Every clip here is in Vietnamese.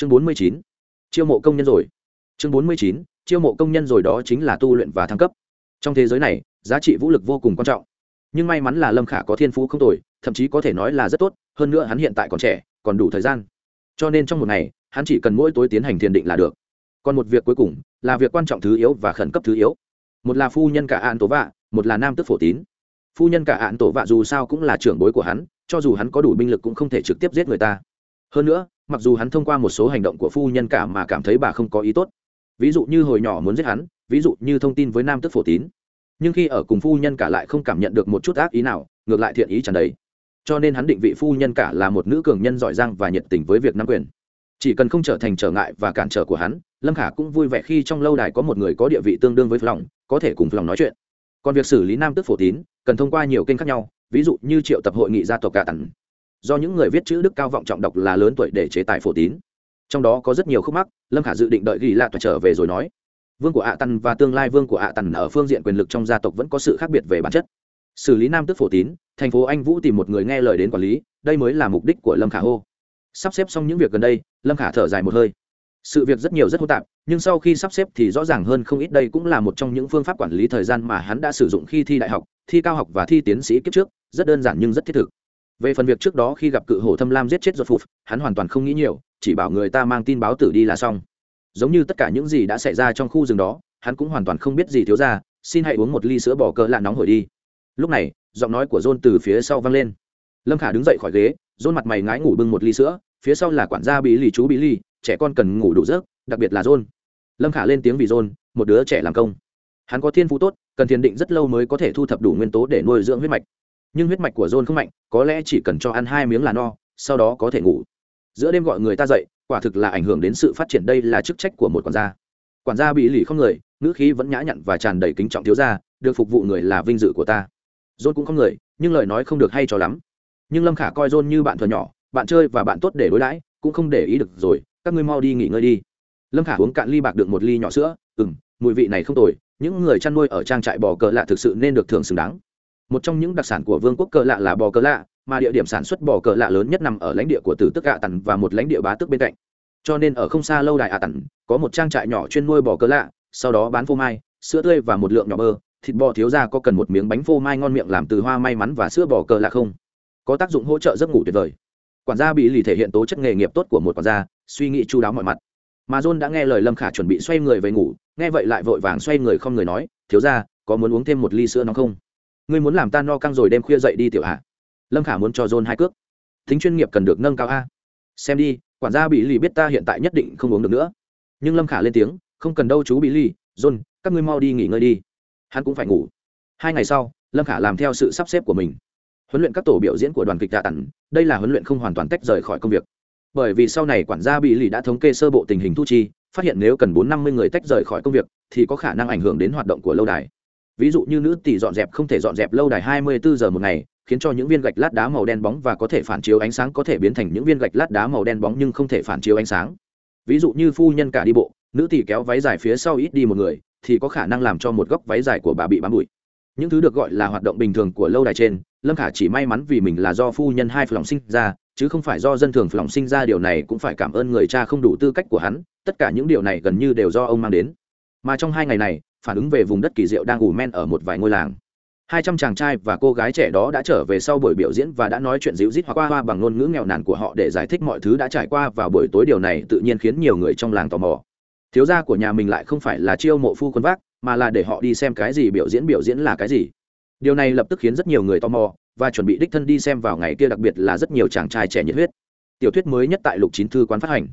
chương bốn mươi chín, chiêu mộ công nhân rồi. Chương bốn mươi chín, chiêu mộ công nhân rồi đó chính là tu luyện và thăng cấp. Trong thế giới này, giá trị vũ lực vô cùng quan trọng. Nhưng may mắn là lâm khả có thiên phú không tồi, thậm chí có thể nói là rất tốt, hơn nữa hắn hiện tại còn trẻ, còn đủ thời gian. Cho nên trong một ngày, hắn chỉ cần mỗi tối tiến hành thiền định là được. Còn một việc cuối cùng, là việc quan trọng thứ yếu và khẩn cấp thứ yếu. Một là phu nhân cả an tố vạ, một là nam tức phổ tín. Phu nhân cả an tổ vạ dù sao cũng là trưởng bối của hắn, cho dù hắn có đủ binh lực cũng không thể trực tiếp giết người ta hơn nữa, mặc dù hắn thông qua một số hành động của phu nhân cả mà cảm thấy bà không có ý tốt. Ví dụ như hồi nhỏ muốn giết hắn, ví dụ như thông tin với nam tức phổ tín. Nhưng khi ở cùng phu nhân cả lại không cảm nhận được một chút ác ý nào, ngược lại thiện ý chẳng đấy cho nên hắn định vị phu nhân cả là một nữ cường nhân giỏi giang và nhiệt tình với việc nắm quyền. Chỉ cần không trở thành trở ngại và cản trở của hắn, lâm khả cũng vui vẻ khi trong lâu đài có một người có địa vị tương đương với lòng có thể cùng lòng nói chuyện. Còn việc xử lý nam tức phổ tín cần thông qua nhiều kênh khác nhau, ví dụ như triệu tập hội nghị gia tộc cả tặng do những người viết chữ đức cao vọng trọng đọc là lớn tuổi để chế tài phổ tín. Trong đó có rất nhiều khúc mắc, lâm khả dự định đợi ghi lạ trở về rồi nói. Vương của ạ à tần và tương lai vương của ạ à tần ở phương diện quyền lực trong gia tộc vẫn có sự khác biệt về bản chất. Xử lý nam tức phổ tín, thành phố anh vũ tìm một người nghe lời đến quản lý, đây mới là mục đích của lâm khả hô. Sắp xếp xong những việc gần đây, lâm khả thở dài một hơi. Sự việc rất nhiều rất hô tạp, nhưng sau khi sắp xếp thì rõ ràng hơn không ít đây cũng là một trong những phương pháp quản lý thời gian mà hắn đã sử dụng khi thi đại học, thi cao học và thi tiến sĩ kiếp trước, rất đơn giản nhưng rất thiết thực về phần việc trước đó khi gặp cự hổ thâm lam giết chết ruột phục hắn hoàn toàn không nghĩ nhiều, chỉ bảo người ta mang tin báo tử đi là xong. Giống như tất cả những gì đã xảy ra trong khu rừng đó, hắn cũng hoàn toàn không biết gì thiếu ra, xin hãy uống một ly sữa bò cơ lạ nóng hổi đi. Lúc này, giọng nói của john từ phía sau vang lên. Lâm khả đứng dậy khỏi ghế, john mặt mày ngái ngủ bưng một ly sữa, phía sau là quản gia bí lì chú bí lì, trẻ con cần ngủ đủ giấc, đặc biệt là john. Lâm khả lên tiếng vì john, một đứa trẻ làm công. Hắn có thiên phú tốt, cần thiền định rất lâu mới có thể thu thập đủ nguyên tố để nuôi dưỡng huyết mạch nhưng huyết mạch của john không mạnh, có lẽ chỉ cần cho ăn hai miếng là no, sau đó có thể ngủ. Giữa đêm gọi người ta dậy, quả thực là ảnh hưởng đến sự phát triển đây là chức trách của một quản gia. Quản gia bị lì không người, ngữ khí vẫn nhã nhặn và tràn đầy kính trọng thiếu gia, được phục vụ người là vinh dự của ta. John cũng không người, nhưng lời nói không được hay cho lắm. Nhưng lâm khả coi john như bạn thuở nhỏ, bạn chơi và bạn tốt để đối đãi, cũng không để ý được rồi, các ngươi mau đi nghỉ ngơi đi. Lâm khả uống cạn ly bạc được một ly nhỏ sữa ừ m mùi vị này không tồi, những người chăn nuôi ở trang trại bò cờ lạ thực sự nên được thưởng xứng đáng một trong những đặc sản của vương quốc cờ lạ là bò cờ lạ, mà địa điểm sản xuất bò cờ lạ lớn nhất nằm ở lãnh địa của tử tức ạ tần và một lãnh địa bá tức bên cạnh. Cho nên ở không xa lâu đài ạ tần, có một trang trại nhỏ chuyên nuôi bò cờ lạ, sau đó bán phô mai, sữa tươi và một lượng nhỏ bơ, thịt bò thiếu ra có cần một miếng bánh phô mai ngon miệng làm từ hoa may mắn và sữa bò cờ lạ không? Có tác dụng hỗ trợ giấc ngủ tuyệt vời. Quản gia bị lì thể hiện tố chất nghề nghiệp tốt của một quản gia, suy nghĩ chú đáo mọi mặt. Mà john đã nghe lời lâm khả chuẩn bị xoay người về ngủ, nghe vậy lại vội vàng xoay người không người nói, thiếu ra có muốn uống thêm một ly sữa nóng không? Ngươi muốn làm ta no căng rồi đêm khuya dậy đi tiểu hạ. Lâm khả muốn cho john hai cước. Tính chuyên nghiệp cần được nâng cao a. Xem đi, quản gia bị lì biết ta hiện tại nhất định không uống được nữa. Nhưng lâm khả lên tiếng, không cần đâu chú bị lì, john, các ngươi mau đi nghỉ ngơi đi. Hắn cũng phải ngủ. Hai ngày sau, lâm khả làm theo sự sắp xếp của mình. Huấn luyện các tổ biểu diễn của đoàn kịch đà tặng, đây là huấn luyện không hoàn toàn tách rời khỏi công việc. Bởi vì sau này quản gia bị lì đã thống kê sơ bộ tình hình thu chi, phát hiện nếu cần bốn năm mươi người tách rời khỏi công việc, thì có khả năng ảnh hưởng đến hoạt động của lâu đài ví dụ như nữ tỷ dọn dẹp không thể dọn dẹp lâu đài hai mươi bốn giờ một ngày, khiến cho những viên gạch lát đá màu đen bóng và có thể phản chiếu ánh sáng có thể biến thành những viên gạch lát đá màu đen bóng nhưng không thể phản chiếu ánh sáng. Ví dụ như phu nhân cả đi bộ, nữ tỷ kéo váy dài phía sau ít đi một người, thì có khả năng làm cho một góc váy dài của bà bị bám bụi. Những thứ được gọi là hoạt động bình thường của lâu đài trên, lâm khả chỉ may mắn vì mình là do phu nhân hai lòng sinh ra, chứ không phải do dân thường lòng sinh ra điều này cũng phải cảm ơn người cha không đủ tư cách của hắn, tất cả những điều này gần như đều do ông mang đến. Mà trong hai ngày này phản ứng về vùng đất kỳ diệu đang ủ men ở một vài ngôi làng. Hai trăm chàng trai và cô gái trẻ đó đã trở về sau buổi biểu diễn và đã nói chuyện dịu rít hoặc qua hoa bằng ngôn ngữ nghèo nàn của họ để giải thích mọi thứ đã trải qua vào buổi tối. Điều này tự nhiên khiến nhiều người trong làng tò mò. Thiếu gia của nhà mình lại không phải là chiêu mộ phu quân vác, mà là để họ đi xem cái gì biểu diễn biểu diễn là cái gì. Điều này lập tức khiến rất nhiều người tò mò và chuẩn bị đích thân đi xem vào ngày kia, đặc biệt là rất nhiều chàng trai trẻ nhiệt huyết. Tiểu thuyết mới nhất tại lục chín thư quán phát hành.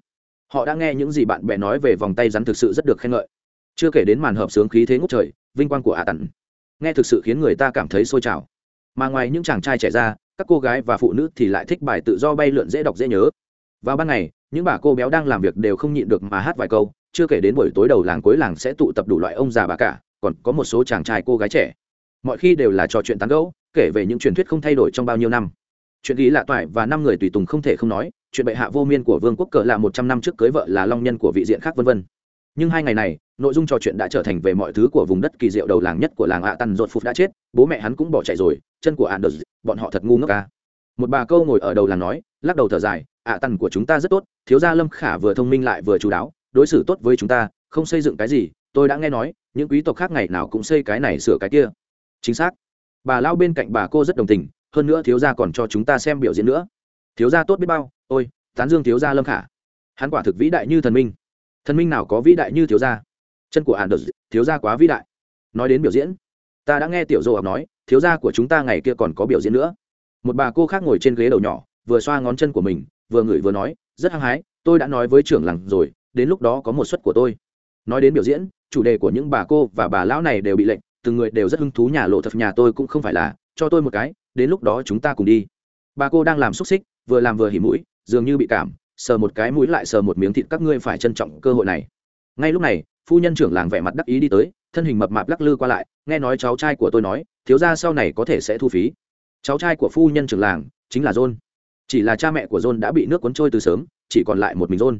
Họ đã nghe những gì bạn bè nói về vòng tay rắn thực sự rất được khen ngợi chưa kể đến màn hợp sướng khí thế ngút trời, vinh quang của ả tặn. Nghe thực sự khiến người ta cảm thấy sôi trào. Mà ngoài những chàng trai trẻ ra, các cô gái và phụ nữ thì lại thích bài tự do bay lượn dễ đọc dễ nhớ. Vào ban ngày, những bà cô béo đang làm việc đều không nhịn được mà hát vài câu, chưa kể đến buổi tối đầu làng cuối làng sẽ tụ tập đủ loại ông già bà cả, còn có một số chàng trai cô gái trẻ. Mọi khi đều là trò chuyện tán gẫu, kể về những truyền thuyết không thay đổi trong bao nhiêu năm. Chuyện ghi lạ toại và năm người tùy tùng không thể không nói, chuyện bệ hạ vô miên của vương quốc cờ là một trăm năm trước cưới vợ là long nhân của vị diện khác vân vân. Nhưng hai ngày này nội dung trò chuyện đã trở thành về mọi thứ của vùng đất kỳ diệu đầu làng nhất của làng ạ tần rột phục đã chết, bố mẹ hắn cũng bỏ chạy rồi, chân của ạ đờ bọn họ thật ngu ngốc ca một bà câu ngồi ở đầu làng nói, lắc đầu thở dài, ạ tần của chúng ta rất tốt, thiếu gia lâm khả vừa thông minh lại vừa chú đáo, đối xử tốt với chúng ta, không xây dựng cái gì, tôi đã nghe nói, những quý tộc khác ngày nào cũng xây cái này sửa cái kia. Chính xác. Bà lao bên cạnh bà cô rất đồng tình, hơn nữa thiếu gia còn cho chúng ta xem biểu diễn nữa. Thiếu gia tốt biết bao, ôi, tán dương thiếu gia lâm khả. Hắn quả thực vĩ đại như thần minh. Thần minh nào có vĩ đại như thiếu gia? Chân của anders, thiếu gia quá vĩ đại. Nói đến biểu diễn, ta đã nghe tiểu dô học nói, thiếu gia của chúng ta ngày kia còn có biểu diễn nữa. Một bà cô khác ngồi trên ghế đầu nhỏ, vừa xoa ngón chân của mình, vừa ngửi vừa nói, rất hăng hái, tôi đã nói với trưởng làng rồi, đến lúc đó có một suất của tôi. Nói đến biểu diễn, chủ đề của những bà cô và bà lão này đều bị lệnh, từng người đều rất hứng thú nhà lộ thật nhà tôi cũng không phải là, cho tôi một cái, đến lúc đó chúng ta cùng đi. Bà cô đang làm xúc xích, vừa làm vừa hỉ mũi, dường như bị cảm, sờ một cái mũi lại sờ một miếng thịt các ngươi phải trân trọng cơ hội này. Ngay lúc này phu nhân trưởng làng vẻ mặt đắc ý đi tới, thân hình mập mạp lắc lư qua lại, nghe nói cháu trai của tôi nói, thiếu ra sau này có thể sẽ thu phí. Cháu trai của phu nhân trưởng làng chính là john. Chỉ là cha mẹ của john đã bị nước cuốn trôi từ sớm, chỉ còn lại một mình john.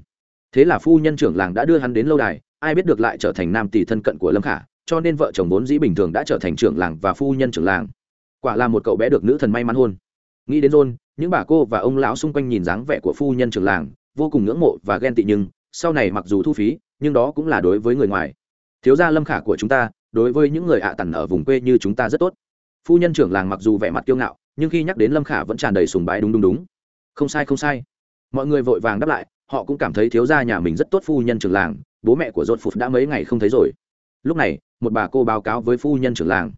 Thế là phu nhân trưởng làng đã đưa hắn đến lâu đài, ai biết được lại trở thành nam tỷ thân cận của lâm khả, cho nên vợ chồng vốn dĩ bình thường đã trở thành trưởng làng và phu nhân trưởng làng. Quả là một cậu bé được nữ thần may mắn hôn. Nghĩ đến john, những bà cô và ông lão xung quanh nhìn dáng vẻ của phu nhân trưởng làng, vô cùng ngưỡng mộ và ghen tị nhưng, sau này mặc dù thu phí nhưng đó cũng là đối với người ngoài. Thiếu gia lâm khả của chúng ta, đối với những người ạ à tần ở vùng quê như chúng ta rất tốt. Phu nhân trưởng làng mặc dù vẻ mặt kiêu ngạo, nhưng khi nhắc đến lâm khả vẫn tràn đầy sùng bái đúng đúng đúng. Không sai không sai. Mọi người vội vàng đáp lại, họ cũng cảm thấy thiếu gia nhà mình rất tốt phu nhân trưởng làng, bố mẹ của dột phục đã mấy ngày không thấy rồi. Lúc này, một bà cô báo cáo với phu nhân trưởng làng.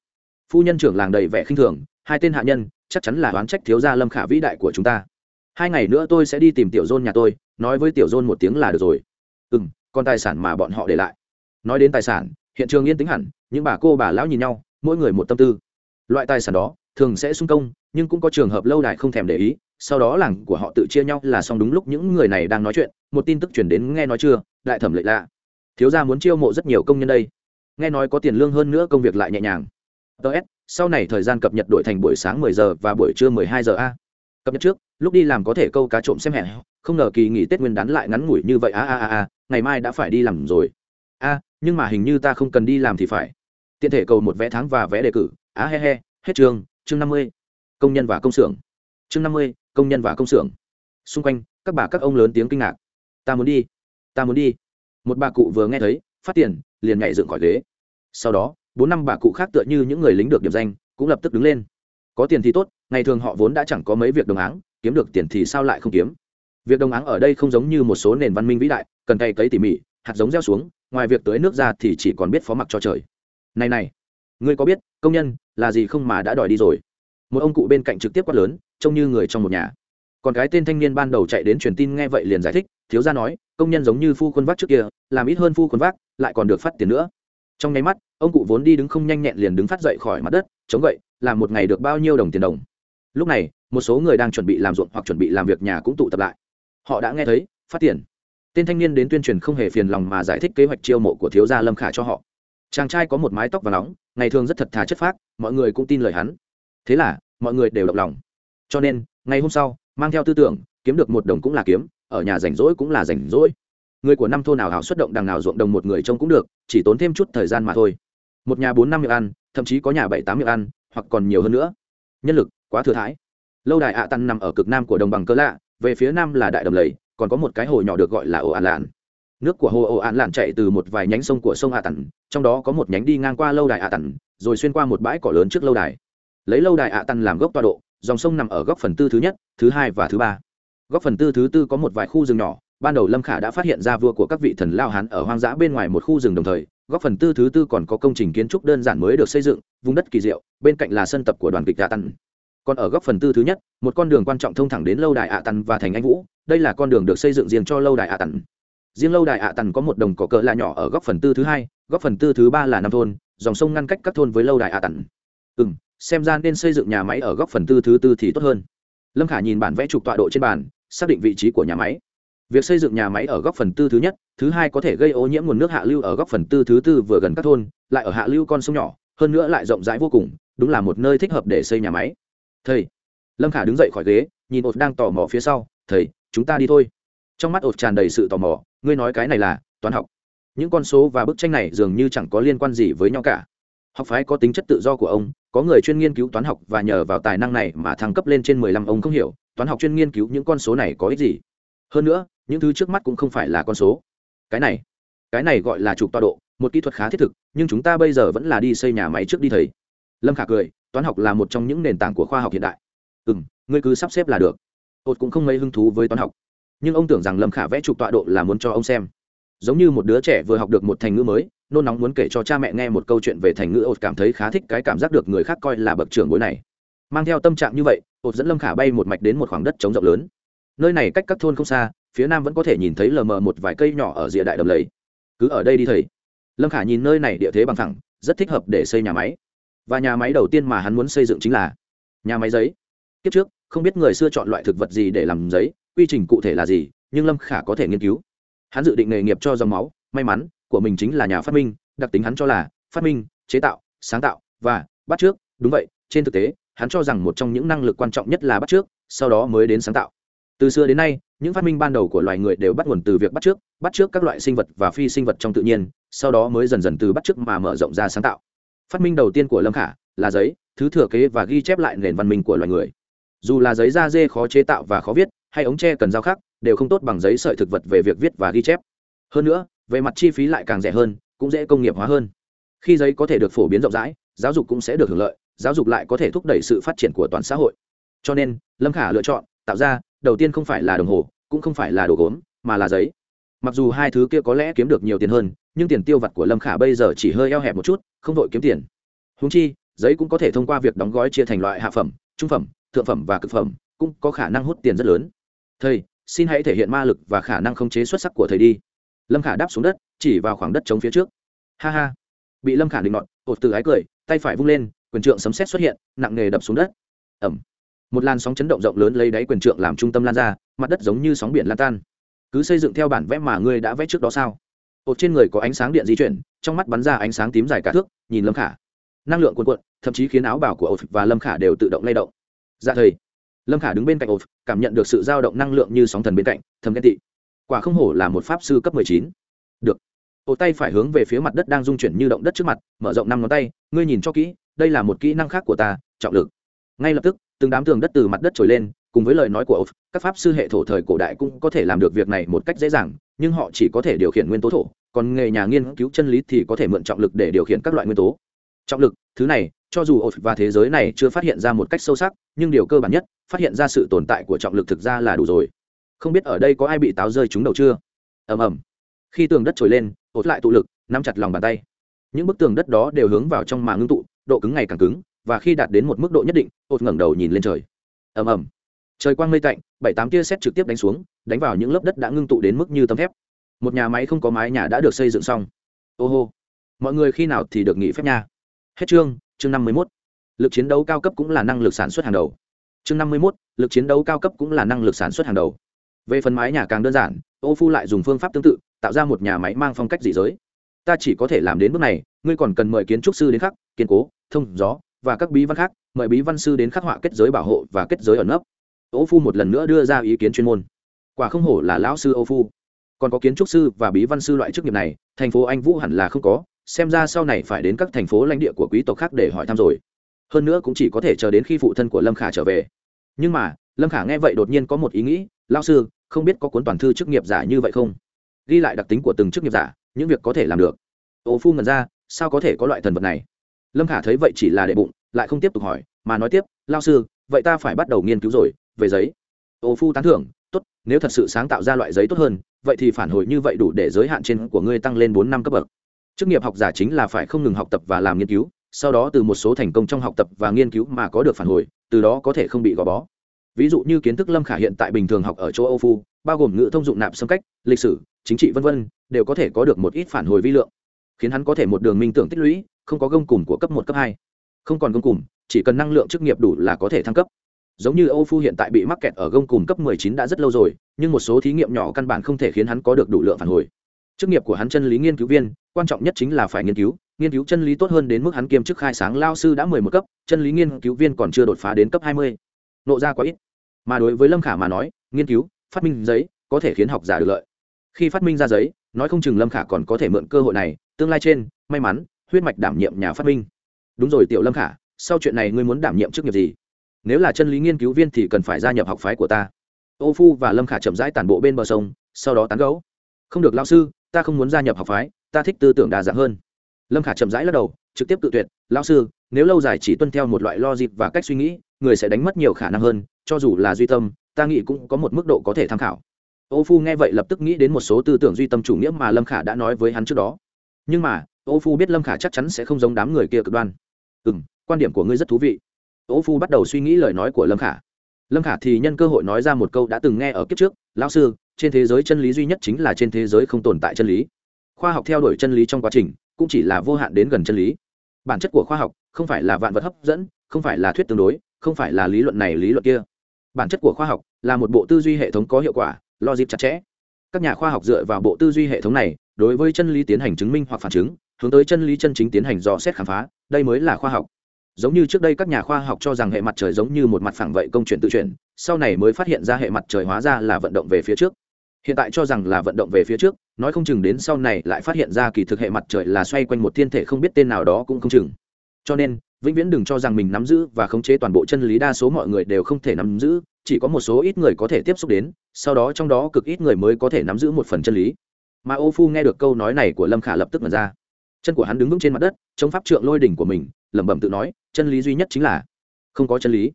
Phu nhân trưởng làng đầy vẻ khinh thường, hai tên hạ nhân, chắc chắn là đoán trách thiếu gia lâm khả vĩ đại của chúng ta. Hai ngày nữa tôi sẽ đi tìm tiểu dôn nhà tôi, nói với tiểu dôn một tiếng là được rồi. Ừ m còn tài sản mà bọn họ để lại. Nói đến tài sản, hiện trường yên tĩnh hẳn, những bà cô bà lão nhìn nhau, mỗi người một tâm tư. Loại tài sản đó, thường sẽ sung công, nhưng cũng có trường hợp lâu đài không thèm để ý, sau đó làng của họ tự chia nhau là xong đúng lúc những người này đang nói chuyện, một tin tức chuyển đến nghe nói chưa lại thẩm lệ lạ. Thiếu gia muốn chiêu mộ rất nhiều công nhân đây. Nghe nói có tiền lương hơn nữa công việc lại nhẹ nhàng. Ts sau này thời gian cập nhật đổi thành buổi sáng 10 giờ và buổi trưa 12 giờ a. Cập nhật trước, lúc đi làm có thể câu cá trộm xem hẹn, không ngờ kỳ nghỉ tết nguyên đán lại ngắn ngủi như vậy, a a a a ngày mai đã phải đi làm rồi. A, nhưng mà hình như ta không cần đi làm thì phải. Tiện thể cầu một vé tháng và vé đề cử. Á, he he, hết trường, chương năm mươi. Công nhân và công xưởng. Chương năm mươi, công nhân và công xưởng. Xung quanh, các bà các ông lớn tiếng kinh ngạc. Ta muốn đi, ta muốn đi. Một bà cụ vừa nghe thấy, phát tiền, liền nhảy dựng khỏi ghế. Sau đó, bốn năm bà cụ khác tựa như những người lính được điểm danh, cũng lập tức đứng lên. Có tiền thì tốt, ngày thường họ vốn đã chẳng có mấy việc đồng áng, kiếm được tiền thì sao lại không kiếm? Việc đồng áng ở đây không giống như một số nền văn minh vĩ đại, cần cày cấy tỉ mỉ, hạt giống gieo xuống, ngoài việc tưới nước ra thì chỉ còn biết phó mặc cho trời. Này này, ngươi có biết, công nhân, là gì không mà đã đòi đi rồi? Một ông cụ bên cạnh trực tiếp quát lớn, trông như người trong một nhà. Còn cái tên thanh niên ban đầu chạy đến truyền tin nghe vậy liền giải thích, thiếu gia nói, công nhân giống như phu khuôn vác trước kia, làm ít hơn phu khuôn vác, lại còn được phát tiền nữa. Trong nháy mắt, ông cụ vốn đi đứng không nhanh nhẹn liền đứng phát dậy khỏi mặt đất, chống gậy, làm một ngày được bao nhiêu đồng tiền đồng. Lúc này, một số người đang chuẩn bị làm ruộng hoặc chuẩn bị làm việc nhà cũng tụ tập lại họ đã nghe thấy, phát tiền. Tên thanh niên đến tuyên truyền không hề phiền lòng mà giải thích kế hoạch chiêu mộ của thiếu gia lâm khả cho họ. Chàng trai có một mái tóc và nóng, ngày thường rất thật thà chất phác, mọi người cũng tin lời hắn. Thế là, mọi người đều động lòng. Cho nên, ngày hôm sau, mang theo tư tưởng, kiếm được một đồng cũng là kiếm, ở nhà rảnh rỗi cũng là rảnh rỗi. Người của năm thôn nào hảo xuất động đằng nào ruộng đồng một người trông cũng được, chỉ tốn thêm chút thời gian mà thôi. Một nhà bốn năm miệng ăn, thậm chí có nhà bảy tám miệng ăn, hoặc còn nhiều hơn nữa. Nhân lực, quá thừa thãi. Lâu đài ạ à tăng nằm ở cực nam của đồng bằng cơ lạ về phía nam là đại đầm lầy, còn có một cái hồ nhỏ được gọi là ồ ạn lạn. Nước của hồ ồ ạn lạn chạy từ một vài nhánh sông của sông ạ tần, trong đó có một nhánh đi ngang qua lâu đài ạ tần, rồi xuyên qua một bãi cỏ lớn trước lâu đài. Lấy lâu đài ạ tần làm gốc tọa độ, dòng sông nằm ở góc phần tư thứ nhất, thứ hai và thứ ba. Góc phần tư thứ tư có một vài khu rừng nhỏ, ban đầu lâm khả đã phát hiện ra vua của các vị thần lao hán ở hoang dã bên ngoài một khu rừng đồng thời, góc phần tư thứ tư còn có công trình kiến trúc đơn giản mới được xây dựng, vùng đất kỳ diệu, bên cạnh là sân tập của đoàn kịch đa tần còn ở góc phần tư thứ nhất, một con đường quan trọng thông thẳng đến lâu đài ạ tần và thành anh vũ, đây là con đường được xây dựng riêng cho lâu đài ạ tần. Riêng lâu đài ạ tần có một đồng cỏ cỡ là nhỏ ở góc phần tư thứ hai, góc phần tư thứ ba là năm thôn, dòng sông ngăn cách các thôn với lâu đài ạ tần. Ừ xem ra nên xây dựng nhà máy ở góc phần tư thứ tư thì tốt hơn. Lâm khả nhìn bản vẽ trục tọa độ trên bàn, xác định vị trí của nhà máy. Việc xây dựng nhà máy ở góc phần tư thứ nhất, thứ hai có thể gây ô nhiễm nguồn nước hạ lưu ở góc phần tư thứ tư vừa gần các thôn, lại ở hạ lưu con sông nhỏ, hơn nữa lại rộng rãi vô cùng, đúng là một nơi thích hợp để xây nhà máy thầy. Lâm khả đứng dậy khỏi ghế, nhìn ột đang tò mò phía sau, thầy, chúng ta đi thôi. Trong mắt ột tràn đầy sự tò mò, ngươi nói cái này là toán học. Những con số và bức tranh này dường như chẳng có liên quan gì với nhau cả. Học phái có tính chất tự do của ông, có người chuyên nghiên cứu toán học và nhờ vào tài năng này mà thăng cấp lên trên mười lăm ông không hiểu, toán học chuyên nghiên cứu những con số này có ích gì. Hơn nữa, những thứ trước mắt cũng không phải là con số. Cái này cái này gọi là trục tọa độ, một kỹ thuật khá thiết thực, nhưng chúng ta bây giờ vẫn là đi xây nhà máy trước đi thầy lâm khả cười, toán học là một trong những nền tảng của khoa học hiện đại. Ừ m ngươi cứ sắp xếp là được. Ột cũng không mấy hứng thú với toán học. Nhưng ông tưởng rằng lâm khả vẽ trục tọa độ là muốn cho ông xem. Giống như một đứa trẻ vừa học được một thành ngữ mới, nôn nóng muốn kể cho cha mẹ nghe một câu chuyện về thành ngữ ột cảm thấy khá thích cái cảm giác được người khác coi là bậc trưởng bối này. Mang theo tâm trạng như vậy ột dẫn lâm khả bay một mạch đến một khoảng đất trống rộng lớn. Nơi này cách các thôn không xa, phía nam vẫn có thể nhìn thấy lờ mờ một vài cây nhỏ ở rìa đại đầm lầy. Cứ ở đây đi thầy. Lâm khả nhìn nơi này địa thế bằng thẳng rất thích hợp để xây nhà máy và nhà máy đầu tiên mà hắn muốn xây dựng chính là nhà máy giấy. Kiếp trước, không biết người xưa chọn loại thực vật gì để làm giấy, quy trình cụ thể là gì, nhưng lâm khả có thể nghiên cứu. Hắn dự định nghề nghiệp cho dòng máu, may mắn, của mình chính là nhà phát minh, đặc tính hắn cho là phát minh, chế tạo, sáng tạo và bắt trước đúng vậy, trên thực tế, hắn cho rằng một trong những năng lực quan trọng nhất là bắt trước sau đó mới đến sáng tạo. Từ xưa đến nay, những phát minh ban đầu của loài người đều bắt nguồn từ việc bắt trước bắt trước các loại sinh vật và phi sinh vật trong tự nhiên, sau đó mới dần dần từ bắt trước mà mở rộng ra sáng tạo phát minh đầu tiên của lâm khả là giấy, thứ thừa kế và ghi chép lại nền văn minh của loài người. Dù là giấy da dê khó chế tạo và khó viết, hay ống tre cần dao khác đều không tốt bằng giấy sợi thực vật về việc viết và ghi chép. Hơn nữa, về mặt chi phí lại càng rẻ hơn, cũng dễ công nghiệp hóa hơn. Khi giấy có thể được phổ biến rộng rãi, giáo dục cũng sẽ được hưởng lợi, giáo dục lại có thể thúc đẩy sự phát triển của toàn xã hội. Cho nên, lâm khả lựa chọn, tạo ra, đầu tiên không phải là đồng hồ, cũng không phải là đồ gốm, mà là giấy mặc dù hai thứ kia có lẽ kiếm được nhiều tiền hơn, nhưng tiền tiêu vặt của lâm khả bây giờ chỉ hơi eo hẹp một chút, không vội kiếm tiền. Húng chi, giấy cũng có thể thông qua việc đóng gói chia thành loại hạ phẩm, trung phẩm, thượng phẩm và cực phẩm, cũng có khả năng hút tiền rất lớn. Thầy, xin hãy thể hiện ma lực và khả năng khống chế xuất sắc của thầy đi. Lâm khả đáp xuống đất, chỉ vào khoảng đất trống phía trước. Ha ha. Bị lâm khả định nọt, ột từ ái cười, tay phải vung lên, quyền trượng sấm xét xuất hiện, nặng nề đập xuống đất. Ẩm. Một làn sóng chấn động rộng lớn lấy đáy quyền trượng làm trung tâm lan ra, mặt đất giống như sóng biển lan tan cứ xây dựng theo bản vẽ mà ngươi đã vẽ trước đó sao? Ột trên người có ánh sáng điện di chuyển, trong mắt bắn ra ánh sáng tím dài cả thước, nhìn lâm khả. Năng lượng cuồn cuộn, thậm chí khiến áo bảo của ột và lâm khả đều tự động lay động. Dạ thầy. Lâm khả đứng bên cạnh ột cảm nhận được sự dao động năng lượng như sóng thần bên cạnh, thầm ghen tị. Quả không hổ là một pháp sư cấp mười chín. Được. Ột tay phải hướng về phía mặt đất đang rung chuyển như động đất trước mặt, mở rộng năm ngón tay, ngươi nhìn cho kỹ, đây là một kỹ năng khác của ta, trọng lực. Ngay lập tức, từng đám tường đất từ mặt đất trồi lên cùng với lời nói của ột các pháp sư hệ thổ thời cổ đại cũng có thể làm được việc này một cách dễ dàng, nhưng họ chỉ có thể điều khiển nguyên tố thổ, còn nghề nhà nghiên cứu chân lý thì có thể mượn trọng lực để điều khiển các loại nguyên tố. Trọng lực, thứ này, cho dù ột và thế giới này chưa phát hiện ra một cách sâu sắc, nhưng điều cơ bản nhất, phát hiện ra sự tồn tại của trọng lực thực ra là đủ rồi. Không biết ở đây có ai bị táo rơi trúng đầu chưa? Ầm ầm. Khi tường đất trồi lên ột lại tụ lực, nắm chặt lòng bàn tay. Những bức tường đất đó đều hướng vào trong mà ngưng tụ, độ cứng ngày càng cứng, và khi đạt đến một mức độ nhất định ột ngẩng đầu nhìn lên trời. Ầm ầm trời quang mây tạnh, bảy tám tia xét trực tiếp đánh xuống, đánh vào những lớp đất đã ngưng tụ đến mức như tấm thép. Một nhà máy không có mái nhà đã được xây dựng xong. Ô hô. Mọi người khi nào thì được nghỉ phép nha. Hết chương chương năm mươi mốt. Lực chiến đấu cao cấp cũng là năng lực sản xuất hàng đầu. Chương năm mươi mốt, lực chiến đấu cao cấp cũng là năng lực sản xuất hàng đầu. Về phần mái nhà càng đơn giản, ô phu lại dùng phương pháp tương tự, tạo ra một nhà máy mang phong cách dị giới. Ta chỉ có thể làm đến bước này, ngươi còn cần mời kiến trúc sư đến khắc kiên cố, thông gió, và các bí văn khác, mời bí văn sư đến khắc họa kết giới bảo hộ và kết giới ẩn nấp ô phu một lần nữa đưa ra ý kiến chuyên môn. Quả không hổ là lão sư ô phu. Còn có kiến trúc sư và bí văn sư loại chức nghiệp này, thành phố anh vũ hẳn là không có, xem ra sau này phải đến các thành phố lãnh địa của quý tộc khác để hỏi thăm rồi. Hơn nữa cũng chỉ có thể chờ đến khi phụ thân của lâm khả trở về. Nhưng mà, lâm khả nghe vậy đột nhiên có một ý nghĩ lao sư, không biết có cuốn toàn thư chức nghiệp giả như vậy không? Ghi lại đặc tính của từng chức nghiệp giả, những việc có thể làm được. Ô phu ngần ra, sao có thể có loại thần vật này? Lâm khả thấy vậy chỉ là đệ bụng, lại không tiếp tục hỏi, mà nói tiếp lao sư, vậy ta phải bắt đầu nghiên cứu rồi về giấy. Ô phu tán thưởng, tốt, nếu thật sự sáng tạo ra loại giấy tốt hơn, vậy thì phản hồi như vậy đủ để giới hạn trên của ngươi tăng lên bốn năm cấp bậc. Chức nghiệp học giả chính là phải không ngừng học tập và làm nghiên cứu, sau đó từ một số thành công trong học tập và nghiên cứu mà có được phản hồi, từ đó có thể không bị gò bó. Ví dụ như kiến thức lâm khả hiện tại bình thường học ở châu âu phu, bao gồm ngữ thông dụng nạp xâm cách, lịch sử, chính trị v v đều có thể có được một ít phản hồi vi lượng, khiến hắn có thể một đường minh tưởng tích lũy, không có gông cùm của cấp một, cấp hai. Không còn gông cùm, chỉ cần năng lượng chức nghiệp đủ là có thể thăng cấp giống như âu phu hiện tại bị mắc kẹt ở gông cùm cấp 19 đã rất lâu rồi, nhưng một số thí nghiệm nhỏ căn bản không thể khiến hắn có được đủ lượng phản hồi. Chức nghiệp của hắn chân lý nghiên cứu viên, quan trọng nhất chính là phải nghiên cứu nghiên cứu chân lý tốt hơn đến mức hắn kiêm chức khai sáng lao sư đã mười một cấp, chân lý nghiên cứu viên còn chưa đột phá đến cấp hai mươi. Nộ ra quá ít. Mà đối với lâm khả mà nói, nghiên cứu, phát minh giấy, có thể khiến học giả được lợi. Khi phát minh ra giấy, nói không chừng lâm khả còn có thể mượn cơ hội này, tương lai trên, may mắn, huyết mạch đảm nhiệm nhà phát minh. Đúng rồi, tiểu lâm khả, sau chuyện này ngươi muốn đảm nhiệm chức nghiệp gì? Nếu là chân lý nghiên cứu viên thì cần phải gia nhập học phái của ta. Ô phu và lâm khả chậm rãi tản bộ bên bờ sông, sau đó tán gấu không được lao sư, ta không muốn gia nhập học phái, ta thích tư tưởng đa dạng hơn. Lâm khả chậm rãi lắc đầu, trực tiếp tự tuyệt lao sư, nếu lâu dài chỉ tuân theo một loại logic và cách suy nghĩ, người sẽ đánh mất nhiều khả năng hơn, cho dù là duy tâm, ta nghĩ cũng có một mức độ có thể tham khảo. Ô phu nghe vậy lập tức nghĩ đến một số tư tưởng duy tâm chủ nghĩa mà lâm khả đã nói với hắn trước đó. Nhưng mà, ô phu biết lâm khả chắc chắn sẽ không giống đám người kia cực đoan. Ừ m quan điểm của ngươi rất thú vị ô phu bắt đầu suy nghĩ lời nói của lâm khả. Lâm khả thì nhân cơ hội nói ra một câu đã từng nghe ở kiếp trước, lão sư, trên thế giới chân lý duy nhất chính là trên thế giới không tồn tại chân lý. Khoa học theo đuổi chân lý trong quá trình, cũng chỉ là vô hạn đến gần chân lý. Bản chất của khoa học không phải là vạn vật hấp dẫn, không phải là thuyết tương đối, không phải là lý luận này lý luận kia. Bản chất của khoa học là một bộ tư duy hệ thống có hiệu quả, logic chặt chẽ. Các nhà khoa học dựa vào bộ tư duy hệ thống này đối với chân lý tiến hành chứng minh hoặc phản chứng, hướng tới chân lý chân chính tiến hành dò xét khám phá, đây mới là khoa học giống như trước đây các nhà khoa học cho rằng hệ mặt trời giống như một mặt phẳng vậy công chuyện tự chuyển, sau này mới phát hiện ra hệ mặt trời hóa ra là vận động về phía trước. Hiện tại cho rằng là vận động về phía trước, nói không chừng đến sau này lại phát hiện ra kỳ thực hệ mặt trời là xoay quanh một thiên thể không biết tên nào đó cũng không chừng. Cho nên, vĩnh viễn đừng cho rằng mình nắm giữ và khống chế toàn bộ chân lý đa số mọi người đều không thể nắm giữ, chỉ có một số ít người có thể tiếp xúc đến, sau đó trong đó cực ít người mới có thể nắm giữ một phần chân lý. Mà ô phu nghe được câu nói này của lâm khả lập tức mật ra chân của hắn đứng vững trên mặt đất, chống pháp trượng lôi đỉnh của mình, lẩm bẩm tự nói, chân lý duy nhất chính là không có chân lý.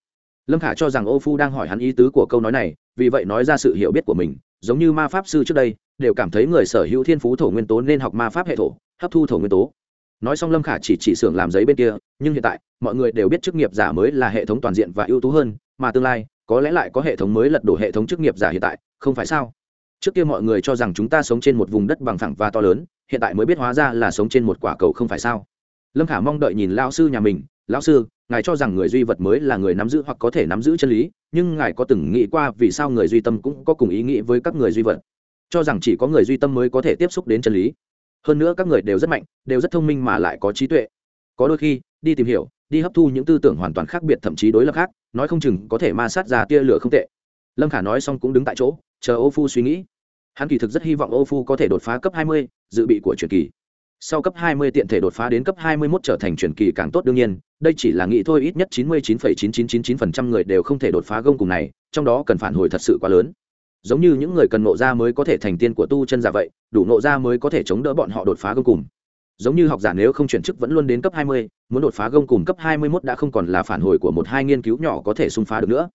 Lâm khả cho rằng ô phu đang hỏi hắn ý tứ của câu nói này, vì vậy nói ra sự hiểu biết của mình, giống như ma pháp sư trước đây, đều cảm thấy người sở hữu thiên phú thổ nguyên tố nên học ma pháp hệ thổ, hấp thu thổ nguyên tố. Nói xong lâm khả chỉ chỉ xưởng làm giấy bên kia, nhưng hiện tại, mọi người đều biết chức nghiệp giả mới là hệ thống toàn diện và ưu tú hơn, mà tương lai, có lẽ lại có hệ thống mới lật đổ hệ thống chức nghiệp giả hiện tại, không phải sao? Trước kia mọi người cho rằng chúng ta sống trên một vùng đất bằng phẳng và to lớn hiện tại mới biết hóa ra là sống trên một quả cầu không phải sao? Lâm khả mong đợi nhìn lao sư nhà mình, lão sư, ngài cho rằng người duy vật mới là người nắm giữ hoặc có thể nắm giữ chân lý, nhưng ngài có từng nghĩ qua vì sao người duy tâm cũng có cùng ý nghĩ với các người duy vật? Cho rằng chỉ có người duy tâm mới có thể tiếp xúc đến chân lý. Hơn nữa các người đều rất mạnh, đều rất thông minh mà lại có trí tuệ. Có đôi khi, đi tìm hiểu, đi hấp thu những tư tưởng hoàn toàn khác biệt thậm chí đối lập khác, nói không chừng có thể ma sát ra tia lửa không tệ. Lâm khả nói xong cũng đứng tại chỗ, chờ ô phu suy nghĩ hắn kỳ thực rất hy vọng ô phu có thể đột phá cấp 20, dự bị của truyền kỳ. Sau cấp 20 tiện thể đột phá đến cấp 21 trở thành truyền kỳ càng tốt đương nhiên đây chỉ là nghĩ thôi ít nhất 99,9999% người đều không thể đột phá gông cùng này trong đó cần phản hồi thật sự quá lớn. Giống như những người cần nộ ra mới có thể thành tiên của tu chân giả vậy đủ nộ ra mới có thể chống đỡ bọn họ đột phá gông cùng. Giống như học giả nếu không chuyển chức vẫn luôn đến cấp 20, muốn đột phá gông cùng cấp 21 đã không còn là phản hồi của một hai nghiên cứu nhỏ có thể xung phá được nữa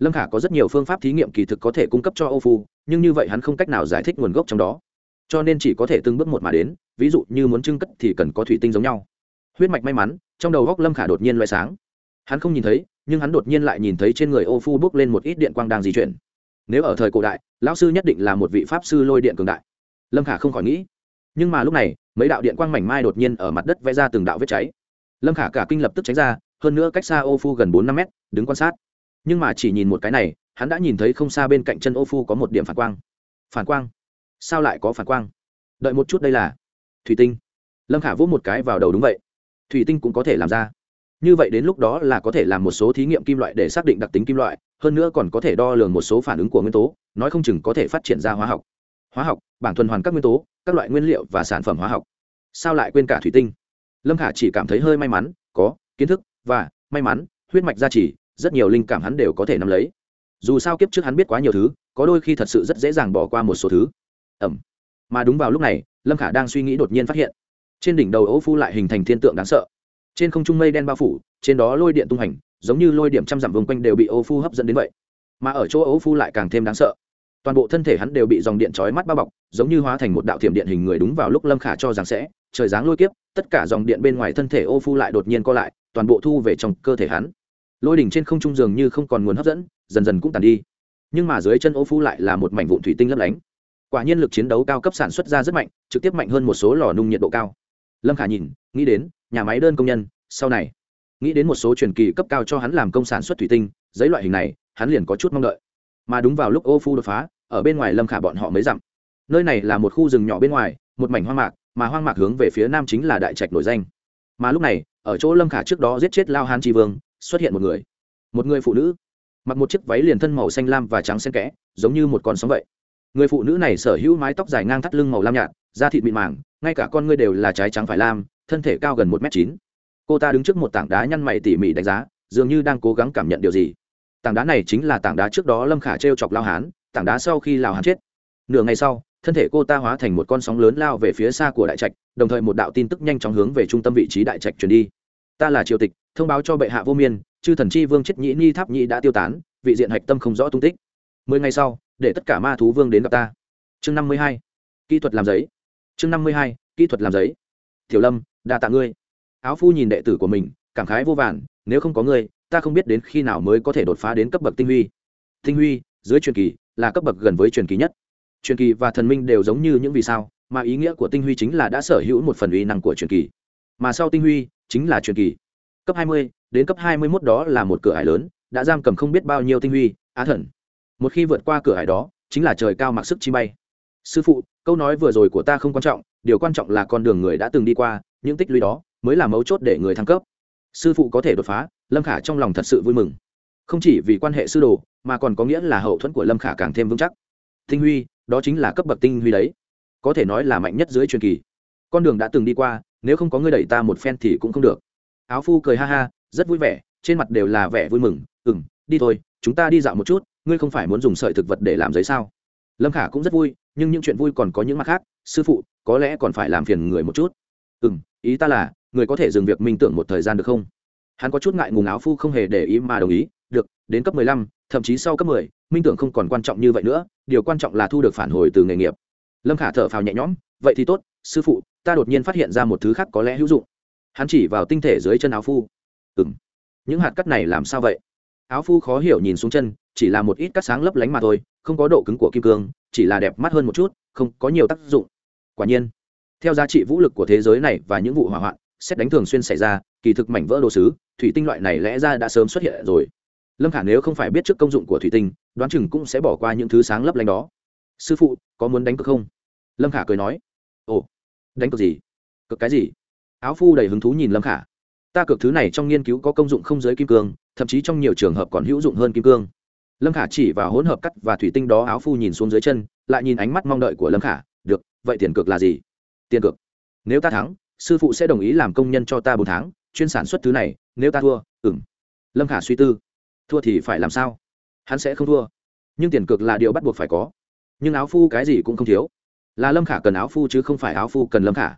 lâm khả có rất nhiều phương pháp thí nghiệm kỳ thực có thể cung cấp cho âu phu, nhưng như vậy hắn không cách nào giải thích nguồn gốc trong đó. Cho nên chỉ có thể từng bước một mà đến, ví dụ như muốn trưng cất thì cần có thủy tinh giống nhau. Huyết mạch may mắn, trong đầu góc lâm khả đột nhiên loại sáng. Hắn không nhìn thấy, nhưng hắn đột nhiên lại nhìn thấy trên người ô phu bước lên một ít điện quang đang di chuyển. Nếu ở thời cổ đại, lão sư nhất định là một vị pháp sư lôi điện cường đại. Lâm khả không khỏi nghĩ. Nhưng mà lúc này, mấy đạo điện quang mảnh mai đột nhiên ở mặt đất vẽ ra từng đạo vết cháy. Lâm khả cả kinh lập tức tránh ra, hơn nữa cách xa ô phu gần bốn năm mét, đứng quan sát nhưng mà chỉ nhìn một cái này, hắn đã nhìn thấy không xa bên cạnh chân ô phu có một điểm phản quang. Phản quang? Sao lại có phản quang? Đợi một chút đây là thủy tinh. Lâm khả vỗ một cái vào đầu đúng vậy. Thủy tinh cũng có thể làm ra. Như vậy đến lúc đó là có thể làm một số thí nghiệm kim loại để xác định đặc tính kim loại, hơn nữa còn có thể đo lường một số phản ứng của nguyên tố, nói không chừng có thể phát triển ra hóa học. Hóa học, bảng tuần hoàn các nguyên tố, các loại nguyên liệu và sản phẩm hóa học. Sao lại quên cả thủy tinh? Lâm khả chỉ cảm thấy hơi may mắn, có kiến thức và may mắn, huyết mạch gia trì rất nhiều linh cảm hắn đều có thể nắm lấy. Dù sao kiếp trước hắn biết quá nhiều thứ, có đôi khi thật sự rất dễ dàng bỏ qua một số thứ. Ẩm. Mà đúng vào lúc này, lâm khả đang suy nghĩ đột nhiên phát hiện. Trên đỉnh đầu ấu phu lại hình thành thiên tượng đáng sợ. Trên không trung mây đen bao phủ, trên đó lôi điện tung hành, giống như lôi điểm trăm dặm vùng quanh đều bị ấu phu hấp dẫn đến vậy. Mà ở chỗ ấu phu lại càng thêm đáng sợ. Toàn bộ thân thể hắn đều bị dòng điện trói mắt bao bọc, giống như hóa thành một đạo thiểm điện hình người đúng vào lúc lâm khả cho rằng sẽ, trời giáng lôi kiếp, tất cả dòng điện bên ngoài thân thể ô phu lại đột nhiên co lại, toàn bộ thu về trong cơ thể hắn lôi đỉnh trên không trung dường như không còn nguồn hấp dẫn, dần dần cũng tàn đi. Nhưng mà dưới chân ô phu lại là một mảnh vụn thủy tinh lấp lánh. Quả nhiên lực chiến đấu cao cấp sản xuất ra rất mạnh, trực tiếp mạnh hơn một số lò nung nhiệt độ cao. Lâm khả nhìn, nghĩ đến, nhà máy đơn công nhân, sau này. Nghĩ đến một số truyền kỳ cấp cao cho hắn làm công sản xuất thủy tinh, giấy loại hình này, hắn liền có chút mong đợi. Mà đúng vào lúc ô phu đột phá, ở bên ngoài lâm khả bọn họ mới dặm. Nơi này là một khu rừng nhỏ bên ngoài, một mảnh hoang mạc, mà hoang mạc hướng về phía nam chính là đại trạch nổi danh. Mà lúc này, ở chỗ lâm khả trước đó giết chết lao hán tri vương xuất hiện một người một người phụ nữ, mặc một chiếc váy liền thân màu xanh lam và trắng xen kẽ, giống như một con sóng vậy. Người phụ nữ này sở hữu mái tóc dài ngang thắt lưng màu lam nhạt, da thịt mịn màng, ngay cả con ngươi đều là trái trắng phải lam, thân thể cao gần một m chín. Cô ta đứng trước một tảng đá nhăn mày tỉ mỉ đánh giá, dường như đang cố gắng cảm nhận điều gì. Tảng đá này chính là tảng đá trước đó lâm khả t r e o chọc lao hán, tảng đá sau khi lao hán chết. Nửa ngày sau, thân thể cô ta hóa thành một con sóng lớn lao về phía xa của đại trạch, đồng thời một đạo tin tức nhanh chóng hướng về trung tâm vị trí đại trạch truyền đi. Ta là triều tịch thông báo cho bệ hạ vô miên, chư thần chi vương chết nhĩ ni tháp nhĩ đã tiêu tán, vị diện hạch tâm không rõ tung tích. Mười ngày sau, để tất cả ma thú vương đến gặp ta. Chương năm mươi hai, kỹ thuật làm giấy. Chương năm mươi hai, kỹ thuật làm giấy. Tiểu lâm, đa tạ ngươi. Áo phu nhìn đệ tử của mình, cảm khái vô vàn, nếu không có ngươi, ta không biết đến khi nào mới có thể đột phá đến cấp bậc tinh huy. Tinh huy, dưới truyền kỳ, là cấp bậc gần với truyền kỳ nhất. Truyền kỳ và thần minh đều giống như những vì sao, mà ý nghĩa của tinh huy chính là đã sở hữu một phần uy năng của truyền kỳ. Mà sau tinh huy, chính là truyền kỳ cấp hai mươi, đến cấp hai mươi 21 đó là một cửa hải lớn, đã giam cầm không biết bao nhiêu tinh huy, á thần. Một khi vượt qua cửa hải đó, chính là trời cao mặc sức chi bay. Sư phụ, câu nói vừa rồi của ta không quan trọng, điều quan trọng là con đường người đã từng đi qua, những tích lũy đó mới là mấu chốt để người thăng cấp. Sư phụ có thể đột phá, lâm khả trong lòng thật sự vui mừng. Không chỉ vì quan hệ sư đồ, mà còn có nghĩa là hậu thuẫn của lâm khả càng thêm vững chắc. Tinh huy, đó chính là cấp bậc tinh huy đấy. Có thể nói là mạnh nhất dưới truyền kỳ. Con đường đã từng đi qua, nếu không có người đẩy ta một phen thì cũng không được áo phu cười ha ha, rất vui vẻ, trên mặt đều là vẻ vui mừng ừ m đi thôi, chúng ta đi dạo một chút, ngươi không phải muốn dùng sợi thực vật để làm giấy sao? Lâm khả cũng rất vui, nhưng những chuyện vui còn có những mặt khác, sư phụ, có lẽ còn phải làm phiền người một chút. Ừ m ý ta là, người có thể dừng việc minh tưởng một thời gian được không? Hắn có chút ngại ngùng áo phu không hề để ý mà đồng ý, được, đến cấp mười lăm, thậm chí sau cấp mười, minh tưởng không còn quan trọng như vậy nữa, điều quan trọng là thu được phản hồi từ nghề nghiệp. Lâm khả thở phào nhẹ nhõm, vậy thì tốt, sư phụ, ta đột nhiên phát hiện ra một thứ khác có lẽ hữu dụng hắn chỉ vào tinh thể dưới chân áo phu. Ừ m những hạt cắt này làm sao vậy? Áo phu khó hiểu nhìn xuống chân, chỉ là một ít cắt sáng lấp lánh mà thôi, không có độ cứng của kim cương, chỉ là đẹp mắt hơn một chút, không có nhiều tác dụng. Quả nhiên, theo giá trị vũ lực của thế giới này và những vụ hỏa hoạn, xét đánh thường xuyên xảy ra, kỳ thực mảnh vỡ đồ sứ, thủy tinh loại này lẽ ra đã sớm xuất hiện rồi. Lâm khả nếu không phải biết trước công dụng của thủy tinh, đoán chừng cũng sẽ bỏ qua những thứ sáng lấp lánh đó. Sư phụ, có muốn đánh cực không? Lâm khả cười nói. Ồ, đánh cực gì? Cực cái gì? Áo phu đầy hứng thú nhìn lâm khả. Ta cược thứ này trong nghiên cứu có công dụng không giới kim cương, thậm chí trong nhiều trường hợp còn hữu dụng hơn kim cương. Lâm khả chỉ vào hỗn hợp cắt và thủy tinh đó áo phu nhìn xuống dưới chân, lại nhìn ánh mắt mong đợi của lâm khả. Được, vậy tiền cược là gì? Tiền cược. nếu ta thắng, sư phụ sẽ đồng ý làm công nhân cho ta bốn tháng, chuyên sản xuất thứ này, nếu ta thua ừng lâm khả suy tư. Thua thì phải làm sao? Hắn sẽ không thua. Nhưng tiền cược là điều bắt buộc phải có. Nhưng áo phu cái gì cũng không thiếu. Là lâm khả cần áo phu chứ không phải áo phu cần lâm khả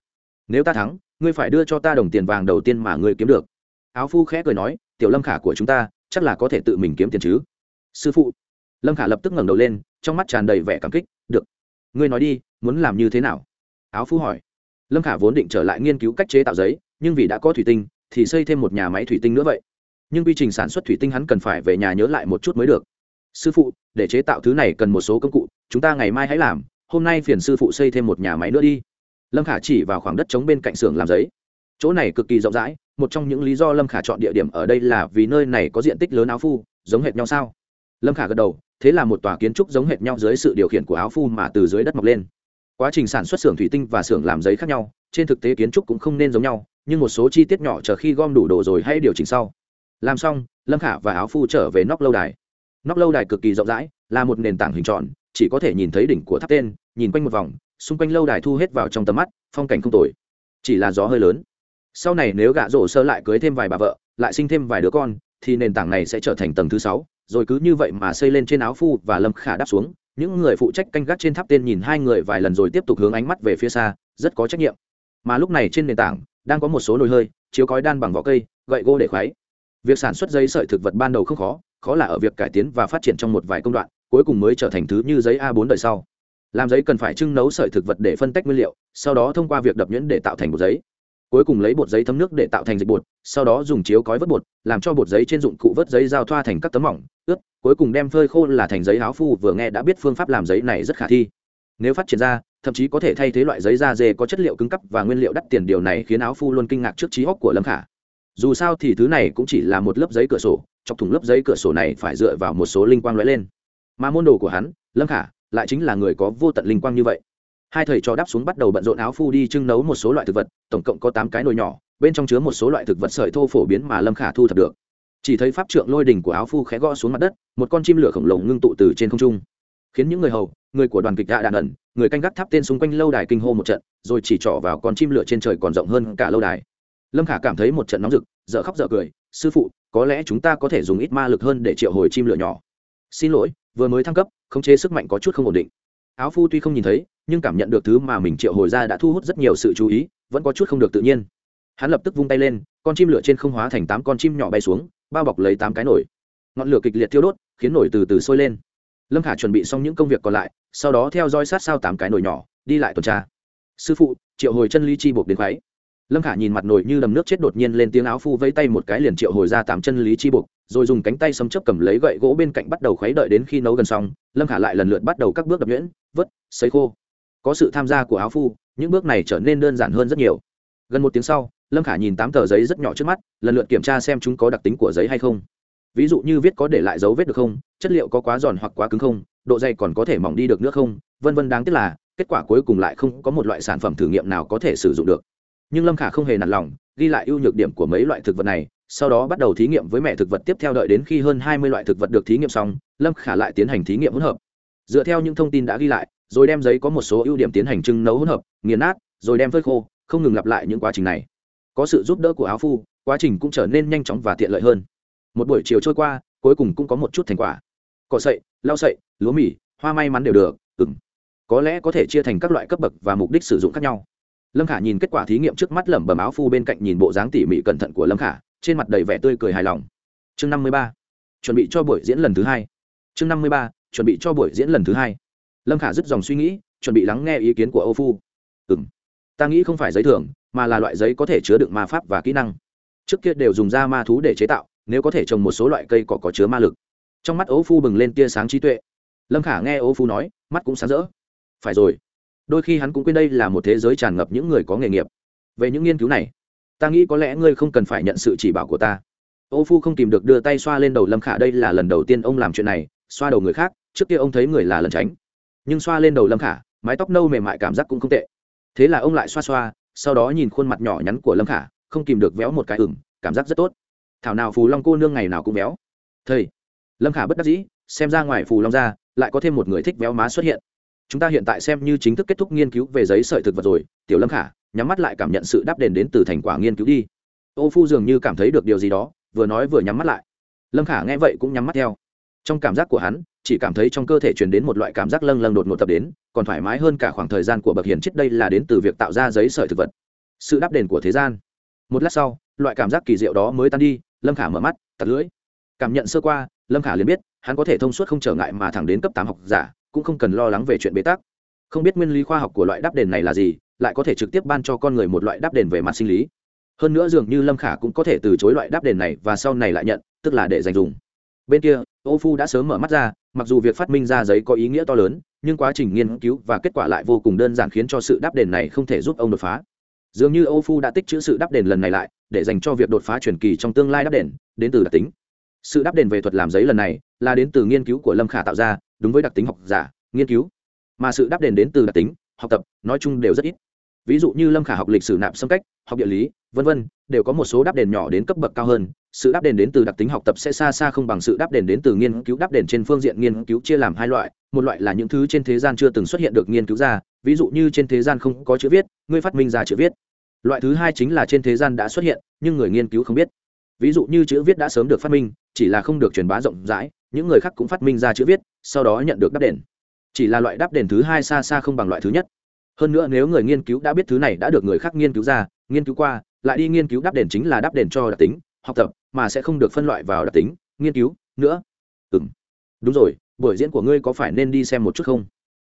nếu ta thắng, ngươi phải đưa cho ta đồng tiền vàng đầu tiên mà ngươi kiếm được. Áo phu khẽ cười nói, tiểu lâm khả của chúng ta, chắc là có thể tự mình kiếm tiền chứ. Sư phụ. Lâm khả lập tức ngẩng đầu lên, trong mắt tràn đầy vẻ cảm kích, được. Ngươi nói đi, muốn làm như thế nào? Áo phu hỏi. Lâm khả vốn định trở lại nghiên cứu cách chế tạo giấy, nhưng vì đã có thủy tinh, thì xây thêm một nhà máy thủy tinh nữa vậy. Nhưng quy trình sản xuất thủy tinh hắn cần phải về nhà nhớ lại một chút mới được. Sư phụ, để chế tạo thứ này cần một số công cụ, chúng ta ngày mai hãy làm, hôm nay phiền sư phụ xây thêm một nhà máy nữa đi lâm khả chỉ vào khoảng đất trống bên cạnh xưởng làm giấy. Chỗ này cực kỳ rộng rãi, một trong những lý do lâm khả chọn địa điểm ở đây là vì nơi này có diện tích lớn áo phu, giống hệt nhau sao? Lâm khả gật đầu, thế là một tòa kiến trúc giống hệt nhau dưới sự điều khiển của áo phu mà từ dưới đất mọc lên. Quá trình sản xuất xưởng thủy tinh và xưởng làm giấy khác nhau, trên thực tế kiến trúc cũng không nên giống nhau, nhưng một số chi tiết nhỏ chờ khi gom đủ đồ rồi hãy điều chỉnh sau. Làm xong, lâm khả và áo phu trở về nóc lâu đài. Nóc lâu đài cực kỳ rộng rãi, là một nền tảng hình tròn, chỉ có thể nhìn thấy đỉnh của tháp tên, nhìn quanh một vòng xung quanh lâu đài thu hết vào trong tầm mắt, phong cảnh không tồi. Chỉ là gió hơi lớn. Sau này nếu gạ rổ sơ lại cưới thêm vài bà vợ, lại sinh thêm vài đứa con, thì nền tảng này sẽ trở thành tầng thứ sáu. Rồi cứ như vậy mà xây lên trên áo phu và lâm khả đáp xuống. Những người phụ trách canh gác trên tháp tên nhìn hai người vài lần rồi tiếp tục hướng ánh mắt về phía xa, rất có trách nhiệm. Mà lúc này trên nền tảng, đang có một số nồi hơi, chiếu cói đan bằng vỏ cây, gậy gỗ để khoáy việc sản xuất giấy sợi thực vật ban đầu không khó khó là ở việc cải tiến và phát triển trong một vài công đoạn, cuối cùng mới trở thành thứ như giấy a 4 đời sau làm giấy cần phải trưng nấu sợi thực vật để phân tách nguyên liệu, sau đó thông qua việc đập nhuyễn để tạo thành bột giấy. Cuối cùng lấy bột giấy thấm nước để tạo thành dịch bột, sau đó dùng chiếu cói vớt bột, làm cho bột giấy trên dụng cụ vớt giấy giao thoa thành các tấm mỏng ướt cuối cùng đem phơi khô là thành giấy áo phu, vừa nghe đã biết phương pháp làm giấy này rất khả thi. Nếu phát triển ra, thậm chí có thể thay thế loại giấy da dê có chất liệu cứng cấp và nguyên liệu đắt tiền, điều này khiến áo phu luôn kinh ngạc trước trí óc của lâm khả. Dù sao thì thứ này cũng chỉ là một lớp giấy cửa sổ, chọc thủng lớp giấy cửa sổ này phải dựa vào một số linh quang lóe lên. Mà môn đồ của hắn, lâm khả lại chính là người có vô tận linh quang như vậy. Hai thầy trò đáp xuống bắt đầu bận rộn áo phu đi trưng nấu một số loại thực vật, tổng cộng có tám cái nồi nhỏ, bên trong chứa một số loại thực vật sợi thô phổ biến mà lâm khả thu thập được. Chỉ thấy pháp trượng lôi đỉnh của áo phu khẽ gõ xuống mặt đất, một con chim lửa khổng lồ ngưng tụ từ trên không trung. Khiến những người hầu, người của đoàn kịch đã đạn ẩn, người canh gác tháp tên xung quanh lâu đài kinh hô một trận, rồi chỉ trỏ vào con chim lửa trên trời còn rộng hơn cả lâu đài. Lâm khả cảm thấy một trận nóng rực, dở khóc dở cười, sư phụ, có lẽ chúng ta có thể dùng ít ma lực hơn để triệu hồi chim lửa nhỏ. Xin lỗi, vừa mới thăng cấp khống chế sức mạnh có chút không ổn định. Áo phu tuy không nhìn thấy, nhưng cảm nhận được thứ mà mình triệu hồi ra đã thu hút rất nhiều sự chú ý, vẫn có chút không được tự nhiên. Hắn lập tức vung tay lên, con chim lửa trên không hóa thành tám con chim nhỏ bay xuống, bao bọc lấy tám cái nổi ngọn lửa kịch liệt thiêu đốt, khiến nổi từ từ sôi lên. Lâm khả chuẩn bị xong những công việc còn lại, sau đó theo dõi sát sao tám cái nồi nhỏ, đi lại tuần tra. Sư phụ, triệu hồi chân ly chi buộc đến khoáy lâm khả nhìn mặt nồi như đầm nước chết đột nhiên lên tiếng áo phu vẫy tay một cái liền triệu hồi ra tám chân lý chi buộc rồi dùng cánh tay sấm chấp cầm lấy gậy gỗ bên cạnh bắt đầu khuấy đợi đến khi nấu gần xong, lâm khả lại lần lượt bắt đầu các bước đập nhuyễn, vớt xấy khô. Có sự tham gia của áo phu, những bước này trở nên đơn giản hơn rất nhiều. Gần một tiếng sau, lâm khả nhìn tám tờ giấy rất nhỏ trước mắt, lần lượt kiểm tra xem chúng có đặc tính của giấy hay không. Ví dụ như viết có để lại dấu vết được không, chất liệu có quá giòn hoặc quá cứng không, độ dày còn có thể mỏng đi được nữa không, vân vân đáng tiếc là, kết quả cuối cùng lại không có một loại sản phẩm thử nghiệm nào có thể sử dụng được. Nhưng lâm khả không hề nản lòng, ghi lại ưu nhược điểm của mấy loại thực vật này sau đó bắt đầu thí nghiệm với mẹ thực vật tiếp theo đợi đến khi hơn hai mươi loại thực vật được thí nghiệm xong, lâm khả lại tiến hành thí nghiệm hỗn hợp. Dựa theo những thông tin đã ghi lại, rồi đem giấy có một số ưu điểm tiến hành trưng nấu hỗn hợp, nghiền nát, rồi đem phơi khô, không ngừng lặp lại những quá trình này. Có sự giúp đỡ của áo phu, quá trình cũng trở nên nhanh chóng và tiện lợi hơn. Một buổi chiều trôi qua, cuối cùng cũng có một chút thành quả. Cỏ sậy, lau sậy, lúa mì, hoa may mắn đều được ừng có lẽ có thể chia thành các loại cấp bậc và mục đích sử dụng khác nhau. Lâm khả nhìn kết quả thí nghiệm trước mắt lẩm bẩm áo phu bên cạnh nhìn bộ dáng tỉ mỉ cẩn thận của lâm khả trên mặt đầy vẻ tươi cười hài lòng. Chương năm mươi ba, chuẩn bị cho buổi diễn lần thứ hai. Chương năm mươi ba, chuẩn bị cho buổi diễn lần thứ hai. Lâm khả dứt dòng suy nghĩ, chuẩn bị lắng nghe ý kiến của âu phu. Ừ m ta nghĩ không phải giấy thường mà là loại giấy có thể chứa đựng ma pháp và kỹ năng. Trước kia đều dùng da ma thú để chế tạo, nếu có thể trồng một số loại cây cỏ có chứa ma lực. Trong mắt ấu phu bừng lên tia sáng trí tuệ. Lâm khả nghe ấu phu nói, mắt cũng sáng rỡ. Phải rồi. Đôi khi hắn cũng quên đây là một thế giới tràn ngập những người có nghề nghiệp. Về những nghiên cứu này ta nghĩ có lẽ ngươi không cần phải nhận sự chỉ bảo của ta. Ô phu không tìm được đưa tay xoa lên đầu lâm khả, đây là lần đầu tiên ông làm chuyện này, xoa đầu người khác, trước kia ông thấy người là lần tránh. Nhưng xoa lên đầu lâm khả, mái tóc nâu mềm mại cảm giác cũng không tệ. Thế là ông lại xoa xoa, sau đó nhìn khuôn mặt nhỏ nhắn của lâm khả, không kìm được véo một cái ửng, cảm giác rất tốt. Thảo nào phù long cô nương ngày nào cũng véo. Thầy, lâm khả bất đắc dĩ, xem ra ngoài phù long ra, lại có thêm một người thích véo má xuất hiện. Chúng ta hiện tại xem như chính thức kết thúc nghiên cứu về giấy sợi thực vật rồi, tiểu lâm khả nhắm mắt lại cảm nhận sự đáp đền đến từ thành quả nghiên cứu đi. Ô phu dường như cảm thấy được điều gì đó, vừa nói vừa nhắm mắt lại. Lâm khả nghe vậy cũng nhắm mắt theo. Trong cảm giác của hắn, chỉ cảm thấy trong cơ thể truyền đến một loại cảm giác lâng lâng đột ngột tập đến, còn thoải mái hơn cả khoảng thời gian của bậc hiền chết đây là đến từ việc tạo ra giấy sợi thực vật. Sự đáp đền của thế gian. Một lát sau, loại cảm giác kỳ diệu đó mới tan đi, lâm khả mở mắt tật lưỡi. Cảm nhận sơ qua, lâm khả liền biết, hắn có thể thông suốt không trở ngại mà thẳng đến cấp tám học giả, cũng không cần lo lắng về chuyện bế tắc. Không biết nguyên lý khoa học của loại đáp đền này là gì lại có thể trực tiếp ban cho con người một loại đáp đền về mặt sinh lý. Hơn nữa dường như lâm khả cũng có thể từ chối loại đáp đền này và sau này lại nhận, tức là để dành dùng. Bên kia, ô phu đã sớm mở mắt ra, mặc dù việc phát minh ra giấy có ý nghĩa to lớn, nhưng quá trình nghiên cứu và kết quả lại vô cùng đơn giản khiến cho sự đáp đền này không thể giúp ông đột phá. Dường như ô phu đã tích chữ sự đáp đền lần này lại, để dành cho việc đột phá truyền kỳ trong tương lai đáp đền, đến từ đặc tính. Sự đáp đền về thuật làm giấy lần này, là đến từ nghiên cứu của lâm khả tạo ra, đúng với đặc tính học giả, nghiên cứu. Mà sự đáp đền đến từ đặc tính, học tập, nói chung đều rất ít ví dụ như lâm khả học lịch sử nạp xâm cách, học địa lý, vân vân, đều có một số đáp đền nhỏ đến cấp bậc cao hơn. Sự đáp đền đến từ đặc tính học tập sẽ xa xa không bằng sự đáp đền đến từ nghiên cứu, đáp đền trên phương diện nghiên cứu chia làm hai loại. Một loại là những thứ trên thế gian chưa từng xuất hiện được nghiên cứu ra, ví dụ như trên thế gian không có chữ viết người phát minh ra chữ viết. Loại thứ hai chính là trên thế gian đã xuất hiện, nhưng người nghiên cứu không biết. Ví dụ như chữ viết đã sớm được phát minh, chỉ là không được truyền bá rộng rãi, những người khác cũng phát minh ra chữ viết, sau đó nhận được đáp đền. Chỉ là loại đáp đền thứ hai xa xa không bằng loại thứ nhất hơn nữa nếu người nghiên cứu đã biết thứ này đã được người khác nghiên cứu ra, nghiên cứu qua, lại đi nghiên cứu đáp đền chính là đáp đền cho đặc tính, học tập, mà sẽ không được phân loại vào đặc tính, nghiên cứu, nữa. Ừ m đúng rồi, buổi diễn của ngươi có phải nên đi xem một chút không?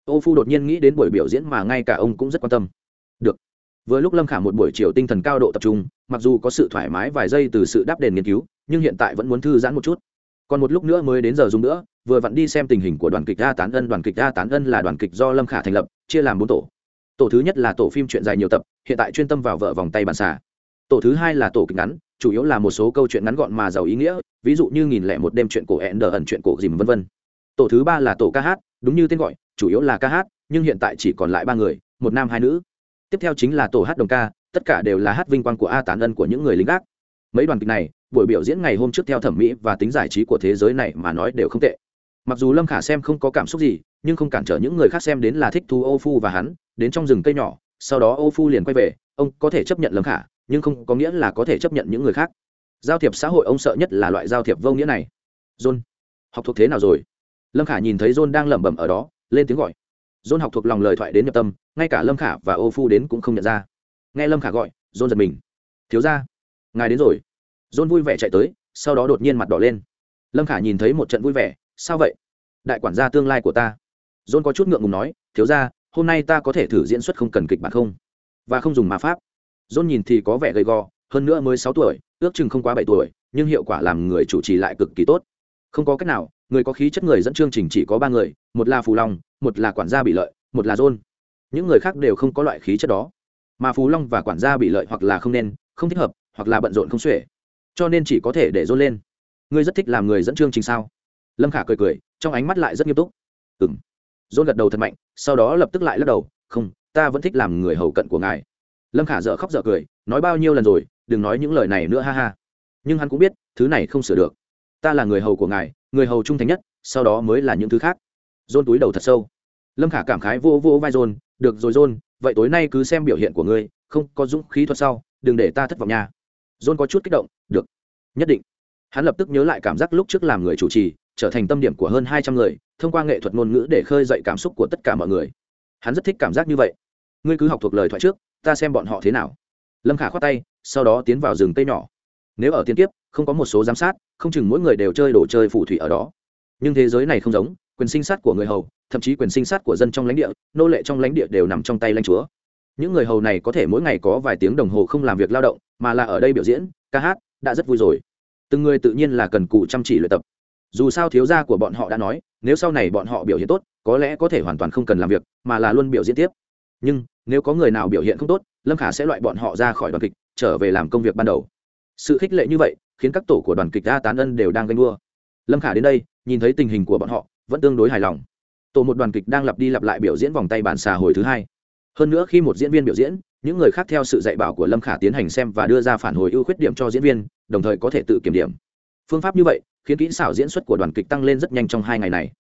Ô phu đột nhiên nghĩ đến buổi biểu diễn mà ngay cả ông cũng rất quan tâm. Được. Vừa lúc lâm khả một buổi chiều tinh thần cao độ tập trung, mặc dù có sự thoải mái vài giây từ sự đáp đền nghiên cứu, nhưng hiện tại vẫn muốn thư giãn một chút. Còn một lúc nữa mới đến giờ dùng nữa, vừa vặn đi xem tình hình của đoàn kịch a tán ân. Đoàn kịch a tán ân là đoàn kịch do lâm khả thành lập, chia làm bốn tổ tổ thứ nhất là tổ phim chuyện dài nhiều tập, hiện tại chuyên tâm vào vợ vòng tay bàn xà. Tổ thứ hai là tổ kịch ngắn, chủ yếu là một số câu chuyện ngắn gọn mà giàu ý nghĩa, ví dụ như nghìn lẻ một đêm chuyện cổ hẹn đờ ẩn chuyện cổ dìm vân vân. Tổ thứ ba là tổ ca hát, đúng như tên gọi, chủ yếu là ca hát, nhưng hiện tại chỉ còn lại ba người, một nam hai nữ. Tiếp theo chính là tổ hát đồng ca, tất cả đều là hát vinh quang của a tán ân của những người lính gác. Mấy đoàn kịch này, buổi biểu diễn ngày hôm trước theo thẩm mỹ và tính giải trí của thế giới này mà nói đều không tệ. Mặc dù lâm khả xem không có cảm xúc gì, nhưng không cản trở những người khác xem đến là thích thú ô phu và hắn đến trong rừng cây nhỏ, sau đó ô phu liền quay về, ông có thể chấp nhận lâm khả, nhưng không có nghĩa là có thể chấp nhận những người khác. Giao thiệp xã hội ông sợ nhất là loại giao thiệp vô nghĩa này. John, học thuộc thế nào rồi? Lâm khả nhìn thấy john đang lẩm bẩm ở đó, lên tiếng gọi. John học thuộc lòng lời thoại đến nhập tâm, ngay cả lâm khả và ô phu đến cũng không nhận ra. Nghe lâm khả gọi, john giật mình. Thiếu ra ngài đến rồi. John vui vẻ chạy tới, sau đó đột nhiên mặt đỏ lên. Lâm khả nhìn thấy một trận vui vẻ, sao vậy? Đại quản gia tương lai của ta. John có chút ngượng ngùng nói, thiếu ra hôm nay ta có thể thử diễn xuất không cần kịch bản không? Và không dùng ma pháp. John nhìn thì có vẻ gầy gò, hơn nữa mới sáu tuổi, ước chừng không quá bảy tuổi, nhưng hiệu quả làm người chủ trì lại cực kỳ tốt. Không có cách nào, người có khí chất người dẫn chương trình chỉ có ba người, một là phù long, một là quản gia bị lợi, một là john. Những người khác đều không có loại khí chất đó. Mà phù long và quản gia bị lợi hoặc là không nên, không thích hợp, hoặc là bận rộn không xuể. Cho nên chỉ có thể để john lên. Ngươi rất thích làm người dẫn chương trình sao? Lâm khả cười cười, trong ánh mắt lại rất nghiêm túc. Ừng john gật đầu thật mạnh, sau đó lập tức lại lắc đầu, không, ta vẫn thích làm người hầu cận của ngài. Lâm khả dợ khóc dợ cười, nói bao nhiêu lần rồi, đừng nói những lời này nữa, ha ha. Nhưng hắn cũng biết, thứ này không sửa được. Ta là người hầu của ngài, người hầu trung thành nhất, sau đó mới là những thứ khác. Dôn túi đầu thật sâu. Lâm khả cảm khái vô vô vai dôn được rồi dôn vậy tối nay cứ xem biểu hiện của ngươi, không có dũng khí thuật sau, đừng để ta thất vọng nha. Dôn có chút kích động, được, nhất định. Hắn lập tức nhớ lại cảm giác lúc trước làm người chủ trì, trở thành tâm điểm của hơn hai trăm người thông qua nghệ thuật ngôn ngữ để khơi dậy cảm xúc của tất cả mọi người. Hắn rất thích cảm giác như vậy. Ngươi cứ học thuộc lời thoại trước, ta xem bọn họ thế nào. Lâm khả khoát tay, sau đó tiến vào rừng cây nhỏ. Nếu ở tiên kiếp, không có một số giám sát, không chừng mỗi người đều chơi đồ chơi phù thủy ở đó. Nhưng thế giới này không giống, quyền sinh sát của người hầu, thậm chí quyền sinh sát của dân trong lãnh địa, nô lệ trong lãnh địa đều nằm trong tay lãnh chúa. Những người hầu này có thể mỗi ngày có vài tiếng đồng hồ không làm việc lao động, mà là ở đây biểu diễn, ca hát, đã rất vui rồi. Từng người tự nhiên là cần cụ chăm chỉ luyện tập dù sao thiếu gia của bọn họ đã nói, nếu sau này bọn họ biểu hiện tốt, có lẽ có thể hoàn toàn không cần làm việc, mà là luôn biểu diễn tiếp. Nhưng, nếu có người nào biểu hiện không tốt, lâm khả sẽ loại bọn họ ra khỏi đoàn kịch, trở về làm công việc ban đầu. Sự khích lệ như vậy, khiến các tổ của đoàn kịch đa tán ân đều đang ganh đua. Lâm khả đến đây, nhìn thấy tình hình của bọn họ, vẫn tương đối hài lòng. Tổ một đoàn kịch đang lặp đi lặp lại biểu diễn vòng tay bàn xà hồi thứ hai. Hơn nữa khi một diễn viên biểu diễn, những người khác theo sự dạy bảo của lâm khả tiến hành xem và đưa ra phản hồi ưu khuyết điểm cho diễn viên, đồng thời có thể tự kiểm điểm. Phương pháp như vậy khiến kỹ xảo diễn xuất của đoàn kịch tăng lên rất nhanh trong hai ngày này.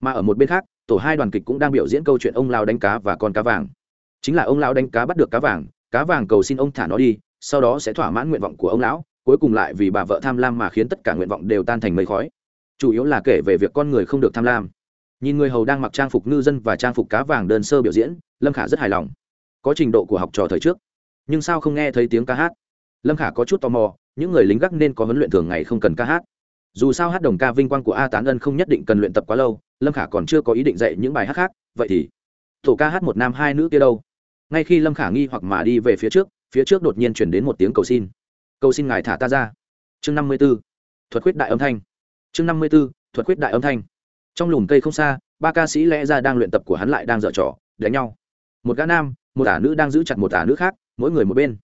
Mà ở một bên khác, tổ hai đoàn kịch cũng đang biểu diễn câu chuyện ông lao đánh cá và con cá vàng. Chính là ông lão đánh cá bắt được cá vàng cá vàng cầu xin ông thả nó đi, sau đó sẽ thỏa mãn nguyện vọng của ông lão, cuối cùng lại vì bà vợ tham lam mà khiến tất cả nguyện vọng đều tan thành mây khói. Chủ yếu là kể về việc con người không được tham lam. Nhìn người hầu đang mặc trang phục ngư dân và trang phục cá vàng đơn sơ biểu diễn, lâm khả rất hài lòng. Có trình độ của học trò thời trước. Nhưng sao không nghe thấy tiếng ca hát? Lâm khả có chút tò mò, những người lính gác nên có huấn luyện thường ngày không cần ca hát dù sao hát đồng ca vinh quang của a tán ân không nhất định cần luyện tập quá lâu, lâm khả còn chưa có ý định dạy những bài hát khác, vậy thì tổ ca hát một nam hai nữ kia đâu? Ngay khi lâm khả nghi hoặc mà đi về phía trước phía trước đột nhiên chuyển đến một tiếng cầu xin. Cầu xin ngài thả ta ra. Chương năm mươi b ố thuật khuyết đại âm thanh. Chương năm mươi b ố thuật khuyết đại âm thanh. Trong lùm cây không xa, ba ca sĩ lẽ ra đang luyện tập của hắn lại đang dở trò, đánh nhau. Một gã nam, một ả nữ đang giữ chặt một ả nữ khác, mỗi người một bên.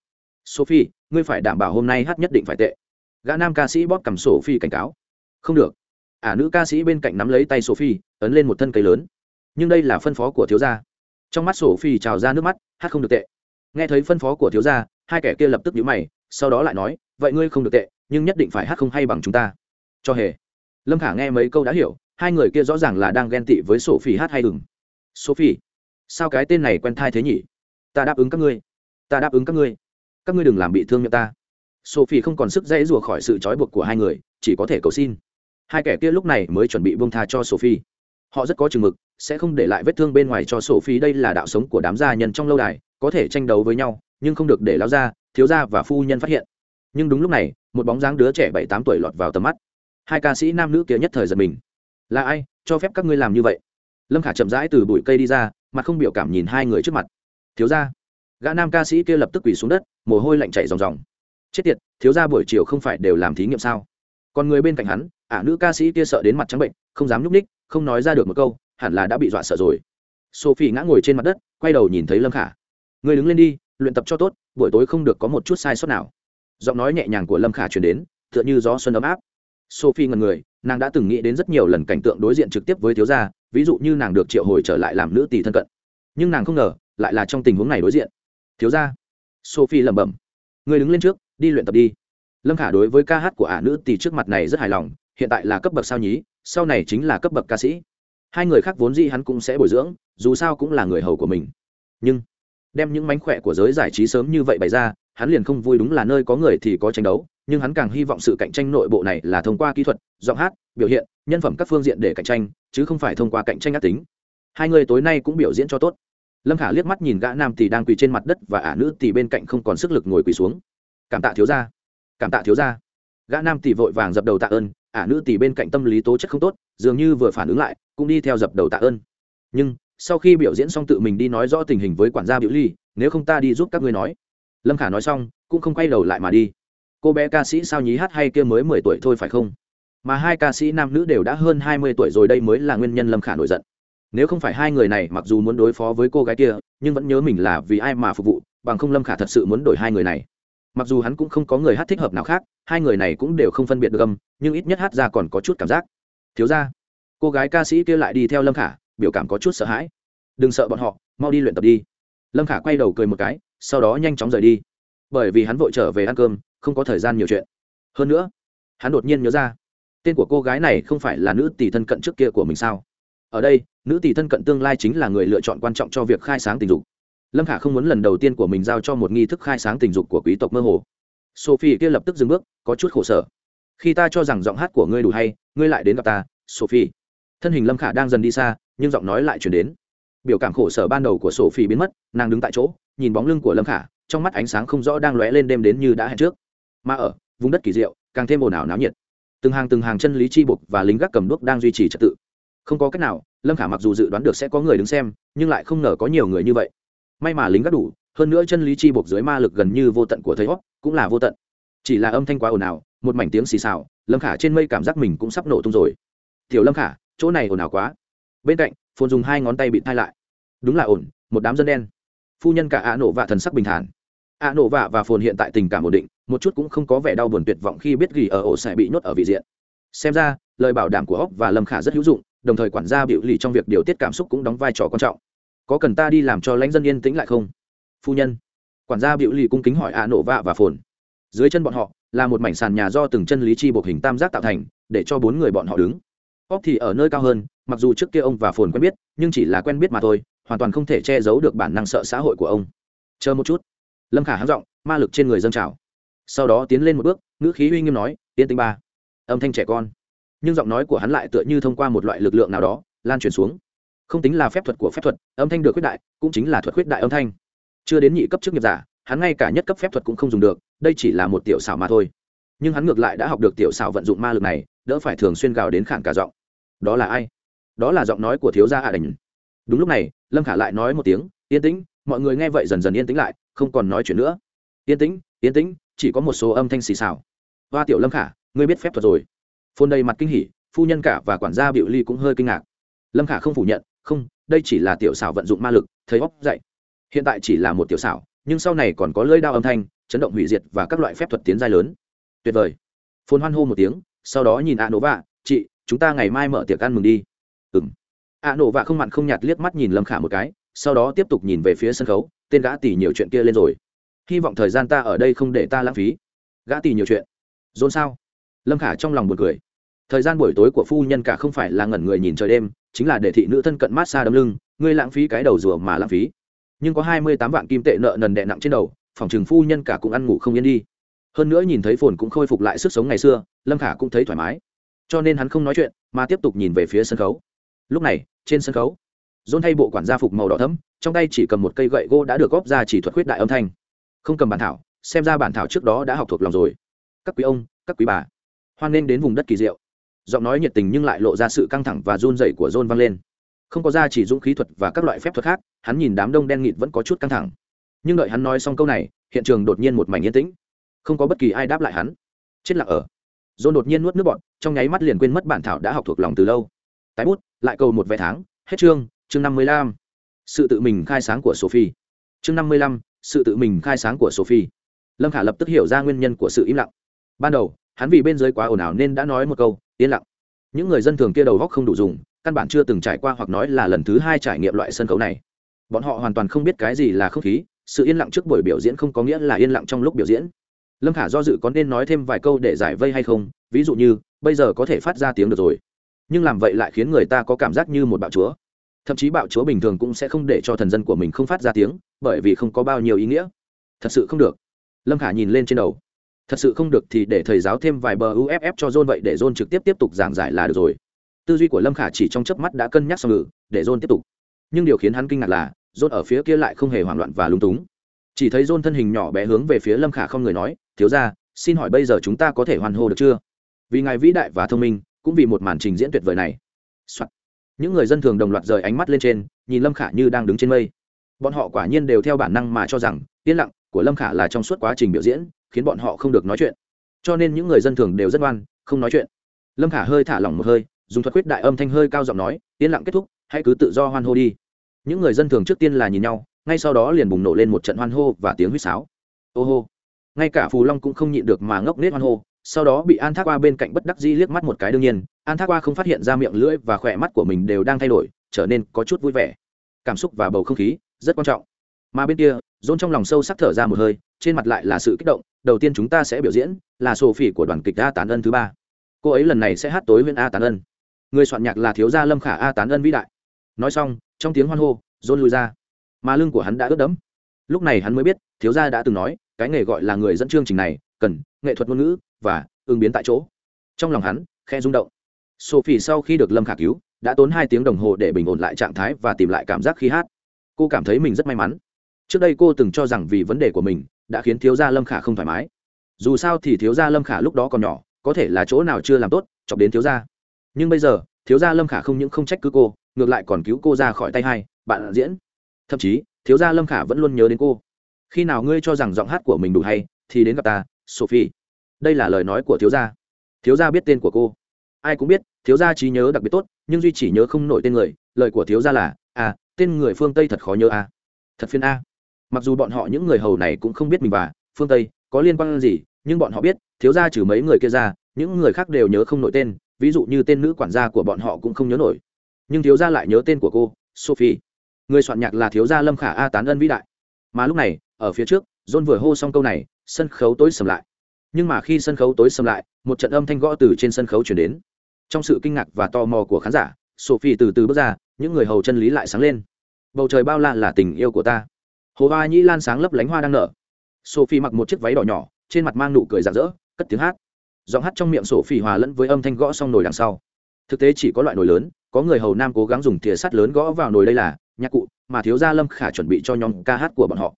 Sophie, ngươi phải đảm bảo hôm nay hát nhất định phải tệ gã nam ca sĩ bóp cầm sổ phi cảnh cáo. Không được. Ả nữ ca sĩ bên cạnh nắm lấy tay sophie ấn lên một thân cây lớn. Nhưng đây là phân phó của thiếu gia. Trong mắt sophie trào ra nước mắt, hát không được tệ. Nghe thấy phân phó của thiếu gia, hai kẻ kia lập tức nhíu mày, sau đó lại nói, vậy ngươi không được tệ, nhưng nhất định phải hát không hay bằng chúng ta. Cho hề. Lâm khả nghe mấy câu đã hiểu, hai người kia rõ ràng là đang ghen tị với sophie hát hay đừng sophie, sao cái tên này quen thai thế nhỉ? Ta đáp ứng các ngươi. Ta đáp ứng các ngươi. Các ngươi đừng làm bị thương miệng ta sophie không còn sức dễ rùa khỏi sự trói buộc của hai người, chỉ có thể cầu xin. Hai kẻ kia lúc này mới chuẩn bị buông tha cho sophie. Họ rất có chừng mực, sẽ không để lại vết thương bên ngoài cho sophie. Đây là đạo sống của đám gia nhân trong lâu đài, có thể tranh đấu với nhau, nhưng không được để lao ra, thiếu gia và phu nhân phát hiện. Nhưng đúng lúc này, một bóng dáng đứa trẻ bảy tám tuổi lọt vào tầm mắt. Hai ca sĩ nam nữ kia nhất thời giật mình. Là ai? Cho phép các ngươi làm như vậy. Lâm khả chậm rãi từ bụi cây đi ra, mặt không biểu cảm nhìn hai người trước mặt. Thiếu gia. Gã nam ca sĩ kia lập tức quỳ xuống đất, mồ hôi lạnh chảy ròng ròng chết tiệt, thiếu gia buổi chiều không phải đều làm thí nghiệm sao? Còn người bên cạnh hắn, ả nữ ca sĩ kia sợ đến mặt trắng bệnh, không dám nhúc ních không nói ra được một câu, hẳn là đã bị dọa sợ rồi. Sophie ngã ngồi trên mặt đất, quay đầu nhìn thấy lâm khả. Người đứng lên đi, luyện tập cho tốt, buổi tối không được có một chút sai sót nào. Giọng nói nhẹ nhàng của lâm khả chuyển đến, tựa như gió xuân ấm áp. Sophie ngần người, nàng đã từng nghĩ đến rất nhiều lần cảnh tượng đối diện trực tiếp với thiếu gia, ví dụ như nàng được triệu hồi trở lại làm nữ tỷ thân cận. Nhưng nàng không ngờ, lại là trong tình huống này đối diện. Thiếu gia. Sophie lẩm bẩm. Người đứng lên trước đi luyện tập đi. Lâm khả đối với ca hát của ả nữ tỷ trước mặt này rất hài lòng, hiện tại là cấp bậc sao nhí, sau này chính là cấp bậc ca sĩ. Hai người khác vốn dĩ hắn cũng sẽ bồi dưỡng, dù sao cũng là người hầu của mình. Nhưng, đem những mánh khỏe của giới giải trí sớm như vậy bày ra, hắn liền không vui đúng là nơi có người thì có tranh đấu, nhưng hắn càng hy vọng sự cạnh tranh nội bộ này là thông qua kỹ thuật, giọng hát, biểu hiện, nhân phẩm các phương diện để cạnh tranh, chứ không phải thông qua cạnh tranh ác tính. Hai người tối nay cũng biểu diễn cho tốt. Lâm khả liếc mắt nhìn gã nam tỷ đang quỳ trên mặt đất và ả nữ tỷ bên cạnh không còn sức lực ngồi quỳ xuống cảm tạ thiếu gia. Cảm tạ thiếu gia. Gã nam tỷ vội vàng dập đầu tạ ơn, ả nữ tỷ bên cạnh tâm lý tố chất không tốt, dường như vừa phản ứng lại, cũng đi theo dập đầu tạ ơn. Nhưng, sau khi biểu diễn xong tự mình đi nói rõ tình hình với quản gia biểu ly, nếu không ta đi giúp các ngươi nói. Lâm khả nói xong, cũng không quay đầu lại mà đi. Cô bé ca sĩ sao nhí hát hay kia mới mười tuổi thôi phải không? Mà hai ca sĩ nam nữ đều đã hơn hai mươi tuổi rồi, đây mới là nguyên nhân lâm khả nổi giận. Nếu không phải hai người này mặc dù muốn đối phó với cô gái kia, nhưng vẫn nhớ mình là vì ai mà phục vụ, bằng không lâm khả thật sự muốn đổi hai người này mặc dù hắn cũng không có người hát thích hợp nào khác, hai người này cũng đều không phân biệt được âm, nhưng ít nhất hát ra còn có chút cảm giác. Thiếu ra cô gái ca sĩ kia lại đi theo lâm khả, biểu cảm có chút sợ hãi. Đừng sợ bọn họ, mau đi luyện tập đi. Lâm khả quay đầu cười một cái, sau đó nhanh chóng rời đi. Bởi vì hắn vội trở về ăn cơm, không có thời gian nhiều chuyện. Hơn nữa, hắn đột nhiên nhớ ra, tên của cô gái này không phải là nữ tỷ thân cận trước kia của mình sao? Ở đây, nữ tỷ thân cận tương lai chính là người lựa chọn quan trọng cho việc khai sáng tình dục lâm khả không muốn lần đầu tiên của mình giao cho một nghi thức khai sáng tình dục của quý tộc mơ hồ. Sophie kia lập tức dừng bước, có chút khổ sở. Khi ta cho rằng giọng hát của ngươi đủ hay, ngươi lại đến gặp ta, sophie. Thân hình lâm khả đang dần đi xa, nhưng giọng nói lại chuyển đến. Biểu cảm khổ sở ban đầu của sophie biến mất, nàng đứng tại chỗ, nhìn bóng lưng của lâm khả, trong mắt ánh sáng không rõ đang lóe lên đêm đến như đã hẹn trước. Mà ở, vùng đất kỳ diệu, càng thêm ồn ào náo nhiệt. Từng hàng từng hàng chân lý chi buộc và lính gác cầm đuốc đang duy trì trật tự. Không có cách nào, lâm khả mặc dù dự đoán được sẽ có người đứng xem, nhưng lại không ngờ có nhiều người như vậy may mà lính gác đủ, hơn nữa chân lý chi buộc dưới ma lực gần như vô tận của thầy hót cũng là vô tận. Chỉ là âm thanh quá ồn ào, một mảnh tiếng xì xào, lâm khả trên mây cảm giác mình cũng sắp nổ tung rồi. Tiểu lâm khả, chỗ này ồn ào quá. Bên cạnh, phồn dùng hai ngón tay bị thai lại. Đúng là ổn, một đám dân đen. Phu nhân cả ạ nổ vạ thần sắc bình thản. Ạ nổ vạ và phồn hiện tại tình cảm ổn định, một chút cũng không có vẻ đau buồn tuyệt vọng khi biết ghi ở ổ sẽ bị nhốt ở vị diện. Xem ra, lời bảo đảm của ốc và lâm khả rất hữu dụng, đồng thời quản gia biểu lì trong việc điều tiết cảm xúc cũng đóng vai trò quan trọng có cần ta đi làm cho lãnh dân yên tĩnh lại không? Phu nhân. Quản gia biểu lì cung kính hỏi ạ nổ vạ và phồn. Dưới chân bọn họ, là một mảnh sàn nhà do từng chân lý chi buộc hình tam giác tạo thành, để cho bốn người bọn họ đứng. Óc thì ở nơi cao hơn, mặc dù trước kia ông và phồn quen biết, nhưng chỉ là quen biết mà thôi, hoàn toàn không thể che giấu được bản năng sợ xã hội của ông. Chờ một chút. Lâm khả háng giọng, ma lực trên người dâng trào. Sau đó tiến lên một bước, ngữ khí uy nghiêm nói, yên tĩnh ba. Âm thanh trẻ con. Nhưng giọng nói của hắn lại tựa như thông qua một loại lực lượng nào đó, lan truyền xuống không tính là phép thuật của phép thuật, âm thanh được khuyết đại, cũng chính là thuật khuyết đại âm thanh. Chưa đến nhị cấp chức nghiệp giả, hắn ngay cả nhất cấp phép thuật cũng không dùng được, đây chỉ là một tiểu xảo mà thôi. Nhưng hắn ngược lại đã học được tiểu xảo vận dụng ma lực này, đỡ phải thường xuyên gào đến khản cả giọng. Đó là ai? Đó là giọng nói của thiếu gia hạ đình đúng lúc này, lâm khả lại nói một tiếng, yên tĩnh, mọi người nghe vậy dần dần yên tĩnh lại, không còn nói chuyện nữa. Yên tĩnh yên tĩnh, chỉ có một số âm thanh xì xào. Hoa tiểu lâm khả, ngươi biết phép thuật rồi. Phôn đầy mặt kinh hỉ, phu nhân cả và quản gia biểu ly cũng hơi kinh ngạc. Lâm khả không phủ nhận không, đây chỉ là tiểu xảo vận dụng ma lực thấy óc dậy hiện tại chỉ là một tiểu xảo, nhưng sau này còn có lưỡi đao âm thanh, chấn động hủy diệt và các loại phép thuật tiến giai lớn. Tuyệt vời. Phôn hoan hô một tiếng, sau đó nhìn a nổ vạ chị, chúng ta ngày mai mở tiệc ăn mừng đi. Ừng a nổ vạ không mặn không nhạt liếc mắt nhìn lâm khả một cái, sau đó tiếp tục nhìn về phía sân khấu, tên gã tỉ nhiều chuyện kia lên rồi. Hy vọng thời gian ta ở đây không để ta lãng phí. Gã tỉ nhiều chuyện? Dôn sao? Lâm khả trong lòng buồn cười. Thời gian buổi tối của phu nhân cả không phải là ngẩn người nhìn trời đêm chính là để thị nữ thân cận mát xa đấm lưng, ngươi lãng phí cái đầu rùa mà lãng phí. Nhưng có hai mươi tám vạn kim tệ nợ nần đè nặng trên đầu, phòng trường phu nhân cả cũng ăn ngủ không yên đi. Hơn nữa nhìn thấy phồn cũng khôi phục lại sức sống ngày xưa, lâm khả cũng thấy thoải mái. Cho nên hắn không nói chuyện, mà tiếp tục nhìn về phía sân khấu. Lúc này, trên sân khấu dôn thay bộ quản gia phục màu đỏ thấm trong tay chỉ cầm một cây gậy gỗ đã được góp ra chỉ thuật khuyết đại âm thanh. Không cầm bản thảo, xem ra bản thảo trước đó đã học thuộc lòng rồi. Các quý ông, các quý bà, hoan nên đến vùng đất kỳ diệu giọng nói nhiệt tình nhưng lại lộ ra sự căng thẳng và run rẩy của john vang lên. Không có ra chỉ dũng khí thuật và các loại phép thuật khác hắn nhìn đám đông đen nghịt vẫn có chút căng thẳng. Nhưng đợi hắn nói xong câu này hiện trường đột nhiên một mảnh yên tĩnh. Không có bất kỳ ai đáp lại hắn. Chết lặng ở. John đột nhiên nuốt nước bọt, trong nháy mắt liền quên mất bản thảo đã học thuộc lòng từ lâu. Tái bút lại cầu một vài tháng hết chương chương năm mươi lăm. Sự tự mình khai sáng của sophie. Chương năm mươi lăm sự tự mình khai sáng của sophie. Lâm khả lập tức hiểu ra nguyên nhân của sự im lặng. Ban đầu hắn vì bên dưới quá ồn ào nên đã nói một câu yên lặng. Những người dân thường kia đầu góc không đủ dùng, căn bản chưa từng trải qua hoặc nói là lần thứ hai trải nghiệm loại sân khấu này. Bọn họ hoàn toàn không biết cái gì là không khí, sự yên lặng trước buổi biểu diễn không có nghĩa là yên lặng trong lúc biểu diễn. Lâm khả do dự có nên nói thêm vài câu để giải vây hay không, ví dụ như, bây giờ có thể phát ra tiếng được rồi. Nhưng làm vậy lại khiến người ta có cảm giác như một bạo chúa. Thậm chí bạo chúa bình thường cũng sẽ không để cho thần dân của mình không phát ra tiếng, bởi vì không có bao nhiêu ý nghĩa. Thật sự không được. Lâm khả nhìn lên trên đầu thật sự không được thì để thầy giáo thêm vài bờ uff cho john vậy để john trực tiếp tiếp tục giảng giải là được rồi. Tư duy của lâm khả chỉ trong chớp mắt đã cân nhắc xong ngự để john tiếp tục. Nhưng điều khiến hắn kinh ngạc là, john ở phía kia lại không hề hoảng loạn và lung túng. Chỉ thấy john thân hình nhỏ bé hướng về phía lâm khả không người nói, thiếu ra xin hỏi bây giờ chúng ta có thể hoàn hô được chưa? Vì ngài vĩ đại và thông minh, cũng vì một màn trình diễn tuyệt vời này、Soạn. những người dân thường đồng loạt rời ánh mắt lên trên, nhìn lâm khả như đang đứng trên mây. Bọn họ quả nhiên đều theo bản năng mà cho rằng, yên lặng của lâm khả là trong suốt quá trình biểu diễn khiến bọn họ không được nói chuyện. Cho nên những người dân thường đều rất ngoan, không nói chuyện. Lâm khả hơi thả lỏng một hơi, dùng thuật quyết đại âm thanh hơi cao giọng nói, yên lặng kết thúc, hãy cứ tự do hoan hô đi. Những người dân thường trước tiên là nhìn nhau, ngay sau đó liền bùng nổ lên một trận hoan hô và tiếng huýt sáo. Ô hô. Ngay cả phù long cũng không nhịn được mà ngốc nết hoan hô, sau đó bị an thác qua bên cạnh bất đắc dĩ liếc mắt một cái đương nhiên, an thác qua không phát hiện ra miệng lưỡi và khỏe mắt của mình đều đang thay đổi, trở nên có chút vui vẻ. Cảm xúc và bầu không khí rất quan trọng. Mà bên kia, dôn trong lòng sâu sắc thở ra một hơi trên mặt lại là sự kích động, đầu tiên chúng ta sẽ biểu diễn là sổ phỉ của đoàn kịch a tán ân thứ ba. Cô ấy lần này sẽ hát tối huyện a tán ân. Người soạn nhạc là thiếu gia lâm khả a tán ân vĩ đại. Nói xong, trong tiếng hoan hô John lui ra. Mà lưng của hắn đã ướt đẫm. Lúc này hắn mới biết, thiếu gia đã từng nói, cái nghề gọi là người dẫn chương trình này cần nghệ thuật ngôn ngữ và ứng biến tại chỗ. Trong lòng hắn khe rung động. Sophie sau khi được lâm khả cứu, đã tốn hai tiếng đồng hồ để bình ổn lại trạng thái và tìm lại cảm giác khi hát. Cô cảm thấy mình rất may mắn. Trước đây cô từng cho rằng vì vấn đề của mình đã khiến thiếu gia lâm khả không thoải mái. Dù sao thì thiếu gia lâm khả lúc đó còn nhỏ, có thể là chỗ nào chưa làm tốt, chọc đến thiếu gia. Nhưng bây giờ, thiếu gia lâm khả không những không trách cứ cô, ngược lại còn cứu cô ra khỏi tay hai, bạn diễn. Thậm chí, thiếu gia lâm khả vẫn luôn nhớ đến cô. Khi nào ngươi cho rằng giọng hát của mình đủ hay, thì đến gặp ta, sophie. Đây là lời nói của thiếu gia. Thiếu gia biết tên của cô. Ai cũng biết, thiếu gia trí nhớ đặc biệt tốt, nhưng duy chỉ nhớ không nổi tên người. Lời của thiếu gia là à tên người phương tây thật khó nhớ à. thật phiên a mặc dù bọn họ những người hầu này cũng không biết mình và phương tây, có liên quan gì, nhưng bọn họ biết, thiếu gia trừ mấy người kia ra, những người khác đều nhớ không nổi tên, ví dụ như tên nữ quản gia của bọn họ cũng không nhớ nổi. Nhưng thiếu gia lại nhớ tên của cô, sophie. Người soạn nhạc là thiếu gia lâm khả a tán ân vĩ đại. Mà lúc này, ở phía trước, john vừa hô xong câu này, sân khấu tối sầm lại. Nhưng mà khi sân khấu tối sầm lại, một trận âm thanh gõ từ trên sân khấu chuyển đến. Trong sự kinh ngạc và tò mò của khán giả, sophie từ từ bước ra, những người hầu chân lý lại sáng lên. Bầu trời bao la là tình yêu của ta hồ hoa nhĩ lan sáng lấp lánh hoa đang nở. Sophie mặc một chiếc váy đỏ nhỏ, trên mặt mang nụ cười rạng rỡ, cất tiếng hát. Giọng hát trong miệng sophie hòa lẫn với âm thanh gõ xong nồi đằng sau. Thực tế chỉ có loại nồi lớn, có người hầu nam cố gắng dùng thìa sắt lớn gõ vào nồi đây là nhạc cụ, mà thiếu gia lâm khả chuẩn bị cho nhóm ca hát của bọn họ.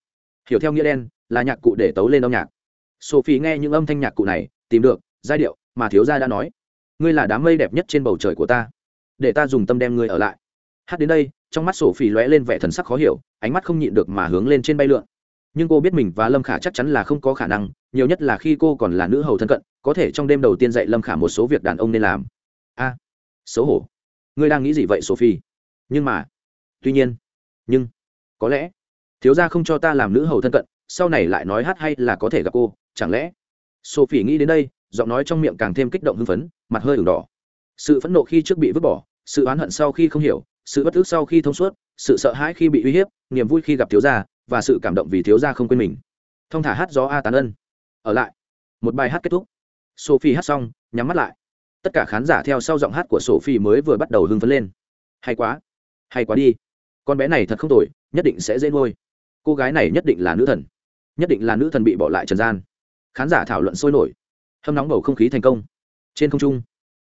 Hiểu theo nghĩa đen, là nhạc cụ để tấu lên âm nhạc. Sophie nghe những âm thanh nhạc cụ này, tìm được, giai điệu, mà thiếu gia đã nói. Ngươi là đám mây đẹp nhất trên bầu trời của ta. Để ta dùng tâm đem ngươi ở lại. Hát đến đây trong mắt sổ sophie lóe lên vẻ thần sắc khó hiểu, ánh mắt không nhịn được mà hướng lên trên bay lượn. Nhưng cô biết mình và lâm khả chắc chắn là không có khả năng, nhiều nhất là khi cô còn là nữ hầu thân cận, có thể trong đêm đầu tiên dạy lâm khả một số việc đàn ông nên làm. A, xấu hổ. Ngươi đang nghĩ gì vậy, sophie? Nhưng mà, tuy nhiên, nhưng, có lẽ, thiếu gia không cho ta làm nữ hầu thân cận, sau này lại nói hát hay là có thể gặp cô, chẳng lẽ? Sophie nghĩ đến đây, giọng nói trong miệng càng thêm kích động hưng phấn, mặt hơi ửng đỏ. Sự phẫn nộ khi trước bị vứt bỏ, sự oán hận sau khi không hiểu sự bất ức sau khi thông suốt, sự sợ hãi khi bị uy hiếp, niềm vui khi gặp thiếu gia, và sự cảm động vì thiếu gia không quên mình. Thông thả hát gió a tán ân. Ở lại. Một bài hát kết thúc. Sophie hát xong, nhắm mắt lại. Tất cả khán giả theo sau giọng hát của sophie mới vừa bắt đầu hưng phấn lên. Hay quá. Hay quá đi. Con bé này thật không tồi, nhất định sẽ dễ ngôi cô gái này nhất định là nữ thần. Nhất định là nữ thần bị bỏ lại trần gian. Khán giả thảo luận sôi nổi. Hâm nóng bầu không khí thành công. Trên không trung.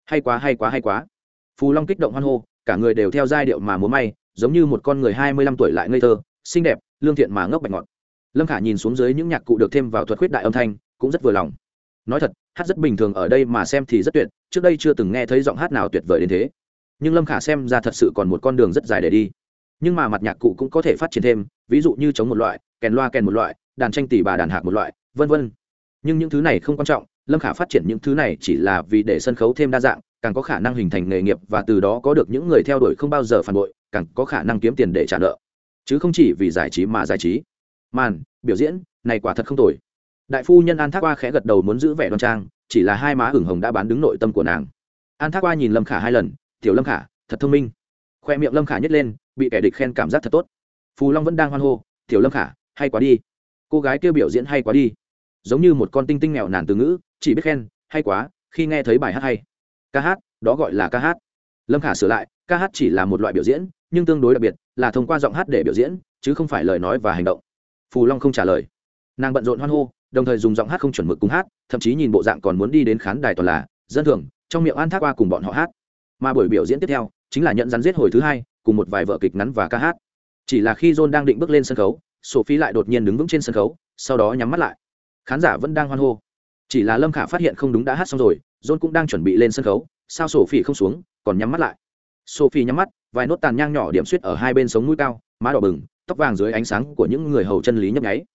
Hay quá hay quá hay quá. Phù long kích động hoan hô cả người đều theo giai điệu mà múa may, giống như một con người hai mươi lăm tuổi lại ngây thơ, xinh đẹp, lương thiện mà ngốc bạch ngọt. Lâm khả nhìn xuống dưới những nhạc cụ được thêm vào thuật khuyết đại âm thanh, cũng rất vừa lòng. Nói thật, hát rất bình thường ở đây mà xem thì rất tuyệt, trước đây chưa từng nghe thấy giọng hát nào tuyệt vời đến thế. Nhưng lâm khả xem ra thật sự còn một con đường rất dài để đi. Nhưng mà mặt nhạc cụ cũng có thể phát triển thêm, ví dụ như chống một loại, kèn loa kèn một loại, đàn tranh tỷ bà đàn hạc một loại, vân vân. Nhưng những thứ này không quan trọng lâm khả phát triển những thứ này chỉ là vì để sân khấu thêm đa dạng, càng có khả năng hình thành nghề nghiệp và từ đó có được những người theo đuổi không bao giờ phản bội, càng có khả năng kiếm tiền để trả nợ. Chứ không chỉ vì giải trí mà giải trí. Màn, biểu diễn, này quả thật không tồi. Đại phu nhân an thác qua khẽ gật đầu muốn giữ vẻ đoan trang, chỉ là hai má hửng hồng đã bán đứng nội tâm của nàng. An thác qua nhìn lâm khả hai lần, tiểu lâm khả, thật thông minh. Khoe miệng lâm khả nhét lên, bị kẻ địch khen cảm giác thật tốt. Phù long vẫn đang hoan hô, tiểu lâm khả, hay quá đi. Cô gái kêu biểu diễn hay quá đi. Giống như một con tinh tinh nghèo nàn từ ngữ chỉ biết khen, hay quá, khi nghe thấy bài hát hay. Ca hát, đó gọi là ca hát. Lâm khả sửa lại, ca hát chỉ là một loại biểu diễn, nhưng tương đối đặc biệt là thông qua giọng hát để biểu diễn, chứ không phải lời nói và hành động. Phù long không trả lời. Nàng bận rộn hoan hô, đồng thời dùng giọng hát không chuẩn mực cùng hát, thậm chí nhìn bộ dạng còn muốn đi đến khán đài toàn là, dân thường, trong miệng an thác qua cùng bọn họ hát. Mà buổi biểu diễn tiếp theo, chính là nhận rắn giết hồi thứ hai, cùng một vài vợ kịch ngắn và ca hát. Chỉ là khi john đang định bước lên sân khấu, sophie lại đột nhiên đứng vững trên sân khấu, sau đó nhắm mắt lại. Khán giả vẫn đang hoan hô chỉ là lâm khả phát hiện không đúng đã hát xong rồi, john cũng đang chuẩn bị lên sân khấu, sao sổ sophie không xuống, còn nhắm mắt lại. Sophie nhắm mắt, vài nốt tàn nhang nhỏ điểm suýt ở hai bên sống mũi cao, má đỏ bừng, tóc vàng dưới ánh sáng của những người hầu chân lý nhấp nháy.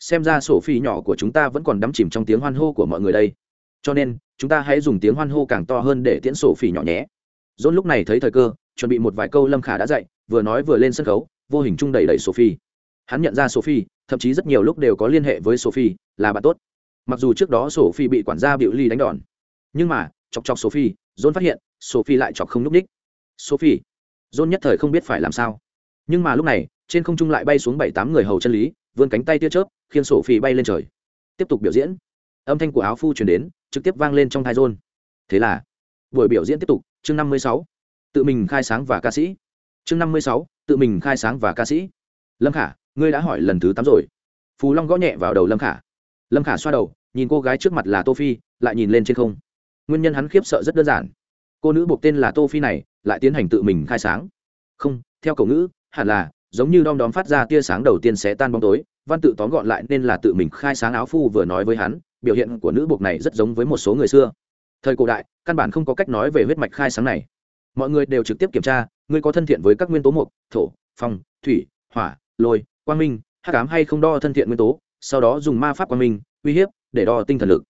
Xem ra sổ phi nhỏ của chúng ta vẫn còn đắm chìm trong tiếng hoan hô của mọi người đây. Cho nên, chúng ta hãy dùng tiếng hoan hô càng to hơn để tiễn sổ phi nhỏ nhé. John lúc này thấy thời cơ, chuẩn bị một vài câu lâm khả đã dạy, vừa nói vừa lên sân khấu, vô hình chung đẩy đẩy sophie. Hắn nhận ra sophie, thậm chí rất nhiều lúc đều có liên hệ với sophie, là bạn tốt mặc dù trước đó sophie bị quản gia biểu ly đánh đòn, nhưng mà, chọc chọc sophie, john phát hiện, sophie lại chọc không n ú c ních sophie, john nhất thời không biết phải làm sao. Nhưng mà lúc này, trên không trung lại bay xuống bảy tám người hầu chân lý, vươn cánh tay tia chớp, khiến sophie bay lên trời. Tiếp tục biểu diễn. Âm thanh của áo phu chuyển đến, trực tiếp vang lên trong thai john. Thế là, buổi biểu diễn tiếp tục, chương năm mươi sáu. Tự mình khai sáng và ca sĩ. Chương năm mươi sáu, tự mình khai sáng và ca sĩ. Lâm khả, ngươi đã hỏi lần thứ tám rồi. Phù long gõ nhẹ vào đầu lâm khả lâm khả xoa đầu, nhìn cô gái trước mặt là tô phi, lại nhìn lên trên không. Nguyên nhân hắn khiếp sợ rất đơn giản. Cô nữ buộc tên là tô phi này, lại tiến hành tự mình khai sáng. Không, theo cầu ngữ, hẳn là, giống như đom đóm phát ra tia sáng đầu tiên sẽ tan bóng tối, văn tự tóm gọn lại nên là tự mình khai sáng áo phu vừa nói với hắn, biểu hiện của nữ buộc này rất giống với một số người xưa. Thời cổ đại, căn bản không có cách nói về huyết mạch khai sáng này. Mọi người đều trực tiếp kiểm tra, ngươi có thân thiện với các nguyên tố mục, thổ, phong, thủy, hỏa, lôi, quang minh hát cám hay không đo thân thiện nguyên tố sau đó dùng ma pháp quang minh, uy hiếp, để đo tinh thần lực.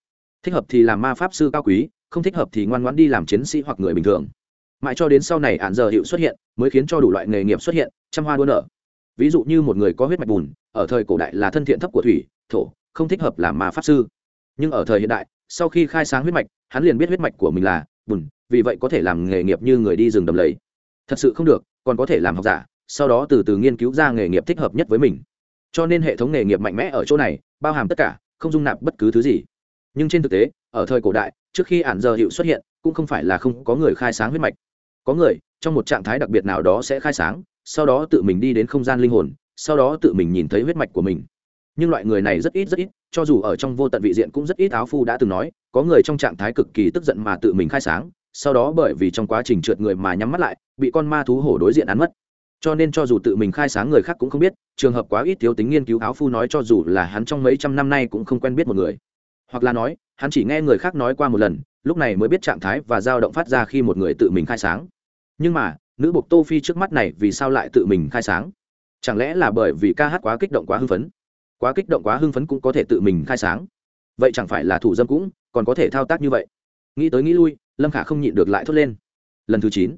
Thích hợp thì làm ma pháp sư cao quý, không thích hợp thì ngoan ngoãn đi làm chiến sĩ hoặc người bình thường. Mãi cho đến sau này ạn giờ hiệu xuất hiện, mới khiến cho đủ loại nghề nghiệp xuất hiện, trăm hoa đua nở. Ví dụ như một người có huyết mạch bùn, ở thời cổ đại là thân thiện thấp của thủy, thổ, không thích hợp làm ma pháp sư. Nhưng ở thời hiện đại, sau khi khai sáng huyết mạch, hắn liền biết huyết mạch của mình là bùn, vì vậy có thể làm nghề nghiệp như người đi rừng đầm lầy. Thật sự không được, còn có thể làm học giả, sau đó từ từ nghiên cứu ra nghề nghiệp thích hợp nhất với mình cho nên hệ thống nghề nghiệp mạnh mẽ ở chỗ này, bao hàm tất cả, không dung nạp bất cứ thứ gì. Nhưng trên thực tế, ở thời cổ đại, trước khi ản giờ hiệu xuất hiện, cũng không phải là không có người khai sáng huyết mạch. Có người, trong một trạng thái đặc biệt nào đó sẽ khai sáng, sau đó tự mình đi đến không gian linh hồn, sau đó tự mình nhìn thấy huyết mạch của mình. Nhưng loại người này rất ít rất ít, cho dù ở trong vô tận vị diện cũng rất ít áo phu đã từng nói, có người trong trạng thái cực kỳ tức giận mà tự mình khai sáng, sau đó bởi vì trong quá trình trượt người mà nhắm mắt lại, bị con ma thú hổ đối diện án mất cho nên cho dù tự mình khai sáng người khác cũng không biết, trường hợp quá ít thiếu tính nghiên cứu áo phu nói cho dù là hắn trong mấy trăm năm nay cũng không quen biết một người. Hoặc là nói, hắn chỉ nghe người khác nói qua một lần, lúc này mới biết trạng thái và dao động phát ra khi một người tự mình khai sáng. Nhưng mà, nữ bộc tô phi trước mắt này vì sao lại tự mình khai sáng? Chẳng lẽ là bởi vì ca hát quá kích động quá hưng phấn? Quá kích động quá hưng phấn cũng có thể tự mình khai sáng. Vậy chẳng phải là thủ dâm cũng, còn có thể thao tác như vậy? Nghĩ tới nghĩ lui, lâm khả không nhịn được lại thốt lên. Lần thứ chín,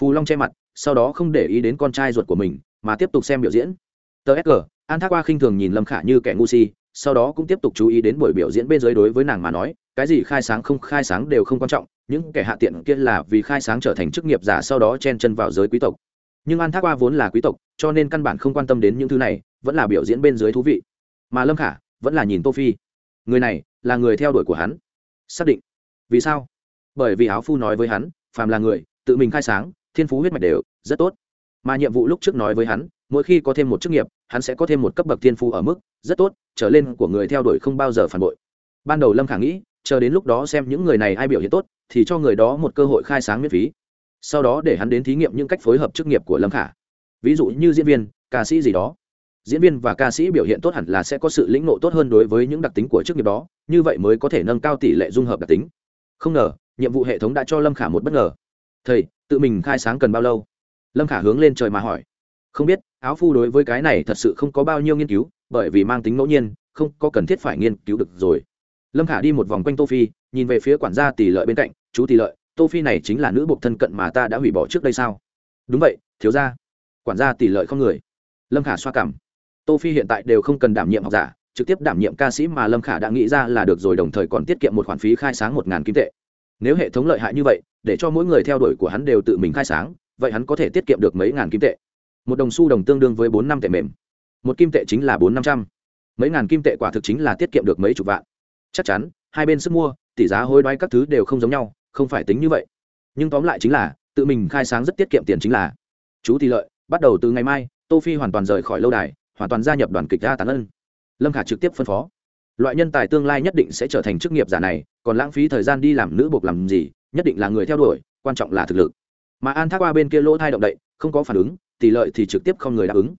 phù long che mặt sau đó không để ý đến con trai ruột của mình, mà tiếp tục xem biểu diễn. Tờ sg an thác qua khinh thường nhìn lâm khả như kẻ ngu si, sau đó cũng tiếp tục chú ý đến buổi biểu diễn bên dưới đối với nàng mà nói, cái gì khai sáng không khai sáng đều không quan trọng, những kẻ hạ tiện kia là vì khai sáng trở thành chức nghiệp giả sau đó chen chân vào giới quý tộc. Nhưng an thác qua vốn là quý tộc, cho nên căn bản không quan tâm đến những thứ này, vẫn là biểu diễn bên dưới thú vị. Mà lâm khả vẫn là nhìn tô phi. Người này là người theo đuổi của hắn. Xác định. Vì sao? Bởi vì áo phu nói với hắn, phàm là người, tự mình khai sáng thiên phú huyết mạch đều rất tốt. Mà nhiệm vụ lúc trước nói với hắn, mỗi khi có thêm một chức nghiệp, hắn sẽ có thêm một cấp bậc thiên phú ở mức rất tốt, trở lên của người theo đuổi không bao giờ phản bội. Ban đầu lâm khả nghĩ, chờ đến lúc đó xem những người này ai biểu hiện tốt, thì cho người đó một cơ hội khai sáng miễn phí. Sau đó để hắn đến thí nghiệm những cách phối hợp chức nghiệp của lâm khả. Ví dụ như diễn viên, ca sĩ gì đó. Diễn viên và ca sĩ biểu hiện tốt hẳn là sẽ có sự lĩnh nộ tốt hơn đối với những đặc tính của chức nghiệp đó, như vậy mới có thể nâng cao tỷ lệ dung hợp đặc tính. Không ngờ, nhiệm vụ hệ thống đã cho lâm khả một bất ngờ thầy, tự mình khai sáng cần bao lâu? Lâm khả hướng lên trời mà hỏi. Không biết, áo phu đối với cái này thật sự không có bao nhiêu nghiên cứu, bởi vì mang tính ngẫu nhiên, không có cần thiết phải nghiên cứu được rồi. Lâm khả đi một vòng quanh tô phi nhìn về phía quản gia tỷ lợi bên cạnh, chú tỷ lợi tô phi này chính là nữ buộc thân cận mà ta đã hủy bỏ trước đây sao? Đúng vậy, thiếu gia. Quản gia tỷ lợi không người. Lâm khả xoa cảm. Tô phi hiện tại đều không cần đảm nhiệm học giả, trực tiếp đảm nhiệm ca sĩ mà lâm khả đã nghĩ ra là được rồi, đồng thời còn tiết kiệm một khoản phí khai sáng một ngàn kim tệ nếu hệ thống lợi hại như vậy, để cho mỗi người theo đuổi của hắn đều tự mình khai sáng, vậy hắn có thể tiết kiệm được mấy ngàn kim tệ. Một đồng xu đồng tương đương với bốn năm tệ mềm. Một kim tệ chính là bốn năm trăm. Mấy ngàn kim tệ quả thực chính là tiết kiệm được mấy chục vạn. Chắc chắn, hai bên sức mua, tỷ giá hối đoái các thứ đều không giống nhau, không phải tính như vậy. Nhưng tóm lại chính là, tự mình khai sáng rất tiết kiệm tiền chính là. Chú tỷ lợi, bắt đầu từ ngày mai, tô phi hoàn toàn rời khỏi lâu đài, hoàn toàn gia nhập đoàn kịch ra tán ân. Lâm khả trực tiếp phân phó loại nhân tài tương lai nhất định sẽ trở thành chức nghiệp giả này, còn lãng phí thời gian đi làm nữ buộc làm gì, nhất định là người theo đuổi, quan trọng là thực lực. Mà an thác qua bên kia lỗ thai động đậy, không có phản ứng, tỷ lợi thì trực tiếp không người đáp ứng.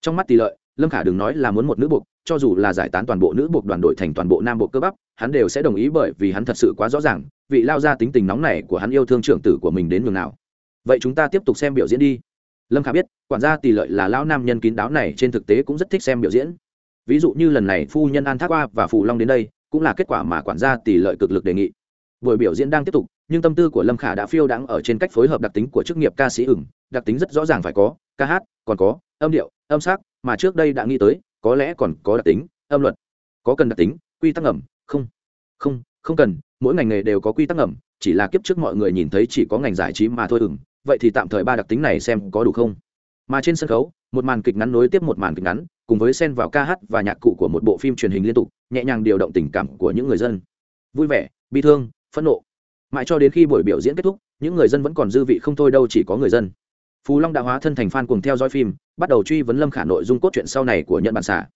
Trong mắt tỷ lợi, lâm khả đừng nói là muốn một nữ buộc, cho dù là giải tán toàn bộ nữ buộc đoàn đội thành toàn bộ nam buộc cơ bắp, hắn đều sẽ đồng ý bởi vì hắn thật sự quá rõ ràng, vị lao ra tính tình nóng này của hắn yêu thương trưởng tử của mình đến nhường nào. Vậy chúng ta tiếp tục xem biểu diễn đi. Lâm khả biết, quản gia tỷ lợi là lão nam nhân kín đáo này, trên thực tế cũng rất thích xem biểu diễn ví dụ như lần này phu nhân an thác qua và phù long đến đây, cũng là kết quả mà quản gia tỷ lợi cực lực đề nghị. Buổi biểu diễn đang tiếp tục, nhưng tâm tư của lâm khả đã phiêu đáng ở trên cách phối hợp đặc tính của chức nghiệp ca sĩ ửng, đặc tính rất rõ ràng phải có, ca hát, còn có, âm điệu, âm sắc, mà trước đây đã nghĩ tới, có lẽ còn có đặc tính, âm luật. Có cần đặc tính, quy tắc ngầm, không. Không không cần, mỗi ngành nghề đều có quy tắc ngầm, chỉ là kiếp trước mọi người nhìn thấy chỉ có ngành giải trí mà thôi ửng, vậy thì tạm thời ba đặc tính này xem có đủ không? Mà trên sân khấu, một màn kịch ngắn nối tiếp một màn kịch ngắn cùng với xen vào ca hát và nhạc cụ của một bộ phim truyền hình liên tục, nhẹ nhàng điều động tình cảm của những người dân. Vui vẻ, bi thương, phẫn nộ. Mãi cho đến khi buổi biểu diễn kết thúc, những người dân vẫn còn dư vị không thôi đâu chỉ có người dân. Phú long đã hóa thân thành f cùng theo dõi phim, bắt đầu truy vấn lâm khả nội dung cốt truyện sau này của nhận bản xả.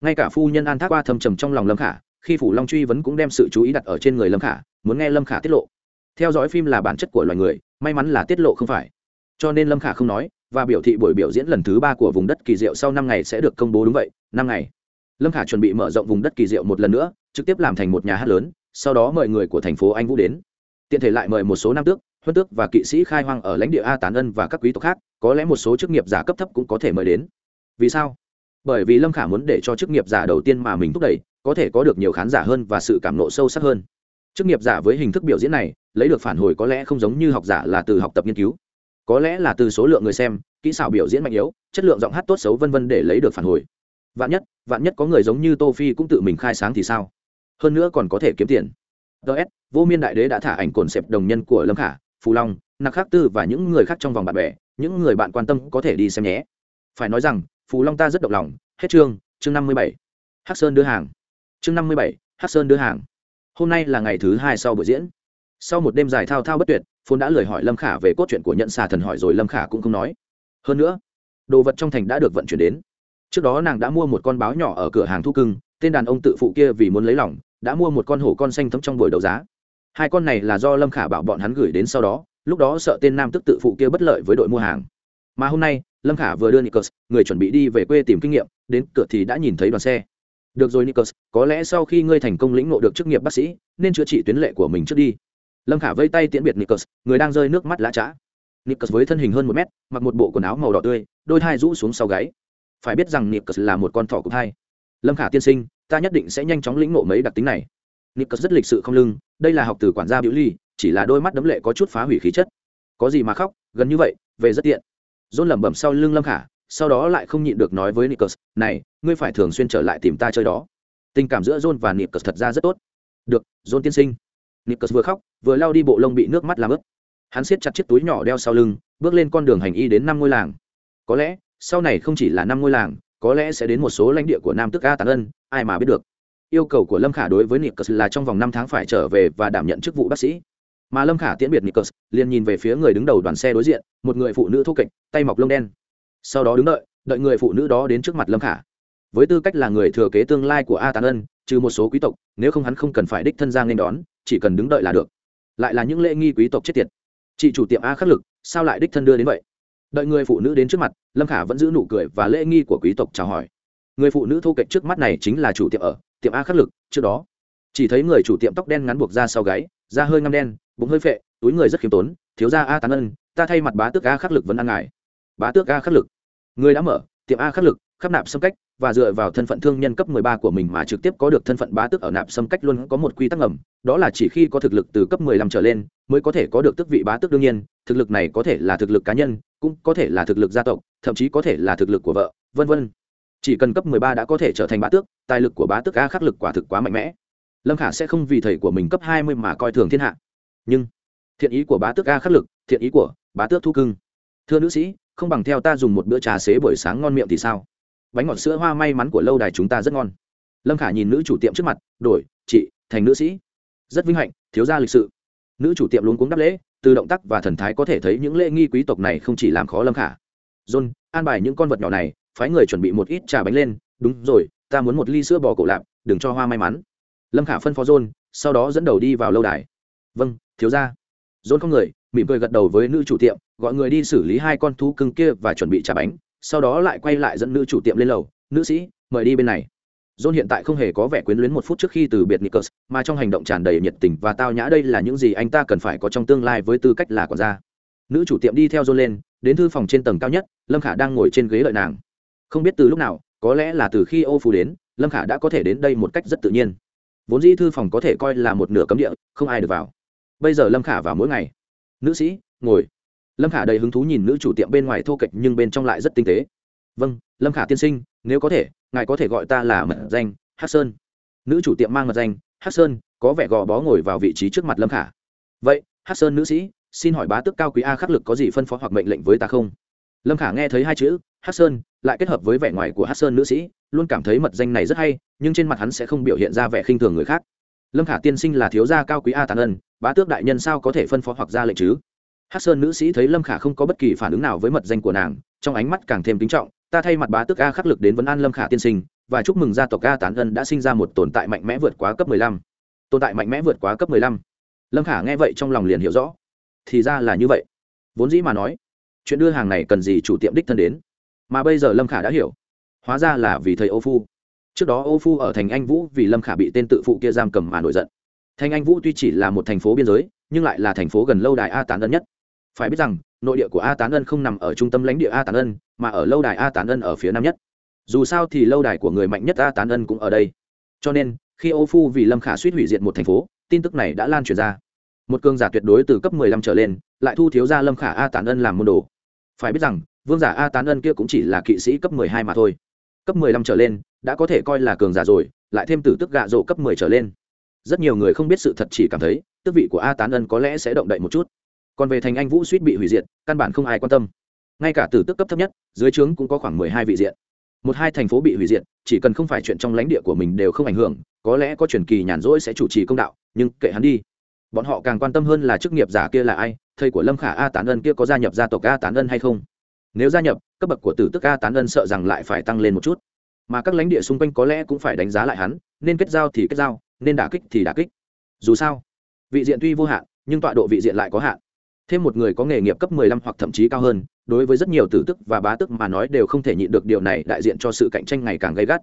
Ngay cả phu nhân an thác qua thầm trầm trong lòng lâm khả, khi phủ long truy vấn cũng đem sự chú ý đặt ở trên người lâm khả, muốn nghe lâm khả tiết lộ. Theo dõi phim là bản chất của loài người, may mắn là tiết lộ không phải. Cho nên lâm khả không nói và biểu thị buổi biểu diễn lần thứ ba của vùng đất kỳ diệu sau năm ngày sẽ được công bố đúng vậy, năm ngày. Lâm khả chuẩn bị mở rộng vùng đất kỳ diệu một lần nữa, trực tiếp làm thành một nhà hát lớn, sau đó mời người của thành phố anh vũ đến. Tiện thể lại mời một số nam tước, huân tước và kỵ sĩ khai hoang ở lãnh địa a tán ân và các quý tộc khác, có lẽ một số chức nghiệp giả cấp thấp cũng có thể mời đến. Vì sao? Bởi vì lâm khả muốn để cho chức nghiệp giả đầu tiên mà mình thúc đẩy, có thể có được nhiều khán giả hơn và sự cảm nộ sâu sắc hơn. Chức nghiệp giả với hình thức biểu diễn này, lấy được phản hồi có lẽ không giống như học giả là từ học tập nghiên cứu có lẽ là từ số lượng người xem, kỹ xảo biểu diễn mạnh yếu, chất lượng giọng hát tốt xấu vân vân để lấy được phản hồi. Vạn nhất vạn nhất có người giống như tô phi cũng tự mình khai sáng thì sao? Hơn nữa còn có thể kiếm tiền. Ts vô miên đại đế đã thả ảnh cồn xẹp đồng nhân của lâm khả, phù long, nặc khắc tư và những người khác trong vòng bạn bè, những người bạn quan tâm có thể đi xem nhé. Phải nói rằng, phù long ta rất động lòng. Hết chương chương năm mươi bảy. Hắc sơn đưa hàng. Chương năm mươi bảy, hắc sơn đưa hàng. Hôm nay là ngày thứ hai sau buổi diễn sau một đêm dài thao thao bất tuyệt phôn đã lời hỏi lâm khả về cốt truyện của nhận xà thần hỏi rồi lâm khả cũng không nói. Hơn nữa, đồ vật trong thành đã được vận chuyển đến. Trước đó nàng đã mua một con báo nhỏ ở cửa hàng thu cưng, tên đàn ông tự phụ kia vì muốn lấy lòng, đã mua một con hổ con xanh thấm trong buổi đấu giá. Hai con này là do lâm khả bảo bọn hắn gửi đến sau đó, lúc đó sợ tên nam tức tự phụ kia bất lợi với đội mua hàng. Mà hôm nay, lâm khả vừa đưa nicholas, người chuẩn bị đi về quê tìm kinh nghiệm, đến cửa thì đã nhìn thấy đoàn xe. Được rồi nicholas, có lẽ sau khi ngươi thành công lĩnh ngộ được chức nghiệp bác sĩ, nên chữa trị tuyến lệ của mình trước đi lâm khả vây tay tiễn biệt nicholas, người đang rơi nước mắt lá trá. Nicholas với thân hình hơn một mét, mặc một bộ quần áo màu đỏ tươi, đôi thai rũ xuống sau gáy. Phải biết rằng nicholas là một con thỏ cục hai. Lâm khả tiên sinh, ta nhất định sẽ nhanh chóng lĩnh ngộ mấy đặc tính này. Nicholas rất lịch sự không lưng, đây là học từ quản gia biểu ly, chỉ là đôi mắt đấm lệ có chút phá hủy khí chất. Có gì mà khóc, gần như vậy, về rất tiện. Dôn lẩm bẩm sau lưng lâm khả, sau đó lại không nhịn được nói với nicholas, này, ngươi phải thường xuyên trở lại tìm ta chơi đó. Tình cảm giữa john và nicholas thật ra rất tốt. Được john tiên sinh nicholas vừa khóc, vừa lao đi bộ lông bị nước mắt làm ướt. Hắn siết chặt chiếc túi nhỏ đeo sau lưng, bước lên con đường hành y đến năm ngôi làng. Có lẽ, sau này không chỉ là năm ngôi làng, có lẽ sẽ đến một số lãnh địa của nam tức a tán ân, ai mà biết được. Yêu cầu của lâm khả đối với nicholas là trong vòng năm tháng phải trở về và đảm nhận chức vụ bác sĩ. Mà lâm khả tiễn biệt nicholas, liền nhìn về phía người đứng đầu đoàn xe đối diện, một người phụ nữ thô kệch, tay mọc lông đen. Sau đó đứng đợi đợi người phụ nữ đó đến trước mặt lâm khả. Với tư cách là người thừa kế tương lai của a tán ân, trừ một số quý tộc, nếu không hắn không cần phải đích thân ra nên đón chỉ cần đứng đợi là được. Lại là những lễ nghi quý tộc chết tiệt. Chị chủ tiệm a khắc lực, sao lại đích thân đưa đến vậy? Đợi người phụ nữ đến trước mặt, lâm khả vẫn giữ nụ cười và lễ nghi của quý tộc chào hỏi. Người phụ nữ thô kệch trước mắt này chính là chủ tiệm ở, tiệm a khắc lực, trước đó. Chỉ thấy người chủ tiệm tóc đen ngắn buộc ra sau gáy, da hơi ngăm đen, bụng hơi phệ, túi người rất khiêm tốn, thiếu gia a tán ân, ta thay mặt bá tước a khắc lực vẫn ăn ngài. Bá tước a khắc lực. Người đã mở, tiệm a khắc lực khắp nạp xâm cách và dựa vào thân phận thương nhân cấp 13 của mình mà trực tiếp có được thân phận bá tước ở nạp xâm cách luôn có một quy tắc ngầm, đó là chỉ khi có thực lực từ cấp 15 trở lên mới có thể có được tước vị bá tước đương nhiên, thực lực này có thể là thực lực cá nhân, cũng có thể là thực lực gia tộc, thậm chí có thể là thực lực của vợ, vân vân. Chỉ cần cấp 13 đã có thể trở thành bá tước, tài lực của bá tước A khắc lực quả thực quá mạnh mẽ. Lâm Khả sẽ không vì thầy của mình cấp 20 mà coi thường thiên hạ. Nhưng, thiện ý của bá tước A khắc lực, thiện ý của bá tước thu cưng. Thưa nữ sĩ, không bằng theo ta dùng một bữa trà xế buổi sáng ngon miệng thì sao? Bánh ngọt sữa hoa may mắn của lâu đài chúng ta rất ngon. Lâm khả nhìn nữ chủ tiệm trước mặt, đổi, chị, thành nữ sĩ. Rất vinh hạnh, thiếu gia lịch sự. Nữ chủ tiệm luôn cuống đáp lễ, từ động tác và thần thái có thể thấy những lễ nghi quý tộc này không chỉ làm khó lâm khả. John, an bài những con vật nhỏ này, phái người chuẩn bị một ít trà bánh lên. Đúng rồi, ta muốn một ly sữa bò cổ lạp, đừng cho hoa may mắn. Lâm khả phân phó john, sau đó dẫn đầu đi vào lâu đài. Vâng thiếu gia. john không người, mỉm cười gật đầu với nữ chủ tiệm, gọi người đi xử lý hai con thú cưng kia và chuẩn bị trà bánh sau đó lại quay lại dẫn nữ chủ tiệm lên lầu nữ sĩ mời đi bên này John hiện tại không hề có vẻ quyến luyến một phút trước khi từ biệt Nicholas, mà trong hành động tràn đầy nhiệt tình và tao nhã đây là những gì anh ta cần phải có trong tương lai với tư cách là quản gia. Nữ chủ tiệm đi theo John lên, đến thư phòng trên tầng cao nhất, Lâm Khả đang ngồi trên ghế đợi nàng. Không biết từ lúc nào, có lẽ là từ khi Ô Phù đến, Lâm Khả đã có thể đến đây một cách rất tự nhiên. Vốn dĩ thư phòng có thể coi là một nửa cấm địa, không ai được vào. Bây giờ Lâm Khả vào mỗi ngày. Nữ sĩ, ngồi. Lâm Khả đầy hứng thú nhìn nữ chủ tiệm bên ngoài thô kệch nhưng bên trong lại rất tinh tế. Vâng, Lâm Khả tiên sinh, nếu có thể, ngài có thể gọi ta là mật danh hát sơn. Nữ chủ tiệm mang mật danh hát sơn có vẻ gò bó ngồi vào vị trí trước mặt lâm khả. Vậy hát sơn nữ sĩ xin hỏi bá tước cao quý a khắc lực có gì phân phó hoặc mệnh lệnh với ta không? Lâm khả nghe thấy hai chữ hát sơn lại kết hợp với vẻ ngoài của hát sơn nữ sĩ luôn cảm thấy mật danh này rất hay nhưng trên mặt hắn sẽ không biểu hiện ra vẻ khinh thường người khác. Lâm khả tiên sinh là thiếu gia cao quý a tàn ân bá tước đại nhân sao có thể phân phó hoặc ra lệnh chứ? Hát sơn nữ sĩ thấy lâm khả không có bất kỳ phản ứng nào với mật danh của nàng, trong ánh mắt càng thêm kính trọng, ta thay mặt bá tước a khắc lực đến vấn an lâm khả tiên sinh, và chúc mừng gia tộc a tán ân đã sinh ra một tồn tại mạnh mẽ vượt quá cấp 15. tồn tại mạnh mẽ vượt quá cấp 15. lâm khả nghe vậy trong lòng liền hiểu rõ. Thì ra là như vậy. Vốn dĩ mà nói, chuyện đưa hàng này cần gì chủ tiệm đích thân đến? Mà bây giờ lâm khả đã hiểu. Hóa ra là vì thầy ô phu. Trước đó ô phu ở thành anh vũ vì lâm khả bị tên tự phụ kia giam cầm mà nổi giận. Thành anh vũ tuy chỉ là một thành phố biên giới, nhưng lại là thành phố gần lâu đài a tán ân nhất phải biết rằng, nội địa của a tán ân không nằm ở trung tâm lãnh địa a tán ân, mà ở lâu đài a tán ân ở phía nam nhất. Dù sao thì lâu đài của người mạnh nhất a tán ân cũng ở đây. Cho nên, khi ô phu vì lâm khả suýt hủy diệt một thành phố, tin tức này đã lan truyền ra. Một cường giả tuyệt đối từ cấp 15 trở lên, lại thu thiếu gia lâm khả a tán ân làm môn đồ. Phải biết rằng, vương giả a tán ân kia cũng chỉ là kỵ sĩ cấp 12 mà thôi. Cấp 15 trở lên, đã có thể coi là cường giả rồi, lại thêm tử tức gạ rộ cấp 10 trở lên. Rất nhiều người không biết sự thật chỉ cảm thấy, tước vị của a tán ân có lẽ sẽ động đậy một chút còn về thành anh vũ suýt bị hủy diệt, căn bản không ai quan tâm. Ngay cả tử tức cấp thấp nhất, dưới trướng cũng có khoảng mười hai vị diện. Một hai thành phố bị hủy diệt, chỉ cần không phải chuyện trong lãnh địa của mình đều không ảnh hưởng, có lẽ có truyền kỳ nhàn rỗi sẽ chủ trì công đạo, nhưng kệ hắn đi. Bọn họ càng quan tâm hơn là chức nghiệp giả kia là ai, thầy của lâm khả a tán ân kia có gia nhập gia tộc a tán ân hay không? Nếu gia nhập, cấp bậc của tử tức a tán ân sợ rằng lại phải tăng lên một chút. Mà các lãnh địa xung quanh có lẽ cũng phải đánh giá lại hắn, nên kết giao thì kết giao, nên đả kích thì đả kích. Dù sao, vị diện tuy vô hạn, nhưng tọa độ vị diện lại có hạn thêm một người có nghề nghiệp cấp 15 hoặc thậm chí cao hơn, đối với rất nhiều tử tức và bá tức mà nói đều không thể nhịn được điều này đại diện cho sự cạnh tranh ngày càng gay gắt.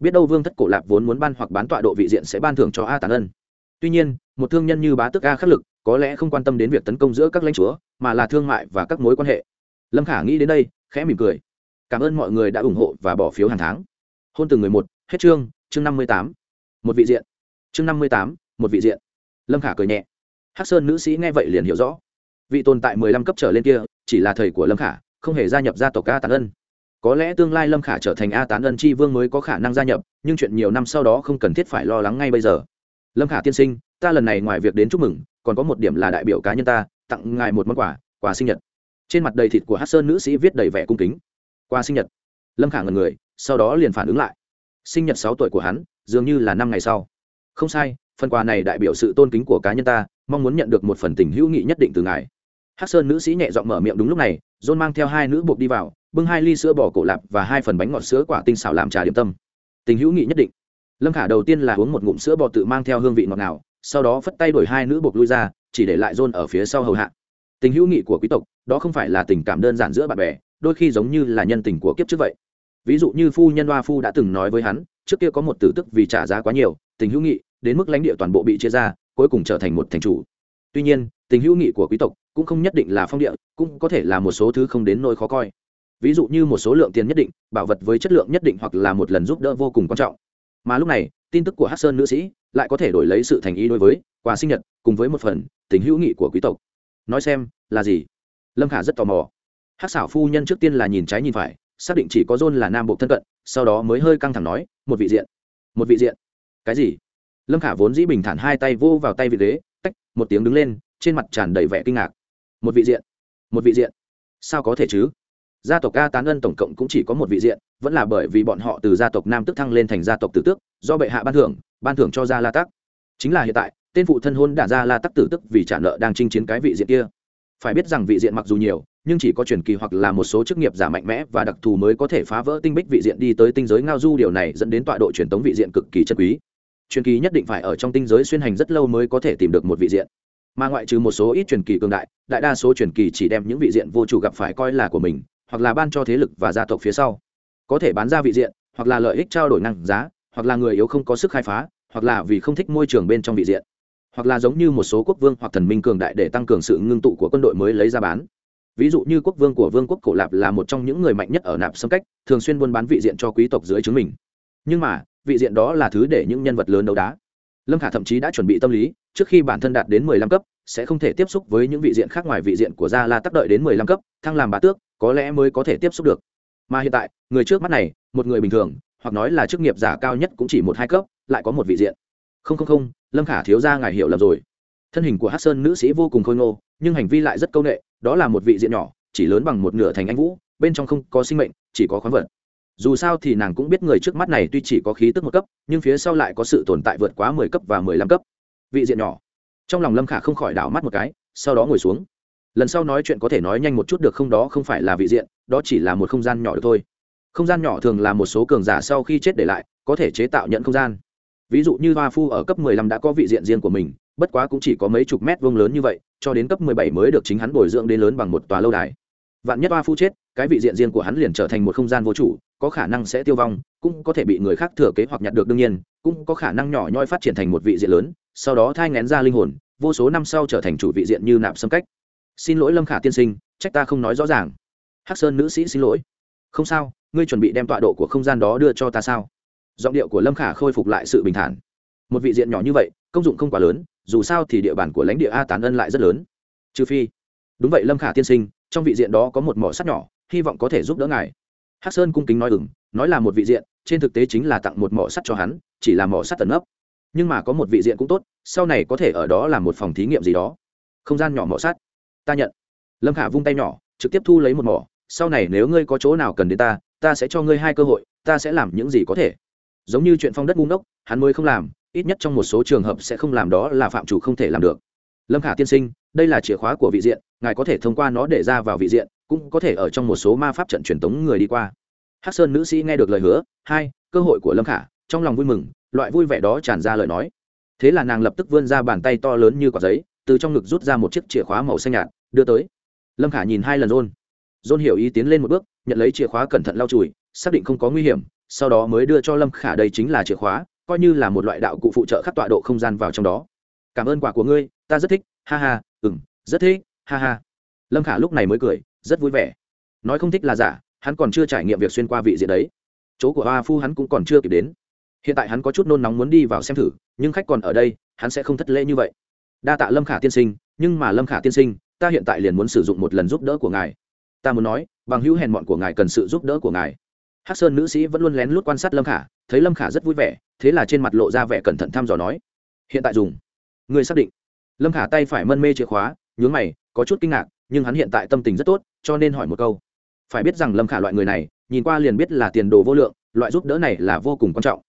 Biết đâu vương thất cổ lạp vốn muốn ban hoặc bán tọa độ vị diện sẽ ban thưởng cho a tàn ân. Tuy nhiên, một thương nhân như bá tức a khắc lực, có lẽ không quan tâm đến việc tấn công giữa các lãnh chúa, mà là thương mại và các mối quan hệ. Lâm khả nghĩ đến đây, khẽ mỉm cười. Cảm ơn mọi người đã ủng hộ và bỏ phiếu hàng tháng. Hôn từng người một, hết chương chương năm mươi tám. Một vị diện. Chương năm mươi tám, một vị diện. Lâm khả cười nhẹ. Hắc sơn nữ sĩ nghe vậy liền hiểu rõ vị tồn tại mười lăm cấp trở lên kia, chỉ là thầy của lâm khả, không hề gia nhập gia tộc a tán ân. Có lẽ tương lai lâm khả trở thành a tán ân tri vương mới có khả năng gia nhập, nhưng chuyện nhiều năm sau đó không cần thiết phải lo lắng ngay bây giờ. Lâm khả tiên sinh, ta lần này ngoài việc đến chúc mừng, còn có một điểm là đại biểu cá nhân ta, tặng ngài một món quà quà sinh nhật. Trên mặt đầy thịt của hát sơn nữ sĩ viết đầy vẻ cung kính. Quà sinh nhật. Lâm khả ngần người, sau đó liền phản ứng lại. Sinh nhật sáu tuổi của hắn, dường như là năm ngày sau. Không sai, phần quà này đại biểu sự tôn kính của cá nhân ta, mong muốn nhận được một phần tình hữu nghị nhất định từ ngài hắc sơn nữ sĩ nhẹ giọng mở miệng đúng lúc này, john mang theo hai nữ buộc đi vào, bưng hai ly sữa bò cổ lạp và hai phần bánh ngọt sữa quả tinh xảo làm trà điểm tâm. Tình hữu nghị nhất định. Lâm khả đầu tiên là uống một ngụm sữa bò tự mang theo hương vị ngọt ngào, sau đó phất tay đổi hai nữ buộc lui ra, chỉ để lại john ở phía sau hầu hạ. Tình hữu nghị của quý tộc, đó không phải là tình cảm đơn giản giữa bạn bè, đôi khi giống như là nhân tình của kiếp trước vậy. Ví dụ như phu nhân hoa phu đã từng nói với hắn, trước kia có một tử tức vì trả giá quá nhiều, tình hữu nghị, đến mức lãnh địa toàn bộ bị chia ra, cuối cùng trở thành một thành chủ tuy nhiên, tình hữu nghị của quý tộc cũng không nhất định là phong địa, cũng có thể là một số thứ không đến nỗi khó coi. Ví dụ như một số lượng tiền nhất định, bảo vật với chất lượng nhất định hoặc là một lần giúp đỡ vô cùng quan trọng. Mà lúc này, tin tức của hát sơn nữ sĩ lại có thể đổi lấy sự thành ý đối với quà sinh nhật cùng với một phần tình hữu nghị của quý tộc. Nói xem, là gì? Lâm khả rất tò mò. Hát xảo phu nhân trước tiên là nhìn trái nhìn phải, xác định chỉ có john là nam bộ thân cận, sau đó mới hơi căng thẳng nói, một vị diện. Một vị diện? Cái gì? Lâm khả vốn dĩ bình thản hai tay vô vào tay vị ghế tách một tiếng đứng lên, trên mặt tràn đầy vẻ kinh ngạc. Một vị diện, một vị diện. Sao có thể chứ? Gia tộc ca tán ân tổng cộng cũng chỉ có một vị diện, vẫn là bởi vì bọn họ từ gia tộc nam tức thăng lên thành gia tộc tử tước do bệ hạ ban thưởng ban thưởng cho gia la tắc. Chính là hiện tại, tên phụ thân hôn đả gia la tắc tử tức vì trả nợ đang chinh chiến cái vị diện kia. Phải biết rằng vị diện mặc dù nhiều, nhưng chỉ có truyền kỳ hoặc là một số chức nghiệp giả mạnh mẽ và đặc thù mới có thể phá vỡ tinh bích vị diện đi tới tinh giới ngao du. Điều này dẫn đến tọa độ truyền tống vị diện cực kỳ chân quý truyền kỳ nhất định phải ở trong tinh giới xuyên hành rất lâu mới có thể tìm được một vị diện. Mà ngoại trừ một số ít truyền kỳ cường đại đại đa số truyền kỳ chỉ đem những vị diện vô chủ gặp phải coi là của mình, hoặc là ban cho thế lực và gia tộc phía sau. Có thể bán ra vị diện, hoặc là lợi ích trao đổi năng giá, hoặc là người yếu không có sức khai phá, hoặc là vì không thích môi trường bên trong vị diện. Hoặc là giống như một số quốc vương hoặc thần minh cường đại để tăng cường sự ngưng tụ của quân đội mới lấy ra bán. Ví dụ như quốc vương của vương quốc cổ lạp là một trong những người mạnh nhất ở nạp xâm cách, thường xuyên buôn bán vị diện cho quý tộc dưới chứng mình nhưng mà vị diện đó là thứ để những nhân vật lớn đấu đá. Lâm khả thậm chí đã chuẩn bị tâm lý, trước khi bản thân đạt đến mười lăm cấp, sẽ không thể tiếp xúc với những vị diện khác ngoài vị diện của gia la tắc đợi đến mười lăm cấp, thăng làm bá tước, có lẽ mới có thể tiếp xúc được. Mà hiện tại, người trước mắt này, một người bình thường, hoặc nói là chức nghiệp giả cao nhất cũng chỉ một hai cấp, lại có một vị diện. Không không không, lâm khả thiếu ra ngài hiểu lầm rồi. Thân hình của hát sơn nữ sĩ vô cùng khôi ngô, nhưng hành vi lại rất c â u n ệ đó là một vị diện nhỏ, chỉ lớn bằng một nửa thành anh vũ, bên trong không có sinh mệnh, chỉ có khoáng vật dù sao thì nàng cũng biết người trước mắt này tuy chỉ có khí tức một cấp, nhưng phía sau lại có sự tồn tại vượt quá mười cấp và mười lăm cấp. Vị diện nhỏ. Trong lòng lâm khả không khỏi đảo mắt một cái, sau đó ngồi xuống. Lần sau nói chuyện có thể nói nhanh một chút được không đó không phải là vị diện, đó chỉ là một không gian nhỏ được thôi. Không gian nhỏ thường là một số cường giả sau khi chết để lại, có thể chế tạo nhận không gian. Ví dụ như hoa phu ở cấp 15 đã có vị diện riêng của mình, bất quá cũng chỉ có mấy chục mét vuông lớn như vậy, cho đến cấp 17 mới được chính hắn bồi dưỡng đến lớn bằng một tòa lâu đài vạn nhất oa phu chết, cái vị diện riêng của hắn liền trở thành một không gian vô chủ, có khả năng sẽ tiêu vong, cũng có thể bị người khác thừa kế hoặc nhặt được đương nhiên, cũng có khả năng nhỏ nhoi phát triển thành một vị diện lớn, sau đó thai ngén ra linh hồn, vô số năm sau trở thành chủ vị diện như nạp xâm cách. Xin lỗi lâm khả tiên sinh, trách ta không nói rõ ràng. Hắc sơn nữ sĩ xin lỗi. Không sao, ngươi chuẩn bị đem tọa độ của không gian đó đưa cho ta sao? Giọng điệu của lâm khả khôi phục lại sự bình thản. Một vị diện nhỏ như vậy, công dụng không quá lớn, dù sao thì địa bàn của lãnh địa a tán ân lại rất lớn. Trừ phi. Đúng vậy lâm khả tiên sinh trong vị diện đó có một mỏ sắt nhỏ, hy vọng có thể giúp đỡ ngài. Hắc sơn cung kính nói ừng nói là một vị diện, trên thực tế chính là tặng một mỏ sắt cho hắn, chỉ là mỏ sắt tần ấp. Nhưng mà có một vị diện cũng tốt, sau này có thể ở đó làm một phòng thí nghiệm gì đó. Không gian nhỏ mỏ sắt. Ta nhận. Lâm khả vung tay nhỏ, trực tiếp thu lấy một mỏ. Sau này nếu ngươi có chỗ nào cần đến ta ta sẽ cho ngươi hai cơ hội, ta sẽ làm những gì có thể. Giống như chuyện phong đất bung đốc hắn mới không làm, ít nhất trong một số trường hợp sẽ không làm đó là phạm chủ không thể làm được. Lâm khả tiên sinh, đây là chìa khóa của vị diện ngài có thể thông qua nó để ra vào vị diện, cũng có thể ở trong một số ma pháp trận truyền tống người đi qua. Hắc sơn nữ sĩ nghe được lời hứa, hai, cơ hội của lâm khả. Trong lòng vui mừng, loại vui vẻ đó tràn ra lời nói. Thế là nàng lập tức vươn ra bàn tay to lớn như quả giấy, từ trong ngực rút ra một chiếc chìa khóa màu xanh nhạt, đưa tới. Lâm khả nhìn hai lần rôn. Rôn hiểu ý tiến lên một bước, nhận lấy chìa khóa cẩn thận lau chùi, xác định không có nguy hiểm, sau đó mới đưa cho lâm khả đây chính là chìa khóa, coi như là một loại đạo cụ phụ trợ khắc tọa độ không gian vào trong đó. Cảm ơn quả của ngươi, ta rất thích, ha ha ừ m rất thích ha ha. Lâm khả lúc này mới cười, rất vui vẻ. Nói không thích là giả, hắn còn chưa trải nghiệm việc xuyên qua vị diện đấy. Chỗ của hoa phu hắn cũng còn chưa kịp đến. Hiện tại hắn có chút nôn nóng muốn đi vào xem thử, nhưng khách còn ở đây, hắn sẽ không thất lễ như vậy. Đa tạ lâm khả tiên sinh, nhưng mà lâm khả tiên sinh, ta hiện tại liền muốn sử dụng một lần giúp đỡ của ngài. Ta muốn nói, bằng hữu hèn mọn của ngài cần sự giúp đỡ của ngài. Hắc sơn nữ sĩ vẫn luôn lén lút quan sát lâm khả, thấy lâm khả rất vui vẻ, thế là trên mặt lộ ra vẻ cẩn thận thăm dò nói. Hiện tại dùng. Người xác định. Lâm khả tay phải mân mê chìa khóa, nhướng mày có chút kinh ngạc, nhưng hắn hiện tại tâm tình rất tốt, cho nên hỏi một câu. Phải biết rằng lâm khả loại người này, nhìn qua liền biết là tiền đồ vô lượng, loại giúp đỡ này là vô cùng quan trọng.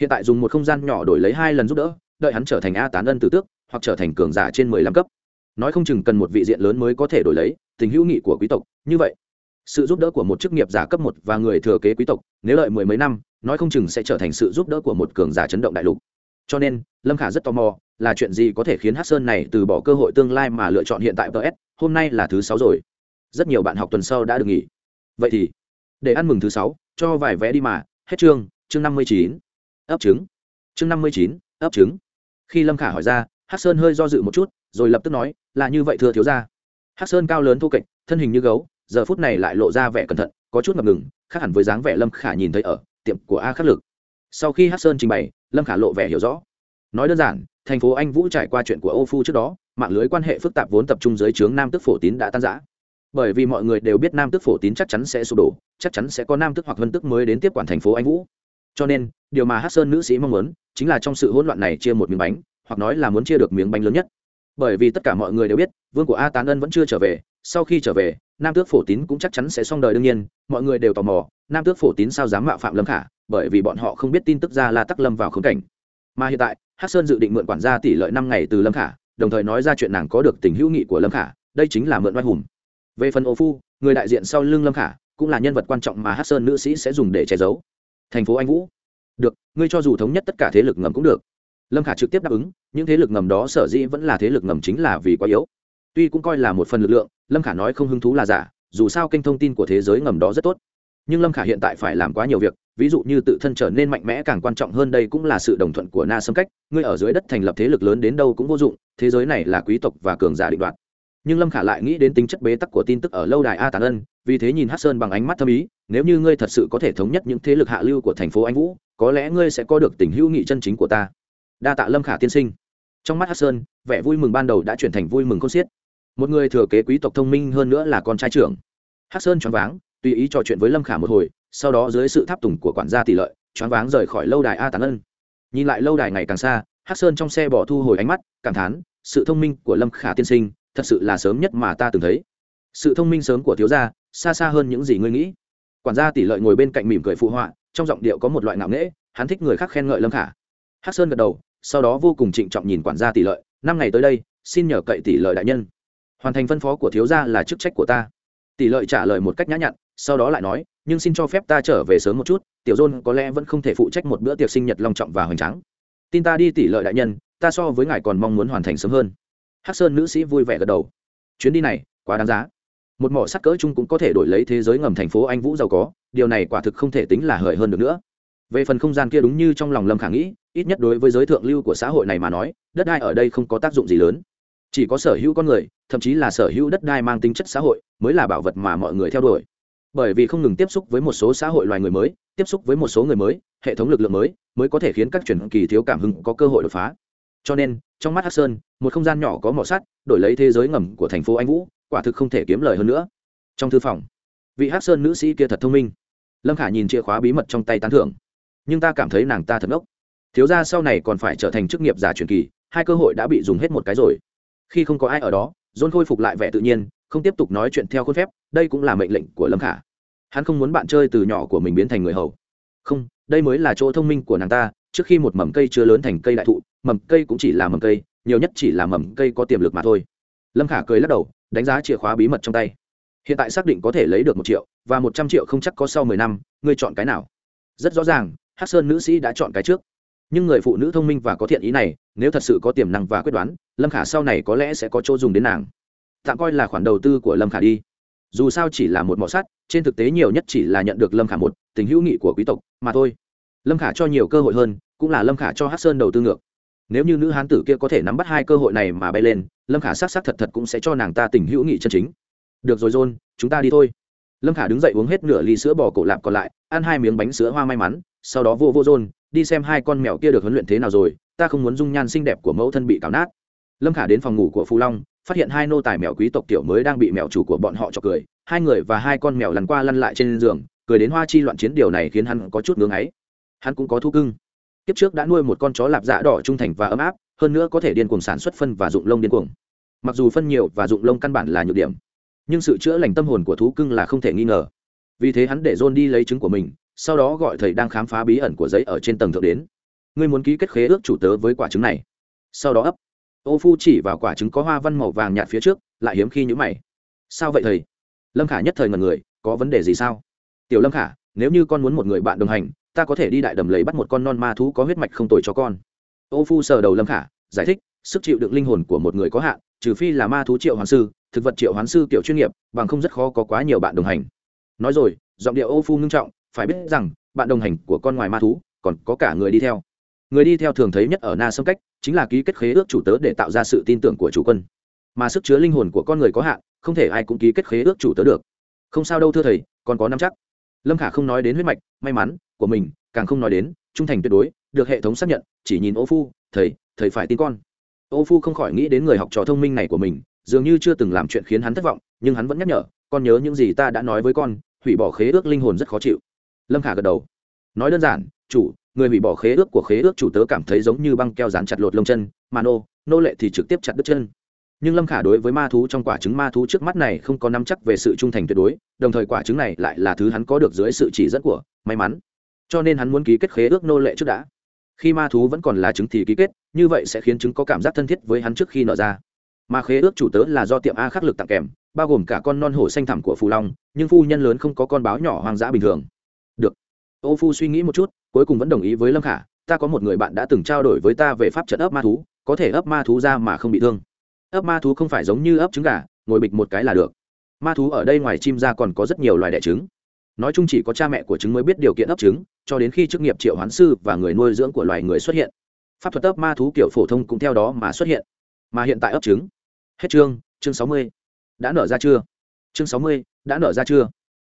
Hiện tại dùng một không gian nhỏ đổi lấy hai lần giúp đỡ, đợi hắn trở thành a tán ân tử tước, hoặc trở thành cường giả trên mười lăm cấp. Nói không chừng cần một vị diện lớn mới có thể đổi lấy, tình hữu nghị của quý tộc, như vậy. Sự giúp đỡ của một chức nghiệp giả cấp một và người thừa kế quý tộc, nếu đợi mười mấy năm, nói không chừng sẽ trở thành sự giúp đỡ của một cường giả chấn động đại lục. Cho nên, lâm khả rất tò mò là chuyện gì có thể khiến hát sơn này từ bỏ cơ hội tương lai mà lựa chọn hiện tại ts hôm nay là thứ sáu rồi. Rất nhiều bạn học tuần sau đã được nghỉ. Vậy thì, để ăn mừng thứ sáu, cho vài vé đi mà. Hết chương chương năm mươi chín. Ấp trứng. Chương năm mươi chín, ấp trứng. Khi lâm khả hỏi ra hát sơn hơi do dự một chút, rồi lập tức nói, là như vậy thưa thiếu ra hát sơn cao lớn thô kệch, thân hình như gấu, giờ phút này lại lộ ra vẻ cẩn thận, có chút ngập ngừng, khác hẳn với dáng vẻ lâm khả nhìn thấy ở tiệm của a khắc lực. Sau khi hát sơn trình bày, lâm khả lộ vẻ hiểu rõ. Nói đơn giản thành phố anh vũ trải qua chuyện của ô phu trước đó, mạng lưới quan hệ phức tạp vốn tập trung dưới trướng nam tức phổ tín đã tan giã bởi vì mọi người đều biết nam tức phổ tín chắc chắn sẽ sụp đổ, chắc chắn sẽ có nam tức hoặc vân tức mới đến tiếp quản thành phố anh vũ. Cho nên, điều mà hát sơn nữ sĩ mong muốn chính là trong sự hỗn loạn này chia một miếng bánh, hoặc nói là muốn chia được miếng bánh lớn nhất. Bởi vì tất cả mọi người đều biết, vương của a tán ân vẫn chưa trở về, sau khi trở về, nam tước phổ tín cũng chắc chắn sẽ xong đời đương nhiên, mọi người đều tò mò, nam tước phổ tín sao dám mạo phạm lâm khả, bởi vì bọn họ không biết tin tức ra là tắc lâm vào khống cảnh mà hiện tại hát sơn dự định mượn quản gia tỷ lợi năm ngày từ lâm khả, đồng thời nói ra chuyện nàng có được tình hữu nghị của lâm khả, đây chính là mượn oai hùng. Về phần ô phu, người đại diện sau lưng lâm khả, cũng là nhân vật quan trọng mà hát sơn nữ sĩ sẽ dùng để che giấu. Thành phố anh vũ. Được, ngươi cho dù thống nhất tất cả thế lực ngầm cũng được. Lâm khả trực tiếp đáp ứng, những thế lực ngầm đó sở dĩ vẫn là thế lực ngầm chính là vì quá yếu. Tuy cũng coi là một phần lực lượng, lâm khả nói không hứng thú là giả, dù sao kênh thông tin của thế giới ngầm đó rất tốt nhưng lâm khả hiện tại phải làm quá nhiều việc ví dụ như tự thân trở nên mạnh mẽ càng quan trọng hơn đây cũng là sự đồng thuận của na xâm cách ngươi ở dưới đất thành lập thế lực lớn đến đâu cũng vô dụng thế giới này là quý tộc và cường giả định đoạt nhưng lâm khả lại nghĩ đến tính chất bế tắc của tin tức ở lâu đài a tàn ân vì thế nhìn hát sơn bằng ánh mắt thâm ý nếu như ngươi thật sự có thể thống nhất những thế lực hạ lưu của thành phố anh vũ có lẽ ngươi sẽ có được tình hữu nghị chân chính của ta đa tạ lâm khả tiên sinh trong mắt hát sơn vẻ vui mừng ban đầu đã chuyển thành vui mừng con xiết một người thừa kế quý tộc thông minh hơn nữa là con trai trưởng hát sơn choáng váng tùy ý trò chuyện với lâm khả một hồi, sau đó dưới sự tháp tùng của quản gia tỷ lợi, choáng váng rời khỏi lâu đài a Tán ân. Nhìn lại lâu đài ngày càng xa hát sơn trong xe bỏ thu hồi ánh mắt, cảm thán, sự thông minh của lâm khả tiên sinh, thật sự là sớm nhất mà ta từng thấy. Sự thông minh sớm của thiếu gia, xa xa hơn những gì ngươi nghĩ. Quản gia tỷ lợi ngồi bên cạnh mỉm cười phụ họa, trong giọng điệu có một loại ngạo nghễ, hắn thích người khác khen ngợi lâm khả. Hắc sơn gật đầu, sau đó vô cùng trịnh trọng nhìn quản gia tỷ lợi, năm ngày tới đây, xin nhờ cậy tỷ lợi đại nhân. Hoàn thành phân phó của thiếu gia là chức trách của ta. Tỷ lợi trả lời một cách nhã nhặn sau đó lại nói, nhưng xin cho phép ta trở về sớm một chút, tiểu dôn có lẽ vẫn không thể phụ trách một bữa tiệc sinh nhật long trọng và hoành tráng. Tin ta đi tỷ lợi đại nhân, ta so với ngài còn mong muốn hoàn thành sớm hơn. Hắc sơn nữ sĩ vui vẻ gật đầu. Chuyến đi này, quá đáng giá. Một mỏ sắt cỡ chung cũng có thể đổi lấy thế giới ngầm thành phố anh vũ giàu có, điều này quả thực không thể tính là hời hơn được nữa. Về phần không gian kia đúng như trong lòng lâm khả nghĩ, ít nhất đối với giới thượng lưu của xã hội này mà nói, đất đai ở đây không có tác dụng gì lớn. Chỉ có sở hữu con người, thậm chí là sở hữu đất đai mang tính chất xã hội, mới là bảo vật mà mọi người theo đuổi bởi vì không ngừng tiếp xúc với một số xã hội loài người mới, tiếp xúc với một số người mới, hệ thống lực lượng mới mới có thể khiến các chuyển kỳ thiếu cảm hứng có cơ hội đột phá. Cho nên, trong mắt hắc sơn, một không gian nhỏ có mỏ sắt, đổi lấy thế giới ngầm của thành phố anh vũ, quả thực không thể kiếm lời hơn nữa. Trong thư phòng, vị hắc sơn nữ sĩ kia thật thông minh. Lâm khả nhìn chìa khóa bí mật trong tay tán thưởng. Nhưng ta cảm thấy nàng ta thật ngốc. Thiếu ra sau này còn phải trở thành chức nghiệp giả truyền kỳ, hai cơ hội đã bị dùng hết một cái rồi. Khi không có ai ở đó john khôi phục lại vẻ tự nhiên không tiếp tục nói chuyện theo khuôn phép, đây cũng là mệnh lệnh của lâm khả. Hắn không muốn bạn chơi từ nhỏ của mình biến thành người hầu. Không, đây mới là chỗ thông minh của nàng ta, trước khi một mầm cây chưa lớn thành cây đại thụ, mầm cây cũng chỉ là mầm cây, nhiều nhất chỉ là mầm cây có tiềm lực mà thôi. Lâm khả cười lắc đầu, đánh giá chìa khóa bí mật trong tay. Hiện tại xác định có thể lấy được một triệu, và một trăm triệu không chắc có sau mười năm, ngươi chọn cái nào? Rất rõ ràng hát sơn nữ sĩ đã chọn cái trước. Nhưng người phụ nữ thông minh và có thiện ý này, nếu thật sự có tiềm năng và quyết đoán, lâm khả sau này có lẽ sẽ có chỗ dùng đến nàng tạm coi là khoản đầu tư của lâm khả đi. Dù sao chỉ là một mỏ sắt, trên thực tế nhiều nhất chỉ là nhận được lâm khả một, tình hữu nghị của quý tộc, mà thôi. Lâm khả cho nhiều cơ hội hơn, cũng là lâm khả cho hát sơn đầu tư ngược. Nếu như nữ hán tử kia có thể nắm bắt hai cơ hội này mà bay lên, lâm khả s á c s á c thật thật cũng sẽ cho nàng ta tình hữu nghị chân chính. Được rồi, john, chúng ta đi thôi. Lâm khả đứng dậy uống hết nửa ly sữa bò cổ lạp còn lại, ăn hai miếng bánh sữa hoa may mắn, sau đó vô vô john, đi xem hai con mèo kia được huấn luyện thế nào rồi, ta không muốn dung nhan xinh đẹp của mẫu thân bị cào nát. Lâm khả đến phòng ngủ của phù long phát hiện hai nô tài mèo quý tộc tiểu mới đang bị mèo chủ của bọn họ cho cười. Hai người và hai con mèo lăn qua lăn lại trên giường, cười đến hoa chi loạn chiến, điều này khiến hắn có chút ngưỡng ấy. Hắn cũng có thú cưng. Kiếp trước đã nuôi một con chó lạp dạ đỏ trung thành và ấm áp, hơn nữa có thể điên cuồng sản xuất phân và dụng lông điên cuồng. Mặc dù phân nhiều và dụng lông căn bản là nhược điểm, nhưng sự chữa lành tâm hồn của thú cưng là không thể nghi ngờ. Vì thế hắn để john đi lấy trứng của mình, sau đó gọi thầy đang khám phá bí ẩn của giấy ở trên tầng thượng đến. Ngươi muốn ký kết khế ước chủ tớ với quả trứng này. Sau đó ấp ô phu chỉ vào quả trứng có hoa văn màu vàng nhạt phía trước, lại hiếm khi nhữ mày. Sao vậy thầy? Lâm khả nhất thời ngần người, có vấn đề gì sao? Tiểu lâm khả, nếu như con muốn một người bạn đồng hành, ta có thể đi đại đầm lấy bắt một con non ma thú có huyết mạch không tồi cho con. Ô phu sờ đầu lâm khả, giải thích, sức chịu đựng linh hồn của một người có hạn, trừ phi là ma thú triệu hoán sư, thực vật triệu hoán sư kiểu chuyên nghiệp, bằng không rất khó có quá nhiều bạn đồng hành. Nói rồi, giọng điệu ô phu ngưng trọng, phải biết rằng, bạn đồng hành của con ngoài ma thú, còn có cả người đi theo người đi theo thường thấy nhất ở na sâm cách, chính là ký kết khế ước chủ tớ để tạo ra sự tin tưởng của chủ quân. Mà sức chứa linh hồn của con người có hạn, không thể ai cũng ký kết khế ước chủ tớ được. Không sao đâu thưa thầy còn có năm chắc. Lâm khả không nói đến huyết mạch, may mắn, của mình, càng không nói đến, trung thành tuyệt đối, được hệ thống xác nhận, chỉ nhìn ô phu, thầy thầy phải tin con. Ô phu không khỏi nghĩ đến người học trò thông minh này của mình, dường như chưa từng làm chuyện khiến hắn thất vọng, nhưng hắn vẫn nhắc nhở, con nhớ những gì ta đã nói với con, hủy bỏ khế ước linh hồn rất khó chịu. Lâm khả gật đầu. Nói đơn giản, chủ người hủy bỏ khế ước của khế ước chủ tớ cảm thấy giống như băng keo dán chặt lột lông chân, mà nô nô lệ thì trực tiếp chặt đứt chân. Nhưng lâm khả đối với ma thú trong quả trứng ma thú trước mắt này không có nắm chắc về sự trung thành tuyệt đối, đồng thời quả trứng này lại là thứ hắn có được dưới sự chỉ dẫn của may mắn. Cho nên hắn muốn ký kết khế ước nô lệ trước đã. Khi ma thú vẫn còn là trứng thì ký kết, như vậy sẽ khiến trứng có cảm giác thân thiết với hắn trước khi nở ra. Mà khế ước chủ tớ là do tiệm a khắc lực tặng kèm, bao gồm cả con non hổ xanh thẳm của phù long, nhưng phu nhân lớn không có con báo nhỏ hoang dã bình thường ô phu suy nghĩ một chút, cuối cùng vẫn đồng ý với lâm khả, ta có một người bạn đã từng trao đổi với ta về pháp trận ấp ma thú, có thể ấp ma thú ra mà không bị thương. Ấp ma thú không phải giống như ấp trứng gà, ngồi bịch một cái là được. Ma thú ở đây ngoài chim ra còn có rất nhiều loài đẻ trứng. Nói chung chỉ có cha mẹ của trứng mới biết điều kiện ấp trứng, cho đến khi chức nghiệp triệu hoán sư và người nuôi dưỡng của loài người xuất hiện. Pháp thuật ấp ma thú kiểu phổ thông cũng theo đó mà xuất hiện. Mà hiện tại ấp trứng. Hết chương chương sáu mươi. Đã nở ra chưa? Chương sáu mươi, đã nở ra chưa?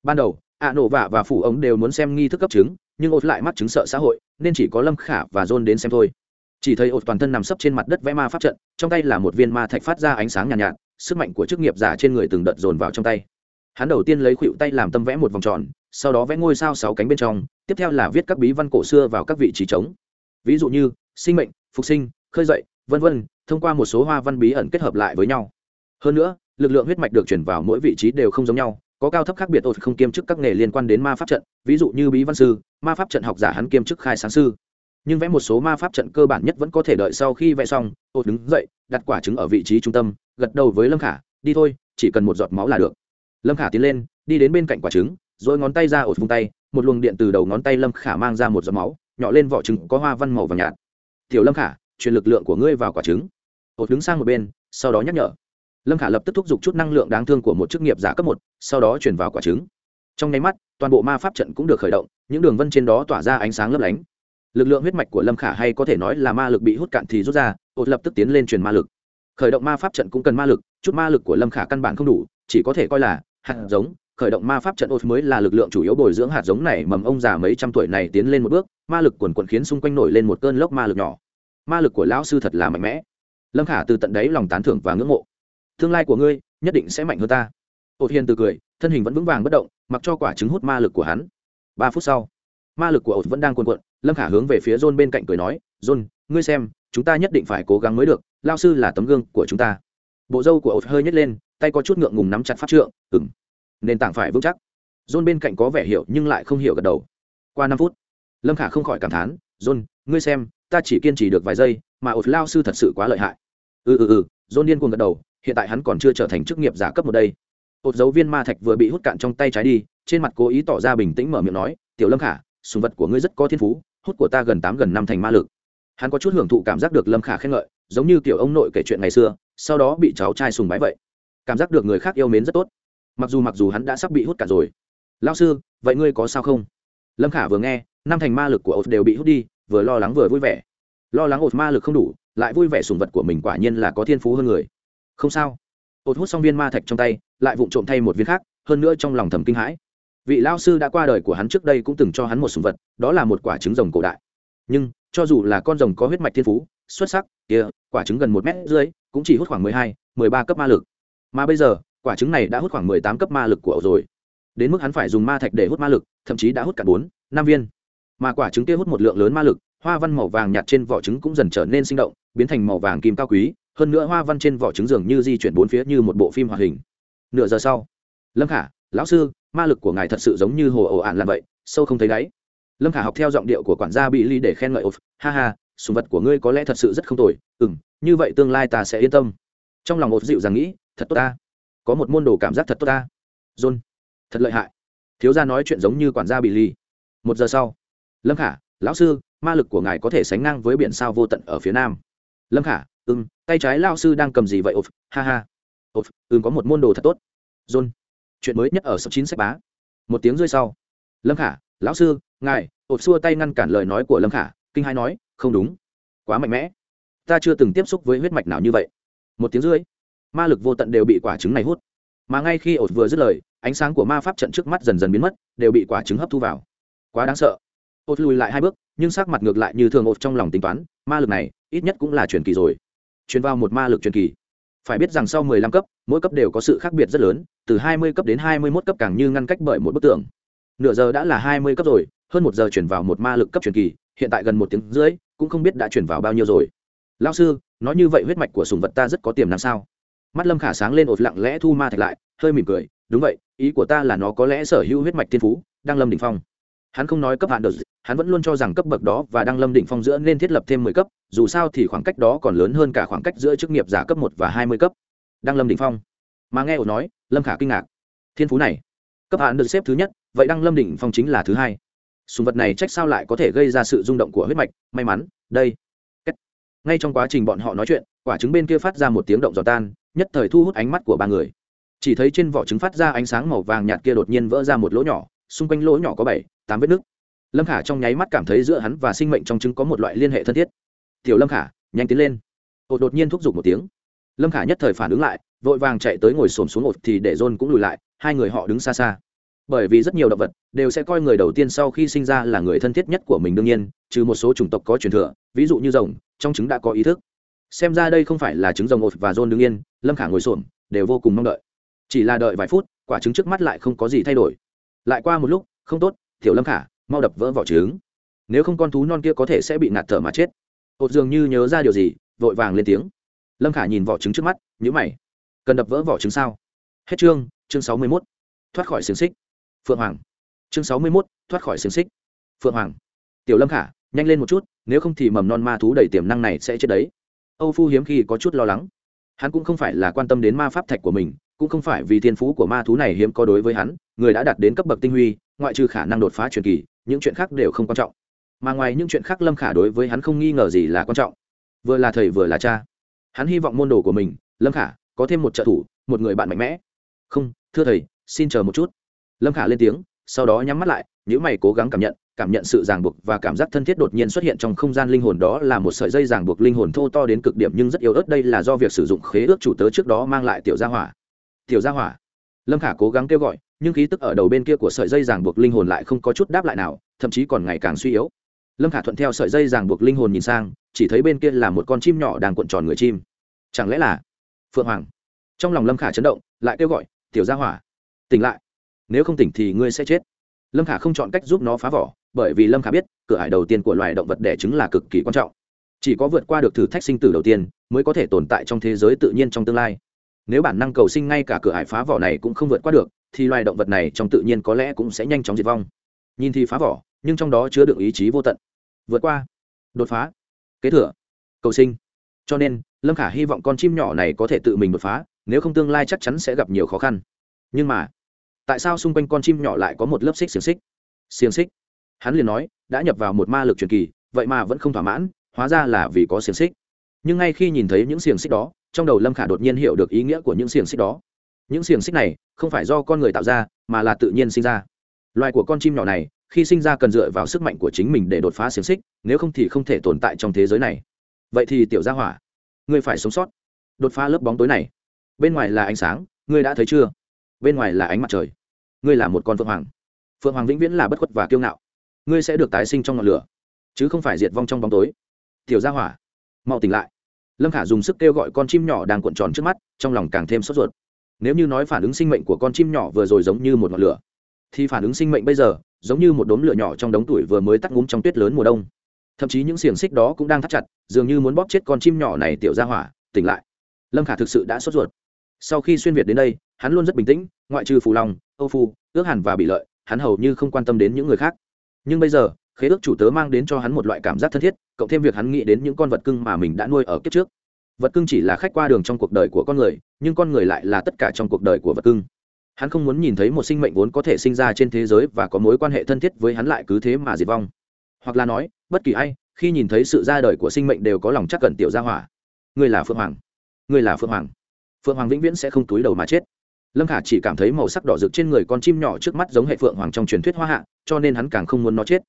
Ban đầu ạ nổ vạ và phủ ống đều muốn xem nghi thức cấp trứng nhưng ột lại mắt chứng sợ xã hội nên chỉ có lâm khả và john đến xem thôi. Chỉ thấy ột toàn thân nằm sấp trên mặt đất vẽ ma pháp trận trong tay là một viên ma thạch phát ra ánh sáng nhàn nhạt, nhạt sức mạnh của chức nghiệp giả trên người từng đợt dồn vào trong tay. Hắn đầu tiên lấy khuỵu tay làm tâm vẽ một vòng tròn sau đó vẽ ngôi sao sáu cánh bên trong tiếp theo là viết các bí văn cổ xưa vào các vị trí trống. Ví dụ như sinh mệnh phục sinh khơi dậy vân vân thông qua một số hoa văn bí ẩn kết hợp lại với nhau. Hơn nữa lực lượng huyết mạch được chuyển vào mỗi vị trí đều không giống nhau có cao thấp khác biệt ột không kiêm chức các nghề liên quan đến ma pháp trận, ví dụ như bí văn sư, ma pháp trận học giả hắn kiêm chức khai sáng sư. Nhưng vẽ một số ma pháp trận cơ bản nhất vẫn có thể đợi sau khi vẽ xong ột đứng dậy, đặt quả trứng ở vị trí trung tâm, gật đầu với lâm khả, đi thôi, chỉ cần một giọt máu là được. Lâm khả tiến lên, đi đến bên cạnh quả trứng rồi ngón tay ra ột vung tay, một luồng điện từ đầu ngón tay lâm khả mang ra một giọt máu, nhỏ lên vỏ trứng có hoa văn màu vàng nhạt. Tiểu lâm khả, truyền lực lượng của ngươi vào quả trứng. Ột đứng sang một bên, sau đó nhắc nhở lâm khả lập tức thúc giục chút năng lượng đáng thương của một chức nghiệp giả cấp một, sau đó chuyển vào quả trứng. Trong nháy mắt, toàn bộ ma pháp trận cũng được khởi động, những đường vân trên đó tỏa ra ánh sáng lấp lánh. Lực lượng huyết mạch của lâm khả hay có thể nói là ma lực bị hút cạn thì rút ra, ột lập tức tiến lên truyền ma lực. Khởi động ma pháp trận cũng cần ma lực, chút ma lực của lâm khả căn bản không đủ, chỉ có thể coi là hạt giống. Khởi động ma pháp trận ột mới là lực lượng chủ yếu bồi dưỡng hạt giống này, mầm ông già mấy trăm tuổi này tiến lên một bước, ma lực quần quần khiến xung quanh nổi lên một cơn lốc ma lực nhỏ. Ma lực của lão sư thật là mạnh mẽ. Lâm khả từ tận đáy lòng tán thưởng và ngưỡng mộ tương lai của ngươi nhất định sẽ mạnh hơn ta. Ột hiền từ cười, thân hình vẫn vững vàng bất động, mặc cho quả trứng hút ma lực của hắn. Ba phút sau, ma lực của ột vẫn đang cuồn cuộn, lâm khả hướng về phía john bên cạnh cười nói, john, ngươi xem, chúng ta nhất định phải cố gắng mới được, lao sư là tấm gương của chúng ta. Bộ râu của ột hơi nhét lên, tay có chút ngượng ngùng nắm chặt phát trượng ừng nền tảng phải vững chắc. John bên cạnh có vẻ hiểu nhưng lại không hiểu gật đầu. Qua năm phút, lâm khả không khỏi cảm thán, john, ngươi xem, ta chỉ kiên trì được vài giây, mà ột lao sư thật sự quá lợi hại. Ừ ừ ừ john điên cuồng gật đầu hiện tại hắn còn chưa trở thành chức nghiệp giả cấp một đây. Ột dấu viên ma thạch vừa bị hút cạn trong tay trái đi, trên mặt cố ý tỏ ra bình tĩnh mở miệng nói, tiểu lâm khả, sùng vật của ngươi rất có thiên phú, hút của ta gần tám gần năm thành ma lực. Hắn có chút hưởng thụ cảm giác được lâm khả khen ngợi, giống như kiểu ông nội kể chuyện ngày xưa, sau đó bị cháu trai sùng bái vậy. Cảm giác được người khác yêu mến rất tốt. Mặc dù mặc dù hắn đã sắp bị hút cả rồi. Lao sư, vậy ngươi có sao không? Lâm khả vừa nghe, năm thành ma lực của ột đều bị hút đi, vừa lo lắng vừa vui vẻ. Lo lắng ột ma lực không đủ, lại vui vẻ sùng vật của mình quả nhiên là có thiên phú hơn người không sao. Ột hút xong viên ma thạch trong tay, lại vụng trộm thay một viên khác, hơn nữa trong lòng thầm kinh hãi. Vị lao sư đã qua đời của hắn trước đây cũng từng cho hắn một sùng vật, đó là một quả trứng rồng cổ đại. Nhưng, cho dù là con rồng có huyết mạch thiên phú, xuất sắc, kia, quả trứng gần một mét dưới, cũng chỉ hút khoảng mười hai, mười ba cấp ma lực. Mà bây giờ, quả trứng này đã hút khoảng mười tám cấp ma lực của ổ rồi. Đến mức hắn phải dùng ma thạch để hút ma lực, thậm chí đã hút cả bốn, năm viên. Mà quả trứng kia hút một lượng lớn ma lực, hoa văn màu vàng nhạt trên vỏ trứng cũng dần trở nên sinh động, biến thành màu vàng kim cao quý hơn nữa hoa văn trên vỏ trứng dường như di chuyển bốn phía như một bộ phim hoạt hình. Nửa giờ sau, lâm khả, lão sư, ma lực của ngài thật sự giống như hồ ồ ạn làm vậy, sâu không thấy đáy. Lâm khả học theo giọng điệu của quản gia bị ly để khen ngợi ộp ha ha, sùng vật của ngươi có lẽ thật sự rất không tồi ừ m như vậy tương lai ta sẽ yên tâm. Trong lòng ộp dịu rằng nghĩ, thật tốt ta, có một môn đồ cảm giác thật tốt ta. John, thật lợi hại. Thiếu gia nói chuyện giống như quản gia bị ly. Một giờ sau, lâm khả, lão sư, ma lực của ngài có thể sánh ngang với biển sao vô tận ở phía nam. Lâm khả Ừm, tay trái lao sư đang cầm gì vậy ộp ha ha. Ộp ừm có một môn đồ thật tốt. John chuyện mới nhất ở số chín sách bá. Một tiếng rơi sau. Lâm khả lão sư ngài ộp xua tay ngăn cản lời nói của lâm khả kinh hai nói không đúng. Quá mạnh mẽ. Ta chưa từng tiếp xúc với huyết mạch nào như vậy. Một tiếng rưỡi. Ma lực vô tận đều bị quả trứng này hút. Mà ngay khi ột vừa dứt lời ánh sáng của ma pháp trận trước mắt dần dần biến mất đều bị quả trứng hấp thu vào. Quá đáng sợ. Ột lùi lại hai bước nhưng sắc mặt ngược lại như thường ột trong lòng tính toán ma lực này ít nhất cũng là truyền kỳ rồi truyền vào một ma lực truyền kỳ. Phải biết rằng sau 15 cấp, mỗi cấp đều có sự khác biệt rất lớn, từ 20 cấp đến 21 cấp càng như ngăn cách bởi một bức tường. Nửa giờ đã là 20 cấp rồi, hơn một giờ chuyển vào một ma lực cấp truyền kỳ, hiện tại gần một tiếng rưỡi, cũng không biết đã chuyển vào bao nhiêu rồi. Lão sư, nói như vậy huyết mạch của sùng vật ta rất có tiềm năng sao? Mắt lâm khả sáng lên ột lặng lẽ thu ma thạch lại, hơi mỉm cười, đúng vậy, ý của ta là nó có lẽ sở hữu huyết mạch thiên phú, đang lâm đỉnh phong. Hắn không nói cấp hạn được hắn vẫn luôn cho rằng cấp bậc đó và Đăng lâm đỉnh phong giữa nên thiết lập thêm mười cấp, dù sao thì khoảng cách đó còn lớn hơn cả khoảng cách giữa chức nghiệp giả cấp một và hai mươi cấp. Đăng lâm đỉnh phong. Mà nghe ổ nói, lâm khả kinh ngạc. Thiên phú này. Cấp hạn được xếp thứ nhất, vậy đăng lâm đỉnh phong chính là thứ hai. Sùng vật này trách sao lại có thể gây ra sự rung động của huyết mạch? May mắn, đây. Ngay trong quá trình bọn họ nói chuyện, quả trứng bên kia phát ra một tiếng động giòn tan, nhất thời thu hút ánh mắt của ba người. Chỉ thấy trên vỏ trứng phát ra ánh sáng màu vàng nhạt kia đột nhiên vỡ ra một lỗ nhỏ, xung quanh lỗ nhỏ có bảy, tám vết nứt lâm khả trong nháy mắt cảm thấy giữa hắn và sinh mệnh trong trứng có một loại liên hệ thân thiết. Tiểu lâm khả, nhanh tiến lên. Ột đột nhiên thúc giục một tiếng. Lâm khả nhất thời phản ứng lại, vội vàng chạy tới ngồi xổm xuống ột thì để john cũng lùi lại, hai người họ đứng xa xa. Bởi vì rất nhiều động vật đều sẽ coi người đầu tiên sau khi sinh ra là người thân thiết nhất của mình đương nhiên, trừ một số chủng tộc có truyền thừa, ví dụ như rồng, trong trứng đã có ý thức. Xem ra đây không phải là trứng rồng ột và john đương nhiên, lâm khả ngồi xổm, đều vô cùng mong đợi. Chỉ là đợi vài phút, quả trứng trước mắt lại không có gì thay đổi. Lại qua một lúc, không tốt, tiểu lâm khả mau đập vỡ vỏ trứng. Nếu không con thú non kia có thể sẽ bị ngạt thở mà chết. Ột dường như nhớ ra điều gì, vội vàng lên tiếng. Lâm khả nhìn vỏ trứng trước mắt nhữ mày. Cần đập vỡ vỏ trứng sao? Hết chương chương sáu mươi mốt. Thoát khỏi xiềng xích. Phượng hoàng. Chương sáu mươi mốt, thoát khỏi xiềng xích. Phượng hoàng. Tiểu lâm khả, nhanh lên một chút, nếu không thì mầm non ma thú đầy tiềm năng này sẽ chết đấy. Âu phu hiếm khi có chút lo lắng hắn cũng không phải là quan tâm đến ma pháp thạch của mình, cũng không phải vì thiên phú của ma thú này hiếm có đối với hắn, người đã đạt đến cấp bậc tinh huy, ngoại trừ khả năng đột phá truyền kỳ, những chuyện khác đều không quan trọng. Mà ngoài những chuyện khác lâm khả đối với hắn không nghi ngờ gì là quan trọng. Vừa là thầy vừa là cha. Hắn hy vọng môn đồ của mình, lâm khả, có thêm một trợ thủ, một người bạn mạnh mẽ. Không, thưa thầy, xin chờ một chút. Lâm khả lên tiếng, sau đó nhắm mắt lại nếu mày cố gắng cảm nhận cảm nhận sự ràng buộc và cảm giác thân thiết đột nhiên xuất hiện trong không gian linh hồn đó là một sợi dây ràng buộc linh hồn thô to đến cực điểm nhưng rất yếu ớt. Đây là do việc sử dụng khế ước chủ tớ trước đó mang lại tiểu gia hỏa. Tiểu gia hỏa. Lâm khả cố gắng kêu gọi, nhưng khí tức ở đầu bên kia của sợi dây ràng buộc linh hồn lại không có chút đáp lại nào, thậm chí còn ngày càng suy yếu. Lâm khả thuận theo sợi dây ràng buộc linh hồn nhìn sang, chỉ thấy bên kia là một con chim nhỏ đang cuộn tròn người chim. Chẳng lẽ là phượng hoàng? Trong lòng lâm khả chấn động, lại kêu gọi, tiểu gia hỏa, tỉnh lại. Nếu không tỉnh thì ngươi sẽ chết lâm khả không chọn cách giúp nó phá vỏ, bởi vì lâm khả biết, cửa hải đầu tiên của loài động vật đẻ trứng là cực kỳ quan trọng. Chỉ có vượt qua được thử thách sinh tử đầu tiên, mới có thể tồn tại trong thế giới tự nhiên trong tương lai. Nếu bản năng cầu sinh ngay cả cửa hải phá vỏ này cũng không vượt qua được, thì loài động vật này trong tự nhiên có lẽ cũng sẽ nhanh chóng diệt vong. Nhìn thì phá vỏ, nhưng trong đó chứa được ý chí vô tận. Vượt qua, đột phá, kế thừa, cầu sinh. Cho nên, lâm khả hy vọng con chim nhỏ này có thể tự mình đột phá, nếu không tương lai chắc chắn sẽ gặp nhiều khó khăn. Nhưng mà tại sao xung quanh con chim nhỏ lại có một lớp xích xiềng xích? Xiềng xích? Hắn liền nói, đã nhập vào một ma lực truyền kỳ, vậy mà vẫn không thỏa mãn, hóa ra là vì có xiềng xích. Nhưng ngay khi nhìn thấy những xiềng xích đó, trong đầu lâm khả đột nhiên hiểu được ý nghĩa của những xiềng xích đó. Những xiềng xích này, không phải do con người tạo ra, mà là tự nhiên sinh ra. Loài của con chim nhỏ này, khi sinh ra cần dựa vào sức mạnh của chính mình để đột phá xiềng xích, nếu không thì không thể tồn tại trong thế giới này. Vậy thì tiểu gia hỏa, ngươi phải sống sót, đột phá lớp bóng tối này. Bên ngoài là ánh sáng, ngươi đã thấy chưa? Bên ngoài là ánh mặt trời. Ngươi là một con phượng hoàng. Phượng hoàng vĩnh viễn là bất khuất và kiêu ngạo. Ngươi sẽ được tái sinh trong ngọn lửa, chứ không phải diệt vong trong bóng tối. Tiểu gia hỏa, mau tỉnh lại. Lâm khả dùng sức kêu gọi con chim nhỏ đang cuộn tròn trước mắt, trong lòng càng thêm sốt ruột. Nếu như nói phản ứng sinh mệnh của con chim nhỏ vừa rồi giống như một ngọn lửa, thì phản ứng sinh mệnh bây giờ giống như một đốm lửa nhỏ trong đống tuổi vừa mới tắt ngúm trong tuyết lớn mùa đông. Thậm chí những xiềng xích đó cũng đang thắt chặt, dường như muốn bóp chết con chim nhỏ này, tiểu ra hỏa, tỉnh lại. Lâm khả thực sự đã sốt ruột. Sau khi xuyên việt đến đây hắn luôn rất bình tĩnh, ngoại trừ phù long, âu phu, ước hẳn và bị lợi, hắn hầu như không quan tâm đến những người khác. Nhưng bây giờ, khế ước chủ tớ mang đến cho hắn một loại cảm giác thân thiết, cộng thêm việc hắn nghĩ đến những con vật cưng mà mình đã nuôi ở kiếp trước. Vật cưng chỉ là khách qua đường trong cuộc đời của con người, nhưng con người lại là tất cả trong cuộc đời của vật cưng. Hắn không muốn nhìn thấy một sinh mệnh vốn có thể sinh ra trên thế giới và có mối quan hệ thân thiết với hắn lại cứ thế mà diệt vong. Hoặc là nói, bất kỳ ai, khi nhìn thấy sự ra đời của sinh mệnh đều có lòng chắc cần tiểu gia hỏa. Ngươi là phượng hoàng. Ngươi là phượng hoàng. Phượng hoàng vĩnh viễn sẽ không túi đầu mà chết lâm khả chỉ cảm thấy màu sắc đỏ rực trên người con chim nhỏ trước mắt giống hệ phượng hoàng trong truyền thuyết hoa hạ, cho nên hắn càng không muốn nó chết.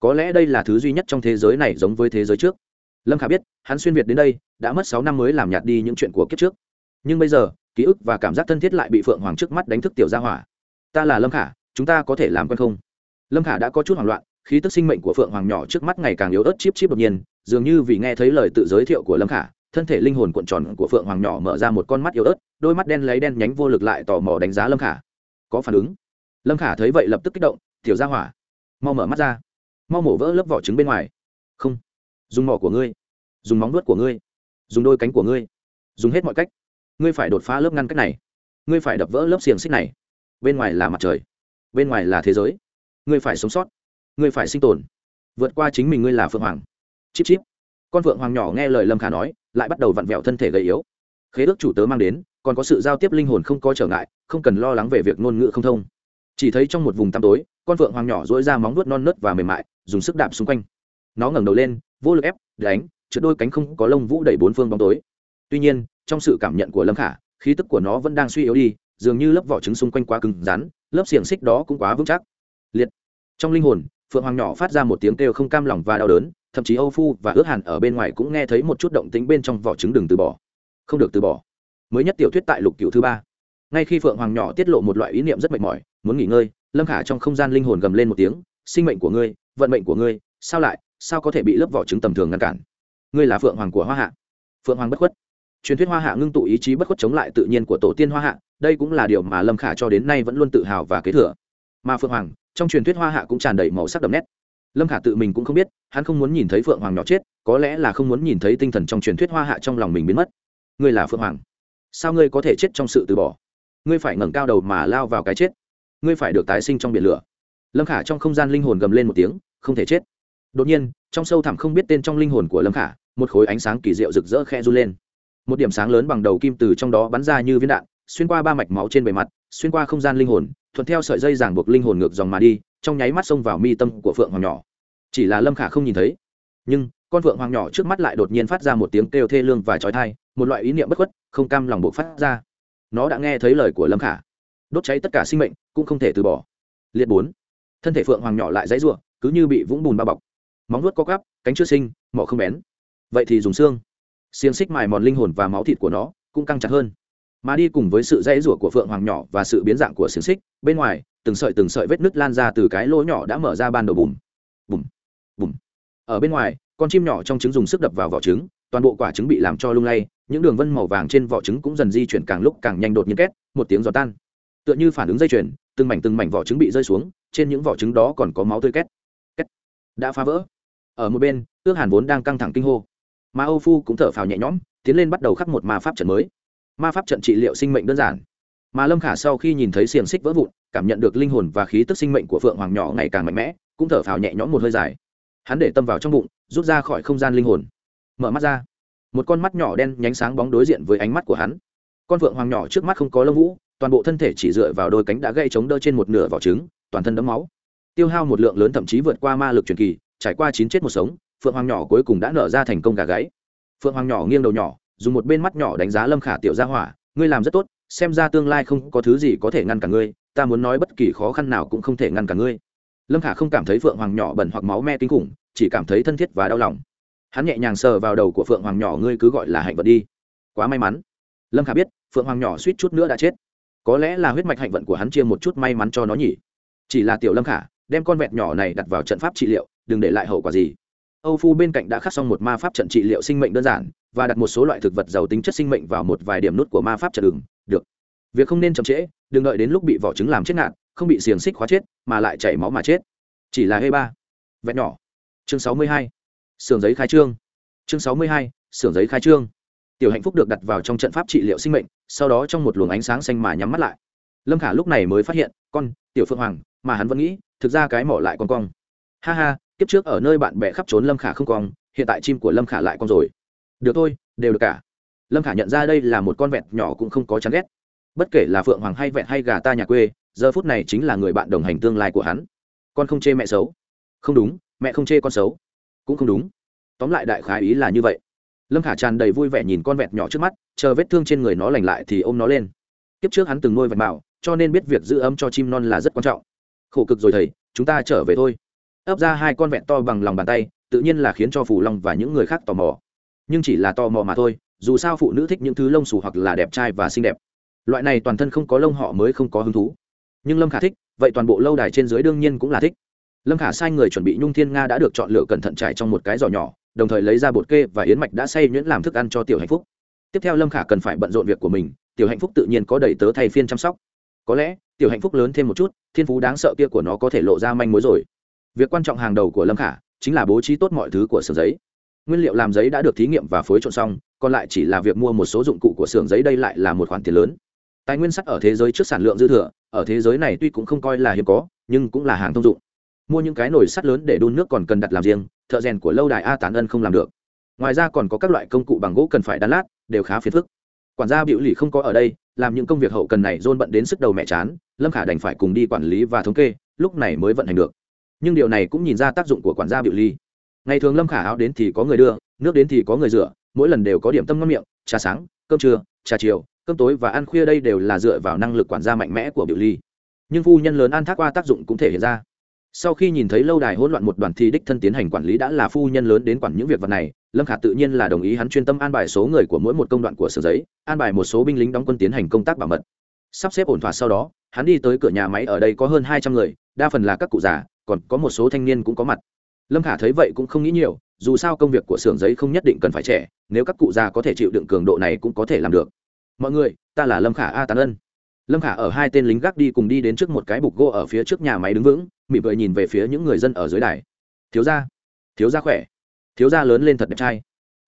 Có lẽ đây là thứ duy nhất trong thế giới này giống với thế giới trước. Lâm khả biết, hắn xuyên việt đến đây, đã mất sáu năm mới làm nhạt đi những chuyện của kiếp trước. Nhưng bây giờ, ký ức và cảm giác thân thiết lại bị phượng hoàng trước mắt đánh thức tiểu gia hỏa. Ta là lâm khả, chúng ta có thể làm quen không? Lâm khả đã có chút hoảng loạn, khí tức sinh mệnh của phượng hoàng nhỏ trước mắt ngày càng yếu ớt chip chip đột nhiên, dường như vì nghe thấy lời tự giới thiệu của lâm khả, thân thể linh hồn cuộn tròn của phượng hoàng nhỏ mở ra một con mắt yếu ớt đôi mắt đen lấy đen nhánh vô lực lại tò mò đánh giá lâm khả. Có phản ứng? Lâm khả thấy vậy lập tức kích động, tiểu gia hỏa, mau mở mắt ra. Mau mổ vỡ lớp vỏ trứng bên ngoài. Không. Dùng mỏ của ngươi. Dùng móng nuốt của ngươi. Dùng đôi cánh của ngươi. Dùng hết mọi cách. Ngươi phải đột phá lớp ngăn cách này. Ngươi phải đập vỡ lớp xiềng xích này. Bên ngoài là mặt trời. Bên ngoài là thế giới. Ngươi phải sống sót. Ngươi phải sinh tồn. Vượt qua chính mình ngươi là phượng hoàng. Chip chip con phượng hoàng nhỏ nghe lời lâm khả nói, lại bắt đầu vặn vẹo thân thể gầy yếu. Khế ước chủ tớ mang đến còn có sự giao tiếp linh hồn không có trở ngại, không cần lo lắng về việc ngôn ngữ không thông. Chỉ thấy trong một vùng tăm tối, con phượng hoàng nhỏ dỗi ra móng vuốt non nớt và mềm mại, dùng sức đạp xung quanh. Nó ngẩng đầu lên, vô lực ép, đánh chứa đôi cánh không có lông vũ đẩy bốn phương bóng tối. Tuy nhiên, trong sự cảm nhận của lâm khả, khí tức của nó vẫn đang suy yếu đi, dường như lớp vỏ trứng xung quanh quá cứng rắn, lớp xiềng xích đó cũng quá vững chắc. Liệt. Trong linh hồn, phượng hoàng nhỏ phát ra một tiếng kêu không cam lòng và đau đớn, thậm chí âu phu và ước hàn ở bên ngoài cũng nghe thấy một chút động tính bên trong vỏ trứng đừng từ bỏ. Không được từ bỏ mới nhất tiểu thuyết tại lục cựu thứ ba. Ngay khi phượng hoàng nhỏ tiết lộ một loại ý niệm rất mệt mỏi, muốn nghỉ ngơi, lâm khả trong không gian linh hồn gầm lên một tiếng, sinh mệnh của ngươi, vận mệnh của ngươi, sao lại, sao có thể bị lớp vỏ trứng tầm thường ngăn cản? Ngươi là phượng hoàng của hoa hạ. Phượng hoàng bất khuất. Truyền thuyết hoa hạ ngưng tụ ý chí bất khuất chống lại tự nhiên của tổ tiên hoa hạ, đây cũng là điều mà lâm khả cho đến nay vẫn luôn tự hào và kế thừa. Mà phượng hoàng, trong truyền thuyết hoa hạ cũng tràn đầy màu sắc đậm nét. Lâm khả tự mình cũng không biết, hắn không muốn nhìn thấy phượng hoàng nhỏ chết, có lẽ là không muốn nhìn thấy tinh thần trong truyền thuyết hoa hạ trong lòng mình biến mất. Ngươi là phượng hoàng sao ngươi có thể chết trong sự từ bỏ? Ngươi phải ngẩng cao đầu mà lao vào cái chết. Ngươi phải được tái sinh trong biển lửa. Lâm khả trong không gian linh hồn gầm lên một tiếng, không thể chết. Đột nhiên, trong sâu thẳm không biết tên trong linh hồn của lâm khả, một khối ánh sáng kỳ diệu rực rỡ khe run lên. Một điểm sáng lớn bằng đầu kim từ trong đó bắn ra như viên đạn, xuyên qua ba mạch máu trên bề mặt, xuyên qua không gian linh hồn, thuận theo sợi dây ràng buộc linh hồn ngược dòng mà đi, trong nháy mắt xông vào mi tâm của phượng hoàng nhỏ. Chỉ là lâm khả không nhìn thấy. Nhưng, con phượng hoàng nhỏ trước mắt lại đột nhiên phát ra một tiếng kêu thê lương và trói thai, một loại ý niệm bất khuất không cam lòng buộc phát ra. Nó đã nghe thấy lời của lâm khả. Đốt cháy tất cả sinh mệnh, cũng không thể từ bỏ. Liệt bốn. Thân thể phượng hoàng nhỏ lại dãy r u ộ cứ như bị vũng bùn bao bọc. Móng nuốt co cắp cánh chưa sinh, mỏ không bén. Vậy thì dùng xương. Xiềng xích mài mòn linh hồn và máu thịt của nó cũng căng chặt hơn. Mà đi cùng với sự dãy rủa của phượng hoàng nhỏ và sự biến dạng của xiềng xích, bên ngoài, từng sợi từng sợi vết nứt lan ra từ cái lỗ nhỏ đã mở ra ban đầu bùm. Bùm. Bùm. Ở bên ngoài, con chim nhỏ trong trứng dùng sức đập vào vỏ trứng, toàn bộ quả trứng bị làm cho lung lay những đường vân màu vàng trên vỏ trứng cũng dần di chuyển càng lúc càng nhanh đột nhiên két, một tiếng giò tan. Tựa như phản ứng dây chuyền, từng mảnh từng mảnh vỏ trứng bị rơi xuống, trên những vỏ trứng đó còn có máu tươi két két, đã phá vỡ. Ở một bên, ước hàn vốn đang căng thẳng kinh hô. Mà âu phu cũng thở phào nhẹ nhõm, tiến lên bắt đầu khắc một ma pháp trận mới. Ma pháp trận trị liệu sinh mệnh đơn giản. Mà lâm khả sau khi nhìn thấy xiềng xích vỡ vụn, cảm nhận được linh hồn và khí tức sinh mệnh của phượng hoàng nhỏ ngày càng mạnh mẽ, cũng thở phào nhẹ nhõm một hơi dài. Hắn để tâm vào trong bụng, rút ra khỏi không gian linh hồn. Mở mắt ra một con mắt nhỏ đen nhánh sáng bóng đối diện với ánh mắt của hắn. Con phượng hoàng nhỏ trước mắt không có lông vũ, toàn bộ thân thể chỉ dựa vào đôi cánh đã gây chống đỡ trên một nửa vỏ trứng, toàn thân đấm máu. Tiêu hao một lượng lớn thậm chí vượt qua ma lực truyền kỳ, trải qua chín chết một sống, phượng hoàng nhỏ cuối cùng đã nở ra thành công gà gáy. Phượng hoàng nhỏ nghiêng đầu nhỏ, dùng một bên mắt nhỏ đánh giá lâm khả tiểu gia hỏa, ngươi làm rất tốt, xem ra tương lai không có thứ gì có thể ngăn cả ngươi, ta muốn nói bất kỳ khó khăn nào cũng không thể ngăn cả ngươi. Lâm khả không cảm thấy phượng hoàng nhỏ bẩn hoặc máu me kinh khủng, chỉ cảm thấy thân thiết và đau lòng hắn nhẹ nhàng sờ vào đầu của phượng hoàng nhỏ, ngươi cứ gọi là hạnh vận đi. Quá may mắn. Lâm khả biết, phượng hoàng nhỏ suýt chút nữa đã chết. Có lẽ là huyết mạch hạnh vận của hắn chia một chút may mắn cho nó nhỉ. Chỉ là tiểu lâm khả, đem con vẹt nhỏ này đặt vào trận pháp trị liệu, đừng để lại hậu quả gì. Âu phu bên cạnh đã khắc xong một ma pháp trận trị liệu sinh mệnh đơn giản, và đặt một số loại thực vật giàu tính chất sinh mệnh vào một vài điểm nút của ma pháp trận đường được. Việc không nên chậm trễ, đừng đợi đến lúc bị vỏ trứng làm chết nạn không bị xiềng xích khóa chết, mà lại chảy máu mà chết. Chỉ là hê ba. Vẹt nhỏ. Chương sáu mươi hai xưởng giấy khai trương. Chương sáu mươi hai xưởng giấy khai trương. Tiểu hạnh phúc được đặt vào trong trận pháp trị liệu sinh mệnh, sau đó trong một luồng ánh sáng xanh mà nhắm mắt lại. Lâm khả lúc này mới phát hiện, con, tiểu phượng hoàng, mà hắn vẫn nghĩ, thực ra cái mỏ lại con cong. Ha ha, kiếp trước ở nơi bạn bè khắp trốn lâm khả không cong, hiện tại chim của lâm khả lại con rồi. Được thôi, đều được cả. Lâm khả nhận ra đây là một con vẹt nhỏ cũng không có chán ghét. Bất kể là phượng hoàng hay vẹn hay gà ta nhà quê, giờ phút này chính là người bạn đồng hành tương lai của hắn. Con không chê mẹ xấu. Không đúng, mẹ không chê con xấu cũng không đúng. Tóm lại đại khái ý là như vậy. Lâm khả tràn đầy vui vẻ nhìn con vẹt nhỏ trước mắt chờ vết thương trên người nó lành lại thì ôm nó lên. Kiếp trước hắn từng nuôi vẹt mạo, cho nên biết việc giữ ấm cho chim non là rất quan trọng. Khổ cực rồi thầy chúng ta trở về thôi. Ấp ra hai con vẹn to bằng lòng bàn tay tự nhiên là khiến cho phù long và những người khác tò mò. Nhưng chỉ là tò mò mà thôi dù sao phụ nữ thích những thứ lông xù hoặc là đẹp trai và xinh đẹp. Loại này toàn thân không có lông họ mới không có hứng thú. Nhưng lâm khả thích vậy toàn bộ lâu đài trên dưới đương nhiên cũng là thích lâm khả sai người chuẩn bị nhung thiên nga đã được chọn lựa cẩn thận trải trong một cái giỏ nhỏ, đồng thời lấy ra bột kê và yến mạch đã xay nhuyễn làm thức ăn cho tiểu hạnh phúc. Tiếp theo lâm khả cần phải bận rộn việc của mình, tiểu hạnh phúc tự nhiên có đầy tớ thay phiên chăm sóc. Có lẽ, tiểu hạnh phúc lớn thêm một chút, thiên phú đáng sợ kia của nó có thể lộ ra manh mối rồi. Việc quan trọng hàng đầu của lâm khả chính là bố trí tốt mọi thứ của xưởng giấy. Nguyên liệu làm giấy đã được thí nghiệm và phối trộn xong, còn lại chỉ là việc mua một số dụng cụ của xưởng giấy đây lại là một khoản tiền lớn. Tài nguyên sắt ở thế giới trước sản lượng dư thừa, ở thế giới này tuy cũng không coi là hiếm có, nhưng cũng là hàng thông dụng mua những cái nồi sắt lớn để đun nước còn cần đặt làm riêng, thợ rèn của lâu đài a tán ân không làm được. Ngoài ra còn có các loại công cụ bằng gỗ cần phải đan lát, đều khá phiền phức. Quản gia biểu lì không có ở đây, làm những công việc hậu cần này dôn bận đến sức đầu mẹ chán, lâm khả đành phải cùng đi quản lý và thống kê, lúc này mới vận hành được. Nhưng điều này cũng nhìn ra tác dụng của quản gia biểu ly ngày thường lâm khả áo đến thì có người đưa, nước đến thì có người rửa, mỗi lần đều có điểm tâm ngon miệng, trà sáng, cơm trưa, trà chiều, cơm tối và ăn khuya đây đều là dựa vào năng lực quản gia mạnh mẽ của biểu ly nhưng phu nhân lớn an thác qua tác dụng cũng thể hiện ra sau khi nhìn thấy lâu đài hỗn loạn một đoàn thì đích thân tiến hành quản lý đã là phu nhân lớn đến quản những việc vật này, lâm khả tự nhiên là đồng ý hắn chuyên tâm an bài số người của mỗi một công đoạn của sở giấy, an bài một số binh lính đóng quân tiến hành công tác bảo mật. Sắp xếp ổn thỏa sau đó, hắn đi tới cửa nhà máy ở đây có hơn hai trăm người, đa phần là các cụ già, còn có một số thanh niên cũng có mặt. Lâm khả thấy vậy cũng không nghĩ nhiều, dù sao công việc của xưởng giấy không nhất định cần phải trẻ, nếu các cụ già có thể chịu đựng cường độ này cũng có thể làm được. Mọi người, ta là lâm khả a tán ân lâm khả ở hai tên lính gác đi cùng đi đến trước một cái bục gỗ ở phía trước nhà máy đứng vững, mỉm cười nhìn về phía những người dân ở dưới đài. Thiếu gia thiếu gia khỏe. Thiếu gia lớn lên thật đẹp trai.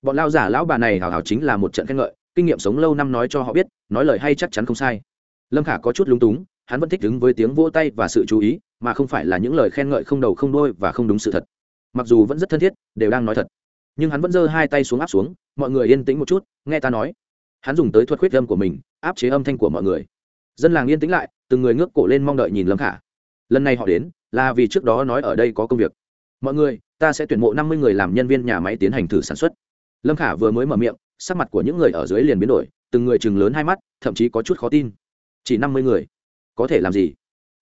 Bọn lao giả lão bà này hào hào chính là một trận khen ngợi, kinh nghiệm sống lâu năm nói cho họ biết, nói lời hay chắc chắn không sai. Lâm khả có chút lúng túng, hắn vẫn thích đứng với tiếng vỗ tay và sự chú ý, mà không phải là những lời khen ngợi không đầu không đôi và không đúng sự thật. Mặc dù vẫn rất thân thiết, đều đang nói thật. Nhưng hắn vẫn giơ hai tay xuống áp xuống, mọi người yên tĩnh một chút, nghe ta nói. Hắn dùng tới thuật khuyết âm của mình, áp chế âm thanh của mọi người dân làng yên tĩnh lại, từng người ngước cổ lên mong đợi nhìn lâm khả. Lần này họ đến, là vì trước đó nói ở đây có công việc. Mọi người, ta sẽ tuyển mộ năm mươi người làm nhân viên nhà máy tiến hành thử sản xuất. Lâm khả vừa mới mở miệng, sắc mặt của những người ở dưới liền biến đổi, từng người chừng lớn hai mắt, thậm chí có chút khó tin. Chỉ năm mươi người? Có thể làm gì?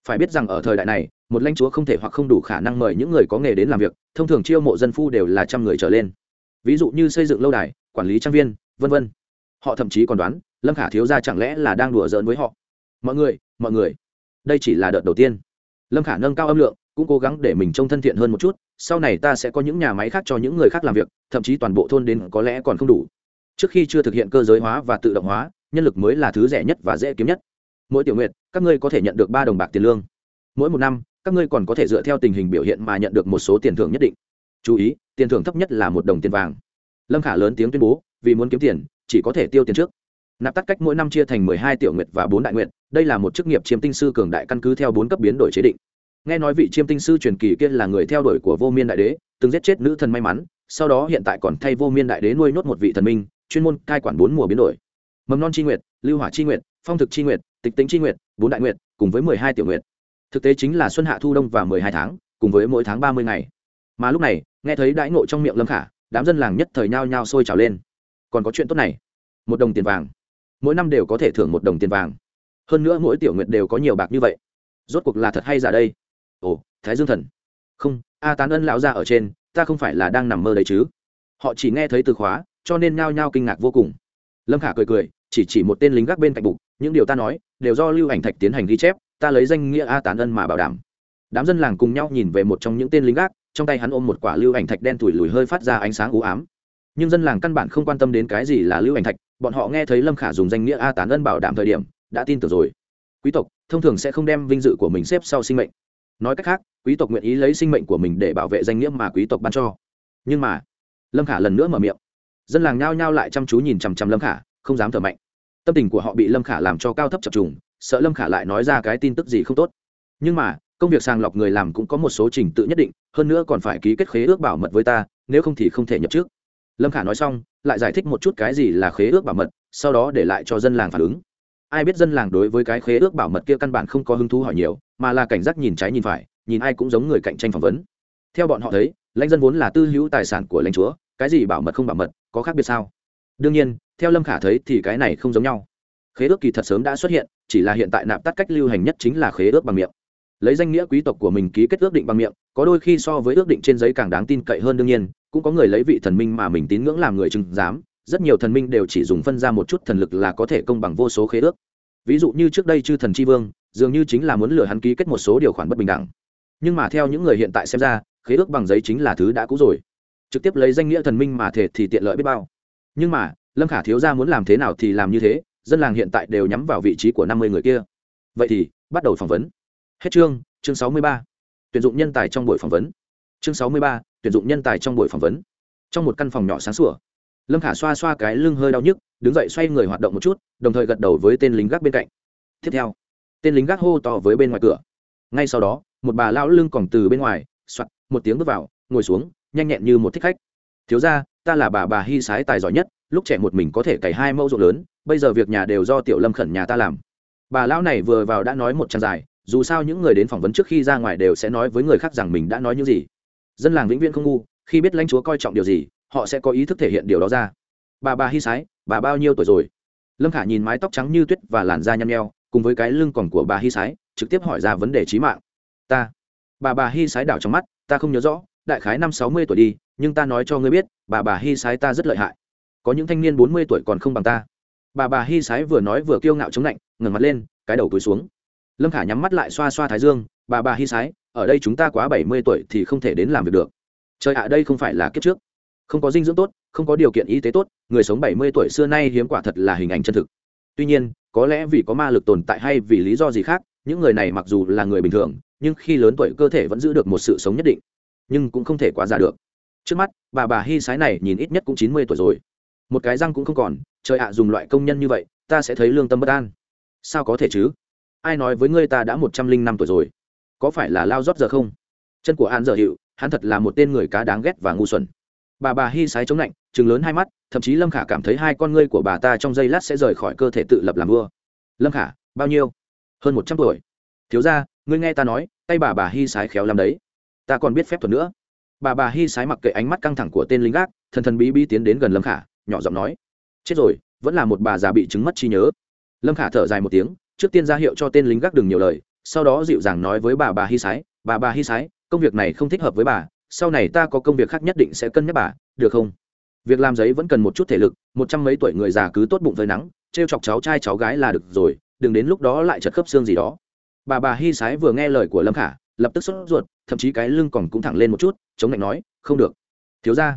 Phải biết rằng ở thời đại này, một lãnh chúa không thể hoặc không đủ khả năng mời những người có nghề đến làm việc, thông thường chiêu mộ dân phu đều là trăm người trở lên. Ví dụ như xây dựng lâu đài, quản lý trang viên v v họ thậm chí còn đoán, lâm khả thiếu ra chẳng lẽ là đang đùa giỡn với họ mọi người mọi người. Đây chỉ là đợt đầu tiên. Lâm khả nâng cao âm lượng, cũng cố gắng để mình trông thân thiện hơn một chút, sau này ta sẽ có những nhà máy khác cho những người khác làm việc, thậm chí toàn bộ thôn đến có lẽ còn không đủ. Trước khi chưa thực hiện cơ giới hóa và tự động hóa, nhân lực mới là thứ rẻ nhất và dễ kiếm nhất. Mỗi tiểu nguyện các ngươi có thể nhận được ba đồng bạc tiền lương. Mỗi một năm, các ngươi còn có thể dựa theo tình hình biểu hiện mà nhận được một số tiền thưởng nhất định. Chú ý, tiền thưởng thấp nhất là một đồng tiền vàng. Lâm khả lớn tiếng tuyên bố, vì muốn kiếm tiền, chỉ có thể tiêu tiền trước nạp tắt cách mỗi năm chia thành mười hai tiểu nguyệt và bốn đại nguyệt, đây là một chức nghiệp chiêm tinh sư cường đại căn cứ theo bốn cấp biến đổi chế định. Nghe nói vị chiêm tinh sư truyền kỳ kia là người theo đuổi của vô miên đại đế, từng giết chết nữ thần may mắn, sau đó hiện tại còn thay vô miên đại đế nuôi nốt một vị thần minh, chuyên môn cai quản bốn mùa biến đổi. Mầm non tri nguyệt, lưu hỏa tri nguyệt, phong thực tri nguyệt, tịch tính tri nguyệt, bốn đại nguyệt, cùng với mười hai tiểu nguyệt. Thực tế chính là xuân hạ thu đông và mười hai tháng, cùng với mỗi tháng ba mươi ngày. Mà lúc này, nghe thấy đãi ngộ trong miệng lâm khả, đám dân làng nhất thời nhao nhao sôi trào lên. Còn có chuyện tốt này. Một đồng tiền vàng mỗi năm đều có thể thưởng một đồng tiền vàng. Hơn nữa mỗi tiểu nguyện đều có nhiều bạc như vậy. Rốt cuộc là thật hay giả đây? Ồ, thái dương thần. Không, a tán ân lão ra ở trên, ta không phải là đang nằm mơ đấy chứ. Họ chỉ nghe thấy từ khóa, cho nên nhao nhao kinh ngạc vô cùng. Lâm khả cười cười, chỉ chỉ một tên lính gác bên cạnh bụng những điều ta nói, đều do lưu ảnh thạch tiến hành ghi chép, ta lấy danh nghĩa a tán ân mà bảo đảm. Đám dân làng cùng nhau nhìn về một trong những tên lính gác, trong tay hắn ôm một quả lưu ảnh thạch đen thủi lùi hơi phát ra ánh sáng u ám nhưng dân làng căn bản không quan tâm đến cái gì là lưu ảnh thạch, bọn họ nghe thấy lâm khả dùng danh nghĩa a tán ân bảo đảm thời điểm, đã tin tưởng rồi. Quý tộc, thông thường sẽ không đem vinh dự của mình xếp sau sinh mệnh. Nói cách khác, quý tộc nguyện ý lấy sinh mệnh của mình để bảo vệ danh nghĩa mà quý tộc ban cho. Nhưng mà, lâm khả lần nữa mở miệng. Dân làng nhao nhao lại chăm chú nhìn chằm chằm lâm khả, không dám thở mạnh. Tâm tình của họ bị lâm khả làm cho cao thấp chập trùng, sợ lâm khả lại nói ra cái tin tức gì không tốt. Nhưng mà, công việc sàng lọc người làm cũng có một số trình tự nhất định, hơn nữa còn phải ký kết khế ước bảo mật với ta, nếu không thì không thể nhập trước lâm khả nói xong, lại giải thích một chút cái gì là khế ước bảo mật, sau đó để lại cho dân làng phản ứng. Ai biết dân làng đối với cái khế ước bảo mật kia căn bản không có hứng thú hỏi nhiều, mà là cảnh giác nhìn trái nhìn phải, nhìn ai cũng giống người cạnh tranh phỏng vấn. Theo bọn họ thấy, lãnh dân vốn là tư hữu tài sản của lãnh chúa, cái gì bảo mật không bảo mật, có khác biệt sao? Đương nhiên, theo lâm khả thấy thì cái này không giống nhau. Khế ước kỳ thật sớm đã xuất hiện, chỉ là hiện tại nạp tắt cách lưu hành nhất chính là khế ước bằng miệng. Lấy danh nghĩa quý tộc của mình ký kết ước định bằng miệng, có đôi khi so với ước định trên giấy càng đáng tin cậy hơn đương nhiên cũng có người lấy vị thần minh mà mình tín ngưỡng làm người chứng giám, rất nhiều thần minh đều chỉ dùng phân ra một chút thần lực là có thể công bằng vô số khế ước. Ví dụ như trước đây chư thần tri vương, dường như chính là muốn lừa hắn ký kết một số điều khoản bất bình đẳng. Nhưng mà theo những người hiện tại xem ra, khế ước bằng giấy chính là thứ đã cũ rồi. Trực tiếp lấy danh nghĩa thần minh mà thể thì tiện lợi biết bao. Nhưng mà, lâm khả thiếu ra muốn làm thế nào thì làm như thế, dân làng hiện tại đều nhắm vào vị trí của năm mươi người kia. Vậy thì, bắt đầu phỏng vấn. Hết chương chương sáu mươi ba. Tuyển dụng nhân tài trong buổi phỏng vấn chương sáu mươi ba, tuyển dụng nhân tài trong buổi phỏng vấn. Trong một căn phòng nhỏ sáng sủa, lâm khả xoa xoa cái lưng hơi đau nhức, đứng dậy xoay người hoạt động một chút, đồng thời gật đầu với tên lính gác bên cạnh. Tiếp theo, tên lính gác hô to với bên ngoài cửa. Ngay sau đó, một bà lão lưng còn từ bên ngoài soặt một tiếng bước vào, ngồi xuống, nhanh nhẹn như một thích khách. Thiếu ra ta là bà bà hy sái tài giỏi nhất, lúc trẻ một mình có thể cày hai mẫu ruộng lớn, bây giờ việc nhà đều do tiểu lâm khẩn nhà ta làm. Bà lão này vừa vào đã nói một trang dài, dù sao những người đến phỏng vấn trước khi ra ngoài đều sẽ nói với người khác rằng mình đã nói những gì dân làng vĩnh viễn không ngu, khi biết lãnh chúa coi trọng điều gì, họ sẽ có ý thức thể hiện điều đó ra. Bà bà hy sái, bà bao nhiêu tuổi rồi? Lâm khả nhìn mái tóc trắng như tuyết và làn da nhăn nheo, cùng với cái lưng còn của bà hy sái, trực tiếp hỏi ra vấn đề trí mạng. Ta, bà bà hy sái đảo trong mắt, ta không nhớ rõ, đại khái năm sáu mươi tuổi đi, nhưng ta nói cho ngươi biết, bà bà hy sái ta rất lợi hại. Có những thanh niên bốn mươi tuổi còn không bằng ta. Bà bà hy sái vừa nói vừa kiêu ngạo chống lạnh, ngẩng mặt lên, cái đầu túi xuống. Lâm khả nhắm mắt lại xoa xoa thái dương, bà bà hy sái ở đây chúng ta quá bảy mươi tuổi thì không thể đến làm việc được. Trời ạ, đây không phải là kiếp trước. Không có dinh dưỡng tốt, không có điều kiện y tế tốt, người sống bảy mươi tuổi xưa nay hiếm quả thật là hình ảnh chân thực. Tuy nhiên, có lẽ vì có ma lực tồn tại hay vì lý do gì khác, những người này mặc dù là người bình thường, nhưng khi lớn tuổi cơ thể vẫn giữ được một sự sống nhất định, nhưng cũng không thể quá già được. Trước mắt, bà bà hy sái này nhìn ít nhất cũng chín mươi tuổi rồi. Một cái răng cũng không còn, trời ạ, dùng loại công nhân như vậy, ta sẽ thấy lương tâm bất an. Sao có thể chứ? Ai nói với ngươi ta đã một trăm linh năm tuổi rồi? Có phải là lao rót giờ không? Chân của an giờ hiệu hắn thật là một tên người cá đáng ghét và ngu xuẩn. Bà bà hy sái chống lạnh chừng lớn hai mắt, thậm chí lâm khả cảm thấy hai con ngươi của bà ta trong giây lát sẽ rời khỏi cơ thể tự lập làm vua. Lâm khả, bao nhiêu? Hơn một trăm tuổi. Thiếu ra ngươi nghe ta nói, tay bà bà hy sái khéo làm đấy. Ta còn biết phép thuật nữa. Bà bà hy sái mặc kệ ánh mắt căng thẳng của tên lính gác, thần thần bí bí tiến đến gần lâm khả, nhỏ giọng nói. Chết rồi, vẫn là một bà già bị chứng mất trí nhớ. Lâm khả thở dài một tiếng, trước tiên ra hiệu cho tên lính gác đừng nhiều lời sau đó dịu dàng nói với bà bà hy sái, bà bà hy sái, công việc này không thích hợp với bà, sau này ta có công việc khác nhất định sẽ cân nhắc bà, được không? Việc làm giấy vẫn cần một chút thể lực, một trăm mấy tuổi người già cứ tốt bụng với nắng t r e o chọc cháu trai cháu gái là được rồi, đừng đến lúc đó lại chật khớp xương gì đó. Bà bà hy sái vừa nghe lời của lâm khả, lập tức sốt ruột, thậm chí cái lưng còn cũng thẳng lên một chút, chống lạnh nói, không được. Thiếu ra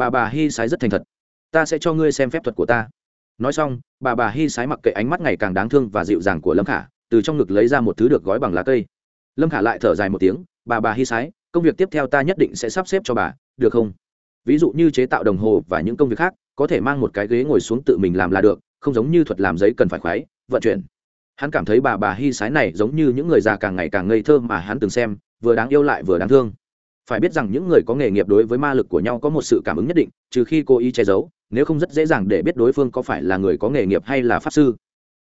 bà bà hy sái rất thành thật. Ta sẽ cho ngươi xem phép thuật của ta. Nói xong, bà bà hy sái mặc kệ ánh mắt ngày càng đáng thương và dịu dàng của lâm khả từ trong ngực lấy ra một thứ được gói bằng lá cây. Lâm khả lại thở dài một tiếng, bà bà hy sái, công việc tiếp theo ta nhất định sẽ sắp xếp cho bà, được không? Ví dụ như chế tạo đồng hồ và những công việc khác, có thể mang một cái ghế ngồi xuống tự mình làm là được, không giống như thuật làm giấy cần phải khoái vận chuyển. Hắn cảm thấy bà bà hy sái này giống như những người già càng ngày càng ngây thơ mà hắn từng xem, vừa đáng yêu lại vừa đáng thương. Phải biết rằng những người có nghề nghiệp đối với ma lực của nhau có một sự cảm ứng nhất định, trừ khi cố ý che giấu, nếu không rất dễ dàng để biết đối phương có phải là người có nghề nghiệp hay là pháp sư.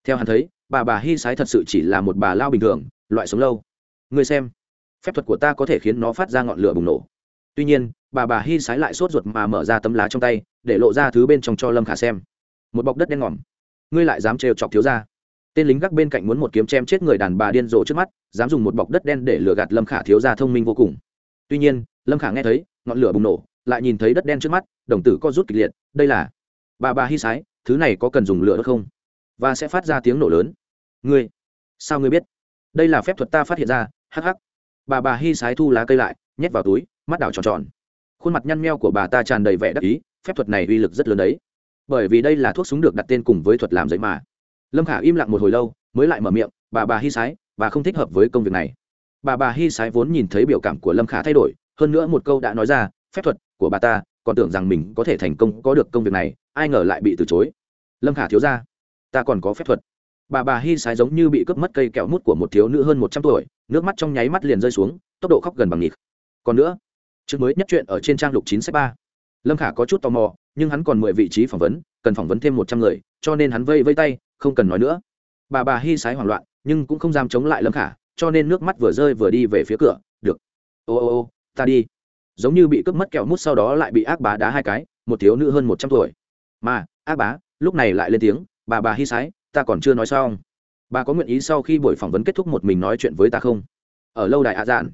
Theo hắn thấy bà bà hy sái thật sự chỉ là một bà lao bình thường, loại sống lâu. Người xem, phép thuật của ta có thể khiến nó phát ra ngọn lửa bùng nổ. Tuy nhiên, bà bà hy sái lại sốt ruột mà mở ra tấm lá trong tay, để lộ ra thứ bên trong cho lâm khả xem. Một bọc đất đen ngòm. Ngươi lại dám trêu chọc thiếu ra tên lính gác bên cạnh muốn một kiếm chém chết người đàn bà điên rồ trước mắt, dám dùng một bọc đất đen để lừa gạt lâm khả thiếu ra thông minh vô cùng. Tuy nhiên, lâm khả nghe thấy, ngọn lửa bùng nổ, lại nhìn thấy đất đen trước mắt, đồng tử co rút kịch liệt. Đây là bà bà hy sái, thứ này có cần dùng lửa đốt không? Và sẽ phát ra tiếng nổ lớn ngươi? Sao ngươi biết? Đây là phép thuật ta phát hiện ra, hắc hắc. Bà bà hy sái thu lá cây lại, nhét vào túi, mắt đảo tròn tròn. Khuôn mặt nhăn meo của bà ta tràn đầy vẻ đắc ý, phép thuật này uy lực rất lớn đấy. Bởi vì đây là thuốc súng được đặt tên cùng với thuật làm giấy mà. Lâm khả im lặng một hồi lâu, mới lại mở miệng, bà bà hy sái, bà không thích hợp với công việc này. Bà bà hy sái vốn nhìn thấy biểu cảm của lâm khả thay đổi, hơn nữa một câu đã nói ra, phép thuật của bà ta, còn tưởng rằng mình có thể thành công có được công việc này, ai ngờ lại bị từ chối. Lâm khả thiếu ra, ta còn có phép thuật bà bà hy sái giống như bị cướp mất cây kẹo mút của một thiếu nữ hơn một trăm tuổi, nước mắt trong nháy mắt liền rơi xuống, tốc độ khóc gần bằng nhịp. Còn nữa, chương mới nhất chuyện ở trên trang lục chín sách ba. Lâm khả có chút tò mò, nhưng hắn còn mười vị trí phỏng vấn, cần phỏng vấn thêm một trăm người, cho nên hắn vây vây tay, không cần nói nữa. Bà bà hy sái hoảng loạn, nhưng cũng không dám chống lại lâm khả, cho nên nước mắt vừa rơi vừa đi về phía cửa, được. Ô ô ô, ta đi. Giống như bị cướp mất kẹo mút sau đó lại bị ác bá đá hai cái, một thiếu nữ hơn một trăm tuổi. Mà, ác bá, lúc này lại lên tiếng, bà bà hy sái ta còn chưa nói xong. Bà có nguyện ý sau khi buổi phỏng vấn kết thúc một mình nói chuyện với ta không? Ở lâu đài ạ dạn.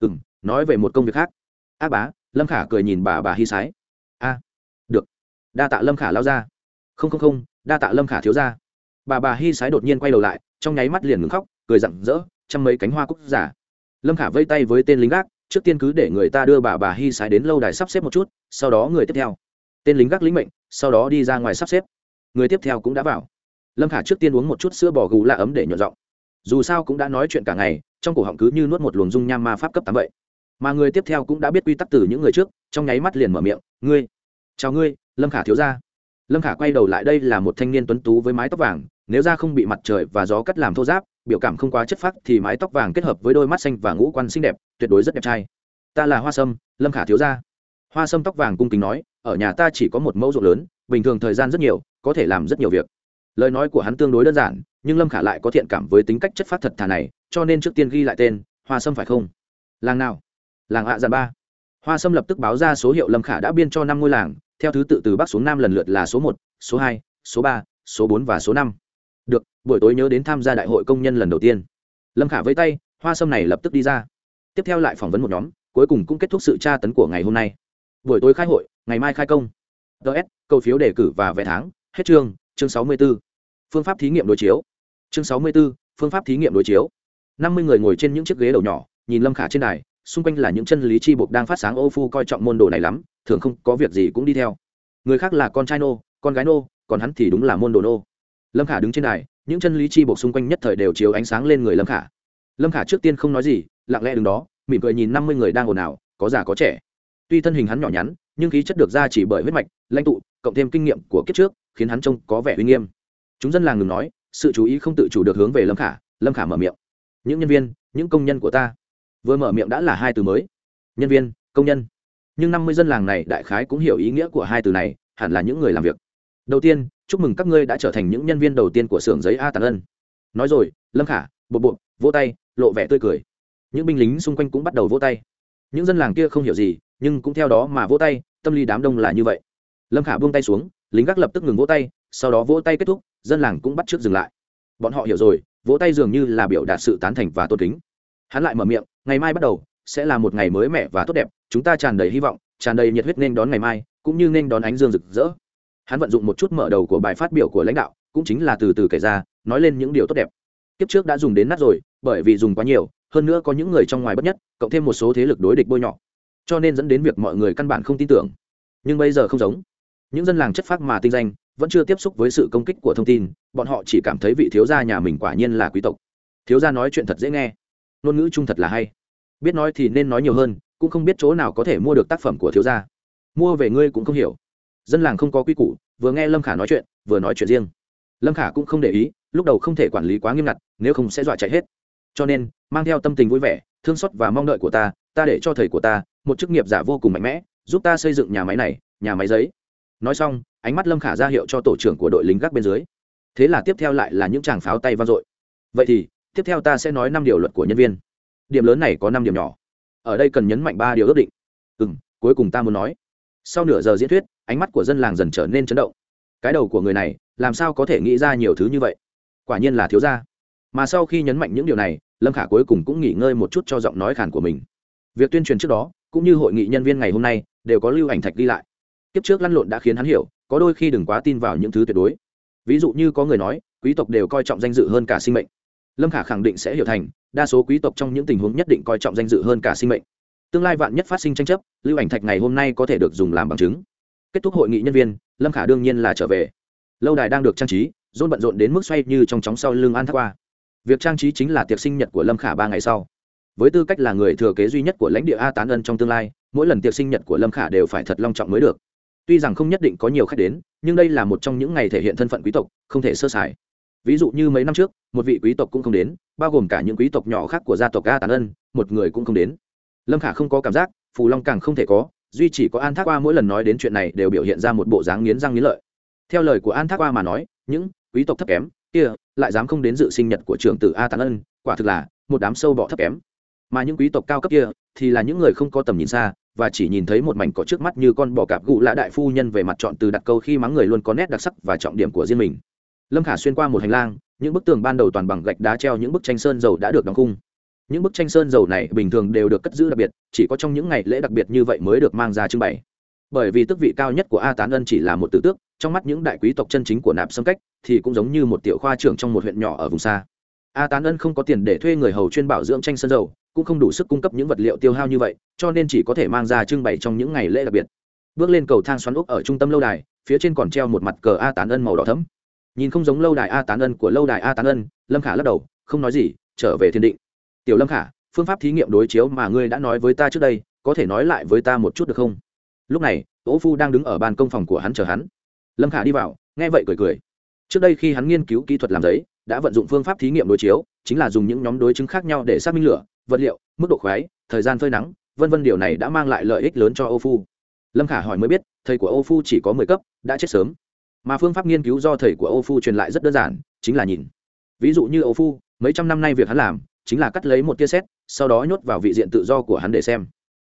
Ừ m nói về một công việc khác. Ác bá, lâm khả cười nhìn bà bà hy sái. A, được. Đa tạ lâm khả lao ra. Không không không, đa tạ lâm khả thiếu ra bà bà hy sái đột nhiên quay đầu lại, trong nháy mắt liền ngừng khóc, cười rặng rỡ chăm mấy cánh hoa cúc giả. Lâm khả vây tay với tên lính gác, trước tiên cứ để người ta đưa bà bà hy sái đến lâu đài sắp xếp một chút, sau đó người tiếp theo. Tên lính gác lính mệnh, sau đó đi ra ngoài sắp xếp. Người tiếp theo cũng đã vào lâm khả trước tiên uống một chút sữa bò gù lạ ấm để nhuận giọng. Dù sao cũng đã nói chuyện cả ngày, trong cổ họng cứ như nuốt một luồng dung nham ma pháp cấp tám vậy. Mà người tiếp theo cũng đã biết quy tắc từ những người trước, trong nháy mắt liền mở miệng, ngươi, chào ngươi, lâm khả thiếu ra lâm khả quay đầu lại đây là một thanh niên tuấn tú với mái tóc vàng, nếu da không bị mặt trời và gió cắt làm thô giáp biểu cảm không quá chất phác thì mái tóc vàng kết hợp với đôi mắt xanh và ngũ quan xinh đẹp, tuyệt đối rất đẹp trai. Ta là hoa sâm, lâm khả thiếu gia. Hoa sâm tóc vàng cung kính nói, ở nhà ta chỉ có một mẫu ruộng lớn, bình thường thời gian rất nhiều, có thể làm rất nhiều việc lời nói của hắn tương đối đơn giản, nhưng lâm khả lại có thiện cảm với tính cách chất phát thật thà này, cho nên trước tiên ghi lại tên, hoa sâm phải không? Làng nào? Làng hạ giàn ba. Hoa sâm lập tức báo ra số hiệu lâm khả đã biên cho năm ngôi làng, theo thứ tự từ bắc xuống nam lần lượt là số một, số hai, số ba, số bốn và số năm. Được, buổi tối nhớ đến tham gia đại hội công nhân lần đầu tiên. Lâm khả với tay, hoa sâm này lập tức đi ra. Tiếp theo lại phỏng vấn một nhóm, cuối cùng cũng kết thúc sự tra tấn của ngày hôm nay. Buổi tối khai hội, ngày mai khai công. Ts câu phiếu đề cử và vé tháng, hết chương chương sáu mươi 64 phương pháp thí nghiệm đối chiếu. Chương sáu mươi 64, phương pháp thí nghiệm đối chiếu. năm mươi người ngồi trên những chiếc ghế đầu nhỏ nhìn lâm khả trên đài xung quanh là những chân lý chi buộc đang phát sáng ô phu coi trọng môn đồ này lắm thường không có việc gì cũng đi theo. Người khác là con trai nô con gái nô còn hắn thì đúng là môn đồ nô. Lâm khả đứng trên đài những chân lý chi buộc xung quanh nhất thời đều chiếu ánh sáng lên người lâm khả. Lâm khả trước tiên không nói gì lặng lẽ đứng đó mỉm cười nhìn năm mươi người đang ồn ào có già có trẻ. Tuy thân hình hắn nhỏ nhắn nhưng khí chất được ra chỉ bởi huyết mạch lãnh tụ cộng thêm kinh nghiệm của kiếp trước khiến hắn trông có vẻ uy nghiêm chúng dân làng ngừng nói, sự chú ý không tự chủ được hướng về lâm khả lâm khả mở miệng. Những nhân viên, những công nhân của ta. Vừa mở miệng đã là hai từ mới. Nhân viên, công nhân. Nhưng năm mươi dân làng này đại khái cũng hiểu ý nghĩa của hai từ này, hẳn là những người làm việc. Đầu tiên, chúc mừng các ngươi đã trở thành những nhân viên đầu tiên của xưởng giấy a tàn ân. Nói rồi, lâm khả, bộ bộ, vỗ tay, lộ vẻ tươi cười. Những binh lính xung quanh cũng bắt đầu vỗ tay. Những dân làng kia không hiểu gì, nhưng cũng theo đó mà vỗ tay, tâm lý đám đông là như vậy. Lâm khả buông tay xuống, lính gác lập tức ngừng vỗ tay sau đó vỗ tay kết thúc, dân làng cũng bắt t r ư ớ c dừng lại. Bọn họ hiểu rồi, vỗ tay dường như là biểu đạt sự tán thành và tôn kính. Hắn lại mở miệng, ngày mai bắt đầu, sẽ là một ngày mới mẻ và tốt đẹp, chúng ta tràn đầy hy vọng, tràn đầy nhiệt huyết nên đón ngày mai, cũng như nên đón ánh dương rực rỡ. Hắn vận dụng một chút mở đầu của bài phát biểu của lãnh đạo, cũng chính là từ từ kể ra, nói lên những điều tốt đẹp. Kiếp trước đã dùng đến nát rồi, bởi vì dùng quá nhiều, hơn nữa có những người trong ngoài bất nhất, cộng thêm một số thế lực đối địch bôi nhọ. Cho nên dẫn đến việc mọi người căn bản không tin tưởng. Nhưng bây giờ không giống. Những dân làng chất phác mà tinh danh vẫn chưa tiếp xúc với sự công kích của thông tin, bọn họ chỉ cảm thấy vị thiếu gia nhà mình quả nhiên là quý tộc. Thiếu gia nói chuyện thật dễ nghe. Ngôn ngữ trung thật là hay. Biết nói thì nên nói nhiều hơn, cũng không biết chỗ nào có thể mua được tác phẩm của thiếu gia. Mua về ngươi cũng không hiểu. Dân làng không có quy củ, vừa nghe lâm khả nói chuyện, vừa nói chuyện riêng. Lâm khả cũng không để ý, lúc đầu không thể quản lý quá nghiêm ngặt, nếu không sẽ dọa chạy hết. Cho nên, mang theo tâm tình vui vẻ, thương xót và mong đợi của ta ta để cho thầy của ta, một chức nghiệp giả vô cùng mạnh mẽ, giúp ta xây dựng nhà máy này, nhà máy giấy. Nói xong ánh mắt lâm khả ra hiệu cho tổ trưởng của đội lính gác bên dưới. Thế là tiếp theo lại là những tràng pháo tay vang dội. Vậy thì, tiếp theo ta sẽ nói năm điều luật của nhân viên. Điểm lớn này có năm điểm nhỏ. Ở đây cần nhấn mạnh ba điều ước định. Ừ m cuối cùng ta muốn nói. Sau nửa giờ diễn thuyết, ánh mắt của dân làng dần trở nên chấn động. Cái đầu của người này, làm sao có thể nghĩ ra nhiều thứ như vậy? Quả nhiên là thiếu gia. Mà sau khi nhấn mạnh những điều này, lâm khả cuối cùng cũng nghỉ ngơi một chút cho giọng nói khàn của mình. Việc tuyên truyền trước đó, cũng như hội nghị nhân viên ngày hôm nay, đều có lưu ảnh thạch ghi lại. Kiếp trước lăn lộn đã khiến hắn hiểu có đôi khi đừng quá tin vào những thứ tuyệt đối. Ví dụ như có người nói, quý tộc đều coi trọng danh dự hơn cả sinh mệnh. Lâm khả khẳng định sẽ hiểu thành, đa số quý tộc trong những tình huống nhất định coi trọng danh dự hơn cả sinh mệnh. Tương lai vạn nhất phát sinh tranh chấp, lưu ảnh thạch ngày hôm nay có thể được dùng làm bằng chứng. Kết thúc hội nghị nhân viên, lâm khả đương nhiên là trở về. Lâu đài đang được trang trí dôn bận rộn đến mức xoay như trong chóng sau lưng an thác qua việc trang trí chính là tiệc sinh nhật của lâm khả ba ngày sau. Với tư cách là người thừa kế duy nhất của lãnh địa a tán ân trong tương lai, mỗi lần tiệc sinh nhật của lâm khả đều phải thật long trọng mới được tuy rằng không nhất định có nhiều khách đến, nhưng đây là một trong những ngày thể hiện thân phận quý tộc, không thể sơ sài. Ví dụ như mấy năm trước, một vị quý tộc cũng không đến, bao gồm cả những quý tộc nhỏ khác của gia tộc a tàn ân, một người cũng không đến. Lâm khả không có cảm giác, phù long càng không thể có, duy chỉ có an thác qua mỗi lần nói đến chuyện này đều biểu hiện ra một bộ dáng nghiến răng nghiến lợi. Theo lời của an thác qua mà nói, những quý tộc thấp kém, kia lại dám không đến dự sinh nhật của trưởng tử a tàn ân, quả thực là một đám sâu bọ thấp kém. Mà những quý tộc cao cấp kia thì là những người không có tầm nhìn xa và chỉ nhìn thấy một mảnh cỏ trước mắt như con bò cạp gụ lạ đại phu nhân về mặt chọn từ đặt câu khi mắng người luôn có nét đặc sắc và trọng điểm của riêng mình. Lâm khả xuyên qua một hành lang, những bức tường ban đầu toàn bằng gạch đá treo những bức tranh sơn dầu đã được đóng khung. Những bức tranh sơn dầu này bình thường đều được cất giữ đặc biệt, chỉ có trong những ngày lễ đặc biệt như vậy mới được mang ra trưng bày. Bởi vì tước vị cao nhất của a tán ân chỉ là một tử tước, trong mắt những đại quý tộc chân chính của nạp xâm cách thì cũng giống như một tiểu khoa trưởng trong một huyện nhỏ ở vùng xa a tán ân không có tiền để thuê người hầu chuyên bảo dưỡng tranh sơn dầu, cũng không đủ sức cung cấp những vật liệu tiêu hao như vậy, cho nên chỉ có thể mang ra trưng bày trong những ngày lễ đặc biệt. Bước lên cầu thang xoắn úc ở trung tâm lâu đài, phía trên còn treo một mặt cờ a tán ân màu đỏ thấm nhìn không giống lâu đài a tán ân của lâu đài a tán ân, lâm khả lắc đầu, không nói gì, trở về thiên định. Tiểu lâm khả, phương pháp thí nghiệm đối chiếu mà ngươi đã nói với ta trước đây, có thể nói lại với ta một chút được không? Lúc này ỗ phu đang đứng ở ban công phòng của hắn chờ hắn. Lâm khả đi vào, nghe vậy cười cười. Trước đây khi hắn nghiên cứu kỹ thuật làm giấy đã vận dụng phương pháp thí nghiệm đối chiếu, chính là dùng những nhóm đối chứng khác nhau để xác minh lửa, vật liệu, mức độ khoái, thời gian phơi nắng, vân vân điều này đã mang lại lợi ích lớn cho ô phu. Lâm khả hỏi mới biết, thầy của ô phu chỉ có mười cấp, đã chết sớm. Mà phương pháp nghiên cứu do thầy của ô phu truyền lại rất đơn giản, chính là nhìn. Ví dụ như ô phu, mấy trăm năm nay việc hắn làm, chính là cắt lấy một tia xét sau đó nhốt vào vị diện tự do của hắn để xem.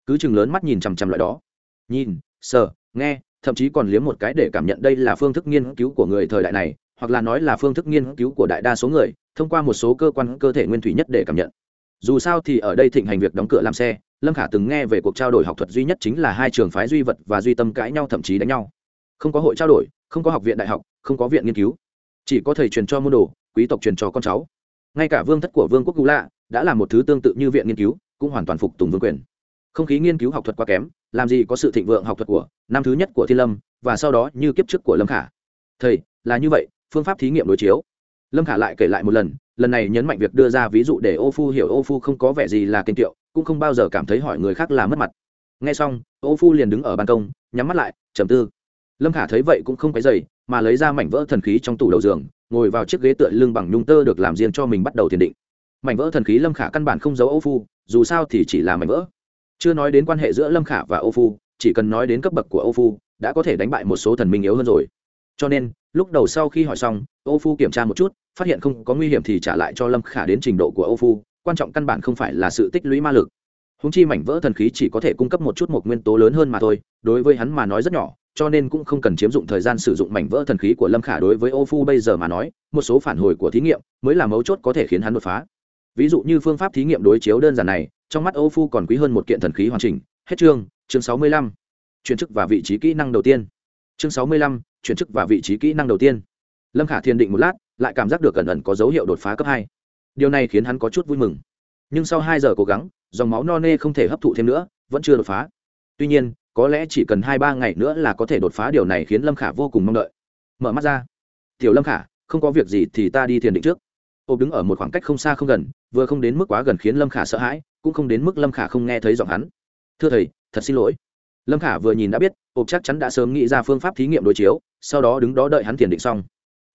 Cứ chừng lớn mắt nhìn chằm chằm loại đó. Nhìn, sờ, nghe, thậm chí còn liếm một cái để cảm nhận đây là phương thức nghiên cứu của người thời đại này hoặc là nói là phương thức nghiên cứu của đại đa số người, thông qua một số cơ quan cơ thể nguyên thủy nhất để cảm nhận. Dù sao thì ở đây thịnh hành việc đóng cửa làm xe, lâm khả từng nghe về cuộc trao đổi học thuật duy nhất chính là hai trường phái duy vật và duy tâm cãi nhau thậm chí đánh nhau. Không có hội trao đổi, không có học viện đại học, không có viện nghiên cứu. Chỉ có thầy truyền cho môn đồ, quý tộc truyền cho con cháu. Ngay cả vương thất của vương quốc gù lạ đã là một thứ tương tự như viện nghiên cứu, cũng hoàn toàn phục tùng vương quyền. Không khí nghiên cứu học thuật quá kém, làm gì có sự thịnh vượng học thuật của năm thứ nhất của thiên lâm, và sau đó như kiếp trước của lâm khả. Thầy, là như vậy phương pháp thí nghiệm đối chiếu. Lâm khả lại kể lại một lần lần này nhấn mạnh việc đưa ra ví dụ để ô phu hiểu ô phu không có vẻ gì là kinh tiệu cũng không bao giờ cảm thấy hỏi người khác là mất mặt. Nghe xong, ô phu liền đứng ở ban công, nhắm mắt lại, trầm tư. Lâm khả thấy vậy cũng không cái dày mà lấy ra mảnh vỡ thần khí trong tủ đầu giường, ngồi vào chiếc ghế tựa lưng bằng nhung tơ được làm riêng cho mình bắt đầu thiền định. Mảnh vỡ thần khí lâm khả căn bản không giấu ô phu, dù sao thì chỉ là mảnh vỡ. Chưa nói đến quan hệ giữa lâm khả và ô phu, chỉ cần nói đến cấp bậc của ô phu, đã có thể đánh bại một số thần minh yếu hơn rồi cho nên, lúc đầu sau khi hỏi xong ô phu kiểm tra một chút, phát hiện không có nguy hiểm thì trả lại cho lâm khả đến trình độ của ô phu, quan trọng căn bản không phải là sự tích lũy ma lực. Húng chi mảnh vỡ thần khí chỉ có thể cung cấp một chút một nguyên tố lớn hơn mà thôi, đối với hắn mà nói rất nhỏ, cho nên cũng không cần chiếm dụng thời gian sử dụng mảnh vỡ thần khí của lâm khả đối với ô phu bây giờ mà nói, một số phản hồi của thí nghiệm mới là mấu chốt có thể khiến hắn đột phá. Ví dụ như phương pháp thí nghiệm đối chiếu đơn giản này, trong mắt ô phu còn quý hơn một kiện thần khí hoàn chỉnh, hết chương chương sáu mươi lăm. Chuyển chức và vị trí kỹ năng đầu tiên chương sáu mươi lăm, chuyển chức và vị trí kỹ năng đầu tiên. Lâm khả thiền định một lát, lại cảm giác được cẩn ẩn có dấu hiệu đột phá cấp hai. Điều này khiến hắn có chút vui mừng. Nhưng sau hai giờ cố gắng, dòng máu no nê không thể hấp thụ thêm nữa, vẫn chưa đột phá. Tuy nhiên, có lẽ chỉ cần hai ba ngày nữa là có thể đột phá điều này khiến lâm khả vô cùng mong đợi. Mở mắt ra. Tiểu lâm khả, không có việc gì thì ta đi thiền định trước. Ô đứng ở một khoảng cách không xa không gần, vừa không đến mức quá gần khiến lâm khả sợ hãi, cũng không đến mức lâm khả không nghe thấy giọng hắn. Thưa thầy, thật xin lỗi lâm khả vừa nhìn đã biết ộp chắc chắn đã sớm nghĩ ra phương pháp thí nghiệm đối chiếu, sau đó đứng đó đợi hắn thiền định xong.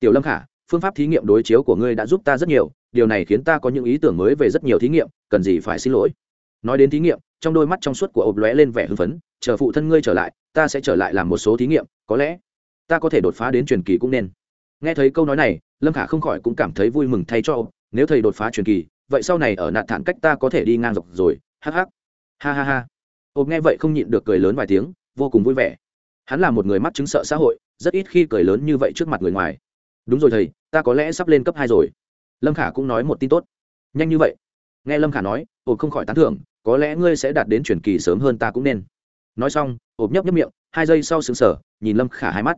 Tiểu lâm khả, phương pháp thí nghiệm đối chiếu của ngươi đã giúp ta rất nhiều, điều này khiến ta có những ý tưởng mới về rất nhiều thí nghiệm, cần gì phải xin lỗi? Nói đến thí nghiệm, trong đôi mắt trong suốt của ộp lóe lên vẻ hưng phấn, chờ phụ thân ngươi trở lại, ta sẽ trở lại làm một số thí nghiệm, có lẽ ta có thể đột phá đến truyền kỳ cũng nên. Nghe thấy câu nói này, lâm khả không khỏi cũng cảm thấy vui mừng thay cho ộp nếu thầy đột phá truyền kỳ, vậy sau này ở nạn thản cách ta có thể đi ngang dọc rồi, hắc hắc. Ha ha ha hộp nghe vậy không nhịn được cười lớn vài tiếng, vô cùng vui vẻ. Hắn là một người mắc chứng sợ xã hội, rất ít khi cười lớn như vậy trước mặt người ngoài. Đúng rồi thầy, ta có lẽ sắp lên cấp hai rồi. Lâm khả cũng nói một tin tốt. Nhanh như vậy. Nghe lâm khả nói hộp không khỏi tán thưởng, có lẽ ngươi sẽ đạt đến truyền kỳ sớm hơn ta cũng nên. Nói xong hộp nhấp nhấp miệng, hai giây sau xứng sở nhìn lâm khả hai mắt.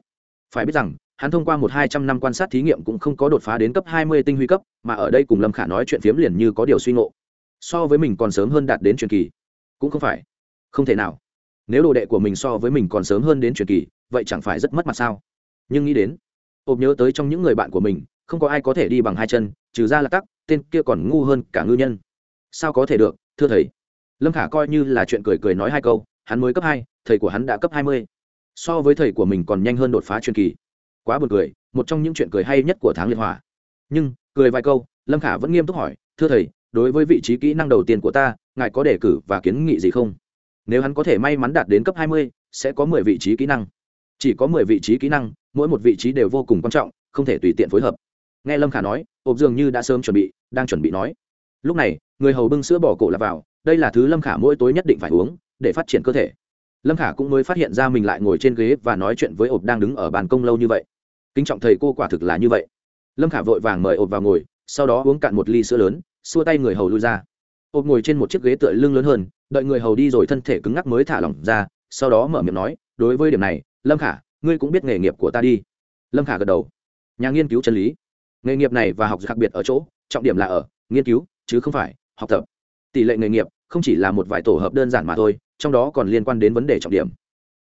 Phải biết rằng, hắn thông qua một hai trăm năm quan sát thí nghiệm cũng không có đột phá đến cấp hai mươi tinh huy cấp, mà ở đây cùng lâm khả nói chuyện phiếm liền như có điều suy ngộ. So với mình còn sớm hơn đạt đến truyền kỳ. Cũng không phải không thể nào. Nếu đồ đệ của mình so với mình còn sớm hơn đến truyền kỳ, vậy chẳng phải rất mất mặt sao? Nhưng nghĩ đến, ộp nhớ tới trong những người bạn của mình, không có ai có thể đi bằng hai chân, trừ ra là tắc, tên kia còn ngu hơn cả ngư nhân. Sao có thể được, thưa thầy? Lâm khả coi như là chuyện cười cười nói hai câu, hắn mới cấp hai, thầy của hắn đã cấp hai mươi. So với thầy của mình còn nhanh hơn đột phá truyền kỳ. Quá buồn cười, một trong những chuyện cười hay nhất của tháng liệt hỏa. Nhưng, cười vài câu, lâm khả vẫn nghiêm túc hỏi, thưa thầy, đối với vị trí kỹ năng đầu tiên của ta, ngài có đề cử và kiến nghị gì không? Nếu hắn có thể may mắn đạt đến cấp hai mươi, sẽ có mười vị trí kỹ năng. Chỉ có mười vị trí kỹ năng, mỗi một vị trí đều vô cùng quan trọng, không thể tùy tiện phối hợp. Nghe lâm khả nói, ộp dường như đã sớm chuẩn bị, đang chuẩn bị nói. Lúc này, người hầu bưng sữa bỏ cổ là vào, đây là thứ lâm khả mỗi tối nhất định phải uống, để phát triển cơ thể. Lâm khả cũng mới phát hiện ra mình lại ngồi trên ghế và nói chuyện với ộp đang đứng ở bàn công lâu như vậy. Kính trọng thầy cô quả thực là như vậy. Lâm khả vội vàng mời ộp vào ngồi, sau đó uống cạn một ly sữa lớn, xua tay người hầu lui ra ộp ngồi trên một chiếc ghế tựa lưng lớn hơn, đợi người hầu đi rồi thân thể cứng ngắc mới thả lỏng ra, sau đó mở miệng nói, đối với điểm này, lâm khả, ngươi cũng biết nghề nghiệp của ta đi. Lâm khả gật đầu. Nhà nghiên cứu chân lý. Nghề nghiệp này và học đặc biệt ở chỗ, trọng điểm là ở, nghiên cứu, chứ không phải, học tập. Tỷ lệ nghề nghiệp không chỉ là một vài tổ hợp đơn giản mà thôi, trong đó còn liên quan đến vấn đề trọng điểm.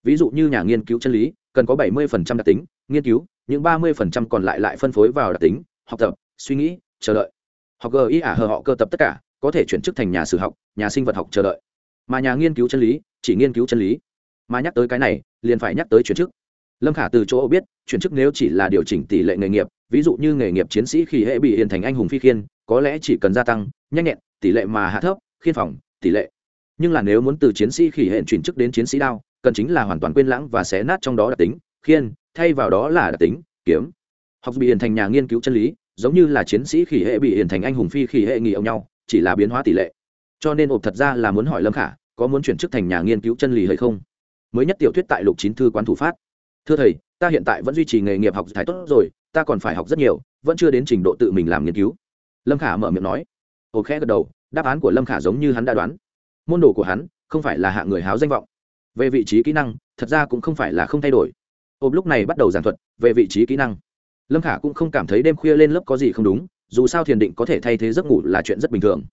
Ví dụ như nhà nghiên cứu chân lý, cần có 70% đặc tính, nghiên cứu, những 30% còn lại lại phân phối vào đặc tính, học tập, suy nghĩ, chờ đợi. Học ý ả hờ họ cơ tập tất cả có thể chuyển chức thành nhà sử học, nhà sinh vật học chờ đợi. Mà nhà nghiên cứu chân lý, chỉ nghiên cứu chân lý. Mà nhắc tới cái này, liền phải nhắc tới chuyển chức. Lâm khả từ chỗ biết, chuyển chức nếu chỉ là điều chỉnh tỷ lệ nghề nghiệp, ví dụ như nghề nghiệp chiến sĩ khi hệ bị hiện thành anh hùng phi khiên, có lẽ chỉ cần gia tăng, nhanh nhẹn, tỷ lệ mà hạ thấp, khiên phòng, tỷ lệ. Nhưng là nếu muốn từ chiến sĩ khỉ hệ chuyển chức đến chiến sĩ đao, cần chính là hoàn toàn quên lãng và xé nát trong đó đặc tính, khiên, thay vào đó là đặc tính, kiếm. Học bị hiển thành nhà nghiên cứu chân lý, giống như là chiến sĩ khỉ hệ bị hiển thành anh hùng phi khỉ hệ nghỉ ông nhau chỉ là biến hóa tỷ lệ. Cho nên ộp thật ra là muốn hỏi lâm khả, có muốn chuyển chức thành nhà nghiên cứu chân lý hay không? Mới nhất tiểu thuyết tại lục chín thư quán thủ phát. Thưa thầy, ta hiện tại vẫn duy trì nghề nghiệp học thái tốt rồi, ta còn phải học rất nhiều, vẫn chưa đến trình độ tự mình làm nghiên cứu. Lâm khả mở miệng nói. Ồ khẽ gật đầu, đáp án của lâm khả giống như hắn đã đoán. Môn đồ của hắn không phải là hạ người háo danh vọng. Về vị trí kỹ năng, thật ra cũng không phải là không thay đổi. Ôm lúc này bắt đầu giảng thuật về vị trí kỹ năng. Lâm khả cũng không cảm thấy đêm khuya lên lớp có gì không đúng dù sao thiền định có thể thay thế giấc ngủ là chuyện rất bình thường.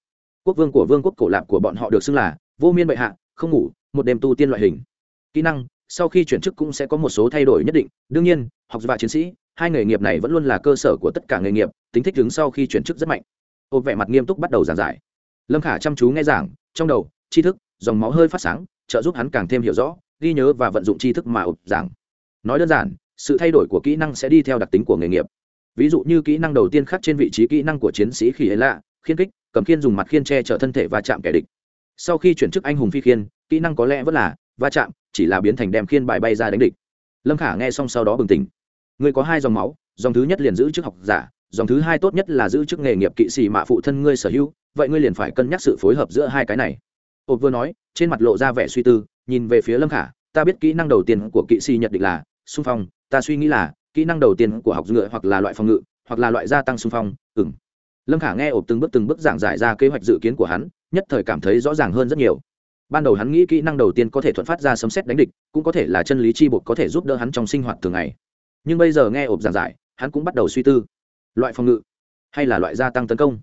Quốc vương của vương quốc cổ lạc của bọn họ được xưng là vô miên bệ hạ, không ngủ, một đêm tu tiên loại hình. Kỹ năng, sau khi chuyển chức cũng sẽ có một số thay đổi nhất định. Đương nhiên, học và chiến sĩ, hai nghề nghiệp này vẫn luôn là cơ sở của tất cả nghề nghiệp, tính thích ứng sau khi chuyển chức rất mạnh. Ô, vẻ mặt nghiêm túc bắt đầu giảng giải. Lâm khả chăm chú nghe giảng, trong đầu, tri thức, dòng máu hơi phát sáng, trợ giúp hắn càng thêm hiểu rõ, ghi nhớ và vận dụng tri thức mà ộp giảng. Nói đơn giản, sự thay đổi của kỹ năng sẽ đi theo đặc tính của nghề nghiệp ví dụ như kỹ năng đầu tiên khắc trên vị trí kỹ năng của chiến sĩ khi ấy lạ, khiên kích cầm khiên dùng mặt khiên che chở thân thể và chạm kẻ địch. Sau khi chuyển chức anh hùng phi khiên, kỹ năng có lẽ vẫn là va chạm, chỉ là biến thành đem khiên bài bay ra đánh địch. Lâm khả nghe xong sau đó bừng tỉnh. Người có hai dòng máu, dòng thứ nhất liền giữ chức học giả, dòng thứ hai tốt nhất là giữ chức nghề nghiệp kỵ sĩ mạ phụ thân ngươi sở hữu, vậy ngươi liền phải cân nhắc sự phối hợp giữa hai cái này. Ột vừa nói, trên mặt lộ ra vẻ suy tư, nhìn về phía lâm khả, ta biết kỹ năng đầu tiên của kỵ sĩ nhật định là xung phong, ta suy nghĩ là kỹ năng đầu tiên của học ngựa hoặc là loại phòng ngự, hoặc là loại gia tăng xung phong ừng lâm khả nghe ộp từng bước từng bước giảng giải ra kế hoạch dự kiến của hắn, nhất thời cảm thấy rõ ràng hơn rất nhiều. Ban đầu hắn nghĩ kỹ năng đầu tiên có thể thuận phát ra sấm xét đánh địch, cũng có thể là chân lý chi bộ có thể giúp đỡ hắn trong sinh hoạt thường ngày. Nhưng bây giờ nghe ộp giảng giải, hắn cũng bắt đầu suy tư. Loại phòng ngự, hay là loại gia tăng tấn công?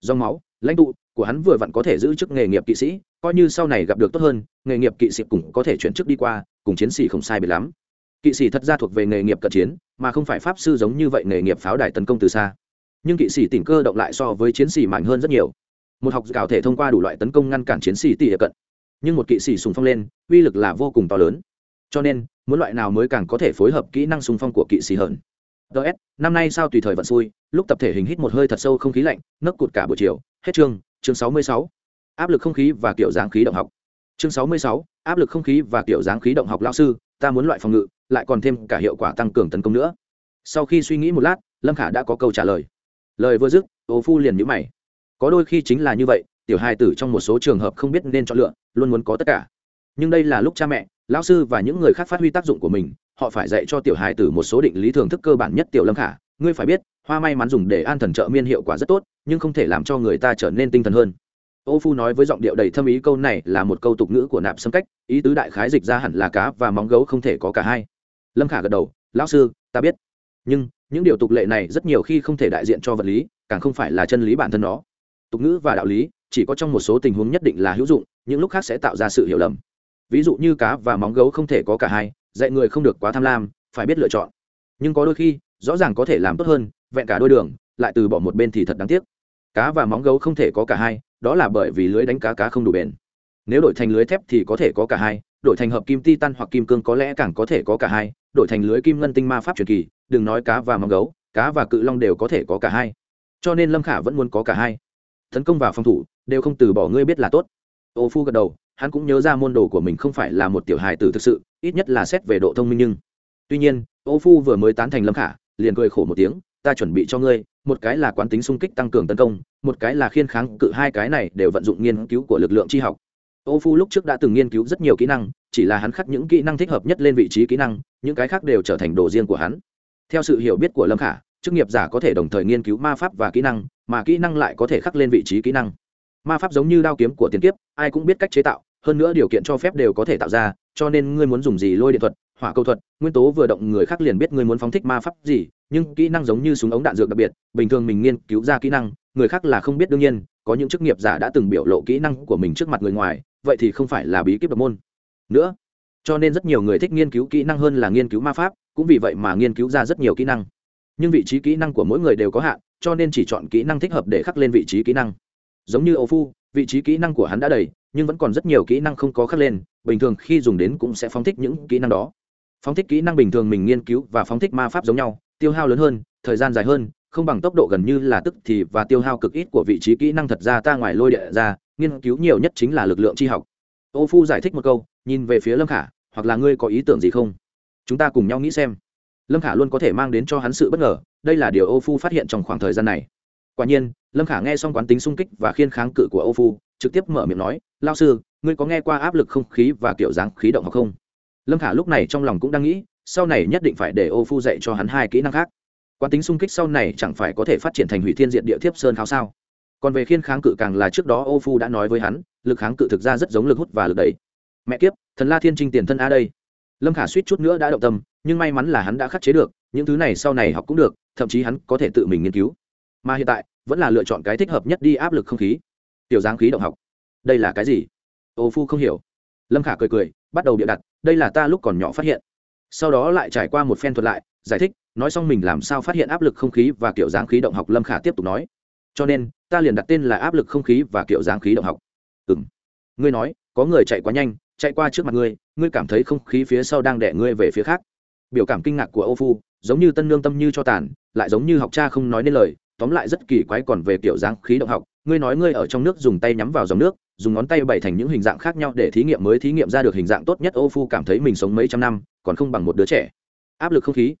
Do máu, lãnh tụ của hắn vừa vặn có thể giữ chức nghề nghiệp kỵ sĩ, coi như sau này gặp được tốt hơn, nghề nghiệp kỵ sĩ cũng có thể chuyển chức đi qua, cùng chiến sĩ không sai biệt lắm kỵ sĩ thật ra thuộc về nghề nghiệp cận chiến, mà không phải pháp sư giống như vậy nghề nghiệp pháo đài tấn công từ xa. Nhưng kỵ sĩ tỉnh cơ động lại so với chiến sĩ mạnh hơn rất nhiều. Một học gạo thể thông qua đủ loại tấn công ngăn cản chiến sĩ tỉ cận. Nhưng một kỵ sĩ sùng phong lên, uy lực là vô cùng to lớn. Cho nên, muốn loại nào mới càng có thể phối hợp kỹ năng sùng phong của kỵ sĩ hơn. Ts năm nay sao tùy thời vận xui, lúc tập thể hình hít một hơi thật sâu không khí lạnh, nấc cụt cả buổi chiều. Hết chương chương sáu mươi sáu. Áp lực không khí và kiểu dáng khí động học. Chương sáu mươi sáu, áp lực không khí và kiểu dáng khí động học lao sư, ta muốn loại phòng ngự lại còn thêm cả hiệu quả tăng cường tấn công nữa. Sau khi suy nghĩ một lát, lâm khả đã có câu trả lời. Lời vừa dứt, ô phu liền nhữ mày. Có đôi khi chính là như vậy, tiểu hài tử trong một số trường hợp không biết nên chọn lựa, luôn muốn có tất cả. Nhưng đây là lúc cha mẹ, lão sư và những người khác phát huy tác dụng của mình, họ phải dạy cho tiểu hài tử một số định lý thưởng thức cơ bản nhất tiểu lâm khả. Ngươi phải biết, hoa may mắn dùng để an thần trợ miên hiệu quả rất tốt, nhưng không thể làm cho người ta trở nên tinh thần hơn. Ô phu nói với giọng điệu đầy thâm ý câu này là một câu tục ngữ của nạp xâm cách, ý tứ đại khái dịch ra hẳn là cá và móng gấu không thể có cả hai lâm khả gật đầu, lão sư, ta biết. Nhưng, những điều tục lệ này rất nhiều khi không thể đại diện cho vật lý, càng không phải là chân lý bản thân nó. Tục ngữ và đạo lý, chỉ có trong một số tình huống nhất định là hữu dụng, những lúc khác sẽ tạo ra sự hiểu lầm. Ví dụ như cá và móng gấu không thể có cả hai, dạy người không được quá tham lam, phải biết lựa chọn. Nhưng có đôi khi, rõ ràng có thể làm tốt hơn, vẹn cả đôi đường, lại từ bỏ một bên thì thật đáng tiếc. Cá và móng gấu không thể có cả hai, đó là bởi vì lưới đánh cá cá không đủ bền. Nếu đổi thành lưới thép thì có thể có cả hai, đổi thành hợp kim ti tan hoặc kim cương có lẽ càng có thể có cả hai đổi thành lưới kim ngân tinh ma pháp truyền kỳ, đừng nói cá và móng gấu, cá và cự long đều có thể có cả hai. Cho nên lâm khả vẫn muốn có cả hai. Tấn công và phòng thủ, đều không từ bỏ ngươi biết là tốt. Ô phu gật đầu, hắn cũng nhớ ra môn đồ của mình không phải là một tiểu hài tử thực sự, ít nhất là xét về độ thông minh nhưng. Tuy nhiên, ô phu vừa mới tán thành lâm khả, liền cười khổ một tiếng, ta chuẩn bị cho ngươi, một cái là quán tính xung kích tăng cường tấn công, một cái là khiên kháng cự hai cái này đều vận dụng nghiên cứu của lực lượng tri học. Ô phu lúc trước đã từng nghiên cứu rất nhiều kỹ năng chỉ là hắn khắc những kỹ năng thích hợp nhất lên vị trí kỹ năng, những cái khác đều trở thành đồ riêng của hắn. Theo sự hiểu biết của lâm khả, chức nghiệp giả có thể đồng thời nghiên cứu ma pháp và kỹ năng, mà kỹ năng lại có thể khắc lên vị trí kỹ năng. Ma pháp giống như đao kiếm của tiền kiếp, ai cũng biết cách chế tạo, hơn nữa điều kiện cho phép đều có thể tạo ra, cho nên ngươi muốn dùng gì lôi điện thuật, hỏa cầu thuật, nguyên tố vừa động người khác liền biết ngươi muốn phóng thích ma pháp gì, nhưng kỹ năng giống như súng ống đạn dược đặc biệt, bình thường mình nghiên cứu ra kỹ năng, người khác là không biết đương nhiên, có những chức nghiệp giả đã từng biểu lộ kỹ năng của mình trước mặt người ngoài, vậy thì không phải là bí kíp độc môn nữa, cho nên rất nhiều người thích nghiên cứu kỹ năng hơn là nghiên cứu ma pháp, cũng vì vậy mà nghiên cứu ra rất nhiều kỹ năng. Nhưng vị trí kỹ năng của mỗi người đều có hạn, cho nên chỉ chọn kỹ năng thích hợp để khắc lên vị trí kỹ năng. Giống như âu phu, vị trí kỹ năng của hắn đã đầy, nhưng vẫn còn rất nhiều kỹ năng không có khắc lên, bình thường khi dùng đến cũng sẽ phóng thích những kỹ năng đó. Phóng thích kỹ năng bình thường mình nghiên cứu và phóng thích ma pháp giống nhau, tiêu hao lớn hơn, thời gian dài hơn, không bằng tốc độ gần như là tức thì và tiêu hao cực ít của vị trí kỹ năng thật ra ta ngoài lôi địa ra, nghiên cứu nhiều nhất chính là lực lượng tri học. Ô phu giải thích một câu nhìn về phía lâm khả, hoặc là ngươi có ý tưởng gì không? Chúng ta cùng nhau nghĩ xem. Lâm khả luôn có thể mang đến cho hắn sự bất ngờ, đây là điều ô phu phát hiện trong khoảng thời gian này. Quả nhiên, lâm khả nghe xong quán tính sung kích và khiên kháng cự của ô phu, trực tiếp mở miệng nói lao sư, ngươi có nghe qua áp lực không khí và kiểu dáng khí động học không? Lâm khả lúc này trong lòng cũng đang nghĩ, sau này nhất định phải để ô phu dạy cho hắn hai kỹ năng khác. Quán tính sung kích sau này chẳng phải có thể phát triển thành hủy thiên diện địa thiếp sơn kháo sao? Còn về khiên kháng cự càng là trước đó ô phu đã nói với hắn, lực kháng cự thực ra rất giống lực hút và lực đẩy mẹ kiếp, thần la thiên trinh tiền thân a đây. Lâm khả suýt chút nữa đã động tâm, nhưng may mắn là hắn đã khắc chế được, những thứ này sau này học cũng được, thậm chí hắn có thể tự mình nghiên cứu. Mà hiện tại, vẫn là lựa chọn cái thích hợp nhất đi áp lực không khí. Tiểu dáng khí động học. Đây là cái gì? Ô phu không hiểu. Lâm khả cười cười, bắt đầu bịa đặt, đây là ta lúc còn nhỏ phát hiện. Sau đó lại trải qua một phen thuật lại, giải thích, nói xong mình làm sao phát hiện áp lực không khí và kiểu dáng khí động học, lâm khả tiếp tục nói. Cho nên, ta liền đặt tên là áp lực không khí và kiểu dáng khí động học. Ừ m ngươi nói có người chạy quá nhanh, chạy qua trước mặt ngươi ngươi cảm thấy không khí phía sau đang đẻ ngươi về phía khác. Biểu cảm kinh ngạc của ô phu, giống như tân lương tâm như cho tàn, lại giống như học cha không nói nên lời, tóm lại rất kỳ quái còn về kiểu dáng khí động học, ngươi nói ngươi ở trong nước dùng tay nhắm vào dòng nước, dùng ngón tay bày thành những hình dạng khác nhau để thí nghiệm mới thí nghiệm ra được hình dạng tốt nhất ô phu cảm thấy mình sống mấy trăm năm, còn không bằng một đứa trẻ. Áp lực không khí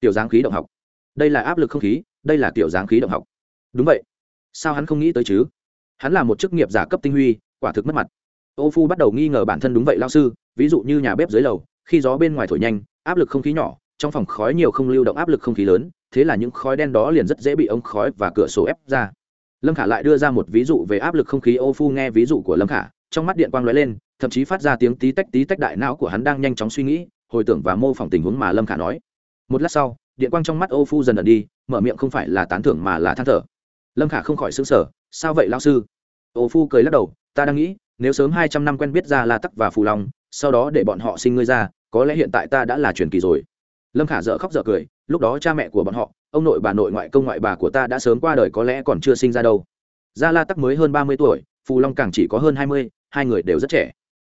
tiểu dáng khí động học. Đây là áp lực không khí, đây là tiểu dáng khí động học. Đúng vậy. Sao hắn không nghĩ tới chứ? Hắn là một chức nghiệp giả cấp tinh huy, quả thực mất mặt ô phu bắt đầu nghi ngờ bản thân đúng vậy lao sư, ví dụ như nhà bếp dưới lầu, khi gió bên ngoài thổi nhanh, áp lực không khí nhỏ, trong phòng khói nhiều không lưu động áp lực không khí lớn, thế là những khói đen đó liền rất dễ bị ống khói và cửa sổ ép ra. Lâm khả lại đưa ra một ví dụ về áp lực không khí, ô phu nghe ví dụ của lâm khả, trong mắt điện quang lóe lên, thậm chí phát ra tiếng tí tách tí tách đại não của hắn đang nhanh chóng suy nghĩ, hồi tưởng và mô phỏng tình huống mà lâm khả nói. Một lát sau, điện quang trong mắt ô phu dần ẩn đi, mở miệng không phải là tán thưởng mà là than thở. Lâm khả không khỏi xứng sở sao vậy lao sư? Ô phu cười lắc đầu, ta đang nghĩ nếu sớm hai trăm năm quen biết ra la tắc và phù long, sau đó để bọn họ sinh ngươi ra, có lẽ hiện tại ta đã là truyền kỳ rồi. Lâm khả dợ khóc dợ cười, lúc đó cha mẹ của bọn họ, ông nội bà nội ngoại công ngoại bà của ta đã sớm qua đời có lẽ còn chưa sinh ra đâu. Gia la tắc mới hơn ba mươi tuổi, phù long càng chỉ có hơn hai mươi, hai người đều rất trẻ.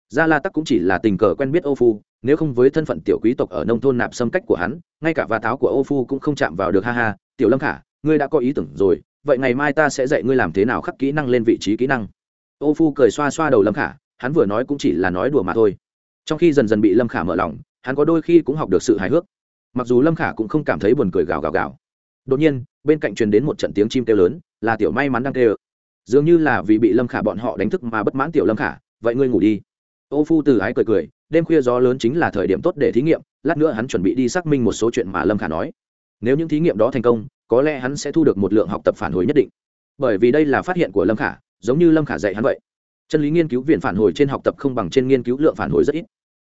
Gia la tắc cũng chỉ là tình cờ quen biết ô phu, nếu không với thân phận tiểu quý tộc ở nông thôn nạp xâm cách của hắn, ngay cả và tháo của ô phu cũng không chạm vào được, ha ha. Tiểu lâm khả, ngươi đã có ý tưởng rồi, vậy ngày mai ta sẽ dạy ngươi làm thế nào khắc kỹ năng lên vị trí kỹ năng ô phu cười xoa xoa đầu lâm khả, hắn vừa nói cũng chỉ là nói đùa mà thôi. Trong khi dần dần bị lâm khả mở lòng, hắn có đôi khi cũng học được sự hài hước. Mặc dù lâm khả cũng không cảm thấy buồn cười gào gào gào. Đột nhiên, bên cạnh truyền đến một trận tiếng chim kêu lớn, là tiểu may mắn đang kêu. Dường như là vì bị lâm khả bọn họ đánh thức mà bất mãn tiểu lâm khả, vậy ngươi ngủ đi. Ô phu từ ái cười cười, đêm khuya gió lớn chính là thời điểm tốt để thí nghiệm, lát nữa hắn chuẩn bị đi xác minh một số chuyện mà lâm khả nói. Nếu những thí nghiệm đó thành công, có lẽ hắn sẽ thu được một lượng học tập phản hồi nhất định. Bởi vì đây là phát hiện của lâm khả giống như lâm khả dạy hắn vậy. Chân lý nghiên cứu viện phản hồi trên học tập không bằng trên nghiên cứu lượng phản hồi rất ít.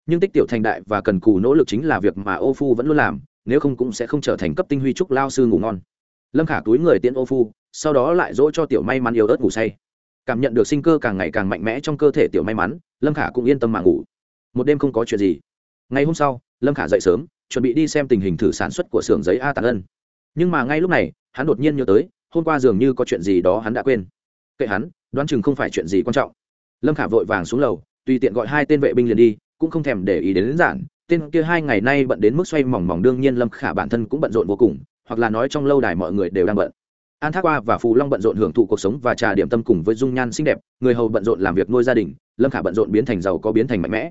Nhưng tích tiểu thành đại và cần cù nỗ lực chính là việc mà ô phu vẫn luôn làm, nếu không cũng sẽ không trở thành cấp tinh huy trúc lao sư ngủ ngon. Lâm khả túi người tiễn ô phu, sau đó lại dỗ cho tiểu may mắn yếu ớt ngủ say. Cảm nhận được sinh cơ càng ngày càng mạnh mẽ trong cơ thể tiểu may mắn, lâm khả cũng yên tâm mà ngủ. Một đêm không có chuyện gì. Ngày hôm sau, lâm khả dậy sớm, chuẩn bị đi xem tình hình thử sản xuất của xưởng giấy a tàn ân nhưng mà ngay lúc này, hắn đột nhiên nhớ tới, hôm qua dường như có chuyện gì đó hắn đã quên kệ hắn đoán chừng không phải chuyện gì quan trọng. Lâm khả vội vàng xuống lầu tùy tiện gọi hai tên vệ binh liền đi cũng không thèm để ý đến, giản. Tên kia hai ngày nay bận đến mức xoay mỏng mỏng đương nhiên lâm khả bản thân cũng bận rộn vô cùng hoặc là nói trong lâu đài mọi người đều đang bận. An thác qua và phù long bận rộn hưởng thụ cuộc sống và trà điểm tâm cùng với dung nhan xinh đẹp người hầu bận rộn làm việc nuôi gia đình lâm khả bận rộn biến thành giàu có biến thành mạnh mẽ.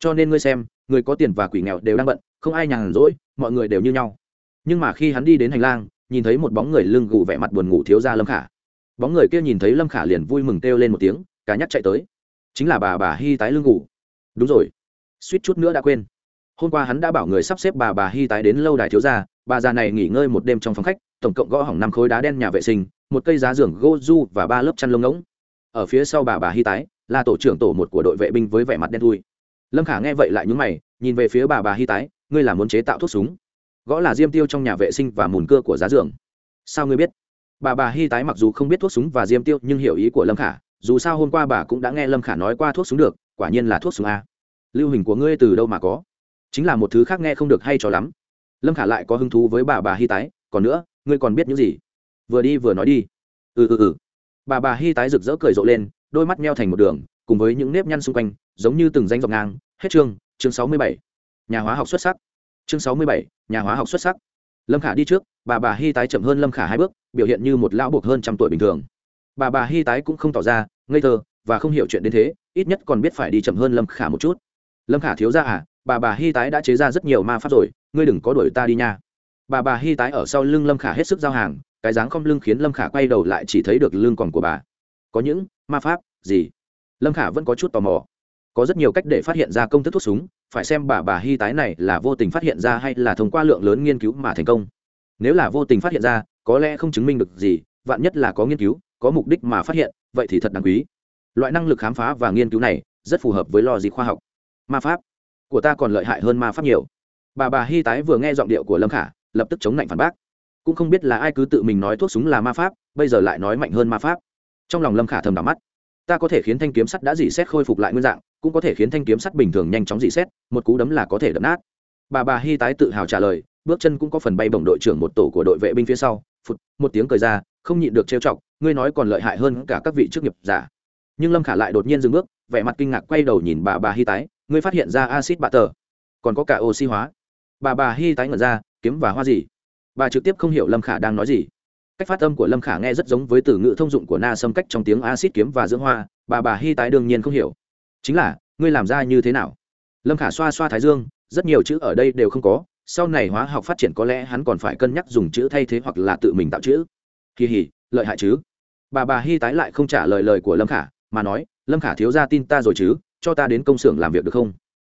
Cho nên ngươi xem người có tiền và quỷ nghèo đều đang bận không ai nhàn rỗi mọi người đều như nhau. Nhưng mà khi hắn đi đến hành lang nhìn thấy một bóng người lưng gù vẻ mặt buồn ngủ thiếu ra lâm khả bóng người kia nhìn thấy lâm khả liền vui mừng kêu lên một tiếng cá nhắc chạy tới. Chính là bà bà hy tái lưng ngủ. Đúng rồi. Suýt chút nữa đã quên. Hôm qua hắn đã bảo người sắp xếp bà bà hy tái đến lâu đài thiếu gia, bà già này nghỉ ngơi một đêm trong phòng khách, tổng cộng gõ hỏng năm khối đá đen nhà vệ sinh, một cây giá giường gô du và ba lớp chăn lông ngỗng. Ở phía sau bà bà hy tái, là tổ trưởng tổ một của đội vệ binh với vẻ mặt đen thui. Lâm khả nghe vậy lại nhúng mày, nhìn về phía bà bà hy tái, ngươi là muốn chế tạo thuốc súng? Gõ là diêm tiêu trong nhà vệ sinh và mùn cưa của giá giường. Sao ngươi biết? Bà bà hy tái mặc dù không biết thuốc súng và diêm tiêu nhưng hiểu ý của lâm khả dù sao hôm qua bà cũng đã nghe lâm khả nói qua thuốc súng được quả nhiên là thuốc súng a lưu hình của ngươi từ đâu mà có chính là một thứ khác nghe không được hay cho lắm lâm khả lại có hứng thú với bà bà hy tái còn nữa ngươi còn biết những gì vừa đi vừa nói đi ừ ừ ừ bà bà hy tái rực rỡ cười rộ lên đôi mắt meo thành một đường cùng với những nếp nhăn xung quanh giống như từng danh dọc ngang hết chương chương sáu mươi bảy nhà hóa học xuất sắc chương sáu mươi bảy nhà hóa học xuất sắc lâm khả đi trước bà bà hy tái chậm hơn lâm khả hai bước biểu hiện như một lão buộc hơn trăm tuổi bình thường. Bà bà hy tái cũng không tỏ ra ngây thơ và không hiểu chuyện đến thế, ít nhất còn biết phải đi chậm hơn lâm khả một chút. Lâm khả thiếu ra à bà bà hy tái đã chế ra rất nhiều ma pháp rồi, ngươi đừng có đuổi ta đi nha. Bà bà hy tái ở sau lưng lâm khả hết sức giao hàng, cái dáng không lưng khiến lâm khả quay đầu lại chỉ thấy được lưng còn của bà. Có những ma pháp gì? Lâm khả vẫn có chút tò mò. Có rất nhiều cách để phát hiện ra công thức thuốc súng, phải xem bà bà hy tái này là vô tình phát hiện ra hay là thông qua lượng lớn nghiên cứu mà thành công. Nếu là vô tình phát hiện ra có lẽ không chứng minh được gì, vạn nhất là có nghiên cứu, có mục đích mà phát hiện, vậy thì thật đáng quý. Loại năng lực khám phá và nghiên cứu này rất phù hợp với lo gì khoa học. Ma pháp. Của ta còn lợi hại hơn ma pháp nhiều. Bà bà hy tái vừa nghe giọng điệu của lâm khả, lập tức chống lạnh phản bác. Cũng không biết là ai cứ tự mình nói thuốc súng là ma pháp, bây giờ lại nói mạnh hơn ma pháp. Trong lòng lâm khả thầm đỏ mắt. Ta có thể khiến thanh kiếm sắt đã dỉ xét khôi phục lại nguyên dạng, cũng có thể khiến thanh kiếm sắt bình thường nhanh chóng dỉ xét, một cú đấm là có thể đập nát. Bà bà hy tái tự hào trả lời, bước chân cũng có phần bay bổng đội trưởng một tổ của đội vệ binh phía sau phụt, một tiếng cười ra, không nhịn được trêu chọc, ngươi nói còn lợi hại hơn cả các vị chức nghiệp giả. Nhưng lâm khả lại đột nhiên dừng bước, vẻ mặt kinh ngạc quay đầu nhìn bà bà hy tái, ngươi phát hiện ra acid bạ tờ. Còn có cả oxy hóa. Bà bà hy tái ngẩn ra, kiếm và hoa gì? Bà trực tiếp không hiểu lâm khả đang nói gì. Cách phát âm của lâm khả nghe rất giống với từ ngữ thông dụng của na xâm cách trong tiếng acid kiếm và dưỡng hoa, bà bà hy tái đương nhiên không hiểu. Chính là, ngươi làm ra như thế nào? Lâm khả xoa xoa thái dương, rất nhiều chữ ở đây đều không có sau này hóa học phát triển có lẽ hắn còn phải cân nhắc dùng chữ thay thế hoặc là tự mình tạo chữ. Kỳ hỉ, lợi hại chứ? Bà bà hy tái lại không trả lời lời của lâm khả, mà nói, lâm khả thiếu ra tin ta rồi chứ? Cho ta đến công xưởng làm việc được không?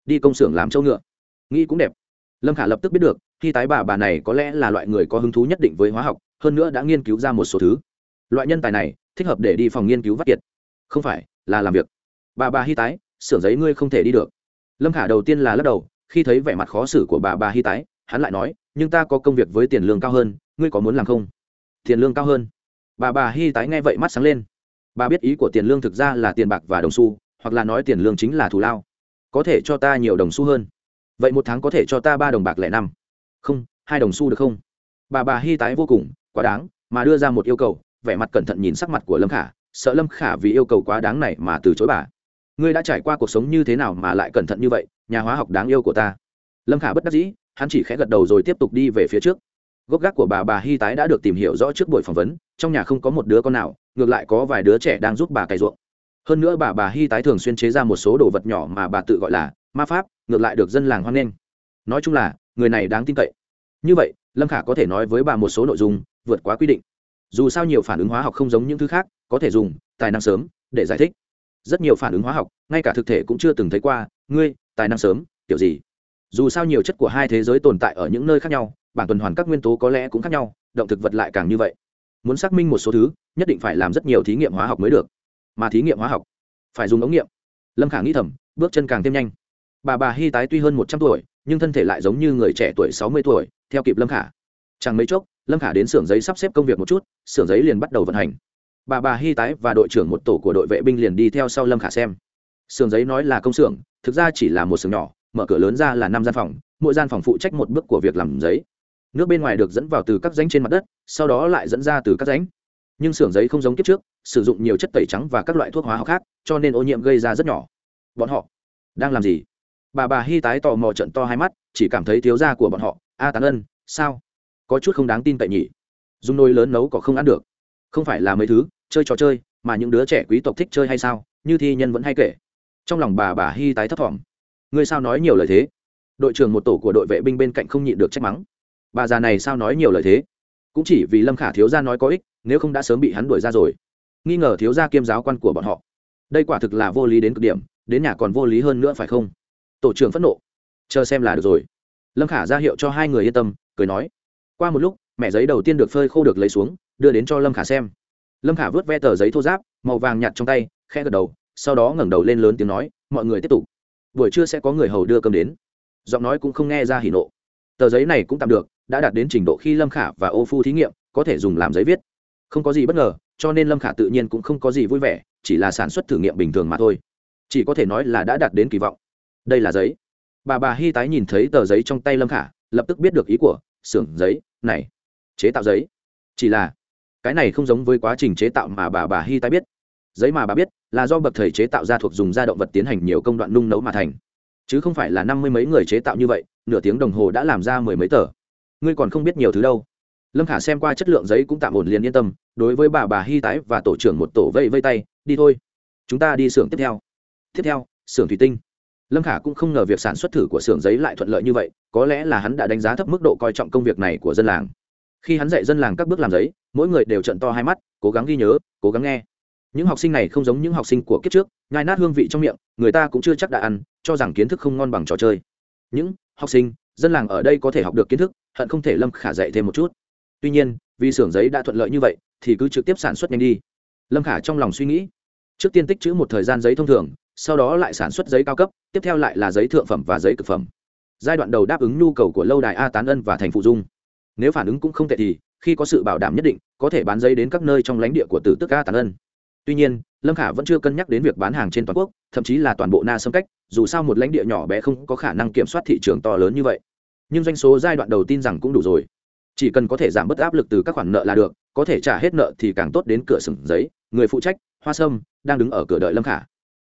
Đi công xưởng làm châu ngựa. Nghĩ cũng đẹp. Lâm khả lập tức biết được hy tái bà bà này có lẽ là loại người có hứng thú nhất định với hóa học, hơn nữa đã nghiên cứu ra một số thứ. Loại nhân tài này, thích hợp để đi phòng nghiên cứu vắt kiệt. Không phải, là làm việc. Bà bà hy tái, xưởng giấy ngươi không thể đi được. Lâm khả đầu tiên là lắc đầu khi thấy vẻ mặt khó xử của bà bà hy tái, hắn lại nói, nhưng ta có công việc với tiền lương cao hơn, ngươi có muốn làm không? Tiền lương cao hơn? Bà bà hy tái nghe vậy mắt sáng lên. Bà biết ý của tiền lương thực ra là tiền bạc và đồng xu, hoặc là nói tiền lương chính là thù lao. Có thể cho ta nhiều đồng xu hơn. Vậy một tháng có thể cho ta ba đồng bạc lẻ năm. Không, hai đồng xu được không? Bà bà hy tái vô cùng, quá đáng, mà đưa ra một yêu cầu. Vẻ mặt cẩn thận nhìn sắc mặt của lâm khả, sợ lâm khả vì yêu cầu quá đáng này mà từ chối bà ngươi đã trải qua cuộc sống như thế nào mà lại cẩn thận như vậy, nhà hóa học đáng yêu của ta. Lâm khả bất đắc dĩ, hắn chỉ khẽ gật đầu rồi tiếp tục đi về phía trước. Gốc gác của bà bà hy tái đã được tìm hiểu rõ trước buổi phỏng vấn, trong nhà không có một đứa con nào, ngược lại có vài đứa trẻ đang giúp bà cày ruộng. Hơn nữa bà bà hy tái thường xuyên chế ra một số đồ vật nhỏ mà bà tự gọi là ma pháp, ngược lại được dân làng hoan nghênh. Nói chung là, người này đáng tin cậy. Như vậy, lâm khả có thể nói với bà một số nội dung, vượt quá quy định. Dù sao nhiều phản ứng hóa học không giống những thứ khác, có thể dùng, tài năng sớm, để giải thích rất nhiều phản ứng hóa học, ngay cả thực thể cũng chưa từng thấy qua, ngươi, tài năng sớm, kiểu gì? Dù sao nhiều chất của hai thế giới tồn tại ở những nơi khác nhau, bản tuần hoàn các nguyên tố có lẽ cũng khác nhau, động thực vật lại càng như vậy. Muốn xác minh một số thứ, nhất định phải làm rất nhiều thí nghiệm hóa học mới được. Mà thí nghiệm hóa học, phải dùng ống nghiệm. Lâm khả nghĩ thầm, bước chân càng thêm nhanh. Bà bà hy tái tuy hơn một trăm tuổi, nhưng thân thể lại giống như người trẻ tuổi sáu mươi tuổi, theo kịp lâm khả. Chẳng mấy chốc, lâm khả đến xưởng giấy sắp xếp công việc một chút, xưởng giấy liền bắt đầu vận hành bà bà hy tái và đội trưởng một tổ của đội vệ binh liền đi theo sau lâm khả xem. Xưởng giấy nói là công xưởng, thực ra chỉ là một xưởng nhỏ, mở cửa lớn ra là năm gian phòng, mỗi gian phòng phụ trách một bước của việc làm giấy. Nước bên ngoài được dẫn vào từ các rãnh trên mặt đất, sau đó lại dẫn ra từ các rãnh. Nhưng xưởng giấy không giống kiếp trước, sử dụng nhiều chất tẩy trắng và các loại thuốc hóa học khác, cho nên ô nhiễm gây ra rất nhỏ. Bọn họ đang làm gì? Bà bà hy tái tò mò trận to hai mắt, chỉ cảm thấy thiếu da của bọn họ, a tán ân, sao? Có chút không đáng tin cậy nhỉ? Dùng nồi lớn nấu có không ăn được. Không phải là mấy thứ chơi trò chơi, mà những đứa trẻ quý tộc thích chơi hay sao? Như thi nhân vẫn hay kể. Trong lòng bà bà hy tái thấp thỏm. Ngươi sao nói nhiều lời thế? Đội trưởng một tổ của đội vệ binh bên cạnh không nhịn được trách mắng. Bà già này sao nói nhiều lời thế? Cũng chỉ vì lâm khả thiếu gia nói có ích, nếu không đã sớm bị hắn đuổi ra rồi. Nghi ngờ thiếu gia kiêm giáo quan của bọn họ. Đây quả thực là vô lý đến cực điểm, đến nhà còn vô lý hơn nữa phải không? Tổ trưởng phẫn nộ. Chờ xem là được rồi. Lâm khả ra hiệu cho hai người yên tâm, cười nói. Qua một lúc, mẹ giấy đầu tiên được phơi khô được lấy xuống, đưa đến cho lâm khả xem lâm khả vớt ve tờ giấy thô giáp, màu vàng nhặt trong tay khe gật đầu, sau đó ngẩng đầu lên lớn tiếng nói, mọi người tiếp tục. Buổi trưa sẽ có người hầu đưa cơm đến. Giọng nói cũng không nghe ra hỉ nộ. Tờ giấy này cũng tạm được, đã đạt đến trình độ khi lâm khả và ô phu thí nghiệm, có thể dùng làm giấy viết. Không có gì bất ngờ, cho nên lâm khả tự nhiên cũng không có gì vui vẻ, chỉ là sản xuất thử nghiệm bình thường mà thôi. Chỉ có thể nói là đã đạt đến kỳ vọng. Đây là giấy. Bà bà hy tái nhìn thấy tờ giấy trong tay lâm khả, lập tức biết được ý của, xưởng giấy, này, chế tạo giấy. Chỉ là cái này không giống với quá trình chế tạo mà bà bà hy tái biết. Giấy mà bà biết là do bậc thầy chế tạo ra thuộc dùng da động vật tiến hành nhiều công đoạn nung nấu mà thành. Chứ không phải là năm mươi mấy người chế tạo như vậy, nửa tiếng đồng hồ đã làm ra mười mấy tờ. Ngươi còn không biết nhiều thứ đâu. Lâm khả xem qua chất lượng giấy cũng tạm ổn liền yên tâm, đối với bà bà hy tái và tổ trưởng một tổ vây vây tay, đi thôi. Chúng ta đi xưởng tiếp theo. Tiếp theo, xưởng thủy tinh. Lâm khả cũng không ngờ việc sản xuất thử của xưởng giấy lại thuận lợi như vậy, có lẽ là hắn đã đánh giá thấp mức độ coi trọng công việc này của dân làng khi hắn dạy dân làng các bước làm giấy, mỗi người đều trận to hai mắt, cố gắng ghi nhớ, cố gắng nghe. Những học sinh này không giống những học sinh của kiếp trước, nhai nát hương vị trong miệng, người ta cũng chưa chắc đã ăn, cho rằng kiến thức không ngon bằng trò chơi. Những học sinh, dân làng ở đây có thể học được kiến thức, hận không thể lâm khả dạy thêm một chút. Tuy nhiên, vì xưởng giấy đã thuận lợi như vậy, thì cứ trực tiếp sản xuất nhanh đi. Lâm khả trong lòng suy nghĩ. Trước tiên tích chữ một thời gian giấy thông thường, sau đó lại sản xuất giấy cao cấp, tiếp theo lại là giấy thượng phẩm và giấy cực phẩm. Giai đoạn đầu đáp ứng nhu cầu của lâu đài a tán ân và thành phụ dung nếu phản ứng cũng không tệ thì, khi có sự bảo đảm nhất định, có thể bán giấy đến các nơi trong lãnh địa của tử tức a tàn ân. Tuy nhiên, lâm khả vẫn chưa cân nhắc đến việc bán hàng trên toàn quốc, thậm chí là toàn bộ na xâm cách, dù sao một lãnh địa nhỏ bé không có khả năng kiểm soát thị trường to lớn như vậy. Nhưng doanh số giai đoạn đầu tin rằng cũng đủ rồi. Chỉ cần có thể giảm bớt áp lực từ các khoản nợ là được, có thể trả hết nợ thì càng tốt đến cửa sừng giấy. Người phụ trách, hoa sâm, đang đứng ở cửa đợi lâm khả.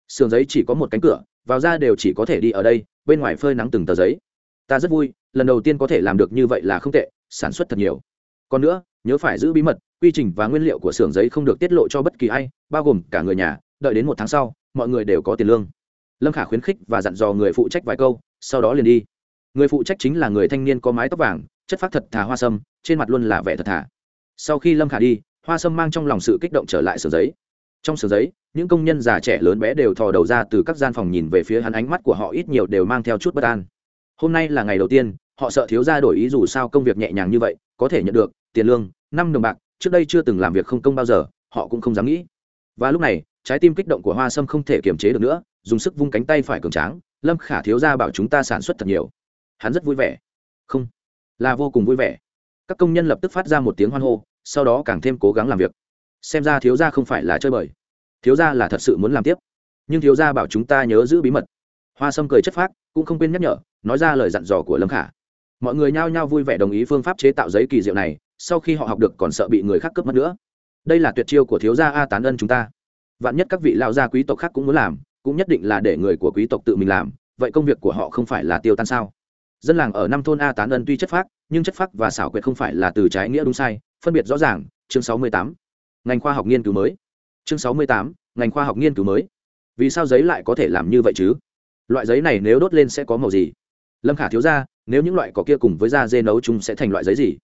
Sườn giấy chỉ có một cánh cửa, vào ra đều chỉ có thể đi ở đây, bên ngoài phơi nắng từng tờ giấy. Ta rất vui, lần đầu tiên có thể làm được như vậy là không tệ sản xuất thật nhiều. Còn nữa, nhớ phải giữ bí mật, quy trình và nguyên liệu của xưởng giấy không được tiết lộ cho bất kỳ ai, bao gồm cả người nhà, đợi đến một tháng sau, mọi người đều có tiền lương. Lâm khả khuyến khích và dặn dò người phụ trách vài câu, sau đó liền đi. Người phụ trách chính là người thanh niên có mái tóc vàng, chất phát thật thà hoa sâm, trên mặt luôn là vẻ thật thà. Sau khi lâm khả đi, hoa sâm mang trong lòng sự kích động trở lại xưởng giấy. Trong xưởng giấy, những công nhân già trẻ lớn bé đều thò đầu ra từ các gian phòng nhìn về phía hắn, ánh mắt của họ ít nhiều đều mang theo chút bất an. Hôm nay là ngày đầu tiên họ sợ thiếu gia đổi ý dù sao công việc nhẹ nhàng như vậy, có thể nhận được tiền lương, năm đồng bạc, trước đây chưa từng làm việc không công bao giờ, họ cũng không dám nghĩ. Và lúc này, trái tim kích động của hoa sâm không thể kiềm chế được nữa, dùng sức vung cánh tay phải cường tráng, lâm khả thiếu gia bảo chúng ta sản xuất thật nhiều. Hắn rất vui vẻ. Không. Là vô cùng vui vẻ. Các công nhân lập tức phát ra một tiếng hoan hô, sau đó càng thêm cố gắng làm việc. Xem ra thiếu gia không phải là chơi bời. Thiếu gia là thật sự muốn làm tiếp. Nhưng thiếu gia bảo chúng ta nhớ giữ bí mật. Hoa sâm cười chất phác, cũng không quên nhắc nhở, nói ra lời dặn dò của lâm khả mọi người nhao nhao vui vẻ đồng ý phương pháp chế tạo giấy kỳ diệu này, sau khi họ học được còn sợ bị người khác cướp mất nữa. Đây là tuyệt chiêu của thiếu gia a tán ân chúng ta. Vạn nhất các vị lao gia quý tộc khác cũng muốn làm, cũng nhất định là để người của quý tộc tự mình làm, vậy công việc của họ không phải là tiêu tan sao? Dân làng ở năm thôn a tán ân tuy chất phác, nhưng chất phác và xảo quyệt không phải là từ trái nghĩa đúng sai, phân biệt rõ ràng, chương sáu mươi tám, ngành khoa học nghiên cứu mới. Chương sáu mươi tám, ngành khoa học nghiên cứu mới. Vì sao giấy lại có thể làm như vậy chứ? Loại giấy này nếu đốt lên sẽ có màu gì? Lâm khả thiếu ra nếu những loại cỏ kia cùng với da dê nấu chung sẽ thành loại giấy gì?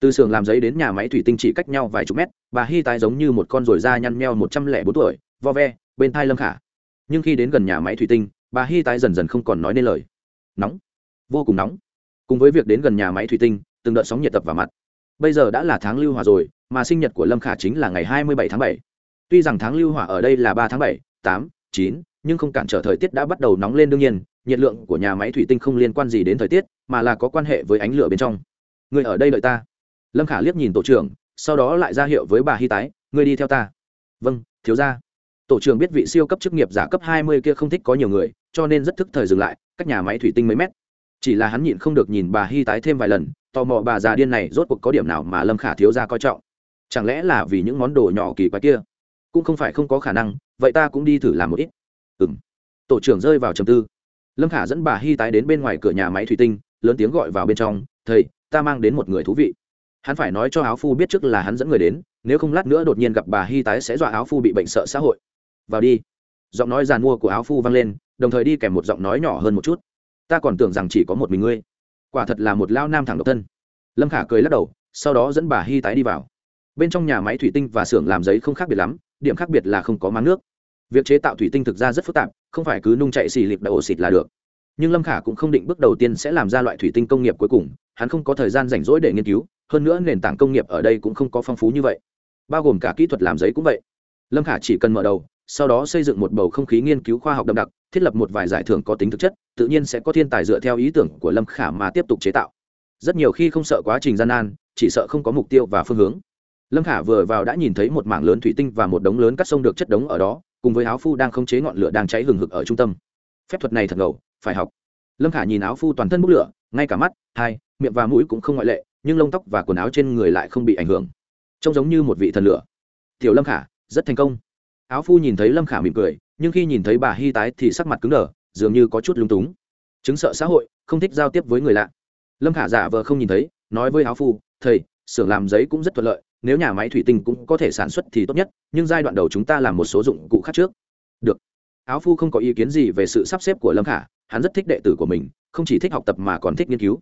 Từ xưởng làm giấy đến nhà máy thủy tinh chỉ cách nhau vài chục mét, bà hy tái giống như một con ruồi da nhăn meo một trăm lẻ bốn tuổi, vo ve, bên thai lâm khả. Nhưng khi đến gần nhà máy thủy tinh, bà hy tái dần dần không còn nói nên lời. Nóng. Vô cùng nóng. Cùng với việc đến gần nhà máy thủy tinh, từng đợt sóng nhiệt tập vào mặt. Bây giờ đã là tháng lưu hòa rồi, mà sinh nhật của lâm khả chính là ngày hai mươi bảy tháng bảy. Tuy rằng tháng lưu hỏa ở đây là ba tháng bảy, tám, chín, nhưng không cản trở thời tiết đã bắt đầu nóng lên đương nhiên nhiệt lượng của nhà máy thủy tinh không liên quan gì đến thời tiết, mà là có quan hệ với ánh lửa bên trong. Người ở đây đợi ta. Lâm khả liếc nhìn tổ trưởng, sau đó lại ra hiệu với bà hy tái người đi theo ta. Vâng thiếu ra tổ trưởng biết vị siêu cấp chức nghiệp giả cấp hai mươi kia không thích có nhiều người, cho nên rất thức thời dừng lại, cách nhà máy thủy tinh mấy mét. Chỉ là hắn nhịn không được nhìn bà hy tái thêm vài lần, tò mò bà già điên này rốt cuộc có điểm nào mà lâm khả thiếu ra coi trọng. Chẳng lẽ là vì những món đồ nhỏ kỳ quái kia? Cũng không phải không có khả năng, vậy ta cũng đi thử làm một ít. Ừ m tổ trưởng rơi vào trầm tư lâm khả dẫn bà hy tái đến bên ngoài cửa nhà máy thủy tinh, lớn tiếng gọi vào bên trong, thầy, ta mang đến một người thú vị. Hắn phải nói cho áo phu biết trước là hắn dẫn người đến, nếu không lát nữa đột nhiên gặp bà hy tái sẽ dọa áo phu bị bệnh sợ xã hội. Vào đi. Giọng nói giàn mua của áo phu vang lên, đồng thời đi kèm một giọng nói nhỏ hơn một chút. Ta còn tưởng rằng chỉ có một mình ngươi. Quả thật là một lao nam thẳng độc thân. Lâm khả cười lắc đầu, sau đó dẫn bà hy tái đi vào. Bên trong nhà máy thủy tinh và xưởng làm giấy không khác biệt lắm, điểm khác biệt là không có máng nước việc chế tạo thủy tinh thực ra rất phức tạp, không phải cứ nung chạy xì lịp đậu ổ xịt là được. Nhưng lâm khả cũng không định bước đầu tiên sẽ làm ra loại thủy tinh công nghiệp cuối cùng, hắn không có thời gian rảnh rỗi để nghiên cứu, hơn nữa nền tảng công nghiệp ở đây cũng không có phong phú như vậy. Bao gồm cả kỹ thuật làm giấy cũng vậy. Lâm khả chỉ cần mở đầu, sau đó xây dựng một bầu không khí nghiên cứu khoa học đậm đặc, thiết lập một vài giải thưởng có tính thực chất, tự nhiên sẽ có thiên tài dựa theo ý tưởng của lâm khả mà tiếp tục chế tạo. Rất nhiều khi không sợ quá trình gian nan, chỉ sợ không có mục tiêu và phương hướng. Lâm khả vừa vào đã nhìn thấy một mảng lớn thủy tinh và một đống lớn cắt sông được chất đống ở đó cùng với áo phu đang khống chế ngọn lửa đang cháy hừng hực ở trung tâm. Phép thuật này thật ngầu, phải học. Lâm khả nhìn áo phu toàn thân bốc lửa, ngay cả mắt, hai, miệng và mũi cũng không ngoại lệ, nhưng lông tóc và quần áo trên người lại không bị ảnh hưởng. Trông giống như một vị thần lửa. Tiểu lâm khả, rất thành công. Áo phu nhìn thấy lâm khả mỉm cười, nhưng khi nhìn thấy bà hy tái thì sắc mặt cứng đờ, dường như có chút lung túng. Chứng sợ xã hội, không thích giao tiếp với người lạ. Lâm khả giả vờ không nhìn thấy, nói với áo phu, thầy, xưởng làm giấy cũng rất thuận lợi nếu nhà máy thủy tinh cũng có thể sản xuất thì tốt nhất, nhưng giai đoạn đầu chúng ta làm một số dụng cụ khác trước. Được. Áo phu không có ý kiến gì về sự sắp xếp của lâm khả, hắn rất thích đệ tử của mình, không chỉ thích học tập mà còn thích nghiên cứu.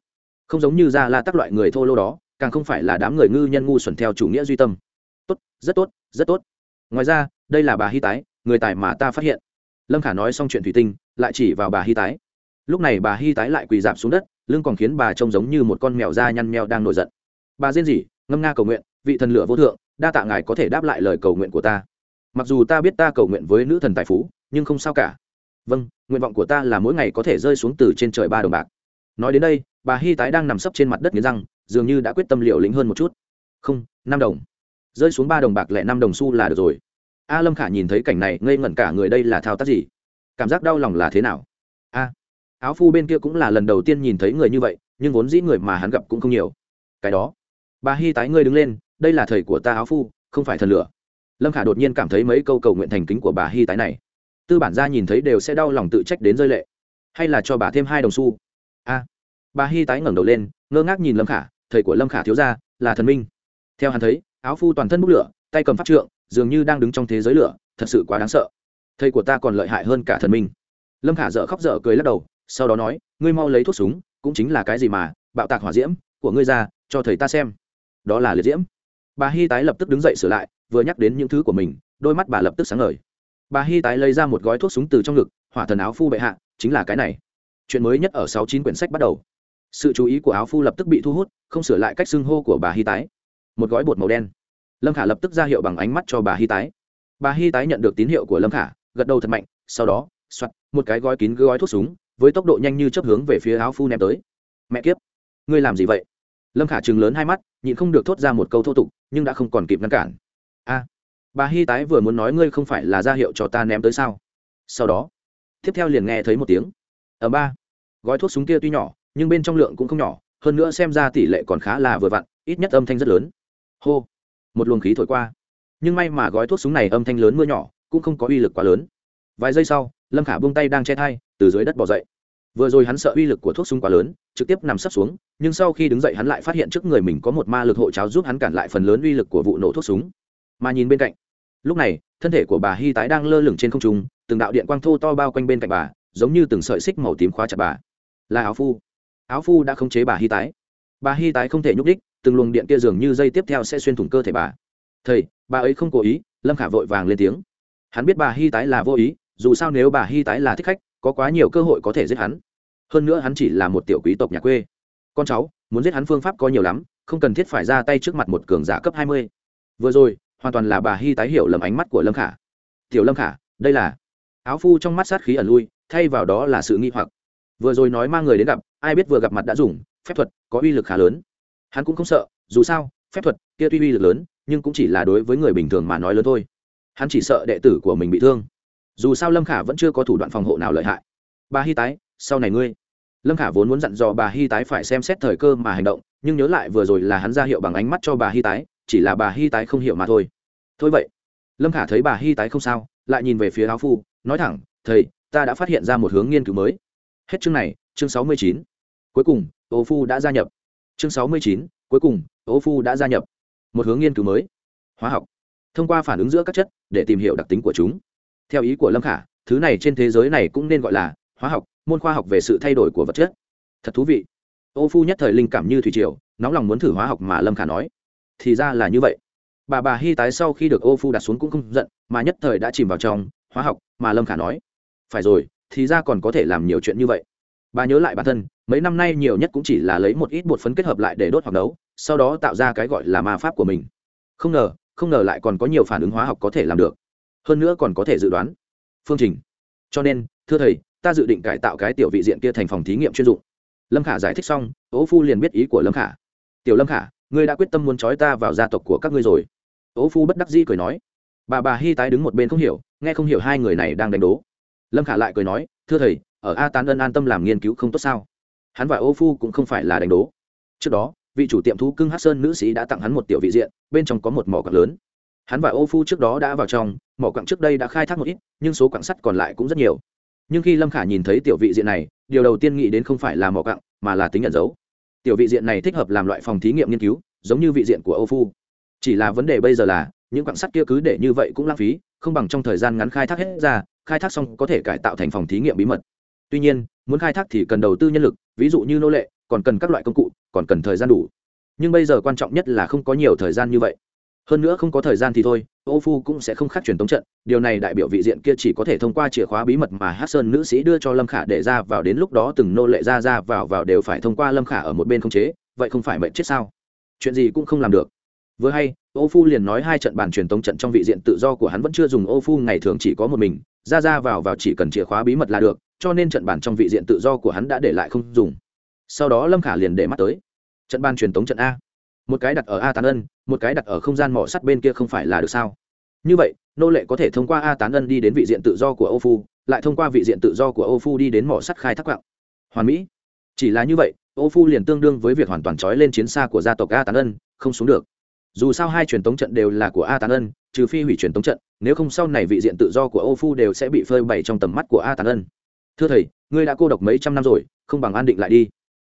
Không giống như gia la tắc loại người thô lô đó, càng không phải là đám người ngư nhân ngu xuẩn theo chủ nghĩa duy tâm. Tốt, rất tốt rất tốt. Ngoài ra, đây là bà hy tái, người tài mà ta phát hiện. Lâm khả nói xong chuyện thủy tinh, lại chỉ vào bà hy tái. Lúc này bà hy tái lại quỳ dạp xuống đất, lưng còn khiến bà trông giống như một con mèo da nhăn mèo đang nổi giận. Bà rên rỉ ngâm nga cầu nguyện vị thần lửa vô thượng, đa tạ ngài có thể đáp lại lời cầu nguyện của ta. Mặc dù ta biết ta cầu nguyện với nữ thần tài phú, nhưng không sao cả. Vâng nguyện vọng của ta là mỗi ngày có thể rơi xuống từ trên trời ba đồng bạc. Nói đến đây, bà hy tái đang nằm sấp trên mặt đất nghiến răng, dường như đã quyết tâm liều lĩnh hơn một chút. Không, năm đồng. Rơi xuống ba đồng bạc lẻ năm đồng xu là được rồi. A lâm khả nhìn thấy cảnh này, ngây ngẩn cả người đây là thao tác gì? Cảm giác đau lòng là thế nào? A, áo phu bên kia cũng là lần đầu tiên nhìn thấy người như vậy, nhưng vốn dĩ người mà hắn gặp cũng không nhiều. Cái đó. Bà hy tái ngươi đứng lên đây là thầy của ta áo phu, không phải thần lửa. Lâm khả đột nhiên cảm thấy mấy câu cầu nguyện thành kính của bà hy tái này. Tư bản gia nhìn thấy đều sẽ đau lòng tự trách đến rơi lệ. Hay là cho bà thêm hai đồng xu? A. Bà hy tái ngẩng đầu lên, ngơ ngác nhìn lâm khả, thầy của lâm khả thiếu gia, là thần minh. Theo hắn thấy, áo phu toàn thân bốc lửa, tay cầm pháp trượng, dường như đang đứng trong thế giới lửa, thật sự quá đáng sợ. Thầy của ta còn lợi hại hơn cả thần minh. Lâm khả dở khóc dở cười lắc đầu, sau đó nói, ngươi mau lấy thuốc súng, cũng chính là cái gì mà, bạo tạc hỏa diễm, của ngươi ra, cho thầy ta xem. Đó là liệt diễm bà hy tái lập tức đứng dậy sửa lại, vừa nhắc đến những thứ của mình, đôi mắt bà lập tức sáng ngời. Bà hy tái lấy ra một gói thuốc súng từ trong ngực, hỏa thần áo phu bệ hạ, chính là cái này. Chuyện mới nhất ở sáu chín quyển sách bắt đầu. Sự chú ý của áo phu lập tức bị thu hút, không sửa lại cách xưng hô của bà hy tái. Một gói bột màu đen. Lâm khả lập tức ra hiệu bằng ánh mắt cho bà hy tái. Bà hy tái nhận được tín hiệu của lâm khả, gật đầu thật mạnh, sau đó soặt một cái gói kín gói thuốc súng, với tốc độ nhanh như chấp hướng về phía áo phu ném tới. Mẹ kiếp, ngươi làm gì vậy? Lâm khả chừng lớn hai mắt nhịn không được thốt ra một câu thô tục, nhưng đã không còn kịp ngăn cản. A, bà hy tái vừa muốn nói ngươi không phải là ra hiệu cho ta ném tới sao? Sau đó, tiếp theo liền nghe thấy một tiếng. Ở ba, gói thuốc súng kia tuy nhỏ, nhưng bên trong lượng cũng không nhỏ, hơn nữa xem ra tỷ lệ còn khá là vừa vặn, ít nhất âm thanh rất lớn. Hô, một luồng khí thổi qua. Nhưng may mà gói thuốc súng này âm thanh lớn mưa nhỏ, cũng không có uy lực quá lớn. Vài giây sau, lâm khả buông tay đang che thai, từ dưới đất bỏ dậy vừa rồi hắn sợ uy lực của thuốc súng quá lớn, trực tiếp nằm sấp xuống, nhưng sau khi đứng dậy hắn lại phát hiện trước người mình có một ma lực hộ cháo giúp hắn cản lại phần lớn uy lực của vụ nổ thuốc súng. Mà nhìn bên cạnh, lúc này, thân thể của bà hy tái đang lơ lửng trên không trung, từng đạo điện quang thô to bao quanh bên cạnh bà, giống như từng sợi xích màu tím khóa chặt bà. Là áo phu. Áo phu đã khống chế bà hy tái. Bà hy tái không thể nhúc đích từng luồng điện kia dường như dây tiếp theo sẽ xuyên thủng cơ thể bà. Thầy, bà ấy không cố ý, lâm khả vội vàng lên tiếng. Hắn biết bà hy tái là vô ý, dù sao nếu bà hy tái là thích khách có quá nhiều cơ hội có thể giết hắn. Hơn nữa hắn chỉ là một tiểu quý tộc nhà quê. Con cháu, muốn giết hắn phương pháp có nhiều lắm, không cần thiết phải ra tay trước mặt một cường giả cấp hai mươi. Vừa rồi, hoàn toàn là bà hy tái hiểu lầm ánh mắt của lâm khả. Tiểu lâm khả, đây là áo phu trong mắt sát khí ẩn lui, thay vào đó là sự nghi hoặc. Vừa rồi nói mang người đến gặp, ai biết vừa gặp mặt đã dùng, phép thuật có uy lực khá lớn. Hắn cũng không sợ, dù sao, phép thuật kia tuy uy lực lớn, nhưng cũng chỉ là đối với người bình thường mà nói lớn thôi. Hắn chỉ sợ đệ tử của mình bị thương dù sao lâm khả vẫn chưa có thủ đoạn phòng hộ nào lợi hại bà hy tái sau này ngươi lâm khả vốn muốn dặn dò bà hy tái phải xem xét thời cơ mà hành động nhưng nhớ lại vừa rồi là hắn ra hiệu bằng ánh mắt cho bà hy tái chỉ là bà hy tái không hiểu mà thôi thôi vậy lâm khả thấy bà hy tái không sao lại nhìn về phía áo phu nói thẳng thầy ta đã phát hiện ra một hướng nghiên cứu mới hết chương này chương sáu mươi chín cuối cùng ô phu đã gia nhập chương sáu mươi chín cuối cùng ô phu đã gia nhập một hướng nghiên cứu mới hóa học thông qua phản ứng giữa các chất để tìm hiểu đặc tính của chúng theo ý của lâm khả, thứ này trên thế giới này cũng nên gọi là hóa học, môn khoa học về sự thay đổi của vật chất. Thật thú vị. Ô phu nhất thời linh cảm như thủy triều, nóng lòng muốn thử hóa học mà lâm khả nói. Thì ra là như vậy. Bà bà hy tái sau khi được ô phu đặt xuống cũng không giận, mà nhất thời đã chìm vào trong hóa học mà lâm khả nói. Phải rồi, thì ra còn có thể làm nhiều chuyện như vậy. Bà nhớ lại bản thân, mấy năm nay nhiều nhất cũng chỉ là lấy một ít bột phấn kết hợp lại để đốt hoặc nấu, sau đó tạo ra cái gọi là ma pháp của mình. Không ngờ không ngờ lại còn có nhiều phản ứng hóa học có thể làm được hơn nữa còn có thể dự đoán. Phương trình. Cho nên, thưa thầy, ta dự định cải tạo cái tiểu vị diện kia thành phòng thí nghiệm chuyên dụng. Lâm khả giải thích xong, ố phu liền biết ý của lâm khả. Tiểu lâm khả, ngươi đã quyết tâm muốn trói ta vào gia tộc của các ngươi rồi. Ố phu bất đắc dĩ cười nói. Bà bà hy tái đứng một bên không hiểu, nghe không hiểu hai người này đang đánh đố. Lâm khả lại cười nói, thưa thầy, ở a tán ân an tâm làm nghiên cứu không tốt sao? Hắn và ô phu cũng không phải là đánh đố. Trước đó, vị chủ tiệm thú cưng hát sơn nữ sĩ đã tặng hắn một tiểu vị diện, bên trong có một mỏ cọc lớn. Hắn và ô phu trước đó đã vào trong mỏ quặng trước đây đã khai thác một ít, nhưng số quặng sắt còn lại cũng rất nhiều. Nhưng khi lâm khả nhìn thấy tiểu vị diện này, điều đầu tiên nghĩ đến không phải là mỏ quặng, mà là tính nhận dấu. Tiểu vị diện này thích hợp làm loại phòng thí nghiệm nghiên cứu, giống như vị diện của Âu phu. Chỉ là vấn đề bây giờ là, những quặng sắt kia cứ để như vậy cũng lãng phí, không bằng trong thời gian ngắn khai thác hết ra, khai thác xong có thể cải tạo thành phòng thí nghiệm bí mật. Tuy nhiên, muốn khai thác thì cần đầu tư nhân lực, ví dụ như nô lệ, còn cần các loại công cụ, còn cần thời gian đủ. Nhưng bây giờ quan trọng nhất là không có nhiều thời gian như vậy. Hơn nữa không có thời gian thì thôi ô phu cũng sẽ không khác truyền tống trận, điều này đại biểu vị diện kia chỉ có thể thông qua chìa khóa bí mật mà hát sơn nữ sĩ đưa cho lâm khả để ra vào đến lúc đó từng nô lệ ra ra vào vào đều phải thông qua lâm khả ở một bên không chế, vậy không phải mệnh chết sao? Chuyện gì cũng không làm được. Vừa hay, ô phu liền nói hai trận bàn truyền tống trận trong vị diện tự do của hắn vẫn chưa dùng, ô phu ngày thường chỉ có một mình, ra ra vào vào chỉ cần chìa khóa bí mật là được, cho nên trận bàn trong vị diện tự do của hắn đã để lại không dùng. Sau đó lâm khả liền để mắt tới. Trận bàn truyền tống trận a một cái đặt ở a tán ân, một cái đặt ở không gian mỏ sắt bên kia không phải là được sao? Như vậy, nô lệ có thể thông qua a tán ân đi đến vị diện tự do của ô phu, lại thông qua vị diện tự do của ô phu đi đến mỏ sắt khai thác quạng. Hoàn mỹ. Chỉ là như vậy ô phu liền tương đương với việc hoàn toàn trói lên chiến xa của gia tộc a tán ân, không xuống được. Dù sao hai truyền tống trận đều là của a tán ân, trừ phi hủy truyền tống trận, nếu không sau này vị diện tự do của ô phu đều sẽ bị phơi bày trong tầm mắt của a tán ân. Thưa thầy, ngươi đã cô độc mấy trăm năm rồi, không bằng an định lại đi.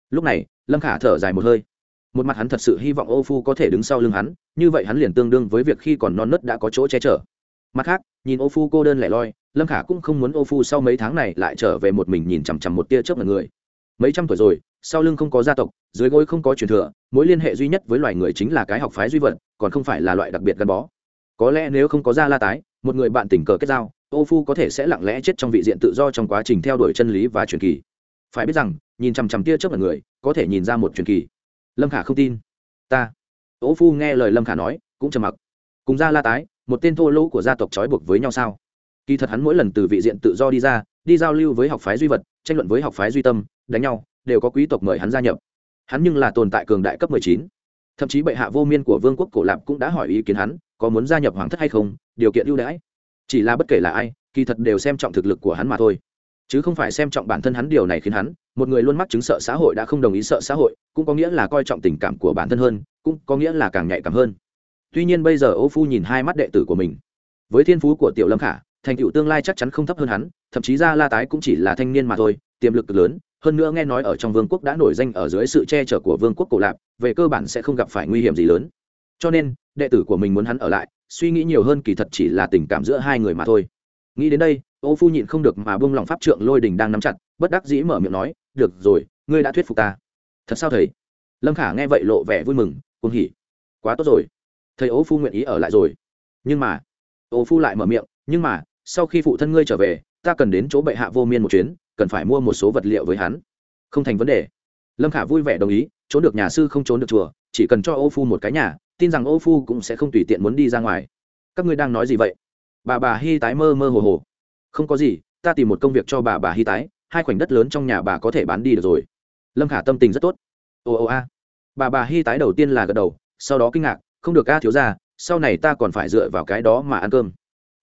Lúc này, lâm khả thở dài một hơi một mặt hắn thật sự hy vọng ô phu có thể đứng sau lưng hắn, như vậy hắn liền tương đương với việc khi còn non nớt đã có chỗ che chở. Mặt khác, nhìn ô phu cô đơn lẻ loi, lâm khả cũng không muốn ô phu sau mấy tháng này lại trở về một mình nhìn chằm chằm một tia chớp mặt người. Mấy trăm tuổi rồi, sau lưng không có gia tộc, dưới gối không có truyền thừa, mối liên hệ duy nhất với loài người chính là cái học phái duy vật, còn không phải là loại đặc biệt gắn bó. Có lẽ nếu không có gia la tái, một người bạn tình cờ kết giao ô phu có thể sẽ lặng lẽ chết trong vị diện tự do trong quá trình theo đuổi chân lý và truyền kỳ. Phải biết rằng, nhìn chằm chằm tia chớp mặt người, có thể nhìn ra một truyền kỳ lâm khả không tin. Ta. Ô phu nghe lời lâm khả nói, cũng trầm mặc. Cùng gia la tái, một tên thô lỗ của gia tộc trói buộc với nhau sao? Kỳ thật hắn mỗi lần từ vị diện tự do đi ra, đi giao lưu với học phái duy vật, tranh luận với học phái duy tâm, đánh nhau, đều có quý tộc mời hắn gia nhập. Hắn nhưng là tồn tại cường đại cấp mười chín. Thậm chí bệ hạ vô miên của vương quốc cổ lạp cũng đã hỏi ý kiến hắn, có muốn gia nhập hoàng thất hay không, điều kiện ưu đãi. Chỉ là bất kể là ai, kỳ thật đều xem trọng thực lực của hắn mà thôi chứ không phải xem trọng bản thân hắn điều này khiến hắn, một người luôn mắc chứng sợ xã hội đã không đồng ý sợ xã hội, cũng có nghĩa là coi trọng tình cảm của bản thân hơn, cũng có nghĩa là càng nhạy cảm hơn. Tuy nhiên bây giờ ô phu nhìn hai mắt đệ tử của mình. Với thiên phú của tiểu lâm khả, thành tựu tương lai chắc chắn không thấp hơn hắn, thậm chí ra la tái cũng chỉ là thanh niên mà thôi, tiềm lực lớn, hơn nữa nghe nói ở trong vương quốc đã nổi danh ở dưới sự che chở của vương quốc cổ lạp, về cơ bản sẽ không gặp phải nguy hiểm gì lớn. Cho nên, đệ tử của mình muốn hắn ở lại, suy nghĩ nhiều hơn kỳ thật chỉ là tình cảm giữa hai người mà thôi. Nghĩ đến đây ô phu nhịn không được mà buông lòng pháp trượng lôi đình đang nắm chặt, bất đắc dĩ mở miệng nói, được rồi, ngươi đã thuyết phục ta. Thật sao thầy? Lâm khả nghe vậy lộ vẻ vui mừng, cuồng hỉ. Quá tốt rồi. Thầy ô phu nguyện ý ở lại rồi. Nhưng mà, ô phu lại mở miệng, nhưng mà, sau khi phụ thân ngươi trở về, ta cần đến chỗ bệ hạ vô miên một chuyến, cần phải mua một số vật liệu với hắn. Không thành vấn đề. Lâm khả vui vẻ đồng ý, trốn được nhà sư không trốn được chùa, chỉ cần cho ô phu một cái nhà, tin rằng ô phu cũng sẽ không tùy tiện muốn đi ra ngoài. Các ngươi đang nói gì vậy? Bà bà hy tái mơ mơ hồ hồ không có gì, ta tìm một công việc cho bà bà hy tái, hai khoảnh đất lớn trong nhà bà có thể bán đi được rồi. Lâm khả tâm tình rất tốt. Ồ ồ a. Bà bà hy tái đầu tiên là gật đầu, sau đó kinh ngạc, không được ca thiếu ra sau này ta còn phải dựa vào cái đó mà ăn cơm.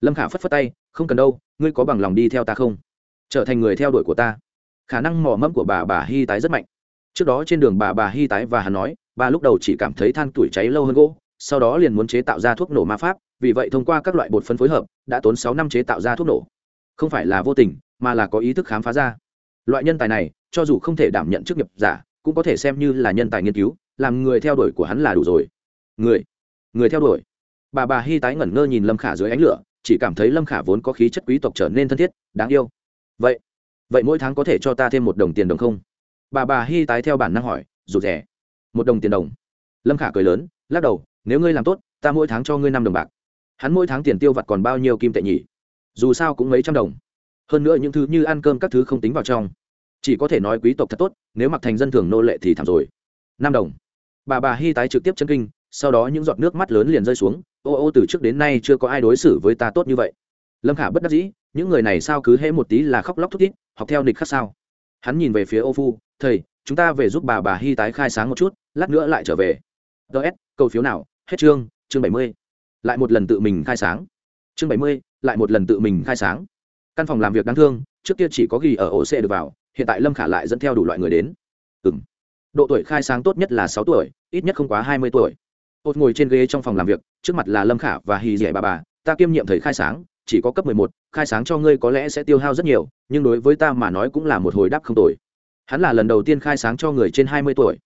Lâm khả phất phất tay, không cần đâu, ngươi có bằng lòng đi theo ta không? Trở thành người theo đuổi của ta. Khả năng mò mẫm của bà bà hy tái rất mạnh. Trước đó trên đường bà bà hy tái và hắn nói, bà lúc đầu chỉ cảm thấy than tuổi cháy lâu hơn gỗ, sau đó liền muốn chế tạo ra thuốc nổ ma pháp, vì vậy thông qua các loại bột phân phối hợp, đã tốn sáu năm chế tạo ra thuốc nổ không phải là vô tình, mà là có ý thức khám phá ra. Loại nhân tài này, cho dù không thể đảm nhận chức nghiệp giả, cũng có thể xem như là nhân tài nghiên cứu, làm người theo đuổi của hắn là đủ rồi. Người người theo đuổi. Bà bà hy tái ngẩn ngơ nhìn lâm khả dưới ánh lửa, chỉ cảm thấy lâm khả vốn có khí chất quý tộc trở nên thân thiết, đáng yêu. Vậy vậy mỗi tháng có thể cho ta thêm một đồng tiền đồng không? Bà bà hy tái theo bản năng hỏi, rụt rẻ một đồng tiền đồng. Lâm khả cười lớn, lắc đầu, nếu ngươi làm tốt, ta mỗi tháng cho ngươi năm đồng bạc. Hắn mỗi tháng tiền tiêu vặt còn bao nhiêu kim tệ nhỉ? Dù sao cũng mấy trăm đồng. Hơn nữa những thứ như ăn cơm các thứ không tính vào trong. Chỉ có thể nói quý tộc thật tốt, nếu mặc thành dân thường nô lệ thì thảm rồi. Năm đồng. Bà bà hy tái trực tiếp chân kinh, sau đó những giọt nước mắt lớn liền rơi xuống. Ô ô, từ trước đến nay chưa có ai đối xử với ta tốt như vậy. Lâm khả bất đắc dĩ, những người này sao cứ hễ một tí là khóc lóc thút thít, học theo nịch khác sao? Hắn nhìn về phía ô phu, thầy, chúng ta về giúp bà bà hy tái khai sáng một chút, lát nữa lại trở về. Ts cầu phiếu nào? Hết chương chương bảy mươi. Lại một lần tự mình khai sáng. Chương bảy mươi lại một lần tự mình khai sáng. Căn phòng làm việc đáng thương, trước kia chỉ có ghi ở ổ xe được vào, hiện tại lâm khả lại dẫn theo đủ loại người đến. Ừ m độ tuổi khai sáng tốt nhất là sáu tuổi, ít nhất không quá hai mươi tuổi. Ột ngồi trên ghế trong phòng làm việc, trước mặt là lâm khả và hì dẻ bà bà, ta kiêm nhiệm thầy khai sáng, chỉ có cấp mười một, khai sáng cho ngươi có lẽ sẽ tiêu hao rất nhiều, nhưng đối với ta mà nói cũng là một hồi đáp không tuổi hắn là lần đầu tiên khai sáng cho người trên hai mươi tuổi.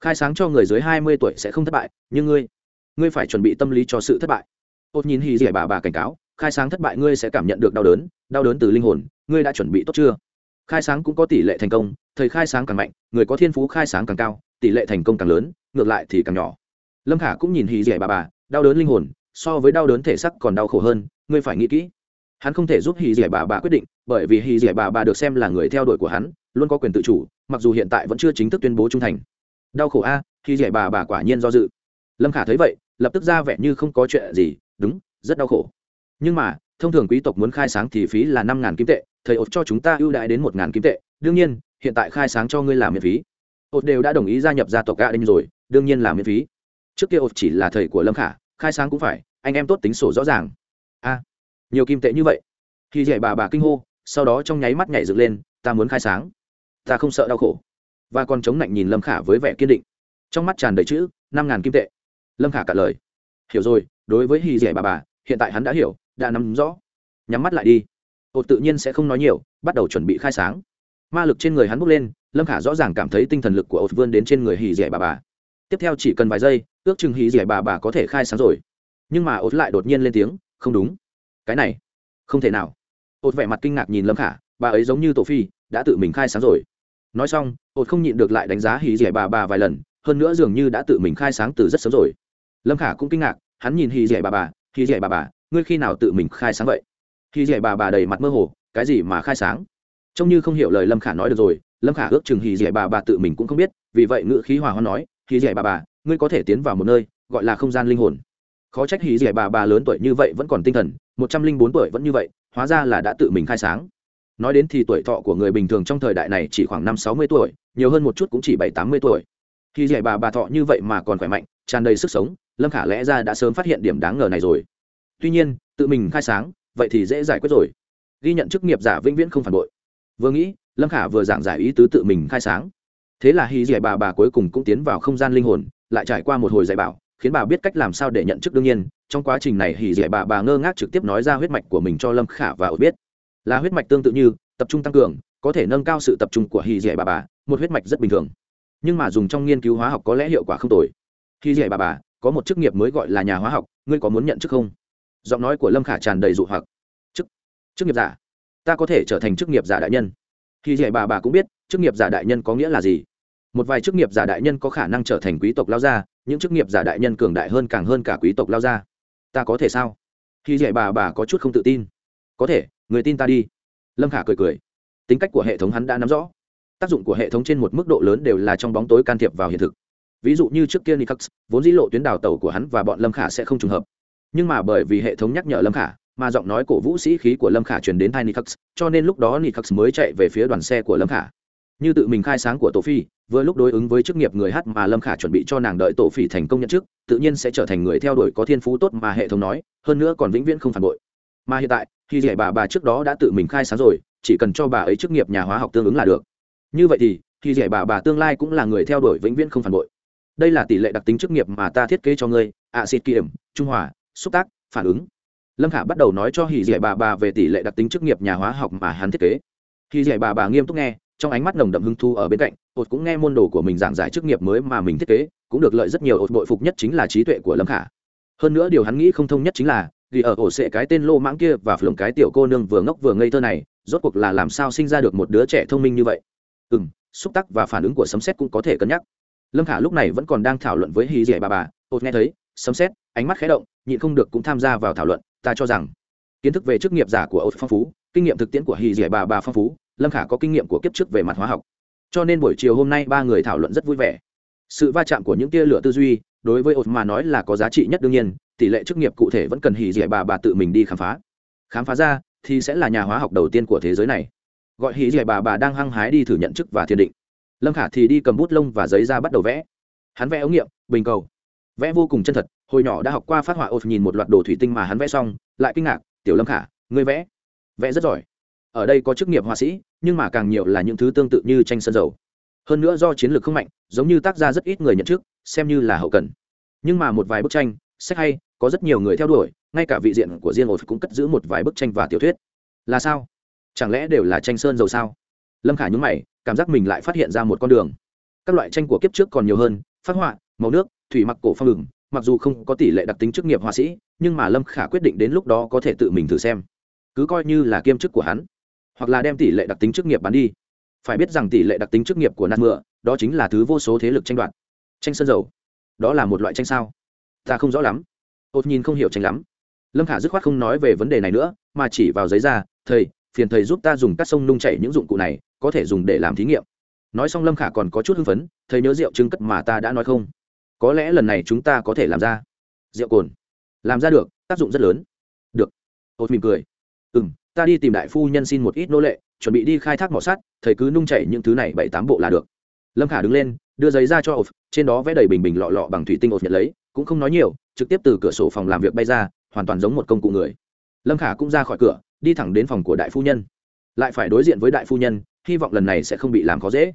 Khai sáng cho người dưới hai mươi tuổi sẽ không thất bại, nhưng ngươi ngươi phải chuẩn bị tâm lý cho sự thất bại. Ột nhìn hì dẻ bà bà cảnh cáo khai sáng thất bại ngươi sẽ cảm nhận được đau đớn đau đớn từ linh hồn, ngươi đã chuẩn bị tốt chưa? Khai sáng cũng có tỷ lệ thành công, thời khai sáng càng mạnh, người có thiên phú khai sáng càng cao, tỷ lệ thành công càng lớn, ngược lại thì càng nhỏ. Lâm khả cũng nhìn hì dẻ bà bà, đau đớn linh hồn, so với đau đớn thể sắc còn đau khổ hơn, ngươi phải nghĩ kỹ. Hắn không thể giúp hì dẻ bà bà quyết định, bởi vì hì dẻ bà bà được xem là người theo đuổi của hắn, luôn có quyền tự chủ, mặc dù hiện tại vẫn chưa chính thức tuyên bố trung thành. Đau khổ a hì dẻ bà bà quả nhiên do dự. Lâm khả thấy vậy, lập tức ra vẻ như không có chuyện gì, đúng, rất đau khổ nhưng mà, thông thường quý tộc muốn khai sáng thì phí là năm ngàn kim tệ, thầy ột cho chúng ta ưu đãi đến một ngàn kim tệ. Đương nhiên, hiện tại khai sáng cho ngươi làm miễn phí. Ột đều đã đồng ý gia nhập gia tộc gà đinh rồi, đương nhiên là miễn phí. Trước kia ột chỉ là thầy của lâm khả, khai sáng cũng phải, anh em tốt tính sổ rõ ràng. A, nhiều kim tệ như vậy. Khi dạy bà bà kinh hô, sau đó trong nháy mắt nhảy dựng lên, ta muốn khai sáng. Ta không sợ đau khổ. Và còn chống lạnh nhìn lâm khả với vẻ kiên định. Trong mắt tràn đầy chữ, năm ngàn kim tệ. Lâm khả cả lời. Hiểu rồi, đối với hì dẻ bà bà, hiện tại hắn đã hiểu đã nắm rõ. Nhắm mắt lại đi. Ột tự nhiên sẽ không nói nhiều, bắt đầu chuẩn bị khai sáng. Ma lực trên người hắn bốc lên, lâm khả rõ ràng cảm thấy tinh thần lực của ột vươn đến trên người hì dẻ bà bà. Tiếp theo chỉ cần vài giây, ước chừng hì dẻ bà bà có thể khai sáng rồi. Nhưng mà ột lại đột nhiên lên tiếng, không đúng. Cái này, không thể nào. Ột vẻ mặt kinh ngạc nhìn lâm khả, bà ấy giống như tổ phi, đã tự mình khai sáng rồi. Nói xong ột không nhịn được lại đánh giá hì dẻ bà bà vài lần, hơn nữa dường như đã tự mình khai sáng từ rất sớm rồi. Lâm khả cũng kinh ngạc, hắn nhìn hì dẻ bà bà hì dẻ bà bà ngươi khi nào tự mình khai sáng vậy? Khi dạy bà bà đầy mặt mơ hồ, cái gì mà khai sáng? Trông như không hiểu lời lâm khả nói được rồi, lâm khả ước chừng hì dạy bà bà tự mình cũng không biết, vì vậy ngự khí hòa hoa nói hì dạy bà bà, ngươi có thể tiến vào một nơi, gọi là không gian linh hồn. Khó trách hì dạy bà bà lớn tuổi như vậy vẫn còn tinh thần, một trăm linh bốn tuổi vẫn như vậy, hóa ra là đã tự mình khai sáng. Nói đến thì tuổi thọ của người bình thường trong thời đại này chỉ khoảng năm sáu mươi tuổi, nhiều hơn một chút cũng chỉ bảy tám mươi tuổi. Khi dạy bà bà thọ như vậy mà còn khỏe mạnh, tràn đầy sức sống, lâm khả lẽ ra đã sớm phát hiện điểm đáng ngờ này rồi tuy nhiên, tự mình khai sáng, vậy thì dễ giải quyết rồi. Ghi nhận chức nghiệp giả vĩnh viễn không phản bội. Vừa nghĩ, lâm khả vừa giảng giải ý tứ tự mình khai sáng. Thế là hy dạy bà bà cuối cùng cũng tiến vào không gian linh hồn, lại trải qua một hồi dạy bảo, khiến bà biết cách làm sao để nhận chức đương nhiên. Trong quá trình này, hỉ dạy bà bà ngơ ngác trực tiếp nói ra huyết mạch của mình cho lâm khả và ổ biết. Là huyết mạch tương tự như, tập trung tăng cường, có thể nâng cao sự tập trung của hỉ dạy bà bà, một huyết mạch rất bình thường. Nhưng mà dùng trong nghiên cứu hóa học có lẽ hiệu quả không tồi. Hỉ dạy bà bà, có một chức nghiệp mới gọi là nhà hóa học, ngươi có muốn nhận chức không? Giọng nói của lâm khả tràn đầy dụ hoặc chức chức nghiệp giả ta có thể trở thành chức nghiệp giả đại nhân khi dạy bà bà cũng biết chức nghiệp giả đại nhân có nghĩa là gì một vài chức nghiệp giả đại nhân có khả năng trở thành quý tộc lao gia những chức nghiệp giả đại nhân cường đại hơn càng hơn cả quý tộc lao gia ta có thể sao khi dạy bà bà có chút không tự tin có thể người tin ta đi lâm khả cười cười tính cách của hệ thống hắn đã nắm rõ tác dụng của hệ thống trên một mức độ lớn đều là trong bóng tối can thiệp vào hiện thực ví dụ như trước kia nikax, vốn dĩ lộ tuyến đào tàu của hắn và bọn lâm khả sẽ không trùng hợp nhưng mà bởi vì hệ thống nhắc nhở lâm khả, mà giọng nói cổ vũ sĩ khí của lâm khả truyền đến thai nikax cho nên lúc đó nikax mới chạy về phía đoàn xe của lâm khả. Như tự mình khai sáng của tổ phi, vừa lúc đối ứng với chức nghiệp người hát mà lâm khả chuẩn bị cho nàng đợi tổ Phi thành công nhận chức, tự nhiên sẽ trở thành người theo đuổi có thiên phú tốt mà hệ thống nói, hơn nữa còn vĩnh viễn không phản bội. Mà hiện tại khi dạy bà bà trước đó đã tự mình khai sáng rồi, chỉ cần cho bà ấy chức nghiệp nhà hóa học tương ứng là được. Như vậy thì khi dạy bà bà tương lai cũng là người theo đuổi vĩnh viễn không phản bội. Đây là tỷ lệ đặc tính chức nghiệp mà ta thiết kế cho ngươi acid kiểm trung hòa xúc tác, phản ứng. Lâm khả bắt đầu nói cho hì dạy bà bà về tỷ lệ đặc tính chức nghiệp nhà hóa học mà hắn thiết kế. Hì dạy bà bà nghiêm túc nghe, trong ánh mắt nồng đậm hưng thu ở bên cạnh, ột cũng nghe môn đồ của mình giảng giải chức nghiệp mới mà mình thiết kế, cũng được lợi rất nhiều ột bội phục nhất chính là trí tuệ của lâm khả. Hơn nữa điều hắn nghĩ không thông nhất chính là, vì ở ổ sệ cái tên lô mãng kia và phường cái tiểu cô nương vừa ngốc vừa ngây thơ này, rốt cuộc là làm sao sinh ra được một đứa trẻ thông minh như vậy? Ừ m xúc tắc và phản ứng của sấm xét cũng có thể cân nhắc. Lâm khả lúc này vẫn còn đang thảo luận với hì dẻ bà bà. Ột nghe thấy, sấm xét ánh mắt khé động nhịn không được cũng tham gia vào thảo luận, ta cho rằng, kiến thức về chức nghiệp giả của Âu phong phú, kinh nghiệm thực tiễn của hì dẻ bà bà phong phú, lâm khả có kinh nghiệm của kiếp trước về mặt hóa học. Cho nên buổi chiều hôm nay ba người thảo luận rất vui vẻ. Sự va chạm của những tia lửa tư duy, đối với ột mà nói là có giá trị nhất đương nhiên, tỷ lệ chức nghiệp cụ thể vẫn cần hì dẻ bà bà tự mình đi khám phá. Khám phá ra, thì sẽ là nhà hóa học đầu tiên của thế giới này. Gọi hì dẻ bà bà đang hăng hái đi thử nhận chức và thiên định. Lâm khả thì đi cầm bút lông và giấy ra bắt đầu vẽ. Hắn vẽ ống nghiệm, bình cầu. Vẽ vô cùng chân thật hồi nhỏ đã học qua phát họa ột nhìn một loạt đồ thủy tinh mà hắn vẽ xong, lại kinh ngạc, tiểu lâm khả, ngươi vẽ? Vẽ rất giỏi. Ở đây có chức nghiệp họa sĩ, nhưng mà càng nhiều là những thứ tương tự như tranh sơn dầu. Hơn nữa do chiến lược không mạnh, giống như tác gia rất ít người nhận trước xem như là hậu cần. Nhưng mà một vài bức tranh, sách hay, có rất nhiều người theo đuổi, ngay cả vị diện của riêng ột cũng cất giữ một vài bức tranh và tiểu thuyết. Là sao? Chẳng lẽ đều là tranh sơn dầu sao? Lâm khả nhúng mày, cảm giác mình lại phát hiện ra một con đường. Các loại tranh của kiếp trước còn nhiều hơn, phát họa, màu nước, thủy mặc cổ phong ngừng mặc dù không có tỷ lệ đặc tính chức nghiệp họa sĩ, nhưng mà lâm khả quyết định đến lúc đó có thể tự mình thử xem. Cứ coi như là kiêm chức của hắn, hoặc là đem tỷ lệ đặc tính chức nghiệp bán đi. Phải biết rằng tỷ lệ đặc tính chức nghiệp của nạt mựa, đó chính là thứ vô số thế lực tranh đoạt. Tranh sân dầu. Đó là một loại tranh sao. Ta không rõ lắm. Ột nhìn không hiểu tranh lắm. Lâm khả dứt khoát không nói về vấn đề này nữa, mà chỉ vào giấy ra, thầy, phiền thầy giúp ta dùng cắt sông nung chảy những dụng cụ này, có thể dùng để làm thí nghiệm. Nói xong lâm khả còn có chút hưng phấn, thầy nhớ rượu trưng cất mà ta đã nói không? Có lẽ lần này chúng ta có thể làm ra. Rượu cồn. Làm ra được, tác dụng rất lớn. Được. Ột mỉm cười. Ừ m ta đi tìm đại phu nhân xin một ít nô lệ, chuẩn bị đi khai thác mỏ sắt, thầy cứ nung chảy những thứ này bảy tám bộ là được. Lâm khả đứng lên, đưa giấy ra cho ột, trên đó vẽ đầy bình bình lọ lọ bằng thủy tinh ột nhận lấy, cũng không nói nhiều, trực tiếp từ cửa sổ phòng làm việc bay ra, hoàn toàn giống một công cụ người. Lâm khả cũng ra khỏi cửa, đi thẳng đến phòng của đại phu nhân. Lại phải đối diện với đại phu nhân, hy vọng lần này sẽ không bị làm khó dễ.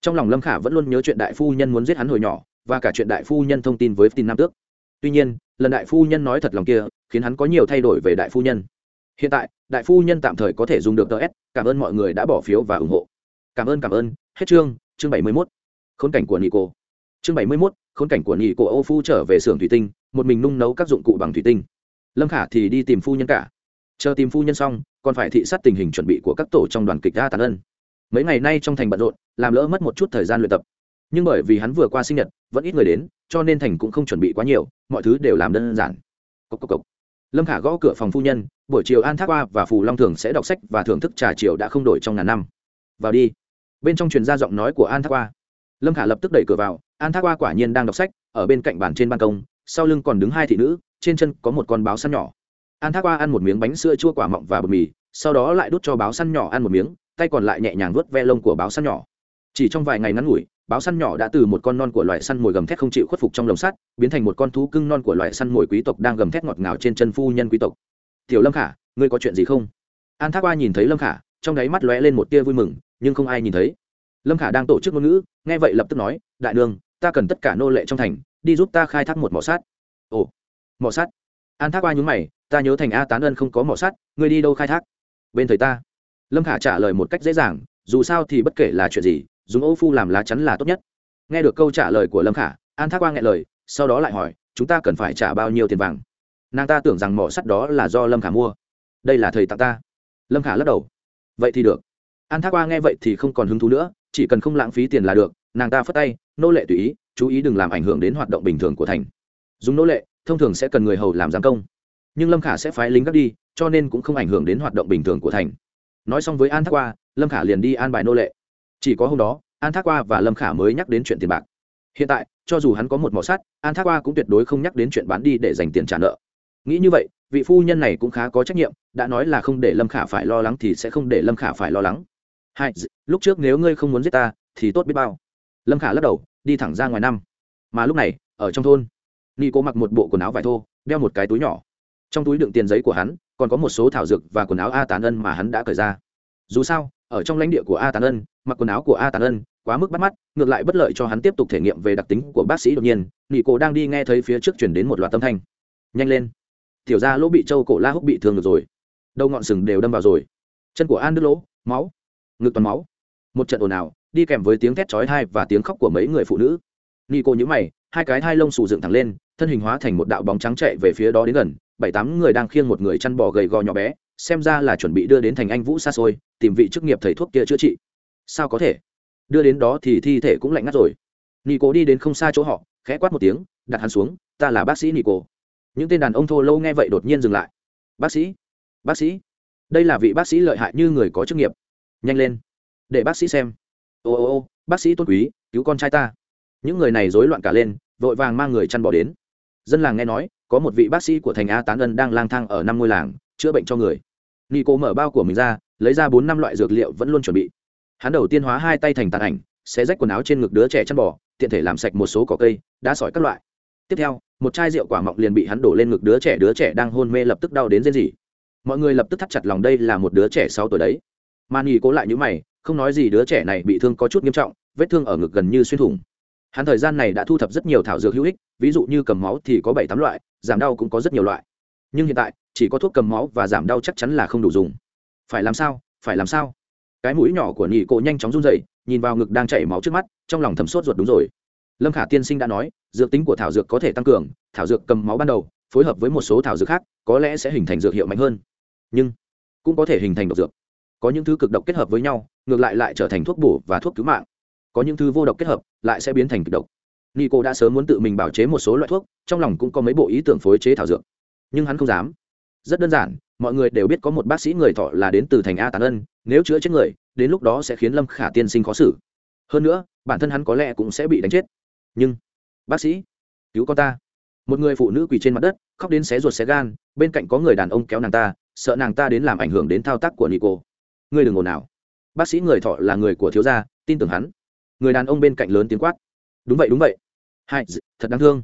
Trong lòng lâm khả vẫn luôn nhớ chuyện đại phu nhân muốn giết hắn hồi nhỏ và cả chuyện đại phu nhân thông tin với tin nam tước. Tuy nhiên, lần đại phu nhân nói thật lòng kia, khiến hắn có nhiều thay đổi về đại phu nhân. Hiện tại, đại phu nhân tạm thời có thể dùng được ts cảm ơn mọi người đã bỏ phiếu và ủng hộ. Cảm ơn cảm ơn. Hết chương chương bảy mươi mốt. Khốn cảnh của nị cô chương bảy mươi mốt, khốn cảnh của nị cô ô phu trở về xưởng thủy tinh, một mình nung nấu các dụng cụ bằng thủy tinh. Lâm khả thì đi tìm phu nhân cả. Chờ tìm phu nhân xong, còn phải thị sát tình hình chuẩn bị của các tổ trong đoàn kịch đa tàn ân. Mấy ngày nay trong thành bận rộn, làm lỡ mất một chút thời gian luyện tập nhưng bởi vì hắn vừa qua sinh nhật, vẫn ít người đến, cho nên thành cũng không chuẩn bị quá nhiều, mọi thứ đều làm đơn giản. Cốc cốc cốc. lâm khả gõ cửa phòng phu nhân, buổi chiều an thác qua và phù long thường sẽ đọc sách và thưởng thức trà chiều đã không đổi trong ngàn năm. Vào đi. Bên trong truyền ra giọng nói của an thác qua lâm khả lập tức đẩy cửa vào, an thác qua quả nhiên đang đọc sách, ở bên cạnh bàn trên ban công, sau lưng còn đứng hai thị nữ, trên chân có một con báo săn nhỏ. An thác qua ăn một miếng bánh sữa chua quả mọng và bột mì, sau đó lại đút cho báo săn nhỏ ăn một miếng, tay còn lại nhẹ nhàng vuốt ve lông của báo săn nhỏ. Chỉ trong vài ngày ngắn ngủi báo săn nhỏ đã từ một con non của loài săn mồi gầm thét không chịu khuất phục trong lồng sắt biến thành một con thú cưng non của loài săn mồi quý tộc đang gầm thét ngọt ngào trên chân phu nhân quý tộc. Tiểu lâm khả ngươi có chuyện gì không? An thác oa nhìn thấy lâm khả trong đáy mắt lóe lên một tia vui mừng nhưng không ai nhìn thấy. Lâm khả đang tổ chức ngôn ngữ nghe vậy lập tức nói đại nương, ta cần tất cả nô lệ trong thành đi giúp ta khai thác một mỏ sắt. Ồ mỏ sắt? An thác oa nhúng mày ta nhớ thành a tán ân không có mỏ sắt ngươi đi đâu khai thác? Bên thầy ta. Lâm khả trả lời một cách dễ dàng dù sao thì bất kể là chuyện gì dùng ô phu làm lá chắn là tốt nhất. Nghe được câu trả lời của lâm khả, an thác quang nghe lời, sau đó lại hỏi, chúng ta cần phải trả bao nhiêu tiền vàng? Nàng ta tưởng rằng mỏ sắt đó là do lâm khả mua. Đây là thầy tặng ta. Lâm khả lắc đầu. Vậy thì được. An thác quang nghe vậy thì không còn hứng thú nữa, chỉ cần không lãng phí tiền là được, nàng ta phất tay, nô lệ tùy ý, chú ý đừng làm ảnh hưởng đến hoạt động bình thường của thành. Dùng nô lệ, thông thường sẽ cần người hầu làm giám công. Nhưng lâm khả sẽ phái lính gác đi, cho nên cũng không ảnh hưởng đến hoạt động bình thường của thành. Nói xong với an thác qua, lâm khả liền đi an bài nô lệ chỉ có hôm đó, an thác qua và lâm khả mới nhắc đến chuyện tiền bạc. Hiện tại, cho dù hắn có một mỏ sắt, an thác qua cũng tuyệt đối không nhắc đến chuyện bán đi để dành tiền trả nợ. Nghĩ như vậy, vị phu nhân này cũng khá có trách nhiệm, đã nói là không để lâm khả phải lo lắng thì sẽ không để lâm khả phải lo lắng. Hai lúc trước nếu ngươi không muốn giết ta, thì tốt biết bao. Lâm khả lắc đầu, đi thẳng ra ngoài năm. Mà lúc này, ở trong thôn, ni cố mặc một bộ quần áo vải thô, đeo một cái túi nhỏ. Trong túi đựng tiền giấy của hắn, còn có một số thảo dược và quần áo a tán ân mà hắn đã cởi ra. Dù sao, ở trong lãnh địa của a tán ân mặc quần áo của a Tản ân, quá mức bắt mắt, ngược lại bất lợi cho hắn tiếp tục thể nghiệm về đặc tính của bác sĩ đột nhiên, nị cổ đang đi nghe thấy phía trước chuyển đến một loạt tâm thanh. Nhanh lên. Tiểu ra lỗ bị trâu cổ la húc bị thương được rồi. Đầu ngọn sừng đều đâm vào rồi. Chân của an đứt lỗ, máu. Ngực toàn máu. Một trận ồn ào, đi kèm với tiếng thét chói tai và tiếng khóc của mấy người phụ nữ. Nị cổ nhữ mày, hai cái thai lông xù dựng thẳng lên, thân hình hóa thành một đạo bóng trắng chạy về phía đó đến gần. Bảy tám người đang khiêng một người chăn bò gầy gò nhỏ bé, xem ra là chuẩn bị đưa đến thành anh vũ xa xôi, tìm vị chức nghiệp thầy thuốc kia chữa trị sao có thể? Đưa đến đó thì thi thể cũng lạnh ngắt rồi. Nị cổ đi đến không xa chỗ họ, khẽ quát một tiếng, đặt hắn xuống, ta là bác sĩ nị cổ những tên đàn ông thô lâu nghe vậy đột nhiên dừng lại. Bác sĩ? Bác sĩ? Đây là vị bác sĩ lợi hại như người có chức nghiệp. Nhanh lên, để bác sĩ xem. Ô ô ô, bác sĩ tôn quý, cứu con trai ta. Những người này rối loạn cả lên, vội vàng mang người chăn bỏ đến. Dân làng nghe nói, có một vị bác sĩ của thành a tán ân đang lang thang ở năm ngôi làng, chữa bệnh cho người. Nico mở bao của mình ra, lấy ra bốn năm loại dược liệu vẫn luôn chuẩn bị hắn đầu tiên hóa hai tay thành tàn ảnh, sẽ rách quần áo trên ngực đứa trẻ chăn bò, tiện thể làm sạch một số cỏ cây, đá sỏi các loại. Tiếp theo, một chai rượu quả mọng liền bị hắn đổ lên ngực đứa trẻ đứa trẻ đang hôn mê lập tức đau đến rên rỉ. Mọi người lập tức thắt chặt lòng đây là một đứa trẻ sáu tuổi đấy. Man y cố lại những mày, không nói gì đứa trẻ này bị thương có chút nghiêm trọng, vết thương ở ngực gần như xuyên thủng. Hắn thời gian này đã thu thập rất nhiều thảo dược hữu ích, ví dụ như cầm máu thì có bảy tám loại, giảm đau cũng có rất nhiều loại. Nhưng hiện tại, chỉ có thuốc cầm máu và giảm đau chắc chắn là không đủ dùng. Phải làm sao? Phải làm sao? Cái mũi nhỏ của nhị cổ nhanh chóng run dậy nhìn vào ngực đang chảy máu trước mắt, trong lòng thầm sốt ruột đúng rồi. Lâm khả tiên sinh đã nói, dược tính của thảo dược có thể tăng cường, thảo dược cầm máu ban đầu, phối hợp với một số thảo dược khác, có lẽ sẽ hình thành dược hiệu mạnh hơn. Nhưng, cũng có thể hình thành độc dược. Có những thứ cực độc kết hợp với nhau, ngược lại lại trở thành thuốc bổ và thuốc cứu mạng. Có những thứ vô độc kết hợp, lại sẽ biến thành cực độc. Nico đã sớm muốn tự mình bảo chế một số loại thuốc, trong lòng cũng có mấy bộ ý tưởng phối chế thảo dược. Nhưng hắn không dám. Rất đơn giản mọi người đều biết có một bác sĩ người thọ là đến từ thành a tàn ân, nếu chữa chết người, đến lúc đó sẽ khiến lâm khả tiên sinh khó xử. Hơn nữa, bản thân hắn có lẽ cũng sẽ bị đánh chết. Nhưng, bác sĩ, cứu con ta. Một người phụ nữ quỳ trên mặt đất, khóc đến xé ruột xé gan, bên cạnh có người đàn ông kéo nàng ta, sợ nàng ta đến làm ảnh hưởng đến thao tác của nico. Ngươi đừng ồn nào bác sĩ người thọ là người của thiếu gia, tin tưởng hắn. Người đàn ông bên cạnh lớn tiếng quát. Đúng vậy đúng vậy. Hai thật đáng thương.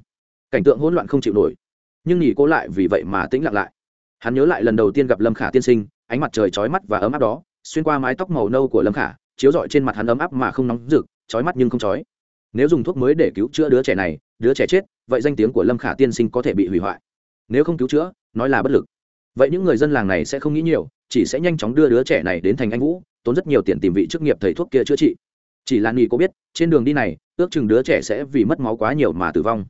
Cảnh tượng hỗn loạn không chịu nổi. Nhưng nghỉ cô lại vì vậy mà tĩnh lặng lại hắn nhớ lại lần đầu tiên gặp lâm khả tiên sinh, ánh mặt trời chói mắt và ấm áp đó, xuyên qua mái tóc màu nâu của lâm khả, chiếu rọi trên mặt hắn ấm áp mà không nóng rực, chói mắt nhưng không chói. Nếu dùng thuốc mới để cứu chữa đứa trẻ này, đứa trẻ chết, vậy danh tiếng của lâm khả tiên sinh có thể bị hủy hoại. Nếu không cứu chữa, nói là bất lực. Vậy những người dân làng này sẽ không nghĩ nhiều, chỉ sẽ nhanh chóng đưa đứa trẻ này đến thành anh vũ, tốn rất nhiều tiền tìm vị chức nghiệp thầy thuốc kia chữa trị. Chỉ là nghỉ có biết, trên đường đi này, ước chừng đứa trẻ sẽ vì mất máu quá nhiều mà tử vong.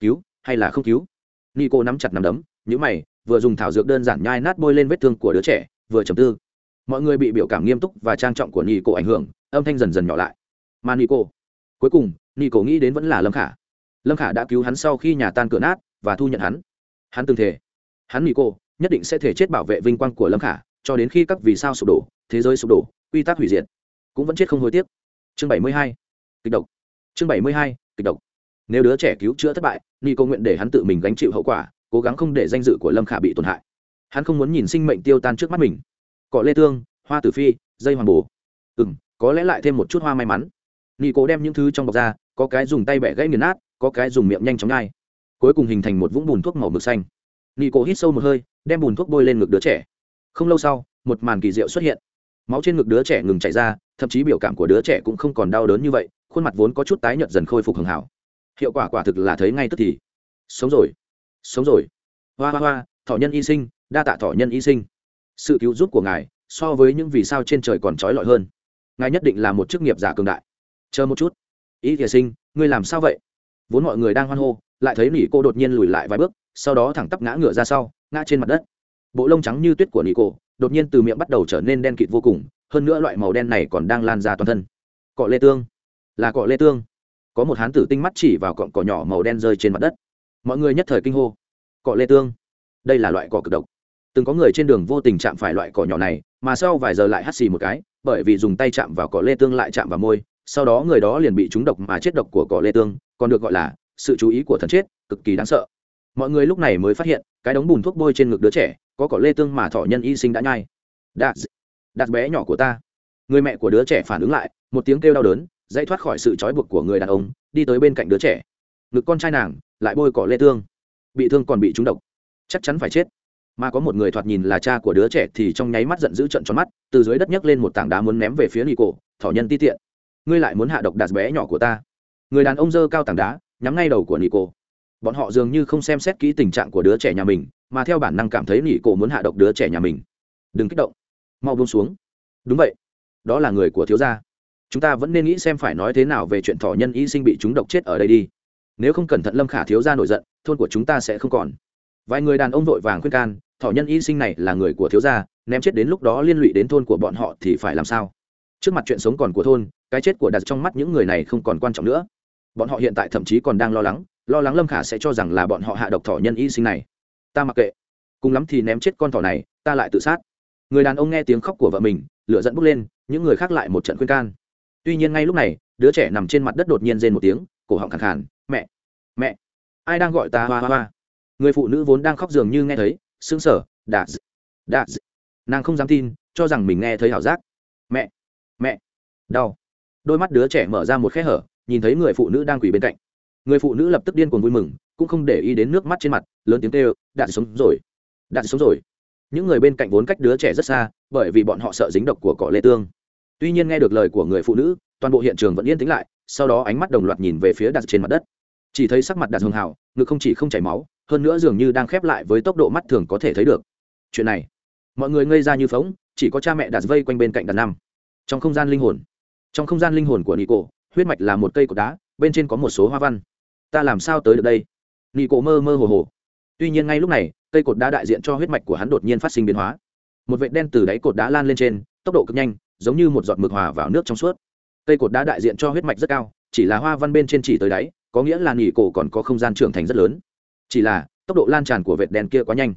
Cứu hay là không cứu? Nghỉ cô nắm chặt nắm đấm những mày vừa dùng thảo dược đơn giản nhai nát bôi lên vết thương của đứa trẻ, vừa trầm tư. Mọi người bị biểu cảm nghiêm túc và trang trọng của nghỉ Cổ ảnh hưởng, âm thanh dần dần nhỏ lại. Mà nghỉ cô cuối cùng nghỉ Cổ nghĩ đến vẫn là lâm khả. Lâm khả đã cứu hắn sau khi nhà tan cửa nát và thu nhận hắn. Hắn từng thể hắn nghỉ Cổ nhất định sẽ thể chết bảo vệ vinh quang của lâm khả, cho đến khi các vì sao sụp đổ, thế giới sụp đổ, quy tắc hủy diệt. Cũng vẫn chết không hối tiếc. Chương bảy mươi hai, kịch độc. Chương bảy mươi hai, kịch độc. Nếu đứa trẻ cứu chữa thất bại ni cô nguyện để hắn tự mình gánh chịu hậu quả cố gắng không để danh dự của lâm khả bị tổn hại. Hắn không muốn nhìn sinh mệnh tiêu tan trước mắt mình. Cọ lê tương, hoa tử phi, dây hoàng bồ. Ừ m có lẽ lại thêm một chút hoa may mắn. Nghi cố đem những thứ trong bọc ra, có cái dùng tay bẻ gãy nghiền nát, có cái dùng miệng nhanh chóng ngai cuối cùng hình thành một vũng bùn thuốc màu mực xanh. Nghi cố hít sâu một hơi, đem bùn thuốc bôi lên ngực đứa trẻ. Không lâu sau, một màn kỳ diệu xuất hiện. Máu trên ngực đứa trẻ ngừng chảy ra, thậm chí biểu cảm của đứa trẻ cũng không còn đau đớn như vậy, khuôn mặt vốn có chút tái nhợt dần khôi phục hưởng hảo. Hiệu quả quả thực là thấy ngay tức thì. Sống rồi sống rồi. Hoa hoa hoa thọ nhân y sinh, đa tạ thọ nhân y sinh. Sự cứu giúp của ngài, so với những vì sao trên trời còn trói lọi hơn. Ngài nhất định là một chức nghiệp giả cường đại. Chờ một chút. Y thìa sinh, ngươi làm sao vậy? Vốn mọi người đang hoan hô, lại thấy nỉ cô đột nhiên lùi lại vài bước, sau đó thẳng tắp ngã ngựa ra sau, ngã trên mặt đất. Bộ lông trắng như tuyết của nỉ cô, đột nhiên từ miệng bắt đầu trở nên đen kịt vô cùng, hơn nữa loại màu đen này còn đang lan ra toàn thân. Cọ lê tương. Là cọ lê tương. Có một hán tử tinh mắt chỉ vào cọn cỏ nhỏ màu đen rơi trên mặt đất mọi người nhất thời kinh hô. Cọ lê tương. Đây là loại cỏ cực độc. Từng có người trên đường vô tình chạm phải loại cỏ nhỏ này, mà sau vài giờ lại hắt xì một cái, bởi vì dùng tay chạm vào cỏ lê tương lại chạm vào môi, sau đó người đó liền bị trúng độc mà chết độc của cỏ lê tương, còn được gọi là sự chú ý của thần chết, cực kỳ đáng sợ. Mọi người lúc này mới phát hiện, cái đống bùn thuốc bôi trên ngực đứa trẻ, có cỏ lê tương mà thọ nhân y sinh đã nhai. Đạt đạt bé nhỏ của ta. Người mẹ của đứa trẻ phản ứng lại, một tiếng kêu đau đớn, dãy thoát khỏi sự trói buộc của người đàn ông, đi tới bên cạnh đứa trẻ. Ngực con trai nàng lại bôi cỏ lê tương. Bị thương còn bị trúng độc. Chắc chắn phải chết. Mà có một người thoạt nhìn là cha của đứa trẻ thì trong nháy mắt giận dữ trận tròn mắt, từ dưới đất nhấc lên một tảng đá muốn ném về phía nị cổ thỏ nhân ti tiện. Ngươi lại muốn hạ độc đạt bé nhỏ của ta. Người đàn ông dơ cao tảng đá, nhắm ngay đầu của nị cổ bọn họ dường như không xem xét kỹ tình trạng của đứa trẻ nhà mình, mà theo bản năng cảm thấy nị cổ muốn hạ độc đứa trẻ nhà mình. Đừng kích động. Mau buông xuống. Đúng vậy. Đó là người của thiếu gia. Chúng ta vẫn nên nghĩ xem phải nói thế nào về chuyện thỏ nhân y sinh bị chúng độc chết ở đây đi nếu không cẩn thận lâm khả thiếu gia nổi giận, thôn của chúng ta sẽ không còn. Vài người đàn ông vội vàng khuyên can, thỏ nhân y sinh này là người của thiếu gia, ném chết đến lúc đó liên lụy đến thôn của bọn họ thì phải làm sao? Trước mặt chuyện sống còn của thôn, cái chết của đặt trong mắt những người này không còn quan trọng nữa. Bọn họ hiện tại thậm chí còn đang lo lắng lo lắng lâm khả sẽ cho rằng là bọn họ hạ độc thỏ nhân y sinh này. Ta mặc kệ, cùng lắm thì ném chết con thỏ này, ta lại tự sát. Người đàn ông nghe tiếng khóc của vợ mình, lửa dẫn bốc lên, những người khác lại một trận khuyên can. Tuy nhiên ngay lúc này, đứa trẻ nằm trên mặt đất đột nhiên rên một tiếng, cổ họng khẳng khàn mẹ mẹ. Ai đang gọi ta? Hoa hoa hoa. Người phụ nữ vốn đang khóc dường như nghe thấy xương sở đạ đạ nàng không dám tin, cho rằng mình nghe thấy ảo giác. Mẹ mẹ. Đau. Đôi mắt đứa trẻ mở ra một khe hở, nhìn thấy người phụ nữ đang quỳ bên cạnh. Người phụ nữ lập tức điên cuồng vui mừng, cũng không để ý đến nước mắt trên mặt, lớn tiếng kêu đạn sống rồi. Đạn sống rồi. Những người bên cạnh vốn cách đứa trẻ rất xa, bởi vì bọn họ sợ dính độc của cỏ lê tương. Tuy nhiên nghe được lời của người phụ nữ, toàn bộ hiện trường vẫn yên tĩnh lại, sau đó ánh mắt đồng loạt nhìn về phía đặt trên mặt đất chỉ thấy sắc mặt đặt hường hào ngực không chỉ không chảy máu, hơn nữa dường như đang khép lại với tốc độ mắt thường có thể thấy được. Chuyện này, mọi người ngây ra như phóng chỉ có cha mẹ đặt vây quanh bên cạnh đặt năm trong không gian linh hồn, trong không gian linh hồn của nico, huyết mạch là một cây cột đá, bên trên có một số hoa văn. Ta làm sao tới được đây? Nico mơ mơ hồ hồ. Tuy nhiên ngay lúc này, cây cột đá đại diện cho huyết mạch của hắn đột nhiên phát sinh biến hóa. Một vệt đen từ đáy cột đá lan lên trên, tốc độ cực nhanh, giống như một giọt mực hòa vào nước trong suốt. Cây cột đá đại diện cho huyết mạch rất cao, chỉ là hoa văn bên trên chỉ tới đáy có nghĩa là nghỉ cổ còn có không gian trưởng thành rất lớn. Chỉ là, tốc độ lan tràn của vệt đèn kia quá nhanh.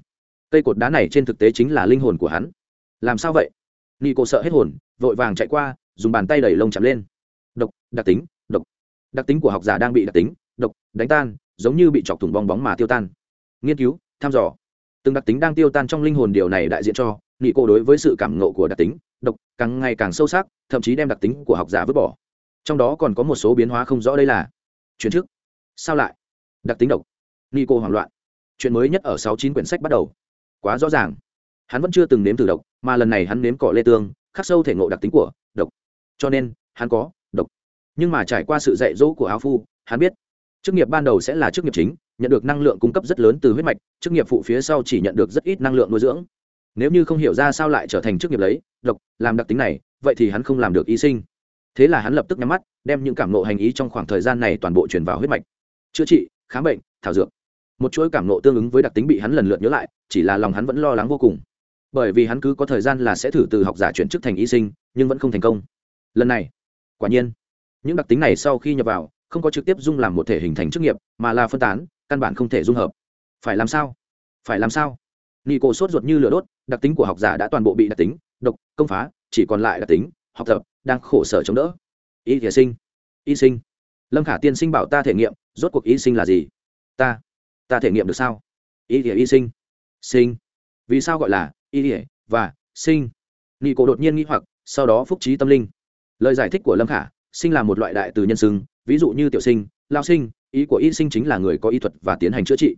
Cây cột đá này trên thực tế chính là linh hồn của hắn. Làm sao vậy? Nghỉ cổ sợ hết hồn, vội vàng chạy qua, dùng bàn tay đẩy lông chạm lên. Độc, đặc tính, độc. Đặc tính của học giả đang bị đặc tính, độc, đánh tan, giống như bị chọc thủng bong bóng mà tiêu tan. Nghiên cứu, thăm dò. Từng đặc tính đang tiêu tan trong linh hồn điều này đại diện cho nghị cô đối với sự cảm nộ của đặc tính, độc, càng ngày càng sâu sắc, thậm chí đem đặc tính của học giả vứt bỏ. Trong đó còn có một số biến hóa không rõ đây là chuyển chức sao lại? Đặc tính độc. Ni cô hoảng loạn. Chuyện mới nhất ở sáu chín quyển sách bắt đầu. Quá rõ ràng. Hắn vẫn chưa từng nếm từ độc, mà lần này hắn nếm cỏ lê tương, khắc sâu thể ngộ đặc tính của độc. Cho nên, hắn có độc. Nhưng mà trải qua sự dạy dỗ của áo phu, hắn biết, chức nghiệp ban đầu sẽ là chức nghiệp chính, nhận được năng lượng cung cấp rất lớn từ huyết mạch, chức nghiệp phụ phía sau chỉ nhận được rất ít năng lượng nuôi dưỡng. Nếu như không hiểu ra sao lại trở thành chức nghiệp lấy độc, làm đặc tính này, vậy thì hắn không làm được y sinh thế là hắn lập tức nhắm mắt, đem những cảm nộ hành ý trong khoảng thời gian này toàn bộ truyền vào huyết mạch. Chữa trị, khám bệnh, thảo dược. Một chuỗi cảm nộ tương ứng với đặc tính bị hắn lần lượt nhớ lại, chỉ là lòng hắn vẫn lo lắng vô cùng. Bởi vì hắn cứ có thời gian là sẽ thử từ học giả chuyển chức thành y sinh, nhưng vẫn không thành công. Lần này, quả nhiên, những đặc tính này sau khi nhập vào, không có trực tiếp dung làm một thể hình thành chức nghiệp, mà là phân tán, căn bản không thể dung hợp. Phải làm sao? Phải làm sao? Nghi cổ sốt ruột như lửa đốt, đặc tính của học giả đã toàn bộ bị đặc tính, độc, công phá, chỉ còn lại đặc tính học tập, đang khổ sở chống đỡ. Y thể sinh, y sinh. Lâm khả tiên sinh bảo ta thể nghiệm, rốt cuộc y sinh là gì? Ta ta thể nghiệm được sao? Y thể y sinh sinh. Vì sao gọi là y thể và sinh? Nghi cổ đột nhiên nghĩ hoặc, sau đó phúc trí tâm linh. Lời giải thích của lâm khả, sinh là một loại đại từ nhân xưng, ví dụ như tiểu sinh, lao sinh, ý của y sinh chính là người có y thuật và tiến hành chữa trị.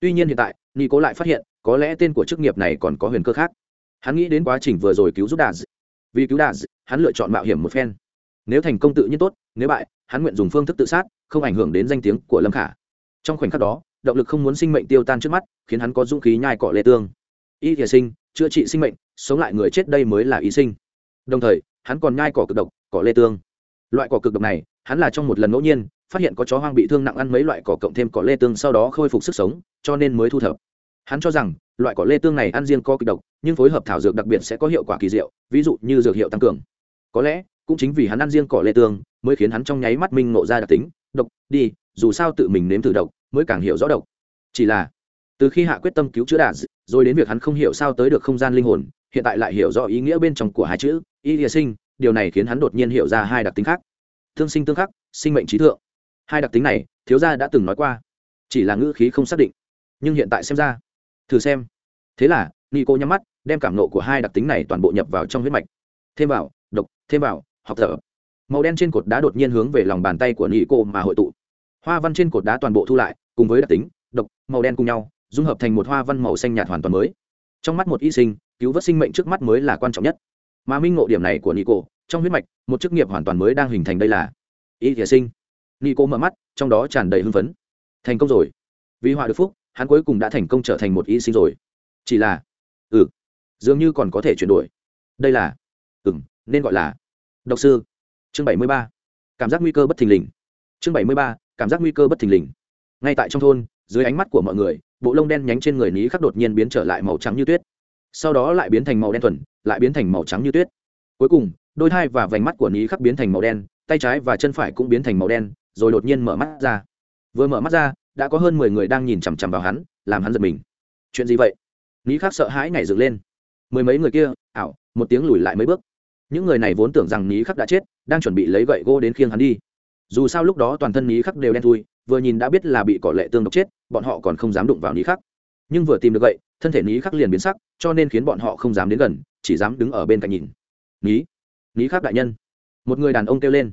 Tuy nhiên hiện tại ni cố lại phát hiện, có lẽ tên của chức nghiệp này còn có huyền cơ khác. Hắn nghĩ đến quá trình vừa rồi cứu giúp đà vì cứu đà hắn lựa chọn mạo hiểm một phen. Nếu thành công tự nhiên tốt, nếu bại, hắn nguyện dùng phương thức tự sát, không ảnh hưởng đến danh tiếng của lâm khả. Trong khoảnh khắc đó, động lực không muốn sinh mệnh tiêu tan trước mắt, khiến hắn có dũng khí nhai cọ lê tương. Y thiệt sinh, chữa trị sinh mệnh, sống lại người chết đây mới là y sinh. Đồng thời, hắn còn nhai cỏ cực độc cỏ lê tương. Loại cỏ cực độc này, hắn là trong một lần ngẫu nhiên, phát hiện có chó hoang bị thương nặng ăn mấy loại cỏ cộng thêm cỏ lê tương sau đó khôi phục sức sống, cho nên mới thu thập. Hắn cho rằng loại cỏ lê tương này ăn riêng có kịch độc, nhưng phối hợp thảo dược đặc biệt sẽ có hiệu quả kỳ diệu, ví dụ như dược hiệu tăng cường. Có lẽ, cũng chính vì hắn ăn riêng cỏ lê tương, mới khiến hắn trong nháy mắt minh nộ ra đặc tính, độc, đi, dù sao tự mình nếm thử độc, mới càng hiểu rõ độc. Chỉ là, từ khi hạ quyết tâm cứu chữa đạt rồi đến việc hắn không hiểu sao tới được không gian linh hồn, hiện tại lại hiểu rõ ý nghĩa bên trong của hai chữ, y địa sinh, điều này khiến hắn đột nhiên hiểu ra hai đặc tính khác. Thương sinh tương khắc, sinh mệnh trí thượng. Hai đặc tính này, thiếu gia đã từng nói qua, chỉ là ngữ khí không xác định, nhưng hiện tại xem ra thử xem. Thế là ni cô nhắm mắt, đem cảm nộ của hai đặc tính này toàn bộ nhập vào trong huyết mạch. Thêm vào, độc, thêm vào, học thở. Màu đen trên cột đá đột nhiên hướng về lòng bàn tay của ni cô mà hội tụ. Hoa văn trên cột đá toàn bộ thu lại, cùng với đặc tính, độc, màu đen cùng nhau, dung hợp thành một hoa văn màu xanh nhạt hoàn toàn mới. Trong mắt một y sinh, cứu vớt sinh mệnh trước mắt mới là quan trọng nhất. Mà minh ngộ điểm này của nico, trong huyết mạch, một chức nghiệp hoàn toàn mới đang hình thành đây là y thể sinh. Nico mở mắt, trong đó tràn đầy hưng phấn. Thành công rồi. Vì họa được phúc hắn cuối cùng đã thành công trở thành một y sinh rồi. Chỉ là ừ dường như còn có thể chuyển đổi. Đây là ừ nên gọi là, độc sư. Chương bảy mươi ba, cảm giác nguy cơ bất thình lình. Chương bảy mươi ba, cảm giác nguy cơ bất thình lình. Ngay tại trong thôn, dưới ánh mắt của mọi người, bộ lông đen nhánh trên người ní khắc đột nhiên biến trở lại màu trắng như tuyết. Sau đó lại biến thành màu đen thuần, lại biến thành màu trắng như tuyết. Cuối cùng, đôi thai và vành mắt của ní khắc biến thành màu đen, tay trái và chân phải cũng biến thành màu đen, rồi đột nhiên mở mắt ra. Vừa mở mắt ra đã có hơn mười người đang nhìn chằm chằm vào hắn, làm hắn giật mình. Chuyện gì vậy? Lý khắc sợ hãi nhảy dựng lên. Mười mấy người kia, ảo, một tiếng lùi lại mấy bước. Những người này vốn tưởng rằng lý khắc đã chết, đang chuẩn bị lấy gậy gỗ đến khiêng hắn đi. Dù sao lúc đó toàn thân lý khắc đều đen thui, vừa nhìn đã biết là bị cỏ lệ tương độc chết, bọn họ còn không dám đụng vào lý khắc. Nhưng vừa tìm được gậy, thân thể lý khắc liền biến sắc, cho nên khiến bọn họ không dám đến gần, chỉ dám đứng ở bên cạnh nhìn. Lý lý khắc đại nhân. Một người đàn ông kêu lên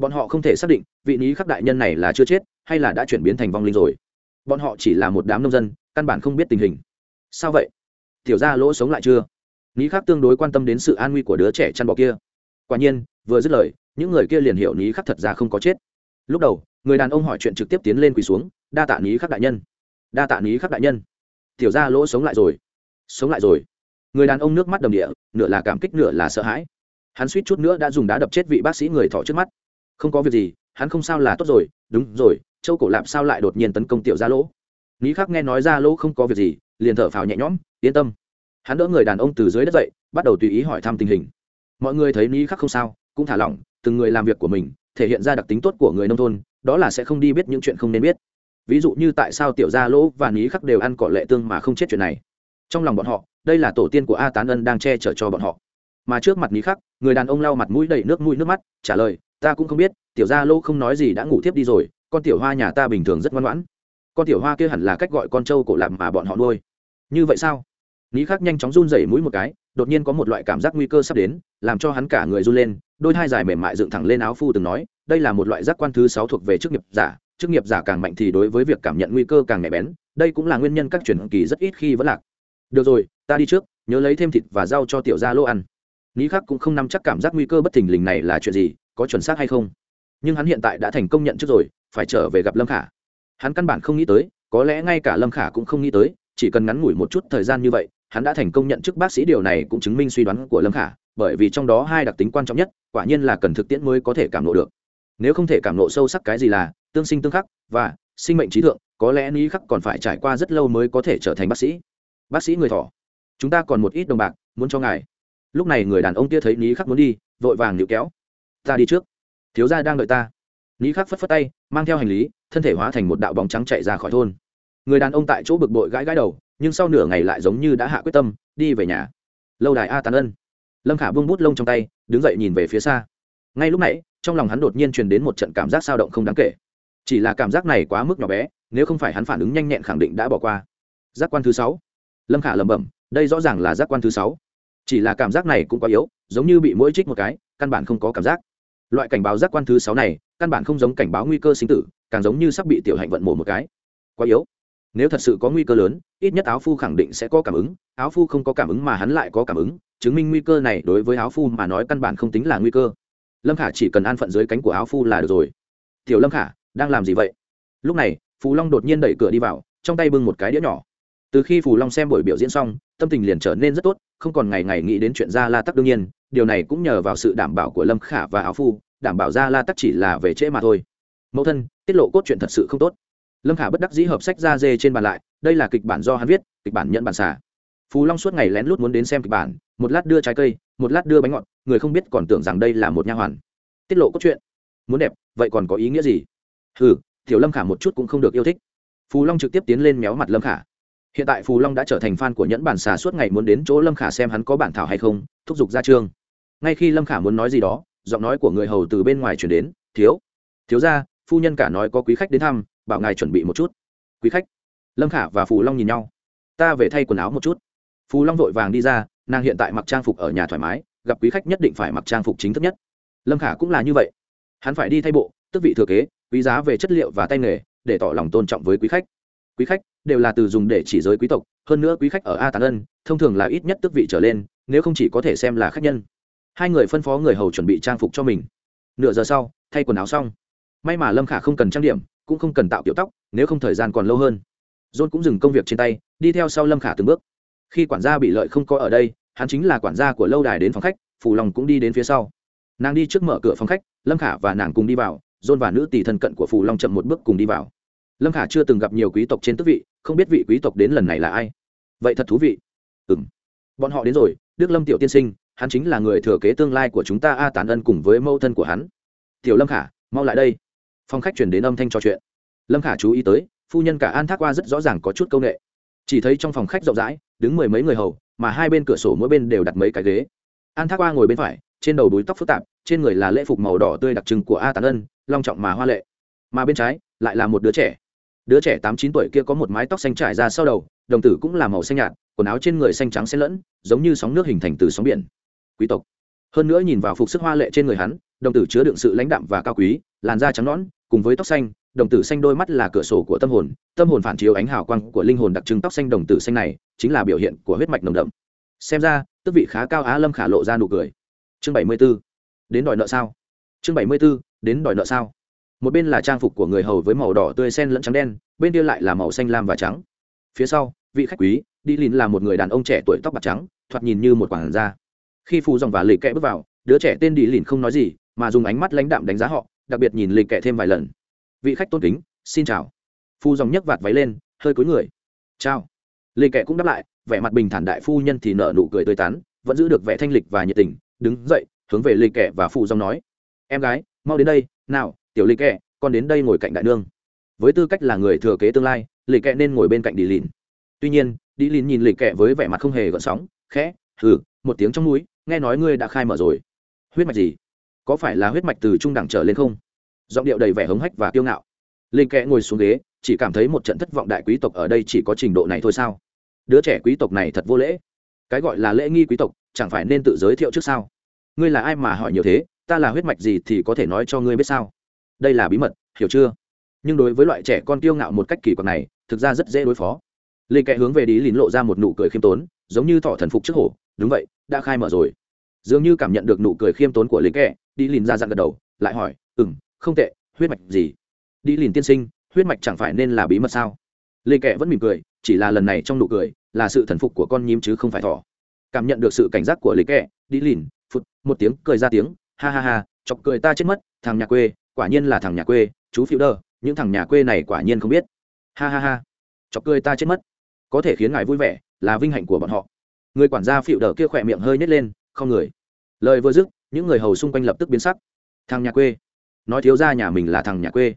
bọn họ không thể xác định vị ní khắc đại nhân này là chưa chết hay là đã chuyển biến thành vong linh rồi. Bọn họ chỉ là một đám nông dân, căn bản không biết tình hình. Sao vậy? Tiểu ra lỗ sống lại chưa? Ní khắc tương đối quan tâm đến sự an nguy của đứa trẻ chăn bò kia. Quả nhiên, vừa dứt lời, những người kia liền hiểu ní khắc thật ra không có chết. Lúc đầu, người đàn ông hỏi chuyện trực tiếp tiến lên quỳ xuống, đa tạ ní khắc đại nhân. Đa tạ ní khắc đại nhân. Tiểu ra lỗ sống lại rồi. Sống lại rồi. Người đàn ông nước mắt đầm địa, nửa là cảm kích, nửa là sợ hãi. Hắn suýt chút nữa đã dùng đá đập chết vị bác sĩ người thọ trước mắt không có việc gì, hắn không sao là tốt rồi, đúng rồi, châu cổ lạp sao lại đột nhiên tấn công tiểu gia lỗ? Lý khắc nghe nói ra lỗ không có việc gì, liền thở phào nhẹ nhõm, yên tâm. Hắn đỡ người đàn ông từ dưới đất dậy, bắt đầu tùy ý hỏi thăm tình hình. Mọi người thấy lý khắc không sao, cũng thả lỏng, từng người làm việc của mình, thể hiện ra đặc tính tốt của người nông thôn, đó là sẽ không đi biết những chuyện không nên biết. Ví dụ như tại sao tiểu gia lỗ và lý khắc đều ăn cỏ lệ tương mà không chết chuyện này. Trong lòng bọn họ, đây là tổ tiên của a tán ân đang che chở cho bọn họ. Mà trước mặt lý khắc, người đàn ông lau mặt mũi đầy nước mũi nước mắt, trả lời ta cũng không biết, tiểu gia lô không nói gì đã ngủ thiếp đi rồi, con tiểu hoa nhà ta bình thường rất ngoan ngoãn. Con tiểu hoa kia hẳn là cách gọi con trâu cổ lạp mà bọn họ nuôi. Như vậy sao? Lý khắc nhanh chóng run rẩy mũi một cái, đột nhiên có một loại cảm giác nguy cơ sắp đến, làm cho hắn cả người run lên, đôi hai dài mềm mại dựng thẳng lên áo phu từng nói, đây là một loại giác quan thứ sáu thuộc về chức nghiệp giả, chức nghiệp giả càng mạnh thì đối với việc cảm nhận nguy cơ càng nhạy bén, đây cũng là nguyên nhân các truyền kỳ rất ít khi vẫn lạc. Được rồi, ta đi trước, nhớ lấy thêm thịt và rau cho tiểu gia lô ăn. Lý khắc cũng không nắm chắc cảm giác nguy cơ bất thình lình này là chuyện gì có chuẩn xác hay không? Nhưng hắn hiện tại đã thành công nhận trước rồi, phải trở về gặp lâm khả. Hắn căn bản không nghĩ tới, có lẽ ngay cả lâm khả cũng không nghĩ tới, chỉ cần ngắn ngủi một chút thời gian như vậy, hắn đã thành công nhận chức bác sĩ. Điều này cũng chứng minh suy đoán của lâm khả, bởi vì trong đó hai đặc tính quan trọng nhất, quả nhiên là cần thực tiễn mới có thể cảm nộ được. Nếu không thể cảm nộ sâu sắc cái gì là tương sinh tương khắc và sinh mệnh trí thượng, có lẽ ni khắc còn phải trải qua rất lâu mới có thể trở thành bác sĩ. Bác sĩ người thỏ chúng ta còn một ít đồng bạc muốn cho ngài. Lúc này người đàn ông kia thấy ní khắc muốn đi, vội vàng nhịu kéo ta đi trước. Thiếu gia đang đợi ta. Lý khắc phất phất tay, mang theo hành lý, thân thể hóa thành một đạo bóng trắng chạy ra khỏi thôn. Người đàn ông tại chỗ bực bội gãi gãi đầu, nhưng sau nửa ngày lại giống như đã hạ quyết tâm, đi về nhà. Lâu đài a tàn ân. Lâm khả buông bút lông trong tay, đứng dậy nhìn về phía xa. Ngay lúc nãy, trong lòng hắn đột nhiên truyền đến một trận cảm giác sao động không đáng kể. Chỉ là cảm giác này quá mức nhỏ bé, nếu không phải hắn phản ứng nhanh nhẹn khẳng định đã bỏ qua. Giác quan thứ sáu. Lâm khả lẩm bẩm, đây rõ ràng là giác quan thứ sáu. Chỉ là cảm giác này cũng quá yếu, giống như bị mũi trích một cái, căn bản không có cảm giác loại cảnh báo giác quan thứ sáu này, căn bản không giống cảnh báo nguy cơ sinh tử, càng giống như sắp bị tiểu hạnh vận mổ một cái. Quá yếu. Nếu thật sự có nguy cơ lớn, ít nhất áo phu khẳng định sẽ có cảm ứng, áo phu không có cảm ứng mà hắn lại có cảm ứng, chứng minh nguy cơ này đối với áo phu mà nói căn bản không tính là nguy cơ. Lâm khả chỉ cần an phận dưới cánh của áo phu là được rồi. Tiểu lâm khả, đang làm gì vậy? Lúc này, phù long đột nhiên đẩy cửa đi vào, trong tay bưng một cái đĩa nhỏ. Từ khi phù long xem buổi biểu diễn xong, tâm tình liền trở nên rất tốt, không còn ngày ngày nghĩ đến chuyện ra la tắc đương nhiên điều này cũng nhờ vào sự đảm bảo của lâm khả và áo phu, đảm bảo ra la tắc chỉ là về trễ mà thôi. Mẫu thân, tiết lộ cốt truyện thật sự không tốt. Lâm khả bất đắc dĩ hợp sách ra dê trên bàn lại, đây là kịch bản do hắn viết, kịch bản nhận bản xả phú long suốt ngày lén lút muốn đến xem kịch bản, một lát đưa trái cây, một lát đưa bánh ngọt, người không biết còn tưởng rằng đây là một nha hoàn. Tiết lộ cốt truyện. Muốn đẹp, vậy còn có ý nghĩa gì? Ừ tiểu lâm khả một chút cũng không được yêu thích. Phú long trực tiếp tiến lên méo mặt lâm khả. Hiện tại phù long đã trở thành fan của nhẫn bản xà suốt ngày muốn đến chỗ lâm khả xem hắn có bản thảo hay không, thúc giục ra chương ngay khi lâm khả muốn nói gì đó, giọng nói của người hầu từ bên ngoài chuyển đến, thiếu thiếu ra phu nhân cả nói có quý khách đến thăm, bảo ngài chuẩn bị một chút. Quý khách? Lâm khả và phù long nhìn nhau. Ta về thay quần áo một chút. Phù long vội vàng đi ra, nàng hiện tại mặc trang phục ở nhà thoải mái, gặp quý khách nhất định phải mặc trang phục chính thức nhất. Lâm khả cũng là như vậy. Hắn phải đi thay bộ tức vị thừa kế, quý giá về chất liệu và tay nghề, để tỏ lòng tôn trọng với quý khách. Quý khách đều là từ dùng để chỉ giới quý tộc, hơn nữa quý khách ở a tàn ân, thông thường là ít nhất tức vị trở lên, nếu không chỉ có thể xem là khách nhân hai người phân phó người hầu chuẩn bị trang phục cho mình. Nửa giờ sau, thay quần áo xong. May mà lâm khả không cần trang điểm, cũng không cần tạo kiểu tóc, nếu không thời gian còn lâu hơn. John cũng dừng công việc trên tay, đi theo sau lâm khả từng bước. Khi quản gia bị lợi không có ở đây, hắn chính là quản gia của lâu đài đến phòng khách, phù lòng cũng đi đến phía sau. Nàng đi trước mở cửa phòng khách, lâm khả và nàng cùng đi vào, john và nữ tỷ thân cận của phù long chậm một bước cùng đi vào. Lâm khả chưa từng gặp nhiều quý tộc trên tước vị, không biết vị quý tộc đến lần này là ai. Vậy thật thú vị. Ừ m bọn họ đến rồi, đức lâm tiểu tiên sinh hắn chính là người thừa kế tương lai của chúng ta a tán ân cùng với mẫu thân của hắn. Tiểu lâm khả, mau lại đây. Phong khách chuyển đến âm thanh trò chuyện. Lâm khả chú ý tới, phu nhân cả an thác qua rất rõ ràng có chút c â u n ệ chỉ thấy trong phòng khách rộng rãi, đứng mười mấy người hầu, mà hai bên cửa sổ mỗi bên đều đặt mấy cái ghế. An thác qua ngồi bên phải, trên đầu đuối tóc phức tạp, trên người là lễ phục màu đỏ tươi đặc trưng của a tán ân, long trọng mà hoa lệ. Mà bên trái, lại là một đứa trẻ. Đứa trẻ tám chín tuổi kia có một mái tóc xanh trải ra sau đầu, đồng tử cũng là màu xanh nhạt, quần áo trên người xanh trắng xen lẫn, giống như sóng nước hình thành từ sóng biển quý tộc. Hơn nữa nhìn vào phục sức hoa lệ trên người hắn, đồng tử chứa đựng sự lãnh đạm và cao quý, làn da trắng nõn, cùng với tóc xanh, đồng tử xanh đôi mắt là cửa sổ của tâm hồn tâm hồn phản chiếu ánh hào quang của linh hồn đặc trưng tóc xanh đồng tử xanh này, chính là biểu hiện của huyết mạch nồng đậm. Xem ra, tức vị khá cao á lâm khả lộ ra nụ cười. Chương bảy mươi b ố đến đòi nợ sao? Chương bảy mươi b ố đến đòi nợ sao? Một bên là trang phục của người hầu với màu đỏ tươi sen lẫn trắng đen, bên kia lại là màu xanh lam và trắng. Phía sau, vị khách quý, đi lìn là một người đàn ông trẻ tuổi tóc bạc trắng, thoạt nhìn như một quản gia khi phù dòng và lì kẹ bước vào, đứa trẻ tên đi lìn không nói gì, mà dùng ánh mắt lãnh đạm đánh giá họ, đặc biệt nhìn lì kẹ thêm vài lần. Vị khách tôn kính, xin chào. Phù dòng nhấc vạt váy lên, hơi cúi người. Chào. Lì kẹ cũng đáp lại, vẻ mặt bình thản đại phu nhân thì nở nụ cười tươi tắn, vẫn giữ được vẻ thanh lịch và nhiệt tình, đứng dậy, hướng về lì kẹ và phù dòng nói. Em gái, mau đến đây, nào, tiểu lì kẹ con đến đây ngồi cạnh đại nương. Với tư cách là người thừa kế tương lai lì kẹ nên ngồi bên cạnh đi lìn. Tuy nhiên đi lìn nhìn lì kẹ với vẻ mặt không hề gợn sóng, khẽ, hừ một tiếng trong núi nghe nói ngươi đã khai mở rồi. Huyết mạch gì? Có phải là huyết mạch từ trung đẳng trở lên không? Giọng điệu đầy vẻ hống hách và kiêu ngạo. Linh kẽ ngồi xuống ghế, chỉ cảm thấy một trận thất vọng đại quý tộc ở đây chỉ có trình độ này thôi sao? Đứa trẻ quý tộc này thật vô lễ. Cái gọi là lễ nghi quý tộc, chẳng phải nên tự giới thiệu trước sao? Ngươi là ai mà hỏi nhiều thế? Ta là huyết mạch gì thì có thể nói cho ngươi biết sao? Đây là bí mật, hiểu chưa? Nhưng đối với loại trẻ con kiêu ngạo một cách kỳ quặc này, thực ra rất dễ đối phó. Linh kẽ hướng về đi lín lộ ra một nụ cười khiêm tốn, giống như thỏ thần phục trước hổ đúng vậy, đã khai mở rồi. Dường như cảm nhận được nụ cười khiêm tốn của lê kẽ đi lìn ra dặn gật đầu, lại hỏi ừ m không tệ, huyết mạch gì? Đi lìn tiên sinh, huyết mạch chẳng phải nên là bí mật sao? Lê kẽ vẫn mỉm cười, chỉ là lần này trong nụ cười, là sự thần phục của con nhím chứ không phải thỏ. Cảm nhận được sự cảnh giác của lê kẽ đi lìn, phụt, một tiếng cười ra tiếng, ha ha ha, chọc cười ta chết mất, thằng nhà quê, quả nhiên là thằng nhà quê, chú phiêu đơ, những thằng nhà quê này quả nhiên không biết. Ha ha ha, chọc cười ta chết mất, có thể khiến ngài vui vẻ, là vinh hạnh của bọn họ người quản gia phịu đờ kia khỏe miệng hơi nhét lên, không người. Lời vừa dứt, những người hầu xung quanh lập tức biến sắc. Thằng nhà quê. Nói thiếu ra nhà mình là thằng nhà quê.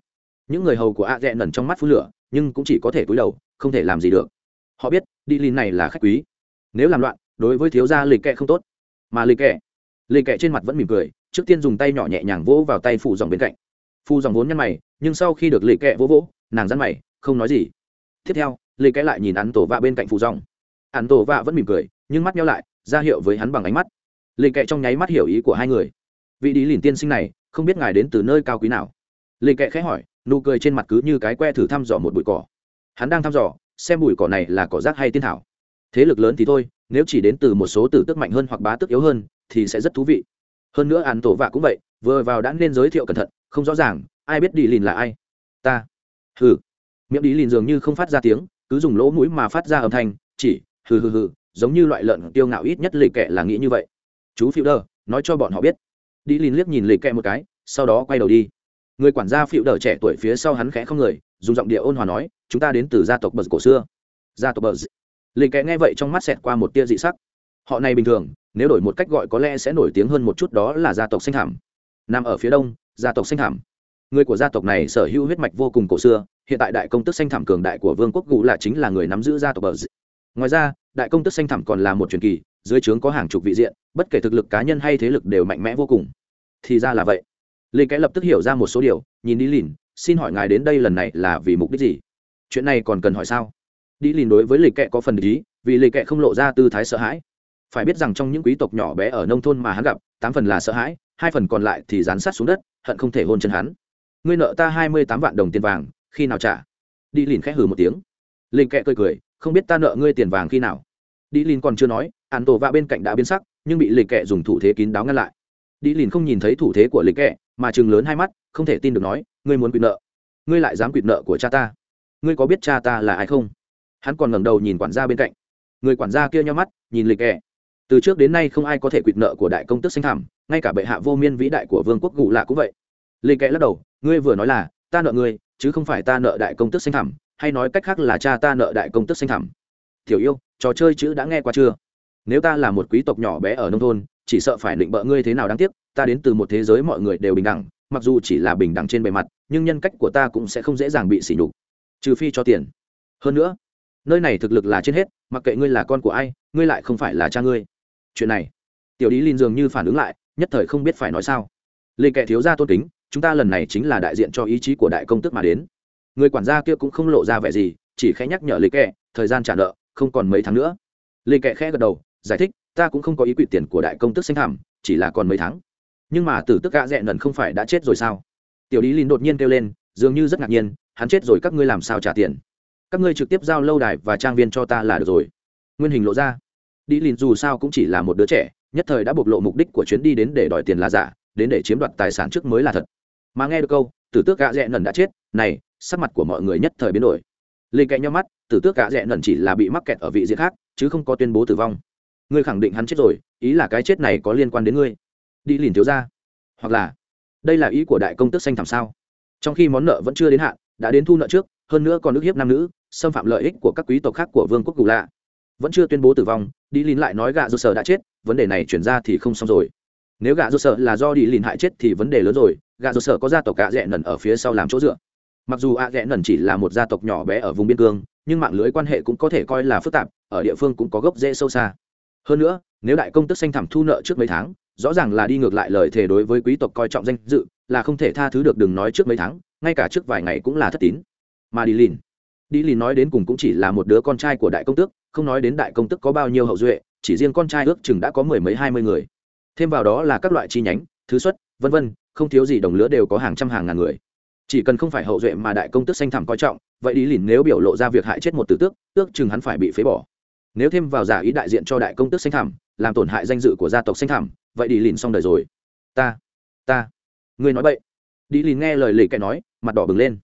Những người hầu của a rẽ nẩn trong mắt phú lửa, nhưng cũng chỉ có thể cúi đầu, không thể làm gì được. Họ biết, đi lìn này là khách quý. Nếu làm loạn, đối với thiếu gia lịch kệ không tốt. Mà lịch kệ lịch kệ trên mặt vẫn mỉm cười, trước tiên dùng tay nhỏ nhẹ nhàng vỗ vào tay phụ dòng bên cạnh. Phụ dòng vốn nhăn mày, nhưng sau khi được lịch kệ vỗ vỗ, nàng dắt mày, không nói gì. Tiếp theo lịch kệ lại nhìn ăn tổ vạ bên cạnh phụ dòng. Ăn tổ vạ vẫn mỉm cười nhưng mắt nhau lại, ra hiệu với hắn bằng ánh mắt. Lịch kệ trong nháy mắt hiểu ý của hai người. Vị đi lìn tiên sinh này, không biết ngài đến từ nơi cao quý nào? Lịch kệ khẽ hỏi, nụ cười trên mặt cứ như cái que thử thăm dò một bụi cỏ. Hắn đang thăm dò, xem bụi cỏ này là cỏ rác hay tiên thảo. Thế lực lớn thì thôi, nếu chỉ đến từ một số tử tức mạnh hơn hoặc bá tức yếu hơn, thì sẽ rất thú vị. Hơn nữa án tổ vạ cũng vậy, vừa vào đã nên giới thiệu cẩn thận, không rõ ràng, ai biết đi lìn là ai. Ta. Hừ. Miệng đi lìn dường như không phát ra tiếng, cứ dùng lỗ mũi mà phát ra âm thanh, chỉ, hừ hừ hừ giống như loại lợn tiêu ngạo ít nhất lì kệ là nghĩ như vậy. Chú phiêu đờ nói cho bọn họ biết. Đi lìn liếc nhìn lì kệ một cái, sau đó quay đầu đi. Người quản gia phiêu đờ trẻ tuổi phía sau hắn khẽ không người, dùng giọng địa ôn hòa nói, chúng ta đến từ gia tộc bờ cổ xưa. Gia tộc bờ lì kệ nghe vậy trong mắt xẹt qua một tia dị sắc. Họ này bình thường, nếu đổi một cách gọi có lẽ sẽ nổi tiếng hơn một chút đó là gia tộc xanh thảm. Nằm ở phía đông, gia tộc xanh thảm. Người của gia tộc này sở hữu huyết mạch vô cùng cổ xưa, hiện tại đại công tức xanh thảm cường đại của vương quốc gù là chính là người nắm giữ gia tộc bờ ngoài ra đại công tức xanh thẳm còn là một truyền kỳ, dưới trướng có hàng chục vị diện, bất kể thực lực cá nhân hay thế lực đều mạnh mẽ vô cùng. Thì ra là vậy. Lê kẽ lập tức hiểu ra một số điều, nhìn đi lìn, xin hỏi ngài đến đây lần này là vì mục đích gì? Chuyện này còn cần hỏi sao? Đi lìn đối với lịch kệ có phần ý, vì lịch kệ không lộ ra tư thái sợ hãi. Phải biết rằng trong những quý tộc nhỏ bé ở nông thôn mà hắn gặp, tám phần là sợ hãi, hai phần còn lại thì dán sát xuống đất, hận không thể hôn chân hắn. Ngươi nợ ta hai mươi tám vạn đồng tiền vàng, khi nào trả? Đi lìn khẽ hừ một tiếng. Lịch kệ cười cười không biết ta nợ ngươi tiền vàng khi nào. Đi lìn còn chưa nói ạn tổ vạ bên cạnh đã biến sắc, nhưng bị lịch kệ dùng thủ thế kín đáo ngăn lại. Đi lìn không nhìn thấy thủ thế của lịch kệ, mà chừng lớn hai mắt, không thể tin được nói, ngươi muốn quỵt nợ? Ngươi lại dám quỵt nợ của cha ta? Ngươi có biết cha ta là ai không? Hắn còn ngẩng đầu nhìn quản gia bên cạnh. Người quản gia kia nhau mắt, nhìn lịch Kệ. từ trước đến nay không ai có thể quỵt nợ của đại công tức xanh thảm, ngay cả bệ hạ vô miên vĩ đại của vương quốc gù lạ cũng vậy. Lịch Kệ lắc đầu, ngươi vừa nói là ta nợ ngươi, chứ không phải ta nợ đại công tức xanh thảm hay nói cách khác là cha ta nợ đại công tức xanh thẳm. Tiểu yêu, trò chơi chữ đã nghe qua chưa? Nếu ta là một quý tộc nhỏ bé ở nông thôn, chỉ sợ phải định bợ ngươi thế nào đáng tiếc, ta đến từ một thế giới mọi người đều bình đẳng, mặc dù chỉ là bình đẳng trên bề mặt, nhưng nhân cách của ta cũng sẽ không dễ dàng bị sỉ nhục. Trừ phi cho tiền. Hơn nữa, nơi này thực lực là trên hết, mặc kệ ngươi là con của ai, ngươi lại không phải là cha ngươi. Chuyện này, tiểu lý linh dường như phản ứng lại, nhất thời không biết phải nói sao. Lê kệ thiếu gia tôn kính, chúng ta lần này chính là đại diện cho ý chí của đại công tước mà đến người quản gia kia cũng không lộ ra vẻ gì, chỉ khẽ nhắc nhở lê kệ thời gian trả nợ, không còn mấy tháng nữa. Lê kệ khẽ gật đầu, giải thích, ta cũng không có ý quỵ tiền của đại công tước xanh thảm chỉ là còn mấy tháng. Nhưng mà tử tức gã rẽ nần không phải đã chết rồi sao? Tiểu lý lìn đột nhiên kêu lên, dường như rất ngạc nhiên, hắn chết rồi các ngươi làm sao trả tiền? Các ngươi trực tiếp giao lâu đài và trang viên cho ta là được rồi. Nguyên hình lộ ra. Đi lìn dù sao cũng chỉ là một đứa trẻ, nhất thời đã bộc lộ mục đích của chuyến đi đến để đòi tiền là giả, đến để chiếm đoạt tài sản trước mới là thật. Mà nghe được câu tử tước gạ Rẽ nần đã chết, này, sắc mặt của mọi người nhất thời biến đổi. Lê kệ nhau mắt, tử tước gạ Rẽ nần chỉ là bị mắc kẹt ở vị diện khác, chứ không có tuyên bố tử vong. Ngươi khẳng định hắn chết rồi, ý là cái chết này có liên quan đến ngươi. Đi lìn thiếu ra hoặc là, đây là ý của đại công tước xanh thảm sao? Trong khi món nợ vẫn chưa đến hạn, đã đến thu nợ trước, hơn nữa còn ức hiếp nam nữ, xâm phạm lợi ích của các quý tộc khác của vương quốc cù lạ. Vẫn chưa tuyên bố tử vong, đi lìn lại nói gạ dơ sở đã chết, vấn đề này chuyển ra thì không xong rồi nếu gạ rột sở là do đi lìn hại chết thì vấn đề lớn rồi, gạ rột sở có gia tộc gạ rẽ nần ở phía sau làm chỗ dựa. Mặc dù ạ rẽ nần chỉ là một gia tộc nhỏ bé ở vùng biên cương, nhưng mạng lưới quan hệ cũng có thể coi là phức tạp, ở địa phương cũng có gốc rễ sâu xa. Hơn nữa, nếu đại công tức xanh thảm thu nợ trước mấy tháng, rõ ràng là đi ngược lại lời thề đối với quý tộc coi trọng danh dự, là không thể tha thứ được đừng nói trước mấy tháng, ngay cả trước vài ngày cũng là thất tín. Mà đi lìn đi lìn nói đến cùng cũng chỉ là một đứa con trai của đại công tước, không nói đến đại công tước có bao nhiêu hậu duệ, chỉ riêng con trai ước chừng đã có mười mấy hai mươi người thêm vào đó là các loại chi nhánh, thứ xuất, vân vân, không thiếu gì đồng lứa đều có hàng trăm hàng ngàn người. Chỉ cần không phải hậu duệ mà đại công tước xanh thẳm coi trọng, vậy ý lìn nếu biểu lộ ra việc hại chết một tử tước tước chừng hắn phải bị phế bỏ. Nếu thêm vào giả ý đại diện cho đại công tước xanh thẳm, làm tổn hại danh dự của gia tộc xanh thẳm, vậy đi lìn xong đời rồi. Ta ta, ngươi nói vậy đi lìn nghe lời lì kệ nói, mặt đỏ bừng lên.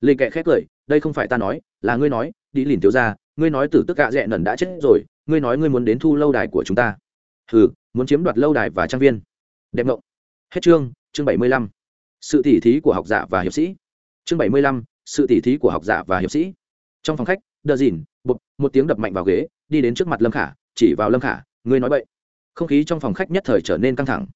Lì kệ khét cười, đây không phải ta nói, là ngươi nói đi lìn thiếu ra ngươi nói tử tức gạ rẽ nần đã chết rồi, ngươi nói ngươi muốn đến thu lâu đài của chúng ta. Ừ muốn chiếm đoạt lâu đài và trang viên. Đẹp ngộng. Hết chương chương bảy mươi lăm. Sự tỉ thí của học giả và hiệp sĩ. Chương bảy mươi lăm, sự tỉ thí của học giả và hiệp sĩ. Trong phòng khách đờ dìn bụp, một tiếng đập mạnh vào ghế, đi đến trước mặt lâm khả, chỉ vào lâm khả, ngươi nói vậy không khí trong phòng khách nhất thời trở nên căng thẳng.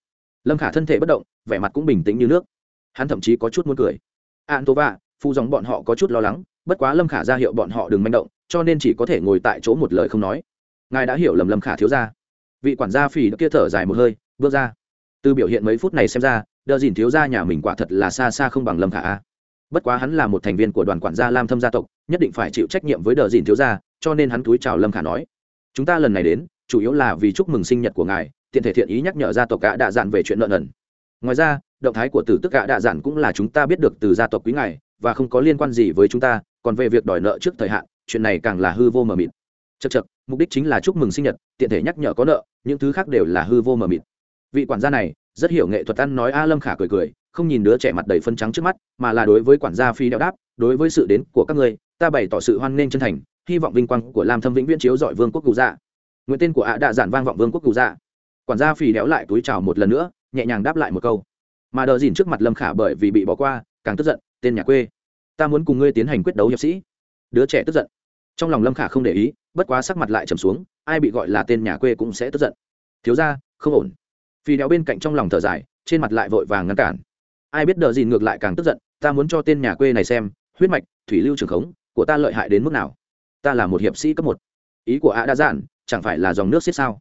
Lâm khả thân thể bất động, vẻ mặt cũng bình tĩnh như nước. Hắn thậm chí có chút muốn cười. An tố va phụ dòng bọn họ có chút lo lắng, bất quá lâm khả ra hiệu bọn họ đừng manh động, cho nên chỉ có thể ngồi tại chỗ một lời không nói. Ngài đã hiểu lầm lâm khả thiếu ra vị quản gia phì kia thở dài một hơi, bước ra. Từ biểu hiện mấy phút này xem ra, đờ dìn thiếu gia nhà mình quả thật là xa xa không bằng lâm khả a. Bất quá hắn là một thành viên của đoàn quản gia lam thâm gia tộc, nhất định phải chịu trách nhiệm với đờ dìn thiếu gia, cho nên hắn túi chào lâm khả nói, chúng ta lần này đến, chủ yếu là vì chúc mừng sinh nhật của ngài, tiện thể thiện ý nhắc nhở gia tộc gã đạ dạn về chuyện nợ nần. Ngoài ra, động thái của tử tức gã đạ dạn cũng là chúng ta biết được từ gia tộc quý ngài, và không có liên quan gì với chúng ta, còn về việc đòi nợ trước thời hạn, chuyện này càng là hư vô mờ mịt. Chật chật mục đích chính là chúc mừng sinh nhật, tiện thể nhắc nhở có nợ, những thứ khác đều là hư vô mờ mịt. Vị quản gia này, rất hiểu nghệ thuật ăn nói a lâm khả cười cười, không nhìn đứa trẻ mặt đầy phân trắng trước mắt, mà là đối với quản gia phi đeo đáp, đối với sự đến của các ngươi, ta bày tỏ sự hoan nghênh chân thành, hy vọng vinh quang của lam thâm vĩnh viễn chiếu dọi vương quốc cụ dạ. Nguyện tên của ạ đã giản vang vọng vương quốc cụ dạ. Quản gia phi đéo lại túi chào một lần nữa, nhẹ nhàng đáp lại một câu. Mà đờ dìn trước mặt lâm khả bởi vì bị bỏ qua, càng tức giận, tên nhà quê, ta muốn cùng ngươi tiến hành quyết đấu hiệp sĩ. Đứa trẻ tức giận. Trong lòng lâm khả không để ý bất quá sắc mặt lại trầm xuống, ai bị gọi là tên nhà quê cũng sẽ tức giận. Thiếu ra không ổn. Phi đéo bên cạnh trong lòng thở dài, trên mặt lại vội vàng ngăn cản. Ai biết đờ gì ngược lại càng tức giận, ta muốn cho tên nhà quê này xem, huyết mạch, thủy lưu trường khống, của ta lợi hại đến mức nào? Ta là một hiệp sĩ cấp một. Ý của ạ đa dạn, chẳng phải là dòng nước xiết sao?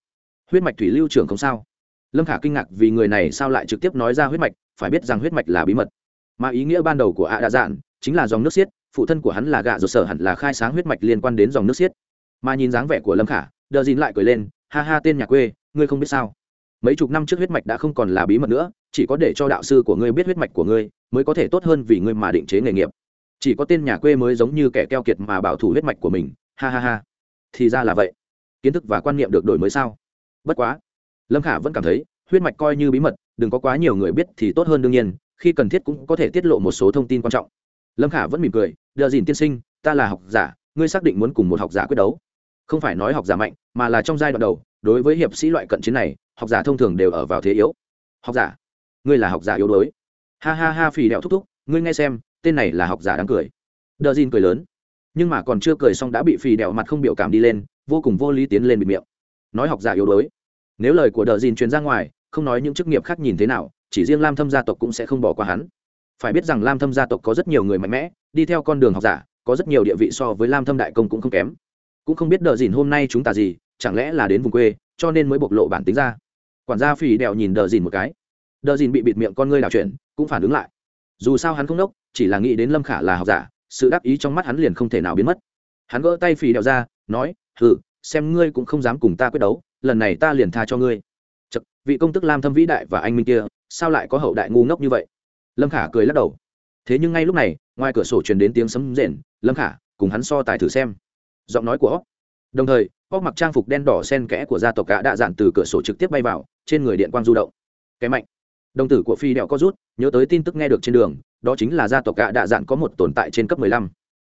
Huyết mạch thủy lưu trường không sao? Lâm khả kinh ngạc vì người này sao lại trực tiếp nói ra huyết mạch, phải biết rằng huyết mạch là bí mật. Mà ý nghĩa ban đầu của ạ đa dạn, chính là dòng nước xiết, phụ thân của hắn là gạ rột sở hẳn là khai sáng huyết mạch liên quan đến dòng nước xiết mà nhìn dáng vẻ của lâm khả đờ dìn lại cười lên ha ha tên nhà quê ngươi không biết sao mấy chục năm trước huyết mạch đã không còn là bí mật nữa chỉ có để cho đạo sư của ngươi biết huyết mạch của ngươi mới có thể tốt hơn vì ngươi mà định chế nghề nghiệp chỉ có tên nhà quê mới giống như kẻ keo kiệt mà bảo thủ huyết mạch của mình ha ha ha thì ra là vậy kiến thức và quan niệm được đổi mới sao bất quá lâm khả vẫn cảm thấy huyết mạch coi như bí mật đừng có quá nhiều người biết thì tốt hơn đương nhiên khi cần thiết cũng có thể tiết lộ một số thông tin quan trọng lâm khả vẫn mỉm cười đờ dìn tiên sinh ta là học giả ngươi xác định muốn cùng một học giả quyết đấu không phải nói học giả mạnh, mà là trong giai đoạn đầu, đối với hiệp sĩ loại cận chiến này, học giả thông thường đều ở vào thế yếu. Học giả, ngươi là học giả yếu đuối. Ha ha ha, phì đẹo thúc thúc, ngươi nghe xem, tên này là học giả đáng cười. Đờ dìn cười lớn. Nhưng mà còn chưa cười xong đã bị phì đẹo mặt không biểu cảm đi lên, vô cùng vô lý tiến lên bịt miệng. Nói học giả yếu đuối. Nếu lời của đờ dìn truyền ra ngoài, không nói những chức nghiệp khác nhìn thế nào, chỉ riêng lam thâm gia tộc cũng sẽ không bỏ qua hắn. Phải biết rằng lam thâm gia tộc có rất nhiều người mạnh mẽ, đi theo con đường học giả, có rất nhiều địa vị so với lam thâm đại công cũng không kém cũng không biết đờ dìn hôm nay chúng ta gì chẳng lẽ là đến vùng quê cho nên mới bộc lộ bản tính ra. Quản gia phì đèo nhìn đờ dìn một cái. Đờ dìn bị bịt miệng con ngươi đảo chuyện cũng phản ứng lại. Dù sao hắn không đốc chỉ là nghĩ đến lâm khả là học giả sự đắc ý trong mắt hắn liền không thể nào biến mất. Hắn gỡ tay phì đèo ra nói hừ xem ngươi cũng không dám cùng ta quyết đấu lần này ta liền tha cho ngươi. Chật, vị công tức lam thâm vĩ đại và anh minh kia sao lại có hậu đại ngu ngốc như vậy? Lâm khả cười lắc đầu. Thế nhưng ngay lúc này ngoài cửa sổ truyền đến tiếng sấm rền lâm khả cùng hắn so tài thử xem giọng nói của óc đồng thời óc mặc trang phục đen đỏ sen kẽ của gia tộc gã đã dạn từ cửa sổ trực tiếp bay vào, trên người điện quang du động. Cái mạnh. Đồng tử của phi đẹo có rút, nhớ tới tin tức nghe được trên đường, đó chính là gia tộc gã đã dạn có một tồn tại trên cấp 15.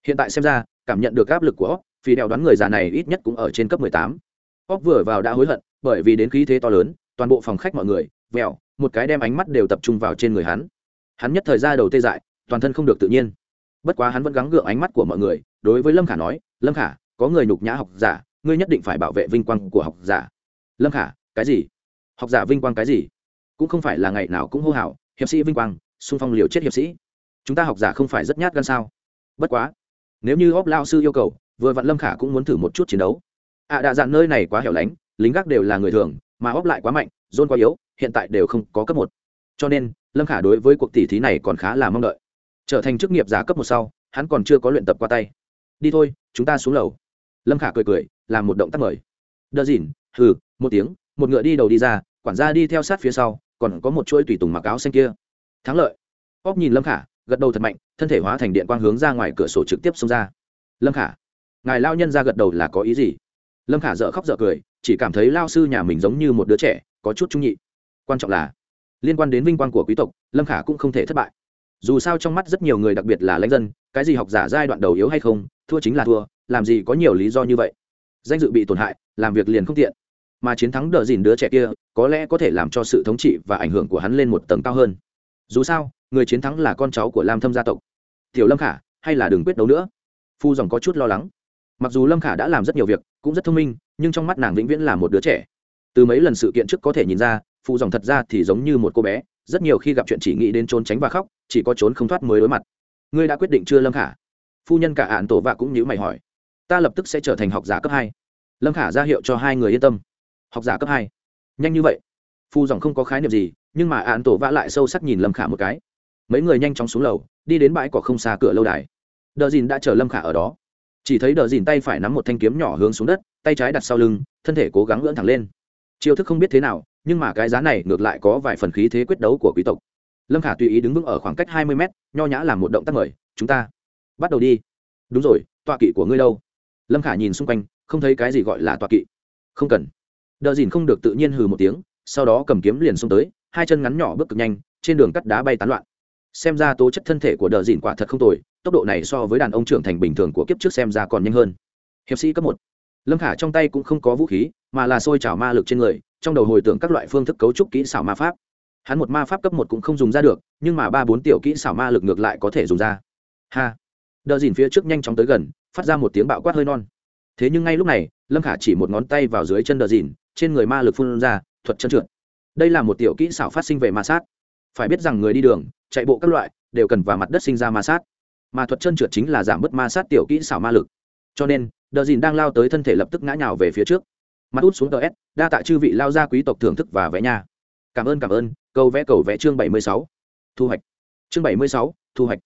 hiện tại xem ra, cảm nhận được áp lực của óc phi đẹo đoán người già này ít nhất cũng ở trên cấp 18. óc vừa vào đã hối hận, bởi vì đến khí thế to lớn, toàn bộ phòng khách mọi người, vẹo, một cái đem ánh mắt đều tập trung vào trên người hắn. Hắn nhất thời ra đầu tê dại, toàn thân không được tự nhiên. Bất quá hắn vẫn gắng gượng ánh mắt của mọi người đối với lâm khả nói lâm khả có người nhục nhã học giả ngươi nhất định phải bảo vệ vinh quang của học giả. Lâm khả cái gì? Học giả vinh quang cái gì? Cũng không phải là ngày nào cũng hô hào hiệp sĩ vinh quang xung phong liều chết hiệp sĩ. Chúng ta học giả không phải rất nhát gan sao? Bất quá nếu như óp lao sư yêu cầu vừa vặn lâm khả cũng muốn thử một chút chiến đấu. Ạ à, đạ dạn nơi này quá hẻo lánh lính gác đều là người thường mà óp lại quá mạnh dôn quá yếu hiện tại đều không có cấp một. Cho nên lâm khả đối với cuộc tỷ thí này còn khá là mong đợi. Trở thành chức nghiệp giả cấp một sau hắn còn chưa có luyện tập qua tay đi thôi, chúng ta xuống lầu. Lâm khả cười cười, làm một động tác mời. Đờ dỉn hừ, một tiếng, một ngựa đi đầu đi ra, quản gia đi theo sát phía sau, còn có một chuỗi tùy tùng mặc áo xanh kia. Thắng lợi. Óc nhìn lâm khả, gật đầu thật mạnh, thân thể hóa thành điện quang hướng ra ngoài cửa sổ trực tiếp xông ra. Lâm khả, ngài lao nhân ra gật đầu là có ý gì? Lâm khả dợ khóc dợ cười, chỉ cảm thấy lao sư nhà mình giống như một đứa trẻ, có chút trung nhị. Quan trọng là, liên quan đến vinh quang của quý tộc, lâm khả cũng không thể thất bại. Dù sao trong mắt rất nhiều người đặc biệt là lãnh dân cái gì học giả giai đoạn đầu yếu hay không, thua chính là thua, làm gì có nhiều lý do như vậy. Danh dự bị tổn hại, làm việc liền không tiện. Mà chiến thắng đỡ dìn đứa trẻ kia, có lẽ có thể làm cho sự thống trị và ảnh hưởng của hắn lên một tầng cao hơn. Dù sao, người chiến thắng là con cháu của lam thâm gia tộc. Tiểu lâm khả, hay là đừng quyết đấu nữa. Phu dòng có chút lo lắng. Mặc dù lâm khả đã làm rất nhiều việc, cũng rất thông minh, nhưng trong mắt nàng vĩnh viễn là một đứa trẻ. Từ mấy lần sự kiện trước có thể nhìn ra phụ dòng thật ra thì giống như một cô bé, rất nhiều khi gặp chuyện chỉ nghĩ đến trốn tránh và khóc, chỉ có trốn không thoát mới đối mặt ngươi đã quyết định chưa lâm khả phu nhân cả ạn tổ vạ cũng nhữ mày hỏi ta lập tức sẽ trở thành học giả cấp hai lâm khả ra hiệu cho hai người yên tâm học giả cấp hai nhanh như vậy phu dòng không có khái niệm gì nhưng mà ạn tổ vạ lại sâu sắc nhìn lâm khả một cái mấy người nhanh chóng xuống lầu đi đến bãi cỏ không xa cửa lâu đài đờ dìn đã chờ lâm khả ở đó chỉ thấy đờ dìn tay phải nắm một thanh kiếm nhỏ hướng xuống đất tay trái đặt sau lưng thân thể cố gắng lưỡn thẳng lên chiêu thức không biết thế nào nhưng mà cái giá này ngược lại có vài phần khí thế quyết đấu của quý tộc lâm khả tùy ý đứng vững ở khoảng cách hai mươi mét, nho nhã làm một động tác mời, chúng ta, bắt đầu đi. Đúng rồi, tọa kỵ của ngươi đâu? Lâm khả nhìn xung quanh, không thấy cái gì gọi là tọa kỵ. Không cần. Đờ dìn không được tự nhiên hừ một tiếng, sau đó cầm kiếm liền xông tới, hai chân ngắn nhỏ bước cực nhanh, trên đường cắt đá bay tán loạn. Xem ra tố chất thân thể của đờ dìn quả thật không tồi, tốc độ này so với đàn ông trưởng thành bình thường của kiếp trước xem ra còn nhanh hơn. Hiệp sĩ cấp một. Lâm khả trong tay cũng không có vũ khí, mà là xôi trào ma lực trên người, trong đầu hồi tưởng các loại phương thức cấu trúc kỹ xảo ma pháp hắn một ma pháp cấp một cũng không dùng ra được, nhưng mà ba bốn tiểu kỹ xảo ma lực ngược lại có thể dùng ra. Ha. Đờ dìn phía trước nhanh chóng tới gần, phát ra một tiếng bạo quát hơi non. Thế nhưng ngay lúc này, lâm khả chỉ một ngón tay vào dưới chân đờ dìn, trên người ma lực phun ra, thuật chân trượt. Đây là một tiểu kỹ xảo phát sinh về ma sát. Phải biết rằng người đi đường, chạy bộ các loại, đều cần vào mặt đất sinh ra ma sát. Mà thuật chân trượt chính là giảm bớt ma sát tiểu kỹ xảo ma lực. Cho nên, đờ dìn đang lao tới thân thể lập tức ngã nhào về phía trước. Mắt út xuống tờ s, đa tạ chư vị lao ra quý tộc thưởng thức và vẽ nha cảm ơn cảm ơn, câu vẽ cầu vẽ chương bảy mươi sáu. Thu hoạch. Chương bảy mươi sáu, thu hoạch.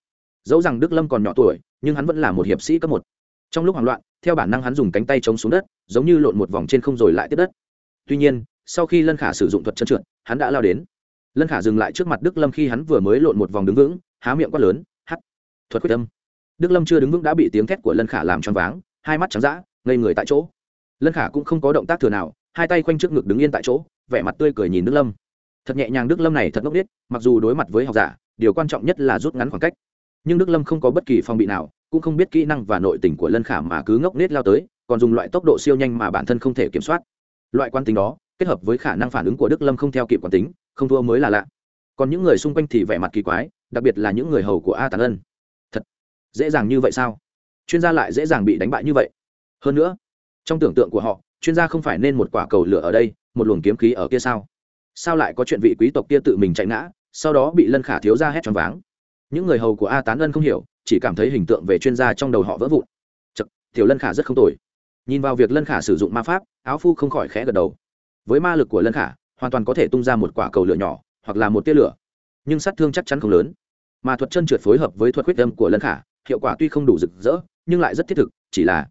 Dẫu rằng đức lâm còn nhỏ tuổi, nhưng hắn vẫn là một hiệp sĩ cấp một. Trong lúc hoảng loạn, theo bản năng hắn dùng cánh tay chống xuống đất, giống như lộn một vòng trên không rồi lại tiếp đất. Tuy nhiên, sau khi lân khả sử dụng thuật chân trượt, hắn đã lao đến. Lân khả dừng lại trước mặt đức lâm khi hắn vừa mới lộn một vòng đứng vững, há miệng quát lớn hắt thuật quyết tâm đức lâm chưa đứng vững đã bị tiếng thét của lân khả làm choáng váng, hai mắt trắng d ã ngây người tại chỗ. Lân khả cũng không có động tác thừa nào, hai tay khoanh trước ngực đứng yên tại chỗ, vẻ mặt tươi cười nhìn đức lâm thật nhẹ nhàng đức lâm này thật ngốc biết mặc dù đối mặt với học giả, điều quan trọng nhất là rút ngắn khoảng cách. Nhưng đức lâm không có bất kỳ phong bị nào, cũng không biết kỹ năng và nội tình của lân khả mà cứ ngốc nết lao tới, còn dùng loại tốc độ siêu nhanh mà bản thân không thể kiểm soát. Loại quan tính đó, kết hợp với khả năng phản ứng của đức lâm không theo kịp quán tính, không thua mới là lạ. Còn những người xung quanh thì vẻ mặt kỳ quái, đặc biệt là những người hầu của a tàn ân. Thật, dễ dàng như vậy sao? Chuyên gia lại dễ dàng bị đánh bại như vậy. Hơn nữa, trong tưởng tượng của họ, chuyên gia không phải nên một quả cầu lửa ở đây, một luồng kiếm khí ở kia sao? Sao lại có chuyện vị quý tộc kia tự mình chạy ngã sau đó bị lân khả thiếu ra hét choáng váng. Những người hầu của a tán ân không hiểu chỉ cảm thấy hình tượng về chuyên gia trong đầu họ vỡ vụn. Chật, tiểu lân khả rất không tồi. Nhìn vào việc lân khả sử dụng ma pháp áo phu không khỏi khẽ gật đầu. Với ma lực của lân khả hoàn toàn có thể tung ra một quả cầu lửa nhỏ hoặc là một tia lửa. Nhưng sát thương chắc chắn không lớn. Mà thuật chân trượt phối hợp với thuật quyết tâm của lân khả hiệu quả tuy không đủ rực rỡ nhưng lại rất thiết thực chỉ là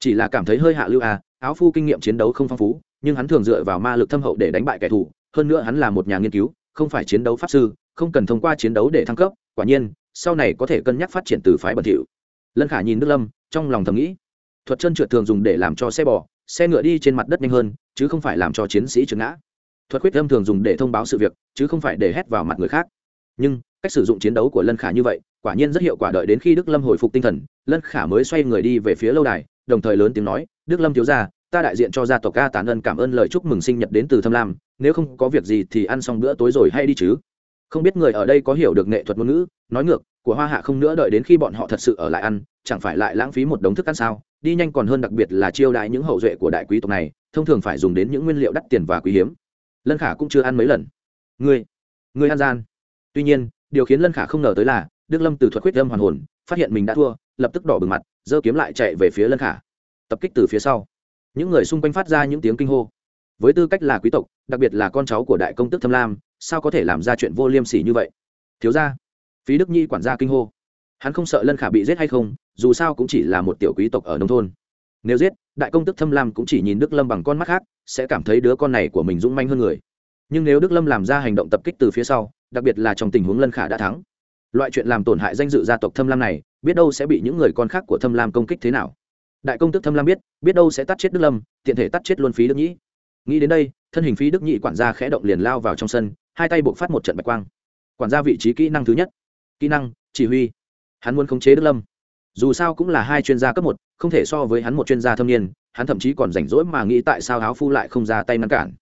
chỉ là cảm thấy hơi hạ lưu a áo phu kinh nghiệm chiến đấu không phong phú nhưng hắn thường dựa vào ma lực thâm hậu để đánh bại kẻ thù hơn nữa hắn là một nhà nghiên cứu, không phải chiến đấu pháp sư, không cần thông qua chiến đấu để thăng cấp, quả nhiên, sau này có thể cân nhắc phát triển từ phái bẩn thỉu. Lân khả nhìn đức lâm, trong lòng thầm nghĩ, thuật chân trượt thường dùng để làm cho xe bò, xe ngựa đi trên mặt đất nhanh hơn, chứ không phải làm cho chiến sĩ trượt ngã. Thuật khuyết âm thường dùng để thông báo sự việc, chứ không phải để hét vào mặt người khác. Nhưng, cách sử dụng chiến đấu của lân khả như vậy, quả nhiên rất hiệu quả đợi đến khi đức lâm hồi phục tinh thần, lân khả mới xoay người đi về phía lâu đài, đồng thời lớn tiếng nói, đức lâm thiếu gia ta đại diện cho gia tộc ca tán ân cảm ơn lời chúc mừng sinh nhật đến từ thâm lam, nếu không có việc gì thì ăn xong bữa tối rồi hay đi chứ. Không biết người ở đây có hiểu được nghệ thuật ngôn ngữ, nói ngược, của hoa hạ không nữa đợi đến khi bọn họ thật sự ở lại ăn, chẳng phải lại lãng phí một đống thức ăn sao? Đi nhanh còn hơn đặc biệt là chiêu đại những hậu duệ của đại quý tộc này, thông thường phải dùng đến những nguyên liệu đắt tiền và quý hiếm. Lân khả cũng chưa ăn mấy lần. Ngươi ngươi ăn gian. Tuy nhiên, điều khiến lân khả không ngờ tới là, đức lâm từ thuật khuyết lâm hoàn hồn, phát hiện mình đã thua, lập tức đỏ bừng mặt, giơ kiếm lại chạy về phía lân khả. Tập kích từ phía sau những người xung quanh phát ra những tiếng kinh hô. Với tư cách là quý tộc, đặc biệt là con cháu của đại công tức thâm lam, sao có thể làm ra chuyện vô liêm sỉ như vậy? Thiếu ra phí đức nhi quản gia kinh hô. Hắn không sợ lân khả bị giết hay không, dù sao cũng chỉ là một tiểu quý tộc ở nông thôn. Nếu giết, đại công tức thâm lam cũng chỉ nhìn đức lâm bằng con mắt khác, sẽ cảm thấy đứa con này của mình dũng manh hơn người. Nhưng nếu đức lâm làm ra hành động tập kích từ phía sau, đặc biệt là trong tình huống lân khả đã thắng, loại chuyện làm tổn hại danh dự gia tộc thâm lam này, biết đâu sẽ bị những người con khác của thâm lam công kích thế nào đại công tức thâm lam biết biết đâu sẽ tắt chết đức lâm, tiện thể tắt chết luôn phí đức nhĩ. Nghĩ đến đây, thân hình phí đức nhị quản gia khẽ động liền lao vào trong sân, hai tay buộc phát một trận bạch quang. Quản gia vị trí kỹ năng thứ nhất. Kỹ năng, chỉ huy. Hắn muốn khống chế đức lâm. Dù sao cũng là hai chuyên gia cấp một, không thể so với hắn một chuyên gia thâm niên, hắn thậm chí còn rảnh rỗi mà nghĩ tại sao áo phu lại không ra tay ngăn cản.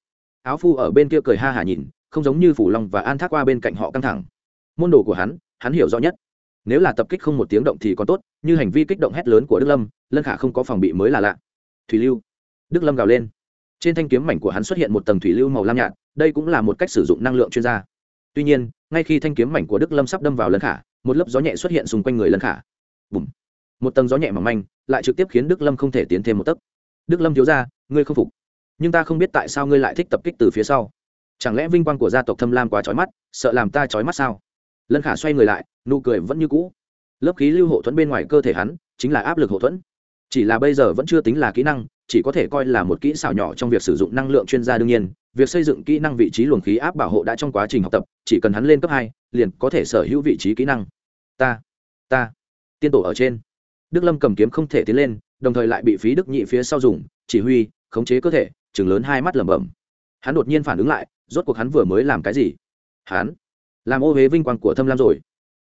Áo phu ở bên kia cười ha hả nhìn, không giống như phủ long và an thác qua bên cạnh họ căng thẳng. Môn đồ của hắn hắn hiểu rõ nhất nếu là tập kích không một tiếng động thì còn tốt, như hành vi kích động hét lớn của đức lâm, lân khả không có phòng bị mới là lạ. Thủy lưu. Đức lâm gào lên. Trên thanh kiếm mảnh của hắn xuất hiện một tầng thủy lưu màu lam nhạt, đây cũng là một cách sử dụng năng lượng chuyên gia. Tuy nhiên, ngay khi thanh kiếm mảnh của đức lâm sắp đâm vào lân khả, một lớp gió nhẹ xuất hiện xung quanh người lân khả. Bùm. một tầng gió nhẹ mỏng manh, lại trực tiếp khiến đức lâm không thể tiến thêm một tấc. Đức lâm thiếu ra, ngươi không phục. Nhưng ta không biết tại sao ngươi lại thích tập kích từ phía sau. Chẳng lẽ vinh quang của gia tộc thâm lam quá trói mắt, sợ làm ta trói mắt sao? Lân khả xoay người lại, nụ cười vẫn như cũ. Lớp khí lưu hộ thuẫn bên ngoài cơ thể hắn chính là áp lực hộ thuẫn. Chỉ là bây giờ vẫn chưa tính là kỹ năng, chỉ có thể coi là một kỹ xảo nhỏ trong việc sử dụng năng lượng chuyên gia đương nhiên, việc xây dựng kỹ năng vị trí luồng khí áp bảo hộ đã trong quá trình học tập, chỉ cần hắn lên cấp hai, liền có thể sở hữu vị trí kỹ năng. Ta ta, tiên tổ ở trên. Đức lâm cầm kiếm không thể tiến lên, đồng thời lại bị phí đức nhị phía sau dùng, chỉ huy, khống chế cơ thể, chừng lớn hai mắt lẩm bẩm. Hắn đột nhiên phản ứng lại, rốt cuộc hắn vừa mới làm cái gì? Hắn làm ô huế vinh quang của thâm lam rồi.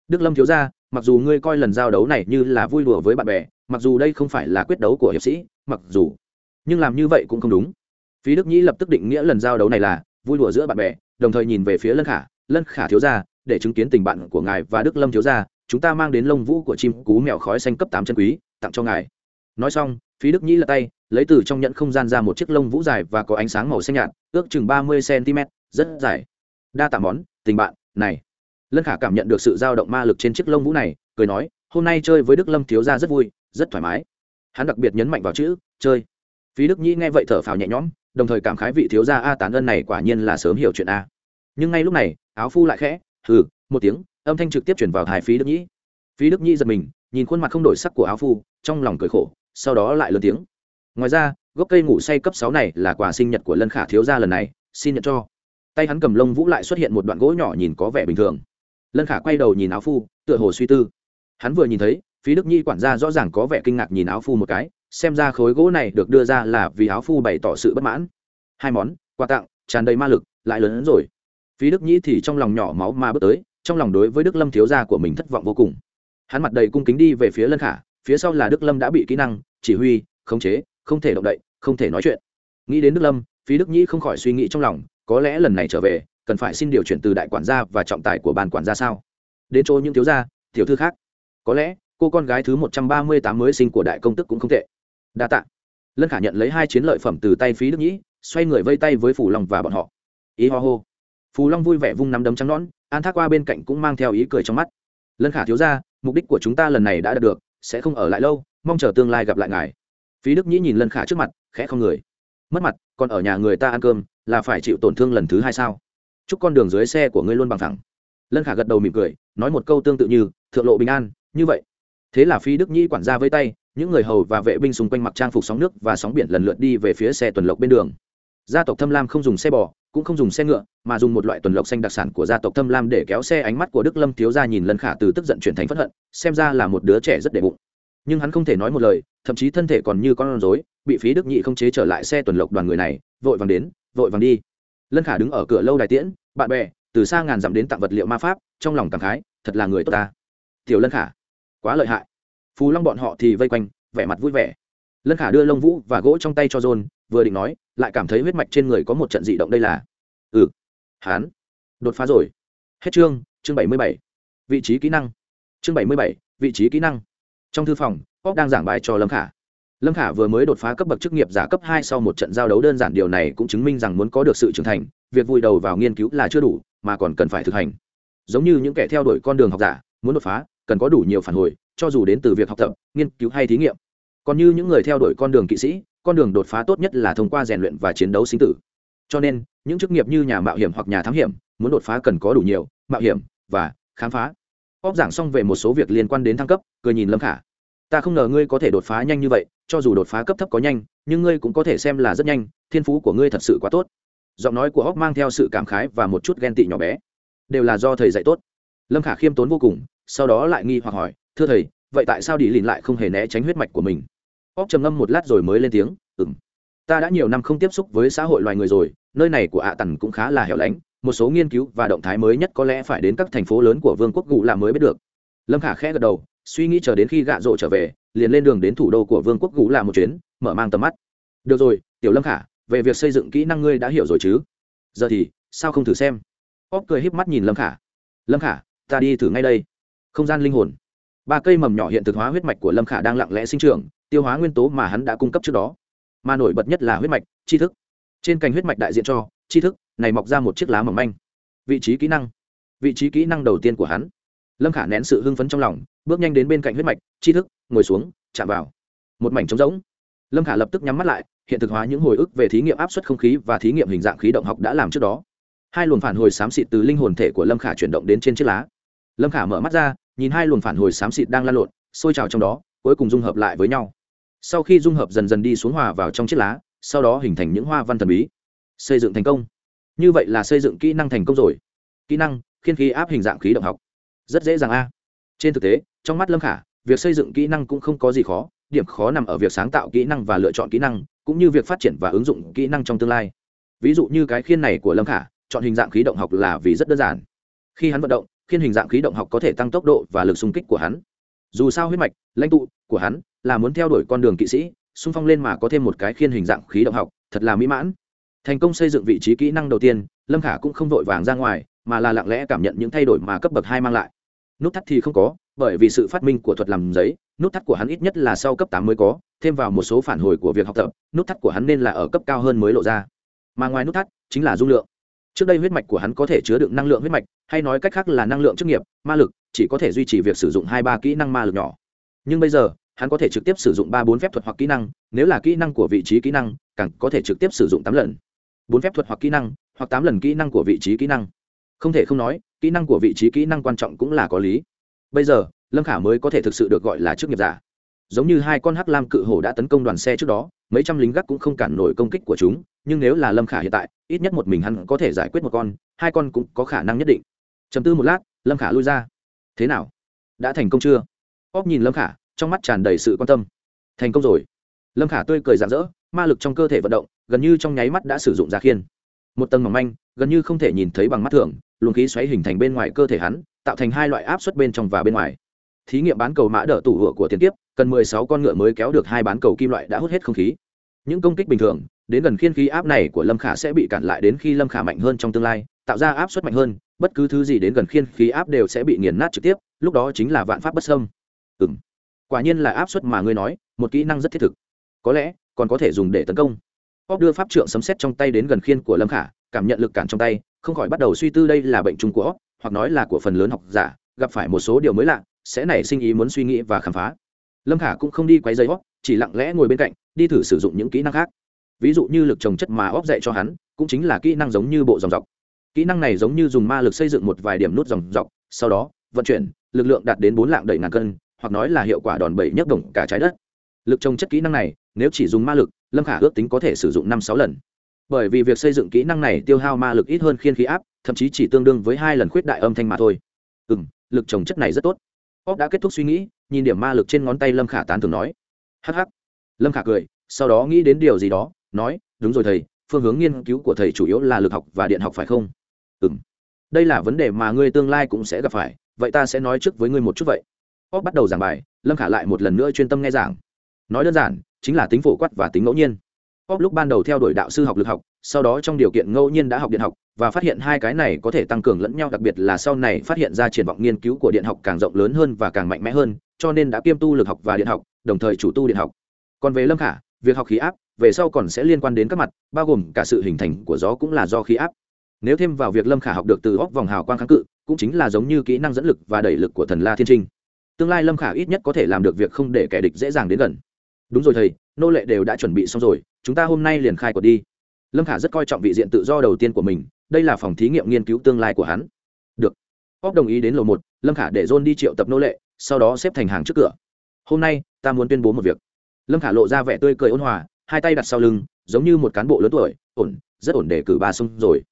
Đức lâm thiếu ra mặc dù ngươi coi lần giao đấu này như là vui đùa với bạn bè, mặc dù đây không phải là quyết đấu của hiệp sĩ, mặc dù, nhưng làm như vậy cũng không đúng. Phí đức nhĩ lập tức định nghĩa lần giao đấu này là vui đùa giữa bạn bè, đồng thời nhìn về phía lân khả. Lân khả thiếu gia, để chứng kiến tình bạn của ngài và đức lâm thiếu gia, chúng ta mang đến lông vũ của chim cú mèo khói xanh cấp tám chân quý, tặng cho ngài. Nói xong, phí đức nhĩ lật tay, lấy từ trong nhẫn không gian ra một chiếc lông vũ dài và có ánh sáng màu xanh nhạt, ước chừng ba mươi cm rất dài. Đa tạ món, tình bạn này. Lân khả cảm nhận được sự dao động ma lực trên chiếc lông vũ này, cười nói, hôm nay chơi với đức lâm thiếu gia rất vui, rất thoải mái. Hắn đặc biệt nhấn mạnh vào chữ, chơi. Phí đức nhĩ nghe vậy thở phào nhẹ nhõm, đồng thời cảm khái vị thiếu gia a tán ân này quả nhiên là sớm hiểu chuyện a. Nhưng ngay lúc này, áo phu lại khẽ, hừ, một tiếng, âm thanh trực tiếp chuyển vào hài phí đức nhĩ. Phí đức nhĩ giật mình, nhìn khuôn mặt không đổi sắc của áo phu, trong lòng cười khổ, sau đó lại lớn tiếng. Ngoài ra, gốc cây ngủ say cấp sáu này là quà sinh nhật của lân khả thiếu gia lần này, xin nhận cho tay hắn cầm lông vũ lại xuất hiện một đoạn gỗ nhỏ nhìn có vẻ bình thường. Lân khả quay đầu nhìn áo phu, tựa hồ suy tư. Hắn vừa nhìn thấy, phí đức nhi quản gia rõ ràng có vẻ kinh ngạc nhìn áo phu một cái, xem ra khối gỗ này được đưa ra là vì áo phu bày tỏ sự bất mãn. Hai món, quà tặng, tràn đầy ma lực, lại lớn hơn rồi. Phí đức Nhi thì trong lòng nhỏ máu mà bước tới, trong lòng đối với đức lâm thiếu gia của mình thất vọng vô cùng. Hắn mặt đầy cung kính đi về phía lân khả, phía sau là đức lâm đã bị kỹ năng, chỉ huy, khống chế, không thể động đậy, không thể nói chuyện. Nghĩ đến đức lâm, phí đức nhĩ không khỏi suy nghĩ trong lòng có lẽ lần này trở về, cần phải xin điều chuyển từ đại quản gia và trọng tài của ban quản gia sao? Đến chỗ những thiếu gia, tiểu thư khác. Có lẽ, cô con gái thứ một trăm ba mươi tám mới sinh của đại công tức cũng không tệ. Đa tạ. Lân khả nhận lấy hai chiến lợi phẩm từ tay phí đức nhĩ, xoay người vây tay với phù long và bọn họ. Ý ho hô. Phù long vui vẻ vung nắm đấm trắng nón an thác qua bên cạnh cũng mang theo ý cười trong mắt. Lân khả thiếu ra mục đích của chúng ta lần này đã đạt được, sẽ không ở lại lâu, mong chờ tương lai gặp lại ngài. Phí đức nhĩ nhìn lân khả trước mặt, khẽ không người mất mặt, còn ở nhà người ta ăn cơm, là phải chịu tổn thương lần thứ hai sao? Chúc con đường dưới xe của ngươi luôn bằng thẳng lân khả gật đầu mỉm cười, nói một câu tương tự như, thượng lộ bình an, như vậy. Thế là Phi đức nhĩ quản gia với tay, những người hầu và vệ binh xung quanh mặc trang phục sóng nước và sóng biển lần lượt đi về phía xe tuần lộc bên đường. Gia tộc thâm lam không dùng xe bò, cũng không dùng xe ngựa, mà dùng một loại tuần lộc xanh đặc sản của gia tộc thâm lam để kéo xe ánh mắt của đức lâm thiếu ra nhìn lân khả từ tức giận chuyển thành p hận, xem ra là một đứa trẻ rất đệ bụng. Nhưng hắn không thể nói một lời thậm chí thân thể còn như con rối, bị phí đức nhị không chế trở lại xe tuần lộc đoàn người này, vội vàng đến, vội vàng đi. Lân khả đứng ở cửa lâu đài tiễn, bạn bè, từ xa ngàn dặm đến tặng vật liệu ma pháp, trong lòng cảm khái, thật là người tốt ta. Tiểu lân khả, quá lợi hại. Phù long bọn họ thì vây quanh, vẻ mặt vui vẻ. Lân khả đưa lông vũ và gỗ trong tay cho john, vừa định nói, lại cảm thấy huyết mạch trên người có một trận dị động đây là. Ừ. Hán. Đột phá rồi. Hết chương chương bảy mươi bảy. Vị trí kỹ năng. Chương bảy mươi bảy, vị trí kỹ năng. Trong thư phòng Pop đang giảng bài cho lâm khả. Lâm khả vừa mới đột phá cấp bậc chức nghiệp giả cấp hai sau một trận giao đấu đơn giản điều này cũng chứng minh rằng muốn có được sự trưởng thành, việc vùi đầu vào nghiên cứu là chưa đủ, mà còn cần phải thực hành. Giống như những kẻ theo đuổi con đường học giả, muốn đột phá, cần có đủ nhiều phản hồi, cho dù đến từ việc học tập, nghiên cứu hay thí nghiệm. Còn như những người theo đuổi con đường kỵ sĩ, con đường đột phá tốt nhất là thông qua rèn luyện và chiến đấu sinh tử. Cho nên, những chức nghiệp như nhà mạo hiểm hoặc nhà thám hiểm, muốn đột phá cần có đủ nhiều, mạo hiểm và khám phá. Óc giảng xong về một số việc liên quan đến thăng cấp, cười nhìn lâm khả ta không ngờ ngươi có thể đột phá nhanh như vậy, cho dù đột phá cấp thấp có nhanh, nhưng ngươi cũng có thể xem là rất nhanh, thiên phú của ngươi thật sự quá tốt. Giọng nói của hóc mang theo sự cảm khái và một chút ghen tị nhỏ bé. Đều là do thầy dạy tốt. Lâm khả khiêm tốn vô cùng, sau đó lại nghi hoặc hỏi, thưa thầy, vậy tại sao đi lìn lại không hề né tránh huyết mạch của mình? Hóc trầm ngâm một lát rồi mới lên tiếng ừng ta đã nhiều năm không tiếp xúc với xã hội loài người rồi, nơi này của ạ tần cũng khá là hẻo lánh, một số nghiên cứu và động thái mới nhất có lẽ phải đến các thành phố lớn của vương quốc gù là mới biết được. Lâm khả khẽ gật đầu suy nghĩ chờ đến khi gạ rộ trở về, liền lên đường đến thủ đô của vương quốc gũ là một chuyến, mở mang tầm mắt. Được rồi, tiểu lâm khả, về việc xây dựng kỹ năng ngươi đã hiểu rồi chứ? Giờ thì, sao không thử xem? Óp cười híp mắt nhìn lâm khả. Lâm khả, ta đi thử ngay đây. Không gian linh hồn. Ba cây mầm nhỏ hiện thực hóa huyết mạch của lâm khả đang lặng lẽ sinh trưởng, tiêu hóa nguyên tố mà hắn đã cung cấp trước đó. Mà nổi bật nhất là huyết mạch, tri thức. Trên cành huyết mạch đại diện cho, tri thức, này mọc ra một chiếc lá mỏng manh. Vị trí kỹ năng. Vị trí kỹ năng đầu tiên của hắn lâm khả nén sự hưng phấn trong lòng, bước nhanh đến bên cạnh huyết mạch, tri thức, ngồi xuống, chạm vào. Một mảnh trống rỗng. Lâm khả lập tức nhắm mắt lại, hiện thực hóa những hồi ức về thí nghiệm áp suất không khí và thí nghiệm hình dạng khí động học đã làm trước đó. Hai luồng phản hồi xám xịt từ linh hồn thể của lâm khả chuyển động đến trên chiếc lá. Lâm khả mở mắt ra, nhìn hai luồng phản hồi xám xịt đang lan lộn, sôi trào trong đó, cuối cùng dung hợp lại với nhau. Sau khi dung hợp dần dần đi xuống hòa vào trong chiếc lá, sau đó hình thành những hoa văn thần bí. Xây dựng thành công. Như vậy là xây dựng kỹ năng thành công rồi. Kỹ năng, khiên khí áp hình dạng khí động học rất dễ dàng a. Trên thực tế, trong mắt lâm khả, việc xây dựng kỹ năng cũng không có gì khó, điểm khó nằm ở việc sáng tạo kỹ năng và lựa chọn kỹ năng, cũng như việc phát triển và ứng dụng kỹ năng trong tương lai. Ví dụ như cái khiên này của lâm khả, chọn hình dạng khí động học là vì rất đơn giản. Khi hắn vận động, khiên hình dạng khí động học có thể tăng tốc độ và lực xung kích của hắn. Dù sao huyết mạch, lãnh tụ của hắn là muốn theo đuổi con đường kỵ sĩ, xung phong lên mà có thêm một cái khiên hình dạng khí động học, thật là mỹ mãn. Thành công xây dựng vị trí kỹ năng đầu tiên, lâm khả cũng không vội vàng ra ngoài, mà là lặng lẽ cảm nhận những thay đổi mà cấp bậc hai mang lại nút thắt thì không có, bởi vì sự phát minh của thuật làm giấy, nút thắt của hắn ít nhất là sau cấp tám mới có, thêm vào một số phản hồi của việc học tập, nút thắt của hắn nên là ở cấp cao hơn mới lộ ra. Mà ngoài nút thắt, chính là dung lượng. Trước đây huyết mạch của hắn có thể chứa đựng năng lượng huyết mạch, hay nói cách khác là năng lượng chức nghiệp, ma lực, chỉ có thể duy trì việc sử dụng hai ba kỹ năng ma lực nhỏ. Nhưng bây giờ, hắn có thể trực tiếp sử dụng ba bốn phép thuật hoặc kỹ năng, nếu là kỹ năng của vị trí kỹ năng, càng có thể trực tiếp sử dụng tám lần. Bốn phép thuật hoặc kỹ năng, hoặc tám lần kỹ năng của vị trí kỹ năng không thể không nói, kỹ năng của vị trí kỹ năng quan trọng cũng là có lý. Bây giờ, lâm khả mới có thể thực sự được gọi là chức nghiệp giả. Giống như hai con hắc lam cự hổ đã tấn công đoàn xe trước đó, mấy trăm lính gác cũng không cản nổi công kích của chúng, nhưng nếu là lâm khả hiện tại, ít nhất một mình hắn có thể giải quyết một con, hai con cũng có khả năng nhất định. Chầm tư một lát, lâm khả lui ra. Thế nào? Đã thành công chưa? Óc nhìn lâm khả, trong mắt tràn đầy sự quan tâm. Thành công rồi. Lâm khả tươi cười rạng rỡ, ma lực trong cơ thể vận động, gần như trong nháy mắt đã sử dụng ra khiên. Một tầng mỏng manh, gần như không thể nhìn thấy bằng mắt thường luồng khí xoáy hình thành bên ngoài cơ thể hắn tạo thành hai loại áp suất bên trong và bên ngoài. Thí nghiệm bán cầu mã đỡ tủ hựa của tiền tiếp cần mười sáu con ngựa mới kéo được hai bán cầu kim loại đã hút hết không khí. Những công kích bình thường đến gần khiên khí áp này của lâm khả sẽ bị cản lại đến khi lâm khả mạnh hơn trong tương lai tạo ra áp suất mạnh hơn bất cứ thứ gì đến gần khiên khí áp đều sẽ bị nghiền nát trực tiếp lúc đó chính là vạn pháp bất sâm ừ m quả nhiên là áp suất mà ngươi nói một kỹ năng rất thiết thực. Có lẽ còn có thể dùng để tấn công. Pop đưa pháp trượng sấm xét trong tay đến gần khiên của Lâm Khả, cảm nhận lực cản trong tay, không khỏi bắt đầu suy tư đây là bệnh chung của hoặc nói là của phần lớn học giả, gặp phải một số điều mới lạ, sẽ nảy sinh ý muốn suy nghĩ và khám phá. Lâm Khả cũng không đi quấy rầy óc, chỉ lặng lẽ ngồi bên cạnh, đi thử sử dụng những kỹ năng khác. Ví dụ như lực trồng chất mà óc dạy cho hắn, cũng chính là kỹ năng giống như bộ dòng dọc. Kỹ năng này giống như dùng ma lực xây dựng một vài điểm nút dòng dọc, sau đó vận chuyển, lực lượng đạt đến bốn lạng đẩy ngàn cân, hoặc nói là hiệu quả đòn bẩy nhấc động cả trái đất. Lực trồng chất kỹ năng này, nếu chỉ dùng ma lực, lâm khả ước tính có thể sử dụng năm sáu lần bởi vì việc xây dựng kỹ năng này tiêu hao ma lực ít hơn khiên khí áp, thậm chí chỉ tương đương với hai lần khuyết đại âm thanh mà thôi. Ừ m lực trồng chất này rất tốt. Óc đã kết thúc suy nghĩ, nhìn điểm ma lực trên ngón tay lâm khả tán thường nói. Hh lâm khả cười, sau đó nghĩ đến điều gì đó, nói, đúng rồi thầy, phương hướng nghiên cứu của thầy chủ yếu là lực học và điện học phải không? Ừ m đây là vấn đề mà ngươi tương lai cũng sẽ gặp phải, vậy ta sẽ nói trước với ngươi một chút vậy. Óc bắt đầu giảng bài, lâm khả lại một lần nữa chuyên tâm nghe giảng. Nói đơn giản, chính là tính phổ quát và tính ngẫu nhiên pop lúc ban đầu theo đuổi đạo sư học lực học, sau đó trong điều kiện ngẫu nhiên đã học điện học, và phát hiện hai cái này có thể tăng cường lẫn nhau, đặc biệt là sau này phát hiện ra triển vọng nghiên cứu của điện học càng rộng lớn hơn và càng mạnh mẽ hơn, cho nên đã kiêm tu lực học và điện học, đồng thời chủ tu điện học. Còn về lâm khả, việc học khí áp, về sau còn sẽ liên quan đến các mặt, bao gồm cả sự hình thành của gió cũng là do khí áp. Nếu thêm vào việc lâm khả học được từ óc vòng hào quang kháng cự, cũng chính là giống như kỹ năng dẫn lực và đẩy lực của thần la thiên trinh. Tương lai lâm khả ít nhất có thể làm được việc không để kẻ địch dễ dàng đến gần đúng rồi thầy, nô lệ đều đã chuẩn bị xong rồi, chúng ta hôm nay liền khai quật đi. Lâm khả rất coi trọng vị diện tự do đầu tiên của mình, đây là phòng thí nghiệm nghiên cứu tương lai của hắn. Được. Óc đồng ý đến lầu một, lâm khả để john đi triệu tập nô lệ, sau đó xếp thành hàng trước cửa. Hôm nay, ta muốn tuyên bố một việc. Lâm khả lộ ra vẻ tươi cười ôn hòa, hai tay đặt sau lưng, giống như một cán bộ lớn tuổi, ổn, rất ổn để cử ba xong rồi.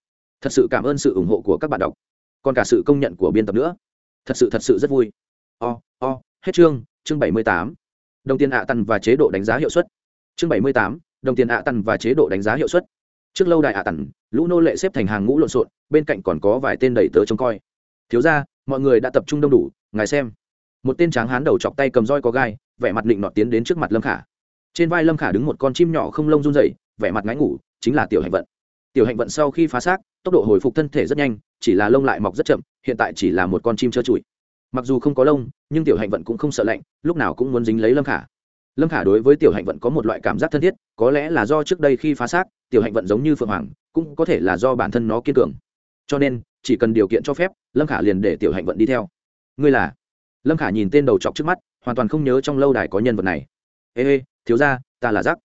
Thật sự cảm ơn sự ủng hộ của các bạn đọc. Còn cả sự công nhận của biên tập nữa. Thật sự thật sự rất vui. O o, hết chương chương bảy mươi tám đồng tiền ạ tần và chế độ đánh giá hiệu suất. Chương bảy mươi tám, đồng tiền ạ tần và chế độ đánh giá hiệu suất. Trước lâu đài ạ tần, lũ nô lệ xếp thành hàng ngũ lộn xộn, bên cạnh còn có vài tên đầy tớ trông coi. Thiếu ra mọi người đã tập trung đông đủ, ngài xem. Một tên tráng hán đầu chọc tay cầm roi có gai, vẻ mặt định nọ tiến đến trước mặt lâm khả. Trên vai lâm khả đứng một con chim nhỏ không lông run dậy vẻ mặt ngáy ngủ, chính là tiểu hạnh vận. Tiểu hạnh vận sau khi phá xác, tốc độ hồi phục thân thể rất nhanh, chỉ là lông lại mọc rất chậm, hiện tại chỉ là một con chim trơ trụi mặc dù không có lông, nhưng tiểu hạnh vận cũng không sợ lạnh, lúc nào cũng muốn dính lấy lâm khả. Lâm khả đối với tiểu hạnh vận có một loại cảm giác thân thiết, có lẽ là do trước đây khi phá xác, tiểu hạnh vận giống như phượng hoàng, cũng có thể là do bản thân nó kiên cường. Cho nên, chỉ cần điều kiện cho phép, lâm khả liền để tiểu hạnh vận đi theo. Ngươi là? Lâm khả nhìn tên đầu chọc trước mắt, hoàn toàn không nhớ trong lâu đài có nhân vật này. Ê ê, thiếu ra ta là giác.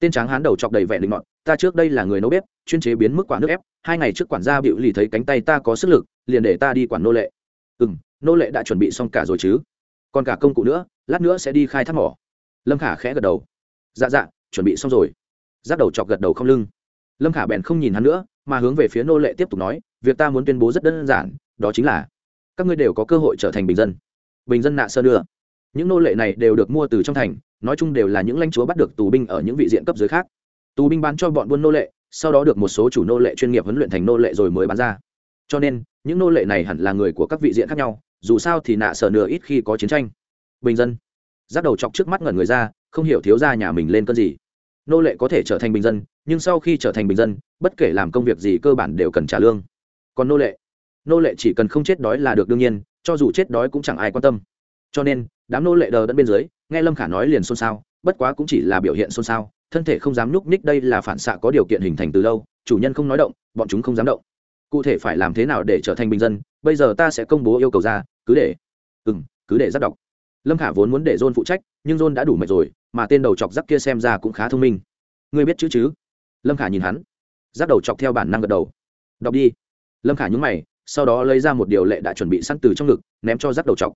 Tên tráng hán đầu chọc đầy vẻ linh mọn ta trước đây là người nấu bếp, chuyên chế biến mức quả nước ép, hai ngày trước quản gia bịu lì thấy cánh tay ta có sức lực, liền để ta đi quản nô lệ. Ừ m nô lệ đã chuẩn bị xong cả rồi chứ? Còn cả công cụ nữa, lát nữa sẽ đi khai thác mỏ. Lâm khả khẽ gật đầu. Dạ dạ chuẩn bị xong rồi. Giáp đầu chọc gật đầu không lưng. Lâm khả bèn không nhìn hắn nữa, mà hướng về phía nô lệ tiếp tục nói, việc ta muốn tuyên bố rất đơn giản, đó chính là, các ngươi đều có cơ hội trở thành bình dân. Bình dân nạ sơ đưa những nô lệ này đều được mua từ trong thành, nói chung đều là những lãnh chúa bắt được tù binh ở những vị diện cấp dưới khác. Tù binh bán cho bọn buôn nô lệ, sau đó được một số chủ nô lệ chuyên nghiệp huấn luyện thành nô lệ rồi mới bán ra. Cho nên, những nô lệ này hẳn là người của các vị diện khác nhau dù sao thì nạ sở nửa ít khi có chiến tranh. Bình dân. Giáp đầu chọc trước mắt ngẩn người ra, không hiểu thiếu ra nhà mình lên cơn gì. Nô lệ có thể trở thành bình dân, nhưng sau khi trở thành bình dân, bất kể làm công việc gì cơ bản đều cần trả lương. Còn nô lệ? Nô lệ chỉ cần không chết đói là được đương nhiên, cho dù chết đói cũng chẳng ai quan tâm. Cho nên, đám nô lệ đờ đẫn bên dưới, nghe lâm khả nói liền xôn xao, bất quá cũng chỉ là biểu hiện xôn xao, thân thể không dám nhúc ních đây là phản xạ có điều kiện hình thành từ lâu, chủ nhân không nói động, bọn chúng không dám động cụ thể phải làm thế nào để trở thành bình dân, bây giờ ta sẽ công bố yêu cầu ra, cứ để. Ừ m cứ để giáp đọc. Lâm khả vốn muốn để john phụ trách, nhưng john đã đủ mệt rồi, mà tên đầu chọc giáp kia xem ra cũng khá thông minh. Ngươi biết chữ chứ? Lâm khả nhìn hắn. Giáp đầu chọc theo bản năng gật đầu. Đọc đi. Lâm khả nhúng mày, sau đó lấy ra một điều lệ đã chuẩn bị sẵn từ trong ngực, ném cho giáp đầu chọc.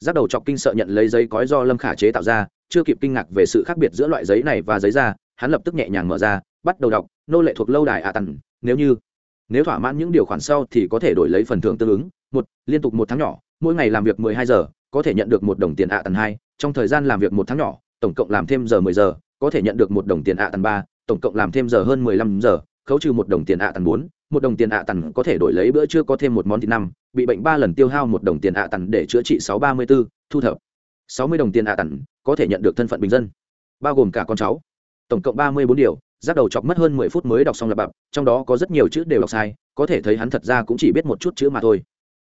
Giáp đầu chọc kinh sợ nhận lấy giấy cói do lâm khả chế tạo ra, chưa kịp kinh ngạc về sự khác biệt giữa loại giấy này và giấy da, hắn lập tức nhẹ nhàng mở ra, bắt đầu đọc, nô lệ thuộc lâu đài ạ à tần, nếu như nếu thỏa mãn những điều khoản sau thì có thể đổi lấy phần thưởng tương ứng, một, liên tục một tháng nhỏ, mỗi ngày làm việc mười hai giờ, có thể nhận được một đồng tiền ạ à tần hai, trong thời gian làm việc một tháng nhỏ, tổng cộng làm thêm giờ mười giờ, có thể nhận được một đồng tiền ạ à tần ba, tổng cộng làm thêm giờ hơn mười lăm giờ, khấu trừ một đồng tiền ạ tần bốn, một đồng tiền ạ tần có thể đổi lấy bữa trưa có thêm một món thịt năm, bị bệnh ba lần tiêu hao một đồng tiền ạ tần để chữa trị sáu ba mươi b ố thu thập sáu mươi đồng tiền ạ tần có thể nhận được thân phận bình dân, bao gồm cả con cháu, tổng cộng ba mươi bốn điều giác đầu chọc mất hơn mười phút mới đọc xong lập bập trong đó có rất nhiều chữ đều đọc sai, có thể thấy hắn thật ra cũng chỉ biết một chút chữ mà thôi.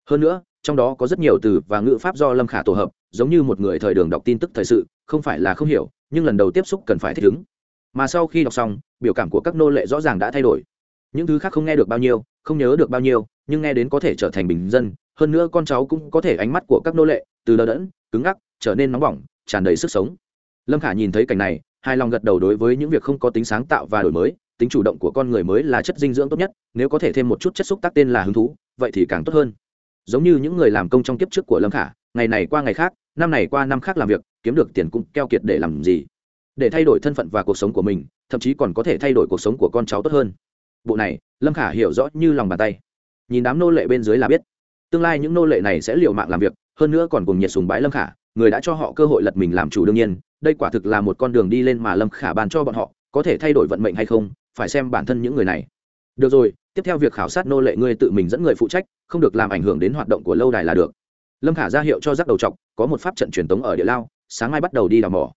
Hơn nữa, trong đó có rất nhiều từ và ngữ pháp do lâm khả tổ hợp, giống như một người thời đường đọc tin tức thời sự, không phải là không hiểu, nhưng lần đầu tiếp xúc cần phải thích ứng. Mà sau khi đọc xong, biểu cảm của các nô lệ rõ ràng đã thay đổi. Những thứ khác không nghe được bao nhiêu, không nhớ được bao nhiêu, nhưng nghe đến có thể trở thành bình dân, hơn nữa con cháu cũng có thể ánh mắt của các nô lệ, từ đờ đẫn, cứng ngắc, trở nên nóng bỏng, tràn đầy sức sống. Lâm khả nhìn thấy cảnh này hài lòng gật đầu đối với những việc không có tính sáng tạo và đổi mới, tính chủ động của con người mới là chất dinh dưỡng tốt nhất, nếu có thể thêm một chút chất xúc tác tên là hứng thú, vậy thì càng tốt hơn. Giống như những người làm công trong kiếp trước của lâm khả, ngày này qua ngày khác, năm này qua năm khác làm việc, kiếm được tiền cũng keo kiệt để làm gì? Để thay đổi thân phận và cuộc sống của mình, thậm chí còn có thể thay đổi cuộc sống của con cháu tốt hơn. Bộ này, lâm khả hiểu rõ như lòng bàn tay. Nhìn đám nô lệ bên dưới là biết, tương lai những nô lệ này sẽ liều mạng làm việc, hơn nữa còn cùng nhiệt sùng bái lâm khả người đã cho họ cơ hội lật mình làm chủ đương nhiên, đây quả thực là một con đường đi lên mà lâm khả bàn cho bọn họ, có thể thay đổi vận mệnh hay không, phải xem bản thân những người này. Được rồi, tiếp theo việc khảo sát nô lệ ngươi tự mình dẫn người phụ trách, không được làm ảnh hưởng đến hoạt động của lâu đài là được. Lâm khả ra hiệu cho rắc đầu t có một pháp trận truyền tống ở địa lao, sáng mai bắt đầu đi đào mỏ.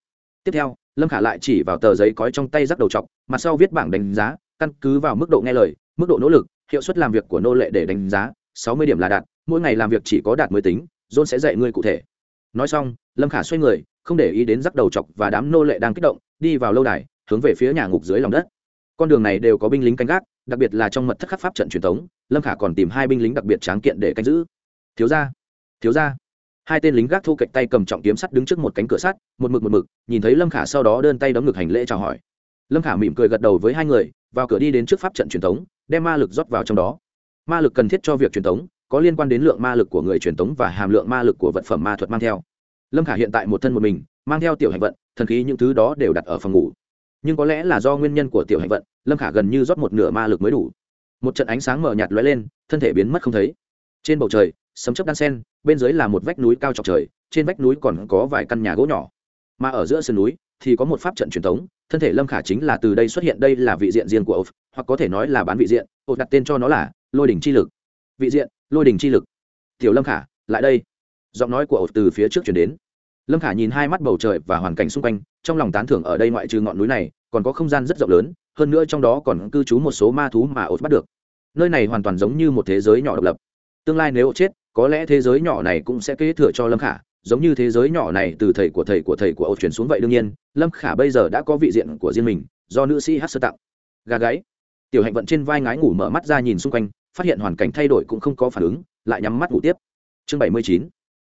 Tiếp theo, lâm khả lại chỉ vào tờ giấy cói trong tay rắc đầu t mặt sau viết bảng đánh giá, căn cứ vào mức độ nghe lời, mức độ nỗ lực, hiệu suất làm việc của nô lệ để đánh giá, sáu mươi điểm là đạt, mỗi ngày làm việc chỉ có đạt mới tính john sẽ dạy ngươi cụ thể nói xong, lâm khả xoay người, không để ý đến rắc đầu chọc và đám nô lệ đang kích động, đi vào lâu đài, hướng về phía nhà ngục dưới lòng đất. Con đường này đều có binh lính canh gác, đặc biệt là trong mật thất khắc pháp trận truyền thống, lâm khả còn tìm hai binh lính đặc biệt tráng kiện để canh giữ. Thiếu ra thiếu ra hai tên lính gác thu cạnh tay cầm trọng kiếm sắt đứng trước một cánh cửa sắt, một mực một mực, nhìn thấy lâm khả sau đó đơn tay đấm ngực hành lễ chào hỏi. Lâm khả mỉm cười gật đầu với hai người, vào cửa đi đến trước pháp trận truyền thống, đem ma lực rót vào trong đó. Ma lực cần thiết cho việc truyền thống có liên quan đến lượng ma lực của người truyền tống và hàm lượng ma lực của vật phẩm ma thuật mang theo. Lâm khả hiện tại một thân một mình, mang theo tiểu hành vận, thần khí những thứ đó đều đặt ở phòng ngủ. Nhưng có lẽ là do nguyên nhân của tiểu hành vận, lâm khả gần như rót một nửa ma lực mới đủ. Một trận ánh sáng mờ nhạt lóe lên, thân thể biến mất không thấy. Trên bầu trời, sấm chớp đan sen, bên dưới là một vách núi cao trọc trời, trên vách núi còn có vài căn nhà gỗ nhỏ. Mà ở giữa sườn núi thì có một pháp trận truyền thống thân thể lâm khả chính là từ đây xuất hiện, đây là vị diện riêng của ột hoặc có thể nói là bán vị diện. Ột đặt tên cho nó là lôi đỉnh chi lực. Vị diện lôi đỉnh chi lực. Tiểu lâm khả, lại đây. Giọng nói của ột từ phía trước chuyển đến. Lâm khả nhìn hai mắt bầu trời và hoàn cảnh xung quanh, trong lòng tán thưởng ở đây ngoại trừ ngọn núi này, còn có không gian rất rộng lớn, hơn nữa trong đó còn cư trú một số ma thú mà ột bắt được. Nơi này hoàn toàn giống như một thế giới nhỏ độc lập. Tương lai nếu ột chết, có lẽ thế giới nhỏ này cũng sẽ kế thừa cho lâm khả, giống như thế giới nhỏ này từ thầy của thầy của thầy của ột chuyển xuống vậy đương nhiên, lâm khả bây giờ đã có vị diện của riêng mình, do nữ sĩ hát sơ tặng. Gà gáy. Tiểu hạnh vận trên vai ngái ngủ mở mắt ra nhìn xung quanh phát hiện hoàn cảnh thay đổi cũng không có phản ứng, lại nhắm mắt ngủ tiếp. Chương bảy mươi chín,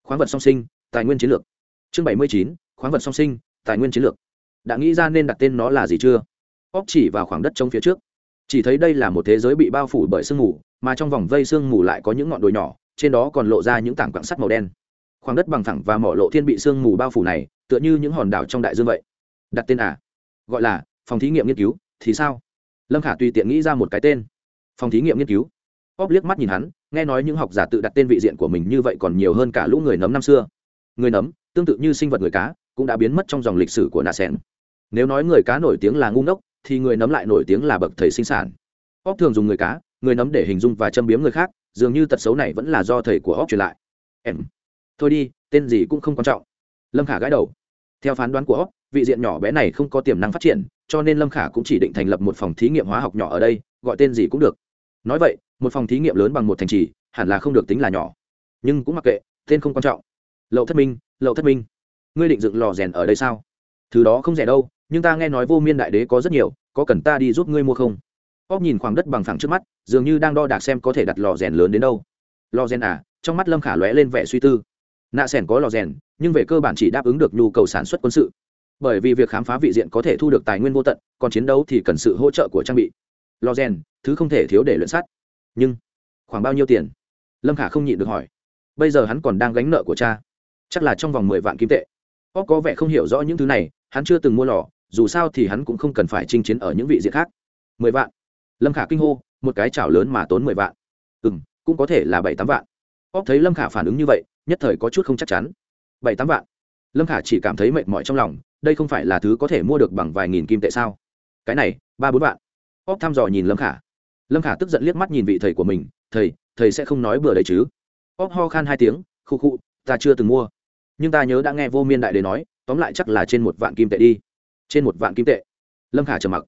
khoáng vật song sinh, tài nguyên chiến lược. Chương bảy mươi chín, khoáng vật song sinh, tài nguyên chiến lược. Đã nghĩ ra nên đặt tên nó là gì chưa? Óc chỉ vào khoảng đất trong phía trước. Chỉ thấy đây là một thế giới bị bao phủ bởi sương mù, mà trong vòng vây sương mù lại có những ngọn đồi nhỏ, trên đó còn lộ ra những tảng quặng sắt màu đen. Khoảng đất bằng thẳng và mỏ lộ thiên bị sương mù bao phủ này, tựa như những hòn đảo trong đại dương vậy. Đặt tên à? Gọi là phòng thí nghiệm nghiên cứu, thì sao? Lâm khả tùy tiện nghĩ ra một cái tên. Phòng thí nghiệm nghiên cứu óp liếc mắt nhìn hắn, nghe nói những học giả tự đặt tên vị diện của mình như vậy còn nhiều hơn cả lũ người nấm năm xưa. Người nấm, tương tự như sinh vật người cá, cũng đã biến mất trong dòng lịch sử của nà sen nếu nói người cá nổi tiếng là ngu ngốc, thì người nấm lại nổi tiếng là bậc thầy sinh sản. Óp thường dùng người cá, người nấm để hình dung và châm biếm người khác, dường như tật xấu này vẫn là do thầy của óp truyền lại. Em. Thôi đi, tên gì cũng không quan trọng. Lâm khả gãi đầu. Theo phán đoán của óp vị diện nhỏ bé này không có tiềm năng phát triển, cho nên lâm khả cũng chỉ định thành lập một phòng thí nghiệm hóa học nhỏ ở đây, gọi tên gì cũng được nói vậy, một phòng thí nghiệm lớn bằng một thành trì, hẳn là không được tính là nhỏ. Nhưng cũng mặc kệ, tên không quan trọng. Lậu thất minh, lậu thất minh. Ngươi định dựng lò rèn ở đây sao? Thứ đó không rẻ đâu, nhưng ta nghe nói vô miên đại đế có rất nhiều, có cần ta đi giúp ngươi mua không? Óc nhìn khoảng đất bằng phẳng trước mắt, dường như đang đo đạc xem có thể đặt lò rèn lớn đến đâu. Lò rèn à trong mắt lâm khả lóe lên vẻ suy tư. Nạ sẻn có lò rèn, nhưng về cơ bản chỉ đáp ứng được nhu cầu sản xuất quân sự. Bởi vì việc khám phá vị diện có thể thu được tài nguyên vô tận, còn chiến đấu thì cần sự hỗ trợ của trang bị. Lo rèn thứ không thể thiếu để luyện sắt. Nhưng, khoảng bao nhiêu tiền? Lâm khả không nhịn được hỏi. Bây giờ hắn còn đang gánh nợ của cha. Chắc là trong vòng mười vạn kim tệ. Óc có vẻ không hiểu rõ những thứ này, hắn chưa từng mua lò, dù sao thì hắn cũng không cần phải chinh chiến ở những vị diện khác. Mười vạn. Lâm khả kinh hô, một cái chảo lớn mà tốn mười vạn. Ừ m cũng có thể là bảy tám vạn. Óc thấy lâm khả phản ứng như vậy, nhất thời có chút không chắc chắn. Bảy tám vạn. Lâm khả chỉ cảm thấy mệt mỏi trong lòng, đây không phải là thứ có thể mua được bằng vài nghìn kim tệ sao? Cái này, ba bốn vạn óp thăm dò nhìn lâm khả. Lâm khả tức giận liếc mắt nhìn vị thầy của mình, thầy thầy sẽ không nói bừa đấy chứ? Óp ho khan hai tiếng khu khu ta chưa từng mua. Nhưng ta nhớ đã nghe vô miên đại đế nói, tóm lại chắc là trên một vạn kim tệ đi. Trên một vạn kim tệ. Lâm khả trầm mặc.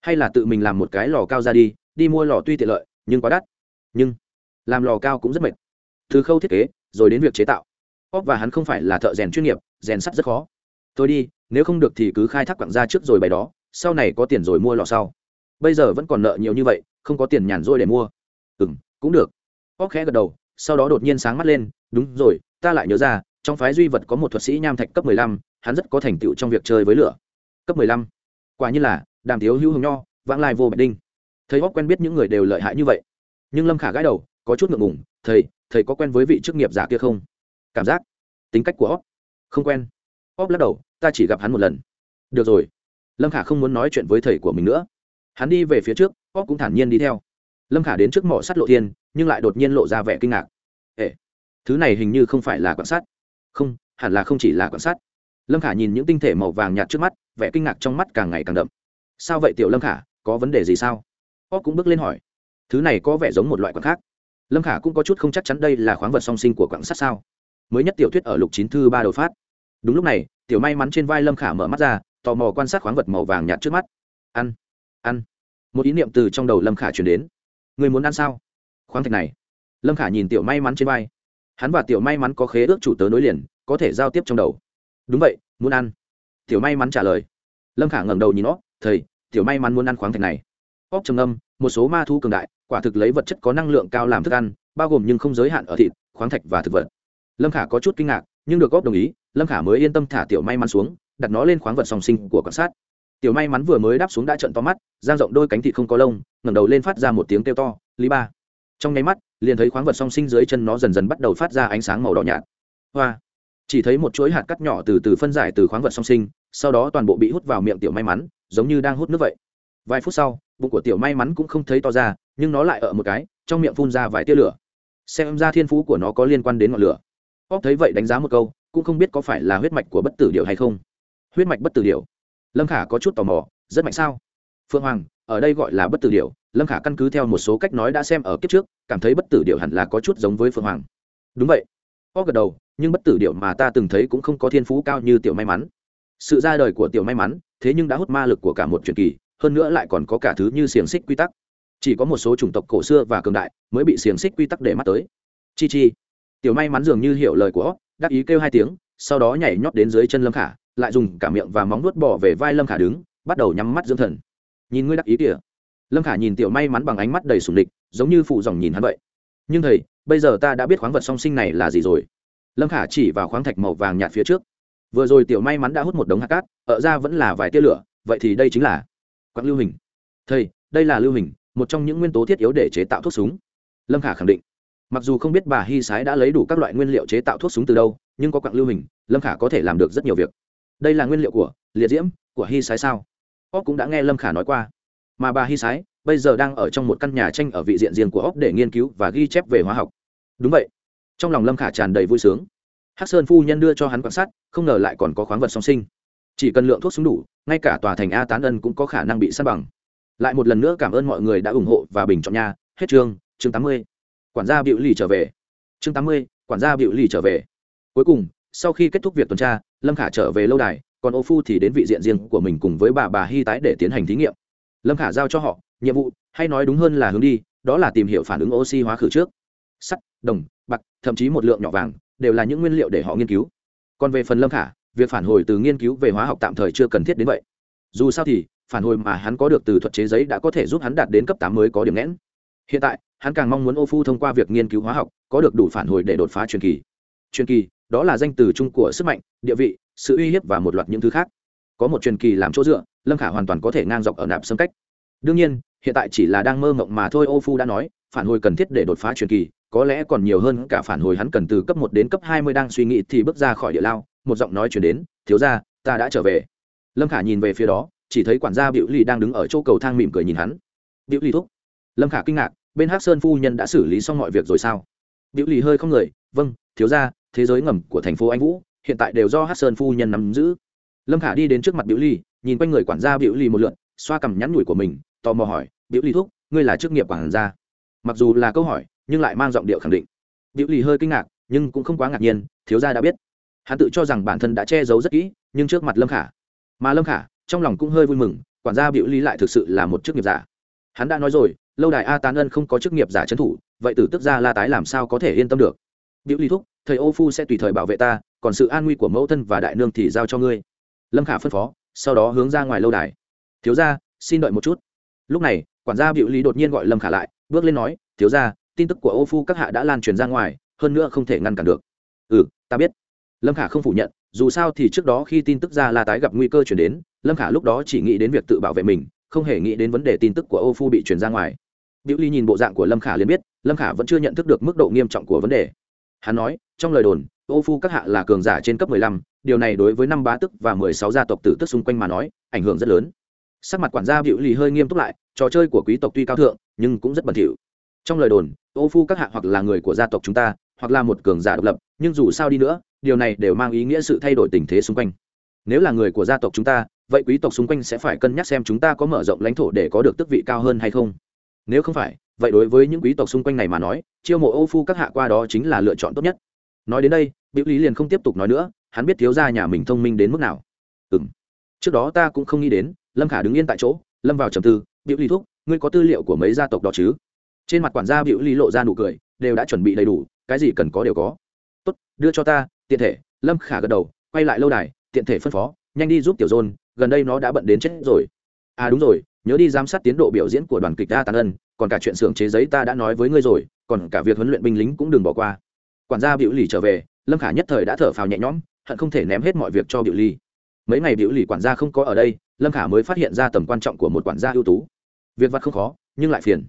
Hay là tự mình làm một cái lò cao ra đi đi mua lò tuy tiện lợi, nhưng quá đắt. Nhưng làm lò cao cũng rất mệt. Từ khâu thiết kế, rồi đến việc chế tạo. Óp và hắn không phải là thợ rèn chuyên nghiệp, rèn sắt rất khó. Tôi đi, nếu không được thì cứ khai thác quặng ra trước rồi bày đó, sau này có tiền rồi mua lò sau bây giờ vẫn còn nợ nhiều như vậy, không có tiền nhàn rỗi để mua. Ừ m cũng được. Óc khẽ gật đầu, sau đó đột nhiên sáng mắt lên, đúng rồi, ta lại nhớ ra, trong phái duy vật có một thuật sĩ nham thạch cấp mười lăm, hắn rất có thành tựu trong việc chơi với lửa. Cấp mười lăm? Quả như là, đàm thiếu hữu hồng nho, vãng lai vô bạch đinh. Thầy óc quen biết những người đều lợi hại như vậy. Nhưng lâm khả gãi đầu, có chút ngượng ngùng, thầy thầy có quen với vị chức nghiệp giả kia không? Cảm giác, tính cách của óc không quen. Óc lắc đầu, ta chỉ gặp hắn một lần. Được rồi. Lâm khả không muốn nói chuyện với thầy của mình nữa hắn đi về phía trước óc cũng thản nhiên đi theo. Lâm khả đến trước mỏ sắt lộ thiên, nhưng lại đột nhiên lộ ra vẻ kinh ngạc. Ệ thứ này hình như không phải là quan sát không, hẳn là không chỉ là quan sát lâm khả nhìn những tinh thể màu vàng nhạt trước mắt, vẻ kinh ngạc trong mắt càng ngày càng đậm. Sao vậy, tiểu lâm khả, có vấn đề gì sao? Óc cũng bước lên hỏi. Thứ này có vẻ giống một loại quặng khác. Lâm khả cũng có chút không chắc chắn đây là khoáng vật song sinh của quặng sắt sao? Mới nhất tiểu thuyết ở lục chín thư ba đầu phát. Đúng lúc này, tiểu may mắn trên vai lâm khả mở mắt ra, tò mò quan sát khoáng vật màu vàng nhạt trước mắt. Ăn ăn. Một ý niệm từ trong đầu lâm khả chuyển đến. Người muốn ăn sao? Khoáng thạch này. Lâm khả nhìn tiểu may mắn trên vai. Hắn và tiểu may mắn có khế ước chủ tớ nối liền, có thể giao tiếp trong đầu. Đúng vậy, muốn ăn. Tiểu may mắn trả lời. Lâm khả ngẩng đầu nhìn nó, thầy, tiểu may mắn muốn ăn khoáng thạch này. Óc trầm âm một số ma thu cường đại, quả thực lấy vật chất có năng lượng cao làm thức ăn, bao gồm nhưng không giới hạn ở thịt, khoáng thạch và thực vật. Lâm khả có chút kinh ngạc, nhưng được góp đồng ý, lâm khả mới yên tâm thả tiểu may mắn xuống, đặt nó lên khoáng vật song sinh của quan sát tiểu may mắn vừa mới đáp xuống đã trận to mắt, giang rộng đôi cánh thịt không có lông, ngẩng đầu lên phát ra một tiếng kêu to, lý ba. Trong nháy mắt, liền thấy khoáng vật song sinh dưới chân nó dần dần bắt đầu phát ra ánh sáng màu đỏ nhạt. Hoa. Chỉ thấy một chuỗi hạt cắt nhỏ từ từ phân giải từ khoáng vật song sinh, sau đó toàn bộ bị hút vào miệng tiểu may mắn, giống như đang hút nước vậy. Vài phút sau, bụng của tiểu may mắn cũng không thấy to ra, nhưng nó lại ở một cái, trong miệng phun ra vài tia lửa. Xem ra thiên phú của nó có liên quan đến ngọn lửa. Óc thấy vậy đánh giá một câu, cũng không biết có phải là huyết mạch của bất tử điệu hay không. Huyết mạch bất tử điệu lâm khả có chút tò mò, rất mạnh sao? Phương hoàng, ở đây gọi là bất tử điệu lâm khả căn cứ theo một số cách nói đã xem ở kiếp trước, cảm thấy bất tử điệu hẳn là có chút giống với phương hoàng. Đúng vậy. Có gật đầu, nhưng bất tử điệu mà ta từng thấy cũng không có thiên phú cao như tiểu may mắn. Sự ra đời của tiểu may mắn, thế nhưng đã hút ma lực của cả một truyền kỳ, hơn nữa lại còn có cả thứ như xiềng xích quy tắc. Chỉ có một số chủng tộc cổ xưa và cường đại mới bị xiềng xích quy tắc để mắt tới. Chi chi. Tiểu may mắn dường như hiểu lời của đắc ý kêu hai tiếng, sau đó nhảy nhót đến dưới chân lâm khả lại dùng cả miệng và móng nuốt bỏ về vai lâm khả đứng, bắt đầu nhắm mắt dưỡng thần. Nhìn ngươi đắc ý kìa. Lâm khả nhìn tiểu may mắn bằng ánh mắt đầy sùng địch, giống như phụ dòng nhìn hắn vậy. Nhưng thầy, bây giờ ta đã biết khoáng vật song sinh này là gì rồi. Lâm khả chỉ vào khoáng thạch màu vàng nhạt phía trước. Vừa rồi tiểu may mắn đã hút một đống hạt cát, ở ra vẫn là vài tia lửa, vậy thì đây chính là quặng lưu hình. Thầy, đây là lưu hình, một trong những nguyên tố thiết yếu để chế tạo thuốc súng. Lâm khả khẳng định. Mặc dù không biết bà hy sái đã lấy đủ các loại nguyên liệu chế tạo thuốc súng từ đâu, nhưng có quặng lưu hình, lâm khả có thể làm được rất nhiều việc đây là nguyên liệu của liệt diễm, của hy sái sao? Óc cũng đã nghe lâm khả nói qua. Mà bà hy sái, bây giờ đang ở trong một căn nhà tranh ở vị diện riêng của óc để nghiên cứu và ghi chép về hóa học. Đúng vậy. Trong lòng lâm khả tràn đầy vui sướng. Hắc sơn phu nhân đưa cho hắn quan sát, không ngờ lại còn có khoáng vật song sinh. Chỉ cần lượng thuốc súng đủ, ngay cả tòa thành a tán ân cũng có khả năng bị sát bằng. Lại một lần nữa cảm ơn mọi người đã ủng hộ và bình chọn nhà hết chương chương tám mươi. Quản gia biểu lì trở về. Chương tám mươi, quản gia biểu lì trở về. Cuối cùng, sau khi kết thúc việc tuần tra lâm khả trở về lâu đài, còn ô phu thì đến vị diện riêng của mình cùng với bà bà hy tái để tiến hành thí nghiệm. Lâm khả giao cho họ, nhiệm vụ, hay nói đúng hơn là hướng đi, đó là tìm hiểu phản ứng oxy hóa khử trước. Sắt, đồng, bạc, thậm chí một lượng nhỏ vàng, đều là những nguyên liệu để họ nghiên cứu. Còn về phần lâm khả, việc phản hồi từ nghiên cứu về hóa học tạm thời chưa cần thiết đến vậy. Dù sao thì, phản hồi mà hắn có được từ thuật chế giấy đã có thể giúp hắn đạt đến cấp tám mới có điểm nghẽn. Hiện tại, hắn càng mong muốn ô phu thông qua việc nghiên cứu hóa học, có được đủ phản hồi để đột phá truyền kỳ truyền kỳ, đó là danh từ chung của sức mạnh, địa vị, sự uy hiếp và một loạt những thứ khác. Có một truyền kỳ làm chỗ dựa, lâm khả hoàn toàn có thể ngang dọc ở nạp xâm cách. Đương nhiên, hiện tại chỉ là đang mơ mộng mà thôi, ô phu đã nói, phản hồi cần thiết để đột phá truyền kỳ, có lẽ còn nhiều hơn cả phản hồi hắn cần từ cấp một đến cấp hai mươi đang suy nghĩ thì bước ra khỏi địa lao, một giọng nói chuyển đến, thiếu ra ta đã trở về. Lâm khả nhìn về phía đó, chỉ thấy quản gia biểu ly đang đứng ở chỗ cầu thang mỉm cười nhìn hắn. Biểu ly thúc. Lâm khả kinh ngạc, bên hắc sơn phu nhân đã xử lý xong mọi việc rồi sao? Biểu ly hơi không người vâng thiếu ra thế giới ngầm của thành phố anh vũ, hiện tại đều do hắc sơn phu nhân nắm giữ. Lâm khả đi đến trước mặt biểu ly, nhìn quanh người quản gia biểu ly một lượn, xoa cằm nhắn nhủi của mình, tò mò hỏi, biểu ly thúc, ngươi là chức nghiệp quản gia? Mặc dù là câu hỏi, nhưng lại mang giọng điệu khẳng định. Biểu ly hơi kinh ngạc, nhưng cũng không quá ngạc nhiên, thiếu gia đã biết. Hắn tự cho rằng bản thân đã che giấu rất kỹ, nhưng trước mặt lâm khả. Mà lâm khả, trong lòng cũng hơi vui mừng, quản gia biểu Ly lại thực sự là một chức nghiệp giả. Hắn đã nói rồi, lâu đài a tán ân không có chức nghiệp giả trấn thủ, vậy tử tức ra la tái làm sao có thể yên tâm được? Biểu Ly thúc thầy ô phu sẽ tùy thời bảo vệ ta, còn sự an nguy của mẫu thân và đại nương thì giao cho ngươi. Lâm khả phân phó, sau đó hướng ra ngoài lâu đài. Thiếu ra xin đợi một chút. Lúc này, quản gia biểu lý đột nhiên gọi lâm khả lại, bước lên nói, thiếu ra tin tức của ô phu các hạ đã lan truyền ra ngoài, hơn nữa không thể ngăn cản được. Ừ ta biết. Lâm khả không phủ nhận, dù sao thì trước đó khi tin tức ra la tái gặp nguy cơ chuyển đến, lâm khả lúc đó chỉ nghĩ đến việc tự bảo vệ mình, không hề nghĩ đến vấn đề tin tức của ô phu bị truyền ra ngoài. Biểu ly nhìn bộ dạng của lâm khả liền biết, lâm khả vẫn chưa nhận thức được mức độ nghiêm trọng của vấn đề hắn nói, trong lời đồn, ô phu các hạ là cường giả trên cấp mười lăm, điều này đối với năm bá tức và mười sáu gia tộc tử tức xung quanh mà nói, ảnh hưởng rất lớn. Sắc mặt quản gia biểu lì hơi nghiêm túc lại, trò chơi của quý tộc tuy cao thượng, nhưng cũng rất bẩn thỉu. Trong lời đồn, ô phu các hạ hoặc là người của gia tộc chúng ta, hoặc là một cường giả độc lập, nhưng dù sao đi nữa, điều này đều mang ý nghĩa sự thay đổi tình thế xung quanh. Nếu là người của gia tộc chúng ta, vậy quý tộc xung quanh sẽ phải cân nhắc xem chúng ta có mở rộng lãnh thổ để có được tước vị cao hơn hay không. Nếu không phải vậy đối với những quý tộc xung quanh này mà nói, chiêu mộ ô phu các hạ qua đó chính là lựa chọn tốt nhất. Nói đến đây biểu lý liền không tiếp tục nói nữa, hắn biết thiếu gia nhà mình thông minh đến mức nào. Ừ m trước đó ta cũng không nghĩ đến, lâm khả đứng yên tại chỗ, lâm vào trầm tư biểu lý thúc, ngươi có tư liệu của mấy gia tộc đó chứ? Trên mặt quản gia biểu lý lộ ra nụ cười, đều đã chuẩn bị đầy đủ, cái gì cần có đều có. Tốt, đưa cho ta, tiện thể. Lâm khả gật đầu, quay lại lâu đài, tiện thể phân phó, nhanh đi giúp tiểu dôn, gần đây nó đã bận đến chết rồi. À đúng rồi, nhớ đi giám sát tiến độ biểu diễn của đoàn kịch đa tàn ân còn cả chuyện xưởng chế giấy ta đã nói với ngươi rồi còn cả việc huấn luyện binh lính cũng đừng bỏ qua. Quản gia biểu lì trở về lâm khả nhất thời đã thở phào nhẹ nhõm hận không thể ném hết mọi việc cho biểu lì. Mấy ngày biểu lì quản gia không có ở đây lâm khả mới phát hiện ra tầm quan trọng của một quản gia ưu tú. Việc vặt không khó nhưng lại phiền.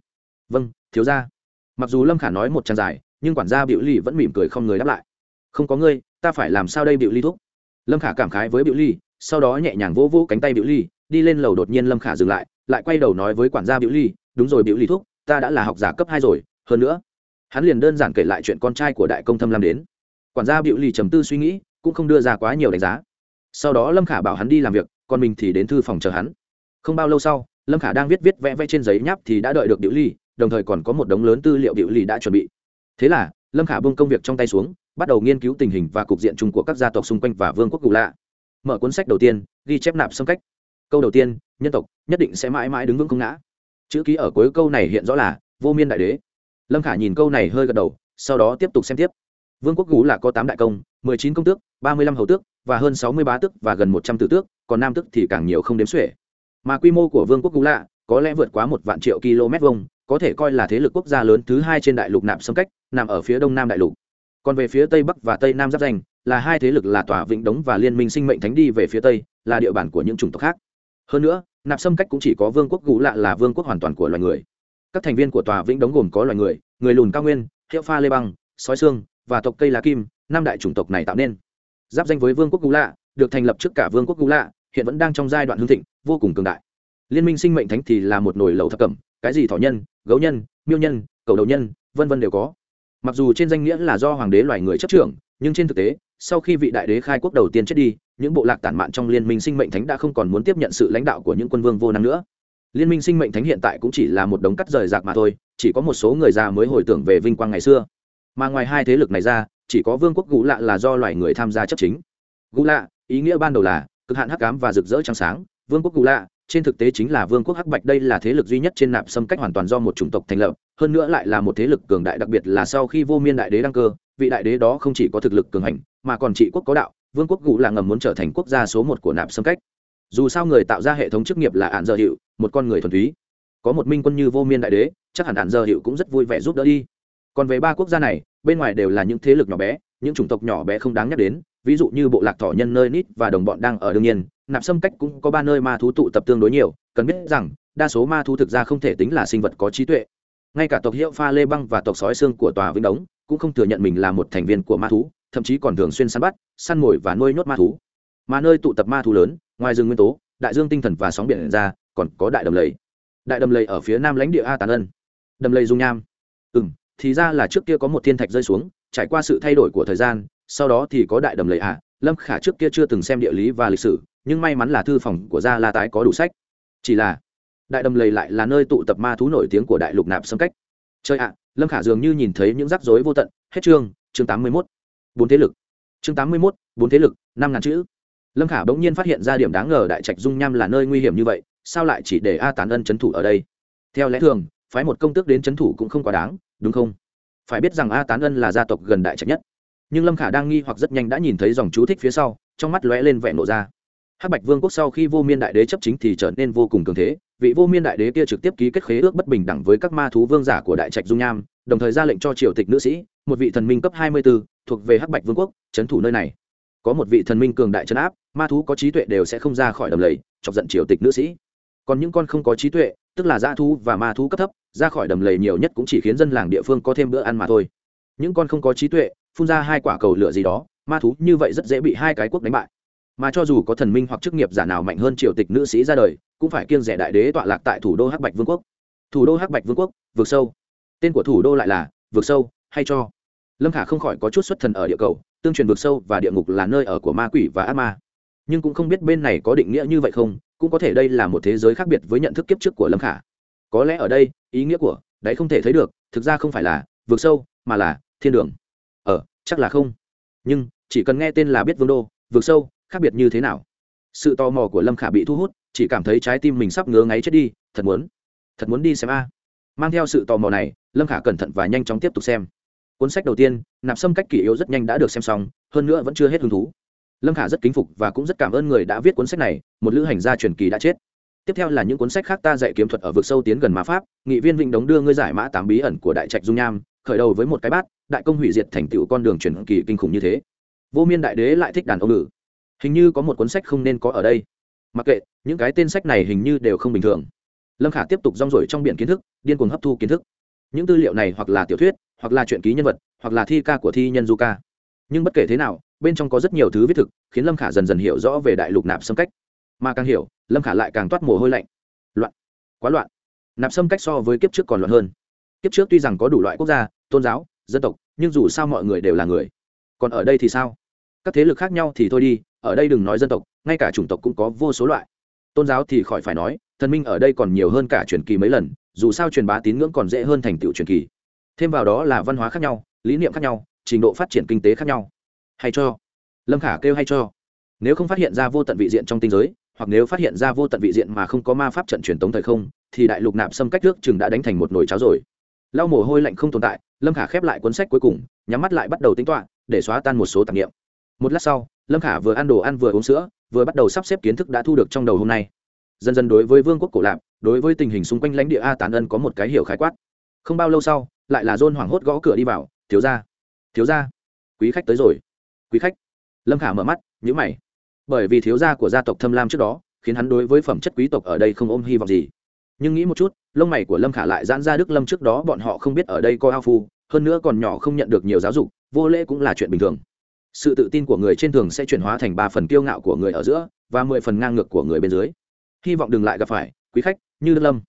Vâng thiếu ra mặc dù lâm khả nói một trang dài nhưng quản gia biểu lì vẫn mỉm cười không người đáp lại. Không có ngươi ta phải làm sao đây biểu Lì thúc? Lâm khả cảm khái với biểu Lì, sau đó nhẹ nhàng vỗ vỗ cánh tay biểu Lì, đi lên lầu đột nhiên lâm khả dừng lại lại quay đầu nói với quản gia biểu ly đúng rồi biểu lý thúc, ta đã là học giả cấp hai rồi, hơn nữa, hắn liền đơn giản kể lại chuyện con trai của đại công thâm lam đến. Quản gia biểu Lì trầm tư suy nghĩ, cũng không đưa ra quá nhiều đánh giá. Sau đó lâm khả bảo hắn đi làm việc, còn mình thì đến thư phòng chờ hắn. Không bao lâu sau, lâm khả đang viết viết vẽ vẽ trên giấy nháp thì đã đợi được biểu ly đồng thời còn có một đống lớn tư liệu biểu ly đã chuẩn bị. Thế là, lâm khả bông công việc trong tay xuống, bắt đầu nghiên cứu tình hình và cục diện chung của các gia tộc xung quanh và vương quốc cụ lạ. Mở cuốn sách đầu tiên, ghi chép nạp xâm cách. Câu đầu tiên, nhân tộc, nhất định sẽ mãi mãi đứng vững không ngã chữ ký ở cuối câu này hiện rõ là vô miên đại đế. Lâm khả nhìn câu này hơi gật đầu, sau đó tiếp tục xem tiếp. Vương quốc gú là có tám đại công, mười chín công tước, ba mươi lăm hầu tước và hơn sáu mươi bá tước và gần một trăm tử tước, còn nam tước thì càng nhiều không đếm xuể. Mà quy mô của vương quốc gú lạ có lẽ vượt quá một vạn triệu km vuông, có thể coi là thế lực quốc gia lớn thứ hai trên đại lục nạp xâm cách, nằm ở phía đông nam đại lục. Còn về phía tây bắc và tây nam giáp danh, là hai thế lực là tòa vĩnh đống và liên minh sinh mệnh thánh đi về phía tây, là địa bàn của những chủng tộc khác hơn nữa, nạp xâm cách cũng chỉ có vương quốc gũ lạ là vương quốc hoàn toàn của loài người. Các thành viên của tòa vĩnh đống gồm có loài người người lùn cao nguyên, hiệu pha lê băng, sói xương và tộc cây lá kim, năm đại chủng tộc này tạo nên. Giáp danh với vương quốc gũ lạ, được thành lập trước cả vương quốc gũ lạ, hiện vẫn đang trong giai đoạn hương thịnh, vô cùng cường đại. Liên minh sinh mệnh thánh thì là một nồi lẩu thập cẩm, cái gì thỏ nhân, gấu nhân, miêu nhân, cầu đầu nhân, vân vân đều có. Mặc dù trên danh nghĩa là do hoàng đế loài người chấp trưởng, nhưng trên thực tế, sau khi vị đại đế khai quốc đầu tiên chết đi những bộ lạc tản mạn trong liên minh sinh mệnh thánh đã không còn muốn tiếp nhận sự lãnh đạo của những quân vương vô năng nữa. Liên minh sinh mệnh thánh hiện tại cũng chỉ là một đống cắt rời rạc mà thôi, chỉ có một số người già mới hồi tưởng về vinh quang ngày xưa. Mà ngoài hai thế lực này ra, chỉ có vương quốc gũ lạ là do loài người tham gia chấp chính. Gũ lạ, ý nghĩa ban đầu là, cực hạn hắc cám và rực rỡ trắng sáng. Vương quốc gũ lạ, trên thực tế chính là vương quốc hắc bạch, đây là thế lực duy nhất trên nạp xâm cách hoàn toàn do một chủng tộc thành lập, hơn nữa lại là một thế lực cường đại đặc biệt là sau khi vô miên đại đế đăng cơ, vị đại đế đó không chỉ có thực lực cường hành, mà còn trị quốc có đạo vương quốc gù là ngầm muốn trở thành quốc gia số một của nạp xâm cách. Dù sao người tạo ra hệ thống chức nghiệp là ạn dơ hiệu một con người thuần túy. Có một minh quân như vô miên đại đế, chắc hẳn ạn dơ hiệu cũng rất vui vẻ giúp đỡ đi. Còn về ba quốc gia này, bên ngoài đều là những thế lực nhỏ bé, những chủng tộc nhỏ bé không đáng nhắc đến, ví dụ như bộ lạc thỏ nhân nơi nít và đồng bọn đang ở đương nhiên, nạp xâm cách cũng có ba nơi ma thú tụ tập tương đối nhiều, cần biết rằng, đa số ma thú thực ra không thể tính là sinh vật có trí tuệ. Ngay cả tộc hiệu pha lê băng và tộc sói xương của tòa vĩnh đống cũng không thừa nhận mình là một thành viên của ma thú thậm chí còn thường xuyên săn bắt, săn mồi và nuôi nhốt ma thú. Mà nơi tụ tập ma thú lớn, ngoài rừng nguyên tố, đại dương tinh thần và sóng biển ra, còn có đại đầm lầy. Đại đầm lầy ở phía nam lãnh địa a tàn ân. Đầm lầy dung nham. Ừ m thì ra là trước kia có một thiên thạch rơi xuống, trải qua sự thay đổi của thời gian, sau đó thì có đại đầm lầy ạ lâm khả trước kia chưa từng xem địa lý và lịch sử, nhưng may mắn là thư phòng của gia la tái có đủ sách. Chỉ là, đại đầm lầy lại là nơi tụ tập ma thú nổi tiếng của đại lục nạp xâm cách. Chơi ạ, lâm khả dường như nhìn thấy những rắc rối vô tận. Hết chương chương tám mươi mốt bốn thế lực. Chương tám mươi mốt bốn thế lực năm ngàn chữ. Lâm khả bỗng nhiên phát hiện ra điểm đáng ngờ đại trạch dung nham là nơi nguy hiểm như vậy sao lại chỉ để a tán ân c h ấ n thủ ở đây? Theo lẽ thường phái một công tước đến c h ấ n thủ cũng không quá đáng đúng không? Phải biết rằng a tán ân là gia tộc gần đại trạch nhất. Nhưng lâm khả đang nghi hoặc rất nhanh đã nhìn thấy dòng chú thích phía sau trong mắt lóe lên vẻ nộ ra. Hắc bạch vương quốc sau khi vô miên đại đế chấp chính thì trở nên vô cùng cường thế vị vô miên đại đế kia trực tiếp ký kết khế ước bất bình đẳng với các ma thú vương giả của đại trạch dung nham đồng thời ra lệnh cho triều tịch nữ sĩ một vị thần minh cấp hai mươi 24, thuộc về hắc bạch vương quốc trấn thủ nơi này. Có một vị thần minh cường đại trấn áp, ma thú có trí tuệ đều sẽ không ra khỏi đầm lầy, chọc giận triều tịch nữ sĩ. Còn những con không có trí tuệ, tức là dã thú và ma thú cấp thấp, ra khỏi đầm lầy nhiều nhất cũng chỉ khiến dân làng địa phương có thêm bữa ăn mà thôi. Những con không có trí tuệ, phun ra hai quả cầu lửa gì đó, ma thú như vậy rất dễ bị hai cái quốc đánh bại. Mà cho dù có thần minh hoặc chức nghiệp giả nào mạnh hơn triều tịch nữ sĩ ra đời, cũng phải kiêng rẻ đại đế tọa lạc tại thủ đô hắc bạch vương quốc. Thủ đô hắc bạch vương quốc vượt sâu. Tên của thủ đô lại là vượt sâu hay cho? Lâm khả không khỏi có chút xuất thần ở địa cầu, tương truyền vực sâu và địa ngục là nơi ở của ma quỷ và ác ma. Nhưng cũng không biết bên này có định nghĩa như vậy không, cũng có thể đây là một thế giới khác biệt với nhận thức kiếp trước của lâm khả. Có lẽ ở đây, ý nghĩa của, đấy không thể thấy được, thực ra không phải là, vực sâu, mà là, thiên đường. Ờ chắc là không. Nhưng, chỉ cần nghe tên là biết vương đô, vực sâu, khác biệt như thế nào? Sự tò mò của lâm khả bị thu hút, chỉ cảm thấy trái tim mình sắp ngứa ngáy chết đi, thật muốn thật muốn đi xem a. Mang theo sự tò mò này, lâm khả cẩn thận và nhanh chóng tiếp tục xem cuốn sách đầu tiên, nạp xâm cách kỷ yếu rất nhanh đã được xem xong, hơn nữa vẫn chưa hết hứng thú. Lâm khả rất kính phục và cũng rất cảm ơn người đã viết cuốn sách này, một lữ hành gia truyền kỳ đã chết. Tiếp theo là những cuốn sách khác ta dạy kiếm thuật ở vực sâu tiến gần ma pháp, nghị viên vịnh đống đưa ngươi giải mã tám bí ẩn của đại trạch dung nham, khởi đầu với một cái bát, đại công hủy diệt thành tựu con đường truyền kỳ kinh khủng như thế. Vô miên đại đế lại thích đàn ông nữ hình như có một cuốn sách không nên có ở đây. Mặc kệ, những cái tên sách này hình như đều không bình thường. Lâm khả tiếp tục rong rổi trong biển kiến thức, điên cuồng hấp thu kiến thức. Những tư liệu này hoặc là tiểu thuyết hoặc là truyện ký nhân vật, hoặc là thi ca của thi nhân du ca. Nhưng bất kể thế nào, bên trong có rất nhiều thứ viết thực, khiến lâm khả dần dần hiểu rõ về đại lục nạp xâm cách. Mà càng hiểu, lâm khả lại càng toát mồ hôi lạnh. Loạn. Quá loạn. Nạp xâm cách so với kiếp trước còn loạn hơn. Kiếp trước tuy rằng có đủ loại quốc gia, tôn giáo, dân tộc, nhưng dù sao mọi người đều là người. Còn ở đây thì sao? Các thế lực khác nhau thì thôi đi, ở đây đừng nói dân tộc, ngay cả chủng tộc cũng có vô số loại. Tôn giáo thì khỏi phải nói, thần minh ở đây còn nhiều hơn cả truyền kỳ mấy lần, dù sao truyền bá tín ngưỡng còn dễ hơn thành tựu truyền kỳ thêm vào đó là văn hóa khác nhau, lý niệm khác nhau, trình độ phát triển kinh tế khác nhau. Hay cho. Lâm khả kêu hay cho. Nếu không phát hiện ra vô tận vị diện trong tinh giới, hoặc nếu phát hiện ra vô tận vị diện mà không có ma pháp trận truyền tống thời không, thì đại lục nạp xâm cách nước chừng đã đánh thành một nồi cháo rồi. Lau mồ hôi lạnh không tồn tại, lâm khả khép lại cuốn sách cuối cùng, nhắm mắt lại bắt đầu tính toạ để xóa tan một số tạp nghiệm một lát sau, lâm khả vừa ăn đồ ăn vừa uống sữa, vừa bắt đầu sắp xếp kiến thức đã thu được trong đầu hôm nay. Dần dần đối với vương quốc cổ lạp đối với tình hình xung quanh lãnh địa a tán ân có một cái hiểu khái quát. Không bao lâu sau lại là dôn hoảng hốt gõ cửa đi vào, thiếu ra thiếu ra quý khách tới rồi. Quý khách? Lâm khả mở mắt nhữ mày. Bởi vì thiếu gia của gia tộc thâm lam trước đó, khiến hắn đối với phẩm chất quý tộc ở đây không ôm hy vọng gì. Nhưng nghĩ một chút, lông mày của lâm khả lại giãn ra đức lâm trước đó bọn họ không biết ở đây có ao phu, hơn nữa còn nhỏ không nhận được nhiều giáo dục, vô lễ cũng là chuyện bình thường. Sự tự tin của người trên thường sẽ chuyển hóa thành ba phần kiêu ngạo của người ở giữa và mười phần ngang ngược của người bên dưới. Hy vọng đừng lại gặp phải, quý khách, như đức lâm.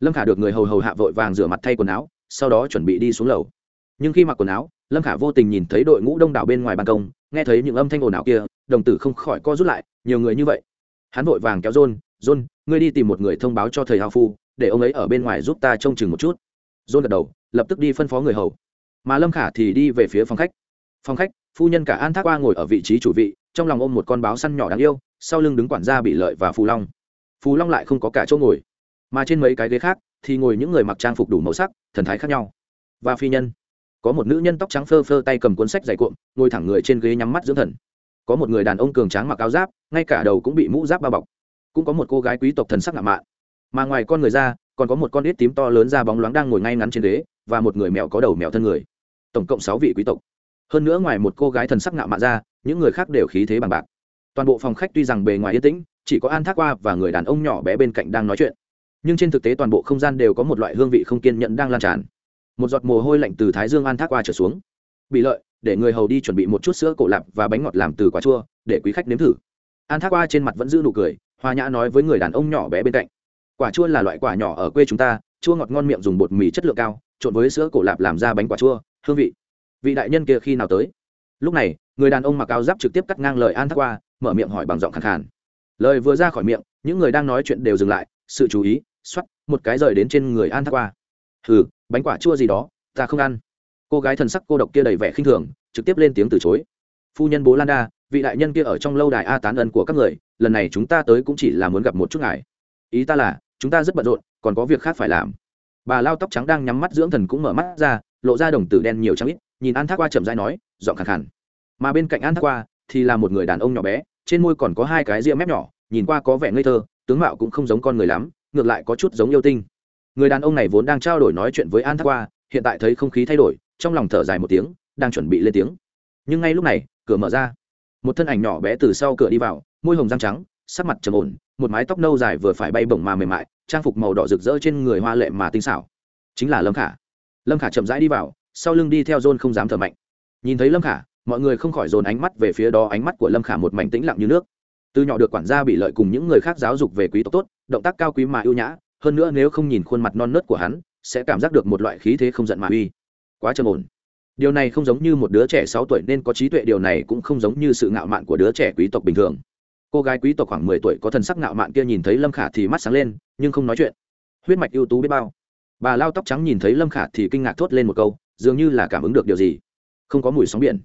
Lâm khả được người hầu hầu hạ vội vàng rửa mặt thay quần áo sau đó chuẩn bị đi xuống lầu. Nhưng khi mặc quần áo, lâm khả vô tình nhìn thấy đội ngũ đông đảo bên ngoài ban công, nghe thấy những âm thanh ồn ào kia, đồng tử không khỏi co rút lại, nhiều người như vậy. Hắn vội vàng kéo john john, ngươi đi tìm một người thông báo cho thầy hào phu, để ông ấy ở bên ngoài giúp ta trông chừng một chút. John gật đầu, lập tức đi phân phó người hầu. Mà lâm khả thì đi về phía phòng khách. Phòng khách, phu nhân cả an thác qua ngồi ở vị trí chủ vị, trong lòng ôm một con báo săn nhỏ đáng yêu, sau lưng đứng quản gia bị lợi và phù long. Phù long lại không có cả chỗ ngồi, mà trên mấy cái ghế khác thì ngồi những người mặc trang phục đủ màu sắc, thần thái khác nhau. Và phi nhân. Có một nữ nhân tóc trắng phơ phơ tay cầm cuốn sách dày cuộn, ngồi thẳng người trên ghế nhắm mắt dưỡng thần. Có một người đàn ông cường tráng mặc áo giáp, ngay cả đầu cũng bị mũ giáp bao bọc. Cũng có một cô gái quý tộc thần sắc ngạo mạn. Mà ngoài con người ra, còn có một con ít tím to lớn da bóng loáng đang ngồi ngay ngắn trên ghế, và một người mèo có đầu mèo thân người. Tổng cộng sáu vị quý tộc. Hơn nữa ngoài một cô gái thần sắc ngạo mạn ra, những người khác đều khí thế bằng bạc. Toàn bộ phòng khách tuy rằng bề ngoài yên tĩnh, chỉ có an thác qua và người đàn ông nhỏ bé bên cạnh đang nói chuyện nhưng trên thực tế toàn bộ không gian đều có một loại hương vị không kiên nhẫn đang lan tràn. Một giọt mồ hôi lạnh từ thái dương an thác qua trở xuống. Bị lợi, để người hầu đi chuẩn bị một chút sữa cổ lạp và bánh ngọt làm từ quả chua, để quý khách nếm thử. An thác qua trên mặt vẫn giữ nụ cười hoa nhã nói với người đàn ông nhỏ bé bên cạnh. Quả chua là loại quả nhỏ ở quê chúng ta, chua ngọt ngon miệng dùng bột mì chất lượng cao, trộn với sữa cổ lạp làm ra bánh quả chua, hương vị. Vị đại nhân kia khi nào tới? Lúc này, người đàn ông mặc áo giáp trực tiếp cắt ngang lời an thác qua, mở miệng hỏi bằng giọng khẳng khàn. Lời vừa ra khỏi miệng, những người đang nói chuyện đều dừng lại, sự chú ý xoắt một cái rời đến trên người an thác qua. Hừ, bánh quả chua gì đó, ta không ăn. Cô gái thần sắc cô độc kia đầy vẻ khinh thường, trực tiếp lên tiếng từ chối. Phu nhân bố lan đa, vị đại nhân kia ở trong lâu đài a tán ân của các người, lần này chúng ta tới cũng chỉ là muốn gặp một chút ngài. Ý ta là, chúng ta rất bận rộn, còn có việc khác phải làm. Bà lao tóc trắng đang nhắm mắt dưỡng thần cũng mở mắt ra, lộ ra đồng tử đen nhiều trắng ít, nhìn an thác qua chậm rãi nói dọn khẳng khẳng mà bên cạnh an thác qua thì là một người đàn ông nhỏ bé, trên môi còn có hai cái ria mép nhỏ, nhìn qua có vẻ ngây thơ, tướng mạo cũng không giống con người lắm ngược lại có chút giống yêu tinh. Người đàn ông này vốn đang trao đổi nói chuyện với an thác qua, hiện tại thấy không khí thay đổi, trong lòng thở dài một tiếng, đang chuẩn bị lên tiếng. Nhưng ngay lúc này, cửa mở ra. Một thân ảnh nhỏ bé từ sau cửa đi vào, môi hồng răng trắng, sắc mặt trầm ổn, một mái tóc nâu dài vừa phải bay bổng mà mềm mại, trang phục màu đỏ rực rỡ trên người hoa lệ mà tinh xảo. Chính là lâm khả. Lâm khả chậm rãi đi vào, sau lưng đi theo john không dám thở mạnh. Nhìn thấy lâm khả, mọi người không khỏi dồn ánh mắt về phía đó, ánh mắt của lâm khả một mảnh tĩnh lặng như nước. Từ nhỏ được quản gia bị lợi cùng những người khác giáo dục về quý tộc tốt động tác cao quý mà ưu nhã, hơn nữa nếu không nhìn khuôn mặt non nớt của hắn, sẽ cảm giác được một loại khí thế không giận mà uy. Quá trầm ổn. Điều này không giống như một đứa trẻ sáu tuổi nên có trí tuệ, điều này cũng không giống như sự ngạo mạn của đứa trẻ quý tộc bình thường. Cô gái quý tộc khoảng mười tuổi có thần sắc ngạo mạn kia nhìn thấy lâm khả thì mắt sáng lên, nhưng không nói chuyện. Huyết mạch ưu tú biết bao. Bà lao tóc trắng nhìn thấy lâm khả thì kinh ngạc thốt lên một câu, dường như là cảm ứng được điều gì. Không có mùi sóng biển.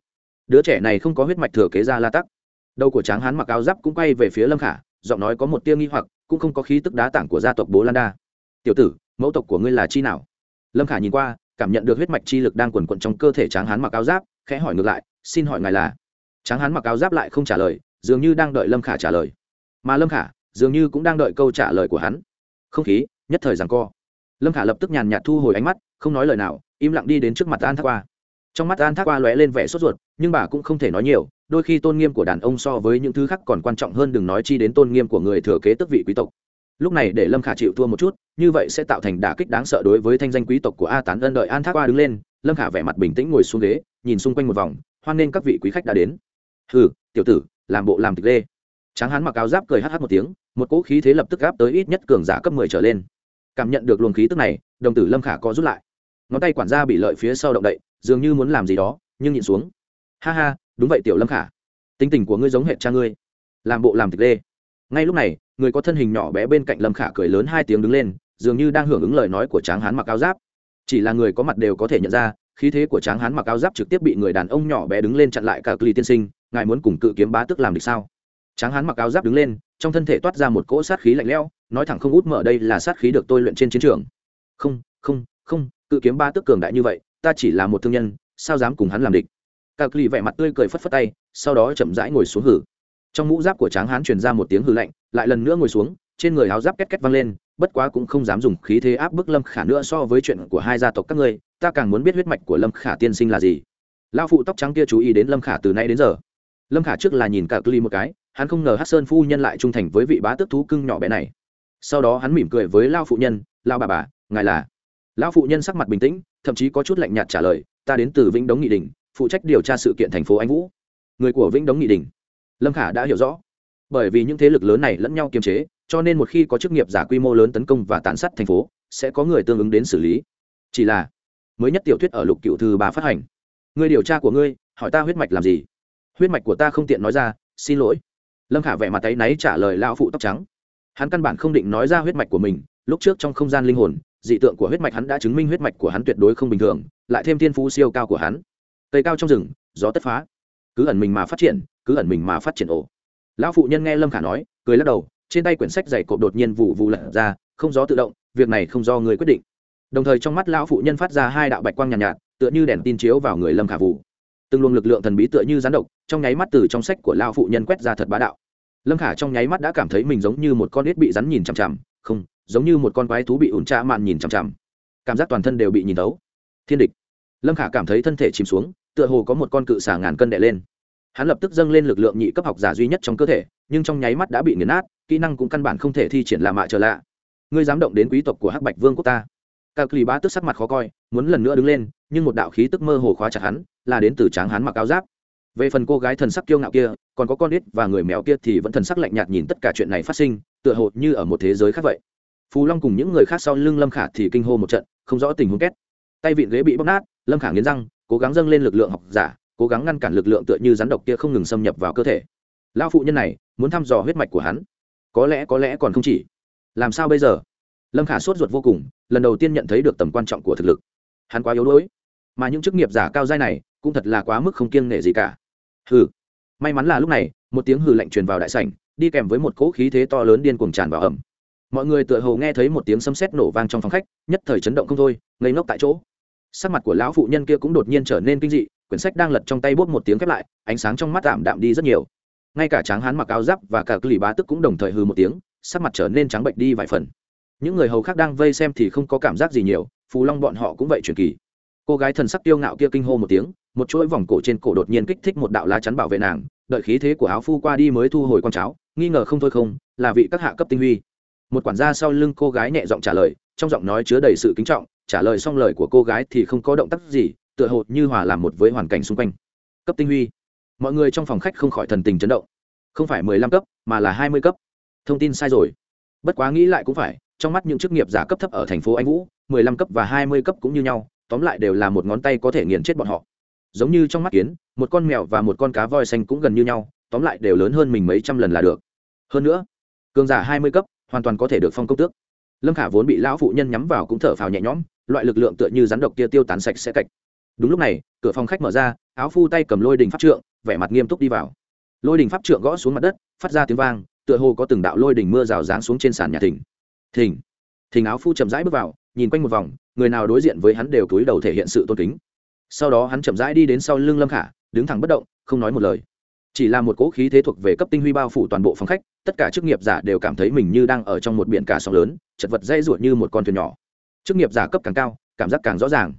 Đứa trẻ này không có huyết mạch thừa kế ra la tắc. Đầu của tráng hán mặc áo giáp cũng quay về phía lâm khả, giọng nói có một tia nghi hoặc cũng không có khí tức đá tảng của gia tộc bố lan đa. Tiểu tử, mẫu tộc của ngươi là chi nào? Lâm khả nhìn qua, cảm nhận được huyết mạch chi lực đang quần quận trong cơ thể tráng hán mặc áo giáp, khẽ hỏi ngược lại, xin hỏi ngài là? Tráng hán mặc áo giáp lại không trả lời, dường như đang đợi lâm khả trả lời. Mà lâm khả dường như cũng đang đợi câu trả lời của hắn. Không khí, nhất thời rằng co. Lâm khả lập tức nhàn nhạt thu hồi ánh mắt, không nói lời nào, im lặng đi đến trước mặt an thác qua. Trong mắt an thác qua lóe lên vẻ sốt ruột, nhưng bà cũng không thể nói nhiều đôi khi tôn nghiêm của đàn ông so với những thứ khác còn quan trọng hơn đừng nói chi đến tôn nghiêm của người thừa kế tước vị quý tộc. Lúc này để lâm khả chịu thua một chút, như vậy sẽ tạo thành đả kích đáng sợ đối với thanh danh quý tộc của a tán ân đợi an thác qua đứng lên, lâm khả vẻ mặt bình tĩnh ngồi xuống ghế, nhìn xung quanh một vòng, hoan nghênh các vị quý khách đã đến. Hừ, tiểu tử, làm bộ làm tịch lê. Tráng hán mặc áo giáp cười hh một tiếng, một cỗ khí thế lập tức gáp tới ít nhất cường giả cấp mười trở lên. Cảm nhận được luồng khí tức này, đồng tử lâm khả có rút lại. Ngón tay quản gia bị lợi phía sau động đậy, dường như muốn làm gì đó, nhưng nhịn xuống. Ha ha đúng vậy, tiểu lâm khả. Tính tình của ngươi giống hệ cha ngươi. Làm bộ làm tịch lê. Ngay lúc này, người có thân hình nhỏ bé bên cạnh lâm khả cười lớn hai tiếng đứng lên, dường như đang hưởng ứng lời nói của tráng hán mặc áo giáp. Chỉ là người có mặt đều có thể nhận ra, khí thế của tráng hán mặc áo giáp trực tiếp bị người đàn ông nhỏ bé đứng lên chặn lại cả cli tiên sinh, ngài muốn cùng cự kiếm bá tức làm được sao? Tráng hán mặc áo giáp đứng lên, trong thân thể toát ra một cỗ sát khí lạnh lẽo, nói thẳng không út mở đây là sát khí được tôi luyện trên chiến trường. Không không không, cự kiếm ba tức cường đại như vậy, ta chỉ là một thương nhân, sao dám cùng hắn làm địch? Cả cli vẻ mặt tươi cười phất phất tay, sau đó chậm rãi ngồi xuống hử. Trong mũ giáp của tráng hán truyền ra một tiếng hư lạnh, lại lần nữa ngồi xuống, trên người áo giáp két két vang lên, bất quá cũng không dám dùng khí thế áp bức lâm khả nữa so với chuyện của hai gia tộc các ngươi, ta càng muốn biết huyết mạch của lâm khả tiên sinh là gì. Lao phụ tóc trắng kia chú ý đến lâm khả từ nay đến giờ. Lâm khả trước là nhìn cả cli một cái, hắn không ngờ hát sơn phu nhân lại trung thành với vị bá tước thú cưng nhỏ bé này. Sau đó hắn mỉm cười với lao phụ nhân lao bà bà, ngài là lao phụ nhân sắc mặt bình tĩnh, thậm chí có chút lạnh nhạt trả lời, ta đến từ vĩnh đống nghị đình phụ trách điều tra sự kiện thành phố anh vũ. Người của vĩnh đống nghị đình. Lâm khả đã hiểu rõ. Bởi vì những thế lực lớn này lẫn nhau kiềm chế, cho nên một khi có chức nghiệp giả quy mô lớn tấn công và tàn sát thành phố, sẽ có người tương ứng đến xử lý. Chỉ là, mới nhất tiểu thuyết ở lục cựu thư bà phát hành. Người điều tra của ngươi, hỏi ta huyết mạch làm gì? Huyết mạch của ta không tiện nói ra, xin lỗi. Lâm khả vẻ mặt tay náy trả lời lão phụ tóc trắng. Hắn căn bản không định nói ra huyết mạch của mình, lúc trước trong không gian linh hồn, dị tượng của huyết mạch hắn đã chứng minh huyết mạch của hắn tuyệt đối không bình thường, lại thêm thiên phú siêu cao của hắn cây cao trong rừng gió tất phá. Cứ ẩn mình mà phát triển cứ ẩn mình mà phát triển ổ. Lão phụ nhân nghe lâm khả nói cười lắc đầu trên tay quyển sách dày cộp đột nhiên vụ vụ lật ra không gió tự động việc này không do người quyết định. Đồng thời trong mắt lão phụ nhân phát ra hai đạo bạch quang nhàn nhạt, nhạt tựa như đèn tin chiếu vào người lâm khả vụ. Từng luồng lực lượng thần bí tựa như rắn độc trong nháy mắt từ trong sách của lão phụ nhân quét ra thật bá đạo. Lâm khả trong nháy mắt đã cảm thấy mình giống như một con ếch bị rắn nhìn chằm chằm không giống như một con quái thú bị ủn tra mạn nhìn chằm chằm. Cảm giác toàn thân đều bị nhìn tấu thiên địch lâm khả cảm thấy thân thể chìm xuống, tựa hồ có một con cự xà ngàn cân đè lên. Hắn lập tức dâng lên lực lượng nhị cấp học giả duy nhất trong cơ thể, nhưng trong nháy mắt đã bị nghiền nát, kỹ năng cũng căn bản không thể thi triển lạ mạ trở lạ. Ngươi dám động đến quý tộc của hắc bạch vương quốc ta. Ca cli bá tức sắc mặt khó coi, muốn lần nữa đứng lên, nhưng một đạo khí tức mơ hồ khóa chặt hắn, là đến từ tráng hắn mặc áo giáp. Về phần cô gái thần sắc kiêu ngạo kia, còn có con ít và người mèo kia thì vẫn thần sắc lạnh nhạt nhìn tất cả chuyện này phát sinh, tựa hồ như ở một thế giới khác vậy. Phù long cùng những người khác sau lưng lâm khả thì kinh hô một trận, không rõ tình huống két. Tay vịn ghế bị bóc nát lâm khả nghiến răng, cố gắng dâng lên lực lượng học giả, cố gắng ngăn cản lực lượng tựa như rắn độc kia không ngừng xâm nhập vào cơ thể. Lão phụ nhân này, muốn thăm dò huyết mạch của hắn. Có lẽ có lẽ còn không chỉ. Làm sao bây giờ? Lâm khả sốt ruột vô cùng, lần đầu tiên nhận thấy được tầm quan trọng của thực lực. Hắn quá yếu đuối. Mà những chức nghiệp giả cao giai này, cũng thật là quá mức không kiêng nể gì cả. Hừ. May mắn là lúc này, một tiếng hừ lạnh truyền vào đại sảnh, đi kèm với một cỗ khí thế to lớn điên cuồng tràn vào ẩm. Mọi người tựa hồ nghe thấy một tiếng sấm sét nổ vang trong phòng khách, nhất thời chấn động không thôi, ngây ngốc tại chỗ sắc mặt của lão phụ nhân kia cũng đột nhiên trở nên kinh dị, quyển sách đang lật trong tay bốt một tiếng khép lại, ánh sáng trong mắt tạm đạm đi rất nhiều. Ngay cả tráng hán mặc áo giáp và cả cư bá tức cũng đồng thời hư một tiếng, sắc mặt trở nên trắng bệnh đi vài phần. Những người hầu khác đang vây xem thì không có cảm giác gì nhiều, phù long bọn họ cũng vậy truyền kỳ. Cô gái thần sắc tiêu ngạo kia kinh hô một tiếng, một chuỗi vòng cổ trên cổ đột nhiên kích thích một đạo lá chắn bảo vệ nàng, đợi khí thế của áo phu qua đi mới thu hồi con cháo, nghi ngờ không thôi không, là vị các hạ cấp tinh huy. Một quản gia sau lưng cô gái nhẹ giọng trả lời, trong giọng nói chứa đầy sự kính trọng trả lời xong lời của cô gái thì không có động tác gì, tựa hồ như hòa làm một với hoàn cảnh xung quanh. Cấp tinh huy. Mọi người trong phòng khách không khỏi thần tình chấn động. Không phải mười lăm cấp, mà là hai mươi cấp. Thông tin sai rồi. Bất quá nghĩ lại cũng phải, trong mắt những chức nghiệp giả cấp thấp ở thành phố anh vũ, mười lăm cấp và hai mươi cấp cũng như nhau, tóm lại đều là một ngón tay có thể nghiền chết bọn họ. Giống như trong mắt kiến, một con mèo và một con cá voi xanh cũng gần như nhau, tóm lại đều lớn hơn mình mấy trăm lần là được. Hơn nữa, cường giả hai mươi cấp hoàn toàn có thể được phong công tước. Lâm khả vốn bị lão phụ nhân nhắm vào cũng thở phào nhẹ nhõm loại lực lượng tựa như rắn độc kia tiêu tán sạch sẽ cạch. Đúng lúc này, cửa phòng khách mở ra, áo phu tay cầm lôi đình pháp trượng, vẻ mặt nghiêm túc đi vào. Lôi đình pháp trượng gõ xuống mặt đất, phát ra tiếng vang, tựa hồ có từng đạo lôi đình mưa rào ráng xuống trên sàn nhà thỉnh thỉnh thỉnh áo phu chậm rãi bước vào, nhìn quanh một vòng, người nào đối diện với hắn đều cúi đầu thể hiện sự tôn kính. Sau đó hắn chậm rãi đi đến sau lưng lâm khả, đứng thẳng bất động, không nói một lời. Chỉ là một cỗ khí thế thuộc về cấp tinh huy bao phủ toàn bộ phòng khách, tất cả chức nghiệp giả đều cảm thấy mình như đang ở trong một biển cả sóng lớn, chật vật dây ruột như một con thuyền nhỏ chức nghiệp giả cấp càng cao, cảm giác càng rõ ràng.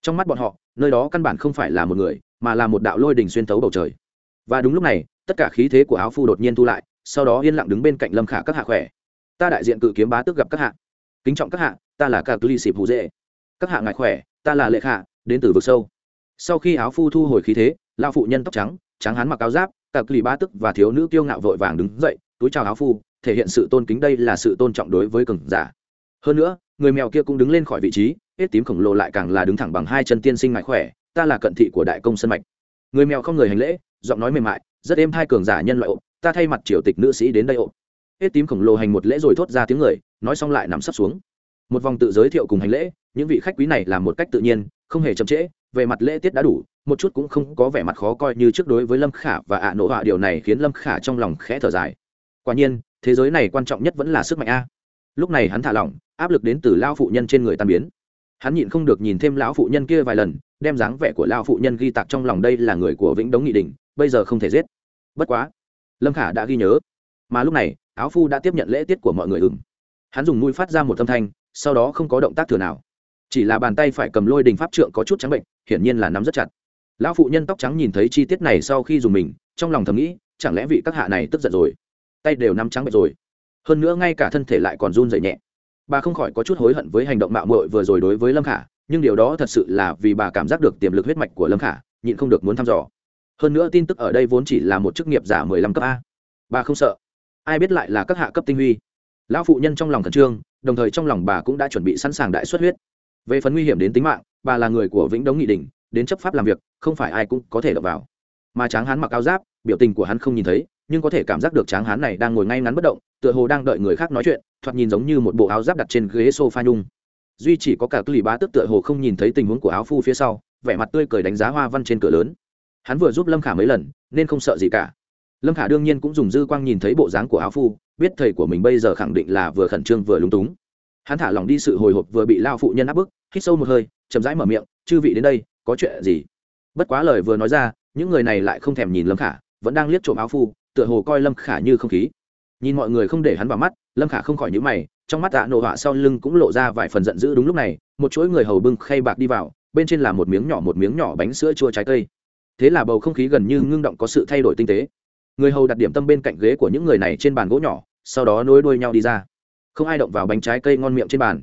Trong mắt bọn họ, nơi đó căn bản không phải là một người, mà là một đạo lôi đình xuyên tấu bầu trời. Và đúng lúc này, tất cả khí thế của áo phu đột nhiên thu lại, sau đó yên lặng đứng bên cạnh lâm khả các hạ khỏe. Ta đại diện cự kiếm bá tức gặp các hạ. Kính trọng các hạ, ta là cả ly xịp hụ dễ các hạ ngại khỏe, ta là lệ khả, đến từ vực sâu. Sau khi áo phu thu hồi khí thế lao phụ nhân tóc trắng trắng hắn mặc áo giáp cả ly bá tức và thiếu nữ kiêu ngạo vội vàng đứng dậy, túi chào áo phu, thể hiện sự tôn kính đây là sự tôn trọng đối với cường giả. Hơn nữa người mèo kia cũng đứng lên khỏi vị trí, hết tím khổng lồ lại càng là đứng thẳng bằng hai chân tiên sinh ngại khỏe, ta là cận thị của đại công sân mạch. Người mèo không người hành lễ, giọng nói mềm mại, rất êm hai cường giả nhân loại ộp ta thay mặt triều tịch nữ sĩ đến đây ộp hết tím khổng lồ hành một lễ rồi thốt ra tiếng người, nói xong lại nằm sấp xuống. Một vòng tự giới thiệu cùng hành lễ, những vị khách quý này làm một cách tự nhiên, không hề chậm trễ về mặt lễ tiết đã đủ, một chút cũng không có vẻ mặt khó coi như trước đối với lâm khả và ạ nổ họa, điều này khiến lâm khả trong lòng khẽ thở dài. Quả nhiên, thế giới này quan trọng nhất vẫn là sức mạnh a lúc này hắn thả lỏng, áp lực đến từ lao phụ nhân trên người tan biến. Hắn nhịn không được nhìn thêm lão phụ nhân kia vài lần, đem dáng vẻ của lao phụ nhân ghi tạc trong lòng đây là người của vĩnh đống nghị đình, bây giờ không thể giết. Bất quá, lâm khả đã ghi nhớ. Mà lúc này, áo phu đã tiếp nhận lễ tiết của mọi người ừng hắn dùng mũi phát ra một âm thanh, sau đó không có động tác thừa nào. Chỉ là bàn tay phải cầm lôi đình pháp trượng có chút trắng bệnh, hiển nhiên là nắm rất chặt. Lão phụ nhân tóc trắng nhìn thấy chi tiết này sau khi dùng mình, trong lòng thầm nghĩ, chẳng lẽ vị các hạ này tức giận rồi? Tay đều nắm trắng bệnh rồi hơn nữa ngay cả thân thể lại còn run dậy nhẹ. Bà không khỏi có chút hối hận với hành động mạo mội vừa rồi đối với lâm khả, nhưng điều đó thật sự là vì bà cảm giác được tiềm lực huyết mạch của lâm khả, nhịn không được muốn thăm dò. Hơn nữa tin tức ở đây vốn chỉ là một chức nghiệp giả mười lăm cấp a. Bà không sợ. Ai biết lại là các hạ cấp tinh huy. Lão phụ nhân trong lòng khẩn trương, đồng thời trong lòng bà cũng đã chuẩn bị sẵn sàng đại xuất huyết. Về phần nguy hiểm đến tính mạng, bà là người của vĩnh đống nghị đình, đến chấp pháp làm việc, không phải ai cũng có thể đập vào. Mà tráng hán mặc áo giáp, biểu tình của hắn không nhìn thấy, nhưng có thể cảm giác được tráng hán này đang ngồi ngay ngắn bất động tựa hồ đang đợi người khác nói chuyện, thoạt nhìn giống như một bộ áo giáp đặt trên ghế sofa nhung. Duy chỉ có cả lì bá tức tựa hồ không nhìn thấy tình huống của áo phu phía sau, vẻ mặt tươi cười đánh giá hoa văn trên cửa lớn. Hắn vừa giúp lâm khả mấy lần, nên không sợ gì cả. Lâm khả đương nhiên cũng dùng dư quang nhìn thấy bộ dáng của áo phu, biết thầy của mình bây giờ khẳng định là vừa khẩn trương vừa lúng túng. Hắn thả lòng đi sự hồi hộp vừa bị lao phụ nhân áp bức, hít sâu một hơi, chậm rãi mở miệng, chư vị đến đây, có chuyện gì? Bất quá lời vừa nói ra, những người này lại không thèm nhìn lâm khả, vẫn đang liếc trộm áo phu, tựa hồ coi lâm khả như không khí nhìn mọi người không để hắn vào mắt, lâm khả không khỏi nhữ mày, trong mắt tạ nổ họa sau lưng cũng lộ ra vài phần giận dữ đúng lúc này, một chuỗi người hầu bưng khay bạc đi vào, bên trên là một miếng nhỏ một miếng nhỏ bánh sữa chua trái cây. Thế là bầu không khí gần như ngưng động có sự thay đổi tinh tế. Người hầu đặt điểm tâm bên cạnh ghế của những người này trên bàn gỗ nhỏ, sau đó nối đuôi nhau đi ra. Không ai động vào bánh trái cây ngon miệng trên bàn.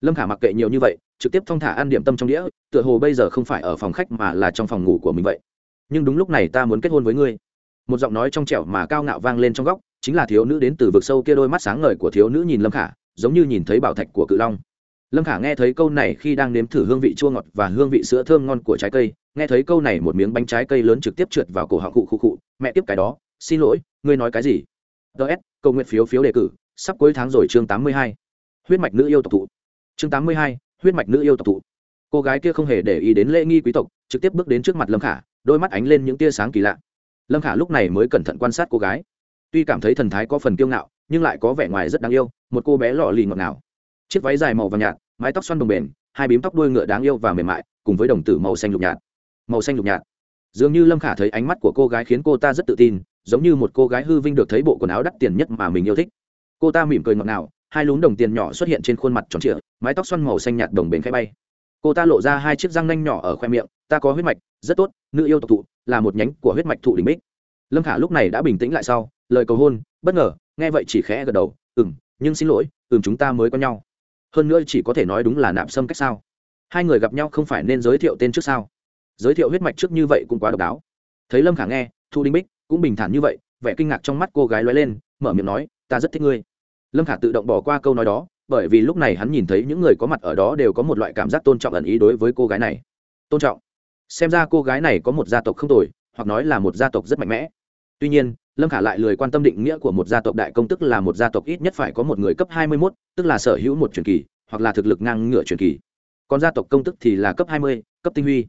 Lâm khả mặc kệ nhiều như vậy, trực tiếp thong thả ăn điểm tâm trong đĩa, tựa hồ bây giờ không phải ở phòng khách mà là trong phòng ngủ của mình vậy. Nhưng đúng lúc này ta muốn kết hôn với ngươi. Một giọng nói trong trẻo mà cao ngạo vang lên trong góc chính là thiếu nữ đến từ vực sâu kia đôi mắt sáng ngời của thiếu nữ nhìn lâm khả, giống như nhìn thấy bảo thạch của cự long. Lâm khả nghe thấy câu này khi đang nếm thử hương vị chua ngọt và hương vị sữa thơm ngon của trái cây, nghe thấy câu này một miếng bánh trái cây lớn trực tiếp trượt vào cổ họng cụ cụ cụ mẹ tiếp cái đó, xin lỗi, ngươi nói cái gì? Ts cầu nguyện phiếu phiếu đề cử, sắp cuối tháng rồi chương tám mươi hai. Huyết mạch nữ yêu tộc thụ. Chương tám mươi hai, huyết mạch nữ yêu tộc thụ. Cô gái kia không hề để ý đến lễ nghi quý tộc, trực tiếp bước đến trước mặt lâm khả, đôi mắt ánh lên những tia sáng kỳ lạ. Lâm khả lúc này mới cẩn thận quan sát cô gái tuy cảm thấy thần thái có phần kiêu ngạo, nhưng lại có vẻ ngoài rất đáng yêu, một cô bé lọ lì ngọt ngào. Chiếc váy dài màu vàng nhạt, mái tóc xoăn đồng bền hai bím tóc đuôi ngựa đáng yêu và mềm mại, cùng với đồng tử màu xanh lục nhạt. Màu xanh lục nhạt. Dường như lâm khả thấy ánh mắt của cô gái khiến cô ta rất tự tin, giống như một cô gái hư vinh được thấy bộ quần áo đắt tiền nhất mà mình yêu thích. Cô ta mỉm cười ngọt ngào, hai lún đồng tiền nhỏ xuất hiện trên khuôn mặt tròn trịa, mái tóc xoăn màu xanh nhạt đồng bền khẽ bay. Cô ta lộ ra hai chiếc răng nanh nhỏ ở khoe miệng, ta có huyết mạch, rất tốt, nữ yêu tộc thụ, là một nhánh của huyết mạch thụ đỉnh bích. Lâm khả lúc này đã bình tĩnh lại sau lời cầu hôn, bất ngờ, nghe vậy chỉ khẽ gật đầu ừ m nhưng xin lỗi ừ m chúng ta mới có nhau. Hơn nữa chỉ có thể nói đúng là nạp sâm cách sao? Hai người gặp nhau không phải nên giới thiệu tên trước sao? Giới thiệu huyết mạch trước như vậy cũng quá độc đáo. Thấy lâm khả nghe, thu đinh bích cũng bình thản như vậy, vẻ kinh ngạc trong mắt cô gái loay lên, mở miệng nói, ta rất thích ngươi. Lâm khả tự động bỏ qua câu nói đó, bởi vì lúc này hắn nhìn thấy những người có mặt ở đó đều có một loại cảm giác tôn trọng ẩn ý đối với cô gái này. Tôn trọng. Xem ra cô gái này có một gia tộc không tồi, hoặc nói là một gia tộc rất mạnh mẽ. Tuy nhiên lâm khả lại lười quan tâm định nghĩa của một gia tộc đại công tức là một gia tộc ít nhất phải có một người cấp hai mươi mốt, tức là sở hữu một truyền kỳ, hoặc là thực lực ngang ngửa truyền kỳ. Còn gia tộc công tức thì là cấp hai mươi, cấp tinh huy.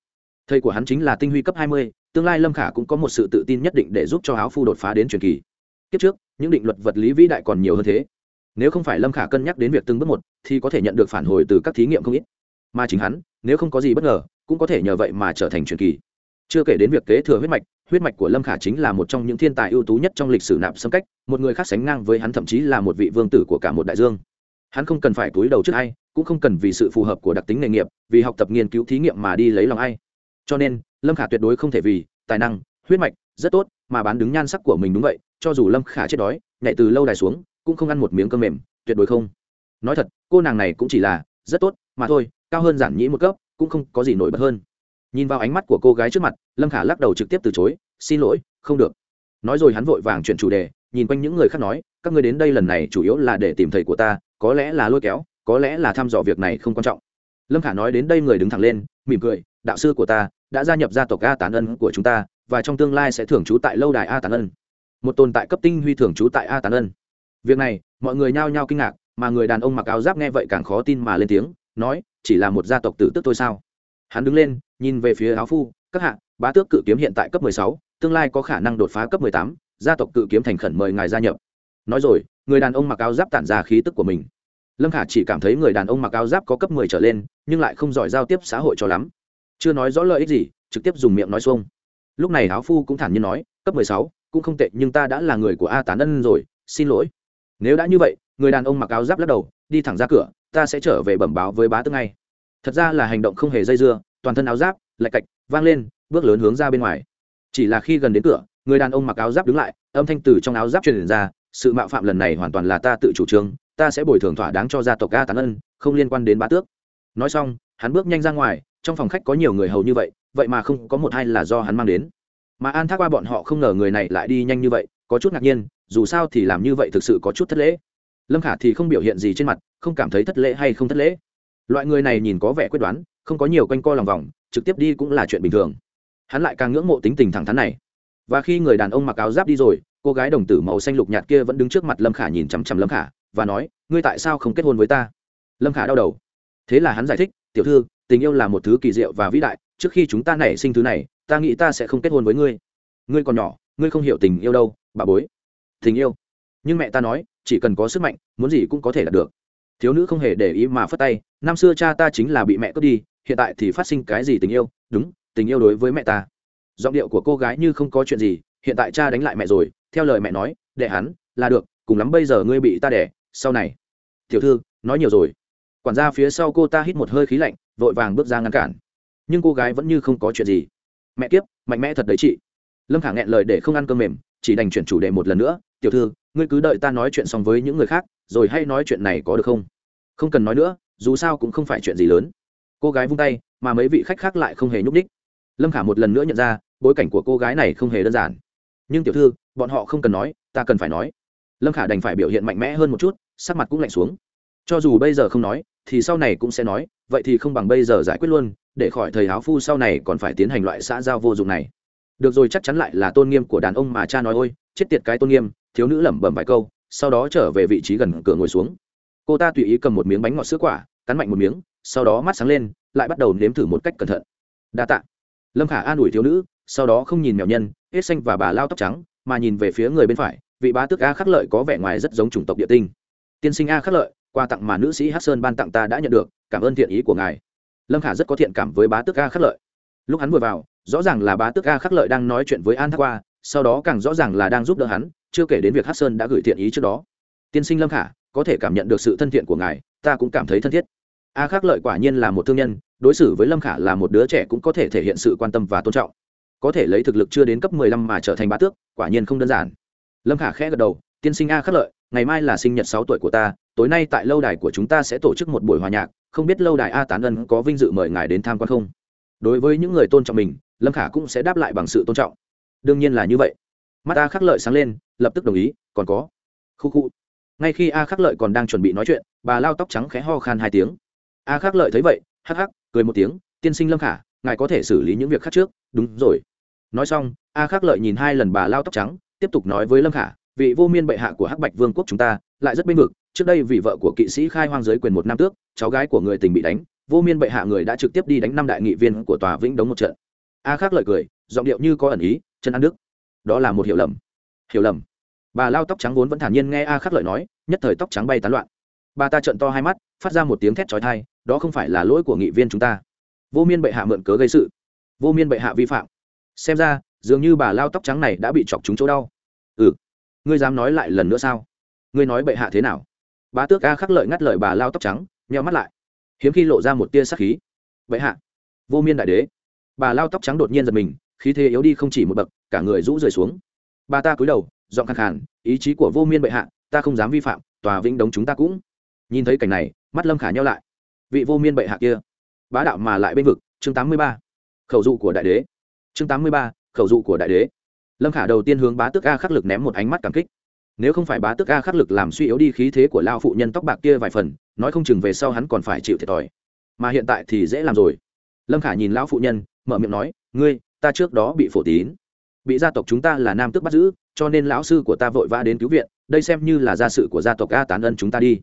Thầy của hắn chính là tinh huy cấp hai mươi, tương lai lâm khả cũng có một sự tự tin nhất định để giúp cho áo phu đột phá đến truyền kỳ. Kiếp trước, những định luật vật lý vĩ đại còn nhiều hơn thế. Nếu không phải lâm khả cân nhắc đến việc từng bước một, thì có thể nhận được phản hồi từ các thí nghiệm không ít. Mà chính hắn, nếu không có gì bất ngờ, cũng có thể nhờ vậy mà trở thành truyền kỳ. Chưa kể đến việc kế thừa huyết mạch huyết mạch của lâm khả chính là một trong những thiên tài ưu tú nhất trong lịch sử nạp xâm cách, một người khác sánh ngang với hắn thậm chí là một vị vương tử của cả một đại dương. Hắn không cần phải túi đầu trước ai, cũng không cần vì sự phù hợp của đặc tính nghề nghiệp, vì học tập nghiên cứu thí nghiệm mà đi lấy lòng ai. Cho nên, lâm khả tuyệt đối không thể vì tài năng, huyết mạch rất tốt mà bán đứng nhan sắc của mình đúng vậy, cho dù lâm khả chết đói, nhảy từ lâu đài xuống, cũng không ăn một miếng cơm mềm, tuyệt đối không. Nói thật, cô nàng này cũng chỉ là rất tốt mà thôi, cao hơn giản nhĩ một cấp, cũng không có gì nổi bật hơn nhìn vào ánh mắt của cô gái trước mặt, lâm khả lắc đầu trực tiếp từ chối, xin lỗi, không được. Nói rồi hắn vội vàng chuyển chủ đề, nhìn quanh những người khác nói, các người đến đây lần này chủ yếu là để tìm thầy của ta, có lẽ là lôi kéo, có lẽ là thăm dò việc này không quan trọng. Lâm khả nói đến đây người đứng thẳng lên, mỉm cười, đạo sư của ta đã gia nhập gia tộc a tán ân của chúng ta, và trong tương lai sẽ thưởng trú tại lâu đài a tán ân. Một tồn tại cấp tinh huy thưởng trú tại a tán ân. Việc này, mọi người nhao nhao kinh ngạc, mà người đàn ông mặc áo giáp nghe vậy càng khó tin mà lên tiếng, nói, chỉ là một gia tộc tử tức thôi sao? Hắn đứng lên, nhìn về phía áo phu, các hạ, bá tước cự kiếm hiện tại cấp mười sáu, tương lai có khả năng đột phá cấp mười tám, gia tộc cự kiếm thành khẩn mời ngài gia nhập. Nói rồi, người đàn ông mặc áo giáp tản ra khí tức của mình. Lâm khả chỉ cảm thấy người đàn ông mặc áo giáp có cấp mười trở lên, nhưng lại không giỏi giao tiếp xã hội cho lắm. Chưa nói rõ lợi ích gì, trực tiếp dùng miệng nói xuông. Lúc này áo phu cũng thản nhiên nói, cấp mười sáu, cũng không tệ, nhưng ta đã là người của a tán ân rồi, xin lỗi. Nếu đã như vậy, người đàn ông mặc áo giáp lắc đầu, đi thẳng ra cửa, ta sẽ trở về bẩm báo với bá tước ngay thật ra là hành động không hề dây dưa, toàn thân áo giáp, lạch cạch, vang lên, bước lớn hướng ra bên ngoài. Chỉ là khi gần đến cửa, người đàn ông mặc áo giáp đứng lại, âm thanh từ trong áo giáp truyền ra, sự mạo phạm lần này hoàn toàn là ta tự chủ trương, ta sẽ bồi thường thỏa đáng cho gia tộc ga tán ân, không liên quan đến bá tước. Nói xong, hắn bước nhanh ra ngoài, trong phòng khách có nhiều người hầu như vậy vậy mà không có một hai là do hắn mang đến. Mà an thác qua bọn họ không ngờ người này lại đi nhanh như vậy, có chút ngạc nhiên, dù sao thì làm như vậy thực sự có chút thất lễ. Lâm khả thì không biểu hiện gì trên mặt, không cảm thấy thất lễ hay không thất lễ loại người này nhìn có vẻ quyết đoán, không có nhiều quanh co lòng vòng, trực tiếp đi cũng là chuyện bình thường. Hắn lại càng ngưỡng mộ tính tình thẳng thắn này. Và khi người đàn ông mặc áo giáp đi rồi, cô gái đồng tử màu xanh lục nhạt kia vẫn đứng trước mặt lâm khả nhìn chằm chằm lâm khả, và nói, ngươi tại sao không kết hôn với ta? Lâm khả đau đầu. Thế là hắn giải thích, tiểu thư, tình yêu là một thứ kỳ diệu và vĩ đại, trước khi chúng ta nảy sinh thứ này, ta nghĩ ta sẽ không kết hôn với ngươi. Ngươi còn nhỏ, ngươi không hiểu tình yêu đâu, bà bối. Tình yêu? Nhưng mẹ ta nói, chỉ cần có sức mạnh, muốn gì cũng có thể đạt được thiếu nữ không hề để ý mà phất tay, năm xưa cha ta chính là bị mẹ cướp đi, hiện tại thì phát sinh cái gì tình yêu? Đúng, tình yêu đối với mẹ ta. Giọng điệu của cô gái như không có chuyện gì, hiện tại cha đánh lại mẹ rồi, theo lời mẹ nói đệ hắn, là được, cùng lắm bây giờ ngươi bị ta đẻ, sau này. Tiểu thư, nói nhiều rồi. Quản gia phía sau cô ta hít một hơi khí lạnh, vội vàng bước ra ngăn cản. Nhưng cô gái vẫn như không có chuyện gì. Mẹ kiếp, mạnh mẽ thật đấy chị. Lâm khả nghẹn lời để không ăn cơm mềm, chỉ đành chuyển chủ đề một lần nữa. Tiểu thư ngươi cứ đợi ta nói chuyện xong với những người khác, rồi hay nói chuyện này có được không? Không cần nói nữa, dù sao cũng không phải chuyện gì lớn. Cô gái vung tay, mà mấy vị khách khác lại không hề nhúc ních lâm khả một lần nữa nhận ra, bối cảnh của cô gái này không hề đơn giản. Nhưng tiểu thư, bọn họ không cần nói, ta cần phải nói. Lâm khả đành phải biểu hiện mạnh mẽ hơn một chút, sắc mặt cũng lạnh xuống. Cho dù bây giờ không nói, thì sau này cũng sẽ nói, vậy thì không bằng bây giờ giải quyết luôn, để khỏi thầy áo phu sau này còn phải tiến hành loại xã giao vô dụng này. Được rồi, chắc chắn lại là tôn nghiêm của đàn ông mà cha nói ôi, chết tiệt cái tôn nghiêm thiếu nữ lẩm bẩm vài câu, sau đó trở về vị trí gần cửa ngồi xuống. Cô ta tùy ý cầm một miếng bánh ngọt sữa quả, cắn mạnh một miếng, sau đó mắt sáng lên, lại bắt đầu nếm thử một cách cẩn thận. Đa t ạ lâm khả an ủi thiếu nữ, sau đó không nhìn mèo nhân, hết xanh và bà lao tóc trắng, mà nhìn về phía người bên phải, vị bá tước a khắc lợi có vẻ ngoài rất giống chủng tộc địa tinh. Tiên sinh a khắc lợi, quà tặng mà nữ sĩ hát sơn ban tặng ta đã nhận được, cảm ơn thiện ý của ngài. Lâm khả rất có thiện cảm với bá tước a khắc lợi. Lúc hắn vừa vào, rõ ràng là bá tước a khắc lợi đang nói chuyện với an thác qua, sau đó càng rõ ràng là đang giúp đỡ hắn chưa kể đến việc hát sơn đã gửi thiện ý trước đó. Tiên sinh lâm khả, có thể cảm nhận được sự thân thiện của ngài, ta cũng cảm thấy thân thiết. A khắc lợi quả nhiên là một thương nhân, đối xử với lâm khả là một đứa trẻ cũng có thể thể hiện sự quan tâm và tôn trọng. Có thể lấy thực lực chưa đến cấp mười lăm mà trở thành bá tước, quả nhiên không đơn giản. Lâm khả khẽ gật đầu, tiên sinh a khắc lợi, ngày mai là sinh nhật sáu tuổi của ta, tối nay tại lâu đài của chúng ta sẽ tổ chức một buổi hòa nhạc, không biết lâu đài a tán ân có vinh dự mời ngài đến tham quan không? Đối với những người tôn trọng mình, lâm khả cũng sẽ đáp lại bằng sự tôn trọng. Đương nhiên là như vậy mắt a khắc lợi sáng lên, lập tức đồng ý, còn có. Khu khu. Ngay khi a khắc lợi còn đang chuẩn bị nói chuyện, bà lao tóc trắng khẽ ho khan hai tiếng. A khắc lợi thấy vậy, hắc hắc, cười một tiếng, tiên sinh lâm khả, ngài có thể xử lý những việc khác trước. Đúng rồi. Nói xong, a khắc lợi nhìn hai lần bà lao tóc trắng, tiếp tục nói với lâm khả, vị vô miên bệ hạ của hắc bạch vương quốc chúng ta, lại rất bênh vực. Trước đây vì vợ của kỵ sĩ khai hoang giới quyền một năm tước, cháu gái của người tình bị đánh. Vô miên bệ hạ người đã trực tiếp đi đánh năm đại nghị viên của tòa vĩnh đống một trận. A khắc lợi cười, giọng điệu như có ẩn ý, chân ăn đức đó là một hiểu lầm. Hiểu lầm. Bà lao tóc trắng vốn vẫn thản nhiên nghe a khắc lợi nói, nhất thời tóc trắng bay tán loạn. Bà ta trận to hai mắt, phát ra một tiếng thét trói thai đó không phải là lỗi của nghị viên chúng ta. Vô miên bệ hạ mượn cớ gây sự. Vô miên bệ hạ vi phạm. Xem ra, dường như bà lao tóc trắng này đã bị chọc trúng chỗ đau. Ừ. Ngươi dám nói lại lần nữa sao? Ngươi nói bệ hạ thế nào? Bá tước a khắc lợi ngắt lời bà lao tóc trắng, nheo mắt lại. Hiếm khi lộ ra một tia sắc khí. Bệ hạ. Vô miên đại đế. Bà lao tóc trắng đột nhiên giật mình khí thế yếu đi không chỉ một bậc, cả người rũ rời xuống. Bà ta cúi đầu, giọng khẳng khàn, ý chí của vô miên bệ hạ, ta không dám vi phạm, tòa vĩnh đống chúng ta cũng. Nhìn thấy cảnh này, mắt lâm khả nhau lại. Vị vô miên bệ hạ kia, bá đạo mà lại bên vực, chương tám mươi ba. Khẩu dụ của đại đế. Chương tám mươi ba, khẩu dụ của đại đế. Lâm khả đầu tiên hướng bá tước a khắc lực ném một ánh mắt cảm kích. Nếu không phải bá tước a khắc lực làm suy yếu đi khí thế của lao phụ nhân tóc bạc kia vài phần, nói không chừng về sau hắn còn phải chịu thiệt thòi. Mà hiện tại thì dễ làm rồi. Lâm khả nhìn lão phụ nhân, mở miệng nói, ngươi ta trước đó bị phổ tín, bị gia tộc chúng ta là nam tước bắt giữ, cho nên lão sư của ta vội vã đến cứu viện, đây xem như là gia sự của gia tộc a tán ân chúng ta đi.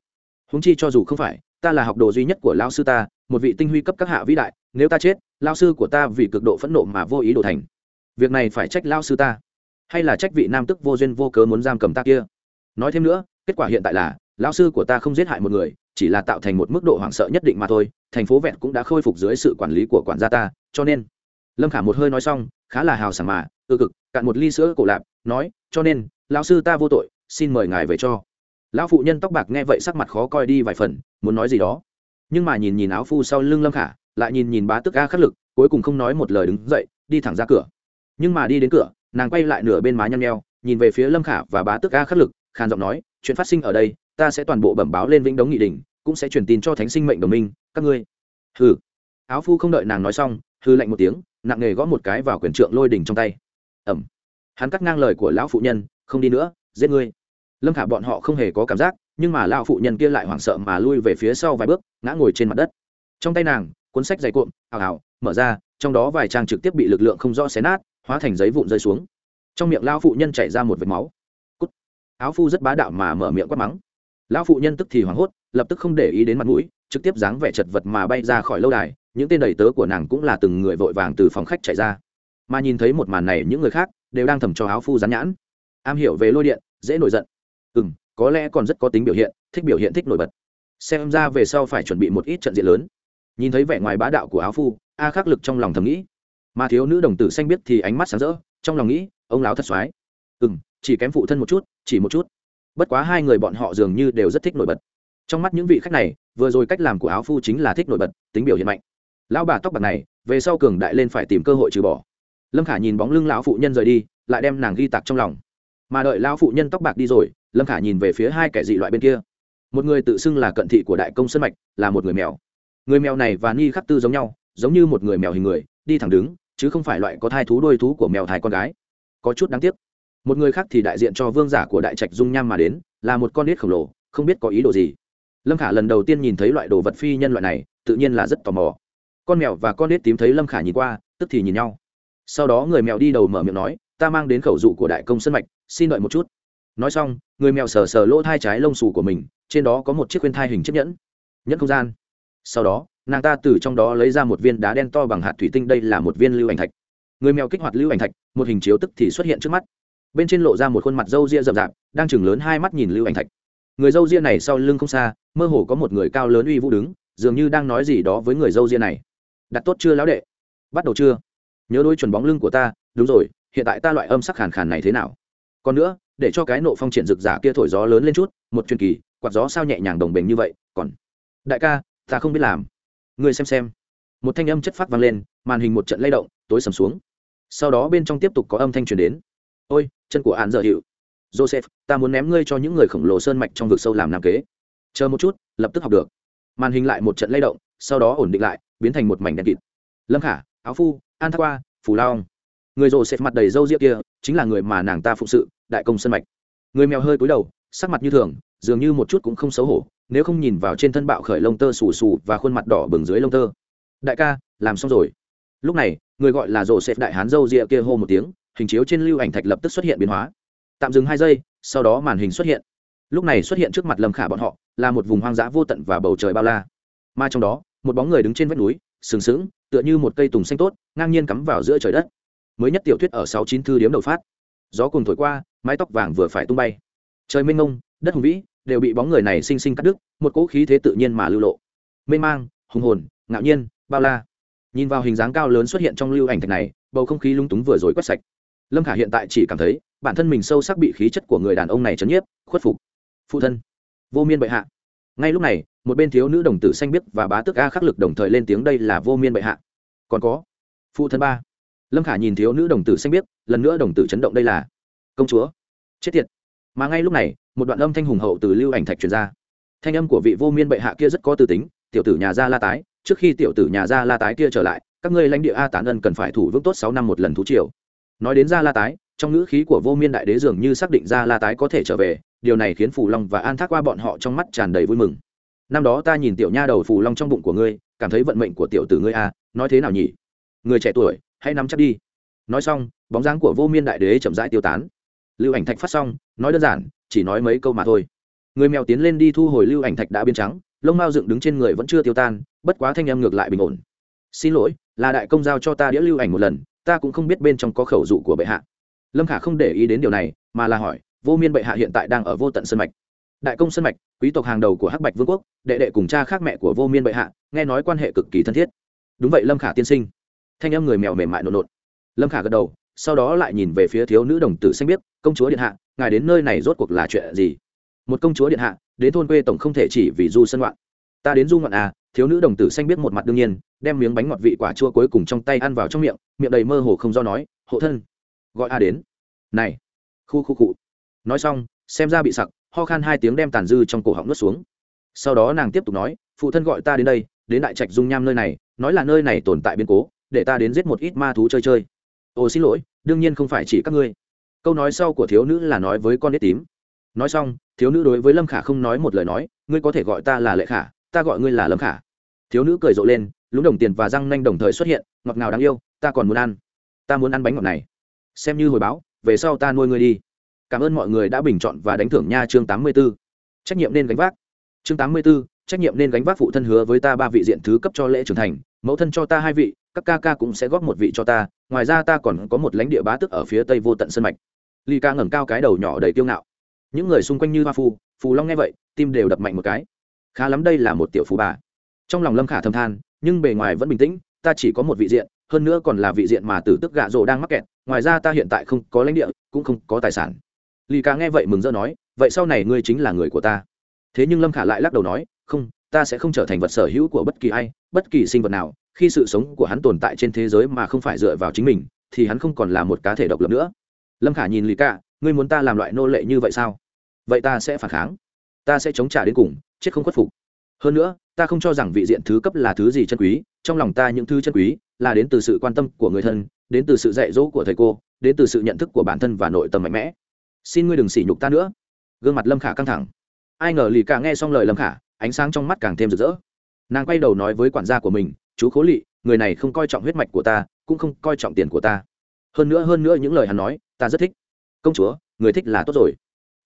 Húng chi cho dù không phải, ta là học đồ duy nhất của lão sư ta, một vị tinh huy cấp các hạ vĩ đại, nếu ta chết, lão sư của ta vì cực độ phẫn nộ mà vô ý đổ thành. Việc này phải trách lão sư ta, hay là trách vị nam tức vô duyên vô cớ muốn giam cầm ta kia? Nói thêm nữa, kết quả hiện tại là, lão sư của ta không giết hại một người, chỉ là tạo thành một mức độ hoảng sợ nhất định mà thôi, thành phố vẹn cũng đã khôi phục dưới sự quản lý của quản gia ta, cho nên lâm khả một hơi nói xong, khá là hào sảng mà ư cực, cạn một ly sữa cổ lạp, nói, cho nên, lão sư ta vô tội, xin mời ngài về cho. Lão phụ nhân tóc bạc nghe vậy sắc mặt khó coi đi vài phần, muốn nói gì đó. Nhưng mà nhìn nhìn áo phu sau lưng lâm khả, lại nhìn nhìn bá tức a khắc lực, cuối cùng không nói một lời đứng dậy, đi thẳng ra cửa. Nhưng mà đi đến cửa, nàng quay lại nửa bên má nhăn nheo, nhìn về phía lâm khả và bá tức a khắc lực, khàn giọng nói, chuyện phát sinh ở đây, ta sẽ toàn bộ bẩm báo lên vĩnh đống nghị đình, cũng sẽ truyền tin cho thánh sinh mệnh đồng minh, các ngươi. Hừ. Áo phu không đợi nàng nói xong hư lạnh một tiếng nặng nề gõ một cái vào quyển trượng lôi đỉnh trong tay. Ẩm. Hắn cắt ngang lời của lão phụ nhân, không đi nữa, giết ngươi. Lâm khả bọn họ không hề có cảm giác, nhưng mà lão phụ nhân kia lại hoảng sợ mà lui về phía sau vài bước, ngã ngồi trên mặt đất. Trong tay nàng, cuốn sách dày cuộn, ào ào, mở ra, trong đó vài trang trực tiếp bị lực lượng không rõ xé nát, hóa thành giấy vụn rơi xuống. Trong miệng lão phụ nhân chảy ra một vệt máu. Cút. áo phu rất bá đạo mà mở miệng quát mắng. Lão phụ nhân tức thì hoảng hốt, lập tức không để ý đến mặt mũi, trực tiếp dáng vẻ chật vật mà bay ra khỏi lâu đài những tên đầy tớ của nàng cũng là từng người vội vàng từ phòng khách chạy ra. Mà nhìn thấy một màn này, những người khác đều đang thầm cho áo phu rán nhãn. Am hiểu về lôi điện, dễ nổi giận. Ừ m có lẽ còn rất có tính biểu hiện, thích biểu hiện, thích nổi bật. Xem ra về sau phải chuẩn bị một ít trận diện lớn. Nhìn thấy vẻ ngoài bá đạo của áo phu, a khắc lực trong lòng thầm nghĩ. Mà thiếu nữ đồng tử xanh biết thì ánh mắt sáng rỡ, trong lòng nghĩ, ông láo thật soái ừ m chỉ kém phụ thân một chút, chỉ một chút. Bất quá hai người bọn họ dường như đều rất thích nổi bật. Trong mắt những vị khách này, vừa rồi cách làm của áo phu chính là thích nổi bật, tính biểu hiện mạnh lão bà tóc bạc này, về sau cường đại lên phải tìm cơ hội trừ bỏ. Lâm khả nhìn bóng lưng lão phụ nhân rời đi, lại đem nàng ghi tặc trong lòng. Mà đợi lão phụ nhân tóc bạc đi rồi, lâm khả nhìn về phía hai kẻ dị loại bên kia. Một người tự xưng là cận thị của đại công sân mạch, là một người mèo. Người mèo này và ni khắc tư giống nhau, giống như một người mèo hình người, đi thẳng đứng, chứ không phải loại có thai thú đôi thú của mèo thai con gái. Có chút đáng tiếc. Một người khác thì đại diện cho vương giả của đại trạch dung nham mà đến, là một con nết khổng lồ, không biết có ý đồ gì. Lâm khả lần đầu tiên nhìn thấy loại đồ vật phi nhân loại này, tự nhiên là rất tò mò con mèo và con nết tím thấy lâm khả nhìn qua, tức thì nhìn nhau. Sau đó người mèo đi đầu mở miệng nói, ta mang đến khẩu dụ của đại công sân mạch, xin đợi một chút. Nói xong, người mèo sờ sờ lỗ thai trái lông xù của mình, trên đó có một chiếc khuyên thai hình chiếc nhẫn. Nhẫn không gian. Sau đó, nàng ta từ trong đó lấy ra một viên đá đen to bằng hạt thủy tinh, đây là một viên lưu ảnh thạch. Người mèo kích hoạt lưu ảnh thạch, một hình chiếu tức thì xuất hiện trước mắt. Bên trên lộ ra một khuôn mặt râu ria rậm rạp, đang chừng lớn hai mắt nhìn lưu ảnh thạch. Người râu ria này sau lưng không xa, mơ hồ có một người cao lớn uy vũ đứng, dường như đang nói gì đó với người râu ria này đặt tốt chưa lão đệ? Bắt đầu chưa? Nhớ đôi chuẩn bóng lưng của ta, đúng rồi, hiện tại ta loại âm sắc khàn khàn này thế nào? Còn nữa, để cho cái nộ phong triển rực giả kia thổi gió lớn lên chút, một truyền kỳ, quạt gió sao nhẹ nhàng đồng bình như vậy, còn đại ca, ta không biết làm. Người xem xem. Một thanh âm chất phát vang lên, màn hình một trận lay động, tối sầm xuống. Sau đó bên trong tiếp tục có âm thanh truyền đến. Ôi, chân của hạn dở hiệu joseph, ta muốn ném ngươi cho những người khổng lồ sơn mạch trong vực sâu làm nam kế. Chờ một chút, lập tức học được. Màn hình lại một trận lay động, sau đó ổn định lại biến thành một mảnh đen kịt. Lâm khả, áo phu, an thác qua, phù lao người rồ xẹt mặt đầy râu ria kia chính là người mà nàng ta phụng sự, đại công sân mạch. Người mèo hơi cúi đầu, sắc mặt như thường, dường như một chút cũng không xấu hổ, nếu không nhìn vào trên thân bạo khởi lông tơ xù xù và khuôn mặt đỏ bừng dưới lông tơ. Đại ca, làm xong rồi. Lúc này, người gọi là rồ xẹt đại hán râu ria kia hô một tiếng, hình chiếu trên lưu ảnh thạch lập tức xuất hiện biến hóa. Tạm dừng hai giây, sau đó màn hình xuất hiện. Lúc này xuất hiện trước mặt lâm khả bọn họ, là một vùng hoang dã vô tận và bầu trời bao la. Mà trong đó một bóng người đứng trên vách núi, sừng sững, tựa như một cây tùng xanh tốt, ngang nhiên cắm vào giữa trời đất. Mới nhất tiểu thuyết ở sáu chín thư điếm đầu phát. Gió cùng thổi qua, mái tóc vàng vừa phải tung bay. Trời mênh mông, đất hùng vĩ, đều bị bóng người này sinh sinh cắt đứt, một cỗ khí thế tự nhiên mà lưu lộ. Mênh mang, hùng hồn, ngạo nhiên, bao la. Nhìn vào hình dáng cao lớn xuất hiện trong lưu ảnh thạch này, bầu không khí lung túng vừa rồi quét sạch. Lâm khả hiện tại chỉ cảm thấy, bản thân mình sâu sắc bị khí chất của người đàn ông này chấn nhiếp, khuất phục. Phụ thân, vô miên bệ hạ. Ngay lúc này một bên thiếu nữ đồng tử xanh biết và bá tước a khắc lực đồng thời lên tiếng đây là vô miên bệ hạ. Còn có, phụ thân ba. Lâm khả nhìn thiếu nữ đồng tử xanh biết lần nữa đồng tử chấn động đây là, công chúa, chết tiệt. Mà ngay lúc này, một đoạn âm thanh hùng hậu từ lưu ảnh thạch truyền ra. Thanh âm của vị vô miên bệ hạ kia rất có tư tính, tiểu tử nhà gia la tái, trước khi tiểu tử nhà gia la tái kia trở lại, các ngươi lãnh địa a tán ân cần phải thủ vững tốt sáu năm một lần thú triều. Nói đến gia la tái, trong ngữ khí của vô miên đại đế dường như xác định gia la tái có thể trở về, điều này khiến phù long và an thác qua bọn họ trong mắt tràn đầy vui mừng năm đó ta nhìn tiểu nha đầu phù long trong bụng của ngươi, cảm thấy vận mệnh của tiểu tử ngươi a nói thế nào nhỉ? Người trẻ tuổi, hãy nắm chắc đi. Nói xong, bóng dáng của vô miên đại đế chậm rãi tiêu tán. Lưu ảnh thạch phát xong, nói đơn giản, chỉ nói mấy câu mà thôi. Người mèo tiến lên đi thu hồi lưu ảnh thạch đã biến trắng, lông mao dựng đứng trên người vẫn chưa tiêu tan, bất quá thanh em ngược lại bình ổn. Xin lỗi, là đại công giao cho ta đĩa lưu ảnh một lần, ta cũng không biết bên trong có khẩu dụ của bệ hạ. Lâm khả không để ý đến điều này, mà là hỏi, vô miên bệ hạ hiện tại đang ở vô tận sân mạch đại công sân mạch, quý tộc hàng đầu của hắc bạch vương quốc, đệ đệ cùng cha khác mẹ của vô miên bệ hạ, nghe nói quan hệ cực kỳ thân thiết. Đúng vậy, lâm khả tiên sinh. Thanh âm người mèo mềm mại nộn nộn. Lâm khả gật đầu, sau đó lại nhìn về phía thiếu nữ đồng tử xanh biết công chúa điện hạ, ngài đến nơi này rốt cuộc là chuyện gì? Một công chúa điện hạ, đến thôn quê tổng không thể chỉ vì du sân ngoạn. Ta đến du ngoạn à? Thiếu nữ đồng tử xanh biết một mặt đương nhiên, đem miếng bánh ngọt vị quả chua cuối cùng trong tay ăn vào trong miệng miệng đầy mơ hồ không do nói, hộ thân, gọi a đến. Này, khu khu cụ nói xong, xem ra bị sặc ho khan hai tiếng đem tàn dư trong cổ họng nuốt xuống. Sau đó nàng tiếp tục nói, phụ thân gọi ta đến đây, đến đại trạch dung nham nơi này, nói là nơi này tồn tại biến cố, để ta đến giết một ít ma thú chơi chơi. Ồ xin lỗi, đương nhiên không phải chỉ các ngươi. Câu nói sau của thiếu nữ là nói với con đế tím. Nói xong, thiếu nữ đối với lâm khả không nói một lời nói, ngươi có thể gọi ta là lệ khả, ta gọi ngươi là lâm khả. Thiếu nữ cười rộ lên, lúng đồng tiền và răng nanh đồng thời xuất hiện, ngọt ngào đáng yêu, ta còn muốn ăn, ta muốn ăn bánh ngọt này. Xem như hồi báo, về sau ta nuôi ngươi đi cảm ơn mọi người đã bình chọn và đánh thưởng nha chương tám mươi 84. trách nhiệm nên gánh vác. Chương tám mươi 84, trách nhiệm nên gánh vác phụ thân hứa với ta ba vị diện thứ cấp cho lễ trưởng thành mẫu thân cho ta hai vị các ca ca cũng sẽ góp một vị cho ta ngoài ra ta còn có một lãnh địa bá tức ở phía tây vô tận sân mạch. Ly ca ngẩng cao cái đầu nhỏ đầy kiêu ngạo. Những người xung quanh như hoa phu phù long nghe vậy tim đều đập mạnh một cái. Khá lắm đây là một tiểu phú bà. Trong lòng lâm khả thâm than nhưng bề ngoài vẫn bình tĩnh ta chỉ có một vị diện hơn nữa còn là vị diện mà tử tức gạ rồ đang mắc kẹt ngoài ra ta hiện tại không có lãnh địa cũng không có tài sản lì Cả nghe vậy mừng rỡ nói, vậy sau này ngươi chính là người của ta. Thế nhưng lâm khả lại lắc đầu nói, không, ta sẽ không trở thành vật sở hữu của bất kỳ ai, bất kỳ sinh vật nào, khi sự sống của hắn tồn tại trên thế giới mà không phải dựa vào chính mình, thì hắn không còn là một cá thể độc lập nữa. Lâm khả nhìn lì Cả: ngươi muốn ta làm loại nô lệ như vậy sao? Vậy ta sẽ phản kháng. Ta sẽ chống trả đến cùng, chết không khuất phục. Hơn nữa, ta không cho rằng vị diện thứ cấp là thứ gì chân quý, trong lòng ta những thứ chân quý là đến từ sự quan tâm của người thân, đến từ sự dạy dỗ của thầy cô, đến từ sự nhận thức của bản thân và nội tâm mạnh mẽ xin ngươi đừng sỉ nhục ta nữa. Gương mặt lâm khả căng thẳng. Ai ngờ lì cả nghe xong lời lâm khả, ánh sáng trong mắt càng thêm rực rỡ. Nàng quay đầu nói với quản gia của mình, chú khố lị, người này không coi trọng huyết mạch của ta, cũng không coi trọng tiền của ta. Hơn nữa hơn nữa những lời hắn nói, ta rất thích. Công chúa, người thích là tốt rồi.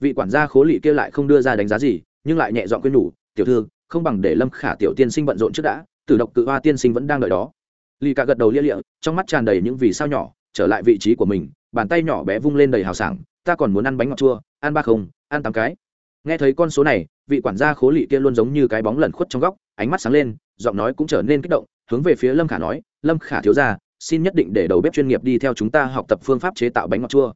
Vị quản gia khố lị kia lại không đưa ra đánh giá gì, nhưng lại nhẹ dọn quên nhủ, tiểu thư, không bằng để lâm khả tiểu tiên sinh bận rộn trước đã, tử độc tự hoa tiên sinh vẫn đang đợi đó. Lì cả gật đầu lia lịa, trong mắt tràn đầy những vì sao nhỏ, trở lại vị trí của mình, bàn tay nhỏ bé vung lên đầy hào sảng ta còn muốn ăn bánh ngọt chua, ăn ba không, ăn tám cái. Nghe thấy con số này, vị quản gia khố lị kia luôn giống như cái bóng lẩn khuất trong góc, ánh mắt sáng lên, giọng nói cũng trở nên kích động, hướng về phía lâm khả nói, lâm khả thiếu ra xin nhất định để đầu bếp chuyên nghiệp đi theo chúng ta học tập phương pháp chế tạo bánh ngọt chua.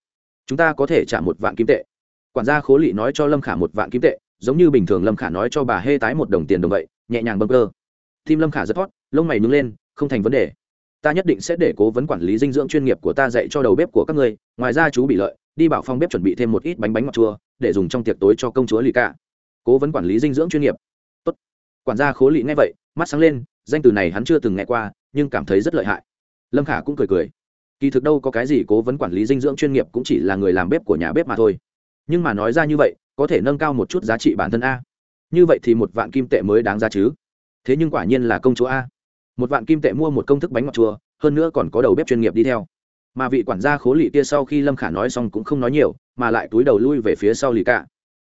Chúng ta có thể trả một vạn kim tệ. Quản gia khố lị nói cho lâm khả một vạn kim tệ, giống như bình thường lâm khả nói cho bà hê tái một đồng tiền đồng vậy, nhẹ nhàng bâng cơ. Tim lâm khả rất thoát lông mày nhúng lên, không thành vấn đề. Ta nhất định sẽ để cố vấn quản lý dinh dưỡng chuyên nghiệp của ta dạy cho đầu bếp của các ngươi, ngoài ra chú bị lợi đi bảo phong bếp chuẩn bị thêm một ít bánh bánh ngọt chua, để dùng trong tiệc tối cho công chúa lì cả cố vấn quản lý dinh dưỡng chuyên nghiệp. Tốt. quản gia khố lị nghe vậy, mắt sáng lên, danh từ này hắn chưa từng nghe qua, nhưng cảm thấy rất lợi hại. Lâm khả cũng cười cười. Kỳ thực đâu có cái gì cố vấn quản lý dinh dưỡng chuyên nghiệp cũng chỉ là người làm bếp của nhà bếp mà thôi. Nhưng mà nói ra như vậy, có thể nâng cao một chút giá trị bản thân a. Như vậy thì một vạn kim tệ mới đáng giá chứ. Thế nhưng quả nhiên là công chúa a. Một vạn kim tệ mua một công thức bánh ngọt chua, hơn nữa còn có đầu bếp chuyên nghiệp đi theo mà vị quản gia khố lị kia sau khi lâm khả nói xong cũng không nói nhiều, mà lại túi đầu lui về phía sau lì cả.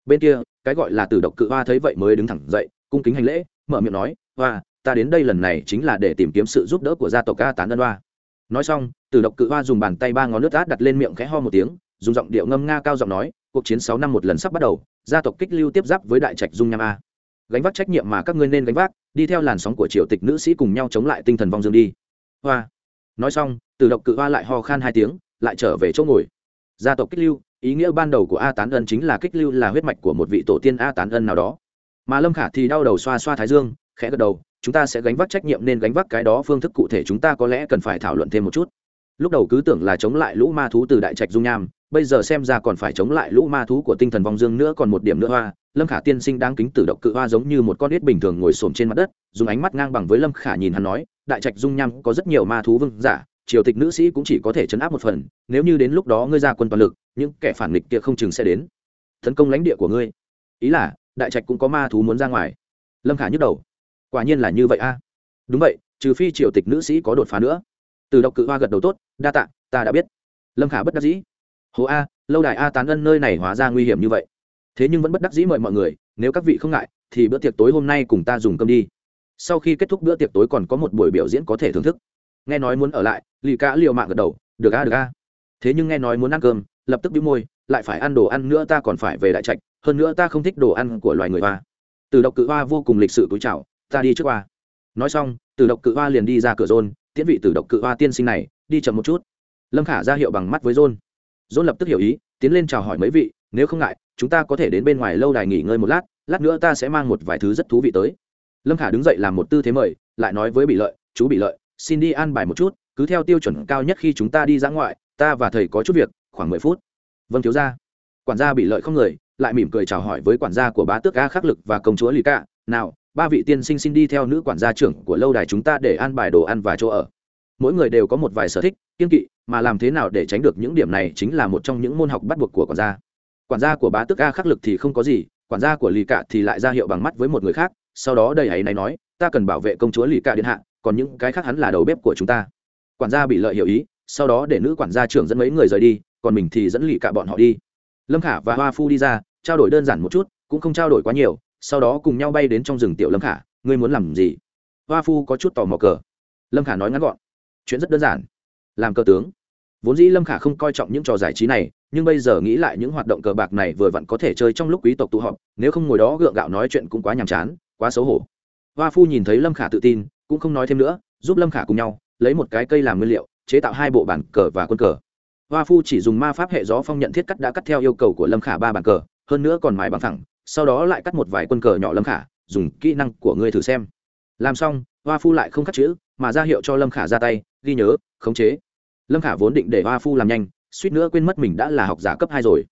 Bên kia, cái gọi là từ độc cự hoa thấy vậy mới đứng thẳng dậy, cung kính hành lễ, mở miệng nói, hoa, ta đến đây lần này chính là để tìm kiếm sự giúp đỡ của gia tộc ca tán ân hoa. Nói xong từ độc cự hoa dùng bàn tay ba ngón nước át đặt lên miệng khẽ ho một tiếng, dùng giọng điệu ngâm nga cao giọng nói, cuộc chiến sáu năm một lần sắp bắt đầu, gia tộc kích lưu tiếp giáp với đại trạch dung nham a. Gánh vác trách nhiệm mà các ngươi nên gánh vác, đi theo làn sóng của triều tịch nữ sĩ cùng nhau chống lại tinh thần vong dương đi. Hoa nói xong, từ độc cự hoa lại ho khan hai tiếng, lại trở về chỗ ngồi. Gia tộc kích lưu, ý nghĩa ban đầu của a tán ân chính là kích lưu là huyết mạch của một vị tổ tiên a tán ân nào đó. Mà lâm khả thì đau đầu xoa xoa thái dương, khẽ gật đầu, chúng ta sẽ gánh vác trách nhiệm nên gánh vác cái đó phương thức cụ thể chúng ta có lẽ cần phải thảo luận thêm một chút. Lúc đầu cứ tưởng là chống lại lũ ma thú từ đại trạch dung nham, bây giờ xem ra còn phải chống lại lũ ma thú của tinh thần vong dương nữa còn một điểm nữa hoa. Lâm khả tiên sinh đang kính tử độc cự hoa giống như một con ếch bình thường ngồi xổm trên mặt đất, dùng ánh mắt ngang bằng với lâm khả nhìn hắn nói đại trạch dung nham có rất nhiều ma thú vương giả, triều tịch nữ sĩ cũng chỉ có thể chấn áp một phần, nếu như đến lúc đó ngươi ra quân toàn lực, những kẻ phản nghịch kia không chừng sẽ đến. Tấn công lãnh địa của ngươi. Ý là, đại trạch cũng có ma thú muốn ra ngoài. Lâm khả nhức đầu. Quả nhiên là như vậy a. Đúng vậy, trừ phi triều tịch nữ sĩ có đột phá nữa. Từ độc cự hoa gật đầu tốt, đa tạ, ta đã biết. Lâm khả bất đắc dĩ. Hồ a, lâu đài a tán ân nơi này hóa ra nguy hiểm như vậy. Thế nhưng vẫn bất đắc dĩ mời mọi người, nếu các vị không ngại, thì bữa tiệc tối hôm nay cùng ta dùng cơm đi sau khi kết thúc bữa tiệc tối còn có một buổi biểu diễn có thể thưởng thức. Nghe nói muốn ở lại, lì cả liều mạng gật đầu, được a được a. Thế nhưng nghe nói muốn ăn cơm, lập tức bĩu môi, lại phải ăn đồ ăn nữa ta còn phải về đại trạch, hơn nữa ta không thích đồ ăn của loài người hoa. Từ độc cự hoa vô cùng lịch sự túi chào, ta đi trước hoa. Nói xong, từ độc cự hoa liền đi ra cửa rôn tiễn vị từ độc cự hoa tiên sinh này, đi chậm một chút. Lâm khả ra hiệu bằng mắt với rôn rôn lập tức hiểu ý, tiến lên chào hỏi mấy vị, nếu không ngại, chúng ta có thể đến bên ngoài lâu đài nghỉ ngơi một lát lát nữa ta sẽ mang một vài thứ rất thú vị tới lâm khả đứng dậy làm một tư thế mời, lại nói với bị lợi, chú bị lợi, xin đi an bài một chút, cứ theo tiêu chuẩn cao nhất khi chúng ta đi ra ngoại, ta và thầy có chút việc, khoảng mười phút. Vâng thiếu gia. Quản gia bị lợi không người, lại mỉm cười chào hỏi với quản gia của bá tước a khắc lực và công chúa lì cạ. Nào, ba vị tiên sinh xin đi theo nữ quản gia trưởng của lâu đài chúng ta để an bài đồ ăn và chỗ ở. Mỗi người đều có một vài sở thích, kiên kỵ, mà làm thế nào để tránh được những điểm này chính là một trong những môn học bắt buộc của quản gia. Quản gia của bá tước a khắc lực thì không có gì, quản gia của lì cạ thì lại ra hiệu bằng mắt với một người khác sau đó đầy ấy này nói, ta cần bảo vệ công chúa lì cạ điện hạ, còn những cái khác hắn là đầu bếp của chúng ta. Quản gia bị lợi hiểu ý, sau đó để nữ quản gia trưởng dẫn mấy người rời đi, còn mình thì dẫn lì cạ bọn họ đi. Lâm khả và hoa phu đi ra, trao đổi đơn giản một chút, cũng không trao đổi quá nhiều, sau đó cùng nhau bay đến trong rừng tiểu lâm khả, ngươi muốn làm gì? Hoa phu có chút tò mò cờ. Lâm khả nói ngắn gọn, chuyện rất đơn giản, làm cờ tướng. Vốn dĩ lâm khả không coi trọng những trò giải trí này, nhưng bây giờ nghĩ lại những hoạt động cờ bạc này vừa vặn có thể chơi trong lúc quý tộc tụ họp, nếu không ngồi đó gượng gạo nói chuyện cũng quá nhàm chán quá xấu hổ. Hoa phu nhìn thấy lâm khả tự tin, cũng không nói thêm nữa, giúp lâm khả cùng nhau, lấy một cái cây làm nguyên liệu, chế tạo hai bộ bản cờ và quân cờ. Hoa phu chỉ dùng ma pháp hệ gió phong nhận thiết cắt đã cắt theo yêu cầu của lâm khả ba bản cờ, hơn nữa còn mài bằng thẳng sau đó lại cắt một vài quân cờ nhỏ lâm khả, dùng kỹ năng của ngươi thử xem. Làm xong, hoa phu lại không cắt chữ, mà ra hiệu cho lâm khả ra tay, ghi nhớ, khống chế. Lâm khả vốn định để hoa phu làm nhanh, suýt nữa quên mất mình đã là học giả cấp hai rồi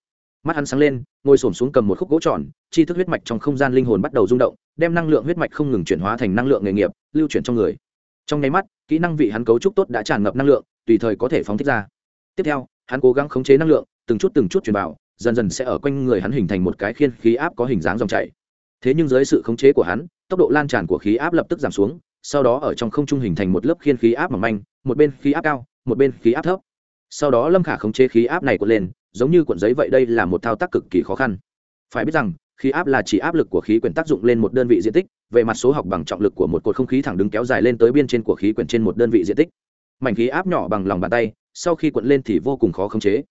mắt hắn sáng lên, ngồi s ổ m xuống cầm một khúc gỗ tròn chi thức huyết mạch trong không gian linh hồn bắt đầu rung động, đem năng lượng huyết mạch không ngừng chuyển hóa thành năng lượng nghề nghiệp, lưu chuyển trong người. Trong nháy mắt, kỹ năng vị hắn cấu trúc tốt đã tràn ngập năng lượng, tùy thời có thể phóng thích ra. Tiếp theo, hắn cố gắng khống chế năng lượng, từng chút từng chút truyền vào, dần dần sẽ ở quanh người hắn hình thành một cái khiên khí áp có hình dáng dòng chảy. Thế nhưng dưới sự khống chế của hắn, tốc độ lan tràn của khí áp lập tức giảm xuống, sau đó ở trong không trung hình thành một lớp khiên khí áp mỏng manh, một bên khí áp cao, một bên khí áp thấp. Sau đó lâm khả khống chế khí áp này cuộn lên giống như cuộn giấy vậy đây là một thao tác cực kỳ khó khăn. Phải biết rằng, khí áp là chỉ áp lực của khí quyển tác dụng lên một đơn vị diện tích, về mặt số học bằng trọng lực của một cột không khí thẳng đứng kéo dài lên tới biên trên của khí quyển trên một đơn vị diện tích. Mảnh khí áp nhỏ bằng lòng bàn tay, sau khi cuộn lên thì vô cùng khó khống chế.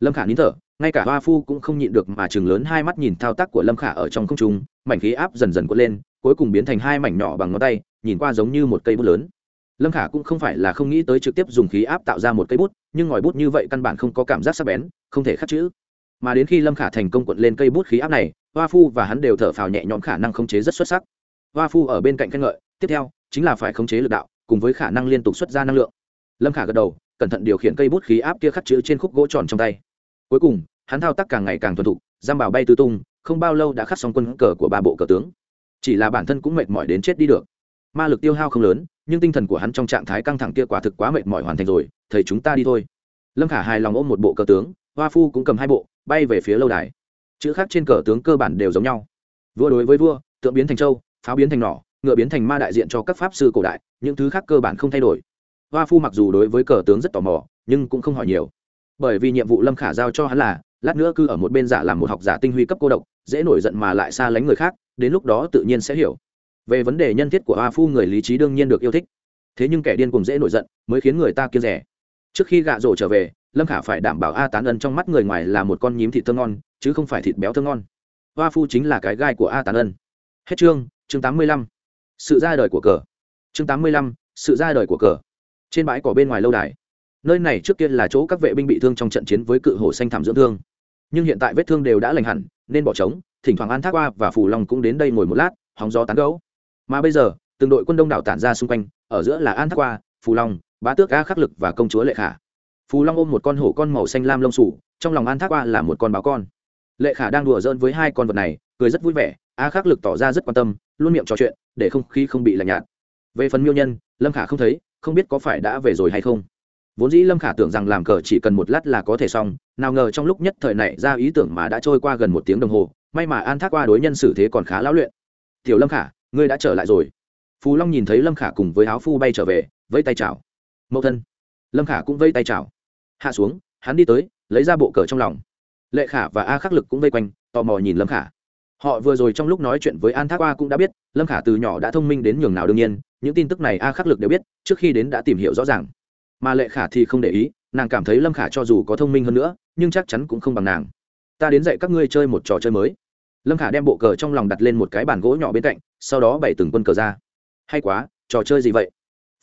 Lâm khả nín thở, ngay cả hoa phu cũng không nhịn được mà chừng lớn hai mắt nhìn thao tác của lâm khả ở trong không trung. Mảnh khí áp dần dần cuộn lên, cuối cùng biến thành hai mảnh nhỏ bằng ngón tay, nhìn qua giống như một cây bút lớn lâm khả cũng không phải là không nghĩ tới trực tiếp dùng khí áp tạo ra một cây bút, nhưng ngòi bút như vậy căn bản không có cảm giác sắc bén, không thể khắc chữ. Mà đến khi lâm khả thành công cuộn lên cây bút khí áp này, hoa phu và hắn đều thở phào nhẹ nhõm khả năng khống chế rất xuất sắc. Hoa phu ở bên cạnh khen ngợi, tiếp theo, chính là phải khống chế lực đạo, cùng với khả năng liên tục xuất ra năng lượng. Lâm khả gật đầu, cẩn thận điều khiển cây bút khí áp kia khắc chữ trên khúc gỗ tròn trong tay. Cuối cùng, hắn thao tác càng ngày càng thuần thục, giam bảo bay tứ tung, không bao lâu đã khắc xong quân cờ của ba bộ cờ tướng. Chỉ là bản thân cũng mệt mỏi đến chết đi được ma lực tiêu hao không lớn, nhưng tinh thần của hắn trong trạng thái căng thẳng kia quả thực quá mệt mỏi hoàn thành rồi, thầy chúng ta đi thôi. Lâm khả hài lòng ôm một bộ cờ tướng, hoa phu cũng cầm hai bộ, bay về phía lâu đài. Chữ khác trên cờ tướng cơ bản đều giống nhau. Vua đối với vua, tượng biến thành châu, pháo biến thành nỏ, ngựa biến thành ma đại diện cho các pháp sư cổ đại, những thứ khác cơ bản không thay đổi. Hoa phu mặc dù đối với cờ tướng rất tò mò, nhưng cũng không hỏi nhiều. Bởi vì nhiệm vụ lâm khả giao cho hắn là, lát nữa cứ ở một bên giả làm một học giả tinh huy cấp cô độc, dễ nổi giận mà lại xa lánh người khác, đến lúc đó tự nhiên sẽ hiểu về vấn đề nhân thiết của hoa phu người lý trí đương nhiên được yêu thích. Thế nhưng kẻ điên cùng dễ nổi giận, mới khiến người ta kiêng rẻ. Trước khi gạ rổ trở về, lâm khả phải đảm bảo a tán ân trong mắt người ngoài là một con nhím thịt thơ ngon, chứ không phải thịt béo thơ ngon. Hoa phu chính là cái gai của a tán ân. Hết chương chương tám mươi lăm. Sự ra đời của cờ. Chương tám mươi lăm, sự ra đời của cờ. Trên bãi cỏ bên ngoài lâu đài. Nơi này trước kia là chỗ các vệ binh bị thương trong trận chiến với cự hổ xanh thảm dưỡng thương. Nhưng hiện tại vết thương đều đã lành hẳn, nên bỏ trống, thỉnh thoảng an thác qua và phù long cũng đến đây ngồi một lát, hóng gió tán gấu mà bây giờ, từng đội quân đông đảo tản ra xung quanh, ở giữa là an thác qua, phù long, bá tước a khắc lực và công chúa lệ khả. Phù long ôm một con hổ con màu xanh lam lông sủ, trong lòng an thác qua là một con báo con. Lệ khả đang đùa giỡn với hai con vật này, cười rất vui vẻ a khắc lực tỏ ra rất quan tâm, luôn miệng trò chuyện, để không khí không bị lạnh nhạt. Về phần miêu nhân, lâm khả không thấy, không biết có phải đã về rồi hay không. Vốn dĩ lâm khả tưởng rằng làm cờ chỉ cần một lát là có thể xong, nào ngờ trong lúc nhất thời này ra ý tưởng mà đã trôi qua gần một tiếng đồng hồ, may mà an thác qua đối nhân xử thế còn khá lão luyện. Tiểu lâm khả ngươi đã trở lại rồi. Phù long nhìn thấy lâm khả cùng với áo phu bay trở về, vẫy tay chào. Mẫu thân. Lâm khả cũng vẫy tay chào. Hạ xuống, hắn đi tới, lấy ra bộ cờ trong lòng. Lệ khả và a khắc lực cũng vây quanh, tò mò nhìn lâm khả. Họ vừa rồi trong lúc nói chuyện với an thác A cũng đã biết, lâm khả từ nhỏ đã thông minh đến nhường nào đương nhiên, những tin tức này a khắc lực đều biết, trước khi đến đã tìm hiểu rõ ràng. Mà lệ khả thì không để ý, nàng cảm thấy lâm khả cho dù có thông minh hơn nữa, nhưng chắc chắn cũng không bằng nàng. Ta đến dạy các ngươi chơi một trò chơi mới. Lâm khả đem bộ cờ trong lòng đặt lên một cái bàn gỗ nhỏ bên cạnh sau đó bày từng quân cờ ra. Hay quá, trò chơi gì vậy?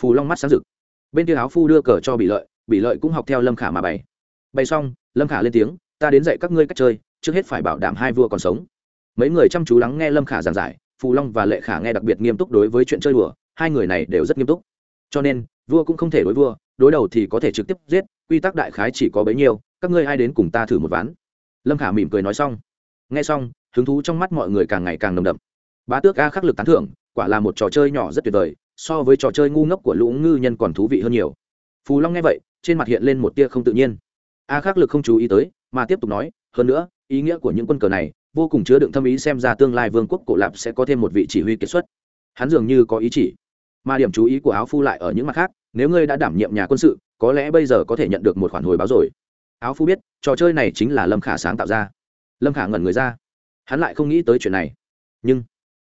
Phù long mắt sáng rực. Bên kia áo phu đưa cờ cho bị lợi bị lợi cũng học theo lâm khả mà bày. Bày xong, lâm khả lên tiếng, ta đến dạy các ngươi cách chơi, trước hết phải bảo đảm hai vua còn sống. Mấy người chăm chú lắng nghe lâm khả giảng giải, phù long và lệ khả nghe đặc biệt nghiêm túc đối với chuyện chơi đùa, hai người này đều rất nghiêm túc. Cho nên, vua cũng không thể đối vua, đối đầu thì có thể trực tiếp giết, quy tắc đại khái chỉ có bấy nhiêu, các ngươi ai đến cùng ta thử một ván. Lâm khả mỉm cười nói xong. Nghe xong, hứng thú trong mắt mọi người càng ngày càng nồng đậm bá tước a khắc lực tán thưởng, quả là một trò chơi nhỏ rất tuyệt vời, so với trò chơi ngu ngốc của lũ ngư nhân còn thú vị hơn nhiều. Phù long nghe vậy, trên mặt hiện lên một tia không tự nhiên. A khắc lực không chú ý tới, mà tiếp tục nói, hơn nữa, ý nghĩa của những quân cờ này, vô cùng chứa đựng thâm ý xem ra tương lai vương quốc cổ lạp sẽ có thêm một vị chỉ huy kiệt xuất. Hắn dường như có ý chỉ. Mà điểm chú ý của áo phu lại ở những mặt khác, nếu ngươi đã đảm nhiệm nhà quân sự, có lẽ bây giờ có thể nhận được một khoản hồi báo rồi. Áo phu biết, trò chơi này chính là lâm khả sáng tạo ra. Lâm khả ngẩn người ra. Hắn lại không nghĩ tới chuyện này. Nhưng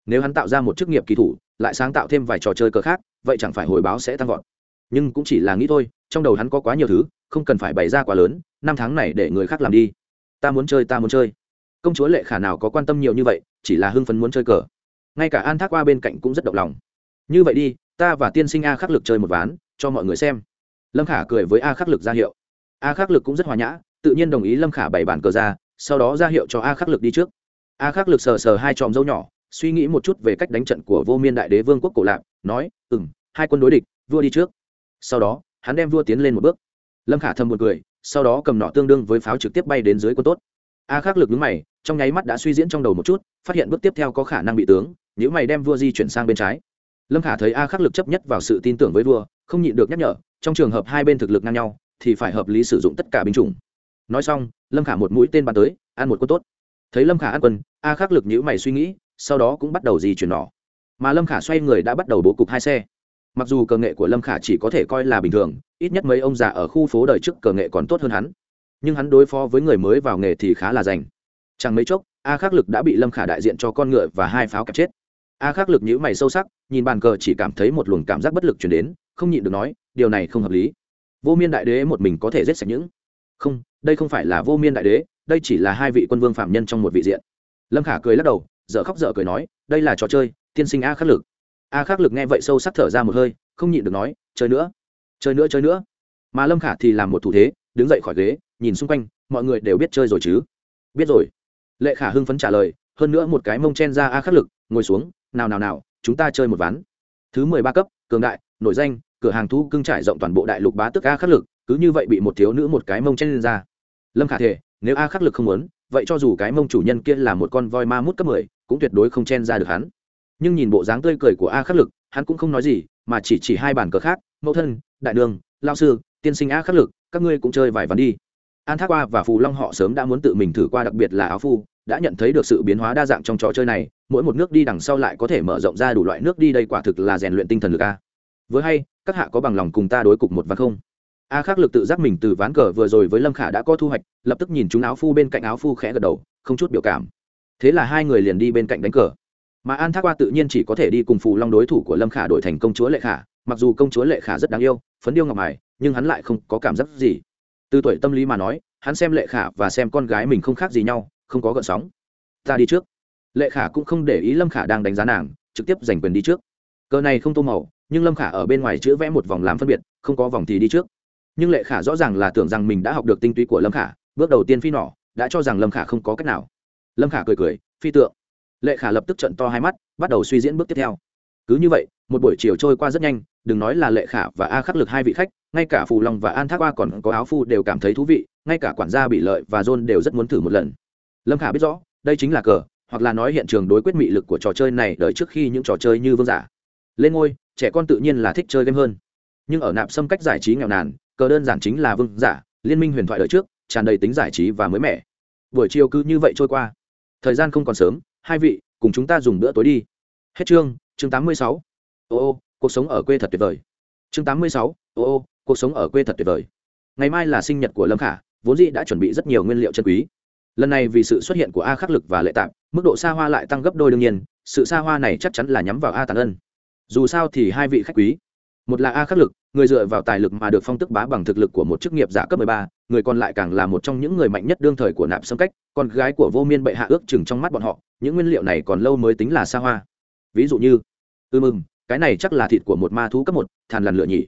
nếu hắn tạo ra một chức nghiệp kỳ thủ, lại sáng tạo thêm vài trò chơi cờ khác, vậy chẳng phải hồi báo sẽ tăng vọt. Nhưng cũng chỉ là nghĩ thôi, trong đầu hắn có quá nhiều thứ, không cần phải bày ra quá lớn, năm tháng này để người khác làm đi. Ta muốn chơi, ta muốn chơi. Công chúa lệ khả nào có quan tâm nhiều như vậy, chỉ là hưng phấn muốn chơi cờ. Ngay cả an thác qua bên cạnh cũng rất động lòng. Như vậy đi, ta và tiên sinh a khắc lực chơi một ván, cho mọi người xem. Lâm khả cười với a khắc lực ra hiệu. A khắc lực cũng rất hòa nhã, tự nhiên đồng ý lâm khả bày bản cờ ra, sau đó ra hiệu cho a khắc lực đi trước. A khắc lực sờ sờ hai tròm dâu nhỏ suy nghĩ một chút về cách đánh trận của vô miên đại đế vương quốc cổ lạc nói ừ m hai quân đối địch, vua đi trước. Sau đó, hắn đem vua tiến lên một bước. Lâm khả thầm một cười, sau đó cầm nọ tương đương với pháo trực tiếp bay đến dưới quân tốt. A khắc lực nhúng mày, trong nháy mắt đã suy diễn trong đầu một chút, phát hiện bước tiếp theo có khả năng bị tướng nếu mày đem vua di chuyển sang bên trái. Lâm khả thấy a khắc lực chấp nhất vào sự tin tưởng với vua, không nhịn được nhắc nhở, trong trường hợp hai bên thực lực ngang nhau, thì phải hợp lý sử dụng tất cả binh chủng. Nói xong, lâm khả một mũi tên bắn tới, ăn một quân tốt. Thấy lâm khả ăn quân, a khắc lực nhữ mày suy nghĩ sau đó cũng bắt đầu di chuyển nỏ. Mà lâm khả xoay người đã bắt đầu bố cục hai xe. Mặc dù cờ nghệ của lâm khả chỉ có thể coi là bình thường, ít nhất mấy ông già ở khu phố đời trước cờ nghệ còn tốt hơn hắn. Nhưng hắn đối phó với người mới vào nghề thì khá là rành. Chẳng mấy chốc, a khắc lực đã bị lâm khả đại diện cho con ngựa và hai pháo kẹp chết. A khắc lực nhữ mày sâu sắc, nhìn bàn cờ chỉ cảm thấy một luồng cảm giác bất lực chuyển đến, không nhịn được nói, điều này không hợp lý. Vô miên đại đế một mình có thể giết sạch những không, đây không phải là vô miên đại đế, đây chỉ là hai vị quân vương phạm nhân trong một vị diện. Lâm khả cười lắc đầu dở khóc dở cười nói, đây là trò chơi, tiên sinh a khắc lực. A khắc lực nghe vậy sâu sắc thở ra một hơi, không nhịn được nói, chơi nữa chơi nữa chơi nữa. Mà lâm khả thì làm một thủ thế, đứng dậy khỏi ghế, nhìn xung quanh, mọi người đều biết chơi rồi chứ? Biết rồi. Lệ khả hưng phấn trả lời, hơn nữa một cái mông chen ra a khắc lực, ngồi xuống, nào nào nào, chúng ta chơi một ván. Thứ mười ba cấp, cường đại, nổi danh, cửa hàng thu cưng trải rộng toàn bộ đại lục bá tức a khắc lực, cứ như vậy bị một thiếu nữ một cái mông chen lên ra. Lâm khả thể nếu a khắc lực không muốn, vậy cho dù cái mông chủ nhân kia là một con voi ma mút cấp mười cũng tuyệt đối không chen ra được hắn. Nhưng nhìn bộ dáng tươi cười của a khắc lực, hắn cũng không nói gì, mà chỉ chỉ hai bàn cờ khác, mẫu thân, đại đường, lao sư, tiên sinh a khắc lực, các ngươi cũng chơi vài ván đi. An thác qua và phù long họ sớm đã muốn tự mình thử qua đặc biệt là áo phu đã nhận thấy được sự biến hóa đa dạng trong trò chơi này, mỗi một nước đi đằng sau lại có thể mở rộng ra đủ loại nước đi đây quả thực là rèn luyện tinh thần lực a. Với hay, các hạ có bằng lòng cùng ta đối cục một ván không? A khắc lực tự giác mình từ ván cờ vừa rồi với lâm khả đã có thu hoạch, lập tức nhìn chúng áo phu bên cạnh áo phu khẽ gật đầu, không chút biểu cảm thế là hai người liền đi bên cạnh đánh cờ. Mà an thác qua tự nhiên chỉ có thể đi cùng phù long đối thủ của lâm khả đổi thành công chúa lệ khả, mặc dù công chúa lệ khả rất đáng yêu, phấn điêu ngọc mài, nhưng hắn lại không có cảm giác gì. Từ tuổi tâm lý mà nói, hắn xem lệ khả và xem con gái mình không khác gì nhau, không có gợn sóng. Ta đi trước. Lệ khả cũng không để ý lâm khả đang đánh giá nàng, trực tiếp giành quyền đi trước. Cờ này không tô màu, nhưng lâm khả ở bên ngoài chữ vẽ một vòng làm phân biệt, không có vòng thì đi trước. Nhưng lệ khả rõ ràng là tưởng rằng mình đã học được tinh túy của lâm khả, bước đầu tiên phi nỏ, đã cho rằng lâm khả không có cách nào lâm khả cười cười, phi tượng. Lệ khả lập tức trận to hai mắt, bắt đầu suy diễn bước tiếp theo. Cứ như vậy, một buổi chiều trôi qua rất nhanh, đừng nói là lệ khả và a khắc lực hai vị khách, ngay cả phù long và an thác qua còn có áo phu đều cảm thấy thú vị, ngay cả quản gia bị lợi và john đều rất muốn thử một lần. Lâm khả biết rõ, đây chính là cờ, hoặc là nói hiện trường đối quyết mị lực của trò chơi này đợi trước khi những trò chơi như vương giả. Lên ngôi, trẻ con tự nhiên là thích chơi game hơn. Nhưng ở nạp xâm cách giải trí nghèo nàn, cờ đơn giản chính là vương giả, liên minh huyền thoại đợi trước, tràn đầy tính giải trí và mới mẻ. Buổi chiều cứ như vậy trôi qua thời gian không còn sớm hai vị cùng chúng ta dùng bữa tối đi. Hết chương chương tám mươi sáu. Ô ô cuộc sống ở quê thật tuyệt vời. Chương tám mươi sáu ô ô cuộc sống ở quê thật tuyệt vời. Ngày mai là sinh nhật của lâm khả vốn dĩ đã chuẩn bị rất nhiều nguyên liệu chân quý. Lần này vì sự xuất hiện của a khắc lực và lệ tạm, mức độ xa hoa lại tăng gấp đôi đương nhiên sự xa hoa này chắc chắn là nhắm vào a tàn ân. Dù sao thì hai vị khách quý. Một là a khắc lực người dựa vào tài lực mà được phong tức bá bằng thực lực của một chức nghiệp giả cấp 13, người còn lại càng là một trong những người mạnh nhất đương thời của nạp xâm cách còn gái của vô miên bệ hạ ước chừng trong mắt bọn họ, những nguyên liệu này còn lâu mới tính là xa hoa. Ví dụ như ư mừng cái này chắc là thịt của một ma thú cấp một, thàn lằn lửa nhỉ.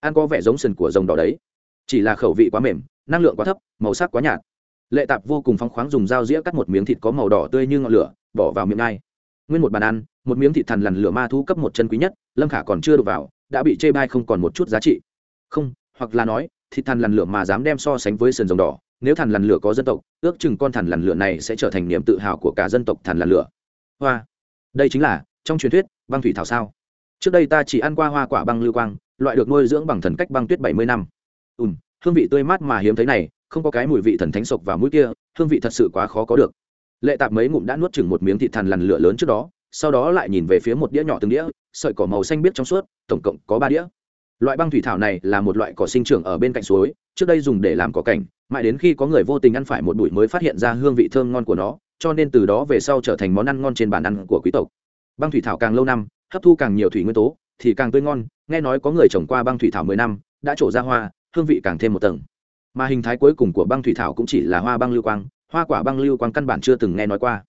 Ăn có vẻ giống sừng của rồng đỏ đấy. Chỉ là khẩu vị quá mềm, năng lượng quá thấp, màu sắc quá nhạt. Lệ tạp vô cùng phóng khoáng dùng dao dĩa cắt một miếng thịt có màu đỏ tươi như ngọn lửa, bỏ vào miệng ngay. Nguyên một bàn ăn, một miếng thịt thằn lằn lửa ma thú cấp một chân quý nhất, lâm khả còn chưa đụng vào, đã bị chê bai không còn một chút giá trị. Không, hoặc là nói thịt thằn lằn lửa mà dám đem so sánh với sườn rồng đỏ. Nếu thằn lằn lửa có dân tộc, ước chừng con thằn lằn lửa này sẽ trở thành niềm tự hào của cả dân tộc thằn lằn lửa. Hoa. Đây chính là, trong truyền thuyết, băng thủy thảo sao. Trước đây ta chỉ ăn qua hoa quả băng lưu quang, loại được nuôi dưỡng bằng thần cách băng tuyết bảy mươi năm. Ùm hương vị tươi mát mà hiếm thấy này, không có cái mùi vị thần thánh sộc vào mũi kia, hương vị thật sự quá khó có được. Lệ tạp mấy ngụm đã nuốt chừng một miếng thịt thằn lằn lửa lớn trước đó, sau đó lại nhìn về phía một đĩa nhỏ từng đĩa, sợi cỏ màu xanh biếc trong suốt, tổng cộng có ba đĩa loại băng thủy thảo này là một loại cỏ sinh trưởng ở bên cạnh suối, trước đây dùng để làm cỏ cảnh, mãi đến khi có người vô tình ăn phải một bụi mới phát hiện ra hương vị thơm ngon của nó, cho nên từ đó về sau trở thành món ăn ngon trên bàn ăn của quý tộc. Băng thủy thảo càng lâu năm, hấp thu càng nhiều thủy nguyên tố, thì càng tươi ngon, nghe nói có người trồng qua băng thủy thảo mười năm, đã trổ ra hoa, hương vị càng thêm một tầng. Mà hình thái cuối cùng của băng thủy thảo cũng chỉ là hoa băng lưu quang, hoa quả băng lưu quang căn bản chưa từng nghe nói qua.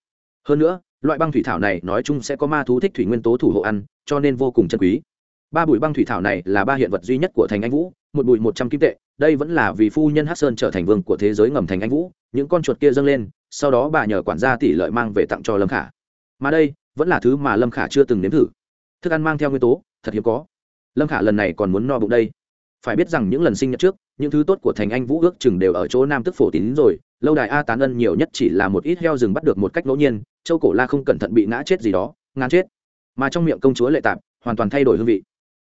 Hơn nữa, loại băng thủy thảo này nói chung sẽ có ma thú thích thủy nguyên tố thủ hộ ăn, cho nên vô cùng chân quý ba bụi băng thủy thảo này là ba hiện vật duy nhất của thành anh vũ, một bụi một trăm kim tệ. Đây vẫn là vì phu nhân hát sơn trở thành vương của thế giới ngầm thành anh vũ. Những con chuột kia dâng lên, sau đó bà nhờ quản gia tỷ lợi mang về tặng cho lâm khả. Mà đây vẫn là thứ mà lâm khả chưa từng nếm thử. Thức ăn mang theo nguyên tố, thật hiếm có. Lâm khả lần này còn muốn no bụng đây. Phải biết rằng những lần sinh nhật trước, những thứ tốt của thành anh vũ ước chừng đều ở chỗ nam tức phổ tín rồi. Lâu đài a tán ân nhiều nhất chỉ là một ít heo rừng bắt được một cách ngẫu nhiên, châu cổ la không cẩn thận bị ngã chết gì đó, ngán chết. Mà trong miệng công chúa lệ tạp, hoàn toàn thay đổi hương vị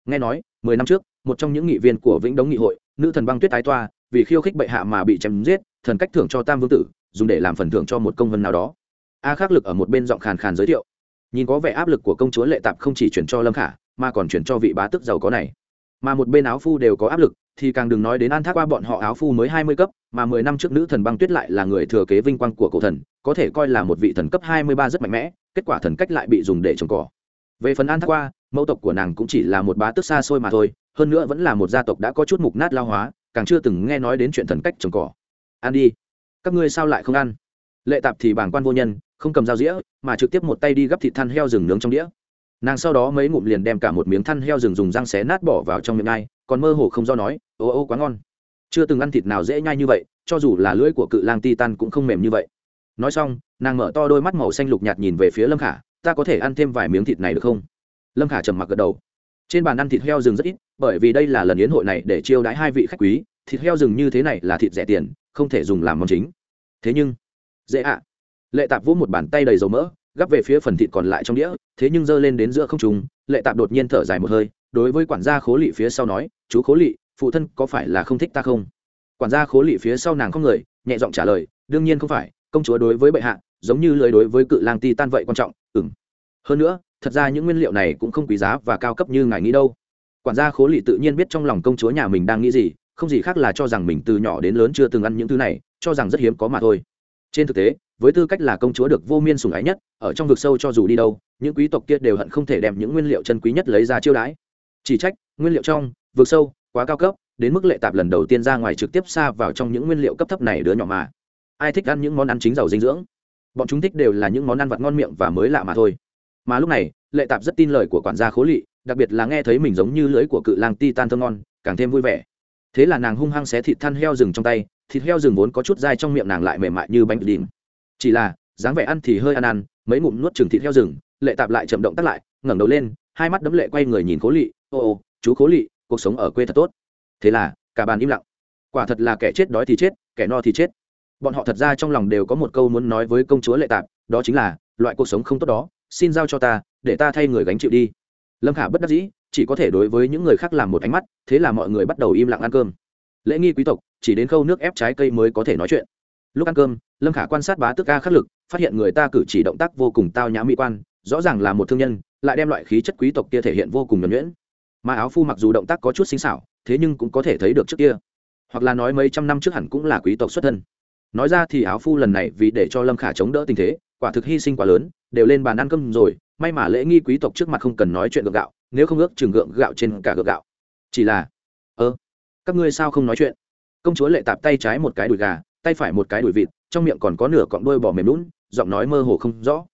nghe nói, mười năm trước, một trong những nghị viên của vĩnh đống nghị hội, nữ thần băng tuyết tái toa, vì khiêu khích bệ hạ mà bị chém giết, thần cách thưởng cho tam vương tử, dùng để làm phần thưởng cho một công vân nào đó. A khắc lực ở một bên giọng khàn khàn giới thiệu. Nhìn có vẻ áp lực của công chúa lệ tạp không chỉ chuyển cho lâm khả, mà còn chuyển cho vị bá tước giàu có này. Mà một bên áo phu đều có áp lực, thì càng đừng nói đến an thác qua bọn họ áo phu mới hai mươi cấp, mà mười năm trước nữ thần băng tuyết lại là người thừa kế vinh quang của cổ thần, có thể coi là một vị thần cấp hai mươi ba rất mạnh mẽ, kết quả thần cách lại bị dùng để trồng cỏ về phần an thác qua, mẫu tộc của nàng cũng chỉ là một bá tước xa xôi mà thôi, hơn nữa vẫn là một gia tộc đã có chút mục nát lao hóa, càng chưa từng nghe nói đến chuyện thần cách trồng cỏ. Ăn đi. Các ngươi sao lại không ăn? Lệ tạp thì bảng quan vô nhân, không cầm dao dĩa, mà trực tiếp một tay đi gắp thịt than heo rừng nướng trong đĩa. Nàng sau đó mấy ngụm liền đem cả một miếng than heo rừng dùng răng xé nát bỏ vào trong miệng ngay còn mơ hồ không do nói, ô ô, quá ngon. Chưa từng ăn thịt nào dễ nhai như vậy, cho dù là lưỡi của cự lang titan cũng không mềm như vậy. Nói xong, nàng mở to đôi mắt màu xanh lục nhạt nhìn về phía lâm khả ta có thể ăn thêm vài miếng thịt này được không? Lâm khả trầm mặc gật đầu. Trên bàn ăn thịt heo rừng rất ít, bởi vì đây là lần yến hội này để chiêu đãi hai vị khách quý. Thịt heo rừng như thế này là thịt rẻ tiền, không thể dùng làm món chính. Thế nhưng, dễ ạ. Lệ tạp vỗ một bàn tay đầy dầu mỡ, gắp về phía phần thịt còn lại trong đĩa, thế nhưng giơ lên đến giữa không trùng lệ tạp đột nhiên thở dài một hơi, đối với quản gia khố lị phía sau nói, chú khố lị, phụ thân có phải là không thích ta không? Quản gia khố lị phía sau nàng không người, nhẹ giọng trả lời, đương nhiên không phải, công chúa đối với bệ hạ, giống như lời đối với cự lang ti tan vậy quan trọng hơn nữa, thật ra những nguyên liệu này cũng không quý giá và cao cấp như ngài nghĩ đâu. Quản gia khố lị tự nhiên biết trong lòng công chúa nhà mình đang nghĩ gì, không gì khác là cho rằng mình từ nhỏ đến lớn chưa từng ăn những thứ này, cho rằng rất hiếm có mà thôi. Trên thực tế, với tư cách là công chúa được vô miên sủng ái nhất, ở trong vực sâu cho dù đi đâu, những quý tộc kia đều hận không thể đem những nguyên liệu chân quý nhất lấy ra chiêu đãi. Chỉ trách, nguyên liệu trong, vực sâu, quá cao cấp, đến mức lệ tạp lần đầu tiên ra ngoài trực tiếp xa vào trong những nguyên liệu cấp thấp này đứa nhỏ mà. Ai thích ăn những món ăn chính giàu dinh dưỡng? Bọn chúng thích đều là những món ăn vặt ngon miệng và mới lạ mà thôi mà lúc này, lệ tạp rất tin lời của quản gia khố lị, đặc biệt là nghe thấy mình giống như lưới của cự lang ti tan thơ ngon, càng thêm vui vẻ. Thế là nàng hung hăng xé thịt than heo rừng trong tay, thịt heo rừng vốn có chút dai trong miệng nàng lại mềm mại như bánh đìm chỉ là, dáng vẻ ăn thì hơi ăn ăn, mấy ngụm nuốt chừng thịt heo rừng, lệ tạp lại chậm động tắt lại, ngẩng đầu lên, hai mắt đấm lệ quay người nhìn cố lị, ô ô, chú cố lị, cuộc sống ở quê thật tốt. Thế là, cả bàn im lặng. Quả thật là kẻ chết đói thì chết, kẻ no thì chết. Bọn họ thật ra trong lòng đều có một câu muốn nói với công chúa lệ tạp, đó chính là, loại cuộc sống không tốt đó xin giao cho ta, để ta thay người gánh chịu đi. Lâm khả bất đắc dĩ, chỉ có thể đối với những người khác làm một ánh mắt, thế là mọi người bắt đầu im lặng ăn cơm. Lễ nghi quý tộc, chỉ đến khâu nước ép trái cây mới có thể nói chuyện. Lúc ăn cơm, lâm khả quan sát bá tước ca khắc lực, phát hiện người ta cử chỉ động tác vô cùng tao nhã mỹ quan, rõ ràng là một thương nhân, lại đem loại khí chất quý tộc kia thể hiện vô cùng nhuẩn nhuyễn. Mà áo phu mặc dù động tác có chút xinh xảo, thế nhưng cũng có thể thấy được trước kia. Hoặc là nói mấy trăm năm trước hẳn cũng là quý tộc xuất thân. Nói ra thì áo phu lần này vì để cho lâm khả chống đỡ tình thế, quả thực hy sinh quá lớn đều lên bàn ăn cơm rồi, may mà lễ nghi quý tộc trước mặt không cần nói chuyện gượng gạo, nếu không ước chừng gượng gạo trên cả gượng gạo. Chỉ là, ơ, các ngươi sao không nói chuyện? Công chúa lệ tạp tay trái một cái đùi gà, tay phải một cái đùi vịt, trong miệng còn có nửa cọng đôi bò mềm lún, giọng nói mơ hồ không rõ.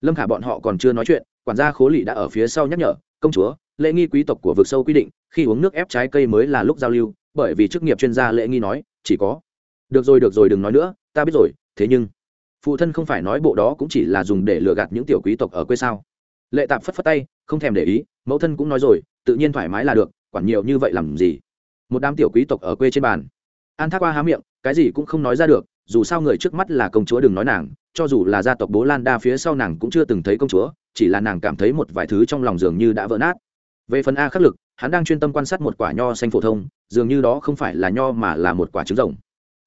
Lâm khả bọn họ còn chưa nói chuyện, quản gia khố lỵ đã ở phía sau nhắc nhở, công chúa, lễ nghi quý tộc của vực sâu quy định, khi uống nước ép trái cây mới là lúc giao lưu, bởi vì chức nghiệp chuyên gia lễ nghi nói, chỉ có, được rồi được rồi, đừng nói nữa, ta biết rồi, thế nhưng phụ thân không phải nói bộ đó cũng chỉ là dùng để lừa gạt những tiểu quý tộc ở quê sao? Lệ tạp phất phất tay, không thèm để ý, mẫu thân cũng nói rồi, tự nhiên thoải mái là được, quản nhiều như vậy làm gì? Một đám tiểu quý tộc ở quê trên bàn. An thác qua há miệng, cái gì cũng không nói ra được, dù sao người trước mắt là công chúa đừng nói nàng, cho dù là gia tộc bố lan đa phía sau nàng cũng chưa từng thấy công chúa, chỉ là nàng cảm thấy một vài thứ trong lòng dường như đã vỡ nát. Về phần a khắc lực, hắn đang chuyên tâm quan sát một quả nho xanh phổ thông, dường như đó không phải là nho mà là một quả trứng rồng.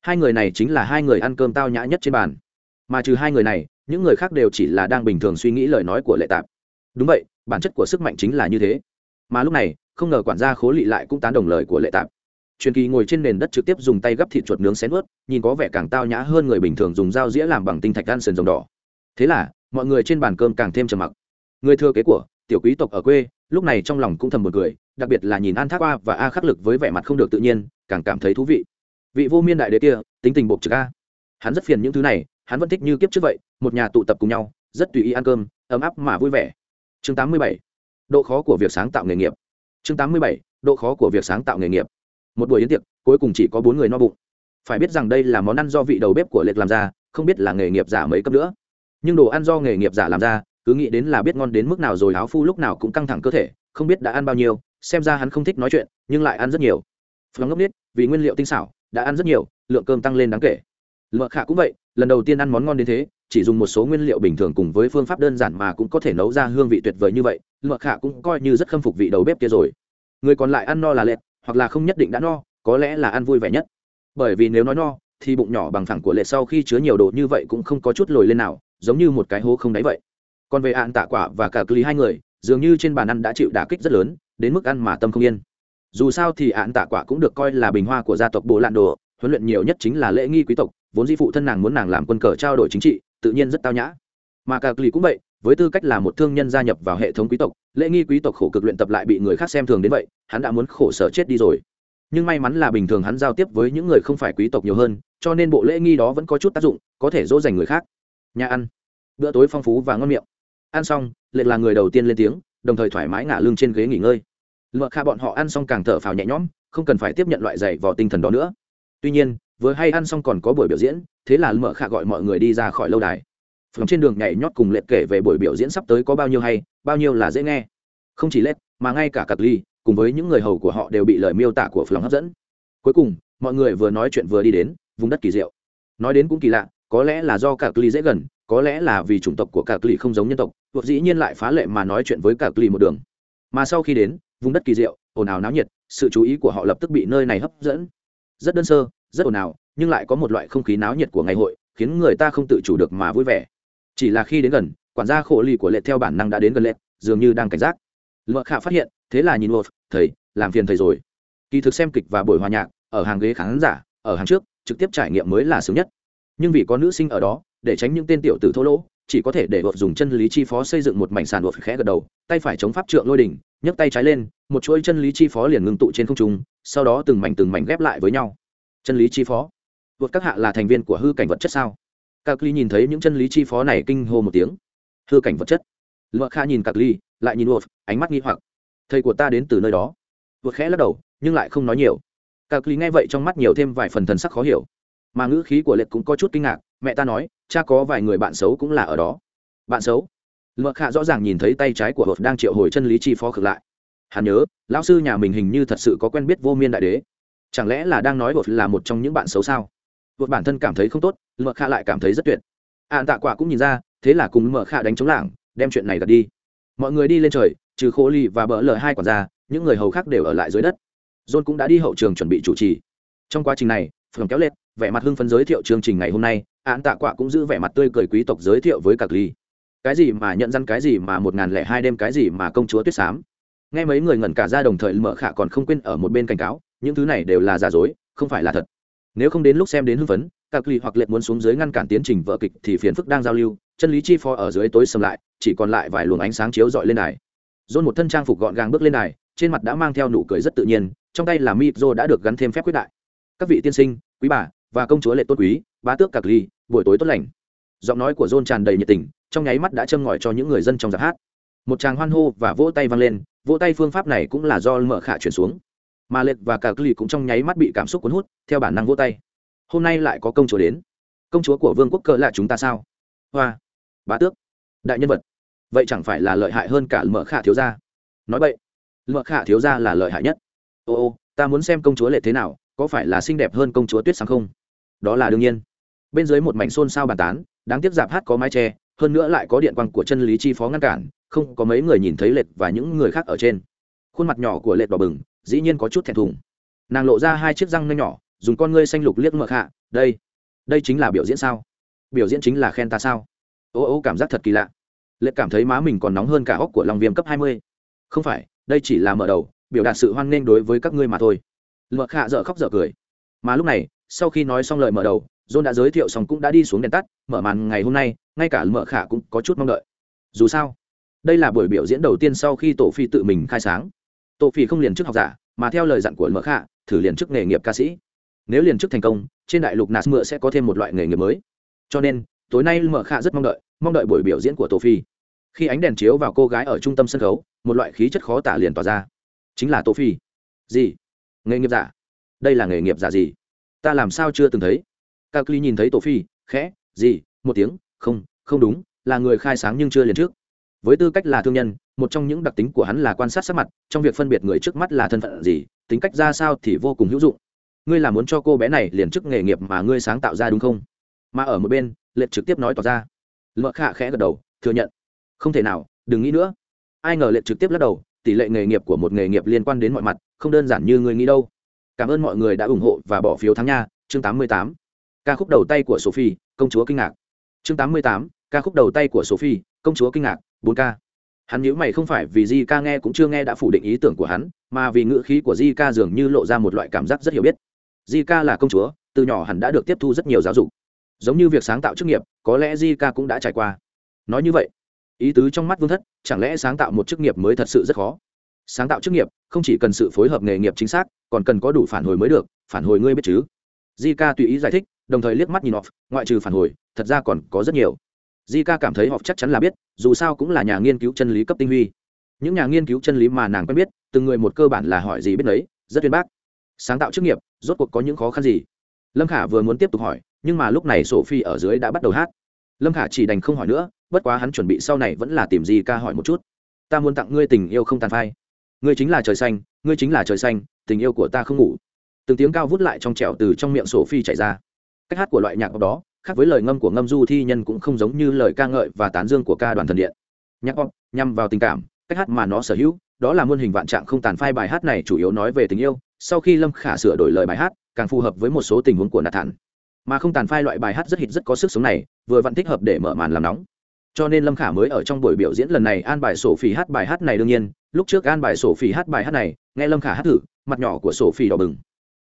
Hai người này chính là hai người ăn cơm tao nhã nhất trên bàn mà trừ hai người này, những người khác đều chỉ là đang bình thường suy nghĩ lời nói của lệ tạp. Đúng vậy, bản chất của sức mạnh chính là như thế. Mà lúc này, không ngờ quản gia khố lị lại cũng tán đồng lời của lệ tạp. Truyền kỳ ngồi trên nền đất trực tiếp dùng tay gắp thịt chuột nướng xén ướt, nhìn có vẻ càng tao nhã hơn người bình thường dùng dao dĩa làm bằng tinh thạch gan sườn rồng đỏ. Thế là, mọi người trên bàn cơm càng thêm trầm mặc. Người thừa kế của tiểu quý tộc ở quê, lúc này trong lòng cũng thầm một người đặc biệt là nhìn an thác qua và a khắc lực với vẻ mặt không được tự nhiên, càng cảm thấy thú vị. Vị vô miên đại đế kia, tính tình bộc trực a. Hắn rất phiền những thứ này hắn vẫn thích như kiếp trước vậy, một nhà tụ tập cùng nhau, rất tùy ý ăn cơm, ấm áp mà vui vẻ. Chương 87. độ khó của việc sáng tạo nghề nghiệp. Chương 87. độ khó của việc sáng tạo nghề nghiệp. Một buổi yến tiệc, cuối cùng chỉ có bốn người no bụng. Phải biết rằng đây là món ăn do vị đầu bếp của lệch làm ra, không biết là nghề nghiệp giả mấy cấp nữa. Nhưng đồ ăn do nghề nghiệp giả làm ra, cứ nghĩ đến là biết ngon đến mức nào rồi áo phu lúc nào cũng căng thẳng cơ thể, không biết đã ăn bao nhiêu, xem ra hắn không thích nói chuyện, nhưng lại ăn rất nhiều. Phóng ngốc biết vì nguyên liệu tinh xảo, đã ăn rất nhiều, lượng cơm tăng lên đáng kể lợn khạ cũng vậy, lần đầu tiên ăn món ngon đến thế, chỉ dùng một số nguyên liệu bình thường cùng với phương pháp đơn giản mà cũng có thể nấu ra hương vị tuyệt vời như vậy lợn khạ cũng coi như rất khâm phục vị đầu bếp kia rồi. Người còn lại ăn no là lẹt hoặc là không nhất định đã no, có lẽ là ăn vui vẻ nhất. Bởi vì nếu nói no, thì bụng nhỏ bằng thẳng của lệ sau khi chứa nhiều đồ như vậy cũng không có chút lồi lên nào, giống như một cái hố không đáy vậy. Còn về ạn tạ quả và cả cli hai người, dường như trên bàn ăn đã chịu đả kích rất lớn, đến mức ăn mà tâm không yên. Dù sao thì ạn tạ quả cũng được coi là bình hoa của gia tộc bộ lạn đồ, huấn luyện nhiều nhất chính là lễ nghi quý tộc vốn di phụ thân nàng muốn nàng làm quân cờ trao đổi chính trị, tự nhiên rất tao nhã. Mà cả lì cũng vậy, với tư cách là một thương nhân gia nhập vào hệ thống quý tộc, lễ nghi quý tộc khổ cực luyện tập lại bị người khác xem thường đến vậy, hắn đã muốn khổ sở chết đi rồi. Nhưng may mắn là bình thường hắn giao tiếp với những người không phải quý tộc nhiều hơn, cho nên bộ lễ nghi đó vẫn có chút tác dụng, có thể dỗ dành người khác. Nhà ăn. Bữa tối phong phú và ngon miệng. Ăn xong, lệ là người đầu tiên lên tiếng, đồng thời thoải mái ngả lưng trên ghế nghỉ ngơi. Lựa kha bọn họ ăn xong càng thở phào nhẹ nhõm, không cần phải tiếp nhận loại dày vào tinh thần đó nữa. Tuy nhiên vừa hay ăn xong còn có buổi biểu diễn, thế là mở khả gọi mọi người đi ra khỏi lâu đài. Phòng trên đường nhảy nhót cùng lệ kể về buổi biểu diễn sắp tới có bao nhiêu hay, bao nhiêu là dễ nghe. Không chỉ lết mà ngay cả cặp ly, cùng với những người hầu của họ đều bị lời miêu tả của phòng hấp dẫn. Cuối cùng, mọi người vừa nói chuyện vừa đi đến, vùng đất kỳ diệu. Nói đến cũng kỳ lạ, có lẽ là do cặp ly dễ gần, có lẽ là vì chủng tộc của cặp ly không giống nhân tộc hoặc dĩ nhiên lại phá lệ mà nói chuyện với cặp ly một đường. Mà sau khi đến, vùng đất kỳ diệu, ồn ào náo nhiệt, sự chú ý của họ lập tức bị nơi này hấp dẫn. Rất đơn sơ rất ồn ào, nhưng lại có một loại không khí náo nhiệt của ngày hội, khiến người ta không tự chủ được mà vui vẻ. Chỉ là khi đến gần, quản gia khổ lì của lệ theo bản năng đã đến gần lệ, dường như đang cảnh giác. Lựa khả phát hiện, thế là nhìn wolf, thầy, làm phiền thầy rồi. Kỳ thực xem kịch và buổi hòa nhạc, ở hàng ghế khán giả, ở hàng trước, trực tiếp trải nghiệm mới là sướng nhất. Nhưng vì có nữ sinh ở đó, để tránh những tên tiểu tử thô lỗ, chỉ có thể để vợt dùng chân lý chi phó xây dựng một mảnh sàn vợt khẽ gật đầu, tay phải chống pháp trượng lôi đỉnh, nhấc tay trái lên, một chuỗi chân lý chi phó liền ngưng tụ trên không trung, sau đó từng mảnh từng mảnh ghép lại với nhau chân lý chi phó. Vượt các hạ là thành viên của hư cảnh vật chất sao? Các ly nhìn thấy những chân lý chi phó này kinh hô một tiếng. Hư cảnh vật chất. Lựa kha nhìn các ly lại nhìn vượt, ánh mắt nghi hoặc. Thầy của ta đến từ nơi đó. Vượt khẽ lắc đầu, nhưng lại không nói nhiều. Các ly nghe vậy trong mắt nhiều thêm vài phần thần sắc khó hiểu. Mà ngữ khí của lệ cũng có chút kinh ngạc, mẹ ta nói, cha có vài người bạn xấu cũng là ở đó. Bạn xấu? Lựa khạ rõ ràng nhìn thấy tay trái của hột đang triệu hồi chân lý chi phó khực lại. Hắn nhớ, lão sư nhà mình hình như thật sự có quen biết vô miên đại đế chẳng lẽ là đang nói bột là một trong những bạn xấu sao? Bột bản thân cảm thấy không tốt mợ kha lại cảm thấy rất tuyệt. Ạn tạ quả cũng nhìn ra thế là cùng mở kha đánh chống lảng đem chuyện này gật đi. Mọi người đi lên trời trừ khô ly và bỡ lờ hai quản gia những người hầu khác đều ở lại dưới đất. John cũng đã đi hậu trường chuẩn bị chủ trì. Trong quá trình này phường kéo lên, vẻ mặt hưng phấn giới thiệu chương trình ngày hôm nay an tạ Quả cũng giữ vẻ mặt tươi cười quý tộc giới thiệu với cạc ly. Cái gì mà nhận răn cái gì mà một ngàn lẻ hai đêm cái gì mà công chúa tuyết xám nghe mấy người ngẩn cả ra đồng thời mở khả còn không quên ở một bên cảnh cáo, những thứ này đều là giả dối, không phải là thật. Nếu không đến lúc xem đến hưng phấn cạc lì hoặc lệ muốn xuống dưới ngăn cản tiến trình vợ kịch thì phiền phức đang giao lưu, chân lý chi phó ở dưới tối sầm lại, chỉ còn lại vài luồng ánh sáng chiếu dọi lên đài. Dôn một thân trang phục gọn gàng bước lên đài, trên mặt đã mang theo nụ cười rất tự nhiên, trong tay là mịp dô đã được gắn thêm phép quyết đại. Các vị tiên sinh, quý bà và công chúa lệ tốt quý, bá tước cạc ly buổi tối tốt lành. Giọng nói của john tràn đầy nhiệt tình, trong nháy mắt đã châm ngòi cho những người dân trong giặc hát. Một tràng hoan hô và vỗ tay vang lên vỗ tay phương pháp này cũng là do mở khả chuyển xuống. Mà lệ và cả ly cũng trong nháy mắt bị cảm xúc cuốn hút, theo bản năng vỗ tay. Hôm nay lại có công chúa đến. Công chúa của vương quốc cờ là chúng ta sao? Hoa. Bá tước. Đại nhân vật. Vậy chẳng phải là lợi hại hơn cả mở khả thiếu gia? Nói vậy mở khả thiếu gia là lợi hại nhất. Ô ô, ta muốn xem công chúa lệ thế nào, có phải là xinh đẹp hơn công chúa tuyết sáng không? Đó là đương nhiên. Bên dưới một mảnh xôn xao bàn tán, đáng tiếc giạp hát có mái tre hơn nữa lại có điện quang của chân lý chi phó ngăn cản không có mấy người nhìn thấy lệch và những người khác ở trên. Khuôn mặt nhỏ của lệch đỏ bừng, dĩ nhiên có chút thẹn thùng. Nàng lộ ra hai chiếc răng nanh nhỏ, dùng con ngươi xanh lục liếc mực hạ đây đây chính là biểu diễn sao? Biểu diễn chính là khen ta sao? Ô ô, cảm giác thật kỳ lạ. Lệch cảm thấy má mình còn nóng hơn cả óc của lòng viêm cấp hai mươi. Không phải, đây chỉ là mở đầu, biểu đạt sự hoan nghênh đối với các ngươi mà thôi. Mực hạ dở khóc dở cười. Mà lúc này, sau khi nói xong lời mở đầu, john đã giới thiệu xong cũng đã đi xuống đèn tắt, mở màn ngày hôm nay, ngay cả mở khả cũng có chút mong đợi. Dù sao đây là buổi biểu diễn đầu tiên sau khi tổ phi tự mình khai sáng. Tổ phi không liền chức học giả, mà theo lời dặn của mở khạ, thử liền chức nghề nghiệp ca sĩ. Nếu liền chức thành công, trên đại lục nạt mựa sẽ có thêm một loại nghề nghiệp mới. Cho nên, tối nay mở khạ rất mong đợi mong đợi buổi biểu diễn của tổ phi. Khi ánh đèn chiếu vào cô gái ở trung tâm sân khấu, một loại khí chất khó tả liền tỏa ra. Chính là tổ phi. Gì? Nghề nghiệp giả? Đây là nghề nghiệp giả gì? Ta làm sao chưa từng thấy? Cao cli nhìn thấy tổ phi, khẽ, gì? Một tiếng, không không đúng, là người khai sáng nhưng chưa liền trước với tư cách là thương nhân, một trong những đặc tính của hắn là quan sát sắc mặt, trong việc phân biệt người trước mắt là thân phận gì, tính cách ra sao thì vô cùng hữu dụng. Ngươi là muốn cho cô bé này liền chức nghề nghiệp mà ngươi sáng tạo ra đúng không? Mà ở một bên, lệ trực tiếp nói tỏ ra. Lợ khạ khẽ gật đầu, thừa nhận. Không thể nào, đừng nghĩ nữa. Ai ngờ lệ trực tiếp lắc đầu, tỷ lệ nghề nghiệp của một nghề nghiệp liên quan đến mọi mặt, không đơn giản như ngươi nghĩ đâu. Cảm ơn mọi người đã ủng hộ và bỏ phiếu thắng nha, chương 88. ca khúc đầu tay của sophie, công chúa kinh ngạc. Chương 88. ca khúc đầu tay của sophie công chúa kinh ngạc, bốn ca. Hắn nhữ mày không phải vì di ca nghe cũng chưa nghe đã phủ định ý tưởng của hắn, mà vì ngữ khí của di ca dường như lộ ra một loại cảm giác rất hiểu biết. Di ca là công chúa, từ nhỏ hắn đã được tiếp thu rất nhiều giáo dục. Giống như việc sáng tạo chức nghiệp, có lẽ di ca cũng đã trải qua. Nói như vậy, ý tứ trong mắt vương thất, chẳng lẽ sáng tạo một chức nghiệp mới thật sự rất khó? Sáng tạo chức nghiệp, không chỉ cần sự phối hợp nghề nghiệp chính xác, còn cần có đủ phản hồi mới được, phản hồi ngươi biết chứ? Jika tùy ý giải thích, đồng thời liếc mắt nhìn off, ngoại trừ phản hồi, thật ra còn có rất nhiều. Di Ca cảm thấy họ chắc chắn là biết, dù sao cũng là nhà nghiên cứu chân lý cấp tinh huy. Những nhà nghiên cứu chân lý mà nàng quen biết, từng người một cơ bản là hỏi gì biết đấy rất tuyên bác. Sáng tạo chức nghiệp, rốt cuộc có những khó khăn gì? Lâm khả vừa muốn tiếp tục hỏi, nhưng mà lúc này sophie ở dưới đã bắt đầu hát. Lâm khả chỉ đành không hỏi nữa, bất quá hắn chuẩn bị sau này vẫn là tìm gì ca hỏi một chút. Ta muốn tặng ngươi tình yêu không tàn phai. Ngươi chính là trời xanh, ngươi chính là trời xanh, tình yêu của ta không ngủ. Từng tiếng cao vút lại trong trẻo từ trong miệng sổ phi chạy ra. Cách hát của loại nhạc đó khác với lời ngâm của ngâm du thi nhân cũng không giống như lời ca ngợi và tán dương của ca đoàn thần điện. Nhạc pop nhằm vào tình cảm, cách hát mà nó sở hữu, đó là muôn hình vạn trạng không tàn phai bài hát này chủ yếu nói về tình yêu, sau khi lâm khả sửa đổi lời bài hát, càng phù hợp với một số tình huống của nạt thản. Mà không tàn phai loại bài hát rất hít rất có sức sống này, vừa vẫn thích hợp để mở màn làm nóng. Cho nên lâm khả mới ở trong buổi biểu diễn lần này an bài sổ phỉ hát bài hát này đương nhiên, lúc trước an bài sổ phỉ hát bài hát này, nghe lâm khả hát thử, mặt nhỏ của sổ phỉ đỏ bừng.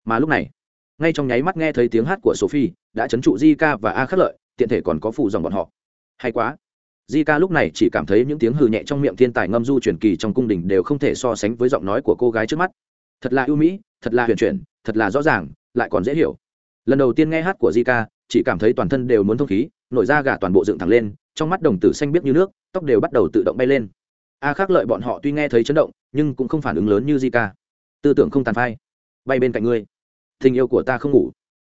Mà lúc này ngay trong nháy mắt nghe thấy tiếng hát của sophie, đã chấn trụ di ca và a khắc lợi, tiện thể còn có phụ dòng bọn họ. Hay quá. Di ca lúc này chỉ cảm thấy những tiếng hừ nhẹ trong miệng thiên tài ngâm du truyền kỳ trong cung đình đều không thể so sánh với giọng nói của cô gái trước mắt. Thật là ưu mỹ, thật là huyền chuyển, thật là rõ ràng, lại còn dễ hiểu. Lần đầu tiên nghe hát của di ca chỉ cảm thấy toàn thân đều muốn thông khí, nổi da gà toàn bộ dựng thẳng lên, trong mắt đồng tử xanh biếc như nước, tóc đều bắt đầu tự động bay lên. A khác lợi bọn họ tuy nghe thấy chấn động, nhưng cũng không phản ứng lớn như di ca tư tưởng không tàn phai. Bay bên cạnh ngươi tình yêu của ta không ngủ.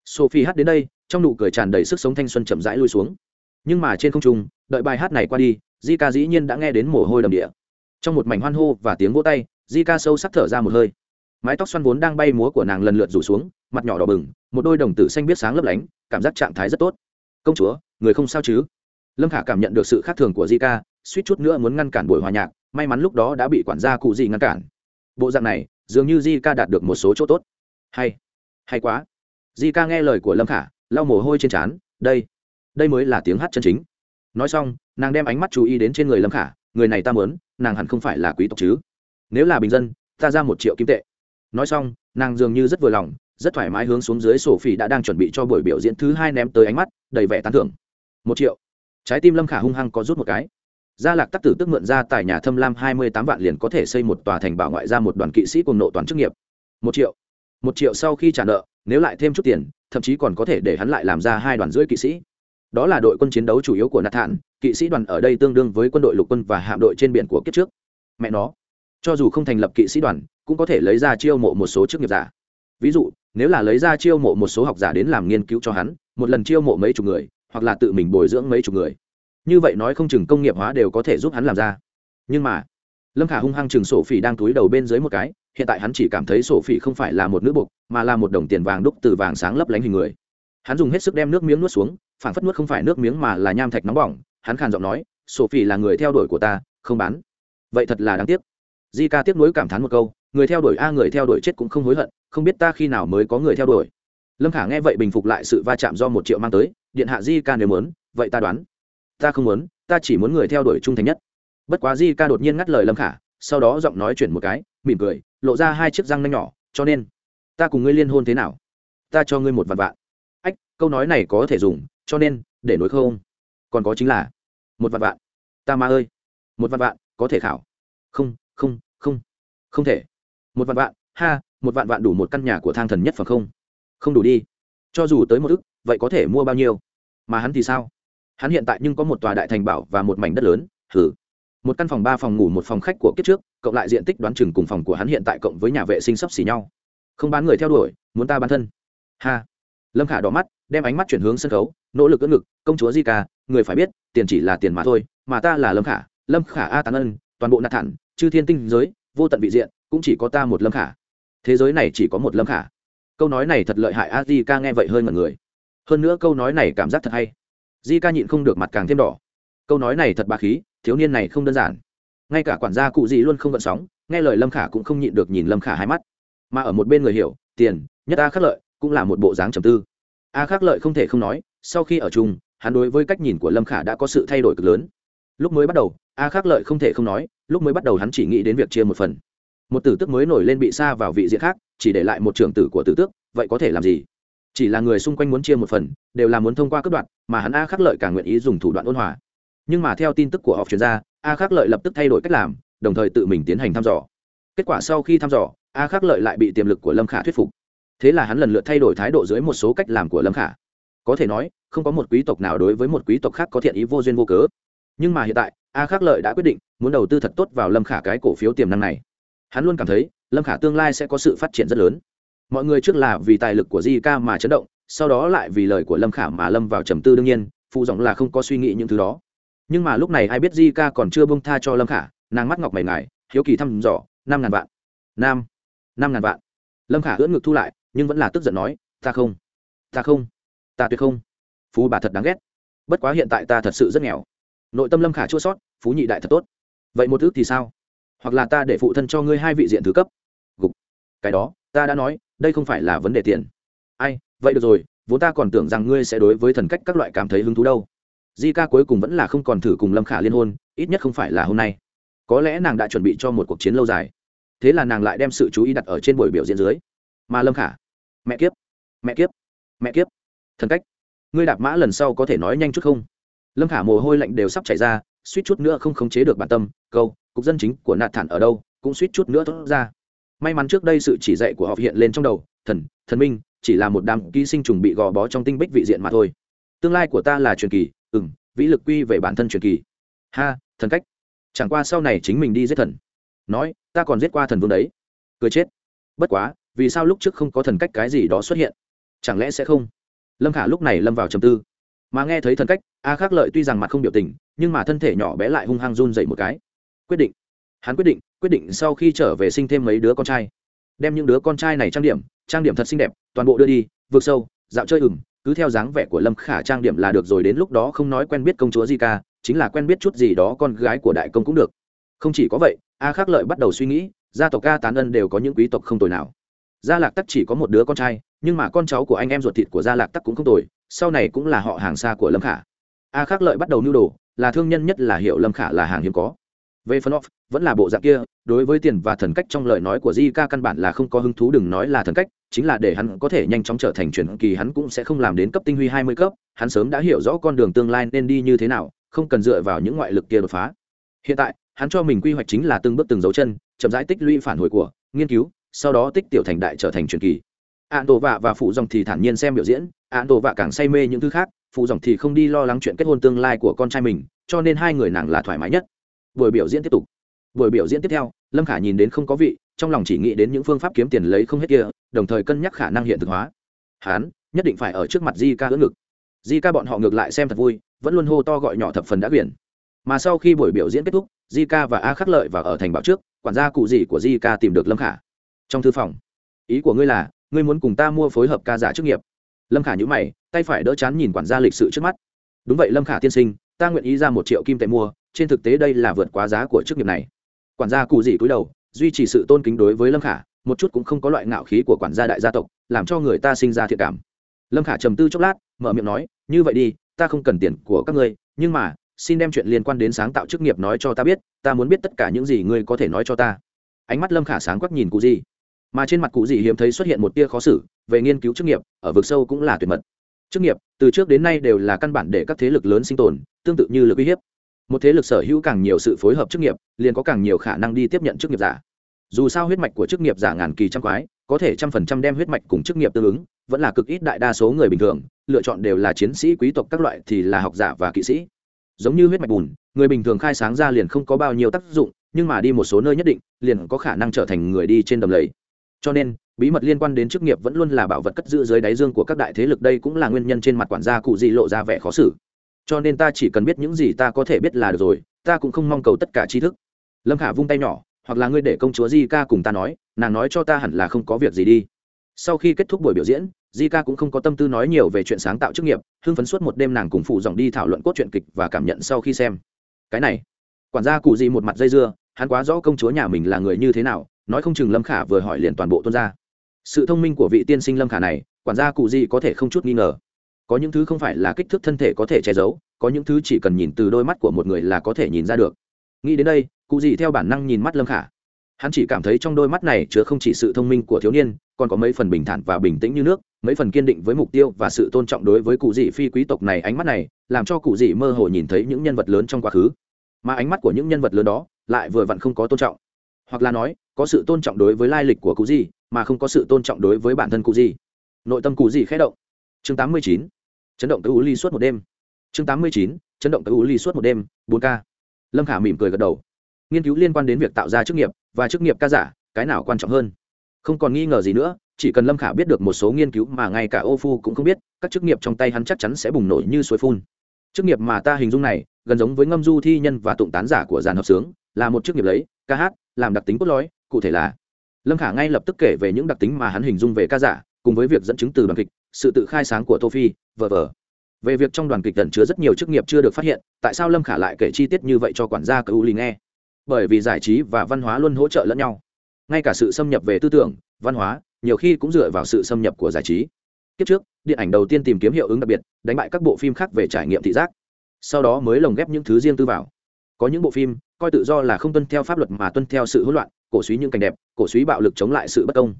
Sophie hát đến đây, trong nụ cười tràn đầy sức sống thanh xuân chậm rãi lui xuống. Nhưng mà trên không trung, đợi bài hát này qua đi di ca dĩ nhiên đã nghe đến mồ hôi đầm địa. Trong một mảnh hoan hô và tiếng vỗ tay di ca sâu sắc thở ra một hơi. Mái tóc xoăn vốn đang bay múa của nàng lần lượt rủ xuống, mặt nhỏ đỏ bừng, một đôi đồng tử xanh biết sáng lấp lánh, cảm giác trạng thái rất tốt. Công chúa, người không sao chứ? Lâm khả cảm nhận được sự khác thường của di ca suýt chút nữa muốn ngăn cản buổi hòa nhạc, may mắn lúc đó đã bị quản gia cụ gì ngăn cản. Bộ dạng này, dường như di ca đạt được một số chỗ tốt. Hay hay quá. Di ca nghe lời của lâm khả, lau mồ hôi trên trán, đây đây mới là tiếng hát chân chính. Nói xong, nàng đem ánh mắt chú ý đến trên người lâm khả, người này ta mớn nàng hẳn không phải là quý tộc chứ. Nếu là bình dân, ta ra một triệu kim tệ. Nói xong, nàng dường như rất vừa lòng, rất thoải mái hướng xuống dưới sổ phỉ đã đang chuẩn bị cho buổi biểu diễn thứ hai ném tới ánh mắt, đầy vẻ tán thưởng. Một triệu. Trái tim lâm khả hung hăng có rút một cái. Gia lạc tắc tử tức mượn ra tại nhà thâm lam hai mươi tám vạn liền có thể xây một tòa thành bảo ngoại ra một đoàn kỵ sĩ cùng nộ toàn chức nghiệp. Một triệu một triệu sau khi trả nợ, nếu lại thêm chút tiền, thậm chí còn có thể để hắn lại làm ra hai đoàn rưỡi kỵ sĩ. Đó là đội quân chiến đấu chủ yếu của nạt thản kỵ sĩ đoàn ở đây tương đương với quân đội lục quân và hạm đội trên biển của kiếp trước. Mẹ nó, cho dù không thành lập kỵ sĩ đoàn, cũng có thể lấy ra chiêu mộ một số chức nghiệp giả. Ví dụ, nếu là lấy ra chiêu mộ một số học giả đến làm nghiên cứu cho hắn, một lần chiêu mộ mấy chục người, hoặc là tự mình bồi dưỡng mấy chục người. Như vậy nói không chừng công nghiệp hóa đều có thể giúp hắn làm ra. Nhưng mà, lâm khả hung hăng chừng sổ phỉ đang túi đầu bên dưới một cái hiện tại hắn chỉ cảm thấy sổ phỉ không phải là một nữ bục, mà là một đồng tiền vàng đúc từ vàng sáng lấp lánh hình người. Hắn dùng hết sức đem nước miếng nuốt xuống phản phất nuốt không phải nước miếng mà là nham thạch nóng bỏng. Hắn khàn giọng nói, sổ phỉ là người theo đuổi của ta, không bán. Vậy thật là đáng tiếc. Di ca tiếp nối cảm thán một câu, người theo đuổi a, người theo đuổi chết cũng không hối hận, không biết ta khi nào mới có người theo đuổi. Lâm khả nghe vậy bình phục lại sự va chạm do một triệu mang tới, điện hạ di ca nếu muốn, vậy ta đoán. Ta không muốn, ta chỉ muốn người theo đuổi trung thành nhất. Bất quá di ca đột nhiên ngắt lời lâm khả, sau đó giọng nói chuyển một cái, mỉm cười lộ ra hai chiếc răng nanh nhỏ, cho nên, ta cùng ngươi liên hôn thế nào? Ta cho ngươi một vạn vạn. Ách, câu nói này có thể dùng, cho nên, để nối không? Còn có chính là, một vạn vạn. Ta ma ơi, một vạn vạn, có thể khảo. Không không không. Không thể. Một vạn vạn, ha, một vạn vạn đủ một căn nhà của thang thần nhất phải không? Không đủ đi. Cho dù tới một ức, vậy có thể mua bao nhiêu? Mà hắn thì sao? Hắn hiện tại nhưng có một tòa đại thành bảo và một mảnh đất lớn thử một căn phòng, ba phòng ngủ, một phòng khách của kiếp trước, cộng lại diện tích đoán chừng cùng phòng của hắn hiện tại cộng với nhà vệ sinh sắp xỉ nhau. Không bán người theo đuổi, muốn ta bán thân. Ha. Lâm khả đỏ mắt, đem ánh mắt chuyển hướng sân khấu, nỗ lực ưỡn ngực, công chúa di ca, người phải biết, tiền chỉ là tiền mà thôi, mà ta là lâm khả lâm khả a tán ân, toàn bộ nạt thản, chư thiên tinh giới, vô tận vị diện, cũng chỉ có ta một lâm khả. Thế giới này chỉ có một lâm khả. Câu nói này thật lợi hại, a di ca nghe vậy hơi mọi người. Hơn nữa câu nói này cảm giác thật hay. Di ca nhịn không được mặt càng thêm đỏ. Câu nói này thật ba khí thiếu niên này không đơn giản. Ngay cả quản gia cụ gì luôn không gợn sóng, nghe lời lâm khả cũng không nhịn được nhìn lâm khả hai mắt. Mà ở một bên người hiểu, tiền, nhất a khắc lợi, cũng là một bộ dáng trầm tư. A khắc lợi không thể không nói, sau khi ở chung, hắn đối với cách nhìn của lâm khả đã có sự thay đổi cực lớn. Lúc mới bắt đầu, a khắc lợi không thể không nói, lúc mới bắt đầu hắn chỉ nghĩ đến việc chia một phần. Một tử tước mới nổi lên bị xa vào vị diện khác, chỉ để lại một trưởng tử của tử tước, vậy có thể làm gì? Chỉ là người xung quanh muốn chia một phần, đều là muốn thông qua cấp đoạn mà hắn a khắc lợi càng nguyện ý dùng thủ đoạn ôn hòa nhưng mà theo tin tức của họ chuyên gia, a khắc lợi lập tức thay đổi cách làm, đồng thời tự mình tiến hành thăm dò. Kết quả sau khi thăm dò, a khắc lợi lại bị tiềm lực của lâm khả thuyết phục. Thế là hắn lần lượt thay đổi thái độ dưới một số cách làm của lâm khả. Có thể nói, không có một quý tộc nào đối với một quý tộc khác có thiện ý vô duyên vô cớ. Nhưng mà hiện tại, a khắc lợi đã quyết định, muốn đầu tư thật tốt vào lâm khả cái cổ phiếu tiềm năng này. Hắn luôn cảm thấy, lâm khả tương lai sẽ có sự phát triển rất lớn. Mọi người trước là vì tài lực của di ca mà chấn động, sau đó lại vì lời của lâm khả mà lâm vào trầm tư đương nhiên, phụ giọng là không có suy nghĩ những thứ đó nhưng mà lúc này ai biết di ca còn chưa bông tha cho lâm khả, nàng mắt ngọc mày ngài, hiếu kỳ thăm dò, năm ngàn vạn. Nam, năm ngàn vạn. Lâm khả ưỡn ngực thu lại, nhưng vẫn là tức giận nói, ta không ta không, ta tuyệt không. Phú bà thật đáng ghét. Bất quá hiện tại ta thật sự rất nghèo. Nội tâm lâm khả chua sót, phú nhị đại thật tốt. Vậy một ước thì sao? Hoặc là ta để phụ thân cho ngươi hai vị diện thứ cấp. Gục. Cái đó, ta đã nói, đây không phải là vấn đề tiền. Ai, vậy được rồi, vốn ta còn tưởng rằng ngươi sẽ đối với thần cách các loại cảm thấy hứng thú đâu di ca cuối cùng vẫn là không còn thử cùng lâm khả liên hôn, ít nhất không phải là hôm nay. Có lẽ nàng đã chuẩn bị cho một cuộc chiến lâu dài. Thế là nàng lại đem sự chú ý đặt ở trên buổi biểu diễn dưới. Mà lâm khả, mẹ kiếp mẹ kiếp mẹ kiếp. Thần cách, ngươi đạp mã lần sau có thể nói nhanh chút không? Lâm khả mồ hôi lạnh đều sắp chảy ra, suýt chút nữa không khống chế được bản tâm, câu, cục dân chính của nạt thản ở đâu? Cũng suýt chút nữa thốt ra. May mắn trước đây sự chỉ dạy của họ hiện lên trong đầu, thần thần minh chỉ là một đám ký sinh trùng bị gò bó trong tinh bích vị diện mà thôi. Tương lai của ta là truyền kỳ ừng vĩ lực quy về bản thân truyền kỳ. Ha, thần cách. Chẳng qua sau này chính mình đi giết thần. Nói, ta còn giết qua thần vương đấy. Cười chết. Bất quá, vì sao lúc trước không có thần cách cái gì đó xuất hiện? Chẳng lẽ sẽ không? Lâm khả lúc này lâm vào trầm tư. Mà nghe thấy thần cách, a khắc lợi tuy rằng mặt không biểu tình, nhưng mà thân thể nhỏ bé lại hung hăng run dậy một cái. Quyết định. Hắn quyết định quyết định sau khi trở về sinh thêm mấy đứa con trai. Đem những đứa con trai này trang điểm trang điểm thật xinh đẹp, toàn bộ đưa đi, vượt sâu, dạo chơi ửng cứ theo dáng vẻ của lâm khả trang điểm là được rồi, đến lúc đó không nói quen biết công chúa di ca, chính là quen biết chút gì đó con gái của đại công cũng được. Không chỉ có vậy, a khắc lợi bắt đầu suy nghĩ, gia tộc ca tán ân đều có những quý tộc không tồi nào. Gia lạc tắc chỉ có một đứa con trai, nhưng mà con cháu của anh em ruột thịt của gia lạc tắc cũng không tồi, sau này cũng là họ hàng xa của lâm khả. A khắc lợi bắt đầu nưu đồ, là thương nhân nhất là hiệu lâm khả là hàng hiếm có về phần off, vẫn là bộ dạng kia, đối với tiền và thần cách trong lời nói của di ca căn bản là không có hứng thú đừng nói là thần cách, chính là để hắn có thể nhanh chóng trở thành truyền kỳ, hắn cũng sẽ không làm đến cấp tinh huy hai mươi cấp, hắn sớm đã hiểu rõ con đường tương lai nên đi như thế nào, không cần dựa vào những ngoại lực kia đột phá. Hiện tại, hắn cho mình quy hoạch chính là từng bước từng dấu chân, chậm rãi tích lũy phản hồi của, nghiên cứu, sau đó tích tiểu thành đại trở thành truyền kỳ. Ạn tổ vạ và phụ dòng thì thản nhiên xem biểu diễn ạn tổ vạ càng say mê những thứ khác, phụ dòng thì không đi lo lắng chuyện kết hôn tương lai của con trai mình, cho nên hai người nàng là thoải mái nhất buổi biểu diễn tiếp tục. Buổi biểu diễn tiếp theo, lâm khả nhìn đến không có vị, trong lòng chỉ nghĩ đến những phương pháp kiếm tiền lấy không hết kia, đồng thời cân nhắc khả năng hiện thực hóa. Hán, nhất định phải ở trước mặt di ca ưỡn ngực. Di ca bọn họ ngược lại xem thật vui, vẫn luôn hô to gọi nhỏ thập phần đã quyển. Mà sau khi buổi biểu diễn kết thúc di ca và a khắc lợi và ở thành bảo trước, quản gia cụ gì của di ca tìm được lâm khả. Trong thư phòng, ý của ngươi là, ngươi muốn cùng ta mua phối hợp ca giả chức nghiệp. Lâm khả nhữ mày, tay phải đỡ chán nhìn quản gia lịch sự trước mắt. Đúng vậy lâm khả tiên sinh, ta nguyện ý ra một triệu kim tệ mua trên thực tế đây là vượt quá giá của chức nghiệp này. Quản gia cụ gì cúi đầu, duy trì sự tôn kính đối với lâm khả, một chút cũng không có loại ngạo khí của quản gia đại gia tộc, làm cho người ta sinh ra thiện cảm. Lâm khả trầm tư chốc lát, mở miệng nói, như vậy đi, ta không cần tiền của các ngươi, nhưng mà, xin đem chuyện liên quan đến sáng tạo chức nghiệp nói cho ta biết, ta muốn biết tất cả những gì ngươi có thể nói cho ta. Ánh mắt lâm khả sáng quắc nhìn cụ gì mà trên mặt cụ gì hiếm thấy xuất hiện một tia khó xử, về nghiên cứu chức nghiệp, ở vực sâu cũng là tuyệt mật. Chức nghiệp, từ trước đến nay đều là căn bản để các thế lực lớn sinh tồn, tương tự như lực uy hiếp một thế lực sở hữu càng nhiều sự phối hợp chức nghiệp, liền có càng nhiều khả năng đi tiếp nhận chức nghiệp giả. Dù sao huyết mạch của chức nghiệp giả ngàn kỳ trăm quái, có thể trăm phần trăm đem huyết mạch cùng chức nghiệp tương ứng, vẫn là cực ít đại đa số người bình thường, lựa chọn đều là chiến sĩ quý tộc các loại thì là học giả và kỵ sĩ. Giống như huyết mạch bùn, người bình thường khai sáng ra liền không có bao nhiêu tác dụng, nhưng mà đi một số nơi nhất định, liền có khả năng trở thành người đi trên đầm lầy. Cho nên, bí mật liên quan đến chức nghiệp vẫn luôn là bảo vật cất giữ dưới đáy dương của các đại thế lực, đây cũng là nguyên nhân trên mặt quản gia cụ gì lộ ra vẻ khó xử cho nên ta chỉ cần biết những gì ta có thể biết là được rồi, ta cũng không mong cầu tất cả tri thức. Lâm khả vung tay nhỏ, hoặc là ngươi để công chúa di ca cùng ta nói, nàng nói cho ta hẳn là không có việc gì đi. Sau khi kết thúc buổi biểu diễn, di ca cũng không có tâm tư nói nhiều về chuyện sáng tạo chức nghiệp, hưng phấn suốt một đêm nàng cùng phụ dòng đi thảo luận cốt truyện kịch và cảm nhận sau khi xem. Cái này, quản gia cụ gì một mặt dây dưa, hắn quá rõ công chúa nhà mình là người như thế nào, nói không chừng lâm khả vừa hỏi liền toàn bộ tuân ra. Sự thông minh của vị tiên sinh lâm khả này, quản gia cụ gì có thể không chút nghi ngờ có những thứ không phải là kích thước thân thể có thể che giấu, có những thứ chỉ cần nhìn từ đôi mắt của một người là có thể nhìn ra được. Nghĩ đến đây, cụ gì theo bản năng nhìn mắt lâm khả. Hắn chỉ cảm thấy trong đôi mắt này chứa không chỉ sự thông minh của thiếu niên, còn có mấy phần bình thản và bình tĩnh như nước, mấy phần kiên định với mục tiêu và sự tôn trọng đối với cụ dị phi quý tộc này. Ánh mắt này làm cho cụ dị mơ hồ nhìn thấy những nhân vật lớn trong quá khứ. Mà ánh mắt của những nhân vật lớn đó lại vừa vặn không có tôn trọng. Hoặc là nói, có sự tôn trọng đối với lai lịch của cụ dị mà không có sự tôn trọng đối với bản thân cụ dị nội tâm cụ dị khẽ động. Chương 89 chấn động tới u ly suốt một đêm. Chương 89. chấn động tới u ly suốt một đêm, bốn k lâm khả mỉm cười gật đầu. Nghiên cứu liên quan đến việc tạo ra chức nghiệp và chức nghiệp ca giả, cái nào quan trọng hơn? Không còn nghi ngờ gì nữa, chỉ cần lâm khả biết được một số nghiên cứu mà ngay cả ô phu cũng không biết, các chức nghiệp trong tay hắn chắc chắn sẽ bùng nổ như suối phun. Chức nghiệp mà ta hình dung này, gần giống với ngâm du thi nhân và tụng tán giả của giàn hợp sướng, là một chức nghiệp lấy, ca hát, làm đặc tính cốt lõi, cụ thể là. Lâm khả ngay lập tức kể về những đặc tính mà hắn hình dung về ca giả, cùng với việc dẫn chứng từ đoàn kịch sự tự khai sáng của tô phi, vờ vờ. Về việc trong đoàn kịch tần chứa rất nhiều chức nghiệp chưa được phát hiện, tại sao lâm khả lại kể chi tiết như vậy cho quản gia cựu lì nghe? Bởi vì giải trí và văn hóa luôn hỗ trợ lẫn nhau. Ngay cả sự xâm nhập về tư tưởng, văn hóa, nhiều khi cũng dựa vào sự xâm nhập của giải trí. Kiếp trước, điện ảnh đầu tiên tìm kiếm hiệu ứng đặc biệt, đánh bại các bộ phim khác về trải nghiệm thị giác. Sau đó mới lồng ghép những thứ riêng tư vào. Có những bộ phim, coi tự do là không tuân theo pháp luật mà tuân theo sự hỗn loạn, cổ suý những cảnh đẹp, cổ suý bạo lực chống lại sự bất công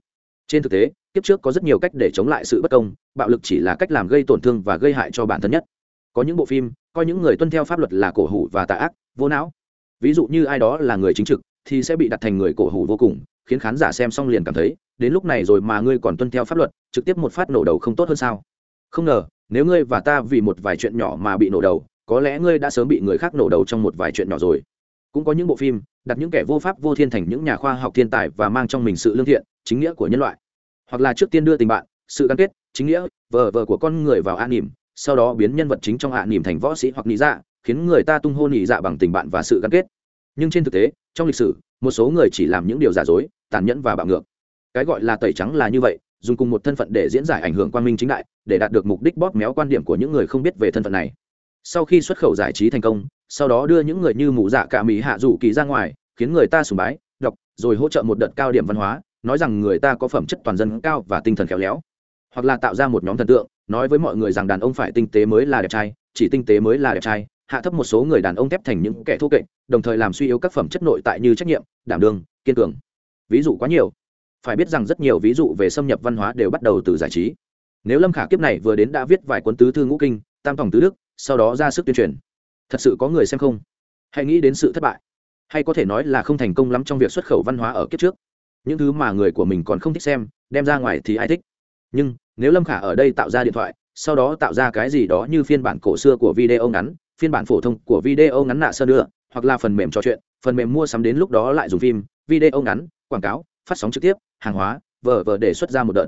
trên thực tế, kiếp trước có rất nhiều cách để chống lại sự bất công, bạo lực chỉ là cách làm gây tổn thương và gây hại cho bản thân nhất. Có những bộ phim, coi những người tuân theo pháp luật là cổ hủ và tà ác, vô não. Ví dụ như ai đó là người chính trực, thì sẽ bị đặt thành người cổ hủ vô cùng, khiến khán giả xem xong liền cảm thấy, đến lúc này rồi mà ngươi còn tuân theo pháp luật, trực tiếp một phát nổ đầu không tốt hơn sao? Không ngờ, nếu ngươi và ta vì một vài chuyện nhỏ mà bị nổ đầu, có lẽ ngươi đã sớm bị người khác nổ đầu trong một vài chuyện nhỏ rồi. Cũng có những bộ phim, đặt những kẻ vô pháp vô thiên thành những nhà khoa học thiên tài và mang trong mình sự lương thiện, chính nghĩa của nhân loại hoặc là trước tiên đưa tình bạn, sự gắn kết, chính nghĩa, vờ vờ của con người vào an nỉm sau đó biến nhân vật chính trong hạ nỉm thành võ sĩ hoặc nghĩ dạ khiến người ta tung hô nhị dạ bằng tình bạn và sự gắn kết. Nhưng trên thực tế, trong lịch sử, một số người chỉ làm những điều giả dối, tàn nhẫn và bạo ngược. Cái gọi là tẩy trắng là như vậy, dùng cùng một thân phận để diễn giải ảnh hưởng quan minh chính đại, để đạt được mục đích bóp méo quan điểm của những người không biết về thân phận này. Sau khi xuất khẩu giải trí thành công, sau đó đưa những người như mù dạ cả mỹ hạ rủ kỳ ra ngoài, khiến người ta sùng bái, đọc, rồi hỗ trợ một đợt cao điểm văn hóa nói rằng người ta có phẩm chất toàn dân cao và tinh thần khéo léo. Hoặc là tạo ra một nhóm thần tượng, nói với mọi người rằng đàn ông phải tinh tế mới là đẹp trai, chỉ tinh tế mới là đẹp trai, hạ thấp một số người đàn ông thép thành những kẻ thô kệch, đồng thời làm suy yếu các phẩm chất nội tại như trách nhiệm, đảm đương, kiên cường. Ví dụ quá nhiều. Phải biết rằng rất nhiều ví dụ về xâm nhập văn hóa đều bắt đầu từ giải trí. Nếu lâm khả kiếp này vừa đến đã viết vài cuốn tứ thư ngũ kinh, tam phòng tứ đức, sau đó ra sức tuyên truyền. Thật sự có người xem không? Hãy nghĩ đến sự thất bại. Hay có thể nói là không thành công lắm trong việc xuất khẩu văn hóa ở kiếp trước những thứ mà người của mình còn không thích xem, đem ra ngoài thì ai thích? Nhưng, nếu lâm khả ở đây tạo ra điện thoại, sau đó tạo ra cái gì đó như phiên bản cổ xưa của video ngắn, phiên bản phổ thông của video ngắn nạ sơ nữa hoặc là phần mềm trò chuyện, phần mềm mua sắm đến lúc đó lại dùng phim, video ngắn, quảng cáo, phát sóng trực tiếp, hàng hóa, vờ vờ để xuất ra một đợt.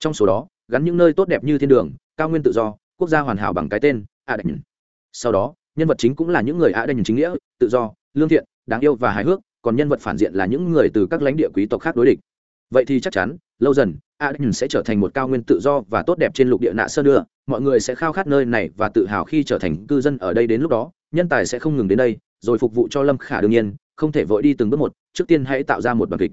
Trong số đó, gắn những nơi tốt đẹp như thiên đường, cao nguyên tự do, quốc gia hoàn hảo bằng cái tên a đành sau đó, nhân vật chính cũng là những người a đành chính nghĩa, tự do, lương thiện, đáng yêu và hài hước còn nhân vật phản diện là những người từ các lãnh địa quý tộc khác đối địch. Vậy thì chắc chắn, lâu dần, aden sẽ trở thành một cao nguyên tự do và tốt đẹp trên lục địa nạ sơn nữa mọi người sẽ khao khát nơi này và tự hào khi trở thành cư dân ở đây đến lúc đó. Nhân tài sẽ không ngừng đến đây, rồi phục vụ cho lâm khả đương nhiên, không thể vội đi từng bước một. Trước tiên hãy tạo ra một đoàn kịch.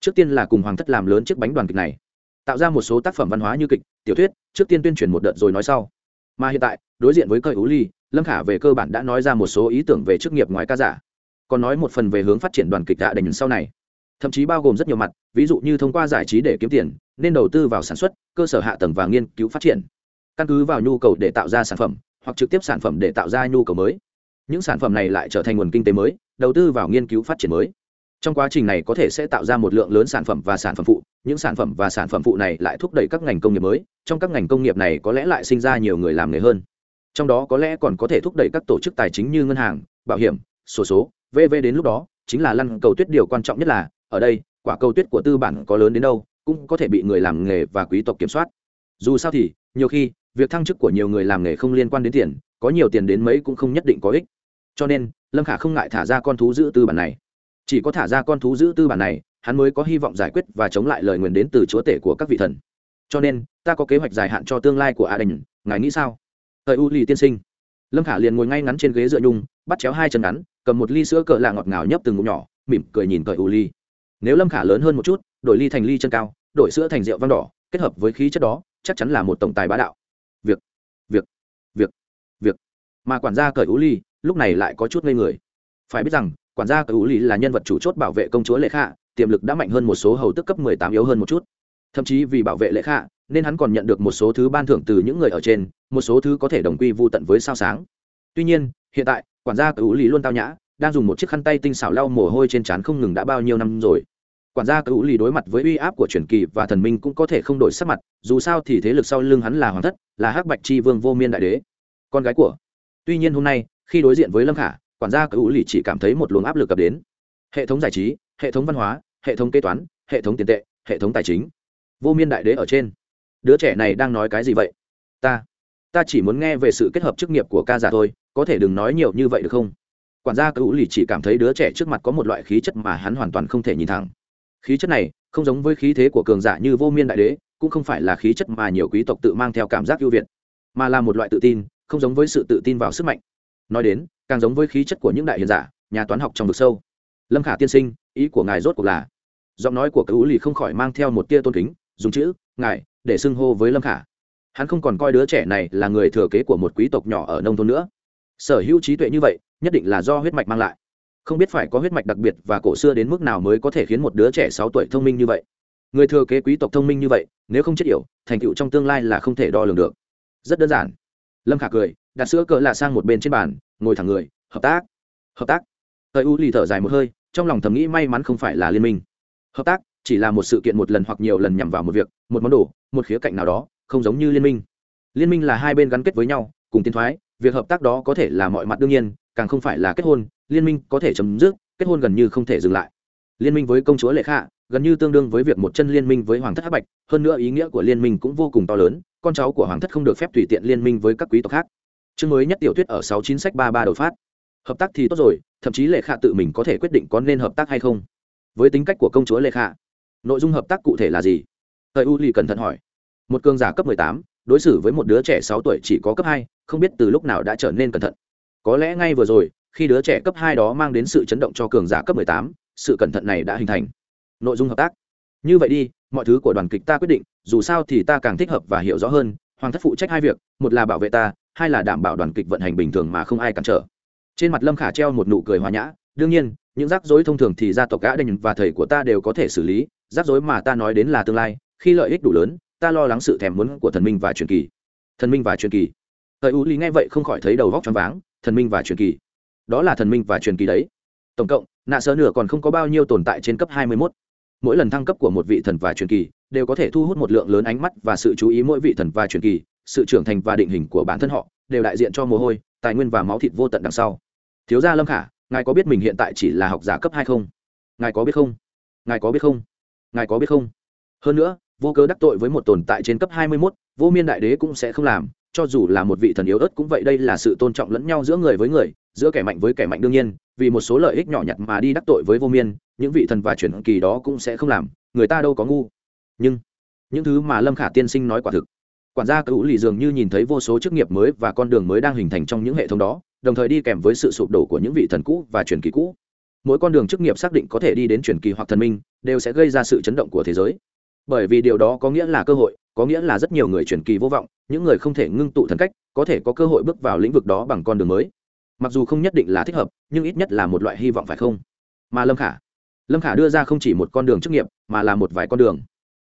Trước tiên là cùng hoàng thất làm lớn chiếc bánh đoàn kịch này. Tạo ra một số tác phẩm văn hóa như kịch, tiểu thuyết, trước tiên tuyên truyền một đợt rồi nói sau. Mà hiện tại, đối diện với cơi ú ly, lâm khả về cơ bản đã nói ra một số ý tưởng về chức nghiệp ngoài ca giả còn nói một phần về hướng phát triển đoàn kịch đã đành sau này. Thậm chí bao gồm rất nhiều mặt ví dụ như thông qua giải trí để kiếm tiền nên đầu tư vào sản xuất cơ sở hạ tầng và nghiên cứu phát triển. Căn cứ vào nhu cầu để tạo ra sản phẩm hoặc trực tiếp sản phẩm để tạo ra nhu cầu mới. Những sản phẩm này lại trở thành nguồn kinh tế mới đầu tư vào nghiên cứu phát triển mới. Trong quá trình này có thể sẽ tạo ra một lượng lớn sản phẩm và sản phẩm phụ những sản phẩm và sản phẩm phụ này lại thúc đẩy các ngành công nghiệp mới trong các ngành công nghiệp này có lẽ lại sinh ra nhiều người làm nghề hơn. Trong đó có lẽ còn có thể thúc đẩy các tổ chức tài chính như ngân hàng bảo hiểm sổ số, số vv đến lúc đó, chính là lăn cầu tuyết điều quan trọng nhất là, ở đây, quả cầu tuyết của tư bản có lớn đến đâu, cũng có thể bị người làm nghề và quý tộc kiểm soát. Dù sao thì, nhiều khi, việc thăng chức của nhiều người làm nghề không liên quan đến tiền, có nhiều tiền đến mấy cũng không nhất định có ích. Cho nên, lâm khả không ngại thả ra con thú giữ tư bản này. Chỉ có thả ra con thú giữ tư bản này, hắn mới có hy vọng giải quyết và chống lại lời nguyền đến từ chúa tể của các vị thần. Cho nên, ta có kế hoạch dài hạn cho tương lai của a đình ngài nghĩ sao? Thời u lì tiên sinh. Lâm khả liền ngồi ngay ngắn trên ghế dựa nhung, bắt chéo hai chân ngắn cầm một ly sữa cỡ lạ ngọt ngào nhấp từng ngụm nhỏ, mỉm cười nhìn cởi u ly. Nếu lâm khả lớn hơn một chút, đổi ly thành ly chân cao, đổi sữa thành rượu vang đỏ, kết hợp với khí chất đó, chắc chắn là một tổng tài bá đạo. Việc việc việc việc. Mà quản gia cởi u ly, lúc này lại có chút ngây người. Phải biết rằng, quản gia cởi u ly là nhân vật chủ chốt bảo vệ công chúa lệ khả, tiềm lực đã mạnh hơn một số hầu tức cấp mười tám yếu hơn một chút. Thậm chí vì bảo vệ lệ khả, nên hắn còn nhận được một số thứ ban thưởng từ những người ở trên, một số thứ có thể đồng quy vô tận với sao sáng. Tuy nhiên, hiện tại quản gia cựu lý luôn tao nhã, đang dùng một chiếc khăn tay tinh xảo lau mồ hôi trên trán không ngừng đã bao nhiêu năm rồi. Quản gia cựu lý đối mặt với uy áp của truyền kỳ và thần minh cũng có thể không đổi sắc mặt, dù sao thì thế lực sau lưng hắn là hoàng thất, là hắc bạch chi vương vô miên đại đế. Con gái của. Tuy nhiên hôm nay, khi đối diện với lâm khả, quản gia cựu lý chỉ cảm thấy một luồng áp lực cập đến. Hệ thống giải trí, hệ thống văn hóa, hệ thống kế toán, hệ thống tiền tệ, hệ thống tài chính. Vô miên đại đế ở trên. Đứa trẻ này đang nói cái gì vậy? Ta. Ta chỉ muốn nghe về sự kết hợp chức nghiệp của ca giả thôi có thể đừng nói nhiều như vậy được không? Quản gia cựu lì chỉ cảm thấy đứa trẻ trước mặt có một loại khí chất mà hắn hoàn toàn không thể nhìn thẳng. Khí chất này, không giống với khí thế của cường giả như vô miên đại đế, cũng không phải là khí chất mà nhiều quý tộc tự mang theo cảm giác ưu việt, mà là một loại tự tin, không giống với sự tự tin vào sức mạnh. Nói đến, càng giống với khí chất của những đại hiền giả, nhà toán học trong vực sâu. Lâm khả tiên sinh, ý của ngài rốt cuộc là? Giọng nói của cựu lì không khỏi mang theo một tia tôn kính, dùng chữ, ngài, để xưng hô với lâm khả. Hắn không còn coi đứa trẻ này là người thừa kế của một quý tộc nhỏ ở nông thôn nữa sở hữu trí tuệ như vậy, nhất định là do huyết mạch mang lại. Không biết phải có huyết mạch đặc biệt và cổ xưa đến mức nào mới có thể khiến một đứa trẻ sáu tuổi thông minh như vậy. Người thừa kế quý tộc thông minh như vậy, nếu không chết yểu, thành tựu trong tương lai là không thể đo lường được. Rất đơn giản. Lâm khả cười, đặt sữa cỡ lạ sang một bên trên bàn, ngồi thẳng người, hợp tác hợp tác. Thời u lì thở dài một hơi, trong lòng thầm nghĩ may mắn không phải là liên minh. Hợp tác, chỉ là một sự kiện một lần hoặc nhiều lần nhằm vào một việc, một món đồ, một khía cạnh nào đó, không giống như liên minh. Liên minh là hai bên gắn kết với nhau, cùng tiến thoái việc hợp tác đó có thể là mọi mặt đương nhiên, càng không phải là kết hôn, liên minh có thể chấm dứt, kết hôn gần như không thể dừng lại. Liên minh với công chúa lệ khạ gần như tương đương với việc một chân liên minh với hoàng thất hắc bạch, hơn nữa ý nghĩa của liên minh cũng vô cùng to lớn, con cháu của hoàng thất không được phép tùy tiện liên minh với các quý tộc khác. Chương mới nhất tiểu thuyết ở sáu chín sách ba ba đột phát. Hợp tác thì tốt rồi, thậm chí lệ khạ tự mình có thể quyết định có nên hợp tác hay không. Với tính cách của công chúa lệ khạ nội dung hợp tác cụ thể là gì? Thời u lì cẩn thận hỏi. Một cường giả cấp mười tám, đối xử với một đứa trẻ sáu tuổi chỉ có cấp hai không biết từ lúc nào đã trở nên cẩn thận. Có lẽ ngay vừa rồi, khi đứa trẻ cấp hai đó mang đến sự chấn động cho cường giả cấp mười tám, sự cẩn thận này đã hình thành. Nội dung hợp tác. Như vậy đi, mọi thứ của đoàn kịch ta quyết định, dù sao thì ta càng thích hợp và hiểu rõ hơn, hoàng thất phụ trách hai việc, một là bảo vệ ta, hai là đảm bảo đoàn kịch vận hành bình thường mà không ai cản trở. Trên mặt lâm khả treo một nụ cười hòa nhã, đương nhiên, những rắc rối thông thường thì gia tộc gã đình và thầy của ta đều có thể xử lý, rắc rối mà ta nói đến là tương lai, khi lợi ích đủ lớn, ta lo lắng sự thèm muốn của thần minh và truyền kỳ. Thần minh và truyền kỳ thời u lý nghe vậy không khỏi thấy đầu vóc choáng váng, thần minh và truyền kỳ. Đó là thần minh và truyền kỳ đấy. Tổng cộng, nạ sơ nửa còn không có bao nhiêu tồn tại trên cấp hai mươi mốt. Mỗi lần thăng cấp của một vị thần và truyền kỳ, đều có thể thu hút một lượng lớn ánh mắt và sự chú ý mỗi vị thần và truyền kỳ, sự trưởng thành và định hình của bản thân họ, đều đại diện cho mồ hôi, tài nguyên và máu thịt vô tận đằng sau. Thiếu gia lâm khả, ngài có biết mình hiện tại chỉ là học giả cấp hai không? Ngài có biết không? Ngài có biết không? Ngài có biết không? Hơn nữa, vô cớ đắc tội với một tồn tại trên cấp hai mươi mốt, vô miên đại đế cũng sẽ không làm cho dù là một vị thần yếu ớt cũng vậy, đây là sự tôn trọng lẫn nhau giữa người với người, giữa kẻ mạnh với kẻ mạnh đương nhiên, vì một số lợi ích nhỏ nhặt mà đi đắc tội với vô miên, những vị thần và chuyển kỳ đó cũng sẽ không làm, người ta đâu có ngu. Nhưng, những thứ mà lâm khả tiên sinh nói quả thực. Quản gia cựu lì dường như nhìn thấy vô số chức nghiệp mới và con đường mới đang hình thành trong những hệ thống đó, đồng thời đi kèm với sự sụp đổ của những vị thần cũ và truyền kỳ cũ. Mỗi con đường chức nghiệp xác định có thể đi đến truyền kỳ hoặc thần minh, đều sẽ gây ra sự chấn động của thế giới. Bởi vì điều đó có nghĩa là cơ hội có nghĩa là rất nhiều người truyền kỳ vô vọng, những người không thể ngưng tụ thần cách, có thể có cơ hội bước vào lĩnh vực đó bằng con đường mới. Mặc dù không nhất định là thích hợp, nhưng ít nhất là một loại hy vọng phải không? Mà lâm khả lâm khả đưa ra không chỉ một con đường chức nghiệp, mà là một vài con đường.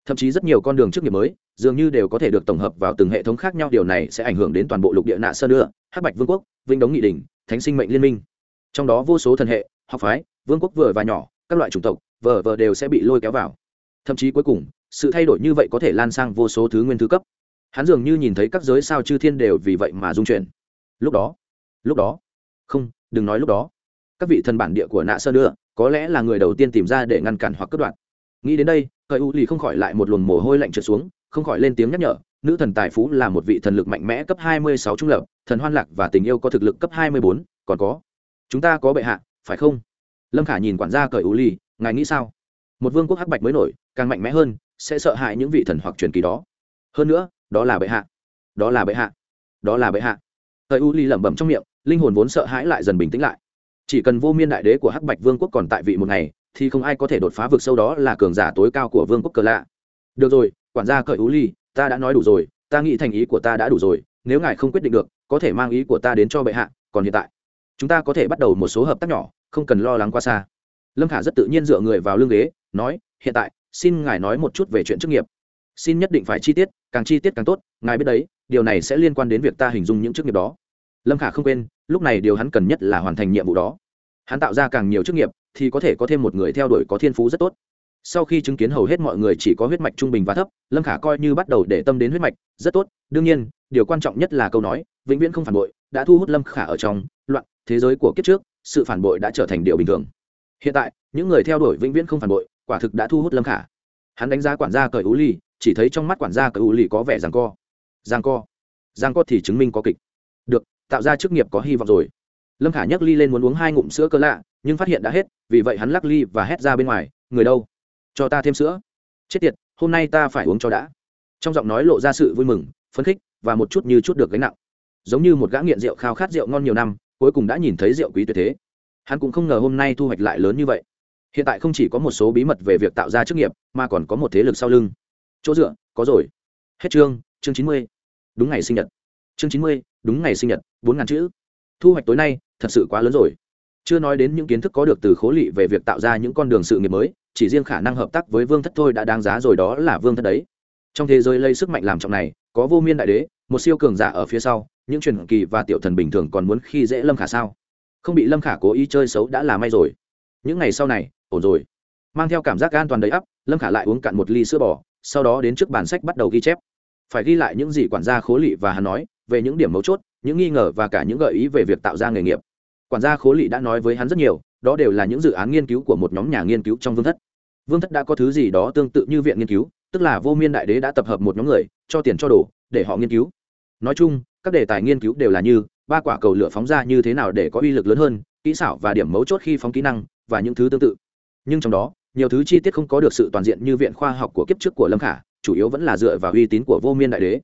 Thậm chí rất nhiều con đường chức nghiệp mới, dường như đều có thể được tổng hợp vào từng hệ thống khác nhau, điều này sẽ ảnh hưởng đến toàn bộ lục địa nạ sơn nữa hắc bạch vương quốc vinh đống nghị đình, thánh sinh mệnh liên minh. Trong đó vô số thần hệ, học phái, vương quốc vừa và nhỏ, các loại chủng tộc, vờ vờ đều sẽ bị lôi kéo vào. Thậm chí cuối cùng sự thay đổi như vậy có thể lan sang vô số thứ nguyên thứ cấp. Hắn dường như nhìn thấy các giới sao chư thiên đều vì vậy mà dung chuyển. Lúc đó lúc đó, không, đừng nói lúc đó. Các vị thần bản địa của nạ sơn nữa có lẽ là người đầu tiên tìm ra để ngăn cản hoặc cất đoạn. Nghĩ đến đây cởi u lì không khỏi lại một luồng mồ hôi lạnh trượt xuống, không khỏi lên tiếng nhắc nhở, nữ thần tài phú là một vị thần lực mạnh mẽ cấp hai mươi sáu trung lập, thần hoan lạc và tình yêu có thực lực cấp hai mươi bốn, còn có, chúng ta có bệ hạ, phải không? Lâm khả nhìn quản gia cởi u lì, ngài nghĩ sao? Một vương quốc hắc bạch mới nổi, càng mạnh mẽ hơn sẽ sợ hãi những vị thần hoặc truyền kỳ đó. Hơn nữa, đó là bệ hạ. Đó là bệ hạ. Đó là bệ hạ. Thời u ly lẩm bẩm trong miệng, linh hồn vốn sợ hãi lại dần bình tĩnh lại. Chỉ cần vô miên đại đế của hắc bạch vương quốc còn tại vị một ngày, thì không ai có thể đột phá vực sâu đó là cường giả tối cao của vương quốc cờ lạ. Được rồi, quản gia cởi u ly, ta đã nói đủ rồi, ta nghĩ thành ý của ta đã đủ rồi, nếu ngài không quyết định được, có thể mang ý của ta đến cho bệ hạ, còn hiện tại, chúng ta có thể bắt đầu một số hợp tác nhỏ, không cần lo lắng quá xa. Lâm khả rất tự nhiên dựa người vào lưng ghế, nói, hiện tại xin ngài nói một chút về chuyện chức nghiệp. Xin nhất định phải chi tiết, càng chi tiết càng tốt, ngài biết đấy, điều này sẽ liên quan đến việc ta hình dung những chức nghiệp đó. Lâm khả không quên, lúc này điều hắn cần nhất là hoàn thành nhiệm vụ đó. Hắn tạo ra càng nhiều chức nghiệp, thì có thể có thêm một người theo đuổi có thiên phú rất tốt. Sau khi chứng kiến hầu hết mọi người chỉ có huyết mạch trung bình và thấp, lâm khả coi như bắt đầu để tâm đến huyết mạch, rất tốt. Đương nhiên, điều quan trọng nhất là câu nói, vĩnh viễn không phản bội, đã thu hút lâm khả ở trong loạn thế giới của kiếp trước, sự phản bội đã trở thành điều bình thường. Hiện tại, những người theo đuổi vĩnh viễn không phản bội quả thực đã thu hút lâm khả. Hắn đánh giá quản gia cởi ú ly chỉ thấy trong mắt quản gia cởi ú ly có vẻ rằng co. Giang co? Giang co thì chứng minh có kịch. Được, tạo ra chức nghiệp có hy vọng rồi. Lâm khả nhấc ly lên muốn uống hai ngụm sữa cơ lạ, nhưng phát hiện đã hết, vì vậy hắn lắc ly và hét ra bên ngoài, người đâu? Cho ta thêm sữa. Chết tiệt, hôm nay ta phải uống cho đã. Trong giọng nói lộ ra sự vui mừng, phấn khích và một chút như chút được gánh nặng. Giống như một gã nghiện rượu khao khát rượu ngon nhiều năm, cuối cùng đã nhìn thấy rượu quý tuyệt thế. Hắn cũng không ngờ hôm nay thu hoạch lại lớn như vậy hiện tại không chỉ có một số bí mật về việc tạo ra chức nghiệp, mà còn có một thế lực sau lưng. Chỗ dựa, có rồi. Hết chương chương chín mươi. Đúng ngày sinh nhật. Chương chín mươi, đúng ngày sinh nhật, bốn ngàn chữ. Thu hoạch tối nay, thật sự quá lớn rồi. Chưa nói đến những kiến thức có được từ khố lị về việc tạo ra những con đường sự nghiệp mới, chỉ riêng khả năng hợp tác với vương thất thôi đã đáng giá rồi đó là vương thất đấy. Trong thế giới lây sức mạnh làm trọng này, có vô miên đại đế, một siêu cường giả ở phía sau, những truyền kỳ và tiểu thần bình thường còn muốn khi dễ lâm khả sao? Không bị lâm khả cố ý chơi xấu đã là may rồi. Những ngày sau này ổn rồi. Mang theo cảm giác an toàn đầy ắp, lâm khả lại uống cạn một ly sữa bò, sau đó đến trước bàn sách bắt đầu ghi chép. Phải ghi lại những gì quản gia khố lị và hắn nói, về những điểm mấu chốt, những nghi ngờ và cả những gợi ý về việc tạo ra nghề nghiệp. Quản gia khố lị đã nói với hắn rất nhiều, đó đều là những dự án nghiên cứu của một nhóm nhà nghiên cứu trong vương thất. Vương thất đã có thứ gì đó tương tự như viện nghiên cứu, tức là vô miên đại đế đã tập hợp một nhóm người, cho tiền cho đồ, để họ nghiên cứu. Nói chung, các đề tài nghiên cứu đều là như, ba quả cầu lửa phóng ra như thế nào để có uy lực lớn hơn, kỹ xảo và điểm mấu chốt khi phóng kỹ năng, và những thứ tương tự nhưng trong đó, nhiều thứ chi tiết không có được sự toàn diện như viện khoa học của kiếp trước của lâm khả, chủ yếu vẫn là dựa vào uy tín của vô miên đại đế.